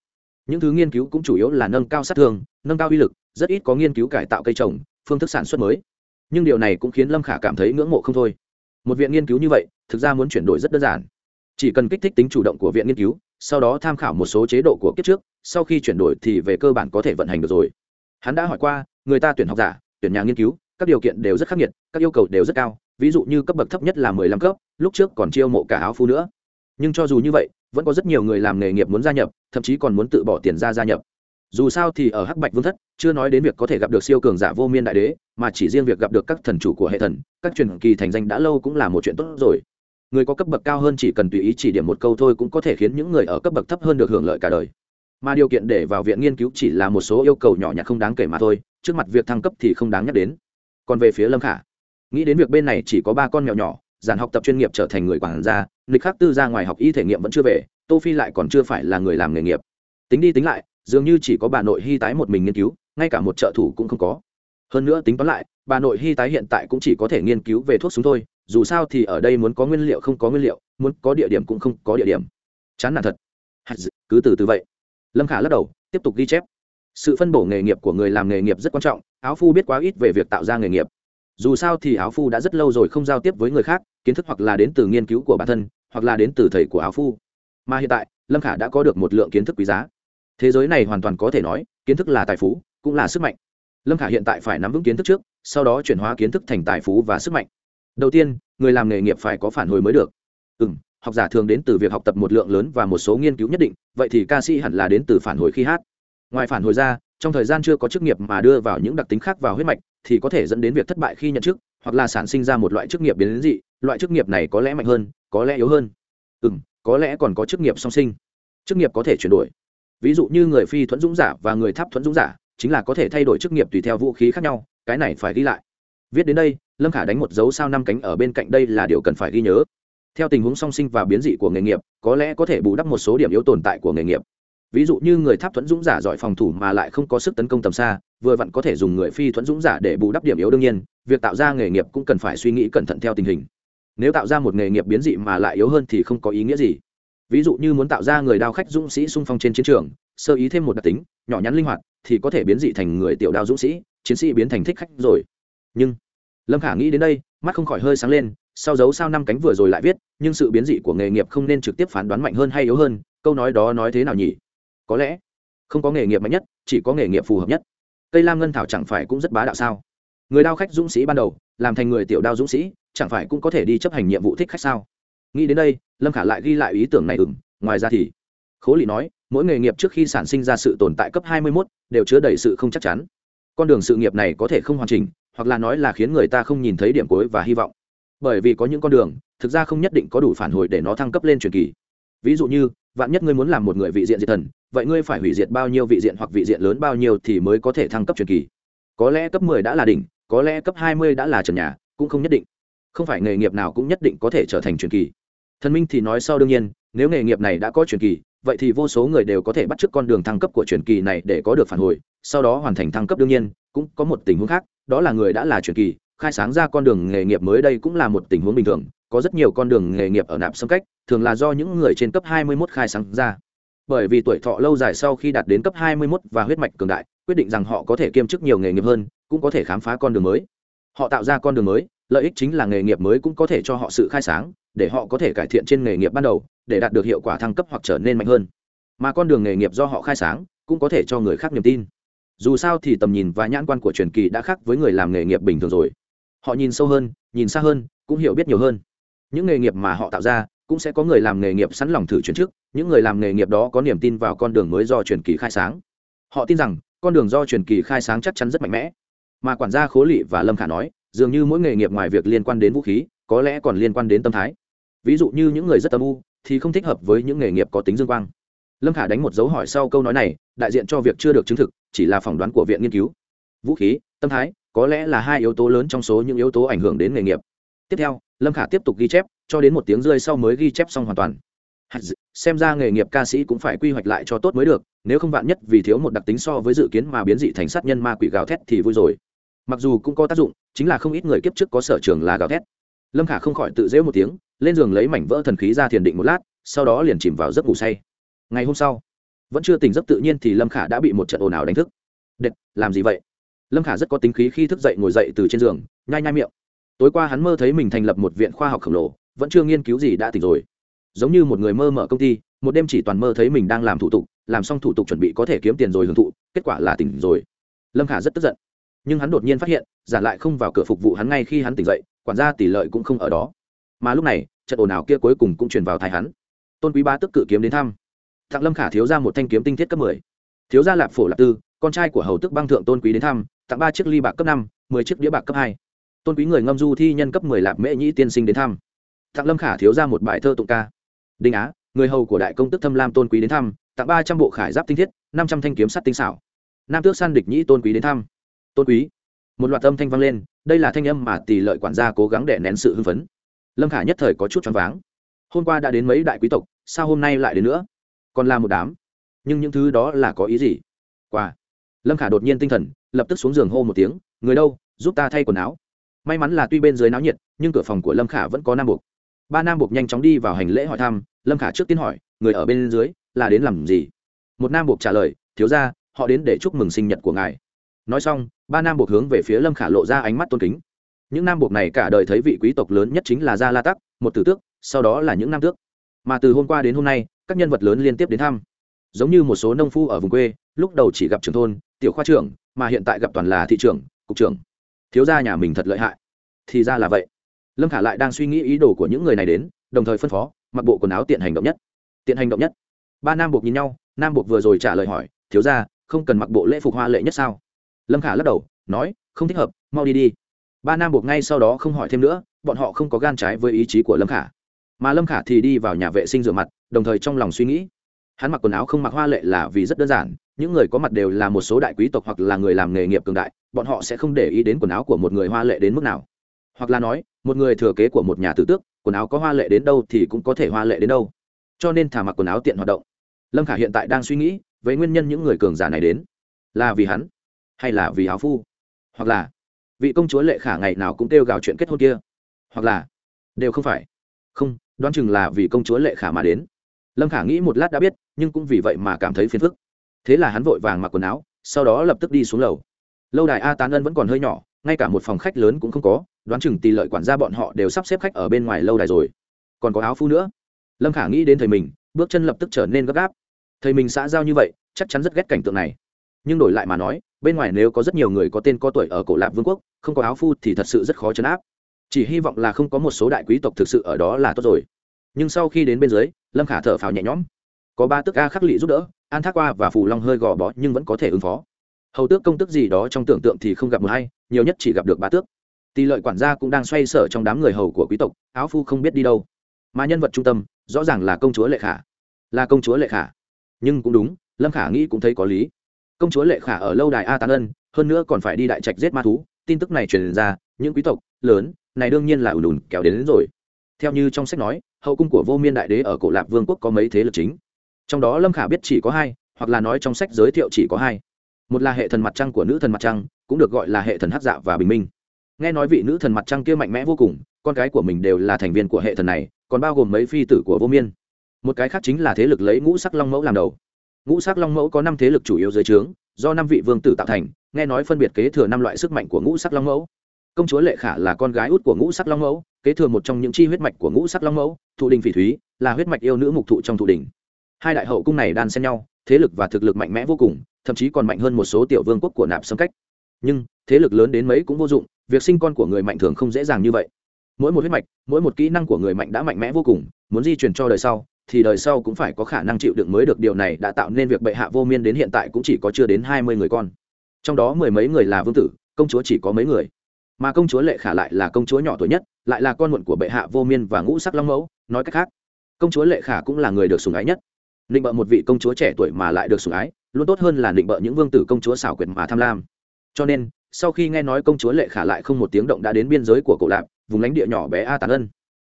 Những thứ nghiên cứu cũng chủ yếu là nâng cao sát thương, nâng cao uy lực, rất ít có nghiên cứu cải tạo cây trồng, phương thức sản xuất mới. Nhưng điều này cũng khiến lâm khả cảm thấy ngưỡng mộ không thôi. Một viện nghiên cứu như vậy, thực ra muốn chuyển đổi rất đơn giản. Chỉ cần kích thích tính chủ động của viện nghiên cứu, sau đó tham khảo một số chế độ của kiếp trước, sau khi chuyển đổi thì về cơ bản có thể vận hành được rồi. Hắn đã hỏi qua, người ta tuyển học giả, tuyển nhà nghiên cứu, các điều kiện đều rất khắc nghiệt, các yêu cầu đều rất cao ví dụ như cấp bậc thấp nhất là mười lăm cấp, lúc trước còn chiêu mộ cả áo phu nữa. Nhưng cho dù như vậy, vẫn có rất nhiều người làm nghề nghiệp muốn gia nhập, thậm chí còn muốn tự bỏ tiền ra gia nhập. Dù sao thì ở hắc bạch vương thất, chưa nói đến việc có thể gặp được siêu cường giả vô miên đại đế, mà chỉ riêng việc gặp được các thần chủ của hệ thần, các truyền kỳ thành danh đã lâu cũng là một chuyện tốt rồi. Người có cấp bậc cao hơn chỉ cần tùy ý chỉ điểm một câu thôi cũng có thể khiến những người ở cấp bậc thấp hơn được hưởng lợi cả đời. Mà điều kiện để vào viện nghiên cứu chỉ là một số yêu cầu nhỏ nhặt không đáng kể mà thôi, trước mặt việc thăng cấp thì không đáng nhắc đến. Còn về phía lâm khả nghĩ đến việc bên này chỉ có ba con mèo nhỏ giàn học tập chuyên nghiệp trở thành người quản gia lịch khắc tư ra ngoài học y thể nghiệm vẫn chưa về, tô phi lại còn chưa phải là người làm nghề nghiệp. Tính đi tính lại, dường như chỉ có bà nội hy tái một mình nghiên cứu, ngay cả một trợ thủ cũng không có. Hơn nữa tính toán lại, bà nội hy tái hiện tại cũng chỉ có thể nghiên cứu về thuốc súng thôi, dù sao thì ở đây muốn có nguyên liệu không có nguyên liệu, muốn có địa điểm cũng không có địa điểm. Chán nản thật. Cứ từ từ vậy. Lâm khả lắc đầu, tiếp tục ghi chép. Sự phân bổ nghề nghiệp của người làm nghề nghiệp rất quan trọng, áo phu biết quá ít về việc tạo ra nghề nghiệp dù sao thì áo phu đã rất lâu rồi không giao tiếp với người khác, kiến thức hoặc là đến từ nghiên cứu của bản thân, hoặc là đến từ thầy của áo phu. Mà hiện tại, lâm khả đã có được một lượng kiến thức quý giá. Thế giới này hoàn toàn có thể nói, kiến thức là tài phú, cũng là sức mạnh. Lâm khả hiện tại phải nắm vững kiến thức trước, sau đó chuyển hóa kiến thức thành tài phú và sức mạnh. Đầu tiên, người làm nghề nghiệp phải có phản hồi mới được. Ừ m học giả thường đến từ việc học tập một lượng lớn và một số nghiên cứu nhất định, vậy thì ca sĩ hẳn là đến từ phản hồi khi hát. Ngoài phản hồi ra trong thời gian chưa có chức nghiệp mà đưa vào những đặc tính khác vào huyết mạch, thì có thể dẫn đến việc thất bại khi nhận chức, hoặc là sản sinh ra một loại chức nghiệp biến đến dị. Loại chức nghiệp này có lẽ mạnh hơn, có lẽ yếu hơn. Ừ m có lẽ còn có chức nghiệp song sinh. Chức nghiệp có thể chuyển đổi. Ví dụ như người phi thuẫn dũng giả và người tháp thuẫn dũng giả, chính là có thể thay đổi chức nghiệp tùy theo vũ khí khác nhau, cái này phải ghi lại. Viết đến đây, lâm khả đánh một dấu sao năm cánh ở bên cạnh đây là điều cần phải ghi nhớ. Theo tình huống song sinh và biến dị của nghề nghiệp, có lẽ có thể bù đắp một số điểm yếu tồn tại của nghề nghiệp ví dụ như người tháp thuẫn dũng giả giỏi phòng thủ mà lại không có sức tấn công tầm xa, vừa vặn có thể dùng người phi thuẫn dũng giả để bù đắp điểm yếu đương nhiên, việc tạo ra nghề nghiệp cũng cần phải suy nghĩ cẩn thận theo tình hình. Nếu tạo ra một nghề nghiệp biến dị mà lại yếu hơn thì không có ý nghĩa gì. Ví dụ như muốn tạo ra người đao khách dũng sĩ sung phong trên chiến trường, sơ ý thêm một đặc tính, nhỏ nhắn linh hoạt thì có thể biến dị thành người tiểu đao dũng sĩ, chiến sĩ biến thành thích khách rồi. Nhưng, lâm khả nghĩ đến đây, mắt không khỏi hơi sáng lên, sau dấu sao năm cánh vừa rồi lại viết, nhưng sự biến dị của nghề nghiệp không nên trực tiếp phán đoán mạnh hơn hay yếu hơn, câu nói đó nói thế nào nhỉ? Có lẽ không có nghề nghiệp mạnh nhất chỉ có nghề nghiệp phù hợp nhất. Cây lam ngân thảo chẳng phải cũng rất bá đạo sao? Người đao khách dũng sĩ ban đầu làm thành người tiểu đao dũng sĩ chẳng phải cũng có thể đi chấp hành nhiệm vụ thích khách sao? Nghĩ đến đây lâm khả lại ghi lại ý tưởng này ừng ngoài ra thì khố lị nói mỗi nghề nghiệp trước khi sản sinh ra sự tồn tại cấp 21, đều chứa đầy sự không chắc chắn. Con đường sự nghiệp này có thể không hoàn chỉnh hoặc là nói là khiến người ta không nhìn thấy điểm cuối và hy vọng. Bởi vì có những con đường thực ra không nhất định có đủ phản hồi để nó thăng cấp lên truyền kỳ. Ví dụ như vạn nhất ngươi muốn làm một người vị diện diệt thần vậy ngươi phải hủy diệt bao nhiêu vị diện hoặc vị diện lớn bao nhiêu thì mới có thể thăng cấp truyền kỳ? Có lẽ cấp 10 đã là đỉnh, có lẽ cấp 20 đã là trần nhà, cũng không nhất định. Không phải nghề nghiệp nào cũng nhất định có thể trở thành truyền kỳ. Thần minh thì nói sau đương nhiên, nếu nghề nghiệp này đã có truyền kỳ, vậy thì vô số người đều có thể bắt chước con đường thăng cấp của truyền kỳ này để có được phản hồi, sau đó hoàn thành thăng cấp đương nhiên, cũng có một tình huống khác, đó là người đã là truyền kỳ, khai sáng ra con đường nghề nghiệp mới đây cũng là một tình huống bình thường, có rất nhiều con đường nghề nghiệp ở nạp xâm cách, thường là do những người trên cấp 21 khai sáng ra bởi vì tuổi thọ lâu dài sau khi đạt đến cấp 21 và huyết mạch cường đại, quyết định rằng họ có thể kiêm chức nhiều nghề nghiệp hơn, cũng có thể khám phá con đường mới. Họ tạo ra con đường mới, lợi ích chính là nghề nghiệp mới cũng có thể cho họ sự khai sáng, để họ có thể cải thiện trên nghề nghiệp ban đầu, để đạt được hiệu quả thăng cấp hoặc trở nên mạnh hơn. Mà con đường nghề nghiệp do họ khai sáng, cũng có thể cho người khác niềm tin. Dù sao thì tầm nhìn và nhãn quan của truyền kỳ đã khác với người làm nghề nghiệp bình thường rồi. Họ nhìn sâu hơn, nhìn xa hơn, cũng hiểu biết nhiều hơn. Những nghề nghiệp mà họ tạo ra cũng sẽ có người làm nghề nghiệp sẵn lòng thử chuyển trước, những người làm nghề nghiệp đó có niềm tin vào con đường mới do truyền kỳ khai sáng. Họ tin rằng, con đường do truyền kỳ khai sáng chắc chắn rất mạnh mẽ. Mà quản gia khố lị và lâm khả nói, dường như mỗi nghề nghiệp ngoài việc liên quan đến vũ khí, có lẽ còn liên quan đến tâm thái. Ví dụ như những người rất tâm u, thì không thích hợp với những nghề nghiệp có tính dương quang. Lâm khả đánh một dấu hỏi sau câu nói này, đại diện cho việc chưa được chứng thực, chỉ là phỏng đoán của viện nghiên cứu. Vũ khí, tâm thái, có lẽ là hai yếu tố lớn trong số những yếu tố ảnh hưởng đến nghề nghiệp. Tiếp theo, lâm khả tiếp tục ghi chép cho đến một tiếng rơi sau mới ghi chép xong hoàn toàn. Xem ra nghề nghiệp ca sĩ cũng phải quy hoạch lại cho tốt mới được, nếu không vạn nhất vì thiếu một đặc tính so với dự kiến mà biến dị thành sát nhân ma quỷ gào thét thì vui rồi. Mặc dù cũng có tác dụng, chính là không ít người kiếp trước có sở trường là gào thét. Lâm khả không khỏi tự dễu một tiếng, lên giường lấy mảnh vỡ thần khí ra thiền định một lát, sau đó liền chìm vào giấc ngủ say. Ngày hôm sau, vẫn chưa tỉnh giấc tự nhiên thì lâm khả đã bị một trận ồn ào đánh thức. Đệt, làm gì vậy? Lâm khả rất có tính khí khi thức dậy ngồi dậy từ trên giường, nhai nhai miệng. Tối qua hắn mơ thấy mình thành lập một viện khoa học khổng lồ vẫn chưa nghiên cứu gì đã tỉnh rồi. Giống như một người mơ mở công ty, một đêm chỉ toàn mơ thấy mình đang làm thủ tục, làm xong thủ tục chuẩn bị có thể kiếm tiền rồi hưởng thụ, kết quả là tỉnh rồi. Lâm khả rất tức giận, nhưng hắn đột nhiên phát hiện giản lại không vào cửa phục vụ hắn ngay khi hắn tỉnh dậy, quản gia tỷ lợi cũng không ở đó. Mà lúc này, trận ồn ào kia cuối cùng cũng truyền vào thái hắn. Tôn quý ba tức cự kiếm đến thăm. Thặng lâm khả thiếu ra một thanh kiếm tinh thiết cấp mười. Thiếu gia lạp phổ lạp tư, con trai của hầu tức băng thượng tôn quý đến thăm, tặng ba chiếc ly bạc cấp năm, mười chiếc đĩa bạc cấp hai. Tôn quý người ngâm du thi nhân cấp mười lạp mễ nhĩ tiên sinh đến thăm tặng lâm khả thiếu ra một bài thơ tụng ca. Đinh á, người hầu của đại công tức thâm lam tôn quý đến thăm, tặng ba trăm bộ khải giáp tinh thiết, năm trăm thanh kiếm sắt tinh xảo. Nam tước san địch nhĩ tôn quý đến thăm. Tôn quý. Một loạt âm thanh vang lên, đây là thanh âm mà tỷ lợi quản gia cố gắng để nén sự hưng phấn. Lâm khả nhất thời có chút choáng váng. Hôm qua đã đến mấy đại quý tộc, sao hôm nay lại đến nữa? Còn là một đám. Nhưng những thứ đó là có ý gì? Quà. Lâm khả đột nhiên tinh thần, lập tức xuống giường hô một tiếng, người đâu? Giúp ta thay quần áo. May mắn là tuy bên dưới náo nhiệt, nhưng cửa phòng của lâm khả vẫn có nam buộc ba nam buộc nhanh chóng đi vào hành lễ hỏi thăm, lâm khả trước tiên hỏi, người ở bên dưới, là đến làm gì? Một nam buộc trả lời, thiếu ra họ đến để chúc mừng sinh nhật của ngài. Nói xong, ba nam buộc hướng về phía lâm khả lộ ra ánh mắt tôn kính. Những nam buộc này cả đời thấy vị quý tộc lớn nhất chính là gia la tắc, một tử tước, sau đó là những nam tước. Mà từ hôm qua đến hôm nay, các nhân vật lớn liên tiếp đến thăm. Giống như một số nông phu ở vùng quê, lúc đầu chỉ gặp trưởng thôn, tiểu khoa trưởng, mà hiện tại gặp toàn là thị trưởng, cục trưởng. Thiếu gia nhà mình thật lợi hại. Thì ra là vậy lâm khả lại đang suy nghĩ ý đồ của những người này đến, đồng thời phân phó, mặc bộ quần áo tiện hành động nhất. Tiện hành động nhất. Ba nam buộc nhìn nhau, nam buộc vừa rồi trả lời hỏi, thiếu gia, không cần mặc bộ lễ phục hoa lệ nhất sao? Lâm khả lắc đầu, nói, không thích hợp, mau đi đi. Ba nam buộc ngay sau đó không hỏi thêm nữa, bọn họ không có gan trái với ý chí của lâm khả. Mà lâm khả thì đi vào nhà vệ sinh rửa mặt, đồng thời trong lòng suy nghĩ. Hắn mặc quần áo không mặc hoa lệ là vì rất đơn giản, những người có mặt đều là một số đại quý tộc hoặc là người làm nghề nghiệp cường đại, bọn họ sẽ không để ý đến quần áo của một người hoa lệ đến mức nào hoặc là nói, một người thừa kế của một nhà tử tước, quần áo có hoa lệ đến đâu thì cũng có thể hoa lệ đến đâu. Cho nên thả mặc quần áo tiện hoạt động. Lâm khả hiện tại đang suy nghĩ với nguyên nhân những người cường giả này đến. Là vì hắn, hay là vì áo phu? Hoặc là, vị công chúa lệ khả ngày nào cũng kêu gào chuyện kết hôn kia? Hoặc là, đều không phải. Không, đoán chừng là vì công chúa lệ khả mà đến. Lâm khả nghĩ một lát đã biết, nhưng cũng vì vậy mà cảm thấy phiền phức. Thế là hắn vội vàng mặc quần áo, sau đó lập tức đi xuống lầu. Lâu đài a tán ân vẫn còn hơi nhỏ, ngay cả một phòng khách lớn cũng không có đoán chừng tỷ lợi quản gia bọn họ đều sắp xếp khách ở bên ngoài lâu đài rồi. Còn có áo phu nữa. Lâm khả nghĩ đến thầy mình, bước chân lập tức trở nên gấp gáp. Thầy mình xã giao như vậy, chắc chắn rất ghét cảnh tượng này. Nhưng đổi lại mà nói, bên ngoài nếu có rất nhiều người có tên có tuổi ở cổ lạp vương quốc, không có áo phu thì thật sự rất khó chấn áp. Chỉ hy vọng là không có một số đại quý tộc thực sự ở đó là tốt rồi. Nhưng sau khi đến bên dưới, lâm khả thở phào nhẹ nhõm. Có ba tước a khắc lị giúp đỡ, an thác qua và phù long hơi gò bó nhưng vẫn có thể ứng phó. Hầu tước công tức gì đó trong tưởng tượng thì không gặp một hay nhiều nhất chỉ gặp được ba tước tỷ lợi quản gia cũng đang xoay sở trong đám người hầu của quý tộc áo phu không biết đi đâu. Mà nhân vật trung tâm rõ ràng là công chúa lệ khả. Là công chúa lệ khả. Nhưng cũng đúng lâm khả nghĩ cũng thấy có lý. Công chúa lệ khả ở lâu đài a tán ân hơn nữa còn phải đi đại trạch giết ma thú tin tức này truyền ra những quý tộc lớn này đương nhiên là ủn ủn kéo đến, đến rồi. Theo như trong sách nói hậu cung của vô miên đại đế ở cổ lạc vương quốc có mấy thế lực chính. Trong đó lâm khả biết chỉ có hai hoặc là nói trong sách giới thiệu chỉ có hai. Một là hệ thần mặt trăng của nữ thần mặt trăng cũng được gọi là hệ thần hắc dạ và bình minh nghe nói vị nữ thần mặt trăng kia mạnh mẽ vô cùng, con cái của mình đều là thành viên của hệ thần này, còn bao gồm mấy phi tử của vô miên. Một cái khác chính là thế lực lấy ngũ sắc long mẫu làm đầu. Ngũ sắc long mẫu có năm thế lực chủ yếu dưới trướng, do năm vị vương tử tạo thành, nghe nói phân biệt kế thừa năm loại sức mạnh của ngũ sắc long mẫu. Công chúa lệ khả là con gái út của ngũ sắc long mẫu, kế thừa một trong những chi huyết mạch của ngũ sắc long mẫu, thụ đình phỉ thúy, là huyết mạch yêu nữ mục thụ trong thụ đình. Hai đại hậu cung này đan xen nhau, thế lực và thực lực mạnh mẽ vô cùng, thậm chí còn mạnh hơn một số tiểu vương quốc của nạp sâm cách. Nhưng thế lực lớn đến mấy cũng vô dụng, việc sinh con của người mạnh thường không dễ dàng như vậy. Mỗi một huyết mạch, mỗi một kỹ năng của người mạnh đã mạnh mẽ vô cùng, muốn di chuyển cho đời sau, thì đời sau cũng phải có khả năng chịu đựng mới được điều này đã tạo nên việc bệ hạ vô miên đến hiện tại cũng chỉ có chưa đến hai mươi người con. Trong đó mười mấy người là vương tử, công chúa chỉ có mấy người. Mà công chúa lệ khả lại là công chúa nhỏ tuổi nhất, lại là con muộn của bệ hạ vô miên và ngũ sắc long mẫu, nói cách khác, công chúa lệ khả cũng là người được sủng ái nhất. Định bợ một vị công chúa trẻ tuổi mà lại được sủng ái, luôn tốt hơn là định bợ những vương tử công chúa xảo quyệt mà tham lam. Cho nên sau khi nghe nói công chúa lệ khả lại không một tiếng động đã đến biên giới của cổ lạp, vùng lãnh địa nhỏ bé a tàn ân.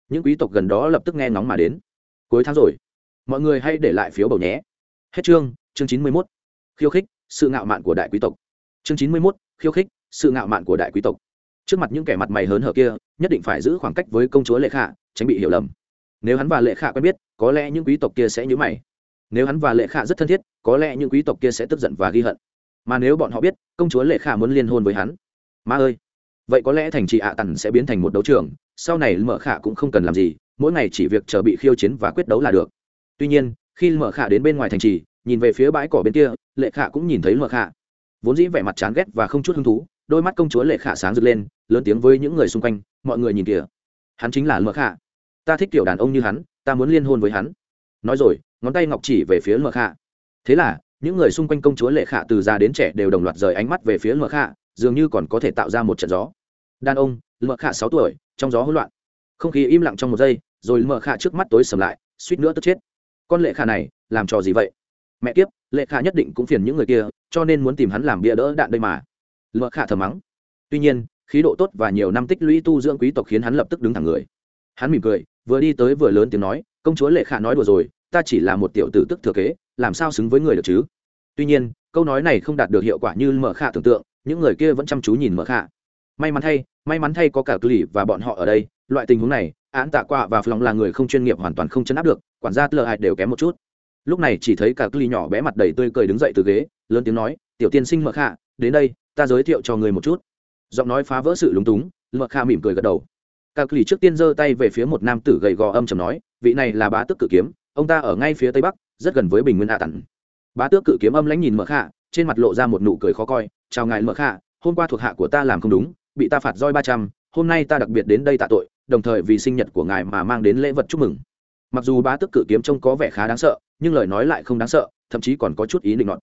Những quý tộc gần đó lập tức nghe ngóng mà đến. Cuối tháng rồi, mọi người hãy để lại phiếu bầu nhé. Hết chương chương chín mươi mốt. Khiêu khích, sự ngạo mạn của đại quý tộc. Chương chín mươi mốt, khiêu khích, sự ngạo mạn của đại quý tộc. Trước mặt những kẻ mặt mày hớn hở kia, nhất định phải giữ khoảng cách với công chúa lệ khả, tránh bị hiểu lầm. Nếu hắn và lệ khả quen biết, có lẽ những quý tộc kia sẽ nhớ mày. Nếu hắn và lệ khả rất thân thiết, có lẽ những quý tộc kia sẽ tức giận và ghi hận mà nếu bọn họ biết, công chúa lệ khả muốn liên hôn với hắn. Ma ơi! Vậy có lẽ thành trì ạ tần sẽ biến thành một đấu trường, sau này mở khả cũng không cần làm gì, mỗi ngày chỉ việc chờ bị khiêu chiến và quyết đấu là được. Tuy nhiên, khi mở khả đến bên ngoài thành trì, nhìn về phía bãi cỏ bên kia, lệ khả cũng nhìn thấy mở khả. Vốn dĩ vẻ mặt chán ghét và không chút hứng thú, đôi mắt công chúa lệ khả sáng rực lên, lớn tiếng với những người xung quanh, mọi người nhìn kìa. Hắn chính là mở khả. Ta thích kiểu đàn ông như hắn, ta muốn liên hôn với hắn. Nói rồi, ngón tay ngọc chỉ về phía mở khả. Thế là những người xung quanh công chúa lệ khả từ già đến trẻ đều đồng loạt rời ánh mắt về phía mở khả, dường như còn có thể tạo ra một trận gió. Đàn ông mở khả sáu tuổi, trong gió hỗn loạn. Không khí im lặng trong một giây, rồi mở khả trước mắt tối sầm lại, suýt nữa tức chết. Con lệ khả này, làm trò gì vậy? Mẹ kiếp, lệ khả nhất định cũng phiền những người kia, cho nên muốn tìm hắn làm bia đỡ đạn đây mà. Mở khả thầm mắng. Tuy nhiên, khí độ tốt và nhiều năm tích lũy tu dưỡng quý tộc khiến hắn lập tức đứng thẳng người. Hắn mỉm cười, vừa đi tới vừa lớn tiếng nói, công chúa lệ khả nói đùa rồi ta chỉ là một tiểu tử tức thừa kế, làm sao xứng với người được chứ? Tuy nhiên, câu nói này không đạt được hiệu quả như mở khả tưởng tượng, những người kia vẫn chăm chú nhìn mở khả may mắn thay, may mắn thay có cả cli và bọn họ ở đây, loại tình huống này, án tạ qua và lòng là người không chuyên nghiệp hoàn toàn không chấn áp được, quản gia tờ hại đều kém một chút. Lúc này chỉ thấy cả cli nhỏ bé mặt đầy tươi cười đứng dậy từ ghế, lớn tiếng nói, tiểu tiên sinh mở khả đến đây, ta giới thiệu cho người một chút. Giọng nói phá vỡ sự lúng túng mở khả mỉm cười gật đầu. Cả cli trước tiên giơ tay về phía một nam tử gầy gò âm trầm nói, vị này là bá tước cự kiếm ông ta ở ngay phía tây bắc, rất gần với bình nguyên hạ tản. Bá tước cự kiếm âm lãnh nhìn mở khả, trên mặt lộ ra một nụ cười khó coi. Chào ngài mở khả, hôm qua thuộc hạ của ta làm không đúng, bị ta phạt roi ba trăm, hôm nay ta đặc biệt đến đây tạ tội, đồng thời vì sinh nhật của ngài mà mang đến lễ vật chúc mừng. Mặc dù bá tước cự kiếm trông có vẻ khá đáng sợ, nhưng lời nói lại không đáng sợ, thậm chí còn có chút ý định ngọt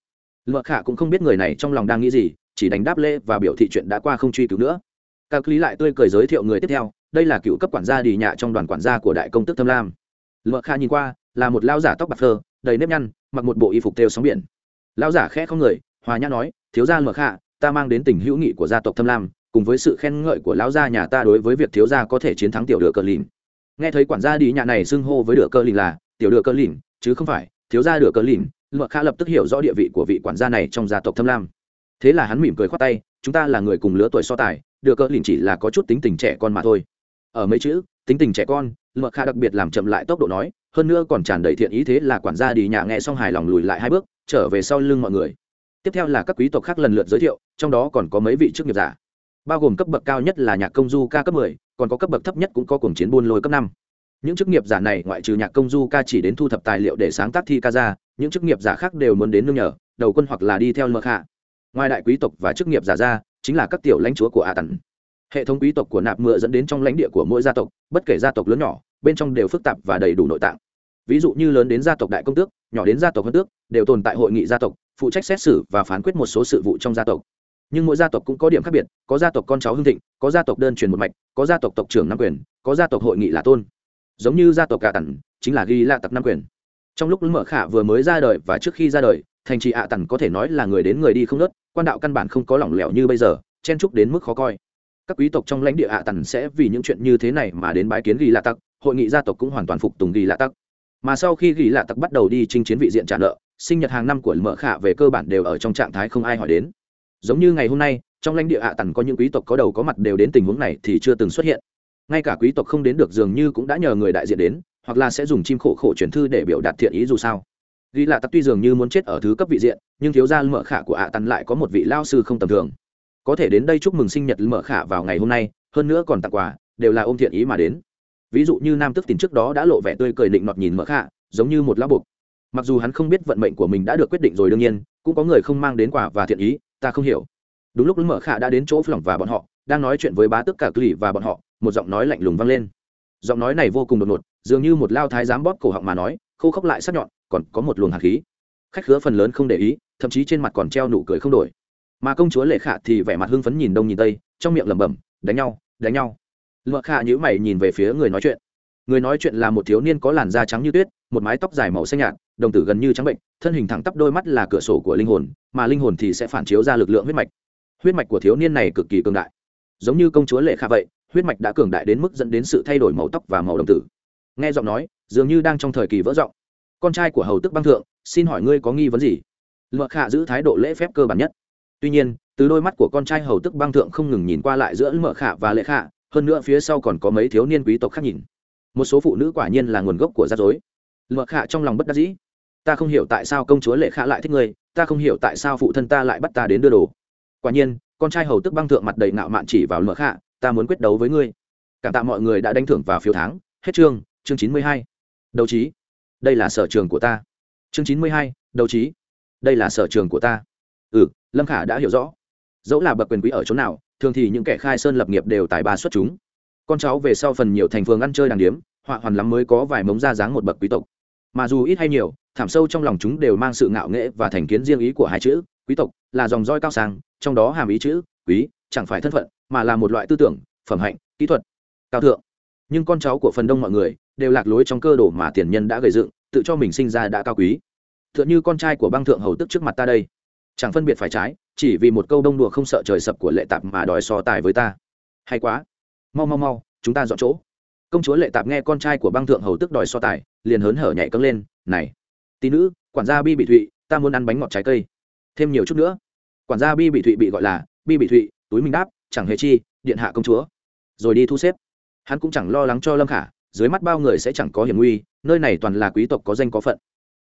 mở khả cũng không biết người này trong lòng đang nghĩ gì, chỉ đánh đáp lễ và biểu thị chuyện đã qua không truy cứu nữa. Cao lý lại tươi cười giới thiệu người tiếp theo, đây là cựu cấp quản gia đi nhạ trong đoàn quản gia của đại công tức thâm lam. Mở khả nhìn qua là một lao giả tóc bạc phơ, đầy nếp nhăn, mặc một bộ y phục theo sóng biển. Lao giả khẽ không người, hòa nhã nói, thiếu gia mở khạ ta mang đến tình hữu nghị của gia tộc thâm lam, cùng với sự khen ngợi của lão gia nhà ta đối với việc thiếu gia có thể chiến thắng tiểu đựa cờ lìn. Nghe thấy quản gia đi nhà này xưng hô với đựa cờ lìn là, tiểu đựa cờ lìn, chứ không phải, thiếu gia đựa cờ lìn. Luật khạ lập tức hiểu rõ địa vị của vị quản gia này trong gia tộc thâm lam. Thế là hắn mỉm cười khoát tay, chúng ta là người cùng lứa tuổi so tài, đựa cờ lìn chỉ là có chút tính tình trẻ con mà thôi. Ở mấy chữ tính tình trẻ con luật kha đặc biệt làm chậm lại tốc độ nói hơn nữa còn tràn đầy thiện ý thế là quản gia đi nhà nghe xong hài lòng lùi lại hai bước trở về sau lưng mọi người. Tiếp theo là các quý tộc khác lần lượt giới thiệu trong đó còn có mấy vị chức nghiệp giả bao gồm cấp bậc cao nhất là nhạc công du ca cấp 10, còn có cấp bậc thấp nhất cũng có cùng chiến buôn lôi cấp năm. Những chức nghiệp giả này ngoại trừ nhạc công du ca chỉ đến thu thập tài liệu để sáng tác thi ca ra những chức nghiệp giả khác đều muốn đến nương nhờ đầu quân hoặc là đi theo mơ hạ ngoài đại quý tộc và chức nghiệp giả ra chính là các tiểu lãnh chúa của a tần hệ thống quý tộc của nạp mựa dẫn đến trong lãnh địa của mỗi gia tộc, bất kể gia tộc lớn nhỏ, bên trong đều phức tạp và đầy đủ nội tạng. Ví dụ như lớn đến gia tộc đại công tước, nhỏ đến gia tộc hơn tước, đều tồn tại hội nghị gia tộc, phụ trách xét xử và phán quyết một số sự vụ trong gia tộc. Nhưng mỗi gia tộc cũng có điểm khác biệt, có gia tộc con cháu hưng thịnh, có gia tộc đơn truyền một mạch, có gia tộc tộc trưởng nam quyền, có gia tộc hội nghị là tôn. Giống như gia tộc gà tần chính là ghi lạ tặc nam quyền. Trong lúc mở khả vừa mới ra đời và trước khi ra đời, thành trì ạ à tần có thể nói là người đến người đi không nớt, quan đạo căn bản không có lỏng lẻo như bây giờ, chen trúc đến mức khó coi các quý tộc trong lãnh địa ạ à tần sẽ vì những chuyện như thế này mà đến bái kiến ghi lạ tặc, hội nghị gia tộc cũng hoàn toàn phục tùng ghi lạ tặc. Mà sau khi ghi lạ tặc bắt đầu đi chinh chiến vị diện trả nợ, sinh nhật hàng năm của mở khả về cơ bản đều ở trong trạng thái không ai hỏi đến. Giống như ngày hôm nay, trong lãnh địa ạ tần có những quý tộc có đầu có mặt đều đến tình huống này thì chưa từng xuất hiện. Ngay cả quý tộc không đến được dường như cũng đã nhờ người đại diện đến, hoặc là sẽ dùng chim khổ khổ chuyển thư để biểu đạt thiện ý dù sao. Ghi lạ tặc tuy dường như muốn chết ở thứ cấp vị diện, nhưng thiếu gia mở khả của ạ tần lại có một vị lao sư không tầm thường có thể đến đây chúc mừng sinh nhật mở khả vào ngày hôm nay, hơn nữa còn tặng quà, đều là ôm thiện ý mà đến. Ví dụ như nam tức tìm trước đó đã lộ vẻ tươi cười định nọt nhìn mở khả, giống như một lá buộc. Mặc dù hắn không biết vận mệnh của mình đã được quyết định rồi đương nhiên, cũng có người không mang đến quà và thiện ý, ta không hiểu. Đúng lúc mở khả đã đến chỗ phỏng và bọn họ, đang nói chuyện với bá tức cả cli và bọn họ, một giọng nói lạnh lùng vang lên. Giọng nói này vô cùng đột ngột, dường như một lao thái dám bóp cổ họng mà nói, khô khốc lại sắc nhọn, còn có một luồng hạt khí. Khách khứa phần lớn không để ý, thậm chí trên mặt còn treo nụ cười không đổi mà công chúa lệ khả thì vẻ mặt hưng phấn nhìn đông nhìn tây, trong miệng lẩm bẩm, đánh nhau đánh nhau. Lệ khả nhữ mày nhìn về phía người nói chuyện. Người nói chuyện là một thiếu niên có làn da trắng như tuyết, một mái tóc dài màu xanh nhạt, đồng tử gần như trắng bệnh, thân hình thẳng tắp đôi mắt là cửa sổ của linh hồn, mà linh hồn thì sẽ phản chiếu ra lực lượng huyết mạch. Huyết mạch của thiếu niên này cực kỳ cường đại. Giống như công chúa lệ khả vậy, huyết mạch đã cường đại đến mức dẫn đến sự thay đổi màu tóc và màu đồng tử. Nghe giọng nói, dường như đang trong thời kỳ vỡ giọng con trai của hầu tức băng thượng, xin hỏi ngươi có nghi vấn gì? Luật khả giữ thái độ lễ phép cơ bản nhất tuy nhiên, từ đôi mắt của con trai hầu tức băng thượng không ngừng nhìn qua lại giữa mợ khả và Lệ khả, hơn nữa phía sau còn có mấy thiếu niên quý tộc khác nhìn. Một số phụ nữ quả nhiên là nguồn gốc của rắc rối. Mợ khả trong lòng bất đắc dĩ. Ta không hiểu tại sao công chúa lệ khả lại thích ngươi, ta không hiểu tại sao phụ thân ta lại bắt ta đến đưa đồ. Quả nhiên, con trai hầu tức băng thượng mặt đầy ngạo mạn chỉ vào mợ khả, ta muốn quyết đấu với ngươi. Cảm tạ mọi người đã đánh thưởng vào phiếu tháng hết chương chương chín mươi hai. Đấu trí. Đây là sở trường của ta. Chương chín mươi hai, đấu trí. Đây là sở trường của ta ừ lâm khả đã hiểu rõ. Dẫu là bậc quyền quý ở chỗ nào, thường thì những kẻ khai sơn lập nghiệp đều tài ba xuất chúng. Con cháu về sau phần nhiều thành phường ăn chơi đàng điếm, họa hoàn lắm mới có vài mống ra dáng một bậc quý tộc. Mà dù ít hay nhiều, thảm sâu trong lòng chúng đều mang sự ngạo nghễ và thành kiến riêng ý của hai chữ, quý tộc, là dòng roi cao sang, trong đó hàm ý chữ, quý, chẳng phải thân phận, mà là một loại tư tưởng, phẩm hạnh, kỹ thuật, cao thượng. Nhưng con cháu của phần đông mọi người, đều lạc lối trong cơ đồ mà tiền nhân đã gây dựng, tự cho mình sinh ra đã cao quý. T h ư ợ n h ư con trai của băng thượng hầu tức trước mặt ta đây chẳng phân biệt phải trái, chỉ vì một câu đông đùa không sợ trời sập của lệ tạp mà đòi so tài với ta. Hay quá. Mau mau mau, chúng ta dọn chỗ. Công chúa lệ tạp nghe con trai của băng thượng hầu tức đòi so tài, liền hớn hở nhảy câng lên, này, tí nữ, quản gia bi bị thụy, ta muốn ăn bánh ngọt trái cây. Thêm nhiều chút nữa. Quản gia bi bị thụy bị gọi là, bi bị thụy, túi mình đáp, chẳng hề chi, điện hạ công chúa. Rồi đi thu xếp. Hắn cũng chẳng lo lắng cho lâm khả, dưới mắt bao người sẽ chẳng có hiểm nguy, nơi này toàn là quý tộc có danh có phận.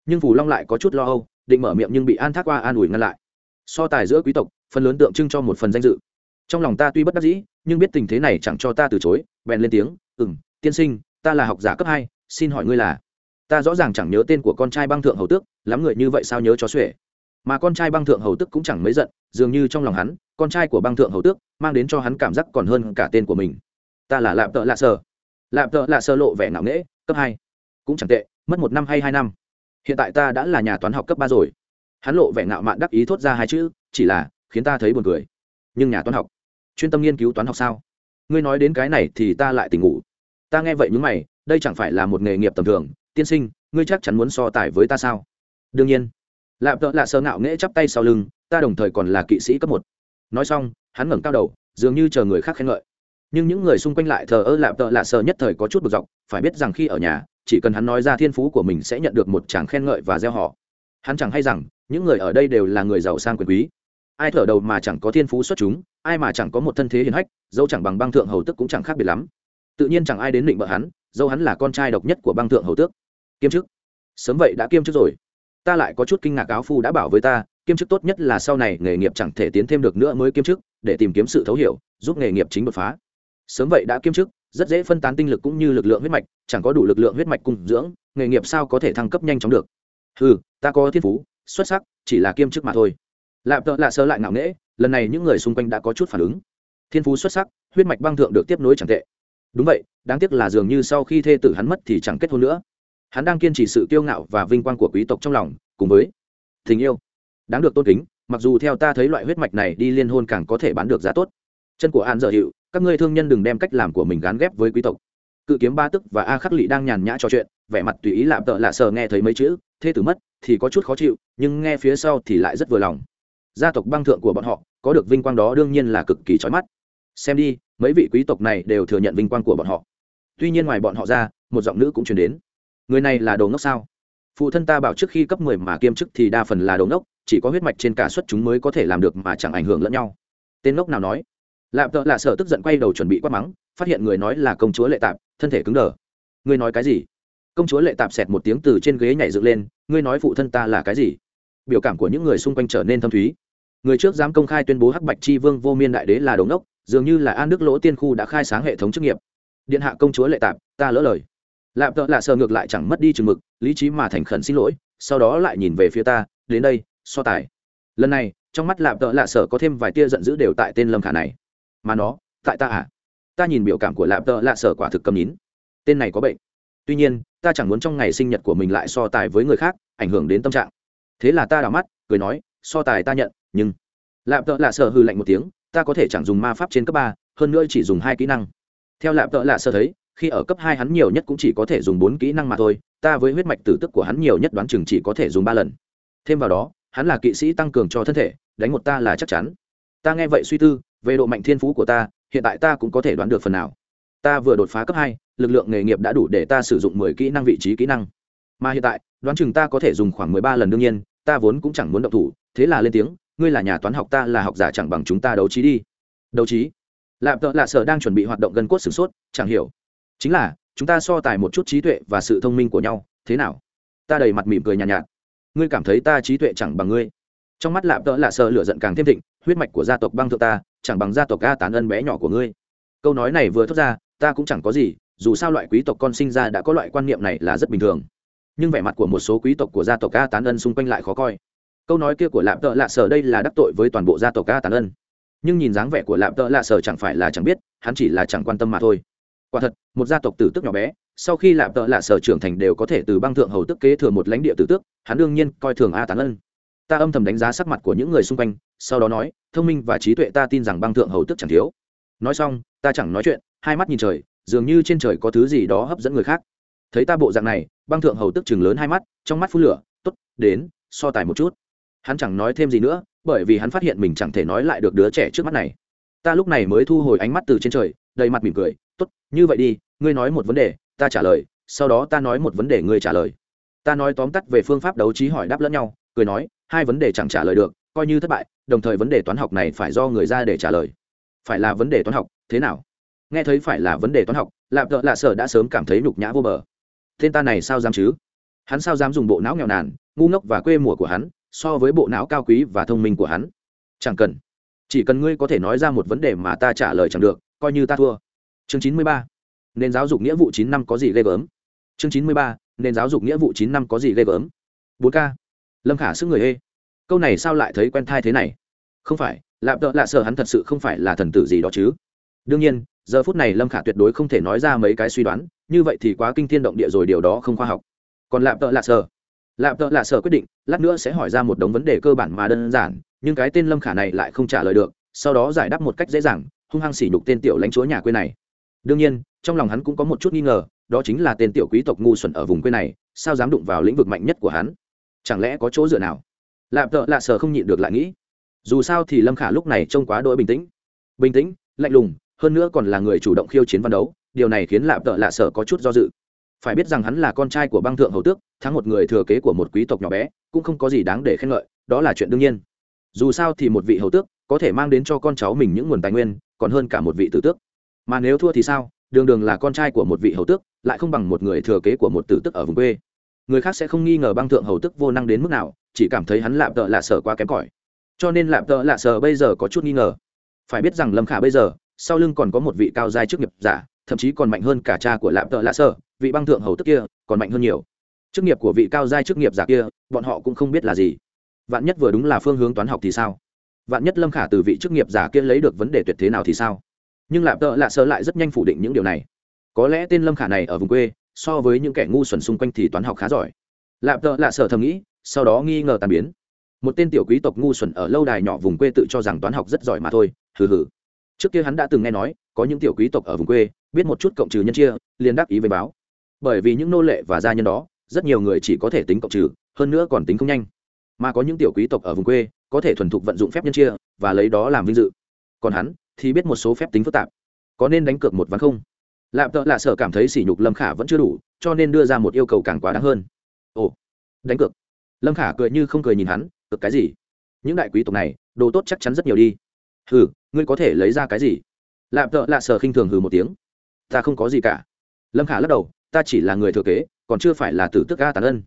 Nhưng phù long lại có chút lo âu, định mở miệng nhưng bị an thác qua an ủi ngăn lại so tài giữa quý tộc, phần lớn tượng trưng cho một phần danh dự. Trong lòng ta tuy bất đắc dĩ, nhưng biết tình thế này chẳng cho ta từ chối, bèn lên tiếng ừ m tiên sinh, ta là học giả cấp hai, xin hỏi ngươi là? Ta rõ ràng chẳng nhớ tên của con trai băng thượng hầu tước, lắm người như vậy sao nhớ cho xuể. Mà con trai băng thượng hầu tước cũng chẳng mấy giận, dường như trong lòng hắn, con trai của băng thượng hầu tước mang đến cho hắn cảm giác còn hơn cả tên của mình. Ta là lạp tợ lạ sơ lạp tợ lạ sơ lộ vẻ ngạo nghễ, cấp hai. Cũng chẳng tệ, mất một năm hay hai năm. Hiện tại ta đã là nhà toán học cấp ba rồi hắn lộ vẻ ngạo mạn đắc ý thốt ra hai chữ, chỉ là, khiến ta thấy buồn cười. Nhưng nhà toán học, chuyên tâm nghiên cứu toán học sao? Ngươi nói đến cái này thì ta lại tỉnh ngủ. Ta nghe vậy những mày, đây chẳng phải là một nghề nghiệp tầm thường, tiên sinh, ngươi chắc chắn muốn so tài với ta sao? Đương nhiên. Lạp tợ lạ sơ ngạo nghễ chắp tay sau lưng, ta đồng thời còn là kỵ sĩ cấp một. Nói xong, hắn ngẩng cao đầu, dường như chờ người khác khen ngợi. Nhưng những người xung quanh lại thờ ơ lạp tợ lạ sơ nhất thời có chút bực dọc, phải biết rằng khi ở nhà, chỉ cần hắn nói ra thiên phú của mình sẽ nhận được một tràng khen ngợi và gieo họ. Hắn chẳng hay rằng những người ở đây đều là người giàu sang quyền quý. Ai thở đầu mà chẳng có thiên phú xuất chúng, ai mà chẳng có một thân thế hiền hách, dẫu chẳng bằng băng thượng hầu tức cũng chẳng khác biệt lắm. Tự nhiên chẳng ai đến định bợ hắn, dẫu hắn là con trai độc nhất của băng thượng hầu tước. Kiêm chức. Sớm vậy đã kiêm chức rồi. Ta lại có chút kinh ngạc áo phu đã bảo với ta, kiêm chức tốt nhất là sau này nghề nghiệp chẳng thể tiến thêm được nữa mới kiêm chức, để tìm kiếm sự thấu hiểu, giúp nghề nghiệp chính đột phá. Sớm vậy đã kiêm chức, rất dễ phân tán tinh lực cũng như lực lượng huyết mạch, chẳng có đủ lực lượng huyết mạch cung dưỡng, nghề nghiệp sao có thể thăng cấp nhanh chóng được? Ừ ta có thiên phú xuất sắc, chỉ là kiêm chức mà thôi. Lạp tợ lạ sơ lại ngạo nghễ, lần này những người xung quanh đã có chút phản ứng. Thiên phú xuất sắc, huyết mạch băng thượng được tiếp nối chẳng tệ. Đúng vậy, đáng tiếc là dường như sau khi thê tử hắn mất thì chẳng kết hôn nữa. Hắn đang kiên trì sự kiêu ngạo và vinh quang của quý tộc trong lòng, cùng với tình yêu. Đáng được tôn kính, mặc dù theo ta thấy loại huyết mạch này đi liên hôn càng có thể bán được giá tốt. Chân của an dở hiệu các ngươi thương nhân đừng đem cách làm của mình gán ghép với quý tộc. Cự kiếm ba tức và a khắc lị đang nhàn nhã trò chuyện vẻ mặt tùy ý lạm tợ lạ sờ nghe thấy mấy chữ, thế tử mất, thì có chút khó chịu, nhưng nghe phía sau thì lại rất vừa lòng. Gia tộc băng thượng của bọn họ, có được vinh quang đó đương nhiên là cực kỳ trói mắt. Xem đi, mấy vị quý tộc này đều thừa nhận vinh quang của bọn họ. Tuy nhiên ngoài bọn họ ra, một giọng nữ cũng chuyển đến. Người này là đồ ngốc sao? Phụ thân ta bảo trước khi cấp mười mà kiêm chức thì đa phần là đồ ngốc, chỉ có huyết mạch trên cả suất chúng mới có thể làm được mà chẳng ảnh hưởng lẫn nhau. Tên ngốc nào nói? Lạm tợ lạ sợ tức giận quay đầu chuẩn bị quát mắng, phát hiện người nói là công chúa lệ tạp, thân thể cứng đờ. Ngươi nói cái gì? Công chúa lệ tạp xẹt một tiếng từ trên ghế nhảy dựng lên, ngươi nói phụ thân ta là cái gì? Biểu cảm của những người xung quanh trở nên thâm thúy. Người trước dám công khai tuyên bố hắc bạch chi vương vô miên đại đế là đống đốc, dường như là an đức lỗ tiên khu đã khai sáng hệ thống chức nghiệp. Điện hạ công chúa lệ tạp, ta lỡ lời. Lạp tợ lạ sợ ngược lại chẳng mất đi chừng mực, lý trí mà thành khẩn xin lỗi, sau đó lại nhìn về phía ta, đến đây, so tài. Lần này, trong mắt lạp tợ lạ sợ có thêm vài tia giận dữ đều tại tên lâm khả này. Mà nó, tại ta à? Ta nhìn biểu cảm của lạp tợ lạ sở quả thực cầm nín. Tên này có bệnh tuy nhiên, ta chẳng muốn trong ngày sinh nhật của mình lại so tài với người khác, ảnh hưởng đến tâm trạng. Thế là ta đảo mắt, cười nói, so tài ta nhận, nhưng lạp tợ lạ sợ hư lạnh một tiếng, ta có thể chẳng dùng ma pháp trên cấp ba, hơn nữa chỉ dùng hai kỹ năng. Theo lạp tợ lạ sợ thấy, khi ở cấp hai hắn nhiều nhất cũng chỉ có thể dùng bốn kỹ năng mà thôi, ta với huyết mạch tử tức của hắn nhiều nhất đoán chừng chỉ có thể dùng ba lần. Thêm vào đó, hắn là kỵ sĩ tăng cường cho thân thể, đánh một ta là chắc chắn. Ta nghe vậy suy tư, về độ mạnh thiên phú của ta, hiện tại ta cũng có thể đoán được phần nào ta vừa đột phá cấp hai lực lượng nghề nghiệp đã đủ để ta sử dụng mười kỹ năng vị trí kỹ năng. Mà hiện tại đoán chừng ta có thể dùng khoảng mười ba lần đương nhiên ta vốn cũng chẳng muốn động thủ thế là lên tiếng ngươi là nhà toán học ta là học giả chẳng bằng chúng ta đấu trí đi. Đấu trí? Lạp tợ lạ sở đang chuẩn bị hoạt động gần cốt sửng sốt chẳng hiểu. Chính là chúng ta so tài một chút trí tuệ và sự thông minh của nhau thế nào? Ta đầy mặt mỉm cười nhàn nhạt, nhạt. Ngươi cảm thấy ta trí tuệ chẳng bằng ngươi. Trong mắt lạp tợ lạ sở lửa giận càng thêm thịnh huyết mạch của gia tộc băng thượng ta chẳng bằng gia tộc a tán ân bé nhỏ của ngươi. Câu nói này vừa thốt ra ta cũng chẳng có gì, dù sao loại quý tộc con sinh ra đã có loại quan niệm này là rất bình thường. Nhưng vẻ mặt của một số quý tộc của gia tộc a tán ân xung quanh lại khó coi. Câu nói kia của Lạm tợ lạ sở đây là đắc tội với toàn bộ gia tộc a tán ân. Nhưng nhìn dáng vẻ của Lạm tợ lạ sở chẳng phải là chẳng biết, hắn chỉ là chẳng quan tâm mà thôi. Quả thật, một gia tộc tử tức nhỏ bé, sau khi Lạm tợ lạ sở trưởng thành đều có thể từ băng thượng hầu tức kế thừa một lãnh địa tử tước, hắn đương nhiên coi thường a tán ân. Ta âm thầm đánh giá sắc mặt của những người xung quanh, sau đó nói, thông minh và trí tuệ ta tin rằng băng thượng hầu tức chẳng thiếu. Nói xong, ta chẳng nói chuyện hai mắt nhìn trời, dường như trên trời có thứ gì đó hấp dẫn người khác. Thấy ta bộ dạng này, băng thượng hầu tức chừng lớn hai mắt, trong mắt phun lửa t ố t đến, so tài một chút. Hắn chẳng nói thêm gì nữa, bởi vì hắn phát hiện mình chẳng thể nói lại được đứa trẻ trước mắt này. Ta lúc này mới thu hồi ánh mắt từ trên trời, đầy mặt mỉm cười t ố t như vậy đi, ngươi nói một vấn đề, ta trả lời, sau đó ta nói một vấn đề, ngươi trả lời. Ta nói tóm tắt về phương pháp đấu trí hỏi đáp lẫn nhau, cười nói, hai vấn đề chẳng trả lời được, coi như thất bại, đồng thời vấn đề toán học này phải do người ra để trả lời. Phải là vấn đề toán học, thế nào? Nghe thấy phải là vấn đề toán học, lạp thợ lạ sở đã sớm cảm thấy nhục nhã vô bờ. Tên ta này sao dám chứ? Hắn sao dám dùng bộ não nghèo nàn, ngu ngốc và quê mùa của hắn, so với bộ não cao quý và thông minh của hắn? Chẳng cần. Chỉ cần ngươi có thể nói ra một vấn đề mà ta trả lời chẳng được, coi như ta thua. Chương chín mươi ba. Nền giáo dục nghĩa vụ chín năm có gì ghê gớm? Chương chín mươi ba. Nền giáo dục nghĩa vụ chín năm có gì ghê gớm? Bốn k. Lâm khả sức người ê câu này sao lại thấy quen thai thế này? Không phải, lạp tợ lạ sợ hắn thật sự không phải là thần tử gì đó chứ? Đương nhiên giờ phút này lâm khả tuyệt đối không thể nói ra mấy cái suy đoán như vậy thì quá kinh thiên động địa rồi điều đó không khoa học còn lạp tợ lạ sở lạp tợ lạ sở quyết định lát nữa sẽ hỏi ra một đống vấn đề cơ bản mà đơn giản nhưng cái tên lâm khả này lại không trả lời được sau đó giải đáp một cách dễ dàng hung hăng sỉ nhục tên tiểu lãnh chúa nhà quê này đương nhiên trong lòng hắn cũng có một chút nghi ngờ đó chính là tên tiểu quý tộc ngu xuẩn ở vùng quê này sao dám đụng vào lĩnh vực mạnh nhất của hắn chẳng lẽ có chỗ dựa nào lạp tợ lạ sở không nhịn được lại nghĩ dù sao thì lâm khả lúc này trông quá đỗi bình tĩnh bình tĩnh lạnh lùng hơn nữa còn là người chủ động khiêu chiến văn đấu, điều này khiến lạp tợ lạ sở có chút do dự. Phải biết rằng hắn là con trai của băng thượng hầu tước, thắng một người thừa kế của một quý tộc nhỏ bé, cũng không có gì đáng để khen ngợi, đó là chuyện đương nhiên. Dù sao thì một vị hầu tước có thể mang đến cho con cháu mình những nguồn tài nguyên, còn hơn cả một vị tử tước. Mà nếu thua thì sao? Đường đường là con trai của một vị hầu tước, lại không bằng một người thừa kế của một tử tước ở vùng quê. Người khác sẽ không nghi ngờ băng thượng hầu tước vô năng đến mức nào, chỉ cảm thấy hắn lạp tợ lạ sở quá kém cỏi. Cho nên lạp tợ lạ sở bây giờ có chút nghi ngờ. Phải biết rằng lâm khả bây giờ sau lưng còn có một vị cao giai chức nghiệp giả, thậm chí còn mạnh hơn cả cha của lạm tợ lạ sơ, vị băng thượng hầu tức kia, còn mạnh hơn nhiều. Chức nghiệp của vị cao giai chức nghiệp giả kia, bọn họ cũng không biết là gì. Vạn nhất vừa đúng là phương hướng toán học thì sao? Vạn nhất lâm khả từ vị chức nghiệp giả kia lấy được vấn đề tuyệt thế nào thì sao? Nhưng lạm tợ lạ sơ lại rất nhanh phủ định những điều này. Có lẽ tên lâm khả này ở vùng quê, so với những kẻ ngu xuẩn xung quanh thì toán học khá giỏi. Lạm tợ lạ sở thầm nghĩ, sau đó nghi ngờ tàn biến. Một tên tiểu quý tộc ngu xuẩn ở lâu đài nhỏ vùng quê tự cho rằng toán học rất giỏi mà thôi, hừ hừ trước kia hắn đã từng nghe nói, có những tiểu quý tộc ở vùng quê, biết một chút cộng trừ nhân chia, liền đáp ý với báo. Bởi vì những nô lệ và gia nhân đó, rất nhiều người chỉ có thể tính cộng trừ, hơn nữa còn tính không nhanh. Mà có những tiểu quý tộc ở vùng quê, có thể thuần thục vận dụng phép nhân chia, và lấy đó làm vinh dự. Còn hắn, thì biết một số phép tính phức tạp. Có nên đánh cược một ván không? Lạm tợ lạ sở cảm thấy sỉ nhục lâm khả vẫn chưa đủ, cho nên đưa ra một yêu cầu càng quá đáng hơn. Ồ, đánh cược. Lâm khả cười như không cười nhìn hắn cực cái gì? Những đại quý tộc này, đồ tốt chắc chắn rất nhiều đi hừ, ngươi có thể lấy ra cái gì? Lạp tợ lạ sờ khinh thường hừ một tiếng. Ta không có gì cả. Lâm khả lắc đầu, ta chỉ là người thừa kế, còn chưa phải là tử tức ga tàn ân.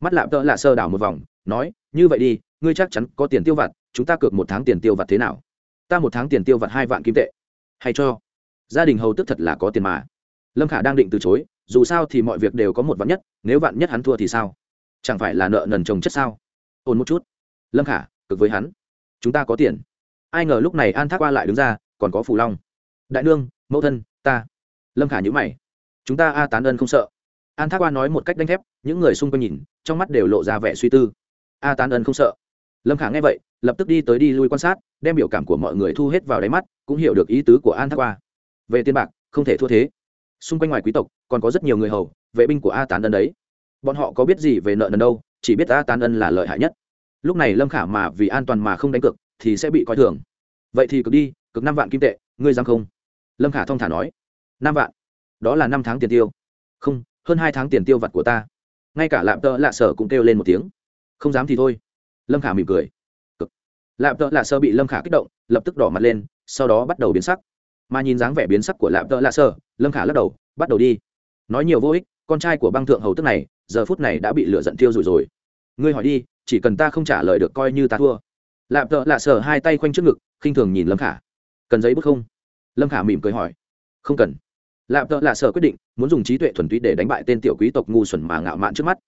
Mắt lạp tợ lạ sờ đảo một vòng, nói, như vậy đi, ngươi chắc chắn có tiền tiêu vặt, chúng ta cược một tháng tiền tiêu vặt thế nào? Ta một tháng tiền tiêu vặt hai vạn kim tệ. Hay cho. Gia đình hầu tức thật là có tiền mà. Lâm khả đang định từ chối, dù sao thì mọi việc đều có một vạn nhất, nếu vạn nhất hắn thua thì sao? Chẳng phải là nợ nần chồng chất sao? Ôn một chút. Lâm khả, cực với hắn. Chúng ta có tiền ai ngờ lúc này an thác qua lại đứng ra, còn có phù long. Đại nương, mẫu thân, ta. Lâm khả nhữ mày. Chúng ta a tán ân không sợ. An thác qua nói một cách đánh thép, những người xung quanh nhìn, trong mắt đều lộ ra vẻ suy tư. A tán ân không sợ. Lâm khả nghe vậy, lập tức đi tới đi lui quan sát, đem biểu cảm của mọi người thu hết vào đáy mắt, cũng hiểu được ý tứ của an thác qua. Về tiền bạc, không thể thua thế. Xung quanh ngoài quý tộc, còn có rất nhiều người hầu, vệ binh của a tán ân đấy. Bọn họ có biết gì về nợ nần đâu, chỉ biết a tán ân là lợi hại nhất. Lúc này lâm khả mà vì an toàn mà không đánh cược thì sẽ bị coi thường. Vậy thì cực đi, cực năm vạn kim tệ, ngươi dám không? Lâm khả thong thả nói. Năm vạn? Đó là năm tháng tiền tiêu. Không, hơn hai tháng tiền tiêu vặt của ta. Ngay cả lạm tợ lạ sở cũng kêu lên một tiếng. Không dám thì thôi. Lâm khả mỉm cười. Cực. lạp tợ lạ sở bị lâm khả kích động, lập tức đỏ mặt lên, sau đó bắt đầu biến sắc. Mà nhìn dáng vẻ biến sắc của lạm tợ lạ sở, lâm khả lắc đầu, bắt đầu đi. Nói nhiều vô ích, con trai của băng thượng hầu tức này, giờ phút này đã bị lửa giận tiêu rụi rồi. Ngươi hỏi đi, chỉ cần ta không trả lời được coi như ta thua lạp tợ lạ sở hai tay khoanh trước ngực, khinh thường nhìn lâm khả. Cần giấy bút không? Lâm khả mỉm cười hỏi. Không cần. Lạp tợ lạ sở quyết định, muốn dùng trí tuệ thuần túy để đánh bại tên tiểu quý tộc ngu xuẩn mà ngạo mạn trước mắt.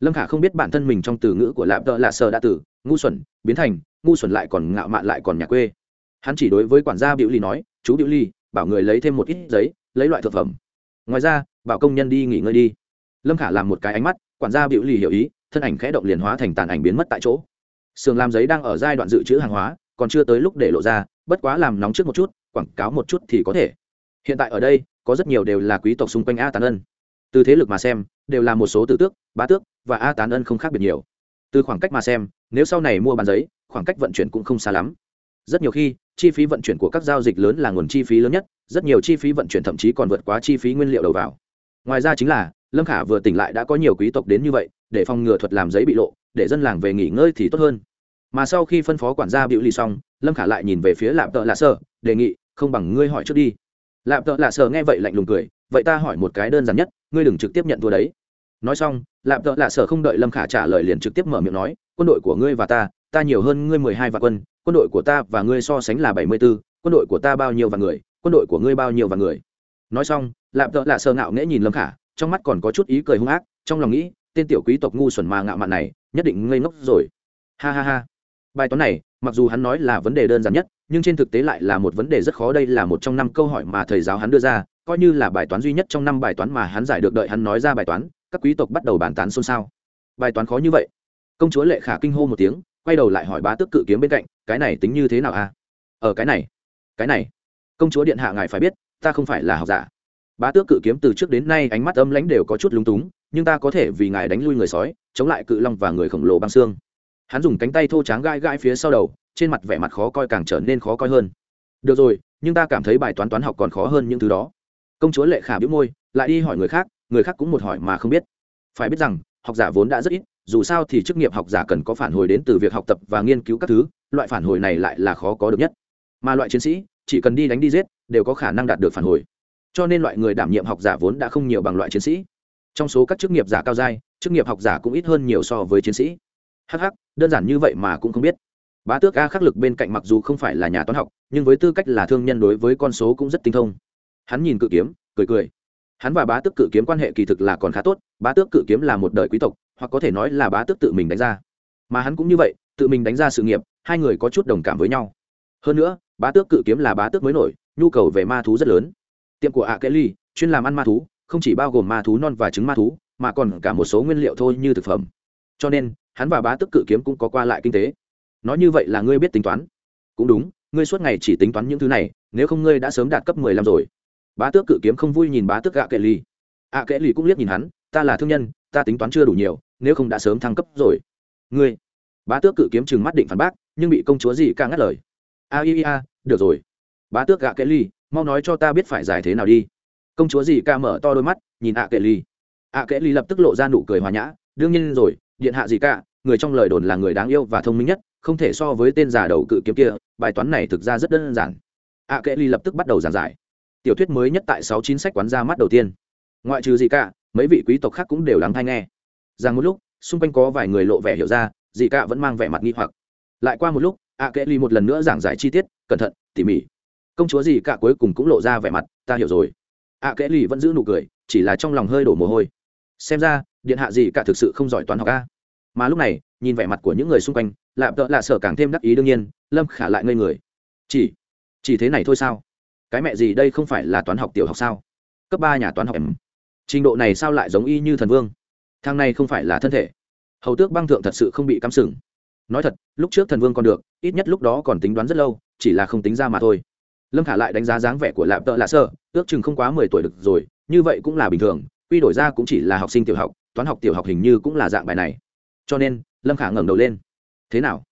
Lâm khả không biết bản thân mình trong từ ngữ của lạp tợ lạ sở đã từ ngu xuẩn biến thành ngu xuẩn lại còn ngạo mạn lại còn nhà quê. Hắn chỉ đối với quản gia biểu ly nói, chú biểu ly, bảo người lấy thêm một ít giấy, lấy loại thực phẩm. Ngoài ra, bảo công nhân đi nghỉ ngơi đi. Lâm khả làm một cái ánh mắt, quản gia biểu ly hiểu ý, thân ảnh khẽ động liền hóa thành tàn ảnh biến mất tại chỗ sườn làm giấy đang ở giai đoạn dự trữ hàng hóa, còn chưa tới lúc để lộ ra, bất quá làm nóng trước một chút, quảng cáo một chút thì có thể. Hiện tại ở đây, có rất nhiều đều là quý tộc xung quanh a tán ân. Từ thế lực mà xem, đều là một số tử tước, bá tước và a tán ân không khác biệt nhiều. Từ khoảng cách mà xem, nếu sau này mua bán giấy, khoảng cách vận chuyển cũng không xa lắm. Rất nhiều khi, chi phí vận chuyển của các giao dịch lớn là nguồn chi phí lớn nhất, rất nhiều chi phí vận chuyển thậm chí còn vượt quá chi phí nguyên liệu đầu vào. Ngoài ra chính là, lâm khả vừa tỉnh lại đã có nhiều quý tộc đến như vậy, để phòng ngừa thuật làm giấy bị lộ, để dân làng về nghỉ ngơi thì tốt hơn mà sau khi phân phó quản gia biểu lì xong, lâm khả lại nhìn về phía lạp tợ lạ sơ, đề nghị, không bằng ngươi hỏi trước đi. Lạp tợ lạ sơ nghe vậy lạnh lùng cười, vậy ta hỏi một cái đơn giản nhất, ngươi đừng trực tiếp nhận thua đấy. Nói xong, lạp tợ lạ sơ không đợi lâm khả trả lời liền trực tiếp mở miệng nói, quân đội của ngươi và ta ta nhiều hơn ngươi mười hai vạn quân quân đội của ta và ngươi so sánh là bảy mươi b ố quân đội của ta bao nhiêu vạn người, quân đội của ngươi bao nhiêu vạn người. Nói xong, lạp tợ lạ sơ ngạo nghễ nhìn lâm khả, trong mắt còn có chút ý cười hung ác, trong lòng nghĩ, tên tiểu quý tộc ngu xuẩn mà ngạo mạn này, nhất định ngây ngốc rồi. Ha ha ha bài toán này, mặc dù hắn nói là vấn đề đơn giản nhất, nhưng trên thực tế lại là một vấn đề rất khó. Đây là một trong năm câu hỏi mà thầy giáo hắn đưa ra, coi như là bài toán duy nhất trong năm bài toán mà hắn giải được đợi hắn nói ra bài toán, các quý tộc bắt đầu bàn tán xôn xao. Bài toán khó như vậy. Công chúa lệ khả kinh hô một tiếng, quay đầu lại hỏi bá tước cự kiếm bên cạnh, cái này tính như thế nào a? À? ở cái này cái này. Công chúa điện hạ ngài phải biết, ta không phải là học giả. Bá tước cự kiếm từ trước đến nay ánh mắt âm lãnh đều có chút lúng túng, nhưng ta có thể vì ngài đánh lui người sói, chống lại cự long và người khổng lồ băng xương hắn dùng cánh tay thô tráng gai gai phía sau đầu, trên mặt vẻ mặt khó coi càng trở nên khó coi hơn. Được rồi, nhưng ta cảm thấy bài toán toán học còn khó hơn những thứ đó. Công chúa lệ khả biếu môi, lại đi hỏi người khác người khác cũng một hỏi mà không biết. Phải biết rằng, học giả vốn đã rất ít, dù sao thì chức nghiệp học giả cần có phản hồi đến từ việc học tập và nghiên cứu các thứ, loại phản hồi này lại là khó có được nhất. Mà loại chiến sĩ, chỉ cần đi đánh đi giết, đều có khả năng đạt được phản hồi. Cho nên loại người đảm nhiệm học giả vốn đã không nhiều bằng loại chiến sĩ. Trong số các chức nghiệp giả cao giai chức nghiệp học giả cũng ít hơn nhiều so với chiến sĩ hh đơn giản như vậy mà cũng không biết. Bá tước a khắc lực bên cạnh mặc dù không phải là nhà toán học, nhưng với tư cách là thương nhân đối với con số cũng rất tinh thông. Hắn nhìn cự kiếm, cười cười. Hắn và bá tước cự kiếm quan hệ kỳ thực là còn khá tốt, bá tước cự kiếm là một đời quý tộc, hoặc có thể nói là bá tước tự mình đánh ra. Mà hắn cũng như vậy, tự mình đánh ra sự nghiệp, hai người có chút đồng cảm với nhau. Hơn nữa, bá tước cự kiếm là bá tước mới nổi, nhu cầu về ma thú rất lớn. Tiệm của ạ kê ly, chuyên làm ăn ma thú, không chỉ bao gồm ma thú non và trứng ma thú, mà còn cả một số nguyên liệu thôi như thực phẩm. Cho nên hắn và bá tức cự kiếm cũng có qua lại kinh tế. Nói như vậy là ngươi biết tính toán. Cũng đúng, ngươi suốt ngày chỉ tính toán những thứ này, nếu không ngươi đã sớm đạt cấp mười lăm rồi. Bá tước cự kiếm không vui nhìn bá tước gạ kệ ly ạ kệ ly cũng liếc nhìn hắn, ta là thương nhân, ta tính toán chưa đủ nhiều, nếu không đã sớm thăng cấp rồi. Ngươi? Bá tước cự kiếm chừng mắt định phản bác, nhưng bị công chúa gì ca ngắt lời. A, i a, được rồi. Bá tước gạ kệ ly mau nói cho ta biết phải giải thế nào đi. Công chúa gì ca mở to đôi mắt, nhìn ạ kệ ly ạ kệ ly lập tức lộ ra nụ cười hòa nhã, đương nhiên rồi điện hạ gì cả, người trong lời đồn là người đáng yêu và thông minh nhất, không thể so với tên giả đầu cự kiếm kia, bài toán này thực ra rất đơn giản. Ạ kệ ly lập tức bắt đầu giảng giải. Tiểu thuyết mới nhất tại sáu chín sách quán ra mắt đầu tiên. Ngoại trừ gì cả, mấy vị quý tộc khác cũng đều lắng hay nghe. Rằng một lúc, xung quanh có vài người lộ vẻ hiểu ra, gì cả vẫn mang vẻ mặt nghi hoặc. Lại qua một lúc ạ kệ ly một lần nữa giảng giải chi tiết, cẩn thận, tỉ mỉ. Công chúa gì cả cuối cùng cũng lộ ra vẻ mặt, ta hiểu rồi. Ạ kệ ly vẫn giữ nụ cười, chỉ là trong lòng hơi đổ mồ hôi. Xem ra điện hạ gì cả thực sự không giỏi toán học a? Mà lúc này, nhìn vẻ mặt của những người xung quanh lạp tợ lạ sở càng thêm đắc ý đương nhiên, lâm khả lại ngây người. Chỉ chỉ thế này thôi sao? Cái mẹ gì đây không phải là toán học tiểu học sao? Cấp ba nhà toán học em. Trình độ này sao lại giống y như thần vương? Thang này không phải là thân thể. Hầu tước băng thượng thật sự không bị cắm sừng. Nói thật, lúc trước thần vương còn được, ít nhất lúc đó còn tính đoán rất lâu, chỉ là không tính ra mà thôi. Lâm khả lại đánh giá dáng vẻ của lạp tợ lạ sơ ước chừng không quá mười tuổi được rồi, như vậy cũng là bình thường, quy đổi ra cũng chỉ là học sinh tiểu học toán học tiểu học hình như cũng là dạng bài này. Cho nên, lâm khả ngẩng đầu lên. Thế nào?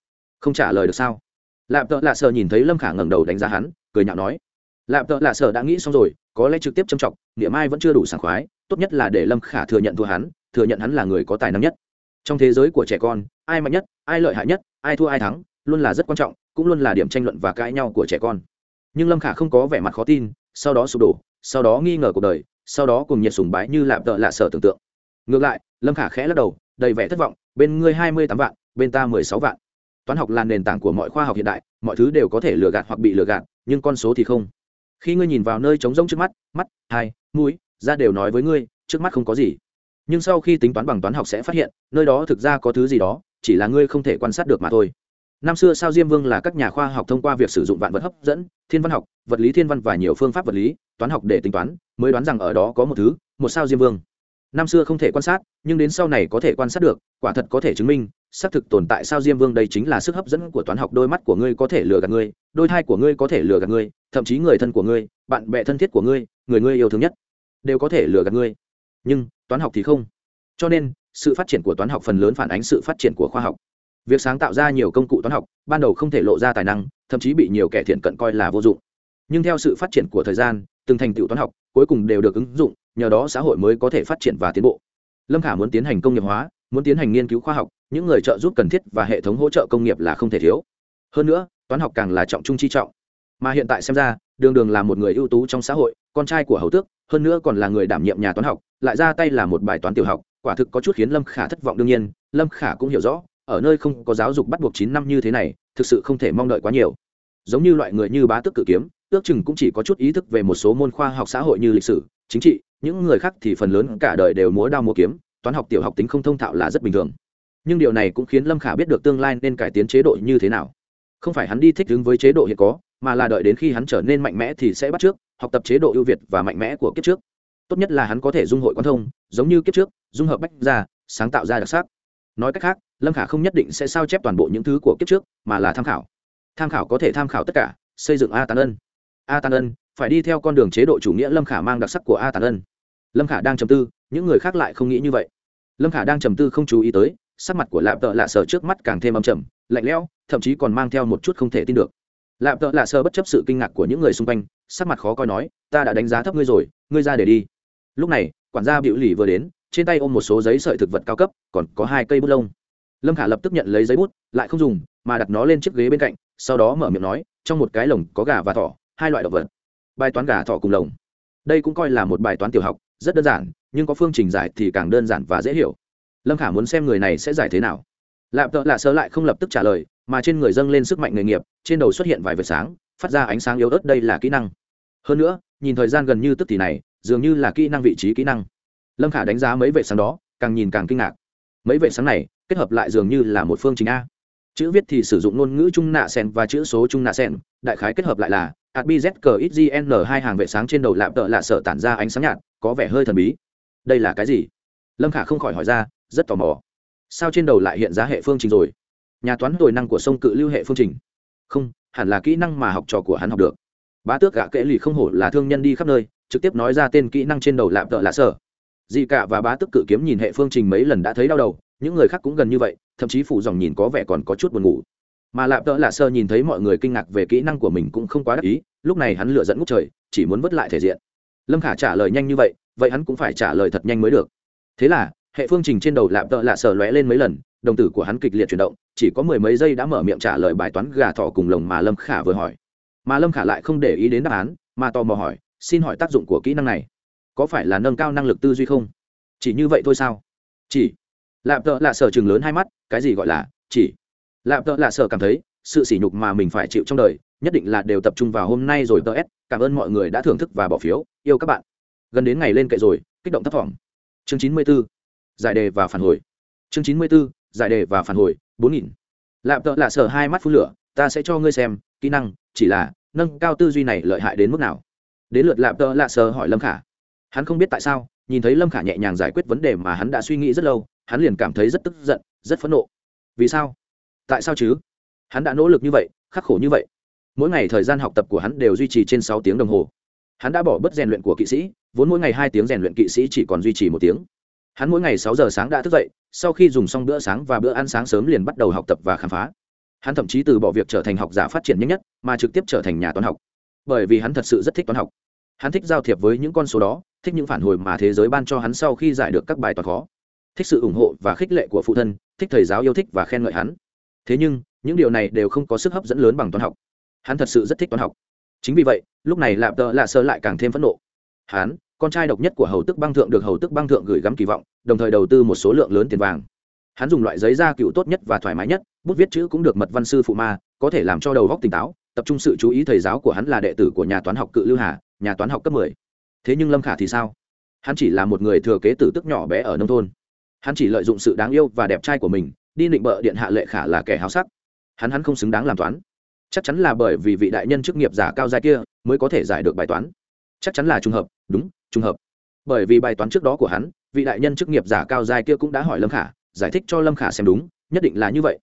Không trả lời được sao? Lạp tợ lạ sợ nhìn thấy lâm khả ngẩng đầu đánh giá hắn, cười nhạo nói. Lạp tợ lạ sợ đã nghĩ xong rồi, có lẽ trực tiếp châm trọng niệm ai vẫn chưa đủ sảng khoái, tốt nhất là để lâm khả thừa nhận thua hắn, thừa nhận hắn là người có tài năng nhất. Trong thế giới của trẻ con, ai mạnh nhất, ai lợi hại nhất, ai thua ai thắng, luôn là rất quan trọng, cũng luôn là điểm tranh luận và cãi nhau của trẻ con. Nhưng lâm khả không có vẻ mặt khó tin, sau đó sụp đổ, sau đó nghi ngờ cuộc đời, sau đó cùng nhiệt sùng bái như lạp tợ lạ sở tưởng tượng ngược lại, lâm khả khẽ lắc đầu, đầy vẻ thất vọng, bên ngươi hai mươi tám vạn, bên ta mười sáu vạn. Toán học là nền tảng của mọi khoa học hiện đại, mọi thứ đều có thể lừa gạt hoặc bị lừa gạt, nhưng con số thì không. Khi ngươi nhìn vào nơi trống rỗng trước mắt mắt, hai, mũi, ra đều nói với ngươi, trước mắt không có gì. Nhưng sau khi tính toán bằng toán học sẽ phát hiện, nơi đó thực ra có thứ gì đó, chỉ là ngươi không thể quan sát được mà thôi. Năm xưa sao diêm vương là các nhà khoa học thông qua việc sử dụng vạn vật hấp dẫn, thiên văn học, vật lý thiên văn và nhiều phương pháp vật lý, toán học để tính toán, mới đoán rằng ở đó có một thứ, một sao diêm vương năm xưa không thể quan sát, nhưng đến sau này có thể quan sát được, quả thật có thể chứng minh, xác thực tồn tại sao diêm vương đây chính là sức hấp dẫn của toán học, đôi mắt của ngươi có thể lừa gạt ngươi, đôi thai của ngươi có thể lừa gạt ngươi, thậm chí người thân của ngươi, bạn bè thân thiết của ngươi, người ngươi yêu thương nhất, đều có thể lừa gạt ngươi. Nhưng, toán học thì không. Cho nên, sự phát triển của toán học phần lớn phản ánh sự phát triển của khoa học. Việc sáng tạo ra nhiều công cụ toán học, ban đầu không thể lộ ra tài năng, thậm chí bị nhiều kẻ thiện cận coi là vô dụng. Nhưng theo sự phát triển của thời gian, từng thành tựu toán học, cuối cùng đều được ứng dụng nhờ đó xã hội mới có thể phát triển và tiến bộ. Lâm khả muốn tiến hành công nghiệp hóa, muốn tiến hành nghiên cứu khoa học, những người trợ giúp cần thiết và hệ thống hỗ trợ công nghiệp là không thể thiếu. Hơn nữa, toán học càng là trọng trung chi trọng. Mà hiện tại xem ra, đường đường là một người ưu tú trong xã hội, con trai của hầu tước, hơn nữa còn là người đảm nhiệm nhà toán học, lại ra tay là một bài toán tiểu học, quả thực có chút khiến lâm khả thất vọng đương nhiên, lâm khả cũng hiểu rõ, ở nơi không có giáo dục bắt buộc chín năm như thế này, thực sự không thể mong đợi quá nhiều. Giống như loại người như bá tước cự kiếm, ước chừng cũng chỉ có chút ý thức về một số môn khoa học xã hội như lịch sử, chính trị những người khác thì phần lớn cả đời đều múa đao múa kiếm, toán học tiểu học tính không thông thạo là rất bình thường. Nhưng điều này cũng khiến lâm khả biết được tương lai nên cải tiến chế độ như thế nào. Không phải hắn đi thích ứng với chế độ hiện có, mà là đợi đến khi hắn trở nên mạnh mẽ thì sẽ bắt trước, học tập chế độ ưu việt và mạnh mẽ của kiếp trước. Tốt nhất là hắn có thể dung hội quan thông, giống như kiếp trước, dung hợp bách ra sáng tạo ra đặc sắc. Nói cách khác, lâm khả không nhất định sẽ sao chép toàn bộ những thứ của kiếp trước, mà là tham khảo. Tham khảo có thể tham khảo tất cả, xây dựng a tàn ân. A tàn ân phải đi theo con đường chế độ chủ nghĩa lâm khả mang đặc sắc của a tàn ân. Lâm khả đang trầm tư, những người khác lại không nghĩ như vậy. Lâm khả đang trầm tư không chú ý tới, sắc mặt của lạp tợ lạ sờ trước mắt càng thêm âm trầm, lạnh lẽo, thậm chí còn mang theo một chút không thể tin được. Lạp tợ lạ sờ bất chấp sự kinh ngạc của những người xung quanh, sắc mặt khó coi nói, ta đã đánh giá thấp ngươi rồi, ngươi ra để đi. Lúc này, quản gia biểu lì vừa đến, trên tay ôm một số giấy sợi thực vật cao cấp, còn có hai cây bút lông. Lâm khả lập tức nhận lấy giấy bút, lại không dùng, mà đặt nó lên chiếc ghế bên cạnh, sau đó mở miệng nói, trong một cái lồng có gà và thỏ, hai loại động vật bài toán gà thỏ cùng lồng. Đây cũng coi là một bài toán tiểu học, rất đơn giản, nhưng có phương trình giải thì càng đơn giản và dễ hiểu. Lâm khả muốn xem người này sẽ giải thế nào. Lạp tợ lạ sơ lại không lập tức trả lời, mà trên người dâng lên sức mạnh nghề nghiệp, trên đầu xuất hiện vài vệt sáng, phát ra ánh sáng yếu ớt đây là kỹ năng. Hơn nữa, nhìn thời gian gần như tức thì này, dường như là kỹ năng vị trí kỹ năng. Lâm khả đánh giá mấy vệ sáng đó, càng nhìn càng kinh ngạc. Mấy vệ sáng này, kết hợp lại dường như là một phương trình a. Chữ viết thì sử dụng ngôn ngữ trung nạ sen và chữ số trung nạ sen đại khái kết hợp lại là adbzkxgn hai hàng vệ sáng trên đầu lạp tợ lạ sợ tản ra ánh sáng nhạt, có vẻ hơi thần bí. Đây là cái gì? Lâm khả không khỏi hỏi ra, rất tò mò. Sao trên đầu lại hiện ra hệ phương trình rồi? Nhà toán hồi năng của sông cự lưu hệ phương trình. Không, hẳn là kỹ năng mà học trò của hắn học được. Bá tước gạ kệ lì không hổ là thương nhân đi khắp nơi, trực tiếp nói ra tên kỹ năng trên đầu lạp tợ lạ sở. Dị cả và bá tước cự kiếm nhìn hệ phương trình mấy lần đã thấy đau đầu, những người khác cũng gần như vậy, thậm chí phủ dòng nhìn có vẻ còn có chút buồn ngủ mà lạp tợ lạ sơ nhìn thấy mọi người kinh ngạc về kỹ năng của mình cũng không quá đắc ý, lúc này hắn lựa dẫn ngút trời, chỉ muốn vứt lại thể diện. Lâm khả trả lời nhanh như vậy vậy hắn cũng phải trả lời thật nhanh mới được. Thế là, hệ phương trình trên đầu lạp tợ lạ sơ lóe lên mấy lần, đồng tử của hắn kịch liệt chuyển động, chỉ có mười mấy giây đã mở miệng trả lời bài toán gà thỏ cùng lồng mà lâm khả vừa hỏi. Mà lâm khả lại không để ý đến đáp án, mà tò mò hỏi, xin hỏi tác dụng của kỹ năng này, có phải là nâng cao năng lực tư duy không? Chỉ như vậy thôi sao? Chỉ. Lạp tợ lạ sở chừng lớn hai mắt, cái gì gọi là chỉ? Lạp tợ lạ sở cảm thấy, sự sỉ nhục mà mình phải chịu trong đời, nhất định là đều tập trung vào hôm nay rồi tờ s cảm ơn mọi người đã thưởng thức và bỏ phiếu. Yêu các bạn. Gần đến ngày lên kệ rồi, kích động thấp thỏm. Chương chín mươi b ố giải đề và phản hồi. Chương chín mươi b ố giải đề và phản hồi, bốn nghìn. Lạp tợ lạ sở hai mắt phun lửa, ta sẽ cho ngươi xem, kỹ năng, chỉ là, nâng cao tư duy này lợi hại đến mức nào. Đến lượt lạp tợ lạ sợ hỏi lâm khả. Hắn không biết tại sao, nhìn thấy lâm khả nhẹ nhàng giải quyết vấn đề mà hắn đã suy nghĩ rất lâu, hắn liền cảm thấy rất tức giận, rất phẫn nộ. Vì sao? Tại sao chứ? Hắn đã nỗ lực như vậy, khắc khổ như vậy. Mỗi ngày thời gian học tập của hắn đều duy trì trên sáu tiếng đồng hồ. Hắn đã bỏ bớt rèn luyện của kỵ sĩ, vốn mỗi ngày hai tiếng rèn luyện kỵ sĩ chỉ còn duy trì một tiếng. Hắn mỗi ngày sáu giờ sáng đã thức dậy, sau khi dùng xong bữa sáng và bữa ăn sáng sớm liền bắt đầu học tập và khám phá. Hắn thậm chí từ bỏ việc trở thành học giả phát triển nhanh nhất, mà trực tiếp trở thành nhà toán học. Bởi vì hắn thật sự rất thích toán học. Hắn thích giao thiệp với những con số đó, thích những phản hồi mà thế giới ban cho hắn sau khi giải được các bài toán khó. Thích sự ủng hộ và khích lệ của phụ thân, thích thầy giáo yêu thích và khen ngợi hắn thế nhưng, những điều này đều không có sức hấp dẫn lớn bằng toán học. Hắn thật sự rất thích toán học. Chính vì vậy, lúc này lạp tợ lạ sơ lại càng thêm phẫn nộ. Hắn, con trai độc nhất của hầu tức băng thượng được hầu tức băng thượng gửi gắm kỳ vọng, đồng thời đầu tư một số lượng lớn tiền vàng. Hắn dùng loại giấy da cựu tốt nhất và thoải mái nhất, bút viết chữ cũng được mật văn sư phụ ma, có thể làm cho đầu góc tỉnh táo, tập trung sự chú ý thầy giáo của hắn là đệ tử của nhà toán học cự lưu hà, nhà toán học cấp mười. Thế nhưng lâm khả thì sao? Hắn chỉ là một người thừa kế tử tức nhỏ bé ở nông thôn. Hắn chỉ lợi dụng sự đáng yêu và đẹp trai của mình đi định bợ điện hạ lệ khả là kẻ háo sắc. Hắn hắn không xứng đáng làm toán. Chắc chắn là bởi vì vị đại nhân chức nghiệp giả cao dài kia mới có thể giải được bài toán. Chắc chắn là trùng hợp, đúng, trùng hợp. Bởi vì bài toán trước đó của hắn, vị đại nhân chức nghiệp giả cao dài kia cũng đã hỏi lâm khả, giải thích cho lâm khả xem đúng, nhất định là như vậy.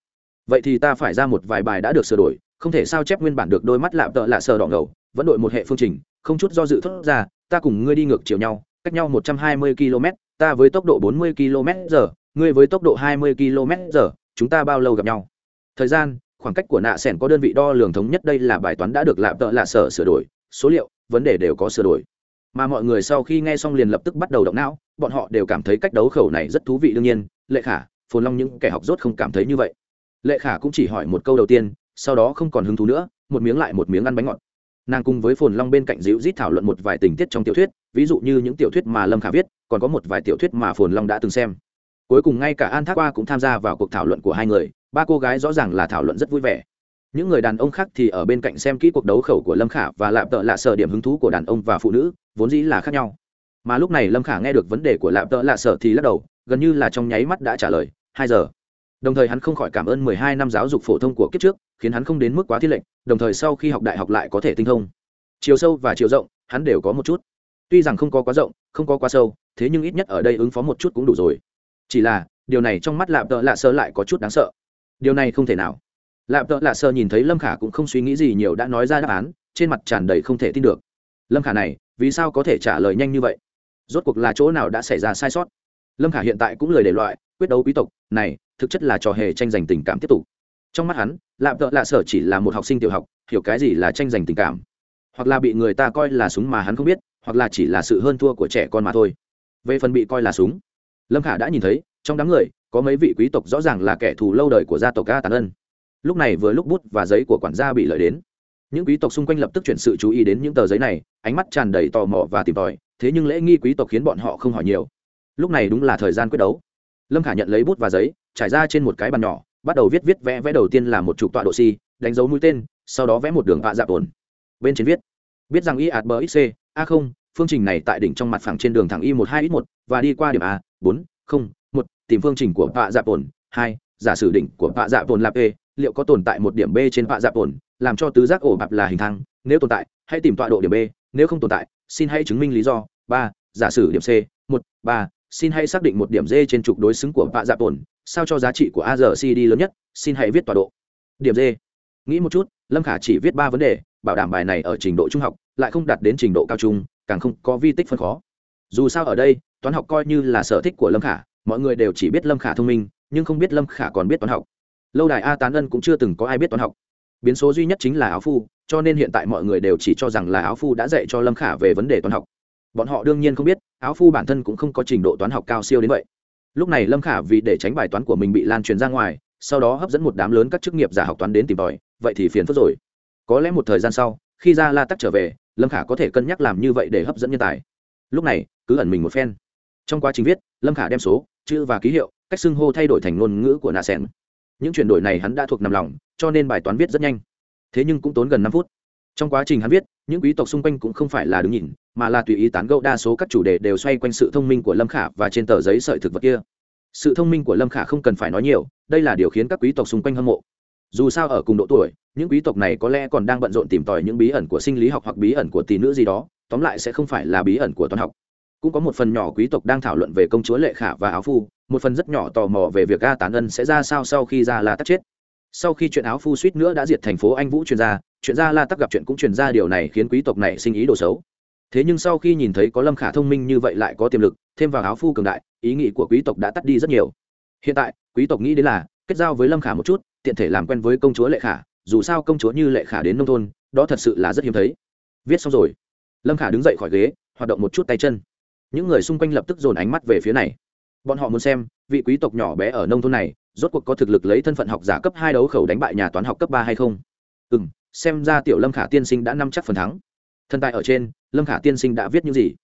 Vậy thì ta phải ra một vài bài đã được sửa đổi, không thể sao chép nguyên bản được đôi mắt lạm tợ lạ sờ đỏ ngầu, vẫn đội một hệ phương trình, không chút do dự thốt ra, ta cùng ngươi đi ngược chiều nhau, cách nhau một trăm hai mươi km ta với tốc độ bốn mươi km giờ ngươi với tốc độ hai mươi km giờ, chúng ta bao lâu gặp nhau? Thời gian, khoảng cách của nạ sẻn có đơn vị đo lường thống nhất đây là bài toán đã được lạm tợ lạ sở sửa đổi, số liệu, vấn đề đều có sửa đổi. Mà mọi người sau khi nghe xong liền lập tức bắt đầu động não, bọn họ đều cảm thấy cách đấu khẩu này rất thú vị đương nhiên, lệ khả, phồn long những kẻ học rốt không cảm thấy như vậy. Lệ khả cũng chỉ hỏi một câu đầu tiên, sau đó không còn hứng thú nữa, một miếng lại một miếng ăn bánh ngọt. Nàng cùng với phồn long bên cạnh dịu rít thảo luận một vài tình tiết trong tiểu thuyết, ví dụ như những tiểu thuyết mà lâm khả viết, còn có một vài tiểu thuyết mà phồn long đã từng xem cuối cùng ngay cả an thác qua cũng tham gia vào cuộc thảo luận của hai người, ba cô gái rõ ràng là thảo luận rất vui vẻ. Những người đàn ông khác thì ở bên cạnh xem kỹ cuộc đấu khẩu của lâm khả và lạp tợ lạ sở điểm hứng thú của đàn ông và phụ nữ, vốn dĩ là khác nhau. Mà lúc này lâm khả nghe được vấn đề của lạp tợ lạ sở thì lắc đầu, gần như là trong nháy mắt đã trả lời, hai giờ. Đồng thời hắn không khỏi cảm ơn mười hai năm giáo dục phổ thông của kiếp trước, khiến hắn không đến mức quá thi lệnh, đồng thời sau khi học đại học lại có thể tinh thông. Chiều sâu và chiều rộng, hắn đều có một chút. Tuy rằng không có quá rộng, không có quá sâu, thế nhưng ít nhất ở đây ứng phó một chút cũng đủ rồi chỉ là, điều này trong mắt lạp tợ lạ sơ lại có chút đáng sợ. Điều này không thể nào. Lạp tợ lạ sơ nhìn thấy lâm khả cũng không suy nghĩ gì nhiều đã nói ra đáp án, trên mặt tràn đầy không thể tin được. Lâm khả này, vì sao có thể trả lời nhanh như vậy? Rốt cuộc là chỗ nào đã xảy ra sai sót? Lâm khả hiện tại cũng lời để loại, quyết đấu quý tộc, này, thực chất là trò hề tranh giành tình cảm tiếp tục. Trong mắt hắn, lạp tợ lạ sở chỉ là một học sinh tiểu học, hiểu cái gì là tranh giành tình cảm? Hoặc là bị người ta coi là súng mà hắn không biết, hoặc là chỉ là sự hơn thua của trẻ con mà thôi. Về phần bị coi là súng lâm khả đã nhìn thấy, trong đám người, có mấy vị quý tộc rõ ràng là kẻ thù lâu đời của gia tộc ga tàn ân. Lúc này vừa lúc bút và giấy của quản gia bị lợi đến. Những quý tộc xung quanh lập tức chuyển sự chú ý đến những tờ giấy này, ánh mắt tràn đầy tò mò và tìm tòi, thế nhưng lễ nghi quý tộc khiến bọn họ không hỏi nhiều. Lúc này đúng là thời gian quyết đấu. Lâm khả nhận lấy bút và giấy, trải ra trên một cái bàn nhỏ, bắt đầu viết viết vẽ vẽ đầu tiên là một chục tọa độ si, đánh dấu mũi tên, sau đó vẽ một đường vạ dạp ổn. Bên trên viết, biết rằng y ạt bờ xc a không phương trình này tại đỉnh trong mặt phẳng trên đường thẳng y một, hai ít một, và đi qua điểm a, bốn, không, một, tìm phương trình của vạ dạ ổn hai, giả sử đỉnh của vạ dạ ổn là p, liệu có tồn tại một điểm b trên vạ dạ ổn làm cho tứ giác ổ bạp là hình thang nếu tồn tại, hãy tìm tọa độ điểm b, nếu không tồn tại, xin hãy chứng minh lý do, ba, giả sử điểm c, một, ba, xin hãy xác định một điểm d trên trục đối xứng của vạ dạ ổn sao cho giá trị của a giờ cd lớn nhất, xin hãy viết tọa độ. Điểm d. Nghĩ một chút, lâm khả chỉ viết ba vấn đề, bảo đảm bài này ở trình độ trung học, lại không đạt đến trình độ cao trung càng không có vi tích phân khó. Dù sao ở đây, toán học coi như là sở thích của lâm khả, mọi người đều chỉ biết lâm khả thông minh, nhưng không biết lâm khả còn biết toán học. Lâu đài a tán ân cũng chưa từng có ai biết toán học. Biến số duy nhất chính là áo phu, cho nên hiện tại mọi người đều chỉ cho rằng là áo phu đã dạy cho lâm khả về vấn đề toán học. Bọn họ đương nhiên không biết, áo phu bản thân cũng không có trình độ toán học cao siêu đến vậy. Lúc này lâm khả vì để tránh bài toán của mình bị lan truyền ra ngoài, sau đó hấp dẫn một đám lớn các chức nghiệp giả học toán đến tìm tòi, vậy thì phiền phức rồi. Có lẽ một thời gian sau, khi ra la tắc trở về lâm khả có thể cân nhắc làm như vậy để hấp dẫn nhân tài. Lúc này, cứ ẩn mình một phen. Trong quá trình viết, lâm khả đem số, chữ và ký hiệu, cách xưng hô thay đổi thành ngôn ngữ của nạ sen. Những chuyển đổi này hắn đã thuộc nằm lòng, cho nên bài toán viết rất nhanh. Thế nhưng cũng tốn gần năm phút. Trong quá trình hắn viết, những quý tộc xung quanh cũng không phải là đứng nhìn, mà là tùy ý tán gẫu đa số các chủ đề đều xoay quanh sự thông minh của lâm khả và trên tờ giấy sợi thực vật kia. Sự thông minh của lâm khả không cần phải nói nhiều, đây là điều khiến các quý tộc xung quanh hâm mộ dù sao ở cùng độ tuổi, những quý tộc này có lẽ còn đang bận rộn tìm tòi những bí ẩn của sinh lý học hoặc bí ẩn của tỷ nữ gì đó, tóm lại sẽ không phải là bí ẩn của toán học. Cũng có một phần nhỏ quý tộc đang thảo luận về công chúa lệ khả và áo phu, một phần rất nhỏ tò mò về việc a tán ân sẽ ra sao sau khi ra la tắc chết. Sau khi chuyện áo phu suýt nữa đã diệt thành phố anh vũ truyền ra, chuyện ra la tắc gặp chuyện cũng truyền ra điều này khiến quý tộc này sinh ý đồ xấu. Thế nhưng sau khi nhìn thấy có lâm khả thông minh như vậy lại có tiềm lực, thêm vào áo phu cường đại, ý nghĩ của quý tộc đã tắt đi rất nhiều. Hiện tại, quý tộc nghĩ đến là kết giao với lâm khả một chút tiện thể làm quen với công chúa lệ khả, dù sao công chúa như lệ khả đến nông thôn, đó thật sự là rất hiếm thấy. Viết xong rồi, lâm khả đứng dậy khỏi ghế, hoạt động một chút tay chân. Những người xung quanh lập tức dồn ánh mắt về phía này. Bọn họ muốn xem, vị quý tộc nhỏ bé ở nông thôn này, rốt cuộc có thực lực lấy thân phận học giả cấp hai đấu khẩu đánh bại nhà toán học cấp ba hay không? Ừ m xem ra tiểu lâm khả tiên sinh đã nắm chắc phần thắng. Thần tài ở trên, lâm khả tiên sinh đã viết những gì?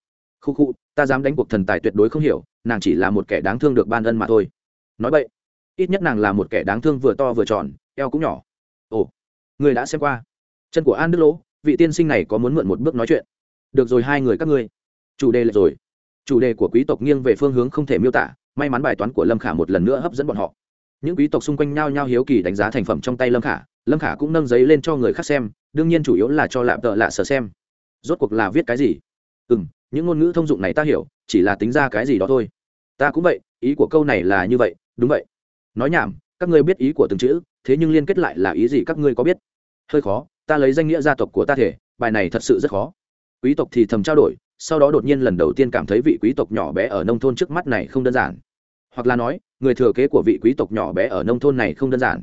Khu khu, ta dám đánh cuộc thần tài tuyệt đối không hiểu, nàng chỉ là một kẻ đáng thương được ban ân mà thôi. Nói vậy ít nhất nàng là một kẻ đáng thương vừa to vừa tròn, eo cũng nhỏ. Ồ, người đã xem qua. Chân của an đức lỗ, vị tiên sinh này có muốn mượn một bước nói chuyện? Được rồi, hai người các ngươi. Chủ đề là rồi. Chủ đề của quý tộc nghiêng về phương hướng không thể miêu tả, may mắn bài toán của lâm khả một lần nữa hấp dẫn bọn họ. Những quý tộc xung quanh nhao nhao hiếu kỳ đánh giá thành phẩm trong tay lâm khả lâm khả cũng nâng giấy lên cho người khác xem, đương nhiên chủ yếu là cho lạm tợ lạ sở xem. Rốt cuộc là viết cái gì? Ừ m những ngôn ngữ thông dụng này ta hiểu, chỉ là tính ra cái gì đó thôi. Ta cũng vậy, ý của câu này là như vậy, đúng vậy nói nhảm, các ngươi biết ý của từng chữ, thế nhưng liên kết lại là ý gì các ngươi có biết? Hơi khó, ta lấy danh nghĩa gia tộc của ta thể, bài này thật sự rất khó. Quý tộc thì thầm trao đổi, sau đó đột nhiên lần đầu tiên cảm thấy vị quý tộc nhỏ bé ở nông thôn trước mắt này không đơn giản. Hoặc là nói, người thừa kế của vị quý tộc nhỏ bé ở nông thôn này không đơn giản.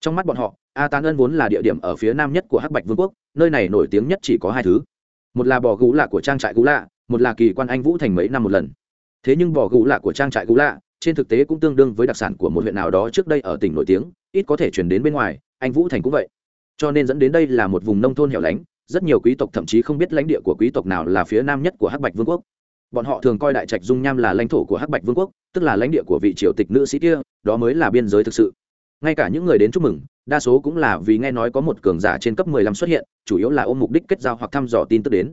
Trong mắt bọn họ, a tán ân vốn là địa điểm ở phía nam nhất của hắc bạch vương quốc, nơi này nổi tiếng nhất chỉ có hai thứ. Một là bò gú lạ của trang trại gú lạ, một là kỳ quan anh vũ thành mấy năm một lần. Thế nhưng bò gú lạ của trang trại gú lạ trên thực tế cũng tương đương với đặc sản của một huyện nào đó trước đây ở tỉnh nổi tiếng, ít có thể chuyển đến bên ngoài, anh vũ thành cũng vậy. Cho nên dẫn đến đây là một vùng nông thôn hẻo lánh, rất nhiều quý tộc thậm chí không biết lãnh địa của quý tộc nào là phía nam nhất của hắc bạch vương quốc. Bọn họ thường coi đại trạch dung nham là lãnh thổ của hắc bạch vương quốc, tức là lãnh địa của vị triều tịch nữ sĩ kia, đó mới là biên giới thực sự. Ngay cả những người đến chúc mừng, đa số cũng là vì nghe nói có một cường giả trên cấp 15 xuất hiện, chủ yếu là ôm mục đích kết giao hoặc thăm dò tin tức đến.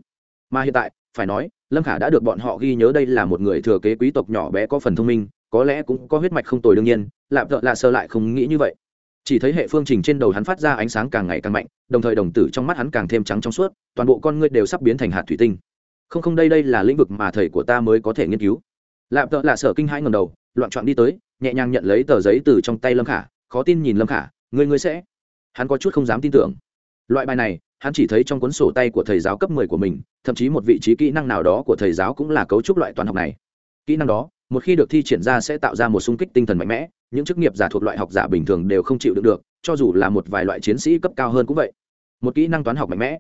Mà hiện tại, phải nói, lâm khả đã được bọn họ ghi nhớ đây là một người thừa kế quý tộc nhỏ bé có phần thông minh có lẽ cũng có huyết mạch không tồi đương nhiên, lạp thợ lạ sơ lại không nghĩ như vậy. Chỉ thấy hệ phương trình trên đầu hắn phát ra ánh sáng càng ngày càng mạnh, đồng thời đồng tử trong mắt hắn càng thêm trắng trong suốt, toàn bộ con ngươi đều sắp biến thành hạt thủy tinh. Không không đây đây là lĩnh vực mà thầy của ta mới có thể nghiên cứu. Lạp thợ lạ sở kinh hãi ngầm đầu, loạn trọn đi tới, nhẹ nhàng nhận lấy tờ giấy từ trong tay lâm khả, khó tin nhìn lâm khả người người sẽ. Hắn có chút không dám tin tưởng. Loại bài này, hắn chỉ thấy trong cuốn sổ tay của thầy giáo cấp mười của mình, thậm chí một vị trí kỹ năng nào đó của thầy giáo cũng là cấu trúc loại toán học này. Kỹ năng đó một khi được thi triển ra sẽ tạo ra một xung kích tinh thần mạnh mẽ, những chức nghiệp giả thuộc loại học giả bình thường đều không chịu được được, cho dù là một vài loại chiến sĩ cấp cao hơn cũng vậy. Một kỹ năng toán học mạnh mẽ.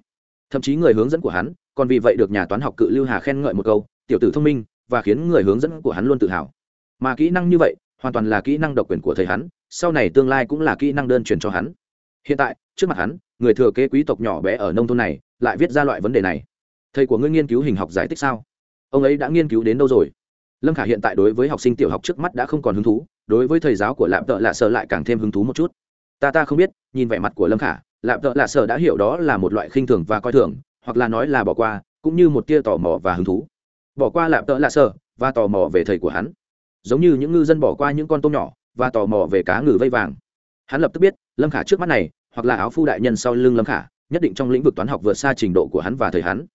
Thậm chí người hướng dẫn của hắn, còn vì vậy được nhà toán học cự lưu hà khen ngợi một câu, tiểu tử thông minh, và khiến người hướng dẫn của hắn luôn tự hào. Mà kỹ năng như vậy, hoàn toàn là kỹ năng độc quyền của thầy hắn, sau này tương lai cũng là kỹ năng đơn truyền cho hắn. Hiện tại, trước mặt hắn, người thừa kế quý tộc nhỏ bé ở nông thôn này, lại viết ra loại vấn đề này. Thầy của ngươi nghiên cứu hình học giải thích sao? Ông ấy đã nghiên cứu đến đâu rồi? Lâm khả hiện tại đối với học sinh tiểu học trước mắt đã không còn hứng thú, đối với thầy giáo của lạm tợ lạ sợ lại càng thêm hứng thú một chút. Ta ta không biết, nhìn vẻ mặt của lâm khả lạm tợ lạ sợ đã hiểu đó là một loại khinh thường và coi thường, hoặc là nói là bỏ qua, cũng như một tia tò mò và hứng thú. Bỏ qua lạm tợ lạ sợ và tò mò về thầy của hắn. Giống như những ngư dân bỏ qua những con tôm nhỏ và tò mò về cá ngừ vây vàng. Hắn lập tức biết, lâm khả trước mắt này, hoặc là áo phu đại nhân sau lưng lâm khả, nhất định trong lĩnh vực toán học vượt xa trình độ của hắn và thời hắn.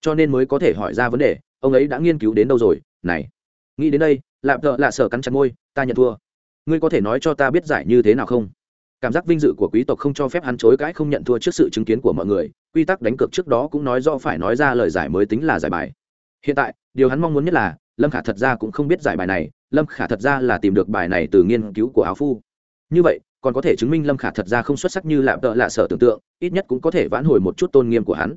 Cho nên mới có thể hỏi ra vấn đề, ông ấy đã nghiên cứu đến đâu rồi? Này! Nghĩ đến đây, lạp thợ lạ sở cắn chặt môi, ta nhận thua. Ngươi có thể nói cho ta biết giải như thế nào không? Cảm giác vinh dự của quý tộc không cho phép hắn chối cãi không nhận thua trước sự chứng kiến của mọi người, quy tắc đánh cược trước đó cũng nói do phải nói ra lời giải mới tính là giải bài. Hiện tại, điều hắn mong muốn nhất là, lâm khả thật ra cũng không biết giải bài này, lâm khả thật ra là tìm được bài này từ nghiên cứu của áo phu. Như vậy, còn có thể chứng minh lâm khả thật ra không xuất sắc như lạp tợ lạ sở tưởng tượng, ít nhất cũng có thể vãn hồi một chút tôn nghiêm của hắn.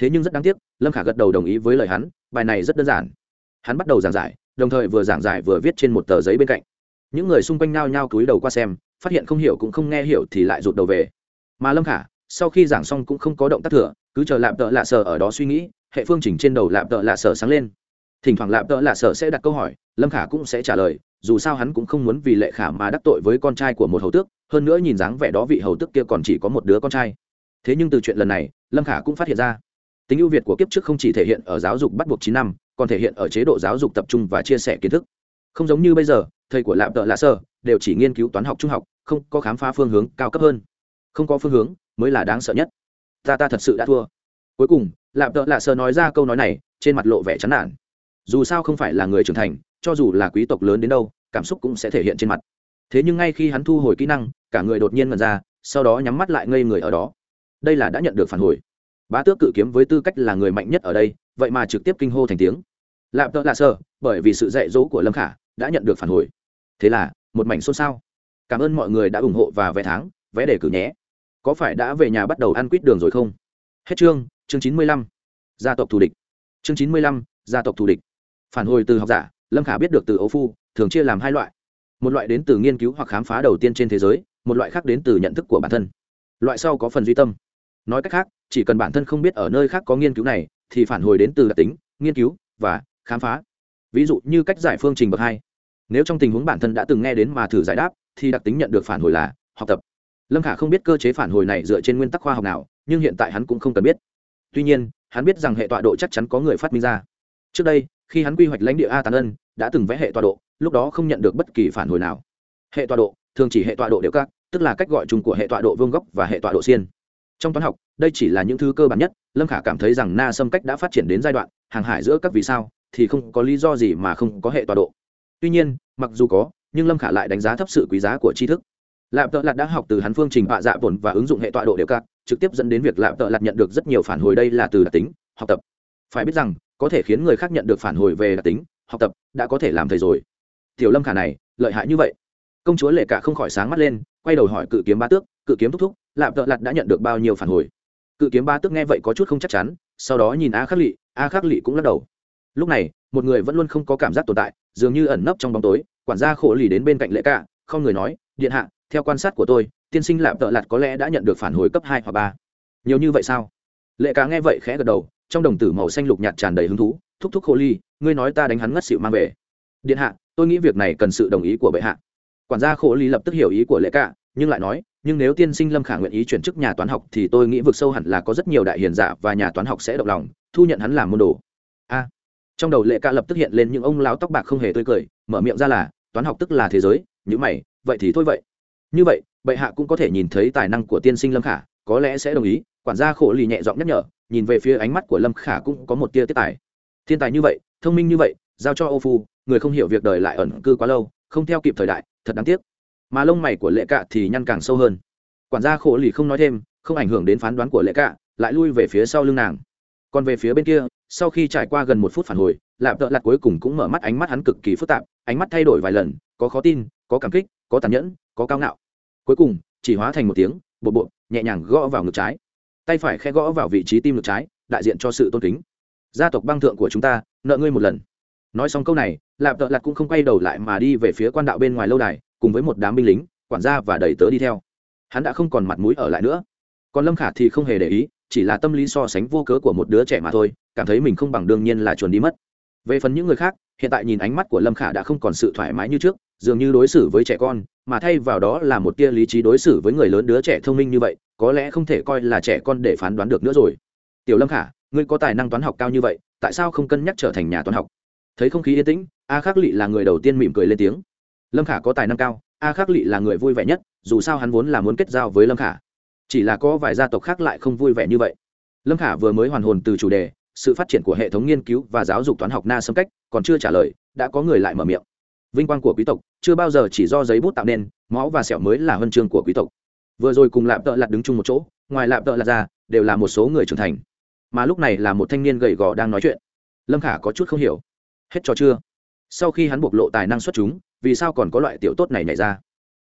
Thế nhưng rất đáng tiếc, lâm khả gật đầu đồng ý với lời hắn, bài này rất đơn giản. Hắn bắt đầu giảng giải đồng thời vừa giảng giải vừa viết trên một tờ giấy bên cạnh. Những người xung quanh nao nhao cúi đầu qua xem, phát hiện không hiểu cũng không nghe hiểu thì lại rụt đầu về. Mà lâm khả, sau khi giảng xong cũng không có động tác thừa, cứ chờ lạp tợ lạ sở ở đó suy nghĩ, hệ phương trình trên đầu lạp tợ lạ sở sáng lên. Thỉnh thoảng lạp tợ lạ sở sẽ đặt câu hỏi, lâm khả cũng sẽ trả lời, dù sao hắn cũng không muốn vì lệ khả mà đắc tội với con trai của một hầu tước, hơn nữa nhìn dáng vẻ đó vị hầu tước kia còn chỉ có một đứa con trai. Thế nhưng từ chuyện lần này, lâm khả cũng phát hiện ra. Tính ưu việt của kiếp trước không chỉ thể hiện ở giáo dục bắt buộc chín năm còn thể hiện ở chế độ giáo dục tập trung và chia sẻ kiến thức. Không giống như bây giờ, thầy của lạp tợ lạ sơ đều chỉ nghiên cứu toán học trung học, không có khám phá phương hướng cao cấp hơn. Không có phương hướng mới là đáng sợ nhất. Ta ta thật sự đã thua. Cuối cùng, lạp tợ lạ sơ nói ra câu nói này, trên mặt lộ vẻ chán nản. Dù sao không phải là người trưởng thành, cho dù là quý tộc lớn đến đâu, cảm xúc cũng sẽ thể hiện trên mặt. Thế nhưng ngay khi hắn thu hồi kỹ năng, cả người đột nhiên mật ra, sau đó nhắm mắt lại ngây người ở đó. Đây là đã nhận được phản hồi. Bá tước cự kiếm với tư cách là người mạnh nhất ở đây vậy mà trực tiếp kinh hô thành tiếng. Lạp tợ lạ sơ bởi vì sự dạy dỗ của lâm khả đã nhận được phản hồi. Thế là, một mảnh xôn xao. Cảm ơn mọi người đã ủng hộ và vé tháng vé đề cử nhé. Có phải đã về nhà bắt đầu ăn quýt đường rồi không? Hết chương chương chín mươi lăm. Gia tộc thù địch. Chương chín mươi lăm, gia tộc thù địch. Phản hồi từ học giả, lâm khả biết được từ ấu phu, thường chia làm hai loại. Một loại đến từ nghiên cứu hoặc khám phá đầu tiên trên thế giới, một loại khác đến từ nhận thức của bản thân. Loại sau có phần duy tâm. Nói cách khác, chỉ cần bản thân không biết ở nơi khác có nghiên cứu này thì phản hồi đến từ đặc tính, nghiên cứu và khám phá. Ví dụ như cách giải phương trình bậc hai. Nếu trong tình huống bản thân đã từng nghe đến mà thử giải đáp, thì đặc tính nhận được phản hồi là học tập. Lâm khả không biết cơ chế phản hồi này dựa trên nguyên tắc khoa học nào, nhưng hiện tại hắn cũng không cần biết. Tuy nhiên, hắn biết rằng hệ tọa độ chắc chắn có người phát minh ra. Trước đây, khi hắn quy hoạch lãnh địa a tàn ân, đã từng vẽ hệ tọa độ, lúc đó không nhận được bất kỳ phản hồi nào. Hệ tọa độ, thường chỉ hệ tọa độ đều các, tức là cách gọi chung của hệ tọa độ vương góc và hệ tọa độ xiên trong toán học, đây chỉ là những thứ cơ bản nhất, lâm khả cảm thấy rằng na xâm cách đã phát triển đến giai đoạn, hàng hải giữa các vì sao, thì không có lý do gì mà không có hệ tọa độ. Tuy nhiên, mặc dù có, nhưng lâm khả lại đánh giá thấp sự quý giá của tri thức. Lạp tợ lạt đã học từ hắn phương trình họa dạ bổn và ứng dụng hệ tọa độ đều cạn, trực tiếp dẫn đến việc lạp tợ lạt nhận được rất nhiều phản hồi đây là từ đặc tính, học tập. Phải biết rằng, có thể khiến người khác nhận được phản hồi về đặc tính, học tập đã có thể làm thầy rồi. Tiểu lâm khả này, lợi hại như vậy. Công chúa lệ cả không khỏi sáng mắt lên, quay đầu hỏi cự kiếm ba tước, cự kiếm thúc thúc lạp tợ lặt đã nhận được bao nhiêu phản hồi. Cự kiếm ba tức nghe vậy có chút không chắc chắn, sau đó nhìn a khắc lỵ a khắc lỵ cũng lắc đầu. Lúc này, một người vẫn luôn không có cảm giác tồn tại, dường như ẩn nấp trong bóng tối, quản gia khổ lì đến bên cạnh lệ cả không người nói, điện hạ, theo quan sát của tôi, tiên sinh lạp tợ lặt có lẽ đã nhận được phản hồi cấp hai hoặc ba. Nhiều như vậy sao? Lệ cả nghe vậy khẽ gật đầu, trong đồng tử màu xanh lục nhạt tràn đầy hứng thú, thúc thúc khổ lì, ngươi nói ta đánh hắn ngất xịu mang về. Điện hạ, tôi nghĩ việc này cần sự đồng ý của bệ hạ. Quản gia khổ lì lập tức hiểu ý của lệ cả nhưng lại nói nhưng nếu tiên sinh lâm khả nguyện ý chuyển chức nhà toán học thì tôi nghĩ vực sâu hẳn là có rất nhiều đại hiền giả và nhà toán học sẽ động lòng, thu nhận hắn làm môn đồ. A. À, trong đầu lệ ca lập tức hiện lên những ông lão tóc bạc không hề tươi cười, mở miệng ra là, toán học tức là thế giới, nhữ mày, vậy thì thôi vậy. Như vậy, bệ hạ cũng có thể nhìn thấy tài năng của tiên sinh lâm khả, có lẽ sẽ đồng ý, quản gia khổ lì nhẹ giọng nhắc nhở, nhìn về phía ánh mắt của lâm khả cũng có một tia tiết tài. Thiên tài như vậy, thông minh như vậy, giao cho ô phu, người không hiểu việc đời lại ẩn cư quá lâu, không theo kịp thời đại, thật đáng tiếc mà lông mày của lệ cạ thì nhăn càng sâu hơn. Quản gia khổ lì không nói thêm, không ảnh hưởng đến phán đoán của lệ cạ, lại lui về phía sau lưng nàng. Còn về phía bên kia, sau khi trải qua gần một phút phản hồi, lạp tợ lặt cuối cùng cũng mở mắt ánh mắt hắn cực kỳ phức tạp, ánh mắt thay đổi vài lần, có khó tin, có cảm kích, có tàn nhẫn, có cao ngạo. Cuối cùng, chỉ hóa thành một tiếng bộ bộ nhẹ nhàng gõ vào ngực trái. Tay phải khe gõ vào vị trí tim ngực trái, đại diện cho sự tôn kính. Gia tộc băng thượng của chúng ta, nợ ngươi một lần. Nói xong câu này, lạp tợ lặt cũng không quay đầu lại mà đi về phía quan đạo bên ngoài lâu đài cùng với một đám binh lính, quản gia và đầy tớ đi theo. Hắn đã không còn mặt mũi ở lại nữa. Còn lâm khả thì không hề để ý, chỉ là tâm lý so sánh vô cớ của một đứa trẻ mà thôi, cảm thấy mình không bằng đương nhiên là chuồn đi mất. Về phần những người khác, hiện tại nhìn ánh mắt của lâm khả đã không còn sự thoải mái như trước, dường như đối xử với trẻ con, mà thay vào đó là một tia lý trí đối xử với người lớn đứa trẻ thông minh như vậy, có lẽ không thể coi là trẻ con để phán đoán được nữa rồi. Tiểu lâm khả, ngươi có tài năng toán học cao như vậy, tại sao không cân nhắc trở thành nhà toán học? Thấy không khí yên tĩnh, a khắc lị là người đầu tiên mỉm cười lên tiếng lâm khả có tài năng cao, a khắc lị là người vui vẻ nhất, dù sao hắn vốn là muốn kết giao với lâm khả. Chỉ là có vài gia tộc khác lại không vui vẻ như vậy. Lâm khả vừa mới hoàn hồn từ chủ đề, sự phát triển của hệ thống nghiên cứu và giáo dục toán học na xâm cách, còn chưa trả lời, đã có người lại mở miệng. Vinh quang của quý tộc, chưa bao giờ chỉ do giấy bút tạo nên, máu và sẹo mới là huân chương của quý tộc. Vừa rồi cùng lạp tợ lặt đứng chung một chỗ, ngoài lạp tợ lặt ra, đều là một số người trưởng thành. Mà lúc này là một thanh niên gầy gò đang nói chuyện. Lâm khả có chút không hiểu. Hết trò chưa? Sau khi hắn bộc lộ tài năng xuất chúng vì sao còn có loại tiểu tốt này nhảy ra?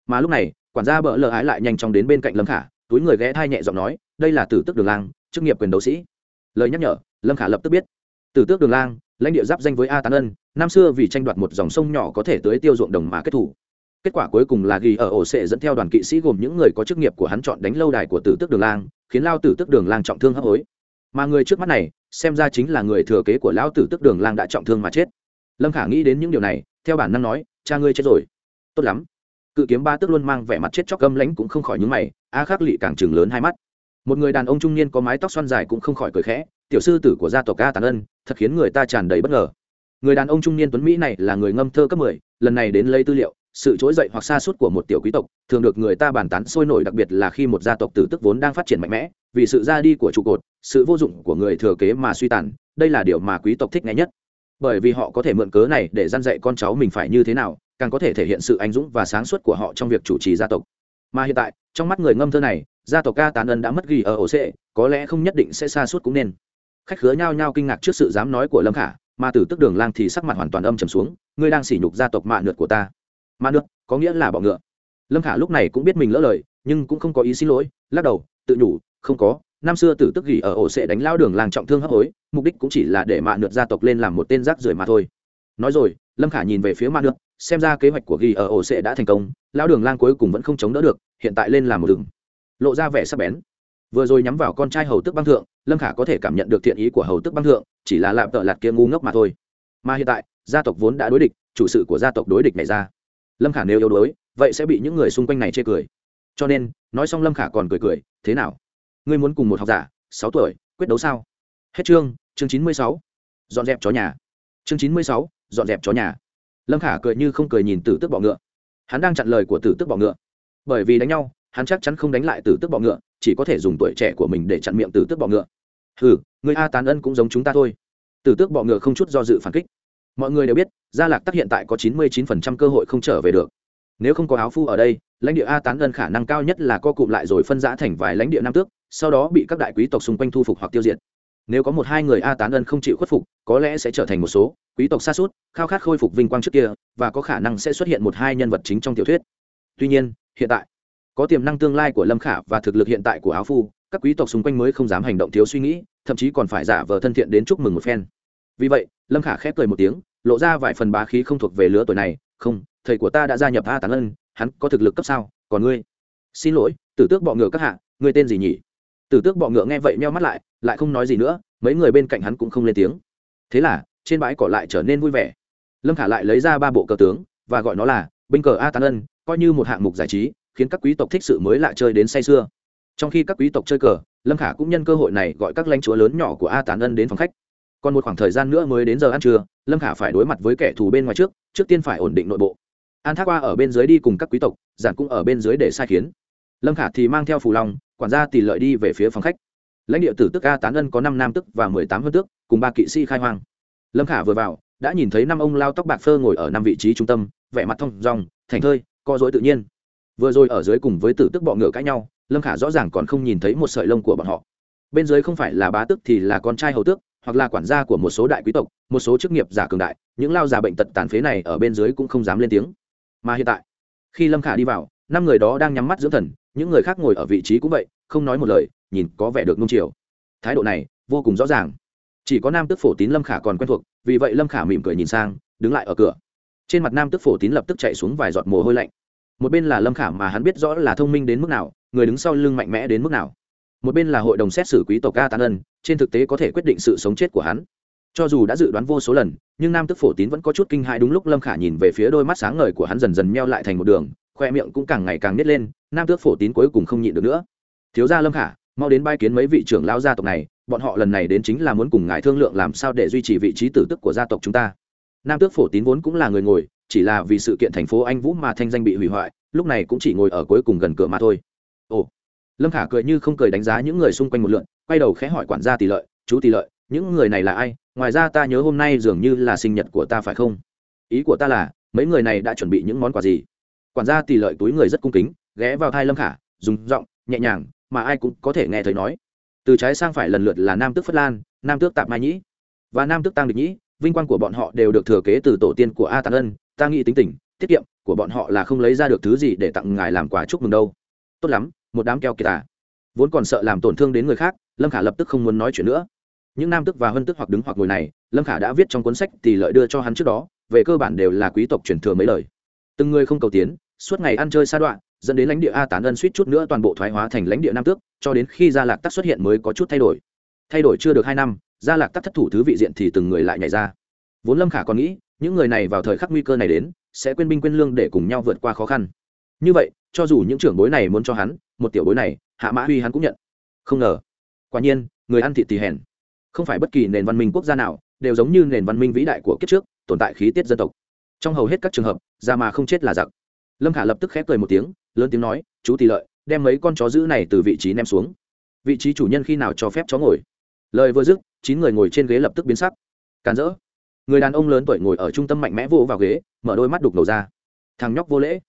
Mà lúc này, quản gia bỡ lỡ ái lại nhanh chóng đến bên cạnh lâm khả, túi người ghé thai nhẹ giọng nói, đây là tử tước đường lang, chức nghiệp quyền đấu sĩ. Lời nhắc nhở, lâm khả lập tức biết. Tử tước đường lang, lãnh địa giáp danh với a tán ân, năm xưa vì tranh đoạt một dòng sông nhỏ có thể tới tiêu ruộng đồng mà kết thủ. Kết quả cuối cùng là ghi ở ổ sệ dẫn theo đoàn kỵ sĩ gồm những người có chức nghiệp của hắn chọn đánh lâu đài của tử tước đường lang, khiến lao tử tước đường lang trọng thương hấp hối. Mà người trước mắt này, xem ra chính là người thừa kế của lão tử tước đường lang đã trọng thương mà chết. Lâm khả nghĩ đến những điều này, theo bản năng nói cha ngươi chết rồi. Tốt lắm. Cự kiếm ba tức luôn mang vẻ mặt chết chóc câm lãnh cũng không khỏi nhúng mày, a khắc lị càng chừng lớn hai mắt. Một người đàn ông trung niên có mái tóc xoăn dài cũng không khỏi cười khẽ, tiểu sư tử của gia tộc ca tàn ân, thật khiến người ta tràn đầy bất ngờ. Người đàn ông trung niên tuấn mỹ này là người ngâm thơ cấp mười, lần này đến lấy tư liệu, sự trỗi dậy hoặc xa suốt của một tiểu quý tộc, thường được người ta bàn tán sôi nổi đặc biệt là khi một gia tộc tử tức vốn đang phát triển mạnh mẽ, vì sự ra đi của trụ cột, sự vô dụng của người thừa kế mà suy tàn, đây là điều mà quý tộc thích nghe nhất bởi vì họ có thể mượn cớ này để gian dạy con cháu mình phải như thế nào, càng có thể thể hiện sự anh dũng và sáng suốt của họ trong việc chủ trì gia tộc. Mà hiện tại, trong mắt người ngâm thơ này, gia tộc ca tán ân đã mất ghi ở ổ xệ, có lẽ không nhất định sẽ xa suốt cũng nên. Khách khứa nhao nhao kinh ngạc trước sự dám nói của lâm khả, mà từ tức đường lang thì sắc mặt hoàn toàn âm trầm xuống, ngươi đang sỉ nhục gia tộc mạ nượt của ta. Mạ nượt, có nghĩa là bọ ngựa. Lâm khả lúc này cũng biết mình lỡ lời, nhưng cũng không có ý xin lỗi, lắc đầu, tự nhủ, không có năm xưa tử tức gỉ ở ổ sẽ đánh lao đường làng trọng thương hấp hối, mục đích cũng chỉ là để mạ nượt gia tộc lên làm một tên rác rưởi mà thôi. Nói rồi, lâm khả nhìn về phía mạ nượt, xem ra kế hoạch của gỉ ở ổ sẽ đã thành công, lao đường lang cuối cùng vẫn không chống đỡ được, hiện tại lên làm một đường. Lộ ra vẻ sắc bén. Vừa rồi nhắm vào con trai hầu tức băng thượng, lâm khả có thể cảm nhận được thiện ý của hầu tức băng thượng, chỉ là lạm tợ lạt kia ngu ngốc mà thôi. Mà hiện tại, gia tộc vốn đã đối địch, chủ sự của gia tộc đối địch này ra. Lâm khả nếu yếu đuối, vậy sẽ bị những người xung quanh này chê cười. Cho nên, nói xong lâm khả còn cười cười, thế nào? Ngươi muốn cùng một học giả, sáu tuổi, quyết đấu sao? Hết chương chương chín mươi sáu. Dọn dẹp chó nhà. Chương chín mươi sáu, dọn dẹp chó nhà. Lâm khả cười như không cười nhìn tử tước bọ ngựa. Hắn đang chặn lời của tử tước bọ ngựa. Bởi vì đánh nhau, hắn chắc chắn không đánh lại tử tước bọ ngựa, chỉ có thể dùng tuổi trẻ của mình để chặn miệng tử tước bọ ngựa. Hừ, người a tán ân cũng giống chúng ta thôi. Tử tước bọ ngựa không chút do dự phản kích. Mọi người đều biết, gia lạc tắc hiện tại có chín mươi chín phần trăm cơ hội không trở về được. Nếu không có áo phu ở đây, lãnh địa a tán ân khả năng cao nhất là co cụm lại rồi phân giã thành vài lãnh địa nam tước sau đó bị các đại quý tộc xung quanh thu phục hoặc tiêu diệt. Nếu có một hai người a tán ân không chịu khuất phục, có lẽ sẽ trở thành một số quý tộc xa suốt, khao khát khôi phục vinh quang trước kia, và có khả năng sẽ xuất hiện một hai nhân vật chính trong tiểu thuyết. Tuy nhiên, hiện tại, có tiềm năng tương lai của lâm khả và thực lực hiện tại của áo phu, các quý tộc xung quanh mới không dám hành động thiếu suy nghĩ, thậm chí còn phải giả vờ thân thiện đến chúc mừng một phen. Vì vậy, lâm khả khép cười một tiếng, lộ ra vài phần bá khí không thuộc về lứa tuổi này, không, thầy của ta đã gia nhập a tán ân, hắn có thực lực cấp sao? Còn ngươi? Xin lỗi, tử tước bọ ngựa các hạ, ngươi tên gì nhỉ? Tử tước bọ ngựa nghe vậy meo mắt lại lại không nói gì nữa, mấy người bên cạnh hắn cũng không lên tiếng. Thế là, trên bãi cỏ lại trở nên vui vẻ. Lâm khả lại lấy ra ba bộ cờ tướng, và gọi nó là binh cờ a tán ân, coi như một hạng mục giải trí, khiến các quý tộc thích sự mới lạ chơi đến say sưa. Trong khi các quý tộc chơi cờ, lâm khả cũng nhân cơ hội này gọi các lãnh chúa lớn nhỏ của a tán ân đến phòng khách. Còn một khoảng thời gian nữa mới đến giờ ăn trưa, lâm khả phải đối mặt với kẻ thù bên ngoài trước trước tiên phải ổn định nội bộ. An thác qua ở bên dưới đi cùng các quý tộc, giản cũng ở bên dưới để sai khiến. Lâm khả thì mang theo phù long quản gia tỷ lợi đi về phía phòng khách. Lãnh địa tử tức a tán ân có năm nam tức và mười tám hơn tước, cùng ba kỵ sĩ khai hoang. Lâm khả vừa vào, đã nhìn thấy năm ông lao tóc bạc phơ ngồi ở năm vị trí trung tâm, vẻ mặt thông rong thành thơi, co dối tự nhiên. Vừa rồi ở dưới cùng với tử tức bọ ngựa cãi nhau, lâm khả rõ ràng còn không nhìn thấy một sợi lông của bọn họ. Bên dưới không phải là bá tức thì là con trai hầu tước, hoặc là quản gia của một số đại quý tộc, một số chức nghiệp giả cường đại, những lao già bệnh tật tàn phế này ở bên dưới cũng không dám lên tiếng. Mà hiện tại, khi lâm khả đi vào, năm người đó đang nhắm mắt dưỡng thần những người khác ngồi ở vị trí cũng vậy, không nói một lời, nhìn có vẻ được nung chiều. Thái độ này, vô cùng rõ ràng. Chỉ có nam tức phổ tín lâm khả còn quen thuộc, vì vậy lâm khả mỉm cười nhìn sang, đứng lại ở cửa. Trên mặt nam tức phổ tín lập tức chạy xuống vài giọt mồ hôi lạnh. Một bên là lâm khả mà hắn biết rõ là thông minh đến mức nào, người đứng sau lưng mạnh mẽ đến mức nào. Một bên là hội đồng xét xử quý tộc ca tán ân, trên thực tế có thể quyết định sự sống chết của hắn. Cho dù đã dự đoán vô số lần, nhưng nam tức phổ tín vẫn có chút kinh hãi đúng lúc lâm khả nhìn về phía đôi mắt sáng ngời của hắn dần dần meo lại thành một đường khoe miệng cũng càng ngày càng nít lên, nam tước phổ tín cuối cùng không nhịn được nữa. Thiếu gia lâm khả, mau đến bai kiến mấy vị trưởng lao gia tộc này, bọn họ lần này đến chính là muốn cùng ngài thương lượng làm sao để duy trì vị trí tử tức của gia tộc chúng ta. Nam tước phổ tín vốn cũng là người ngồi, chỉ là vì sự kiện thành phố anh vũ mà thanh danh bị hủy hoại, lúc này cũng chỉ ngồi ở cuối cùng gần cửa mà thôi. Ồ. Lâm khả cười như không cười đánh giá những người xung quanh một lượn, quay đầu khẽ hỏi quản gia tỷ lợi, chú tỷ lợi, những người này là ai? Ngoài ra ta nhớ hôm nay dường như là sinh nhật của ta phải không? Ý của ta là, mấy người này đã chuẩn bị những món quà gì? Quản gia tỷ lợi túi người rất cung kính, ghé vào thai lâm khả, dùng giọng nhẹ nhàng mà ai cũng có thể nghe thấy nói. Từ trái sang phải lần lượt là nam tước phất lan, nam tước tạp mai nhĩ và nam tước tăng địch nhĩ. Vinh quang của bọn họ đều được thừa kế từ tổ tiên của a tàn ân, ta nghĩ tính tình, tiết kiệm của bọn họ là không lấy ra được thứ gì để tặng ngài làm quà chúc mừng đâu. Tốt lắm, một đám keo kiệt à. Vốn còn sợ làm tổn thương đến người khác, lâm khả lập tức không muốn nói chuyện nữa. Những nam tức và hân tức hoặc đứng hoặc ngồi này, lâm khả đã viết trong cuốn sách tỷ lợi đưa cho hắn trước đó, về cơ bản đều là quý tộc truyền thừa mấy lời. Từng người không cầu tiến suốt ngày ăn chơi sa đoạn dẫn đến lãnh địa a tán ân suýt chút nữa toàn bộ thoái hóa thành lãnh địa nam tước, cho đến khi gia lạc tắc xuất hiện mới có chút thay đổi. Thay đổi chưa được hai năm, gia lạc tắc thất thủ thứ vị diện thì từng người lại nhảy ra. Vốn lâm khả còn nghĩ, những người này vào thời khắc nguy cơ này đến, sẽ quên binh quên lương để cùng nhau vượt qua khó khăn. Như vậy, cho dù những trưởng bối này muốn cho hắn, một tiểu bối này, hạ mã huy hắn cũng nhận. Không ngờ, quả nhiên, người ăn thịt thì hèn. Không phải bất kỳ nền văn minh quốc gia nào đều giống như nền văn minh vĩ đại của kiếp trước, tồn tại khí tiết dân tộc. Trong hầu hết các trường hợp da mà không chết là giặc lâm khả lập tức khép cười một tiếng, lớn tiếng nói, chú tỷ lợi, đem mấy con chó giữ này từ vị trí ném xuống. Vị trí chủ nhân khi nào cho phép chó ngồi? Lời vừa dứt, chín người ngồi trên ghế lập tức biến sắc. Càn rỡ. Người đàn ông lớn tuổi ngồi ở trung tâm mạnh mẽ vô vào ghế, mở đôi mắt đục ngầu ra. Thằng nhóc vô lễ.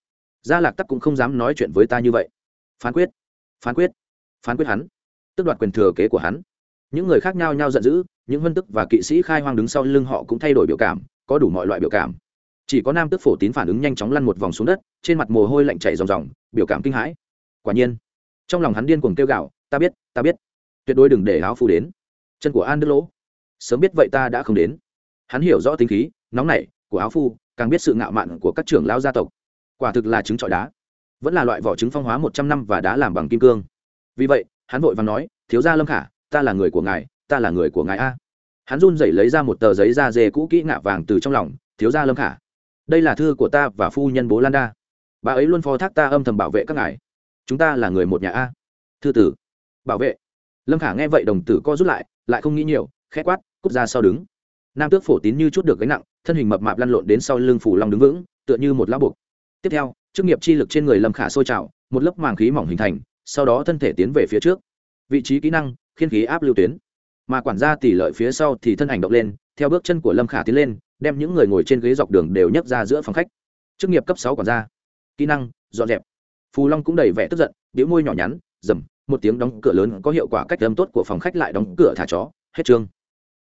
Gia lạc tắc cũng không dám nói chuyện với ta như vậy. Phán quyết. Phán quyết. Phán quyết hắn. Tức đoạt quyền thừa kế của hắn. Những người khác nhau nhau giận dữ, những vân tức và kỵ sĩ khai hoang đứng sau lưng họ cũng thay đổi biểu cảm, có đủ mọi loại biểu cảm chỉ có nam tước phổ tín phản ứng nhanh chóng lăn một vòng xuống đất, trên mặt mồ hôi lạnh chảy ròng ròng, biểu cảm kinh hãi. Quả nhiên, trong lòng hắn điên cuồng kêu gạo ta biết ta biết, tuyệt đối đừng để áo phu đến. Chân của an đức lỗ, sớm biết vậy ta đã không đến. Hắn hiểu rõ tính khí, nóng nảy, của áo phu càng biết sự ngạo mạn của các trưởng lao gia tộc. Quả thực là trứng trọi đá. Vẫn là loại vỏ trứng phong hóa một trăm năm và đá làm bằng kim cương. Vì vậy, hắn vội và nói, thiếu gia lâm khả, ta là người của ngài, ta là người của ngài a. Hắn run rẩy lấy ra một tờ giấy da dê cũ kỹ ngạ vàng từ trong lòng, thiếu gia lâm khả đây là thư của ta và phu nhân bố lan đa. Bà ấy luôn phó thác ta âm thầm bảo vệ các ngài. Chúng ta là người một nhà a. Thư tử. Bảo vệ. Lâm khả nghe vậy đồng tử co rút lại lại không nghĩ nhiều, khẽ quát, cút ra sau đứng. Nam tước phổ tín như chút được gánh nặng, thân hình mập mạp lăn lộn đến sau lưng phủ long đứng vững, tựa như một lá buộc. Tiếp theo, chức nghiệp chi lực trên người lâm khả sôi trào, một lớp màng khí mỏng hình thành, sau đó thân thể tiến về phía trước. Vị trí kỹ năng, khiên khí áp lưu tuyến. Mà quản gia tỷ lợi phía sau thì thân ảnh động lên, theo bước chân của lâm khả tiến lên đem những người ngồi trên ghế dọc đường đều nhấc ra giữa phòng khách. Chức nghiệp cấp sáu quản gia. Kỹ năng, dọn dẹp. Phù long cũng đầy vẻ tức giận biếu môi nhỏ nhắn, dầm, một tiếng đóng cửa lớn có hiệu quả cách âm tốt của phòng khách lại đóng cửa thả chó, hết chương.